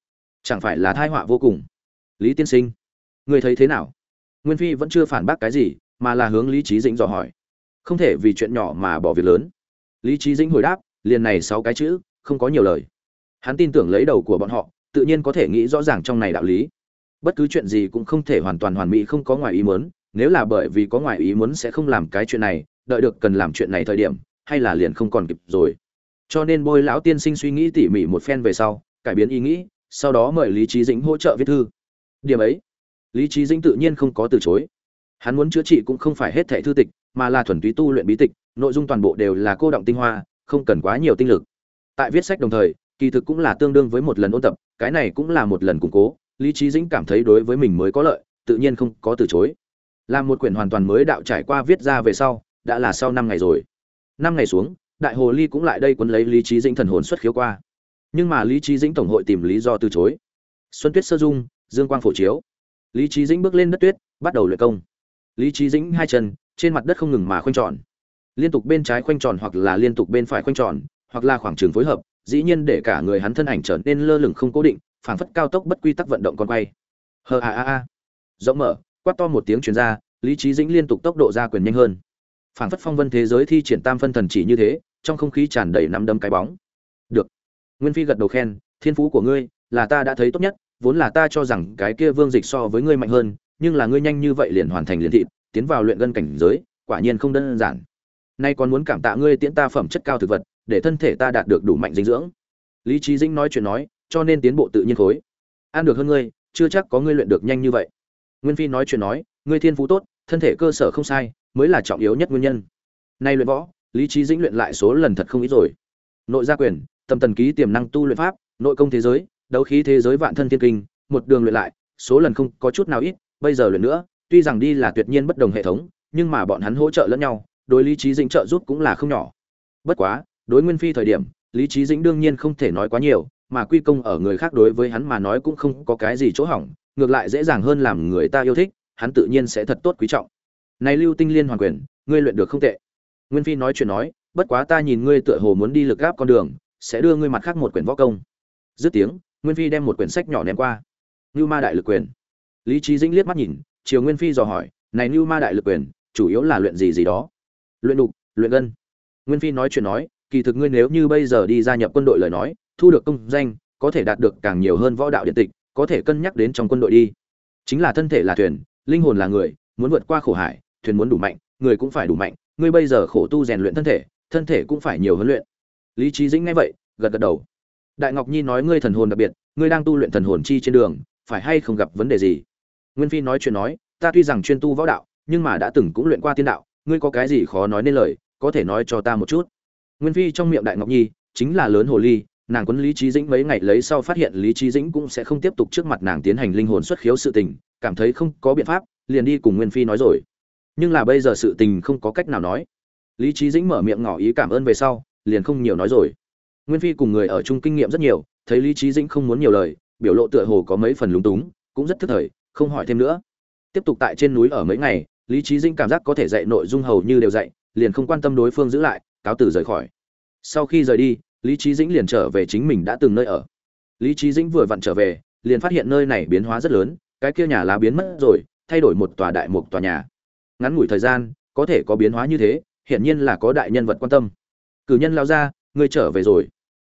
chẳng phải là thai họa vô cùng. Lý tiên sinh, người thấy thế nào? Nguyên phi vẫn chưa phản bác cái gì, mà là hướng lý trí dĩnh dò hỏi. Không thể vì chuyện nhỏ mà bỏ việc lớn. Lý trí dĩnh hồi đáp, liền này sáu cái chữ, không có nhiều lời. Hắn tin tưởng lấy đầu của bọn họ, tự nhiên có thể nghĩ rõ ràng trong này đạo lý. Bất cứ chuyện gì cũng không thể hoàn toàn hoàn mỹ, không có ngoài ý muốn nếu là bởi vì có ngoại ý muốn sẽ không làm cái chuyện này, đợi được cần làm chuyện này thời điểm, hay là liền không còn kịp rồi. Cho nên bôi lão tiên sinh suy nghĩ tỉ mỉ một phen về sau, cải biến ý nghĩ, sau đó mời lý trí dĩnh hỗ trợ viết thư. Điểm ấy, lý trí dĩnh tự nhiên không có từ chối. Hắn muốn chữa trị cũng không phải hết thẻ thư tịch, mà là thuần túy tu luyện bí tịch, nội dung toàn bộ đều là cô động tinh hoa, không cần quá nhiều tinh lực. Tại viết sách đồng thời, kỳ thực cũng là tương đương với một lần ôn tập, cái này cũng là một lần củng cố, lý trí dĩnh cảm thấy đối với mình mới có lợi, tự nhiên không có từ chối làm một quyển hoàn toàn mới đạo trải qua viết ra về sau, đã là sau năm ngày rồi. Năm ngày xuống, đại hồ ly cũng lại đây quấn lấy lý trí dĩnh thần hồn xuất khiếu qua. Nhưng mà lý trí dĩnh tổng hội tìm lý do từ chối. Xuân tuyết sơ dung, dương quang phổ chiếu. Lý trí dĩnh bước lên đất tuyết, bắt đầu luyện công. Lý trí dĩnh hai chân, trên mặt đất không ngừng mà khoanh tròn. Liên tục bên trái khoanh tròn hoặc là liên tục bên phải khoanh tròn, hoặc là khoảng trường phối hợp, dĩ nhiên để cả người hắn thân ảnh trở nên lơ lửng không cố định, phảng phất cao tốc bất quy tắc vận động con quay. Hờ a a a. Rộng mở quát to một tiếng truyền ra lý Chí dĩnh liên tục tốc độ ra quyền nhanh hơn. Phảng phất phong vân thế giới thi triển tam phân thần chỉ như thế trong không khí tràn đầy nắm đấm cái bóng. Được. Nguyên phi gật đầu khen thiên phú của ngươi là ta đã thấy tốt nhất vốn là ta cho rằng cái kia vương dịch so với ngươi mạnh hơn nhưng là ngươi nhanh như vậy liền hoàn thành liền thị, tiến vào luyện gân cảnh giới quả nhiên không đơn giản. Nay còn muốn cảm tạ ngươi tiễn ta phẩm chất cao thực vật để thân thể ta đạt được đủ mạnh dinh dưỡng. Lý Chí dĩnh nói chuyện nói cho nên tiến bộ tự nhiên khối. Ăn được hơn ngươi chưa chắc có ngươi luyện được nhanh như vậy nguyên phi nói chuyện nói, ngươi thiên phú tốt, thân thể cơ sở không sai, mới là trọng yếu nhất nguyên nhân. Nay luyện võ, lý trí dĩnh luyện lại số lần thật không ít rồi. Nội gia quyền, tâm tần ký tiềm năng tu luyện pháp, nội công thế giới, đấu khí thế giới vạn thân thiên kinh, một đường luyện lại, số lần không có chút nào ít, bây giờ luyện nữa, tuy rằng đi là tuyệt nhiên bất đồng hệ thống, nhưng mà bọn hắn hỗ trợ lẫn nhau, đối lý trí dĩnh trợ giúp cũng là không nhỏ. Bất quá, đối nguyên phi thời điểm, lý trí dĩnh đương nhiên không thể nói quá nhiều, mà quy công ở người khác đối với hắn mà nói cũng không có cái gì chỗ hỏng ngược lại dễ dàng hơn làm người ta yêu thích, hắn tự nhiên sẽ thật tốt quý trọng. Này lưu tinh liên hoàn quyền, ngươi luyện được không tệ. Nguyên phi nói chuyện nói, bất quá ta nhìn ngươi tựa hồ muốn đi lực gáp con đường, sẽ đưa ngươi mặt khác một quyển võ công. Dứt tiếng, nguyên phi đem một quyển sách nhỏ ném qua. Như ma đại lực quyền. Lý trí dĩnh liếc mắt nhìn, chiều nguyên phi dò hỏi, này như ma đại lực quyền, chủ yếu là luyện gì gì đó? Luyện đục, luyện gân. Nguyên phi nói chuyện nói, kỳ thực ngươi nếu như bây giờ đi gia nhập quân đội lời nói, thu được công danh, có thể đạt được càng nhiều hơn võ đạo điện tịch có thể cân nhắc đến trong quân đội đi. Chính là thân thể là thuyền, linh hồn là người, muốn vượt qua khổ hải, thuyền muốn đủ mạnh, người cũng phải đủ mạnh. Ngươi bây giờ khổ tu rèn luyện thân thể thân thể cũng phải nhiều huấn luyện. Lý trí dĩnh nghe vậy, gật gật đầu. Đại ngọc nhi nói ngươi thần hồn đặc biệt, ngươi đang tu luyện thần hồn chi trên đường, phải hay không gặp vấn đề gì? Nguyên phi nói chuyện nói, ta tuy rằng chuyên tu võ đạo, nhưng mà đã từng cũng luyện qua tiên đạo, ngươi có cái gì khó nói nên lời, có thể nói cho ta một chút. Nguyên phi trong miệng đại ngọc nhi, chính là lớn hồ ly nàng quấn lý trí dĩnh mấy ngày lấy sau phát hiện lý trí dĩnh cũng sẽ không tiếp tục trước mặt nàng tiến hành linh hồn xuất khiếu sự tình, cảm thấy không có biện pháp, liền đi cùng nguyên phi nói rồi. Nhưng là bây giờ sự tình không có cách nào nói. Lý trí dĩnh mở miệng ngỏ ý cảm ơn về sau, liền không nhiều nói rồi. Nguyên phi cùng người ở chung kinh nghiệm rất nhiều, thấy lý trí dĩnh không muốn nhiều lời, biểu lộ tựa hồ có mấy phần lúng túng, cũng rất thức thời, không hỏi thêm nữa. Tiếp tục tại trên núi ở mấy ngày, lý trí dĩnh cảm giác có thể dạy nội dung hầu như đều dạy, liền không quan tâm đối phương giữ lại, cáo từ rời khỏi. Sau khi rời đi lý trí dĩnh liền trở về chính mình đã từng nơi ở. Lý trí dĩnh vừa vặn trở về, liền phát hiện nơi này biến hóa rất lớn, cái kia nhà lá biến mất rồi, thay đổi một tòa đại mục tòa nhà. Ngắn ngủi thời gian, có thể có biến hóa như thế, hiển nhiên là có đại nhân vật quan tâm. Cử nhân lao ra, ngươi trở về rồi.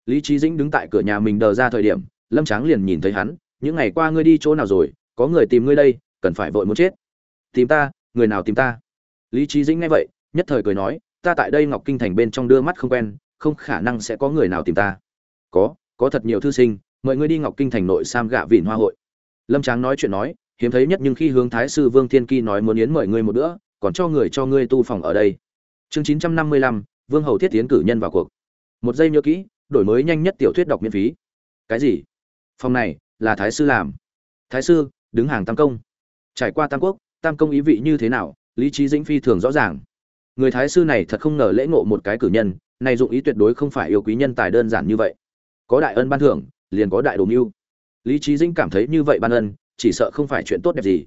Lý trí dĩnh đứng tại cửa nhà mình đờ ra thời điểm, lâm tráng liền nhìn thấy hắn, những ngày qua ngươi đi chỗ nào rồi? Có người tìm ngươi đây, cần phải vội muốn chết. Tìm ta? Người nào tìm ta? Lý trí dĩnh nghe vậy, nhất thời cười nói, ta tại đây ngọc kinh thành bên trong đưa mắt không quen không khả năng sẽ có người nào tìm ta. Có có thật nhiều thư sinh, mời ngươi đi ngọc kinh thành nội sam gạ vịn hoa hội. Lâm tráng nói chuyện nói, hiếm thấy nhất nhưng khi hướng thái sư vương thiên kỳ nói muốn yến mời ngươi một bữa, còn cho người cho ngươi tu phòng ở đây. Chương chín trăm năm mươi lăm, vương hầu thiết tiến cử nhân vào cuộc. Một giây nhớ kỹ, đổi mới nhanh nhất tiểu thuyết đọc miễn phí. Cái gì? Phòng này, là thái sư làm. Thái sư, đứng hàng tam công. Trải qua tam quốc, tam công ý vị như thế nào, lý trí dĩnh phi thường rõ ràng. Người thái sư này thật không ngờ lễ ngộ một cái cử nhân này dụng ý tuyệt đối không phải yêu quý nhân tài đơn giản như vậy. Có đại ân ban thưởng, liền có đại đồ mưu. Lý trí dĩnh cảm thấy như vậy ban ân, chỉ sợ không phải chuyện tốt đẹp gì.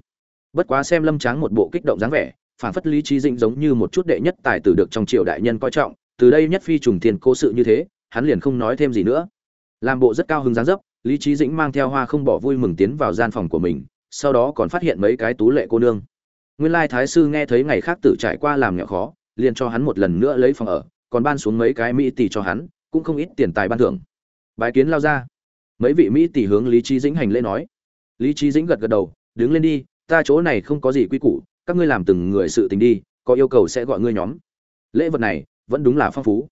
Bất quá xem lâm tráng một bộ kích động dáng vẻ, phản phất lý trí dĩnh giống như một chút đệ nhất tài tử được trong triều đại nhân coi trọng, từ đây nhất phi trùng tiền cố sự như thế, hắn liền không nói thêm gì nữa. Làm bộ rất cao hứng dáng dấp, lý trí dĩnh mang theo hoa không bỏ vui mừng tiến vào gian phòng của mình, sau đó còn phát hiện mấy cái tú lệ cô nương. Nguyên lai thái sư nghe thấy ngày khác tử trải qua làm nhỏ khó, liền cho hắn một lần nữa lấy phòng ở còn ban xuống mấy cái mỹ tỷ cho hắn, cũng không ít tiền tài ban thưởng. Bài kiến lao ra. Mấy vị mỹ tỷ hướng lý Chí dĩnh hành lễ nói. Lý Chí dĩnh gật gật đầu, đứng lên đi, ta chỗ này không có gì quy củ, các ngươi làm từng người sự tình đi, có yêu cầu sẽ gọi ngươi nhóm. Lễ vật này vẫn đúng là phong phú.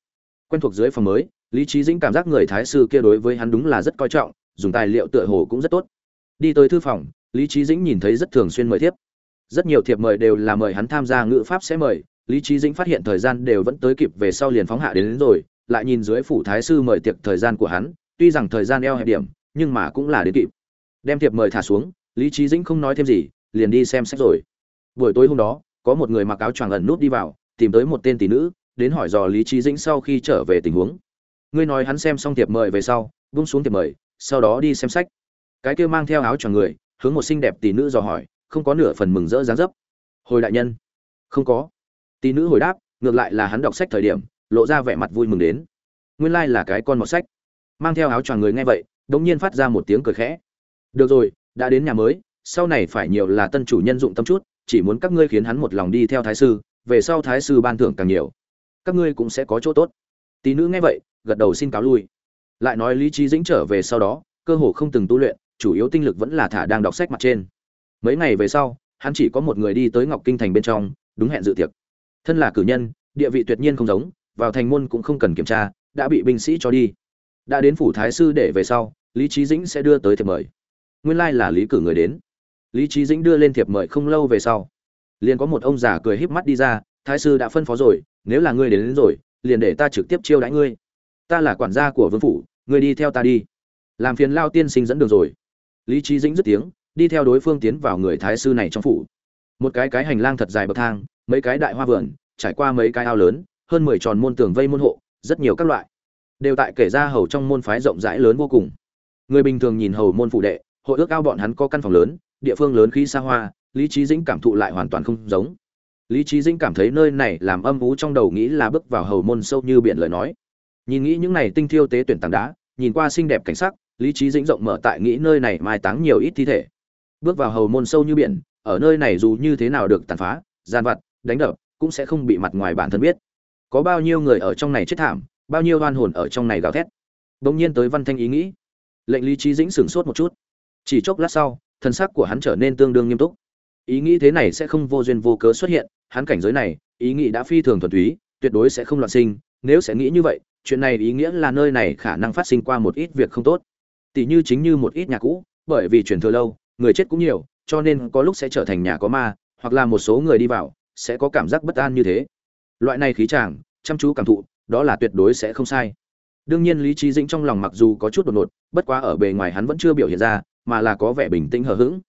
Quen thuộc dưới phòng mới, lý Chí dĩnh cảm giác người thái sư kia đối với hắn đúng là rất coi trọng, dùng tài liệu tựa hồ cũng rất tốt. Đi tới thư phòng, lý Chí dĩnh nhìn thấy rất thường xuyên mời thiếp. Rất nhiều thiệp mời đều là mời hắn tham gia ngữ pháp sẽ mời lý trí dĩnh phát hiện thời gian đều vẫn tới kịp về sau liền phóng hạ đến, đến rồi lại nhìn dưới phủ thái sư mời tiệc thời gian của hắn tuy rằng thời gian eo hẹp điểm nhưng mà cũng là đến kịp. Đem thiệp mời thả xuống lý trí dĩnh không nói thêm gì liền đi xem sách rồi. Buổi tối hôm đó có một người mặc áo choàng ẩn nút đi vào tìm tới một tên tỷ nữ đến hỏi dò lý trí dĩnh sau khi trở về tình huống. Ngươi nói hắn xem xong thiệp mời về sau bung xuống thiệp mời sau đó đi xem sách. Cái kia mang theo áo choàng người hướng một xinh đẹp tỷ nữ dò hỏi không có nửa phần mừng rỡ dáng dấp. Hồi đại nhân. Không có tỷ nữ hồi đáp, ngược lại là hắn đọc sách thời điểm, lộ ra vẻ mặt vui mừng đến. Nguyên lai là cái con mọt sách. Mang theo áo choàng người nghe vậy, đống nhiên phát ra một tiếng cười khẽ. Được rồi, đã đến nhà mới, sau này phải nhiều là tân chủ nhân dụng tâm chút, chỉ muốn các ngươi khiến hắn một lòng đi theo thái sư, về sau thái sư ban thưởng càng nhiều. Các ngươi cũng sẽ có chỗ tốt. Tỷ nữ nghe vậy, gật đầu xin cáo lui. Lại nói lý trí dĩnh trở về sau đó, cơ hồ không từng tu luyện, chủ yếu tinh lực vẫn là thả đang đọc sách mặt trên. Mấy ngày về sau, hắn chỉ có một người đi tới ngọc kinh thành bên trong, đúng hẹn dự tiệc thân là cử nhân địa vị tuyệt nhiên không giống vào thành môn cũng không cần kiểm tra đã bị binh sĩ cho đi. Đã đến phủ thái sư để về sau lý trí dĩnh sẽ đưa tới thiệp mời. Nguyên lai là lý cử người đến. Lý trí dĩnh đưa lên thiệp mời không lâu về sau liền có một ông già cười híp mắt đi ra thái sư đã phân phó rồi nếu là ngươi đến, đến rồi liền để ta trực tiếp chiêu đãi ngươi. Ta là quản gia của vương phủ ngươi đi theo ta đi. Làm phiền lao tiên sinh dẫn đường rồi. Lý trí dĩnh dứt tiếng đi theo đối phương tiến vào người thái sư này trong phủ. Một cái cái hành lang thật dài bậc thang mấy cái đại hoa vườn, trải qua mấy cái ao lớn, hơn mười tròn môn tường vây môn hộ, rất nhiều các loại. Đều tại kể ra hầu trong môn phái rộng rãi lớn vô cùng. Người bình thường nhìn hầu môn phụ đệ, hội ước ao bọn hắn có căn phòng lớn, địa phương lớn khí xa hoa, lý trí dĩnh cảm thụ lại hoàn toàn không giống. Lý trí dĩnh cảm thấy nơi này làm âm ú trong đầu nghĩ là bước vào hầu môn sâu như biển lời nói. Nhìn nghĩ những này tinh thiêu tế tuyển tảng đá, nhìn qua xinh đẹp cảnh sắc, lý trí dĩnh rộng mở tại nghĩ nơi này mai táng nhiều ít thi thể. Bước vào hầu môn sâu như biển, ở nơi này dù như thế nào được tàn phá, gian vặt đánh đập, cũng sẽ không bị mặt ngoài bản thân biết. Có bao nhiêu người ở trong này chết thảm, bao nhiêu oan hồn ở trong này gào thét. Bỗng nhiên tới văn thanh ý nghĩ. Lệnh lý trí dĩnh sửng sốt một chút. Chỉ chốc lát sau, thân xác của hắn trở nên tương đương nghiêm túc. Ý nghĩ thế này sẽ không vô duyên vô cớ xuất hiện, hắn cảnh giới này, ý nghĩ đã phi thường thuần túy, tuyệt đối sẽ không loạn sinh. Nếu sẽ nghĩ như vậy, chuyện này ý nghĩa là nơi này khả năng phát sinh qua một ít việc không tốt. Tỷ như chính như một ít nhà cũ, bởi vì truyền thừa lâu, người chết cũng nhiều, cho nên có lúc sẽ trở thành nhà có ma, hoặc là một số người đi vào sẽ có cảm giác bất an như thế. Loại này khí chàng, chăm chú cảm thụ, đó là tuyệt đối sẽ không sai. Đương nhiên lý trí dĩnh trong lòng mặc dù có chút đột ngột, bất quá ở bề ngoài hắn vẫn chưa biểu hiện ra, mà là có vẻ bình tĩnh hờ hững.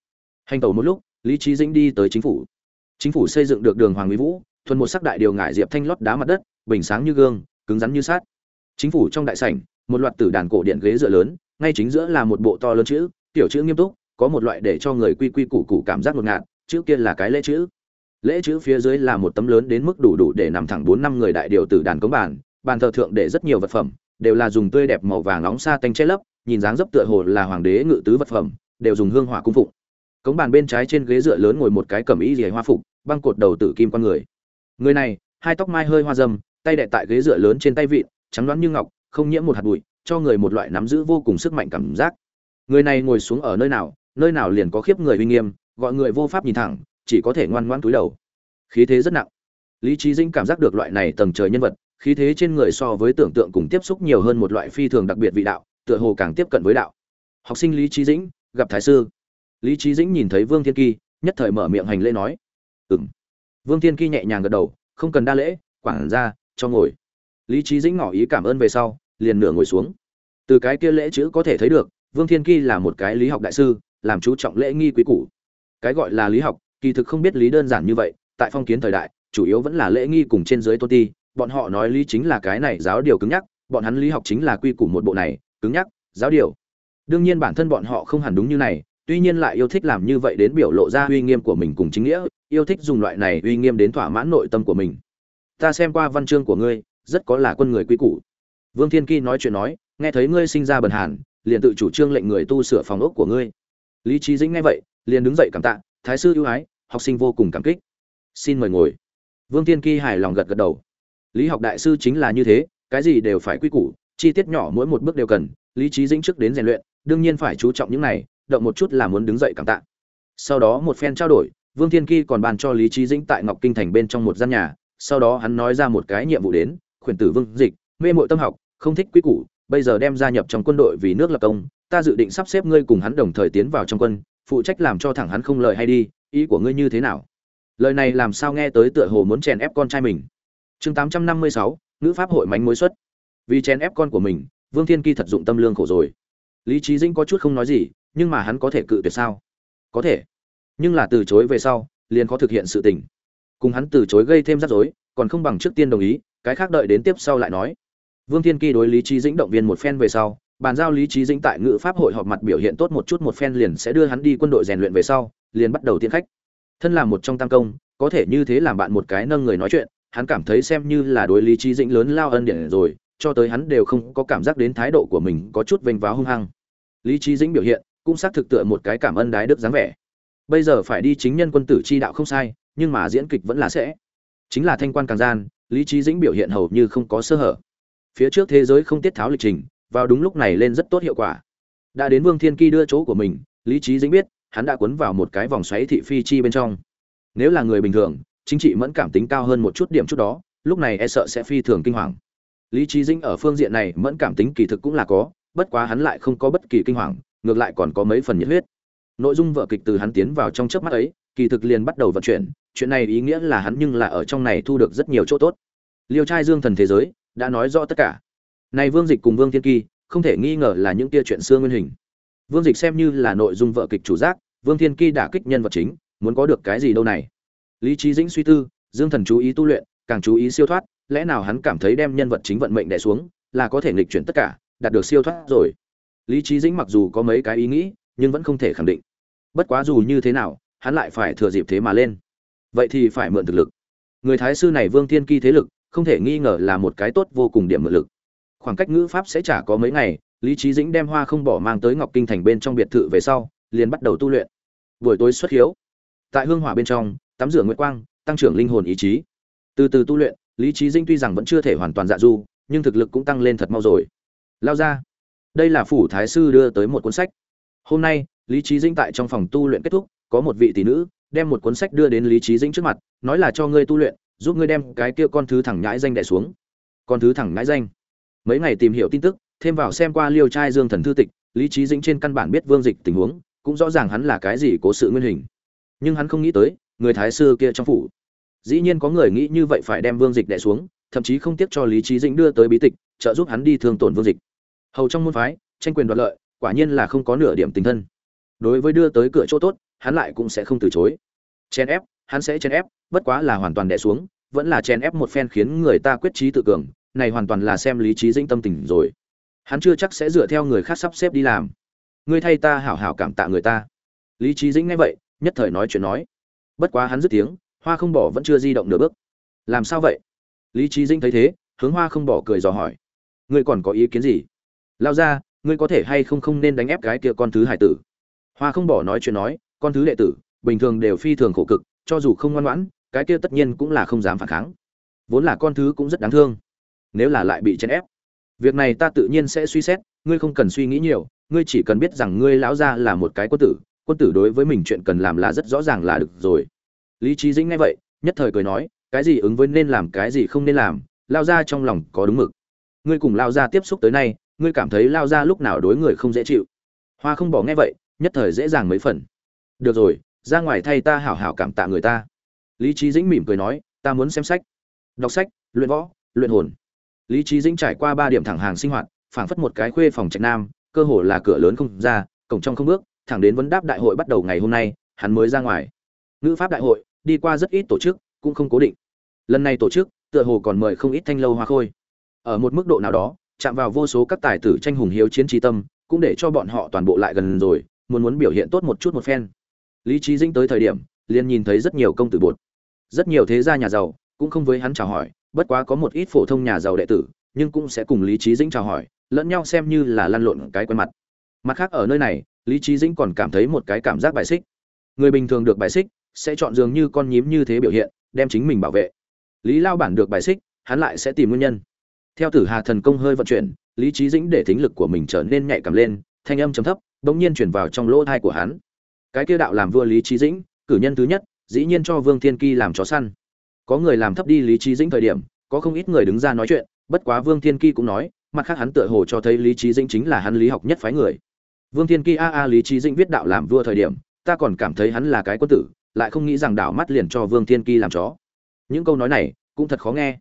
Hành tẩu một lúc, lý trí dĩnh đi tới chính phủ. Chính phủ xây dựng được đường hoàng mỹ vũ, thuần một sắc đại điều ngại diệp thanh lót đá mặt đất, bình sáng như gương, cứng rắn như sát chính phủ trong đại sảnh, một loạt tử đàn cổ điện ghế dựa lớn, ngay chính giữa là một bộ to lớn chữ tiểu chữ nghiêm túc, có một loại để cho người quy quy củ củ cảm giác ngột ngạt, chữ kia là cái lễ chữ lễ chữ phía dưới là một tấm lớn đến mức đủ đủ để nằm thẳng bốn năm người đại điều tử đàn cống bàn bàn thờ thượng để rất nhiều vật phẩm, đều là dùng tươi đẹp màu vàng nóng xa tanh che lấp, nhìn dáng dấp tựa hồ là hoàng đế ngự tứ vật phẩm, đều dùng hương hỏa cung phụng. Cống bàn bên trái trên ghế dựa lớn ngồi một cái cẩm y rìa hoa phục, băng cột đầu tử kim con người. Người này, hai tóc mai hơi hoa dâm, tay đệ tại ghế dựa lớn trên tay vịn, trắng đoán như ngọc, không nhiễm một hạt bụi, cho người một loại nắm giữ vô cùng sức mạnh cảm giác. Người này ngồi xuống ở nơi nào nơi nào liền có khiếp người uy nghiêm, gọi người vô pháp nhìn thẳng chỉ có thể ngoan ngoãn túi đầu. Khí thế rất nặng. Lý trí dĩnh cảm giác được loại này tầng trời nhân vật, khí thế trên người so với tưởng tượng cùng tiếp xúc nhiều hơn một loại phi thường đặc biệt vị đạo, tựa hồ càng tiếp cận với đạo. Học sinh lý trí dĩnh, gặp thái sư. Lý trí dĩnh nhìn thấy vương thiên kỳ, nhất thời mở miệng hành lễ nói ừng vương thiên kỳ nhẹ nhàng gật đầu, không cần đa lễ, quản ra, cho ngồi. Lý trí dĩnh ngỏ ý cảm ơn về sau, liền nửa ngồi xuống. Từ cái kia lễ chữ có thể thấy được, vương thiên kỳ là một cái lý học đại sư, làm chú trọng lễ nghi quý củ. Cái gọi là lý học kỳ thực không biết lý đơn giản như vậy, tại phong kiến thời đại, chủ yếu vẫn là lễ nghi cùng trên dưới tôn ti, bọn họ nói lý chính là cái này giáo điều cứng nhắc, bọn hắn lý học chính là quy củ một bộ này, cứng nhắc, giáo điều. Đương nhiên bản thân bọn họ không hẳn đúng như này, tuy nhiên lại yêu thích làm như vậy đến biểu lộ ra uy nghiêm của mình cùng chính nghĩa, yêu thích dùng loại này uy nghiêm đến thỏa mãn nội tâm của mình. Ta xem qua văn chương của ngươi, rất có là quân người quy củ. Vương thiên kỳ nói chuyện nói, nghe thấy ngươi sinh ra bần hàn, liền tự chủ trương lệnh người tu sửa phòng ốc của ngươi. Lý trí dĩnh nghe vậy, liền đứng dậy cảm tạ thái sư ưu ái, học sinh vô cùng cảm kích. Xin mời ngồi. Vương thiên kỳ hài lòng gật gật đầu. Lý học đại sư chính là như thế, cái gì đều phải quy củ, chi tiết nhỏ mỗi một bước đều cần, lý trí dĩnh trước đến rèn luyện, đương nhiên phải chú trọng những này, động một chút là muốn đứng dậy cảm tạ. Sau đó một phen trao đổi, vương thiên kỳ còn bàn cho lý trí dĩnh tại ngọc kinh thành bên trong một gian nhà, sau đó hắn nói ra một cái nhiệm vụ đến, khuyển tử vương dịch, mê mội tâm học, không thích quy củ, bây giờ đem gia nhập trong quân đội vì nước lập công ta dự định sắp xếp ngươi cùng hắn đồng thời tiến vào trong quân, phụ trách làm cho thẳng hắn không lời hay đi, ý của ngươi như thế nào? Lời này làm sao nghe tới tựa hồ muốn chèn ép con trai mình? Chương tám trăm năm mươi sáu nữ pháp hội mánh mối xuất. Vì chèn ép con của mình, vương thiên kỳ thật dụng tâm lương khổ rồi. Lý trí dĩnh có chút không nói gì, nhưng mà hắn có thể cự tuyệt sao? Có thể. Nhưng là từ chối về sau, liền có thực hiện sự tình. Cùng hắn từ chối gây thêm rắc rối, còn không bằng trước tiên đồng ý, cái khác đợi đến tiếp sau lại nói. Vương thiên kỳ đối lý trí dĩnh động viên một phen về sau bàn giao lý trí dĩnh tại ngữ pháp hội họp mặt biểu hiện tốt một chút một phen liền sẽ đưa hắn đi quân đội rèn luyện về sau, liền bắt đầu tiên khách. Thân là một trong tam công, có thể như thế làm bạn một cái nâng người nói chuyện, hắn cảm thấy xem như là đối lý trí dĩnh lớn lao ân điển rồi, cho tới hắn đều không có cảm giác đến thái độ của mình có chút vênh váo hung hăng. Lý trí dĩnh biểu hiện cũng xác thực tựa một cái cảm ơn đái đức dáng vẻ. Bây giờ phải đi chính nhân quân tử chi đạo không sai, nhưng mà diễn kịch vẫn là sẽ. Chính là thanh quan càng gian, lý trí dĩnh biểu hiện hầu như không có sơ hở. Phía trước thế giới không tiết tháo lịch trình vào đúng lúc này lên rất tốt hiệu quả. Đã đến vương thiên kỳ đưa chỗ của mình, lý trí dĩnh biết, hắn đã cuốn vào một cái vòng xoáy thị phi chi bên trong. Nếu là người bình thường, chính trị mẫn cảm tính cao hơn một chút điểm chút đó, lúc này e sợ sẽ phi thường kinh hoàng. Lý trí dĩnh ở phương diện này mẫn cảm tính kỳ thực cũng là có, bất quá hắn lại không có bất kỳ kinh hoàng, ngược lại còn có mấy phần nhiệt huyết. Nội dung vở kịch từ hắn tiến vào trong chớp mắt ấy, kỳ thực liền bắt đầu vận chuyển, chuyện này ý nghĩa là hắn nhưng là ở trong này thu được rất nhiều chỗ tốt. Liêu trai dương thần thế giới, đã nói rõ tất cả này vương dịch cùng vương thiên kỳ, không thể nghi ngờ là những tia chuyện xưa nguyên hình. Vương dịch xem như là nội dung vở kịch chủ giác, vương thiên kỳ đả kích nhân vật chính, muốn có được cái gì đâu này? Lý trí dĩnh suy tư, dương thần chú ý tu luyện, càng chú ý siêu thoát, lẽ nào hắn cảm thấy đem nhân vật chính vận mệnh đè xuống, là có thể nghịch chuyển tất cả, đạt được siêu thoát rồi? Lý trí dĩnh mặc dù có mấy cái ý nghĩ, nhưng vẫn không thể khẳng định. Bất quá dù như thế nào, hắn lại phải thừa dịp thế mà lên. Vậy thì phải mượn thực lực. Người thái sư này vương thiên kỳ thế lực, không thể nghi ngờ là một cái tốt vô cùng điểm mượn lực khoảng cách ngữ pháp sẽ chả có mấy ngày, lý trí dĩnh đem hoa không bỏ mang tới ngọc kinh thành bên trong biệt thự về sau, liền bắt đầu tu luyện. Buổi tối xuất hiếu. Tại hương hỏa bên trong, tắm rửa nguyệt quang, tăng trưởng linh hồn ý chí. Từ từ tu luyện, lý trí dĩnh tuy rằng vẫn chưa thể hoàn toàn dạ du, nhưng thực lực cũng tăng lên thật mau rồi. Lao ra. Đây là phủ thái sư đưa tới một cuốn sách. Hôm nay, lý trí dĩnh tại trong phòng tu luyện kết thúc, có một vị tỷ nữ, đem một cuốn sách đưa đến lý trí dĩnh trước mặt, nói là cho ngươi tu luyện, giúp ngươi đem cái kia con thứ thẳng nhãi danh đẻ xuống. Con thứ thẳng nhãi danh mấy ngày tìm hiểu tin tức, thêm vào xem qua liêu trai dương thần thư tịch, lý trí dĩnh trên căn bản biết vương dịch tình huống, cũng rõ ràng hắn là cái gì cố sự nguyên hình. Nhưng hắn không nghĩ tới, người thái sư kia trong phủ. Dĩ nhiên có người nghĩ như vậy phải đem vương dịch đẻ xuống, thậm chí không tiếc cho lý trí dĩnh đưa tới bí tịch, trợ giúp hắn đi thương tổn vương dịch. Hầu trong môn phái, tranh quyền đoạt lợi, quả nhiên là không có nửa điểm tình thân. Đối với đưa tới cửa chỗ tốt, hắn lại cũng sẽ không từ chối. Chen ép, hắn sẽ chen ép, bất quá là hoàn toàn đẻ xuống, vẫn là chen ép một phen khiến người ta quyết trí tự cường này hoàn toàn là xem lý trí dĩnh tâm tình rồi. Hắn chưa chắc sẽ dựa theo người khác sắp xếp đi làm. Ngươi thay ta hảo hảo cảm tạ người ta. Lý trí dĩnh nghe vậy, nhất thời nói chuyện nói. Bất quá hắn dứt tiếng, hoa không bỏ vẫn chưa di động nửa bước. Làm sao vậy? Lý trí dĩnh thấy thế, hướng hoa không bỏ cười dò hỏi. Ngươi còn có ý kiến gì? Lao ra, ngươi có thể hay không không nên đánh ép cái kia con thứ hải tử? Hoa không bỏ nói chuyện nói, con thứ đệ tử, bình thường đều phi thường khổ cực, cho dù không ngoan ngoãn, cái kia tất nhiên cũng là không dám phản kháng. Vốn là con thứ cũng rất đáng thương nếu là lại bị chèn ép. Việc này ta tự nhiên sẽ suy xét, ngươi không cần suy nghĩ nhiều, ngươi chỉ cần biết rằng ngươi lão gia là một cái quân tử quân tử đối với mình chuyện cần làm là rất rõ ràng là được rồi. Lý trí dĩnh nghe vậy, nhất thời cười nói, cái gì ứng với nên làm, cái gì không nên làm lao ra trong lòng có đúng mực. Ngươi cùng lao ra tiếp xúc tới nay, ngươi cảm thấy lao ra lúc nào đối người không dễ chịu. Hoa không bỏ nghe vậy, nhất thời dễ dàng mấy phần. Được rồi, ra ngoài thay ta hảo hảo cảm tạ người ta. Lý trí dĩnh mỉm cười nói, ta muốn xem sách. Đọc sách, luyện võ, luyện hồn lý trí dĩnh trải qua ba điểm thẳng hàng sinh hoạt, phảng phất một cái khuê phòng trạch nam, cơ hồ là cửa lớn không ra, cổng trong không bước, thẳng đến vấn đáp đại hội bắt đầu ngày hôm nay, hắn mới ra ngoài. Ngữ pháp đại hội, đi qua rất ít tổ chức, cũng không cố định. Lần này tổ chức, tựa hồ còn mời không ít thanh lâu hoa khôi. Ở một mức độ nào đó, chạm vào vô số các tài tử tranh hùng hiếu chiến trí tâm, cũng để cho bọn họ toàn bộ lại gần rồi, muốn muốn biểu hiện tốt một chút một phen. Lý trí dĩnh tới thời điểm, liền nhìn thấy rất nhiều công tử bột. Rất nhiều thế gia nhà giàu, cũng không với hắn chào hỏi bất quá có một ít phổ thông nhà giàu đệ tử, nhưng cũng sẽ cùng lý trí dĩnh chào hỏi, lẫn nhau xem như là lăn lộn cái quen mặt. Mặt khác ở nơi này, lý trí dĩnh còn cảm thấy một cái cảm giác bài xích. Người bình thường được bài xích, sẽ chọn dường như con nhím như thế biểu hiện, đem chính mình bảo vệ. Lý lao bản được bài xích, hắn lại sẽ tìm nguyên nhân. Theo tử hà thần công hơi vận chuyển, lý trí dĩnh để thính lực của mình trở nên nhạy cảm lên, thanh âm chấm thấp, bỗng nhiên chuyển vào trong lỗ thai của hắn. Cái kia đạo làm vua lý trí dĩnh, cử nhân thứ nhất, dĩ nhiên cho vương thiên ky làm chó săn có người làm thấp đi lý trí dĩnh thời điểm, có không ít người đứng ra nói chuyện, bất quá vương thiên kỳ cũng nói, mặt khác hắn tựa hồ cho thấy lý trí dĩnh chính là hắn lý học nhất phái người. Vương thiên kỳ a a, lý trí dĩnh viết đạo làm vua thời điểm, ta còn cảm thấy hắn là cái quân tử, lại không nghĩ rằng đảo mắt liền cho vương thiên kỳ làm chó. Những câu nói này cũng thật khó nghe.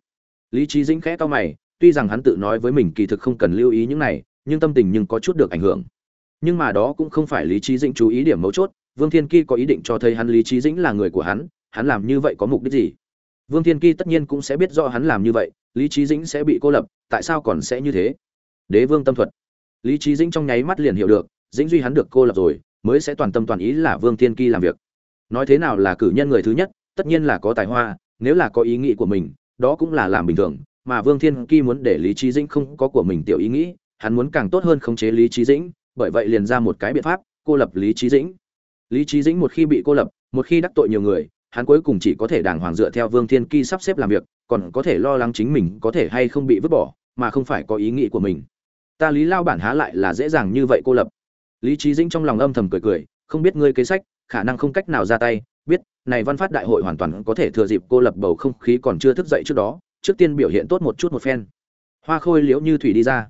Lý trí dĩnh khẽ to mày, tuy rằng hắn tự nói với mình kỳ thực không cần lưu ý những này, nhưng tâm tình nhưng có chút được ảnh hưởng. Nhưng mà đó cũng không phải lý trí dĩnh chú ý điểm mấu chốt, vương thiên kỳ có ý định cho thấy hắn lý trí dĩnh là người của hắn hắn làm như vậy có mục đích gì? Vương thiên kỳ tất nhiên cũng sẽ biết rõ hắn làm như vậy, lý Chí dĩnh sẽ bị cô lập, tại sao còn sẽ như thế? Đế vương tâm thuật. Lý Chí dĩnh trong nháy mắt liền hiểu được, dĩnh duy hắn được cô lập rồi, mới sẽ toàn tâm toàn ý là vương thiên kỳ làm việc. Nói thế nào là cử nhân người thứ nhất, tất nhiên là có tài hoa, nếu là có ý nghĩ của mình, đó cũng là làm bình thường, mà vương thiên kỳ muốn để lý Chí dĩnh không có của mình tiểu ý nghĩ, hắn muốn càng tốt hơn khống chế lý Chí dĩnh, bởi vậy liền ra một cái biện pháp, cô lập lý Chí dĩnh. Lý Chí dĩnh một khi bị cô lập, một khi đắc tội nhiều người hắn cuối cùng chỉ có thể đàng hoàng dựa theo Vương Thiên Ki sắp xếp làm việc, còn có thể lo lắng chính mình có thể hay không bị vứt bỏ, mà không phải có ý nghĩ của mình. Ta Lý Lao bản há lại là dễ dàng như vậy cô lập. Lý Chí Dĩnh trong lòng âm thầm cười cười, không biết ngươi kế sách, khả năng không cách nào ra tay, biết, này văn phát đại hội hoàn toàn có thể thừa dịp cô lập bầu không khí còn chưa thức dậy trước đó, trước tiên biểu hiện tốt một chút một phen. Hoa Khôi liễu như thủy đi ra.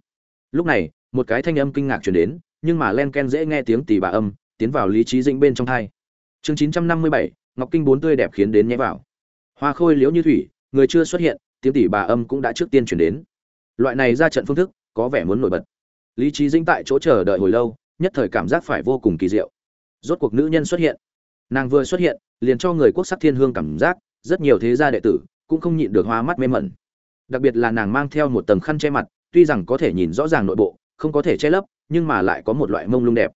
Lúc này, một cái thanh âm kinh ngạc truyền đến, nhưng mà len ken dễ nghe tiếng tỳ bà âm, tiến vào Lý Chí Dĩnh bên trong tai. Chương 957, ngọc kinh bốn tươi đẹp khiến đến nhé vào. Hoa khôi liễu như thủy, người chưa xuất hiện, tiếng tỷ bà âm cũng đã trước tiên chuyển đến. Loại này ra trận phương thức, có vẻ muốn nổi bật. Lý trí dĩnh tại chỗ chờ đợi hồi lâu, nhất thời cảm giác phải vô cùng kỳ diệu. Rốt cuộc nữ nhân xuất hiện. Nàng vừa xuất hiện, liền cho người quốc sắc thiên hương cảm giác, rất nhiều thế gia đệ tử cũng không nhịn được hoa mắt mê mẩn. Đặc biệt là nàng mang theo một tầng khăn che mặt, tuy rằng có thể nhìn rõ ràng nội bộ, không có thể che lấp, nhưng mà lại có một loại mông lung đẹp.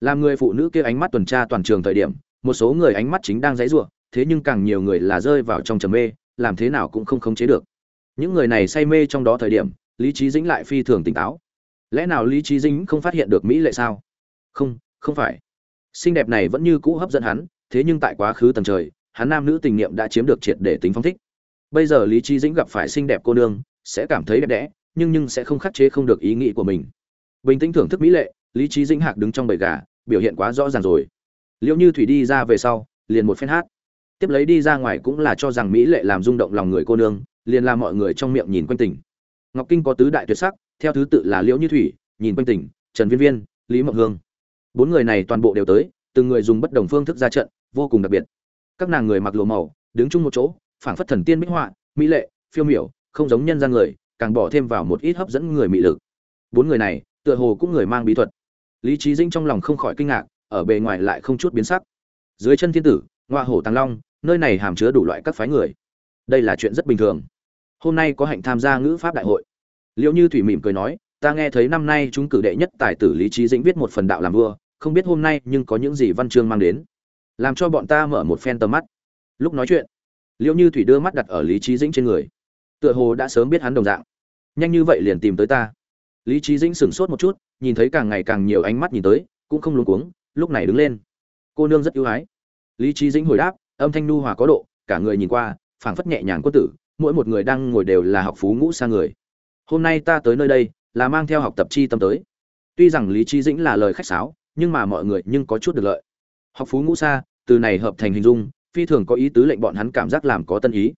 Làm người phụ nữ kia ánh mắt tuần tra toàn trường thời điểm một số người ánh mắt chính đang dãy rủa, thế nhưng càng nhiều người là rơi vào trong trầm mê, làm thế nào cũng không khống chế được. Những người này say mê trong đó thời điểm, lý trí dĩnh lại phi thường tỉnh táo. Lẽ nào lý trí dĩnh không phát hiện được mỹ lệ sao? Không không phải. Xinh đẹp này vẫn như cũ hấp dẫn hắn, thế nhưng tại quá khứ tầng trời, hắn nam nữ tình niệm đã chiếm được triệt để tính phong thích. Bây giờ lý trí dĩnh gặp phải xinh đẹp cô nương, sẽ cảm thấy đẹp đẽ, nhưng nhưng sẽ không khắc chế không được ý nghĩ của mình. Bình tĩnh thưởng thức mỹ lệ, lý trí dĩnh hạc đứng trong bầy gà, biểu hiện quá rõ ràng rồi liệu như thủy đi ra về sau, liền một phen hát. Tiếp lấy đi ra ngoài cũng là cho rằng mỹ lệ làm rung động lòng người cô nương, liền làm mọi người trong miệng nhìn quanh tỉnh. Ngọc kinh có tứ đại tuyệt sắc, theo thứ tự là liễu như thủy, nhìn quanh tỉnh, trần viên viên, lý mộng hương. Bốn người này toàn bộ đều tới, từng người dùng bất đồng phương thức ra trận, vô cùng đặc biệt. Các nàng người mặc lụa màu, đứng chung một chỗ, phảng phất thần tiên bích họa, mỹ lệ, phiêu miểu, không giống nhân gian người, càng bỏ thêm vào một ít hấp dẫn người mị lực. Bốn người này, tựa hồ cũng người mang bí thuật. Lý trí dinh trong lòng không khỏi kinh ngạc ở bề ngoài lại không chút biến sắc. Dưới chân thiên tử ngoa hổ tàng long, nơi này hàm chứa đủ loại các phái người. Đây là chuyện rất bình thường. Hôm nay có hạnh tham gia ngữ pháp đại hội. Liệu như thủy mỉm cười nói, ta nghe thấy năm nay chúng cử đệ nhất tài tử lý trí dĩnh viết một phần đạo làm vua, không biết hôm nay nhưng có những gì văn chương mang đến. Làm cho bọn ta mở một phen tầm mắt. Lúc nói chuyện liệu như thủy đưa mắt đặt ở lý trí dĩnh trên người. Tựa hồ đã sớm biết hắn đồng dạng. Nhanh như vậy liền tìm tới ta. Lý trí dĩnh sửng sốt một chút, nhìn thấy càng ngày càng nhiều ánh mắt nhìn tới, cũng không luống cuống lúc này đứng lên. Cô nương rất ưu ái. Lý trí dĩnh hồi đáp, âm thanh nu hòa có độ, cả người nhìn qua, phảng phất nhẹ nhàng quân tử, mỗi một người đang ngồi đều là học phú ngũ xa người. Hôm nay ta tới nơi đây, là mang theo học tập chi tâm tới. Tuy rằng lý trí dĩnh là lời khách sáo, nhưng mà mọi người nhưng có chút được lợi. Học phú ngũ xa từ này hợp thành hình dung, phi thường có ý tứ lệnh bọn hắn cảm giác làm có tân ý.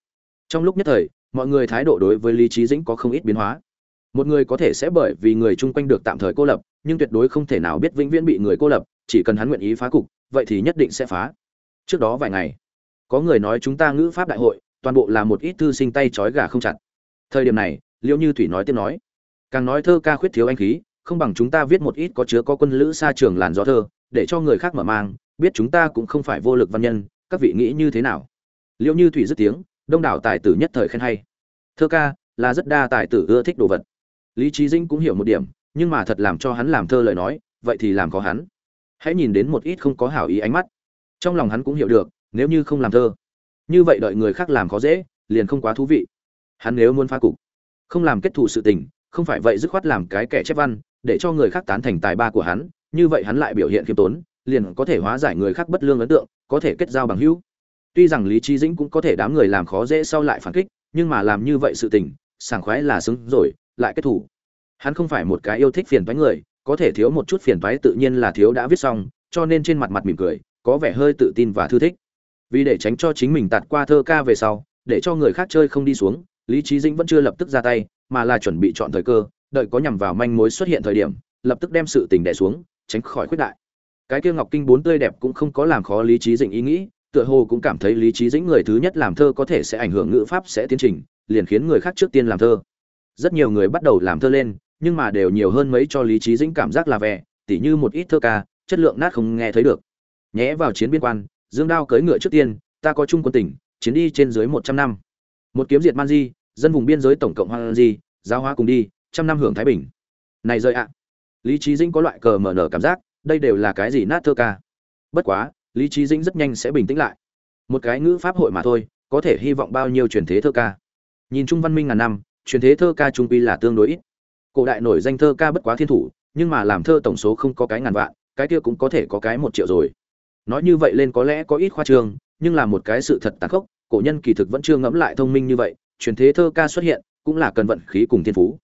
Trong lúc nhất thời, mọi người thái độ đối với lý trí dĩnh có không ít biến hóa. Một người có thể sẽ bởi vì người chung quanh được tạm thời cô lập, nhưng tuyệt đối không thể nào biết vĩnh viễn bị người cô lập chỉ cần hắn nguyện ý phá cục, vậy thì nhất định sẽ phá. Trước đó vài ngày, có người nói chúng ta ngữ pháp đại hội, toàn bộ là một ít thư sinh tay trói gà không chặt. Thời điểm này, liễu như thủy nói tiếp nói, càng nói thơ ca khuyết thiếu anh khí, không bằng chúng ta viết một ít có chứa có quân lữ xa trường làn gió thơ, để cho người khác mở mang, biết chúng ta cũng không phải vô lực văn nhân, các vị nghĩ như thế nào? Liễu như thủy dứt tiếng, đông đảo tài tử nhất thời khen hay. Thơ ca, là rất đa tài tử ưa thích đồ vật. Lý trí dinh cũng hiểu một điểm, nhưng mà thật làm cho hắn làm thơ lời nói, vậy thì làm khó hắn hãy nhìn đến một ít không có hảo ý ánh mắt. Trong lòng hắn cũng hiểu được, nếu như không làm thơ, như vậy đợi người khác làm khó dễ, liền không quá thú vị. Hắn nếu muốn phá cục, không làm kết thù sự tình, không phải vậy dứt khoát làm cái kẻ chép văn, để cho người khác tán thành tài ba của hắn, như vậy hắn lại biểu hiện khiêm tốn, liền có thể hóa giải người khác bất lương ấn tượng, có thể kết giao bằng hữu. Tuy rằng lý trí dĩnh cũng có thể đám người làm khó dễ sau lại phản kích, nhưng mà làm như vậy sự tình, sảng khoái là xứng rồi, lại kết thủ hắn không phải một cái yêu thích phiền toái người có thể thiếu một chút phiền toái tự nhiên là thiếu đã viết xong, cho nên trên mặt mặt mỉm cười, có vẻ hơi tự tin và thư thích. Vì để tránh cho chính mình tạt qua thơ ca về sau, để cho người khác chơi không đi xuống, lý Chí dĩnh vẫn chưa lập tức ra tay, mà là chuẩn bị chọn thời cơ, đợi có nhằm vào manh mối xuất hiện thời điểm, lập tức đem sự tình đè xuống, tránh khỏi khuyết đại. Cái kia ngọc kinh bốn tươi đẹp cũng không có làm khó lý Chí dĩnh ý nghĩ, tựa hồ cũng cảm thấy lý Chí dĩnh người thứ nhất làm thơ có thể sẽ ảnh hưởng ngữ pháp sẽ tiến trình, liền khiến người khác trước tiên làm thơ. Rất nhiều người bắt đầu làm thơ lên nhưng mà đều nhiều hơn mấy cho lý trí dĩnh cảm giác là vẻ, tỉ như một ít thơ ca, chất lượng nát không nghe thấy được. Nhé vào chiến biên quan, dương đao cưỡi ngựa trước tiên, ta có chung quân tỉnh, chiến đi trên dưới một trăm năm. Một kiếm diệt man di, dân vùng biên giới tổng cộng hoan di, giáo hóa cùng đi, trăm năm hưởng thái bình. Này rơi ạ. Lý trí dĩnh có loại cờ mở nở cảm giác, đây đều là cái gì nát thơ ca? Bất quá, lý trí dĩnh rất nhanh sẽ bình tĩnh lại. Một cái ngữ pháp hội mà thôi, có thể hy vọng bao nhiêu truyền thế thơ ca? Nhìn chung văn minh ngàn năm, truyền thế thơ ca trung quy là tương đối ít cổ đại nổi danh thơ ca bất quá thiên thủ, nhưng mà làm thơ tổng số không có cái ngàn vạn, cái kia cũng có thể có cái một triệu rồi. Nói như vậy lên có lẽ có ít khoa trương, nhưng là một cái sự thật tàn khốc, cổ nhân kỳ thực vẫn chưa ngẫm lại thông minh như vậy, truyền thế thơ ca xuất hiện, cũng là cần vận khí cùng thiên phú.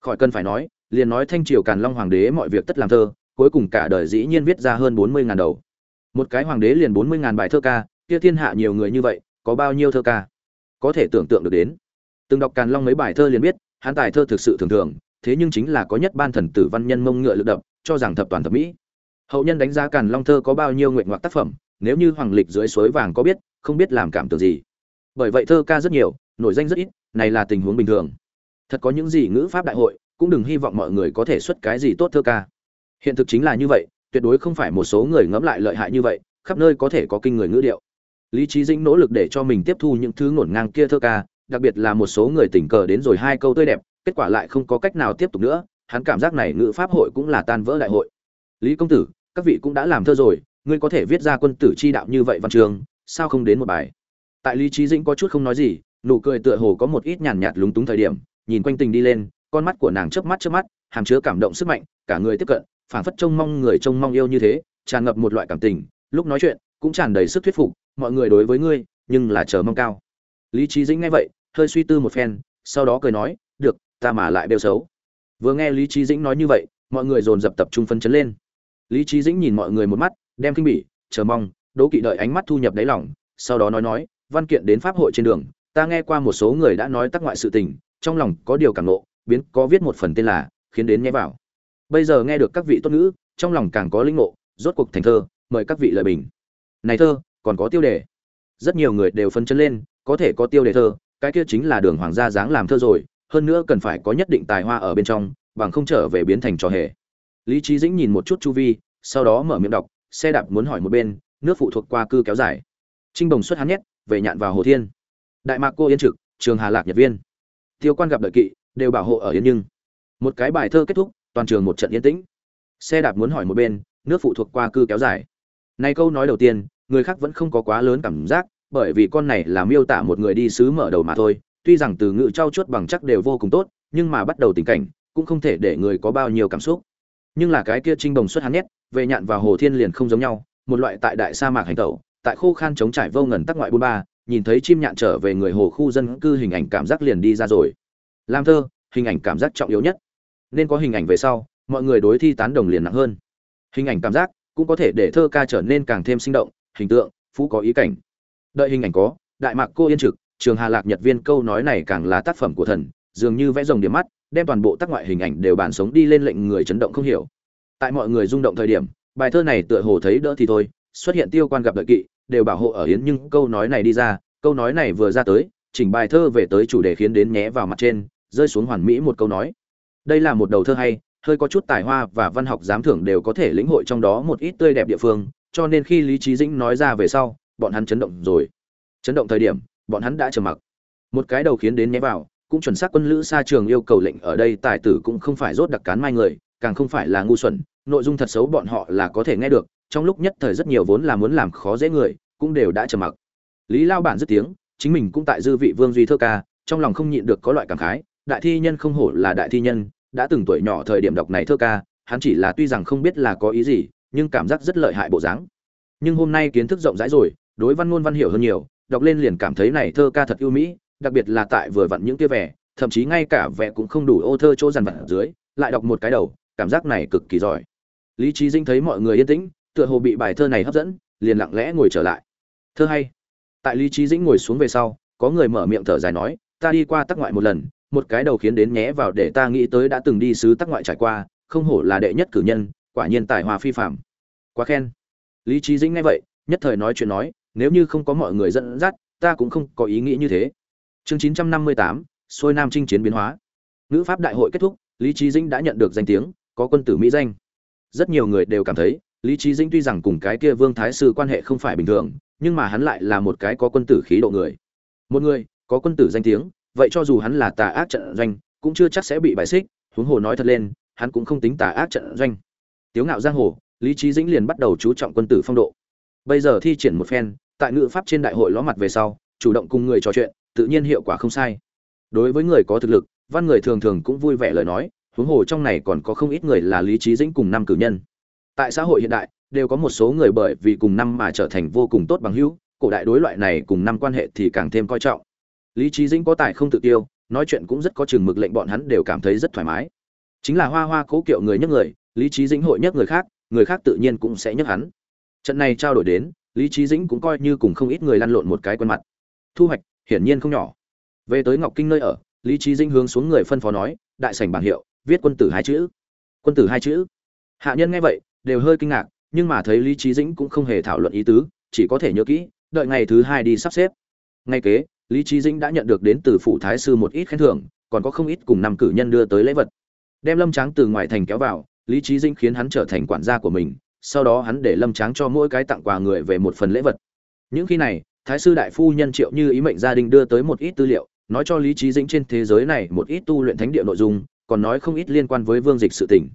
Khỏi cần phải nói, liền nói thanh triều càn long hoàng đế mọi việc tất làm thơ, cuối cùng cả đời dĩ nhiên viết ra hơn bốn mươi ngàn đầu. Một cái hoàng đế liền bốn mươi ngàn bài thơ ca, kia thiên hạ nhiều người như vậy, có bao nhiêu thơ ca? Có thể tưởng tượng được đến. Từng đọc càn long mấy bài thơ liền biết hán tài thơ thực sự thường thường thế nhưng chính là có nhất ban thần tử văn nhân mông ngựa lực đập, cho rằng thập toàn thập mỹ. Hậu nhân đánh giá càn long thơ có bao nhiêu nguyện ngoạc tác phẩm, nếu như hoàng lịch dưới suối vàng có biết, không biết làm cảm tưởng gì. Bởi vậy thơ ca rất nhiều, nổi danh rất ít, này là tình huống bình thường. Thật có những gì ngữ pháp đại hội, cũng đừng hy vọng mọi người có thể xuất cái gì tốt thơ ca. Hiện thực chính là như vậy, tuyệt đối không phải một số người ngẫm lại lợi hại như vậy, khắp nơi có thể có kinh người ngữ điệu. Lý trí dĩnh nỗ lực để cho mình tiếp thu những thứ ngổn ngang kia thơ ca, đặc biệt là một số người tình cờ đến rồi hai câu tươi đẹp kết quả lại không có cách nào tiếp tục nữa, hắn cảm giác này ngữ pháp hội cũng là tan vỡ đại hội. Lý công tử, các vị cũng đã làm thơ rồi, ngươi có thể viết ra quân tử chi đạo như vậy văn trường, sao không đến một bài? Tại lý trí dĩnh có chút không nói gì, nụ cười tựa hồ có một ít nhàn nhạt lúng túng thời điểm, nhìn quanh tình đi lên, con mắt của nàng chớp mắt chớp mắt, hàm chứa cảm động sức mạnh, cả người tiếp cận, phảng phất trông mong người trông mong yêu như thế, tràn ngập một loại cảm tình, lúc nói chuyện, cũng tràn đầy sức thuyết phục, mọi người đối với ngươi, nhưng là chờ mong cao. Lý trí dĩnh nghe vậy, hơi suy tư một phen, sau đó cười nói, được ta mà lại bêu xấu. Vừa nghe lý trí dĩnh nói như vậy, mọi người dồn dập tập trung phân chấn lên. Lý trí dĩnh nhìn mọi người một mắt, đem kinh bỉ, chờ mong, đố kỵ đợi ánh mắt thu nhập đáy lòng, sau đó nói nói, văn kiện đến pháp hội trên đường, ta nghe qua một số người đã nói tác ngoại sự tình, trong lòng có điều cảm nộ biến có viết một phần tên là, khiến đến nhé vào. Bây giờ nghe được các vị tốt ngữ, trong lòng càng có linh ngộ, rốt cuộc thành thơ, mời các vị lợi bình. Này thơ, còn có tiêu đề. Rất nhiều người đều phân chân lên, có thể có tiêu đề thơ, cái kia chính là đường hoàng gia dáng làm thơ rồi hơn nữa cần phải có nhất định tài hoa ở bên trong, bằng không trở về biến thành trò hề. Lý trí dĩnh nhìn một chút chu vi, sau đó mở miệng đọc, xe đạp muốn hỏi một bên, nước phụ thuộc qua cư kéo dài. Trinh bồng xuất hắn nhét, về nhạn vào hồ thiên. Đại mạc cô yên trực, trường hà lạc nhật viên. Tiêu quan gặp đợi kỵ, đều bảo hộ ở yên nhưng. Một cái bài thơ kết thúc, toàn trường một trận yên tĩnh. Xe đạp muốn hỏi một bên, nước phụ thuộc qua cư kéo dài. Này câu nói đầu tiên, người khác vẫn không có quá lớn cảm giác, bởi vì con này là miêu tả một người đi sứ mở đầu mà thôi tuy rằng từ ngữ trau chuốt bằng chắc đều vô cùng tốt, nhưng mà bắt đầu tình cảnh, cũng không thể để người có bao nhiêu cảm xúc. Nhưng là cái kia trinh đồng xuất hắn nhét, về nhạn và hồ thiên liền không giống nhau, một loại tại đại sa mạc hành tẩu, tại khô khan chống trải vô ngần tắc ngoại bôn ba, nhìn thấy chim nhạn trở về người hồ khu dân cư hình ảnh cảm giác liền đi ra rồi. Làm thơ, hình ảnh cảm giác trọng yếu nhất. Nên có hình ảnh về sau, mọi người đối thi tán đồng liền nặng hơn. Hình ảnh cảm giác cũng có thể để thơ ca trở nên càng thêm sinh động, hình tượng, phú có ý cảnh. Đợi hình ảnh có, đại mạc cô yên trực trường hà lạc nhật viên câu nói này càng là tác phẩm của thần, dường như vẽ rồng điểm mắt, đem toàn bộ tác ngoại hình ảnh đều bản sống đi lên lệnh người chấn động không hiểu. Tại mọi người rung động thời điểm, bài thơ này tựa hồ thấy đỡ thì thôi, xuất hiện tiêu quan gặp đợi kỵ, đều bảo hộ ở hiến nhưng câu nói này đi ra, câu nói này vừa ra tới, chỉnh bài thơ về tới chủ đề khiến đến nhé vào mặt trên, rơi xuống hoàn mỹ một câu nói. Đây là một đầu thơ hay, hơi có chút tài hoa và văn học giám thưởng đều có thể lĩnh hội trong đó một ít tươi đẹp địa phương, cho nên khi lý trí dĩnh nói ra về sau, bọn hắn chấn động rồi. Chấn động thời điểm bọn hắn đã trầm mặc. Một cái đầu khiến đến nhé vào, cũng chuẩn xác quân lữ xa trường yêu cầu lệnh ở đây tài tử cũng không phải rốt đặc cán mai người, càng không phải là ngu xuẩn, nội dung thật xấu bọn họ là có thể nghe được, trong lúc nhất thời rất nhiều vốn là muốn làm khó dễ người, cũng đều đã trầm mặc. Lý lao bản dứt tiếng, chính mình cũng tại dư vị vương duy thơ ca, trong lòng không nhịn được có loại cảm khái, đại thi nhân không hổ là đại thi nhân, đã từng tuổi nhỏ thời điểm đọc này thơ ca, hắn chỉ là tuy rằng không biết là có ý gì, nhưng cảm giác rất lợi hại bộ dáng. Nhưng hôm nay kiến thức rộng rãi rồi, đối văn ngôn văn hiểu hơn nhiều đọc lên liền cảm thấy này thơ ca thật ưu mỹ, đặc biệt là tại vừa vặn những kia vẻ, thậm chí ngay cả vẻ cũng không đủ ô thơ chỗ dằn vặt ở dưới, lại đọc một cái đầu, cảm giác này cực kỳ giỏi. Lý trí dinh thấy mọi người yên tĩnh, tựa hồ bị bài thơ này hấp dẫn, liền lặng lẽ ngồi trở lại. Thơ hay. Tại lý trí dĩnh ngồi xuống về sau, có người mở miệng thở dài nói, ta đi qua tắc ngoại một lần, một cái đầu khiến đến nhé vào để ta nghĩ tới đã từng đi sứ tắc ngoại trải qua, không hổ là đệ nhất cử nhân, quả nhiên tài hòa phi phạm quá khen. Lý trí dĩnh nghe vậy, nhất thời nói chuyện nói nếu như không có mọi người dẫn dắt, ta cũng không có ý nghĩ như thế. Chương chín trăm năm mươi tám, xuôi nam chinh chiến biến hóa. Ngữ pháp đại hội kết thúc, lý trí dĩnh đã nhận được danh tiếng, có quân tử mỹ danh. Rất nhiều người đều cảm thấy, lý trí dĩnh tuy rằng cùng cái kia vương thái sư quan hệ không phải bình thường, nhưng mà hắn lại là một cái có quân tử khí độ người. Một người, có quân tử danh tiếng, vậy cho dù hắn là tà ác trận doanh, cũng chưa chắc sẽ bị bài xích, huống hồ nói thật lên, hắn cũng không tính tà ác trận doanh. Tiếu ngạo giang hồ, lý trí dĩnh liền bắt đầu chú trọng quân tử phong độ. Bây giờ thi triển một phen tại ngữ pháp trên đại hội ló mặt về sau, chủ động cùng người trò chuyện, tự nhiên hiệu quả không sai. Đối với người có thực lực, văn người thường thường cũng vui vẻ lời nói, huống hồ trong này còn có không ít người là lý trí dĩnh cùng năm cử nhân. Tại xã hội hiện đại, đều có một số người bởi vì cùng năm mà trở thành vô cùng tốt bằng hữu, cổ đại đối loại này cùng năm quan hệ thì càng thêm coi trọng. Lý trí dĩnh có tài không tự tiêu, nói chuyện cũng rất có chừng mực lệnh bọn hắn đều cảm thấy rất thoải mái. Chính là hoa hoa cố kiệu người nhấc người, lý trí dĩnh hội nhấc người khác người khác tự nhiên cũng sẽ nhấc hắn. Trận này trao đổi đến lý trí dĩnh cũng coi như cùng không ít người lăn lộn một cái quen mặt. Thu hoạch, hiển nhiên không nhỏ. Về tới ngọc kinh nơi ở, lý trí dĩnh hướng xuống người phân phó nói, đại sảnh bảng hiệu, viết quân tử hai chữ. Quân tử hai chữ. Hạ nhân nghe vậy, đều hơi kinh ngạc, nhưng mà thấy lý trí dĩnh cũng không hề thảo luận ý tứ, chỉ có thể nhớ kỹ, đợi ngày thứ hai đi sắp xếp. Ngay kế, lý trí dĩnh đã nhận được đến từ phủ thái sư một ít khen thưởng, còn có không ít cùng năm cử nhân đưa tới lễ vật. Đem lâm tráng từ ngoài thành kéo vào, lý trí dĩnh khiến hắn trở thành quản gia của mình sau đó hắn để lâm tráng cho mỗi cái tặng quà người về một phần lễ vật. Những khi này, thái sư đại phu nhân triệu như ý mệnh gia đình đưa tới một ít tư liệu, nói cho lý trí dĩnh trên thế giới này một ít tu luyện thánh địa nội dung, còn nói không ít liên quan với vương dịch sự tình.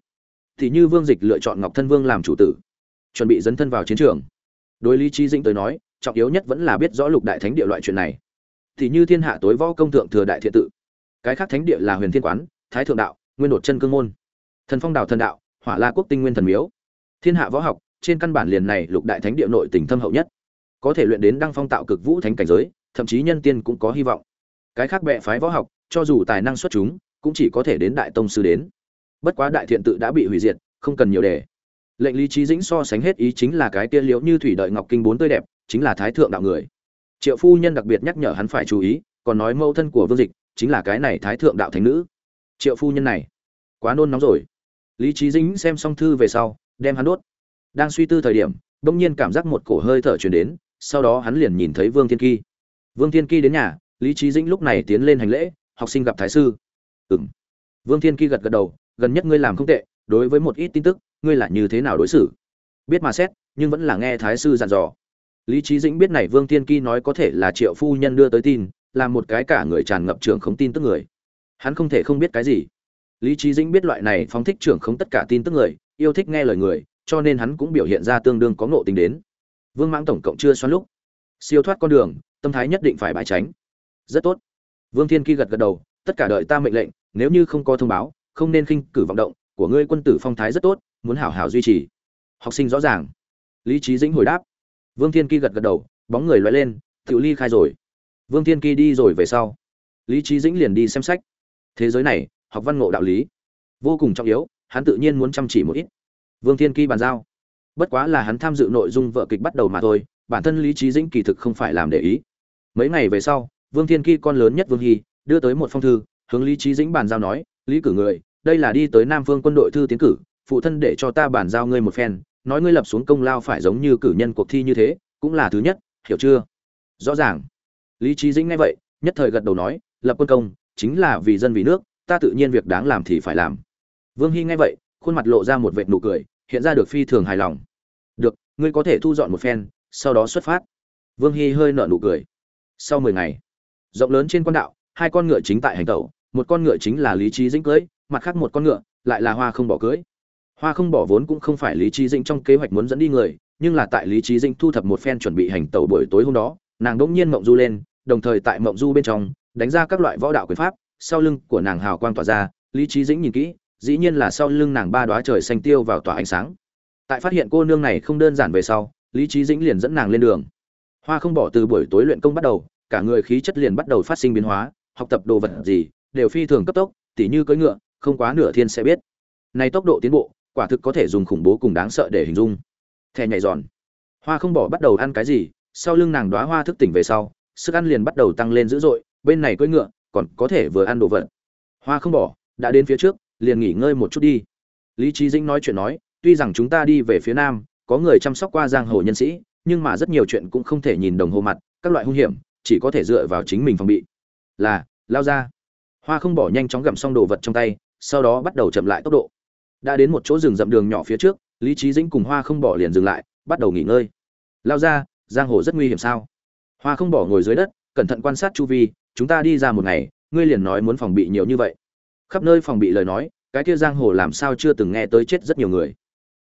Thì như vương dịch lựa chọn ngọc thân vương làm chủ tử, chuẩn bị dấn thân vào chiến trường. Đối lý trí dĩnh tới nói, trọng yếu nhất vẫn là biết rõ lục đại thánh địa loại chuyện này. Thì như thiên hạ tối võ công thượng thừa đại thiện tự, cái khác thánh địa là huyền thiên quán, thái thượng đạo, nguyên đột chân cương môn, thần phong đào thần đạo, hỏa la quốc tinh nguyên thần miếu thiên hạ võ học, trên căn bản liền này lục đại thánh địa nội tỉnh thâm hậu nhất. Có thể luyện đến đăng phong tạo cực vũ thánh cảnh giới, thậm chí nhân tiên cũng có hy vọng. Cái khác bệ phái võ học, cho dù tài năng xuất chúng, cũng chỉ có thể đến đại tông sư đến. Bất quá đại thiện tự đã bị hủy diệt, không cần nhiều đề. Lệnh lý trí dĩnh so sánh hết ý chính là cái kia liễu như thủy đợi ngọc kinh bốn tươi đẹp, chính là thái thượng đạo người. Triệu phu nhân đặc biệt nhắc nhở hắn phải chú ý, còn nói mâu thân của vương dịch chính là cái này thái thượng đạo thánh nữ. Triệu phu nhân này, quá nôn nóng rồi. Lý trí dĩnh xem xong thư về sau đem hắn đốt. Đang suy tư thời điểm, bỗng nhiên cảm giác một cổ hơi thở chuyển đến, sau đó hắn liền nhìn thấy vương thiên kỳ vương thiên kỳ đến nhà, lý trí dĩnh lúc này tiến lên hành lễ, học sinh gặp thái sư. Ừm. vương thiên kỳ gật gật đầu, gần nhất ngươi làm không tệ, đối với một ít tin tức, ngươi là như thế nào đối xử? Biết mà xét, nhưng vẫn là nghe thái sư dặn dò. Lý trí dĩnh biết này vương thiên kỳ nói có thể là triệu phu nhân đưa tới tin, là một cái cả người tràn ngập trưởng không tin tức người. Hắn không thể không biết cái gì. Lý trí dĩnh biết loại này phóng thích trưởng không tất cả tin tức người yêu thích nghe lời người, cho nên hắn cũng biểu hiện ra tương đương có ngộ tính đến. Vương mãng tổng cộng chưa xoắn lúc. Siêu thoát con đường, tâm thái nhất định phải bãi tránh. Rất tốt. Vương thiên kỳ gật gật đầu, tất cả đợi ta mệnh lệnh, nếu như không có thông báo, không nên khinh cử vọng động, của ngươi quân tử phong thái rất tốt, muốn hảo hảo duy trì. Học sinh rõ ràng. Lý trí dĩnh hồi đáp. Vương thiên kỳ gật gật đầu, bóng người loay lên tự ly khai rồi. Vương thiên kỳ đi rồi về sau. Lý trí dĩnh liền đi xem sách. Thế giới này, học văn ngộ đạo lý. Vô cùng trọng yếu hắn tự nhiên muốn chăm chỉ một ít. Vương thiên kỳ bàn giao. Bất quá là hắn tham dự nội dung vợ kịch bắt đầu mà thôi, bản thân lý trí dĩnh kỳ thực không phải làm để ý. Mấy ngày về sau, vương thiên kỳ con lớn nhất vương hy, đưa tới một phong thư, hướng lý trí dĩnh bàn giao nói, lý cử người, đây là đi tới nam phương quân đội thư tiến cử, phụ thân để cho ta bàn giao ngươi một phen, nói ngươi lập xuống công lao phải giống như cử nhân cuộc thi như thế, cũng là thứ nhất, hiểu chưa? Rõ ràng. Lý trí dĩnh nghe vậy, nhất thời gật đầu nói, lập quân công, chính là vì dân vì nước, ta tự nhiên việc đáng làm thì phải làm vương hy nghe vậy, khuôn mặt lộ ra một vệt nụ cười, hiện ra được phi thường hài lòng. Được, ngươi có thể thu dọn một phen, sau đó xuất phát. Vương hy hơi nở nụ cười. Sau mười ngày, rộng lớn trên quan đạo, hai con ngựa chính tại hành tẩu, một con ngựa chính là lý trí dĩnh cưới, mặt khác một con ngựa lại là hoa không bỏ cưới. Hoa không bỏ vốn cũng không phải lý trí dĩnh trong kế hoạch muốn dẫn đi người, nhưng là tại lý trí dĩnh thu thập một phen chuẩn bị hành tẩu buổi tối hôm đó, nàng đỗng nhiên mộng du lên, đồng thời tại mộng du bên trong, đánh ra các loại võ đạo quyền pháp, sau lưng của nàng hào quang tỏa ra, lý trí dĩnh nhìn kỹ dĩ nhiên là sau lưng nàng ba đóa trời xanh tiêu vào tỏa ánh sáng. Tại phát hiện cô nương này không đơn giản về sau, lý trí dĩnh liền dẫn nàng lên đường. Hoa không bỏ từ buổi tối luyện công bắt đầu, cả người khí chất liền bắt đầu phát sinh biến hóa, học tập đồ vật gì, đều phi thường cấp tốc, tỉ như cưỡi ngựa, không quá nửa thiên sẽ biết. Này tốc độ tiến bộ, quả thực có thể dùng khủng bố cùng đáng sợ để hình dung. Thè nhảy giòn. Hoa không bỏ bắt đầu ăn cái gì, sau lưng nàng đóa hoa thức tỉnh về sau, sức ăn liền bắt đầu tăng lên dữ dội, bên này cưỡi ngựa còn có thể vừa ăn đồ vật. Hoa không bỏ, đã đến phía trước liền nghỉ ngơi một chút đi. Lý trí dĩnh nói chuyện nói, tuy rằng chúng ta đi về phía nam, có người chăm sóc qua giang hồ nhân sĩ, nhưng mà rất nhiều chuyện cũng không thể nhìn đồng hồ mặt, các loại hung hiểm, chỉ có thể dựa vào chính mình phòng bị. Là, lao ra. Hoa không bỏ nhanh chóng gặm xong đồ vật trong tay, sau đó bắt đầu chậm lại tốc độ. Đã đến một chỗ rừng rậm đường nhỏ phía trước, lý trí dĩnh cùng hoa không bỏ liền dừng lại, bắt đầu nghỉ ngơi. Lao ra, giang hồ rất nguy hiểm sao? Hoa không bỏ ngồi dưới đất, cẩn thận quan sát chu vi, chúng ta đi ra một ngày, ngươi liền nói muốn phòng bị nhiều như vậy khắp nơi phòng bị lời nói, cái kia giang hồ làm sao chưa từng nghe tới chết rất nhiều người.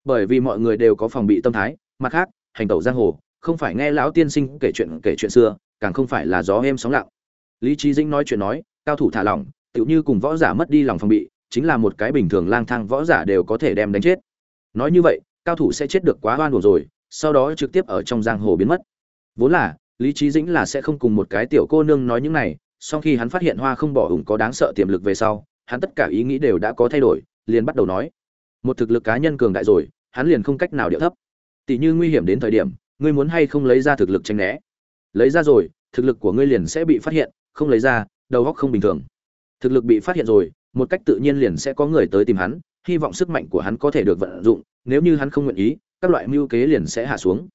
Bởi vì mọi người đều có phòng bị tâm thái, mặt khác, hành tẩu giang hồ, không phải nghe lão tiên sinh kể chuyện kể chuyện xưa, càng không phải là gió êm sóng lặng. Lý trí dĩnh nói chuyện nói, cao thủ thả lỏng, tựu như cùng võ giả mất đi lòng phòng bị, chính là một cái bình thường lang thang võ giả đều có thể đem đánh chết. Nói như vậy, cao thủ sẽ chết được quá oan uổng rồi, sau đó trực tiếp ở trong giang hồ biến mất. Vốn là, lý trí dĩnh là sẽ không cùng một cái tiểu cô nương nói những này sau khi hắn phát hiện hoa không bỏ ủng có đáng sợ tiềm lực về sau hắn tất cả ý nghĩ đều đã có thay đổi, liền bắt đầu nói, một thực lực cá nhân cường đại rồi, hắn liền không cách nào điệu thấp. Tỷ như nguy hiểm đến thời điểm, ngươi muốn hay không lấy ra thực lực tranh né? Lấy ra rồi, thực lực của ngươi liền sẽ bị phát hiện, không lấy ra, đầu óc không bình thường. Thực lực bị phát hiện rồi, một cách tự nhiên liền sẽ có người tới tìm hắn, hy vọng sức mạnh của hắn có thể được vận dụng, nếu như hắn không nguyện ý, các loại mưu kế liền sẽ hạ xuống.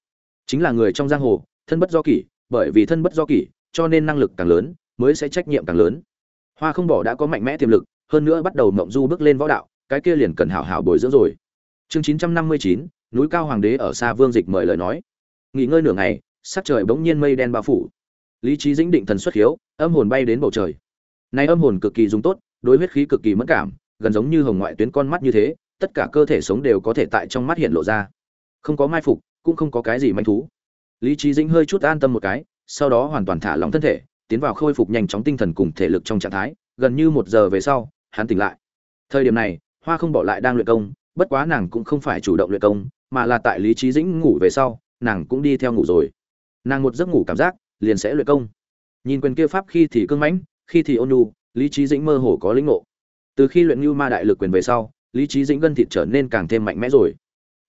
Chính là người trong giang hồ, thân bất do kỷ, bởi vì thân bất do kỷ, cho nên năng lực càng lớn, mới sẽ trách nhiệm càng lớn. Hoa không bỏ đã có mạnh mẽ tiềm lực hơn nữa bắt đầu mộng du bước lên võ đạo, cái kia liền cần hảo hảo bồi dưỡng rồi. Chương chín trăm năm mươi chín, núi cao hoàng đế ở xa vương dịch mời lời nói. Nghỉ ngơi nửa ngày, sắc trời bỗng nhiên mây đen bao phủ. Lý trí dĩnh định thần xuất hiếu, âm hồn bay đến bầu trời. Nay âm hồn cực kỳ dùng tốt, đối huyết khí cực kỳ mất cảm, gần giống như hồng ngoại tuyến con mắt như thế, tất cả cơ thể sống đều có thể tại trong mắt hiện lộ ra. Không có mai phục, cũng không có cái gì manh thú. Lý trí dĩnh hơi chút an tâm một cái, sau đó hoàn toàn thả lỏng thân thể, tiến vào khôi phục nhanh chóng tinh thần cùng thể lực trong trạng thái, gần như một giờ về sau hắn tỉnh lại. Thời điểm này, hoa không bỏ lại đang luyện công, bất quá nàng cũng không phải chủ động luyện công, mà là tại lý trí dĩnh ngủ về sau, nàng cũng đi theo ngủ rồi. Nàng một giấc ngủ cảm giác, liền sẽ luyện công. Nhìn quyền kia pháp khi thì cương mãnh, khi thì ôn nhu, lý trí dĩnh mơ hồ có lĩnh ngộ. Từ khi luyện như ma đại lực quyền về sau, lý trí dĩnh gân thịt trở nên càng thêm mạnh mẽ rồi.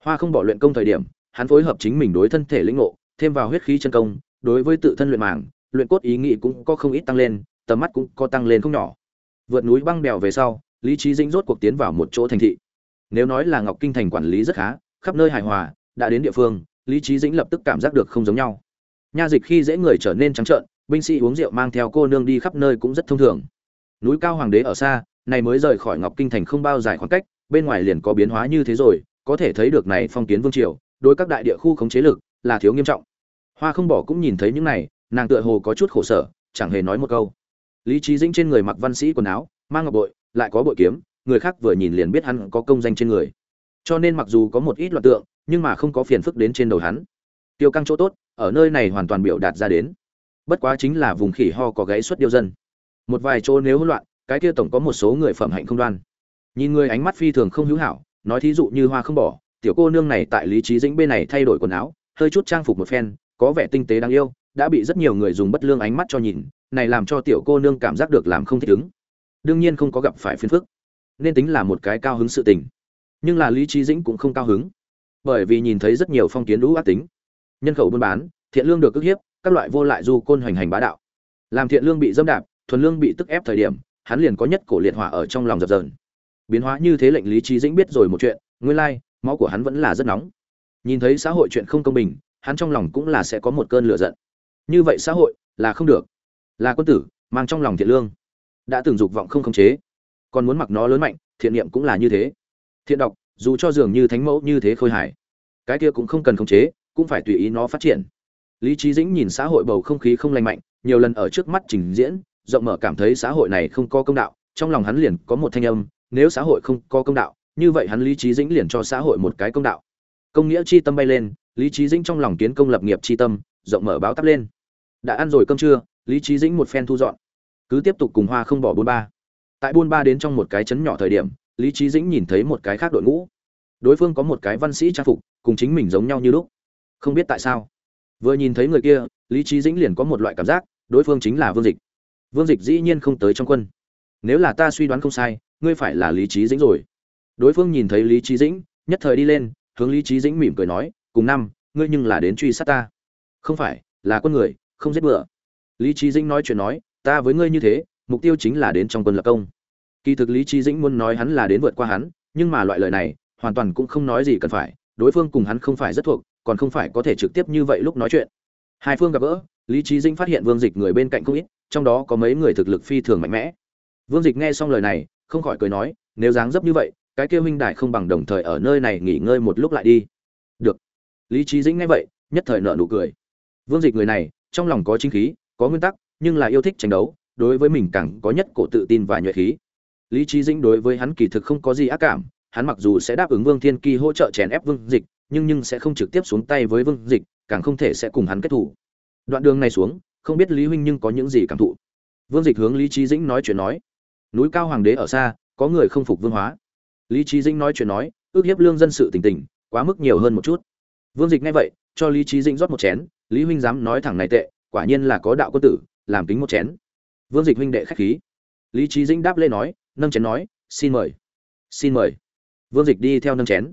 Hoa không bỏ luyện công thời điểm, hắn phối hợp chính mình đối thân thể lĩnh ngộ, thêm vào huyết khí chân công, đối với tự thân luyện màng, luyện cốt ý nghĩ cũng có không ít tăng lên, tầm mắt cũng có tăng lên không nhỏ vượt núi băng bèo về sau, lý trí dĩnh rốt cuộc tiến vào một chỗ thành thị. Nếu nói là ngọc kinh thành quản lý rất khá, khắp nơi hài hòa, đã đến địa phương, lý trí dĩnh lập tức cảm giác được không giống nhau. Nha dịch khi dễ người trở nên trắng trợn, binh sĩ uống rượu mang theo cô nương đi khắp nơi cũng rất thông thường. Núi cao hoàng đế ở xa, này mới rời khỏi ngọc kinh thành không bao dài khoảng cách, bên ngoài liền có biến hóa như thế rồi, có thể thấy được này phong kiến vương triều, đối các đại địa khu khống chế lực là thiếu nghiêm trọng. Hoa không bỏ cũng nhìn thấy những này, nàng tựa hồ có chút khổ sở, chẳng hề nói một câu lý trí dĩnh trên người mặc văn sĩ quần áo, mang ngọc bội, lại có bội kiếm, người khác vừa nhìn liền biết hắn có công danh trên người. Cho nên mặc dù có một ít loạt tượng, nhưng mà không có phiền phức đến trên đầu hắn. Tiêu căng chỗ tốt, ở nơi này hoàn toàn biểu đạt ra đến. Bất quá chính là vùng khỉ ho có gãy xuất điêu dân. Một vài chỗ nếu hỗn loạn, cái kia tổng có một số người phẩm hạnh không đoan. Nhìn người ánh mắt phi thường không hữu hảo, nói thí dụ như hoa không bỏ, tiểu cô nương này tại lý trí dĩnh bên này thay đổi quần áo, hơi chút trang phục một phen, có vẻ tinh tế đáng yêu, đã bị rất nhiều người dùng bất lương ánh mắt cho nhìn này làm cho tiểu cô nương cảm giác được làm không thích ứng. Đương nhiên không có gặp phải phiền phức, nên tính là một cái cao hứng sự tình. Nhưng là lý trí dĩnh cũng không cao hứng, bởi vì nhìn thấy rất nhiều phong kiến lũ ác tính. Nhân khẩu buôn bán, thiện lương được ức hiếp, các loại vô lại du côn hoành hành bá đạo. Làm thiện lương bị dâm đạp, thuần lương bị tức ép thời điểm, hắn liền có nhất cổ liệt hỏa ở trong lòng dập dờn. Biến hóa như thế lệnh lý trí dĩnh biết rồi một chuyện, nguyên lai, máu của hắn vẫn là rất nóng. Nhìn thấy xã hội chuyện không công bình, hắn trong lòng cũng là sẽ có một cơn lửa giận. Như vậy xã hội là không được là quân tử, mang trong lòng thiện lương. Đã từng dục vọng không khống chế, còn muốn mặc nó lớn mạnh, thiện niệm cũng là như thế. Thiện đọc dù cho dường như thánh mẫu như thế khôi hài, cái kia cũng không cần khống chế, cũng phải tùy ý nó phát triển. Lý trí dĩnh nhìn xã hội bầu không khí không lành mạnh, nhiều lần ở trước mắt trình diễn, rộng mở cảm thấy xã hội này không có công đạo, trong lòng hắn liền có một thanh âm, nếu xã hội không có công đạo, như vậy hắn lý trí dĩnh liền cho xã hội một cái công đạo. Công nghĩa chi tâm bay lên, lý trí dĩnh trong lòng kiến công lập nghiệp chi tâm, rộng mở báo tắp lên. Đã ăn rồi cơm trưa lý trí dĩnh một phen thu dọn. Cứ tiếp tục cùng hoa không bỏ buôn ba. Tại buôn ba đến trong một cái chấn nhỏ thời điểm, lý trí dĩnh nhìn thấy một cái khác đội ngũ. Đối phương có một cái văn sĩ trang phục, cùng chính mình giống nhau như lúc. Không biết tại sao. Vừa nhìn thấy người kia, lý trí dĩnh liền có một loại cảm giác, đối phương chính là vương dịch. Vương dịch dĩ nhiên không tới trong quân. Nếu là ta suy đoán không sai, ngươi phải là lý trí dĩnh rồi. Đối phương nhìn thấy lý trí dĩnh, nhất thời đi lên, hướng lý trí dĩnh mỉm cười nói, cùng năm, ngươi nhưng là đến truy sát ta. Không phải, là con người, không giết bựa lý trí dĩnh nói chuyện nói, ta với ngươi như thế, mục tiêu chính là đến trong quân lập công. Kỳ thực lý trí dĩnh muốn nói hắn là đến vượt qua hắn, nhưng mà loại lời này, hoàn toàn cũng không nói gì cần phải, đối phương cùng hắn không phải rất thuộc, còn không phải có thể trực tiếp như vậy lúc nói chuyện. Hai phương gặp gỡ, lý trí dĩnh phát hiện vương dịch người bên cạnh không ít, trong đó có mấy người thực lực phi thường mạnh mẽ. Vương dịch nghe xong lời này, không khỏi cười nói, nếu dáng dấp như vậy, cái kia huynh đại không bằng đồng thời ở nơi này nghỉ ngơi một lúc lại đi. Được. Lý trí dĩnh nghe vậy, nhất thời nợ nụ cười. Vương dịch người này, trong lòng có chính khí có nguyên tắc, nhưng là yêu thích tranh đấu, đối với mình càng có nhất cổ tự tin và nhuệ khí. Lý trí dĩnh đối với hắn kỳ thực không có gì ác cảm, hắn mặc dù sẽ đáp ứng vương thiên kỳ hỗ trợ chèn ép vương dịch, nhưng nhưng sẽ không trực tiếp xuống tay với vương dịch, càng không thể sẽ cùng hắn kết thủ. Đoạn đường này xuống, không biết lý huynh nhưng có những gì cảm thụ. Vương dịch hướng lý trí dĩnh nói chuyện nói, núi cao hoàng đế ở xa, có người không phục vương hóa. Lý trí dĩnh nói chuyện nói, ước hiếp lương dân sự tình tình, quá mức nhiều hơn một chút. Vương dịch nghe vậy, cho lý trí dĩnh rót một chén, lý huynh dám nói thẳng này tệ quả nhiên là có đạo quân tử, làm kính một chén. Vương dịch huynh đệ khách khí. Lý trí dĩnh đáp lên nói, nâng chén nói, xin mời xin mời. Vương dịch đi theo nâng chén.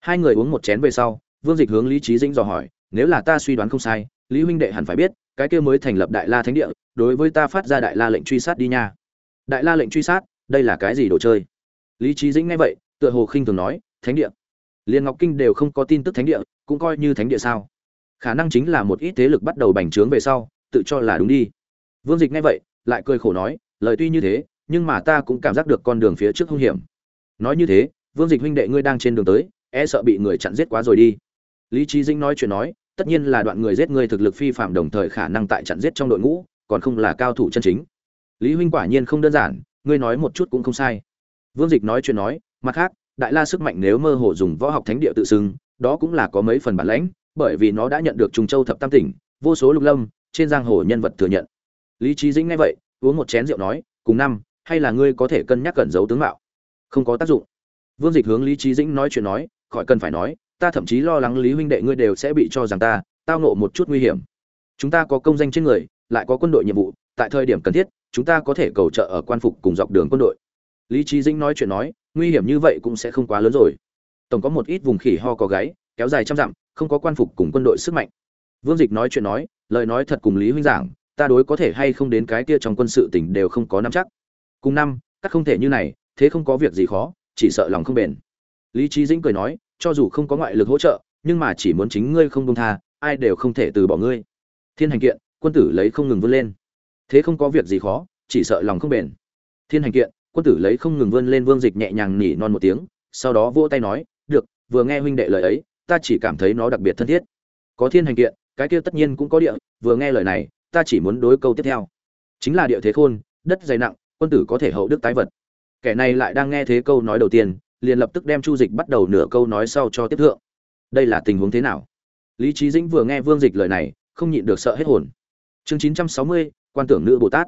Hai người uống một chén về sau, vương dịch hướng lý trí dĩnh dò hỏi, nếu là ta suy đoán không sai, lý huynh đệ hẳn phải biết, cái kia mới thành lập đại la thánh địa, đối với ta phát ra đại la lệnh truy sát đi nha. Đại la lệnh truy sát? Đây là cái gì đồ chơi? Lý trí dĩnh nghe vậy, tựa hồ khinh thường nói, thánh địa. Liên ngọc kinh đều không có tin tức thánh địa, cũng coi như thánh địa sao? Khả năng chính là một ít thế lực bắt đầu bành trướng về sau, tự cho là đúng đi. Vương dịch nghe vậy, lại cười khổ nói, lời tuy như thế, nhưng mà ta cũng cảm giác được con đường phía trước hung hiểm. Nói như thế, vương dịch huynh đệ ngươi đang trên đường tới e sợ bị người chặn giết quá rồi đi. Lý trí Dinh nói chuyện nói, tất nhiên là đoạn người giết ngươi thực lực phi phạm đồng thời khả năng tại chặn giết trong đội ngũ, còn không là cao thủ chân chính. Lý huynh quả nhiên không đơn giản, ngươi nói một chút cũng không sai. Vương dịch nói chuyện nói, mặt khác, đại la sức mạnh nếu mơ hồ dùng võ học thánh địa tự xưng, đó cũng là có mấy phần bản lãnh bởi vì nó đã nhận được trùng châu thập tam tỉnh, vô số lục lâm, trên giang hồ nhân vật thừa nhận. Lý trí dĩnh nghe vậy, uống một chén rượu nói, cùng năm, hay là ngươi có thể cân nhắc cẩn giấu tướng mạo? Không có tác dụng. Vương dịch hướng lý trí dĩnh nói chuyện nói, khỏi cần phải nói, ta thậm chí lo lắng lý huynh đệ ngươi đều sẽ bị cho rằng ta, tao nộ một chút nguy hiểm. Chúng ta có công danh trên người, lại có quân đội nhiệm vụ, tại thời điểm cần thiết, chúng ta có thể cầu trợ ở quan phục cùng dọc đường quân đội. Lý trí dĩnh nói chuyện nói, nguy hiểm như vậy cũng sẽ không quá lớn rồi. Tổng có một ít vùng khỉ ho có gáy kéo dài trăm dặm, không có quan phục cùng quân đội sức mạnh. Vương dịch nói chuyện nói, lời nói thật cùng lý huynh giảng, ta đối có thể hay không đến cái kia trong quân sự tỉnh đều không có nắm chắc. Cùng năm, các không thể như này, thế không có việc gì khó, chỉ sợ lòng không bền. Lý trí dĩnh cười nói, cho dù không có ngoại lực hỗ trợ, nhưng mà chỉ muốn chính ngươi không công tha, ai đều không thể từ bỏ ngươi. Thiên hành kiện, quân tử lấy không ngừng vươn lên. Thế không có việc gì khó, chỉ sợ lòng không bền. Thiên hành kiện, quân tử lấy không ngừng vươn lên, vương dịch nhẹ nhàng nỉ non một tiếng, sau đó vỗ tay nói, được, vừa nghe huynh đệ lời ấy ta chỉ cảm thấy nó đặc biệt thân thiết. Có thiên hành kiện, cái kia tất nhiên cũng có địa, vừa nghe lời này, ta chỉ muốn đối câu tiếp theo. Chính là địa thế khôn, đất dày nặng, quân tử có thể hậu đức tái vật. Kẻ này lại đang nghe thế câu nói đầu tiên, liền lập tức đem chu dịch bắt đầu nửa câu nói sau cho tiếp thượng. Đây là tình huống thế nào? Lý trí dĩnh vừa nghe vương dịch lời này, không nhịn được sợ hết hồn. Chương chín trăm sáu mươi, quan tưởng nữ bồ tát.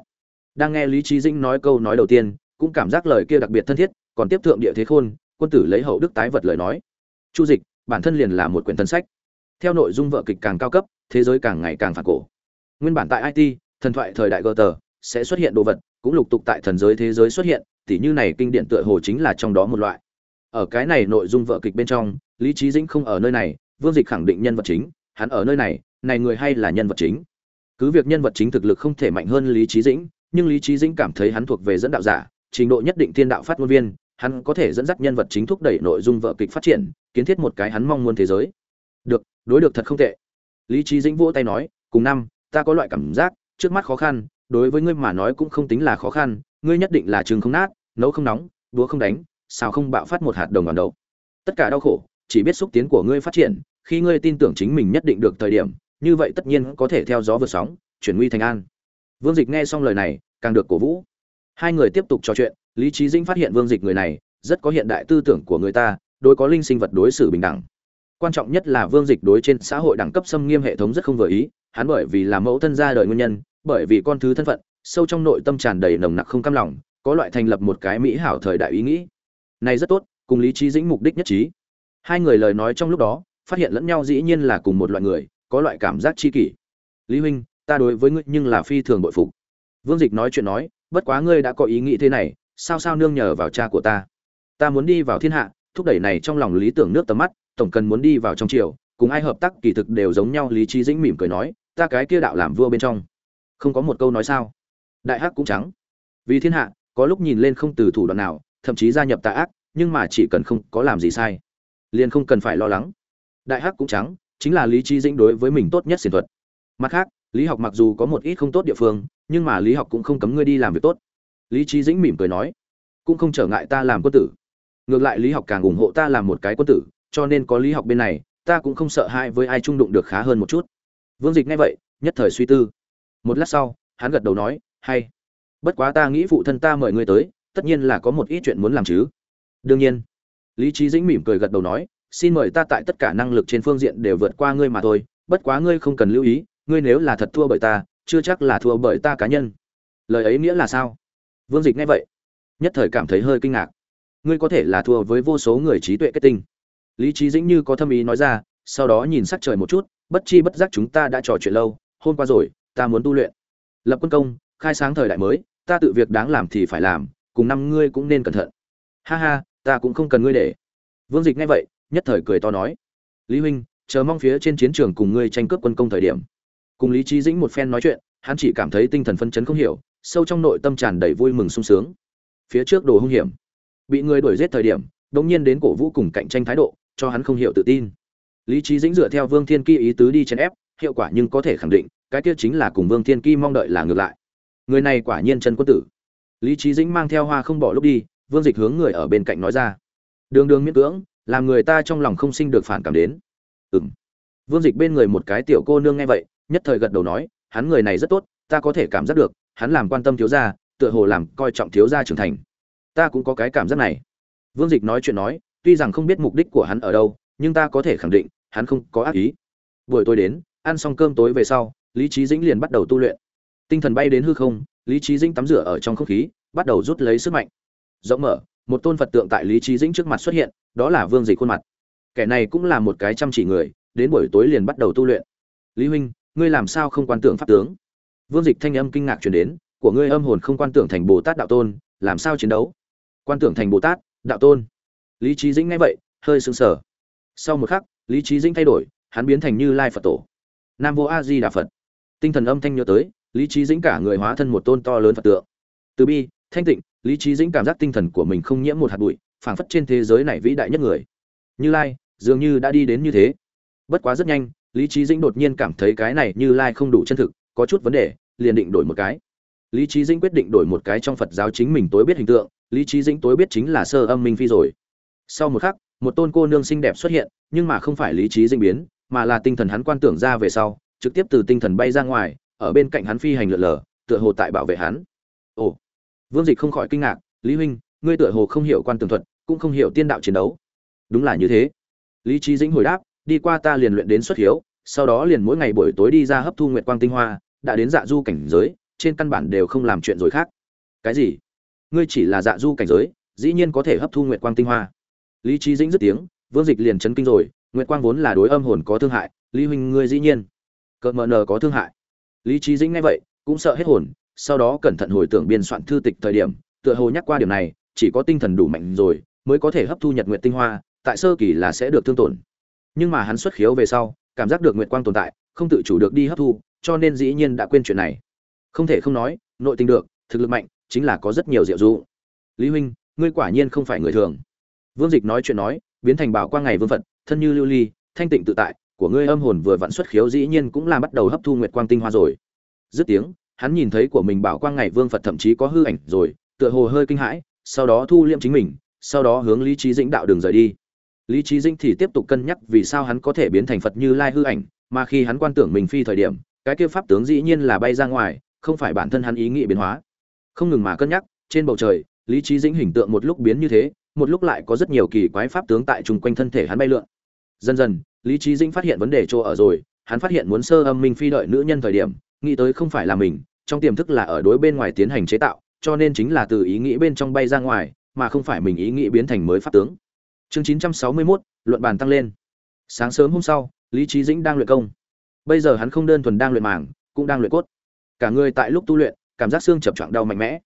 Đang nghe lý trí dĩnh nói câu nói đầu tiên, cũng cảm giác lời kia đặc biệt thân thiết, còn tiếp thượng địa thế khôn, quân tử lấy hậu đức tái vật lời nói. Chu dịch bản thân liền là một quyển tân sách. Theo nội dung vợ kịch càng cao cấp, thế giới càng ngày càng phản cổ. Nguyên bản tại it thần thoại thời đại gờ tờ sẽ xuất hiện đồ vật, cũng lục tục tại thần giới thế giới xuất hiện, tỉ như này kinh điển tựa hồ chính là trong đó một loại. Ở cái này nội dung vợ kịch bên trong, lý trí dĩnh không ở nơi này, vương dịch khẳng định nhân vật chính, hắn ở nơi này này người hay là nhân vật chính. Cứ việc nhân vật chính thực lực không thể mạnh hơn lý trí dĩnh, nhưng lý trí dĩnh cảm thấy hắn thuộc về dẫn đạo giả, trình độ nhất định thiên đạo phát ngôn viên, hắn có thể dẫn dắt nhân vật chính thúc đẩy nội dung vở kịch phát triển kiến thiết một cái hắn mong muốn thế giới. Được, đối được thật không tệ. Lý trí dĩnh vỗ tay nói, cùng năm, ta có loại cảm giác, trước mắt khó khăn, đối với ngươi mà nói cũng không tính là khó khăn, ngươi nhất định là trường không nát, nấu không nóng đúa không đánh sao không bạo phát một hạt đồng đoàn đầu tất cả đau khổ, chỉ biết xúc tiến của ngươi phát triển, khi ngươi tin tưởng chính mình nhất định được thời điểm, như vậy tất nhiên có thể theo gió vượt sóng, chuyển nguy thành an. Vương dịch nghe xong lời này, càng được cổ vũ. Hai người tiếp tục trò chuyện, lý trí dĩnh phát hiện vương dịch người này, rất có hiện đại tư tưởng của người ta đối có linh sinh vật đối xử bình đẳng. Quan trọng nhất là vương dịch đối trên xã hội đẳng cấp xâm nghiêm hệ thống rất không vừa ý, hắn bởi vì là mẫu thân gia đời nguyên nhân, bởi vì con thứ thân phận, sâu trong nội tâm tràn đầy nồng nặc không cam lòng, có loại thành lập một cái mỹ hảo thời đại ý nghĩ. Này rất tốt, cùng lý trí dĩnh mục đích nhất trí. Hai người lời nói trong lúc đó, phát hiện lẫn nhau dĩ nhiên là cùng một loại người, có loại cảm giác chi kỷ. Lý huynh, ta đối với ngươi nhưng là phi thường bội phục. Vương dịch nói chuyện nói, bất quá ngươi đã có ý nghĩ thế này, sao sao nương nhờ vào cha của ta? Ta muốn đi vào thiên hạ thúc đẩy này trong lòng lý tưởng nước tầm mắt, tổng cần muốn đi vào trong triều, cùng ai hợp tác kỳ thực đều giống nhau, lý trí dĩnh mỉm cười nói, ta cái kia đạo làm vua bên trong. Không có một câu nói sao? Đại hắc cũng trắng. Vì thiên hạ, có lúc nhìn lên không từ thủ đoạn nào, thậm chí gia nhập tà ác, nhưng mà chỉ cần không có làm gì sai, liền không cần phải lo lắng. Đại hắc cũng trắng, chính là lý trí dĩnh đối với mình tốt nhất xiển thuật. Mặt khác, lý học mặc dù có một ít không tốt địa phương, nhưng mà lý học cũng không cấm ngươi đi làm việc tốt. Lý trí dĩnh mỉm cười nói, cũng không trở ngại ta làm quân tử ngược lại lý học càng ủng hộ ta làm một cái quân tử, cho nên có lý học bên này, ta cũng không sợ hãi với ai trung đụng được khá hơn một chút. Vương dịch nghe vậy, nhất thời suy tư. Một lát sau, hắn gật đầu nói, hay. Bất quá ta nghĩ phụ thân ta mời ngươi tới, tất nhiên là có một ít chuyện muốn làm chứ. Đương nhiên. Lý trí dĩnh mỉm cười gật đầu nói, xin mời ta tại tất cả năng lực trên phương diện đều vượt qua ngươi mà thôi, bất quá ngươi không cần lưu ý, ngươi nếu là thật thua bởi ta, chưa chắc là thua bởi ta cá nhân. Lời ấy nghĩa là sao? Vương dịch nghe vậy, nhất thời cảm thấy hơi kinh ngạc ngươi có thể là thua với vô số người trí tuệ kết tinh. Lý trí dĩnh như có thâm ý nói ra, sau đó nhìn sắc trời một chút, bất chi bất giác chúng ta đã trò chuyện lâu, hôm qua rồi, ta muốn tu luyện. Lập quân công, khai sáng thời đại mới, ta tự việc đáng làm thì phải làm, cùng năm ngươi cũng nên cẩn thận. Ha ha, ta cũng không cần ngươi để. Vương dịch nghe vậy, nhất thời cười to nói. Lý huynh, chờ mong phía trên chiến trường cùng ngươi tranh cướp quân công thời điểm. Cùng lý trí dĩnh một phen nói chuyện, hắn chỉ cảm thấy tinh thần phân chấn không hiểu, sâu trong nội tâm tràn đầy vui mừng sung sướng. Phía trước đồ hung hiểm bị người đuổi giết thời điểm, đống nhiên đến cổ vũ cùng cạnh tranh thái độ, cho hắn không hiểu tự tin. Lý trí dĩnh dựa theo vương thiên ki ý tứ đi chèn ép, hiệu quả nhưng có thể khẳng định, cái kia chính là cùng vương thiên ki mong đợi là ngược lại. Người này quả nhiên chân quân tử. Lý trí dĩnh mang theo hoa không bỏ lúc đi, vương dịch hướng người ở bên cạnh nói ra. Đường đường miễn cưỡng, làm người ta trong lòng không sinh được phản cảm đến. Ừng vương dịch bên người một cái tiểu cô nương nghe vậy, nhất thời gật đầu nói, hắn người này rất tốt, ta có thể cảm giác được, hắn làm quan tâm thiếu gia, tựa hồ làm coi trọng thiếu gia trưởng thành ta cũng có cái cảm giác này. Vương dịch nói chuyện nói, tuy rằng không biết mục đích của hắn ở đâu, nhưng ta có thể khẳng định, hắn không có ác ý. Buổi tối đến, ăn xong cơm tối về sau, lý trí dĩnh liền bắt đầu tu luyện. Tinh thần bay đến hư không, lý trí dĩnh tắm rửa ở trong không khí, bắt đầu rút lấy sức mạnh. Rộng mở, một tôn phật tượng tại lý trí dĩnh trước mặt xuất hiện, đó là vương dịch khuôn mặt. Kẻ này cũng là một cái chăm chỉ người, đến buổi tối liền bắt đầu tu luyện. Lý huynh, ngươi làm sao không quan tưởng pháp tướng? Vương dịch thanh âm kinh ngạc chuyển đến, của ngươi âm hồn không quan tưởng thành bồ tát đạo tôn, làm sao chiến đấu? Quan tưởng thành bồ tát, đạo tôn. Lý trí dĩnh nghe vậy, hơi sững sờ. Sau một khắc, lý trí dĩnh thay đổi, hắn biến thành như lai phật tổ. Nam vô a di đà phật. Tinh thần âm thanh nhớ tới, lý trí dĩnh cả người hóa thân một tôn to lớn phật tượng. Từ bi, thanh tịnh, lý trí dĩnh cảm giác tinh thần của mình không nhiễm một hạt bụi, phảng phất trên thế giới này vĩ đại nhất người. Như lai, dường như đã đi đến như thế. Bất quá rất nhanh, lý trí dĩnh đột nhiên cảm thấy cái này như lai không đủ chân thực, có chút vấn đề, liền định đổi một cái. Lý trí dĩnh quyết định đổi một cái trong phật giáo chính mình tối biết hình tượng lý trí dĩnh tối biết chính là sơ âm minh phi rồi. Sau một khắc, một tôn cô nương xinh đẹp xuất hiện, nhưng mà không phải lý trí dĩnh biến, mà là tinh thần hắn quan tưởng ra về sau, trực tiếp từ tinh thần bay ra ngoài, ở bên cạnh hắn phi hành lượn lờ, tựa hồ tại bảo vệ hắn. Ồ, vương dịch không khỏi kinh ngạc, lý huynh, ngươi tựa hồ không hiểu quan tường thuật, cũng không hiểu tiên đạo chiến đấu. Đúng là như thế. Lý trí dĩnh hồi đáp, đi qua ta liền luyện đến xuất hiếu, sau đó liền mỗi ngày buổi tối đi ra hấp thu nguyệt quang tinh hoa, đã đến dạ du cảnh giới, trên căn bản đều không làm chuyện rồi khác. Cái gì? Ngươi chỉ là dạ du cảnh giới, dĩ nhiên có thể hấp thu nguyệt quang tinh hoa. Lý trí dĩnh dứt tiếng, vương dịch liền chấn kinh rồi, nguyệt quang vốn là đối âm hồn có thương hại, lý huynh ngươi dĩ nhiên cợt mờ nờ có thương hại. Lý trí dĩnh nghe vậy, cũng sợ hết hồn, sau đó cẩn thận hồi tưởng biên soạn thư tịch thời điểm, tựa hồ nhắc qua điểm này, chỉ có tinh thần đủ mạnh rồi, mới có thể hấp thu nhật nguyệt tinh hoa, tại sơ kỳ là sẽ được thương tổn. Nhưng mà hắn xuất khiếu về sau, cảm giác được nguyệt quang tồn tại, không tự chủ được đi hấp thu, cho nên dĩ nhiên đã quên chuyện này. Không thể không nói, nội tình được, thực lực mạnh chính là có rất nhiều diệu dụ. Lý huynh, ngươi quả nhiên không phải người thường. Vương dịch nói chuyện nói, biến thành bảo quang ngày vương phật, thân như lưu ly, thanh tịnh tự tại, của ngươi âm hồn vừa vặn xuất khiếu dĩ nhiên cũng là bắt đầu hấp thu nguyệt quang tinh hoa rồi. Dứt tiếng, hắn nhìn thấy của mình bảo quang ngày vương phật thậm chí có hư ảnh rồi, tựa hồ hơi kinh hãi, sau đó thu liệm chính mình, sau đó hướng lý trí dĩnh đạo đường rời đi. Lý trí dĩnh thì tiếp tục cân nhắc vì sao hắn có thể biến thành phật như lai hư ảnh, mà khi hắn quan tưởng mình phi thời điểm, cái kia pháp tướng dĩ nhiên là bay ra ngoài, không phải bản thân hắn ý nghĩ biến hóa không ngừng mà cân nhắc trên bầu trời lý trí dĩnh hình tượng một lúc biến như thế một lúc lại có rất nhiều kỳ quái pháp tướng tại chung quanh thân thể hắn bay lượn. Dần dần lý trí dĩnh phát hiện vấn đề chỗ ở rồi hắn phát hiện muốn sơ âm minh phi đợi nữ nhân thời điểm nghĩ tới không phải là mình trong tiềm thức là ở đối bên ngoài tiến hành chế tạo cho nên chính là từ ý nghĩ bên trong bay ra ngoài mà không phải mình ý nghĩ biến thành mới pháp tướng. Chương 961, luận bàn tăng lên. Sáng sớm hôm sau lý trí dĩnh đang luyện công. Bây giờ hắn không đơn thuần đang luyện màng cũng đang luyện cốt. Cả người tại lúc tu luyện cảm giác xương chập choạng đau mạnh mẽ.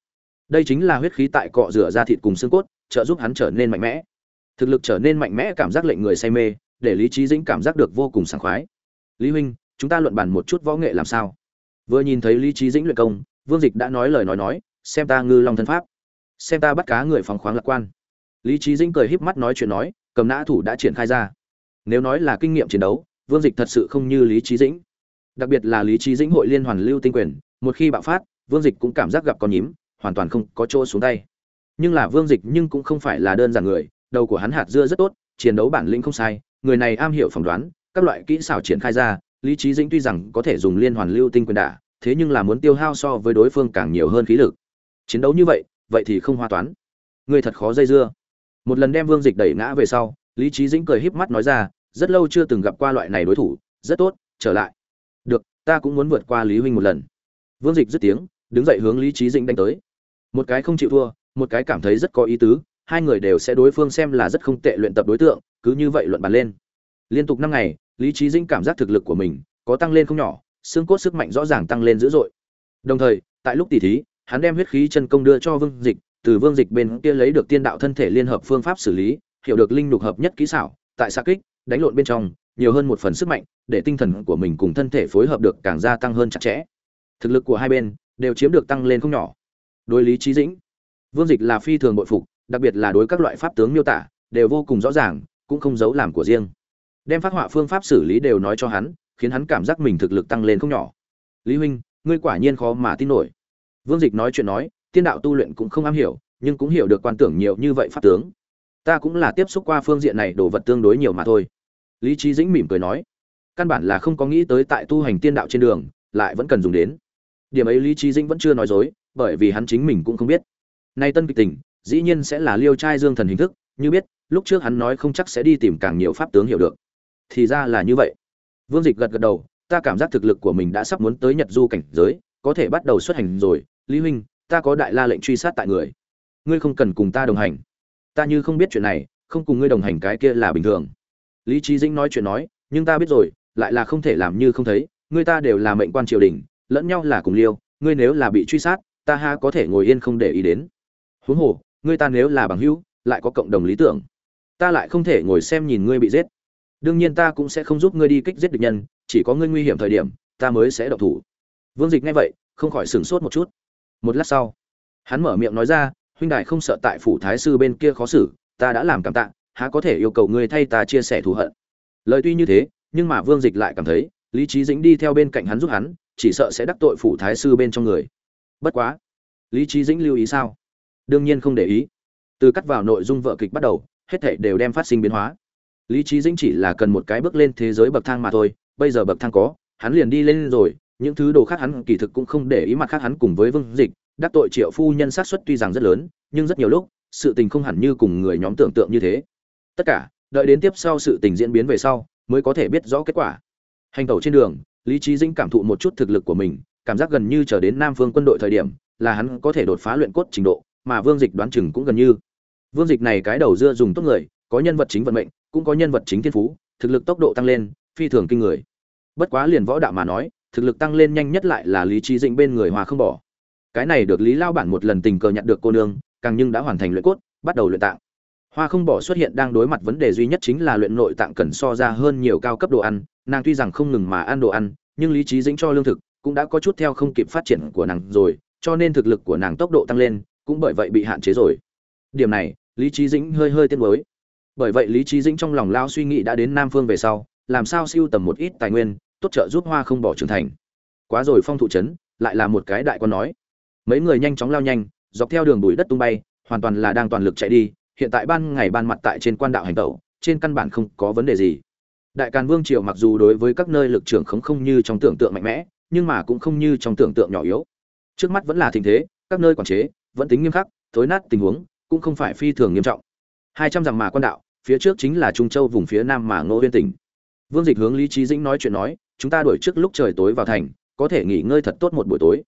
Đây chính là huyết khí tại cọ rửa da thịt cùng xương cốt, trợ giúp hắn trở nên mạnh mẽ. Thực lực trở nên mạnh mẽ cảm giác lệnh người say mê, để lý trí dĩnh cảm giác được vô cùng sảng khoái. Lý huynh, chúng ta luận bàn một chút võ nghệ làm sao? Vừa nhìn thấy lý trí dĩnh luyện công, vương dịch đã nói lời nói nói, xem ta ngư long thân pháp, xem ta bắt cá người phóng khoáng lạc quan. Lý trí dĩnh cười híp mắt nói chuyện nói, cầm nã thủ đã triển khai ra. Nếu nói là kinh nghiệm chiến đấu, vương dịch thật sự không như lý trí dĩnh. Đặc biệt là lý trí dĩnh hội liên hoàn lưu tinh quyền, một khi bạo phát vương dịch cũng cảm giác gặp con nhím, hoàn toàn không có chỗ xuống tay. Nhưng là vương dịch nhưng cũng không phải là đơn giản người, đầu của hắn hạt dưa rất tốt, chiến đấu bản lĩnh không sai, người này am hiểu phỏng đoán, các loại kỹ xảo triển khai ra, lý trí dĩnh tuy rằng có thể dùng liên hoàn lưu tinh quyền đả, thế nhưng là muốn tiêu hao so với đối phương càng nhiều hơn khí lực. Chiến đấu như vậy vậy thì không hoa toán. Người thật khó dây dưa. Một lần đem vương dịch đẩy ngã về sau, lý Chí dĩnh cười híp mắt nói ra, rất lâu chưa từng gặp qua loại này đối thủ, rất tốt, trở lại. Được, ta cũng muốn vượt qua lý huynh một lần. Vương dịch dứt tiếng đứng dậy hướng lý trí dĩnh đánh tới. Một cái không chịu thua, một cái cảm thấy rất có ý tứ, hai người đều sẽ đối phương xem là rất không tệ luyện tập đối tượng, cứ như vậy luận bàn lên. Liên tục năm ngày, lý trí dĩnh cảm giác thực lực của mình có tăng lên không nhỏ, xương cốt sức mạnh rõ ràng tăng lên dữ dội. Đồng thời, tại lúc tỉ thí, hắn đem huyết khí chân công đưa cho vương dịch, từ vương dịch bên kia lấy được tiên đạo thân thể liên hợp phương pháp xử lý, hiểu được linh lục hợp nhất kỹ xảo, tại xa kích, đánh lộn bên trong, nhiều hơn một phần sức mạnh, để tinh thần của mình cùng thân thể phối hợp được càng gia tăng hơn chặt chẽ. Thực lực của hai bên đều chiếm được tăng lên không nhỏ. Đối lý trí dĩnh, vương dịch là phi thường bội phục, đặc biệt là đối các loại pháp tướng miêu tả, đều vô cùng rõ ràng, cũng không giấu làm của riêng. Đem phát họa phương pháp xử lý đều nói cho hắn, khiến hắn cảm giác mình thực lực tăng lên không nhỏ. Lý huynh, ngươi quả nhiên khó mà tin nổi. Vương dịch nói chuyện nói, tiên đạo tu luyện cũng không am hiểu, nhưng cũng hiểu được quan tưởng nhiều như vậy pháp tướng. Ta cũng là tiếp xúc qua phương diện này đồ vật tương đối nhiều mà thôi. Lý trí dĩnh mỉm cười nói, căn bản là không có nghĩ tới tại tu hành tiên đạo trên đường, lại vẫn cần dùng đến điểm ấy lý trí dĩnh vẫn chưa nói dối, bởi vì hắn chính mình cũng không biết. Nay tân kịch tình, dĩ nhiên sẽ là liêu trai dương thần hình thức, như biết, lúc trước hắn nói không chắc sẽ đi tìm càng nhiều pháp tướng hiểu được. Thì ra là như vậy. Vương dịch gật gật đầu, ta cảm giác thực lực của mình đã sắp muốn tới nhật du cảnh giới, có thể bắt đầu xuất hành rồi. Lý huynh, ta có đại la lệnh truy sát tại người. Ngươi không cần cùng ta đồng hành. Ta như không biết chuyện này, không cùng ngươi đồng hành cái kia là bình thường. Lý trí dĩnh nói chuyện nói, nhưng ta biết rồi, lại là không thể làm như không thấy, ngươi ta đều là mệnh quan triều đình lẫn nhau là cùng liêu, ngươi nếu là bị truy sát, ta ha có thể ngồi yên không để ý đến. Huống hồ, ngươi ta nếu là bằng hữu, lại có cộng đồng lý tưởng. Ta lại không thể ngồi xem nhìn ngươi bị giết. Đương nhiên ta cũng sẽ không giúp ngươi đi kích giết địch nhân, chỉ có ngươi nguy hiểm thời điểm, ta mới sẽ độc thủ. Vương dịch nghe vậy, không khỏi sửng sốt một chút. Một lát sau, hắn mở miệng nói ra, huynh đại không sợ tại phủ thái sư bên kia khó xử, ta đã làm cảm tạ, há có thể yêu cầu ngươi thay ta chia sẻ thù hận? Lời tuy như thế, nhưng mà vương dịch lại cảm thấy, lý trí dĩnh đi theo bên cạnh hắn giúp hắn chỉ sợ sẽ đắc tội phủ thái sư bên trong người. Bất quá, lý trí dĩnh lưu ý sao? Đương nhiên không để ý. Từ cắt vào nội dung vợ kịch bắt đầu, hết thảy đều đem phát sinh biến hóa. Lý trí dĩnh chỉ là cần một cái bước lên thế giới bậc thang mà thôi, bây giờ bậc thang có, hắn liền đi lên rồi, những thứ đồ khác hắn kỳ thực cũng không để ý mặt khác hắn cùng với vương dịch, đắc tội triệu phu nhân sát suất tuy rằng rất lớn, nhưng rất nhiều lúc, sự tình không hẳn như cùng người nhóm tưởng tượng như thế. Tất cả, đợi đến tiếp sau sự tình diễn biến về sau, mới có thể biết rõ kết quả. Hành tẩu trên đường lý trí dĩnh cảm thụ một chút thực lực của mình, cảm giác gần như trở đến nam phương quân đội thời điểm, là hắn có thể đột phá luyện cốt trình độ, mà vương dịch đoán chừng cũng gần như. Vương dịch này cái đầu dưa dùng tốt người, có nhân vật chính vận mệnh, cũng có nhân vật chính thiên phú, thực lực tốc độ tăng lên, phi thường kinh người. Bất quá liền võ đạo mà nói, thực lực tăng lên nhanh nhất lại là lý trí dĩnh bên người hòa không bỏ. Cái này được lý lao bản một lần tình cờ nhận được cô nương, càng nhưng đã hoàn thành luyện cốt, bắt đầu luyện tạng. Hoa không bỏ xuất hiện đang đối mặt vấn đề duy nhất chính là luyện nội tạng cần so ra hơn nhiều cao cấp đồ ăn nàng tuy rằng không ngừng mà ăn đồ ăn, nhưng lý trí dĩnh cho lương thực cũng đã có chút theo không kịp phát triển của nàng rồi, cho nên thực lực của nàng tốc độ tăng lên, cũng bởi vậy bị hạn chế rồi. Điểm này, lý trí dĩnh hơi hơi tiếc nuối. Bởi vậy lý trí dĩnh trong lòng lao suy nghĩ đã đến nam phương về sau, làm sao siêu tầm một ít tài nguyên, tốt trợ giúp hoa không bỏ trưởng thành. Quá rồi phong thụ trấn lại là một cái đại con nói. Mấy người nhanh chóng lao nhanh, dọc theo đường bụi đất tung bay, hoàn toàn là đang toàn lực chạy đi, hiện tại ban ngày ban mặt tại trên quan đạo hành tẩu, trên căn bản không có vấn đề gì đại càn vương triều mặc dù đối với các nơi lực trưởng không không như trong tưởng tượng mạnh mẽ, nhưng mà cũng không như trong tưởng tượng nhỏ yếu. Trước mắt vẫn là tình thế, các nơi quản chế vẫn tính nghiêm khắc, thối nát tình huống cũng không phải phi thường nghiêm trọng. Hai trăm dặm mà quan đạo, phía trước chính là trung châu vùng phía nam mà ngô uyên tỉnh. Vương dịch hướng lý trí dĩnh nói chuyện nói, chúng ta đuổi trước lúc trời tối vào thành, có thể nghỉ ngơi thật tốt một buổi tối.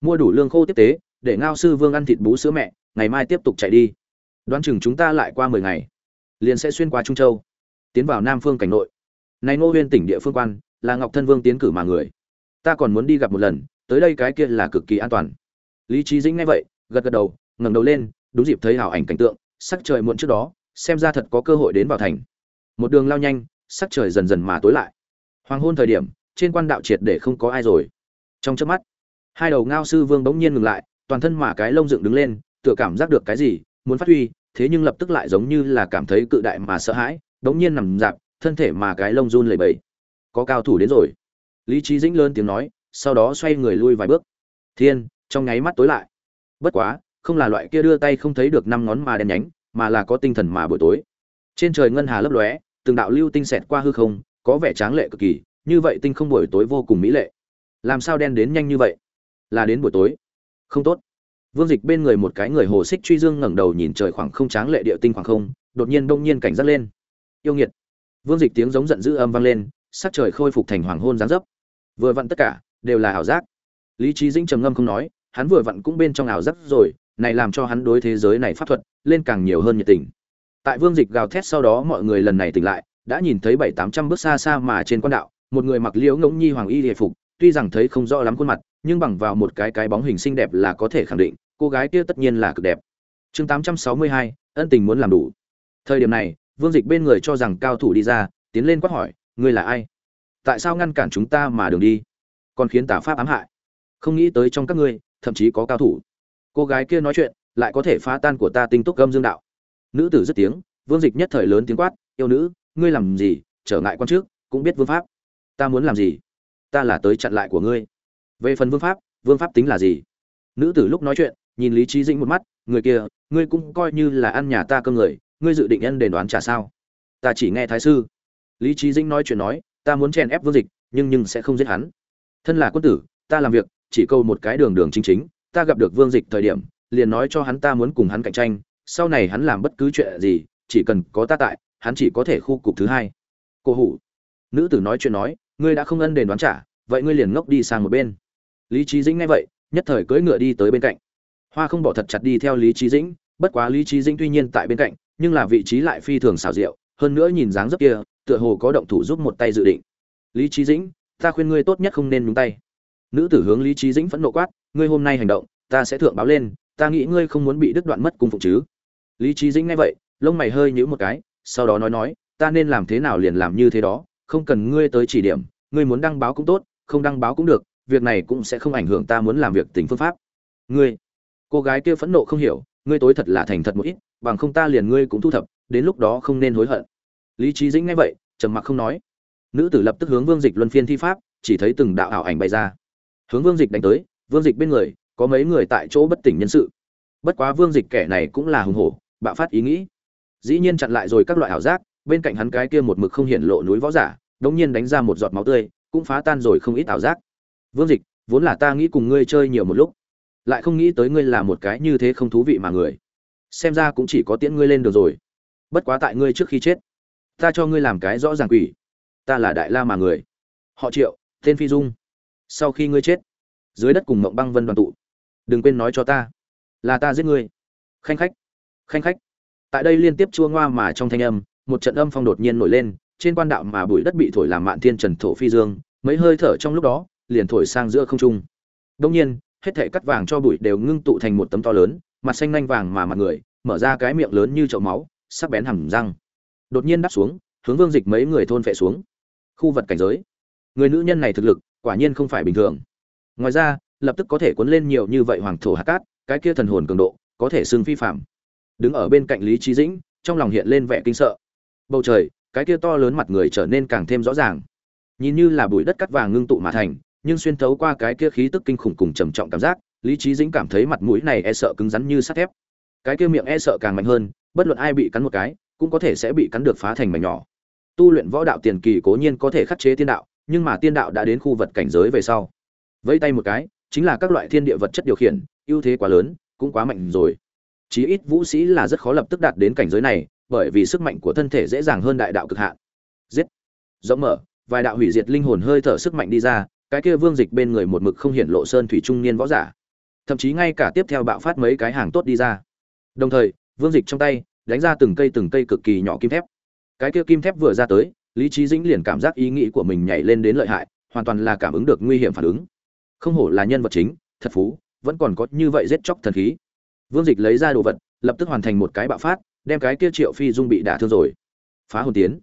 Mua đủ lương khô tiếp tế, để ngao sư vương ăn thịt bú sữa mẹ, ngày mai tiếp tục chạy đi. Đoán chừng chúng ta lại qua mười ngày, liền sẽ xuyên qua trung châu, tiến vào nam phương cảnh nội này ngô huyên tỉnh địa phương quan, là ngọc thân vương tiến cử mà người. Ta còn muốn đi gặp một lần, tới đây cái kia là cực kỳ an toàn. Lý trí dĩnh nghe vậy, gật gật đầu, ngẩng đầu lên, đúng dịp thấy hảo ảnh cảnh tượng, sắc trời muộn trước đó, xem ra thật có cơ hội đến vào thành. Một đường lao nhanh, sắc trời dần dần mà tối lại. Hoàng hôn thời điểm, trên quan đạo triệt để không có ai rồi. Trong chớp mắt, hai đầu ngao sư vương bỗng nhiên ngừng lại, toàn thân mà cái lông dựng đứng lên, tựa cảm giác được cái gì, muốn phát huy, thế nhưng lập tức lại giống như là cảm thấy cự đại mà sợ hãi, bỗng nhiên nằm dạp thân thể mà cái lông run lẩy bẩy. Có cao thủ đến rồi. Lý trí dĩnh lớn tiếng nói, sau đó xoay người lui vài bước. Thiên, trong nháy mắt tối lại. Bất quá, không là loại kia đưa tay không thấy được năm ngón mà đen nhánh, mà là có tinh thần mà buổi tối. Trên trời ngân hà lấp lóe, từng đạo lưu tinh xẹt qua hư không, có vẻ tráng lệ cực kỳ, như vậy tinh không buổi tối vô cùng mỹ lệ. Làm sao đen đến nhanh như vậy? Là đến buổi tối. Không tốt. Vương dịch bên người một cái người hồ xích truy dương ngẩng đầu nhìn trời khoảng không tráng lệ địa tinh khoảng không, đột nhiên đông nhiên cảnh giác lên. Yêu nghiệt vương dịch tiếng giống giận dữ âm vang lên, sắc trời khôi phục thành hoàng hôn dáng dấp. Vừa vặn tất cả đều là ảo giác. Lý Chí dĩnh trầm ngâm không nói, hắn vừa vặn cũng bên trong ảo giác rồi, này làm cho hắn đối thế giới này pháp thuật lên càng nhiều hơn nhiệt tình. Tại vương dịch gào thét sau đó mọi người lần này tỉnh lại, đã nhìn thấy bảy tám trăm bước xa xa mà trên quan đạo, một người mặc liễu ngỗng nhi hoàng y hề phục, tuy rằng thấy không rõ lắm khuôn mặt, nhưng bằng vào một cái cái bóng hình xinh đẹp là có thể khẳng định, cô gái kia tất nhiên là cực đẹp. Chương tám trăm sáu mươi hai, ân tình muốn làm đủ. Thời điểm này vương dịch bên người cho rằng cao thủ đi ra, tiến lên quát hỏi, ngươi là ai? Tại sao ngăn cản chúng ta mà đường đi? Còn khiến tà pháp ám hại. Không nghĩ tới trong các ngươi, thậm chí có cao thủ. Cô gái kia nói chuyện, lại có thể phá tan của ta tinh túc gâm dương đạo. Nữ tử dứt tiếng, vương dịch nhất thời lớn tiếng quát, yêu nữ, ngươi làm gì? Trở ngại con trước, cũng biết vương pháp. Ta muốn làm gì? Ta là tới chặn lại của ngươi. Về phần vương pháp vương pháp tính là gì? Nữ tử lúc nói chuyện, nhìn lý Chí dĩnh một mắt, người kia, ngươi cũng coi như là ăn nhà ta cơm người ngươi dự định nhân đền đoán trả sao? Ta chỉ nghe thái sư. Lý trí dĩnh nói chuyện nói, ta muốn chèn ép vương dịch, nhưng nhưng sẽ không giết hắn. Thân là quân tử, ta làm việc, chỉ câu một cái đường đường chính chính, ta gặp được vương dịch thời điểm, liền nói cho hắn ta muốn cùng hắn cạnh tranh, sau này hắn làm bất cứ chuyện gì, chỉ cần có ta tại, hắn chỉ có thể khu cục thứ hai. Cô hủ. Nữ tử nói chuyện nói, ngươi đã không ân đền đoán trả, vậy ngươi liền ngốc đi sang một bên. Lý trí dĩnh nghe vậy, nhất thời cưỡi ngựa đi tới bên cạnh. Hoa không bỏ thật chặt đi theo lý trí dĩnh, bất quá lý trí dĩnh tuy nhiên tại bên cạnh nhưng là vị trí lại phi thường xảo diệu, hơn nữa nhìn dáng dấp kia, tựa hồ có động thủ giúp một tay dự định. Lý Chí dĩnh, ta khuyên ngươi tốt nhất không nên nhúng tay. Nữ tử hướng lý Chí dĩnh phẫn nộ quát, ngươi hôm nay hành động, ta sẽ thượng báo lên, ta nghĩ ngươi không muốn bị đứt đoạn mất cung phục chứ. Lý Chí dĩnh nghe vậy, lông mày hơi nhíu một cái, sau đó nói nói, ta nên làm thế nào liền làm như thế đó, không cần ngươi tới chỉ điểm, ngươi muốn đăng báo cũng tốt, không đăng báo cũng được, việc này cũng sẽ không ảnh hưởng ta muốn làm việc tình phương pháp. Ngươi, cô gái kia phẫn nộ không hiểu, ngươi tối thật là thành thật một ít bằng không ta liền ngươi cũng thu thập, đến lúc đó không nên hối hận. Lý trí dĩnh nghe vậy, trầm mặc không nói. Nữ tử lập tức hướng vương dịch luân phiên thi pháp, chỉ thấy từng đạo ảo ảnh bay ra. Hướng vương dịch đánh tới, vương dịch bên người, có mấy người tại chỗ bất tỉnh nhân sự. Bất quá vương dịch kẻ này cũng là hùng hổ, bạo phát ý nghĩ. Dĩ nhiên chặn lại rồi các loại ảo giác, bên cạnh hắn cái kia một mực không hiện lộ núi võ giả, đống nhiên đánh ra một giọt máu tươi, cũng phá tan rồi không ít ảo giác. Vương dịch, vốn là ta nghĩ cùng ngươi chơi nhiều một lúc, lại không nghĩ tới ngươi là một cái như thế không thú vị mà người xem ra cũng chỉ có tiễn ngươi lên được rồi. Bất quá tại ngươi trước khi chết, ta cho ngươi làm cái rõ ràng quỷ. Ta là đại la mà người. Họ triệu, tên phi dung. Sau khi ngươi chết, dưới đất cùng mộng băng vân đoàn tụ. Đừng quên nói cho ta, là ta giết ngươi. Khanh khách khanh khách. Tại đây liên tiếp chua ngoa mà trong thanh âm, một trận âm phong đột nhiên nổi lên, trên quan đạo mà bụi đất bị thổi làm mạn thiên trần thổ phi dương, mấy hơi thở trong lúc đó, liền thổi sang giữa không trung. Đông nhiên, hết thảy cắt vàng cho bụi đều ngưng tụ thành một tấm to lớn mặt xanh nhanh vàng mà mặt người, mở ra cái miệng lớn như chậu máu, sắc bén hằn răng. Đột nhiên đáp xuống, hướng vương dịch mấy người thôn phệ xuống. Khu vật cảnh giới. Người nữ nhân này thực lực, quả nhiên không phải bình thường. Ngoài ra, lập tức có thể cuốn lên nhiều như vậy hoàng thổ hạt cát, cái kia thần hồn cường độ, có thể xưng phi phạm đứng ở bên cạnh lý trí dĩnh, trong lòng hiện lên vẻ kinh sợ. Bầu trời, cái kia to lớn mặt người trở nên càng thêm rõ ràng. Nhìn như là bụi đất cắt vàng ngưng tụ mà thành, nhưng xuyên thấu qua cái kia khí tức kinh khủng cùng trầm trọng cảm giác lý trí dĩnh cảm thấy mặt mũi này e sợ cứng rắn như sắt thép. Cái kia miệng e sợ càng mạnh hơn, bất luận ai bị cắn một cái, cũng có thể sẽ bị cắn được phá thành mảnh nhỏ. Tu luyện võ đạo tiền kỳ cố nhiên có thể khắc chế tiên đạo, nhưng mà tiên đạo đã đến khu vật cảnh giới về sau. Vẫy tay một cái, chính là các loại thiên địa vật chất điều khiển, ưu thế quá lớn, cũng quá mạnh rồi. Chí ít vũ sĩ là rất khó lập tức đạt đến cảnh giới này, bởi vì sức mạnh của thân thể dễ dàng hơn đại đạo cực hạn. Giết. Rộng mở, vài đạo hủy diệt linh hồn hơi thở sức mạnh đi ra, cái kia vương dịch bên người một mực không hiện lộ sơn thủy trung niên võ giả thậm chí ngay cả tiếp theo bạo phát mấy cái hàng tốt đi ra. Đồng thời, vương dịch trong tay đánh ra từng cây từng cây cực kỳ nhỏ kim thép. Cái kia kim thép vừa ra tới, lý trí dĩnh liền cảm giác ý nghĩ của mình nhảy lên đến lợi hại, hoàn toàn là cảm ứng được nguy hiểm phản ứng. Không hổ là nhân vật chính, thật phú, vẫn còn có như vậy giết chóc thần khí. Vương dịch lấy ra đồ vật, lập tức hoàn thành một cái bạo phát, đem cái kia triệu phi dung bị đả thương rồi. Phá hồn tiến.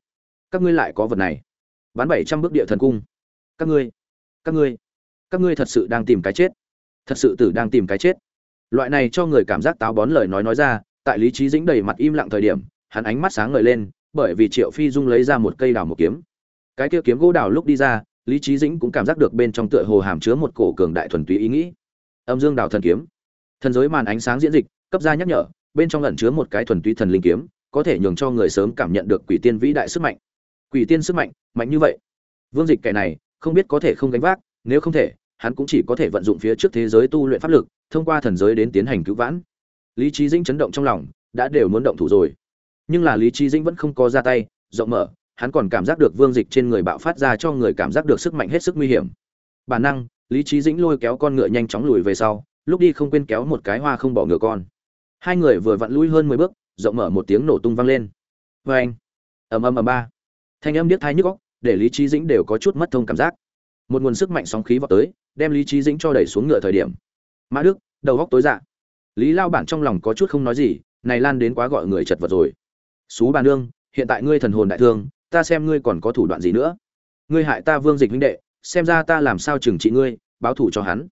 Các ngươi lại có vật này. Bán bảy trăm bước địa thần cung. Các ngươi các ngươi các ngươi thật sự đang tìm cái chết thật sự tử đang tìm cái chết. Loại này cho người cảm giác táo bón lời nói nói ra, tại lý trí dĩnh đầy mặt im lặng thời điểm, hắn ánh mắt sáng ngời lên, bởi vì triệu phi dung lấy ra một cây đào một kiếm. Cái kia kiếm gỗ đào lúc đi ra, lý trí dĩnh cũng cảm giác được bên trong tựa hồ hàm chứa một cổ cường đại thuần túy ý nghĩ. Âm dương đào thần kiếm. Thần giới màn ánh sáng diễn dịch, cấp ra nhắc nhở, bên trong ẩn chứa một cái thuần túy thần linh kiếm, có thể nhường cho người sớm cảm nhận được quỷ tiên vĩ đại sức mạnh. Quỷ tiên sức mạnh mạnh như vậy. Vương dịch kẻ này, không biết có thể không gánh vác, nếu không thể hắn cũng chỉ có thể vận dụng phía trước thế giới tu luyện pháp lực thông qua thần giới đến tiến hành cứu vãn. Lý trí dĩnh chấn động trong lòng đã đều muốn động thủ rồi. Nhưng là lý trí dĩnh vẫn không có ra tay rộng mở hắn còn cảm giác được vương dịch trên người bạo phát ra cho người cảm giác được sức mạnh hết sức nguy hiểm. Bản năng lý trí dĩnh lôi kéo con ngựa nhanh chóng lùi về sau lúc đi không quên kéo một cái hoa không bỏ ngựa con. Hai người vừa vặn lui hơn mười bước rộng mở một tiếng nổ tung vang lên. Oeng! ầm ầm ầm ba. Thanh âm điếc tai nhức óc, để lý trí dĩnh đều có chút mất thông cảm giác. Một nguồn sức mạnh sóng khí vọt tới đem lý trí dĩnh cho đẩy xuống ngựa thời điểm. Mã đức, đầu góc tối dạ. Lý lao bản trong lòng có chút không nói gì, này lan đến quá gọi người chật vật rồi. Xú bà nương, hiện tại ngươi thần hồn đại thương, ta xem ngươi còn có thủ đoạn gì nữa. Ngươi hại ta vương dịch huynh đệ, xem ra ta làm sao trừng trị ngươi, báo thủ cho hắn.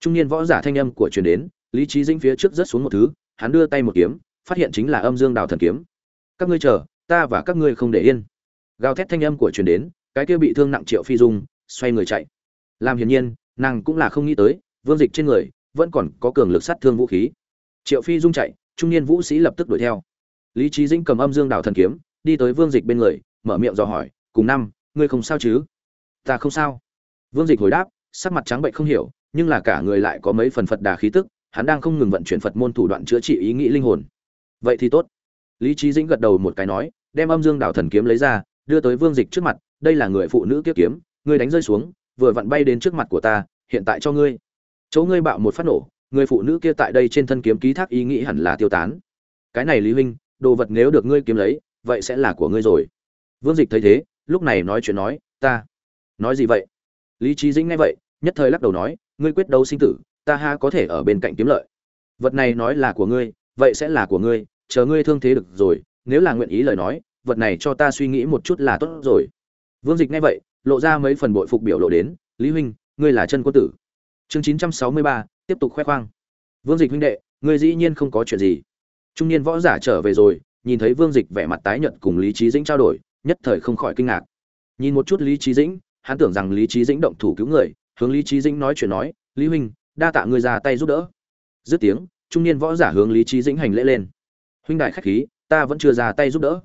Trung niên võ giả thanh âm của truyền đến, lý trí dĩnh phía trước rất xuống một thứ, hắn đưa tay một kiếm, phát hiện chính là âm dương đào thần kiếm. Các ngươi chờ, ta và các ngươi không để yên. Gào thét thanh âm của truyền đến, cái kia bị thương nặng triệu phi dung, xoay người chạy. Làm hiển nhiên nàng cũng là không nghĩ tới, vương dịch trên người, vẫn còn có cường lực sát thương vũ khí. Triệu phi dung chạy, trung niên vũ sĩ lập tức đuổi theo. Lý trí dĩnh cầm âm dương đào thần kiếm, đi tới vương dịch bên người, mở miệng dò hỏi, cùng năm, ngươi không sao chứ? Ta không sao. Vương dịch hồi đáp, sắc mặt trắng bệnh không hiểu, nhưng là cả người lại có mấy phần phật đà khí tức, hắn đang không ngừng vận chuyển phật môn thủ đoạn chữa trị ý nghĩ linh hồn. Vậy thì tốt. Lý trí dĩnh gật đầu một cái nói, đem âm dương đào thần kiếm lấy ra, đưa tới vương dịch trước mặt, đây là người phụ nữ kiếp kiếm, ngươi đánh rơi xuống vừa vặn bay đến trước mặt của ta, hiện tại cho ngươi. Chỗ ngươi bạo một phát nổ, người phụ nữ kia tại đây trên thân kiếm ký thác ý nghĩ hẳn là tiêu tán. Cái này lý huynh, đồ vật nếu được ngươi kiếm lấy, vậy sẽ là của ngươi rồi. Vương dịch thấy thế, lúc này nói chuyện nói, ta, nói gì vậy? Lý trí dĩnh nghe vậy, nhất thời lắc đầu nói, ngươi quyết đấu sinh tử, ta ha có thể ở bên cạnh kiếm lợi. Vật này nói là của ngươi, vậy sẽ là của ngươi, chờ ngươi thương thế được rồi, nếu là nguyện ý lời nói, vật này cho ta suy nghĩ một chút là tốt rồi. Vương dịch nghe vậy lộ ra mấy phần bội phục biểu lộ đến, lý huynh, ngươi là chân quân tử. Chương chín trăm sáu mươi ba, tiếp tục khoe khoang. Vương dịch huynh đệ, ngươi dĩ nhiên không có chuyện gì. Trung niên võ giả trở về rồi, nhìn thấy vương dịch vẻ mặt tái nhợt cùng lý trí dĩnh trao đổi, nhất thời không khỏi kinh ngạc. Nhìn một chút lý trí dĩnh, hắn tưởng rằng lý trí dĩnh động thủ cứu người, hướng lý trí dĩnh nói chuyện nói, lý huynh, đa tạ ngươi ra tay giúp đỡ. Dứt tiếng, trung niên võ giả hướng lý trí dĩnh hành lễ lên. Huynh đại khách khí, ta vẫn chưa ra tay giúp đỡ.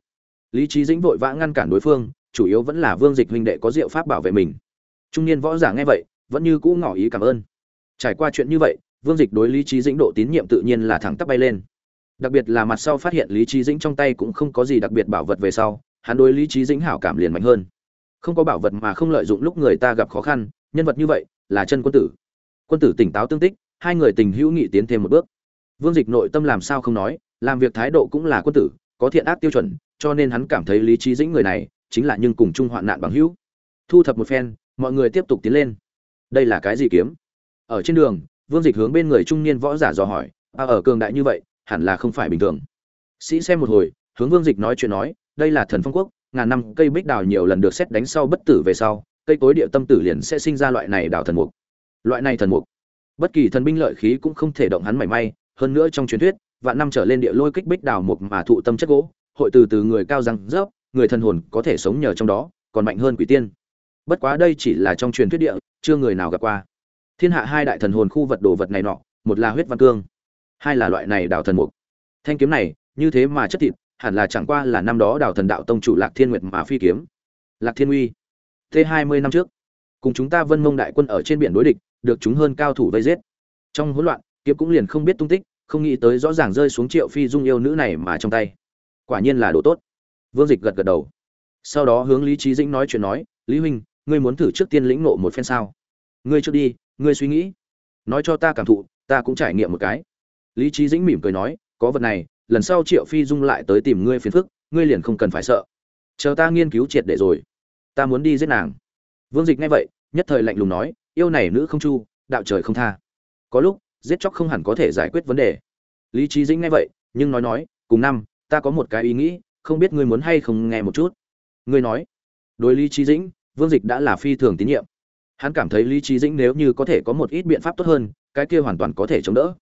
Lý trí dĩnh vội vã ngăn cản đối phương chủ yếu vẫn là vương dịch huynh đệ có diệu pháp bảo vệ mình. Trung niên võ giả nghe vậy, vẫn như cũ ngỏ ý cảm ơn. Trải qua chuyện như vậy, vương dịch đối lý trí dĩnh độ tín nhiệm tự nhiên là thẳng tắp bay lên. Đặc biệt là mặt sau phát hiện lý trí dĩnh trong tay cũng không có gì đặc biệt bảo vật về sau, hắn đối lý trí dĩnh hảo cảm liền mạnh hơn. Không có bảo vật mà không lợi dụng lúc người ta gặp khó khăn, nhân vật như vậy là chân quân tử. Quân tử tỉnh táo tương tích, hai người tình hữu nghị tiến thêm một bước. Vương dịch nội tâm làm sao không nói, làm việc thái độ cũng là quân tử, có thiện ác tiêu chuẩn, cho nên hắn cảm thấy lý trí dĩnh người này chính là nhưng cùng chung hoạn nạn bằng hữu. Thu thập một phen mọi người tiếp tục tiến lên. Đây là cái gì kiếm? Ở trên đường vương dịch hướng bên người trung niên võ giả dò hỏi à, ở cường đại như vậy hẳn là không phải bình thường. Sĩ xem một hồi hướng vương dịch nói chuyện nói đây là thần phong quốc ngàn năm cây bích đào nhiều lần được xét đánh sau bất tử về sau cây tối địa tâm tử liền sẽ sinh ra loại này đào thần mục. Loại này thần mục. Bất kỳ thần binh lợi khí cũng không thể động hắn mảy may hơn nữa trong truyền thuyết vạn năm trở lên địa lôi kích bích đào mục mà thụ tâm chất gỗ hội từ từ người cao răng rớp người thần hồn có thể sống nhờ trong đó, còn mạnh hơn quỷ tiên. Bất quá đây chỉ là trong truyền thuyết địa, chưa người nào gặp qua. Thiên hạ hai đại thần hồn khu vật đồ vật này nọ, một là huyết văn cương, hai là loại này đào thần mục. Thanh kiếm này, như thế mà chất thịt, hẳn là chẳng qua là năm đó đào thần đạo tông chủ lạc thiên nguyệt mà phi kiếm. Lạc thiên uy t hai mươi năm trước, cùng chúng ta vân mông đại quân ở trên biển đối địch, được chúng hơn cao thủ vây giết. Trong hỗn loạn, kiếm cũng liền không biết tung tích, không nghĩ tới rõ ràng rơi xuống triệu phi dung yêu nữ này mà trong tay. Quả nhiên là đồ tốt vương dịch gật gật đầu. Sau đó hướng lý Chí dĩnh nói chuyện nói, lý huynh, ngươi muốn thử trước tiên lĩnh ngộ một phen sao? Ngươi trước đi, ngươi suy nghĩ. Nói cho ta cảm thụ, ta cũng trải nghiệm một cái. Lý Chí dĩnh mỉm cười nói, có vật này, lần sau triệu phi dung lại tới tìm ngươi phiền phức, ngươi liền không cần phải sợ. Chờ ta nghiên cứu triệt để rồi, ta muốn đi giết nàng. Vương dịch nghe vậy, nhất thời lạnh lùng nói, yêu này nữ không chu, đạo trời không tha. Có lúc, giết chóc không hẳn có thể giải quyết vấn đề. Lý Chí dĩnh nghe vậy, nhưng nói nói, cùng năm, ta có một cái ý nghĩ không biết ngươi muốn hay không nghe một chút. Ngươi nói, đối lý trí dĩnh, vương dịch đã là phi thường tín nhiệm. Hắn cảm thấy lý trí dĩnh nếu như có thể có một ít biện pháp tốt hơn, cái kia hoàn toàn có thể chống đỡ.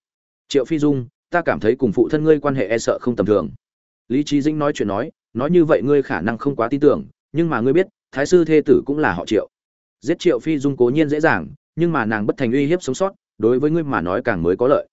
Triệu phi dung, ta cảm thấy cùng phụ thân ngươi quan hệ e sợ không tầm thường. Lý trí dĩnh nói chuyện nói nói như vậy ngươi khả năng không quá tin tưởng, nhưng mà ngươi biết, thái sư thê tử cũng là họ triệu. Giết triệu phi dung cố nhiên dễ dàng, nhưng mà nàng bất thành uy hiếp sống sót, đối với ngươi mà nói càng mới có lợi.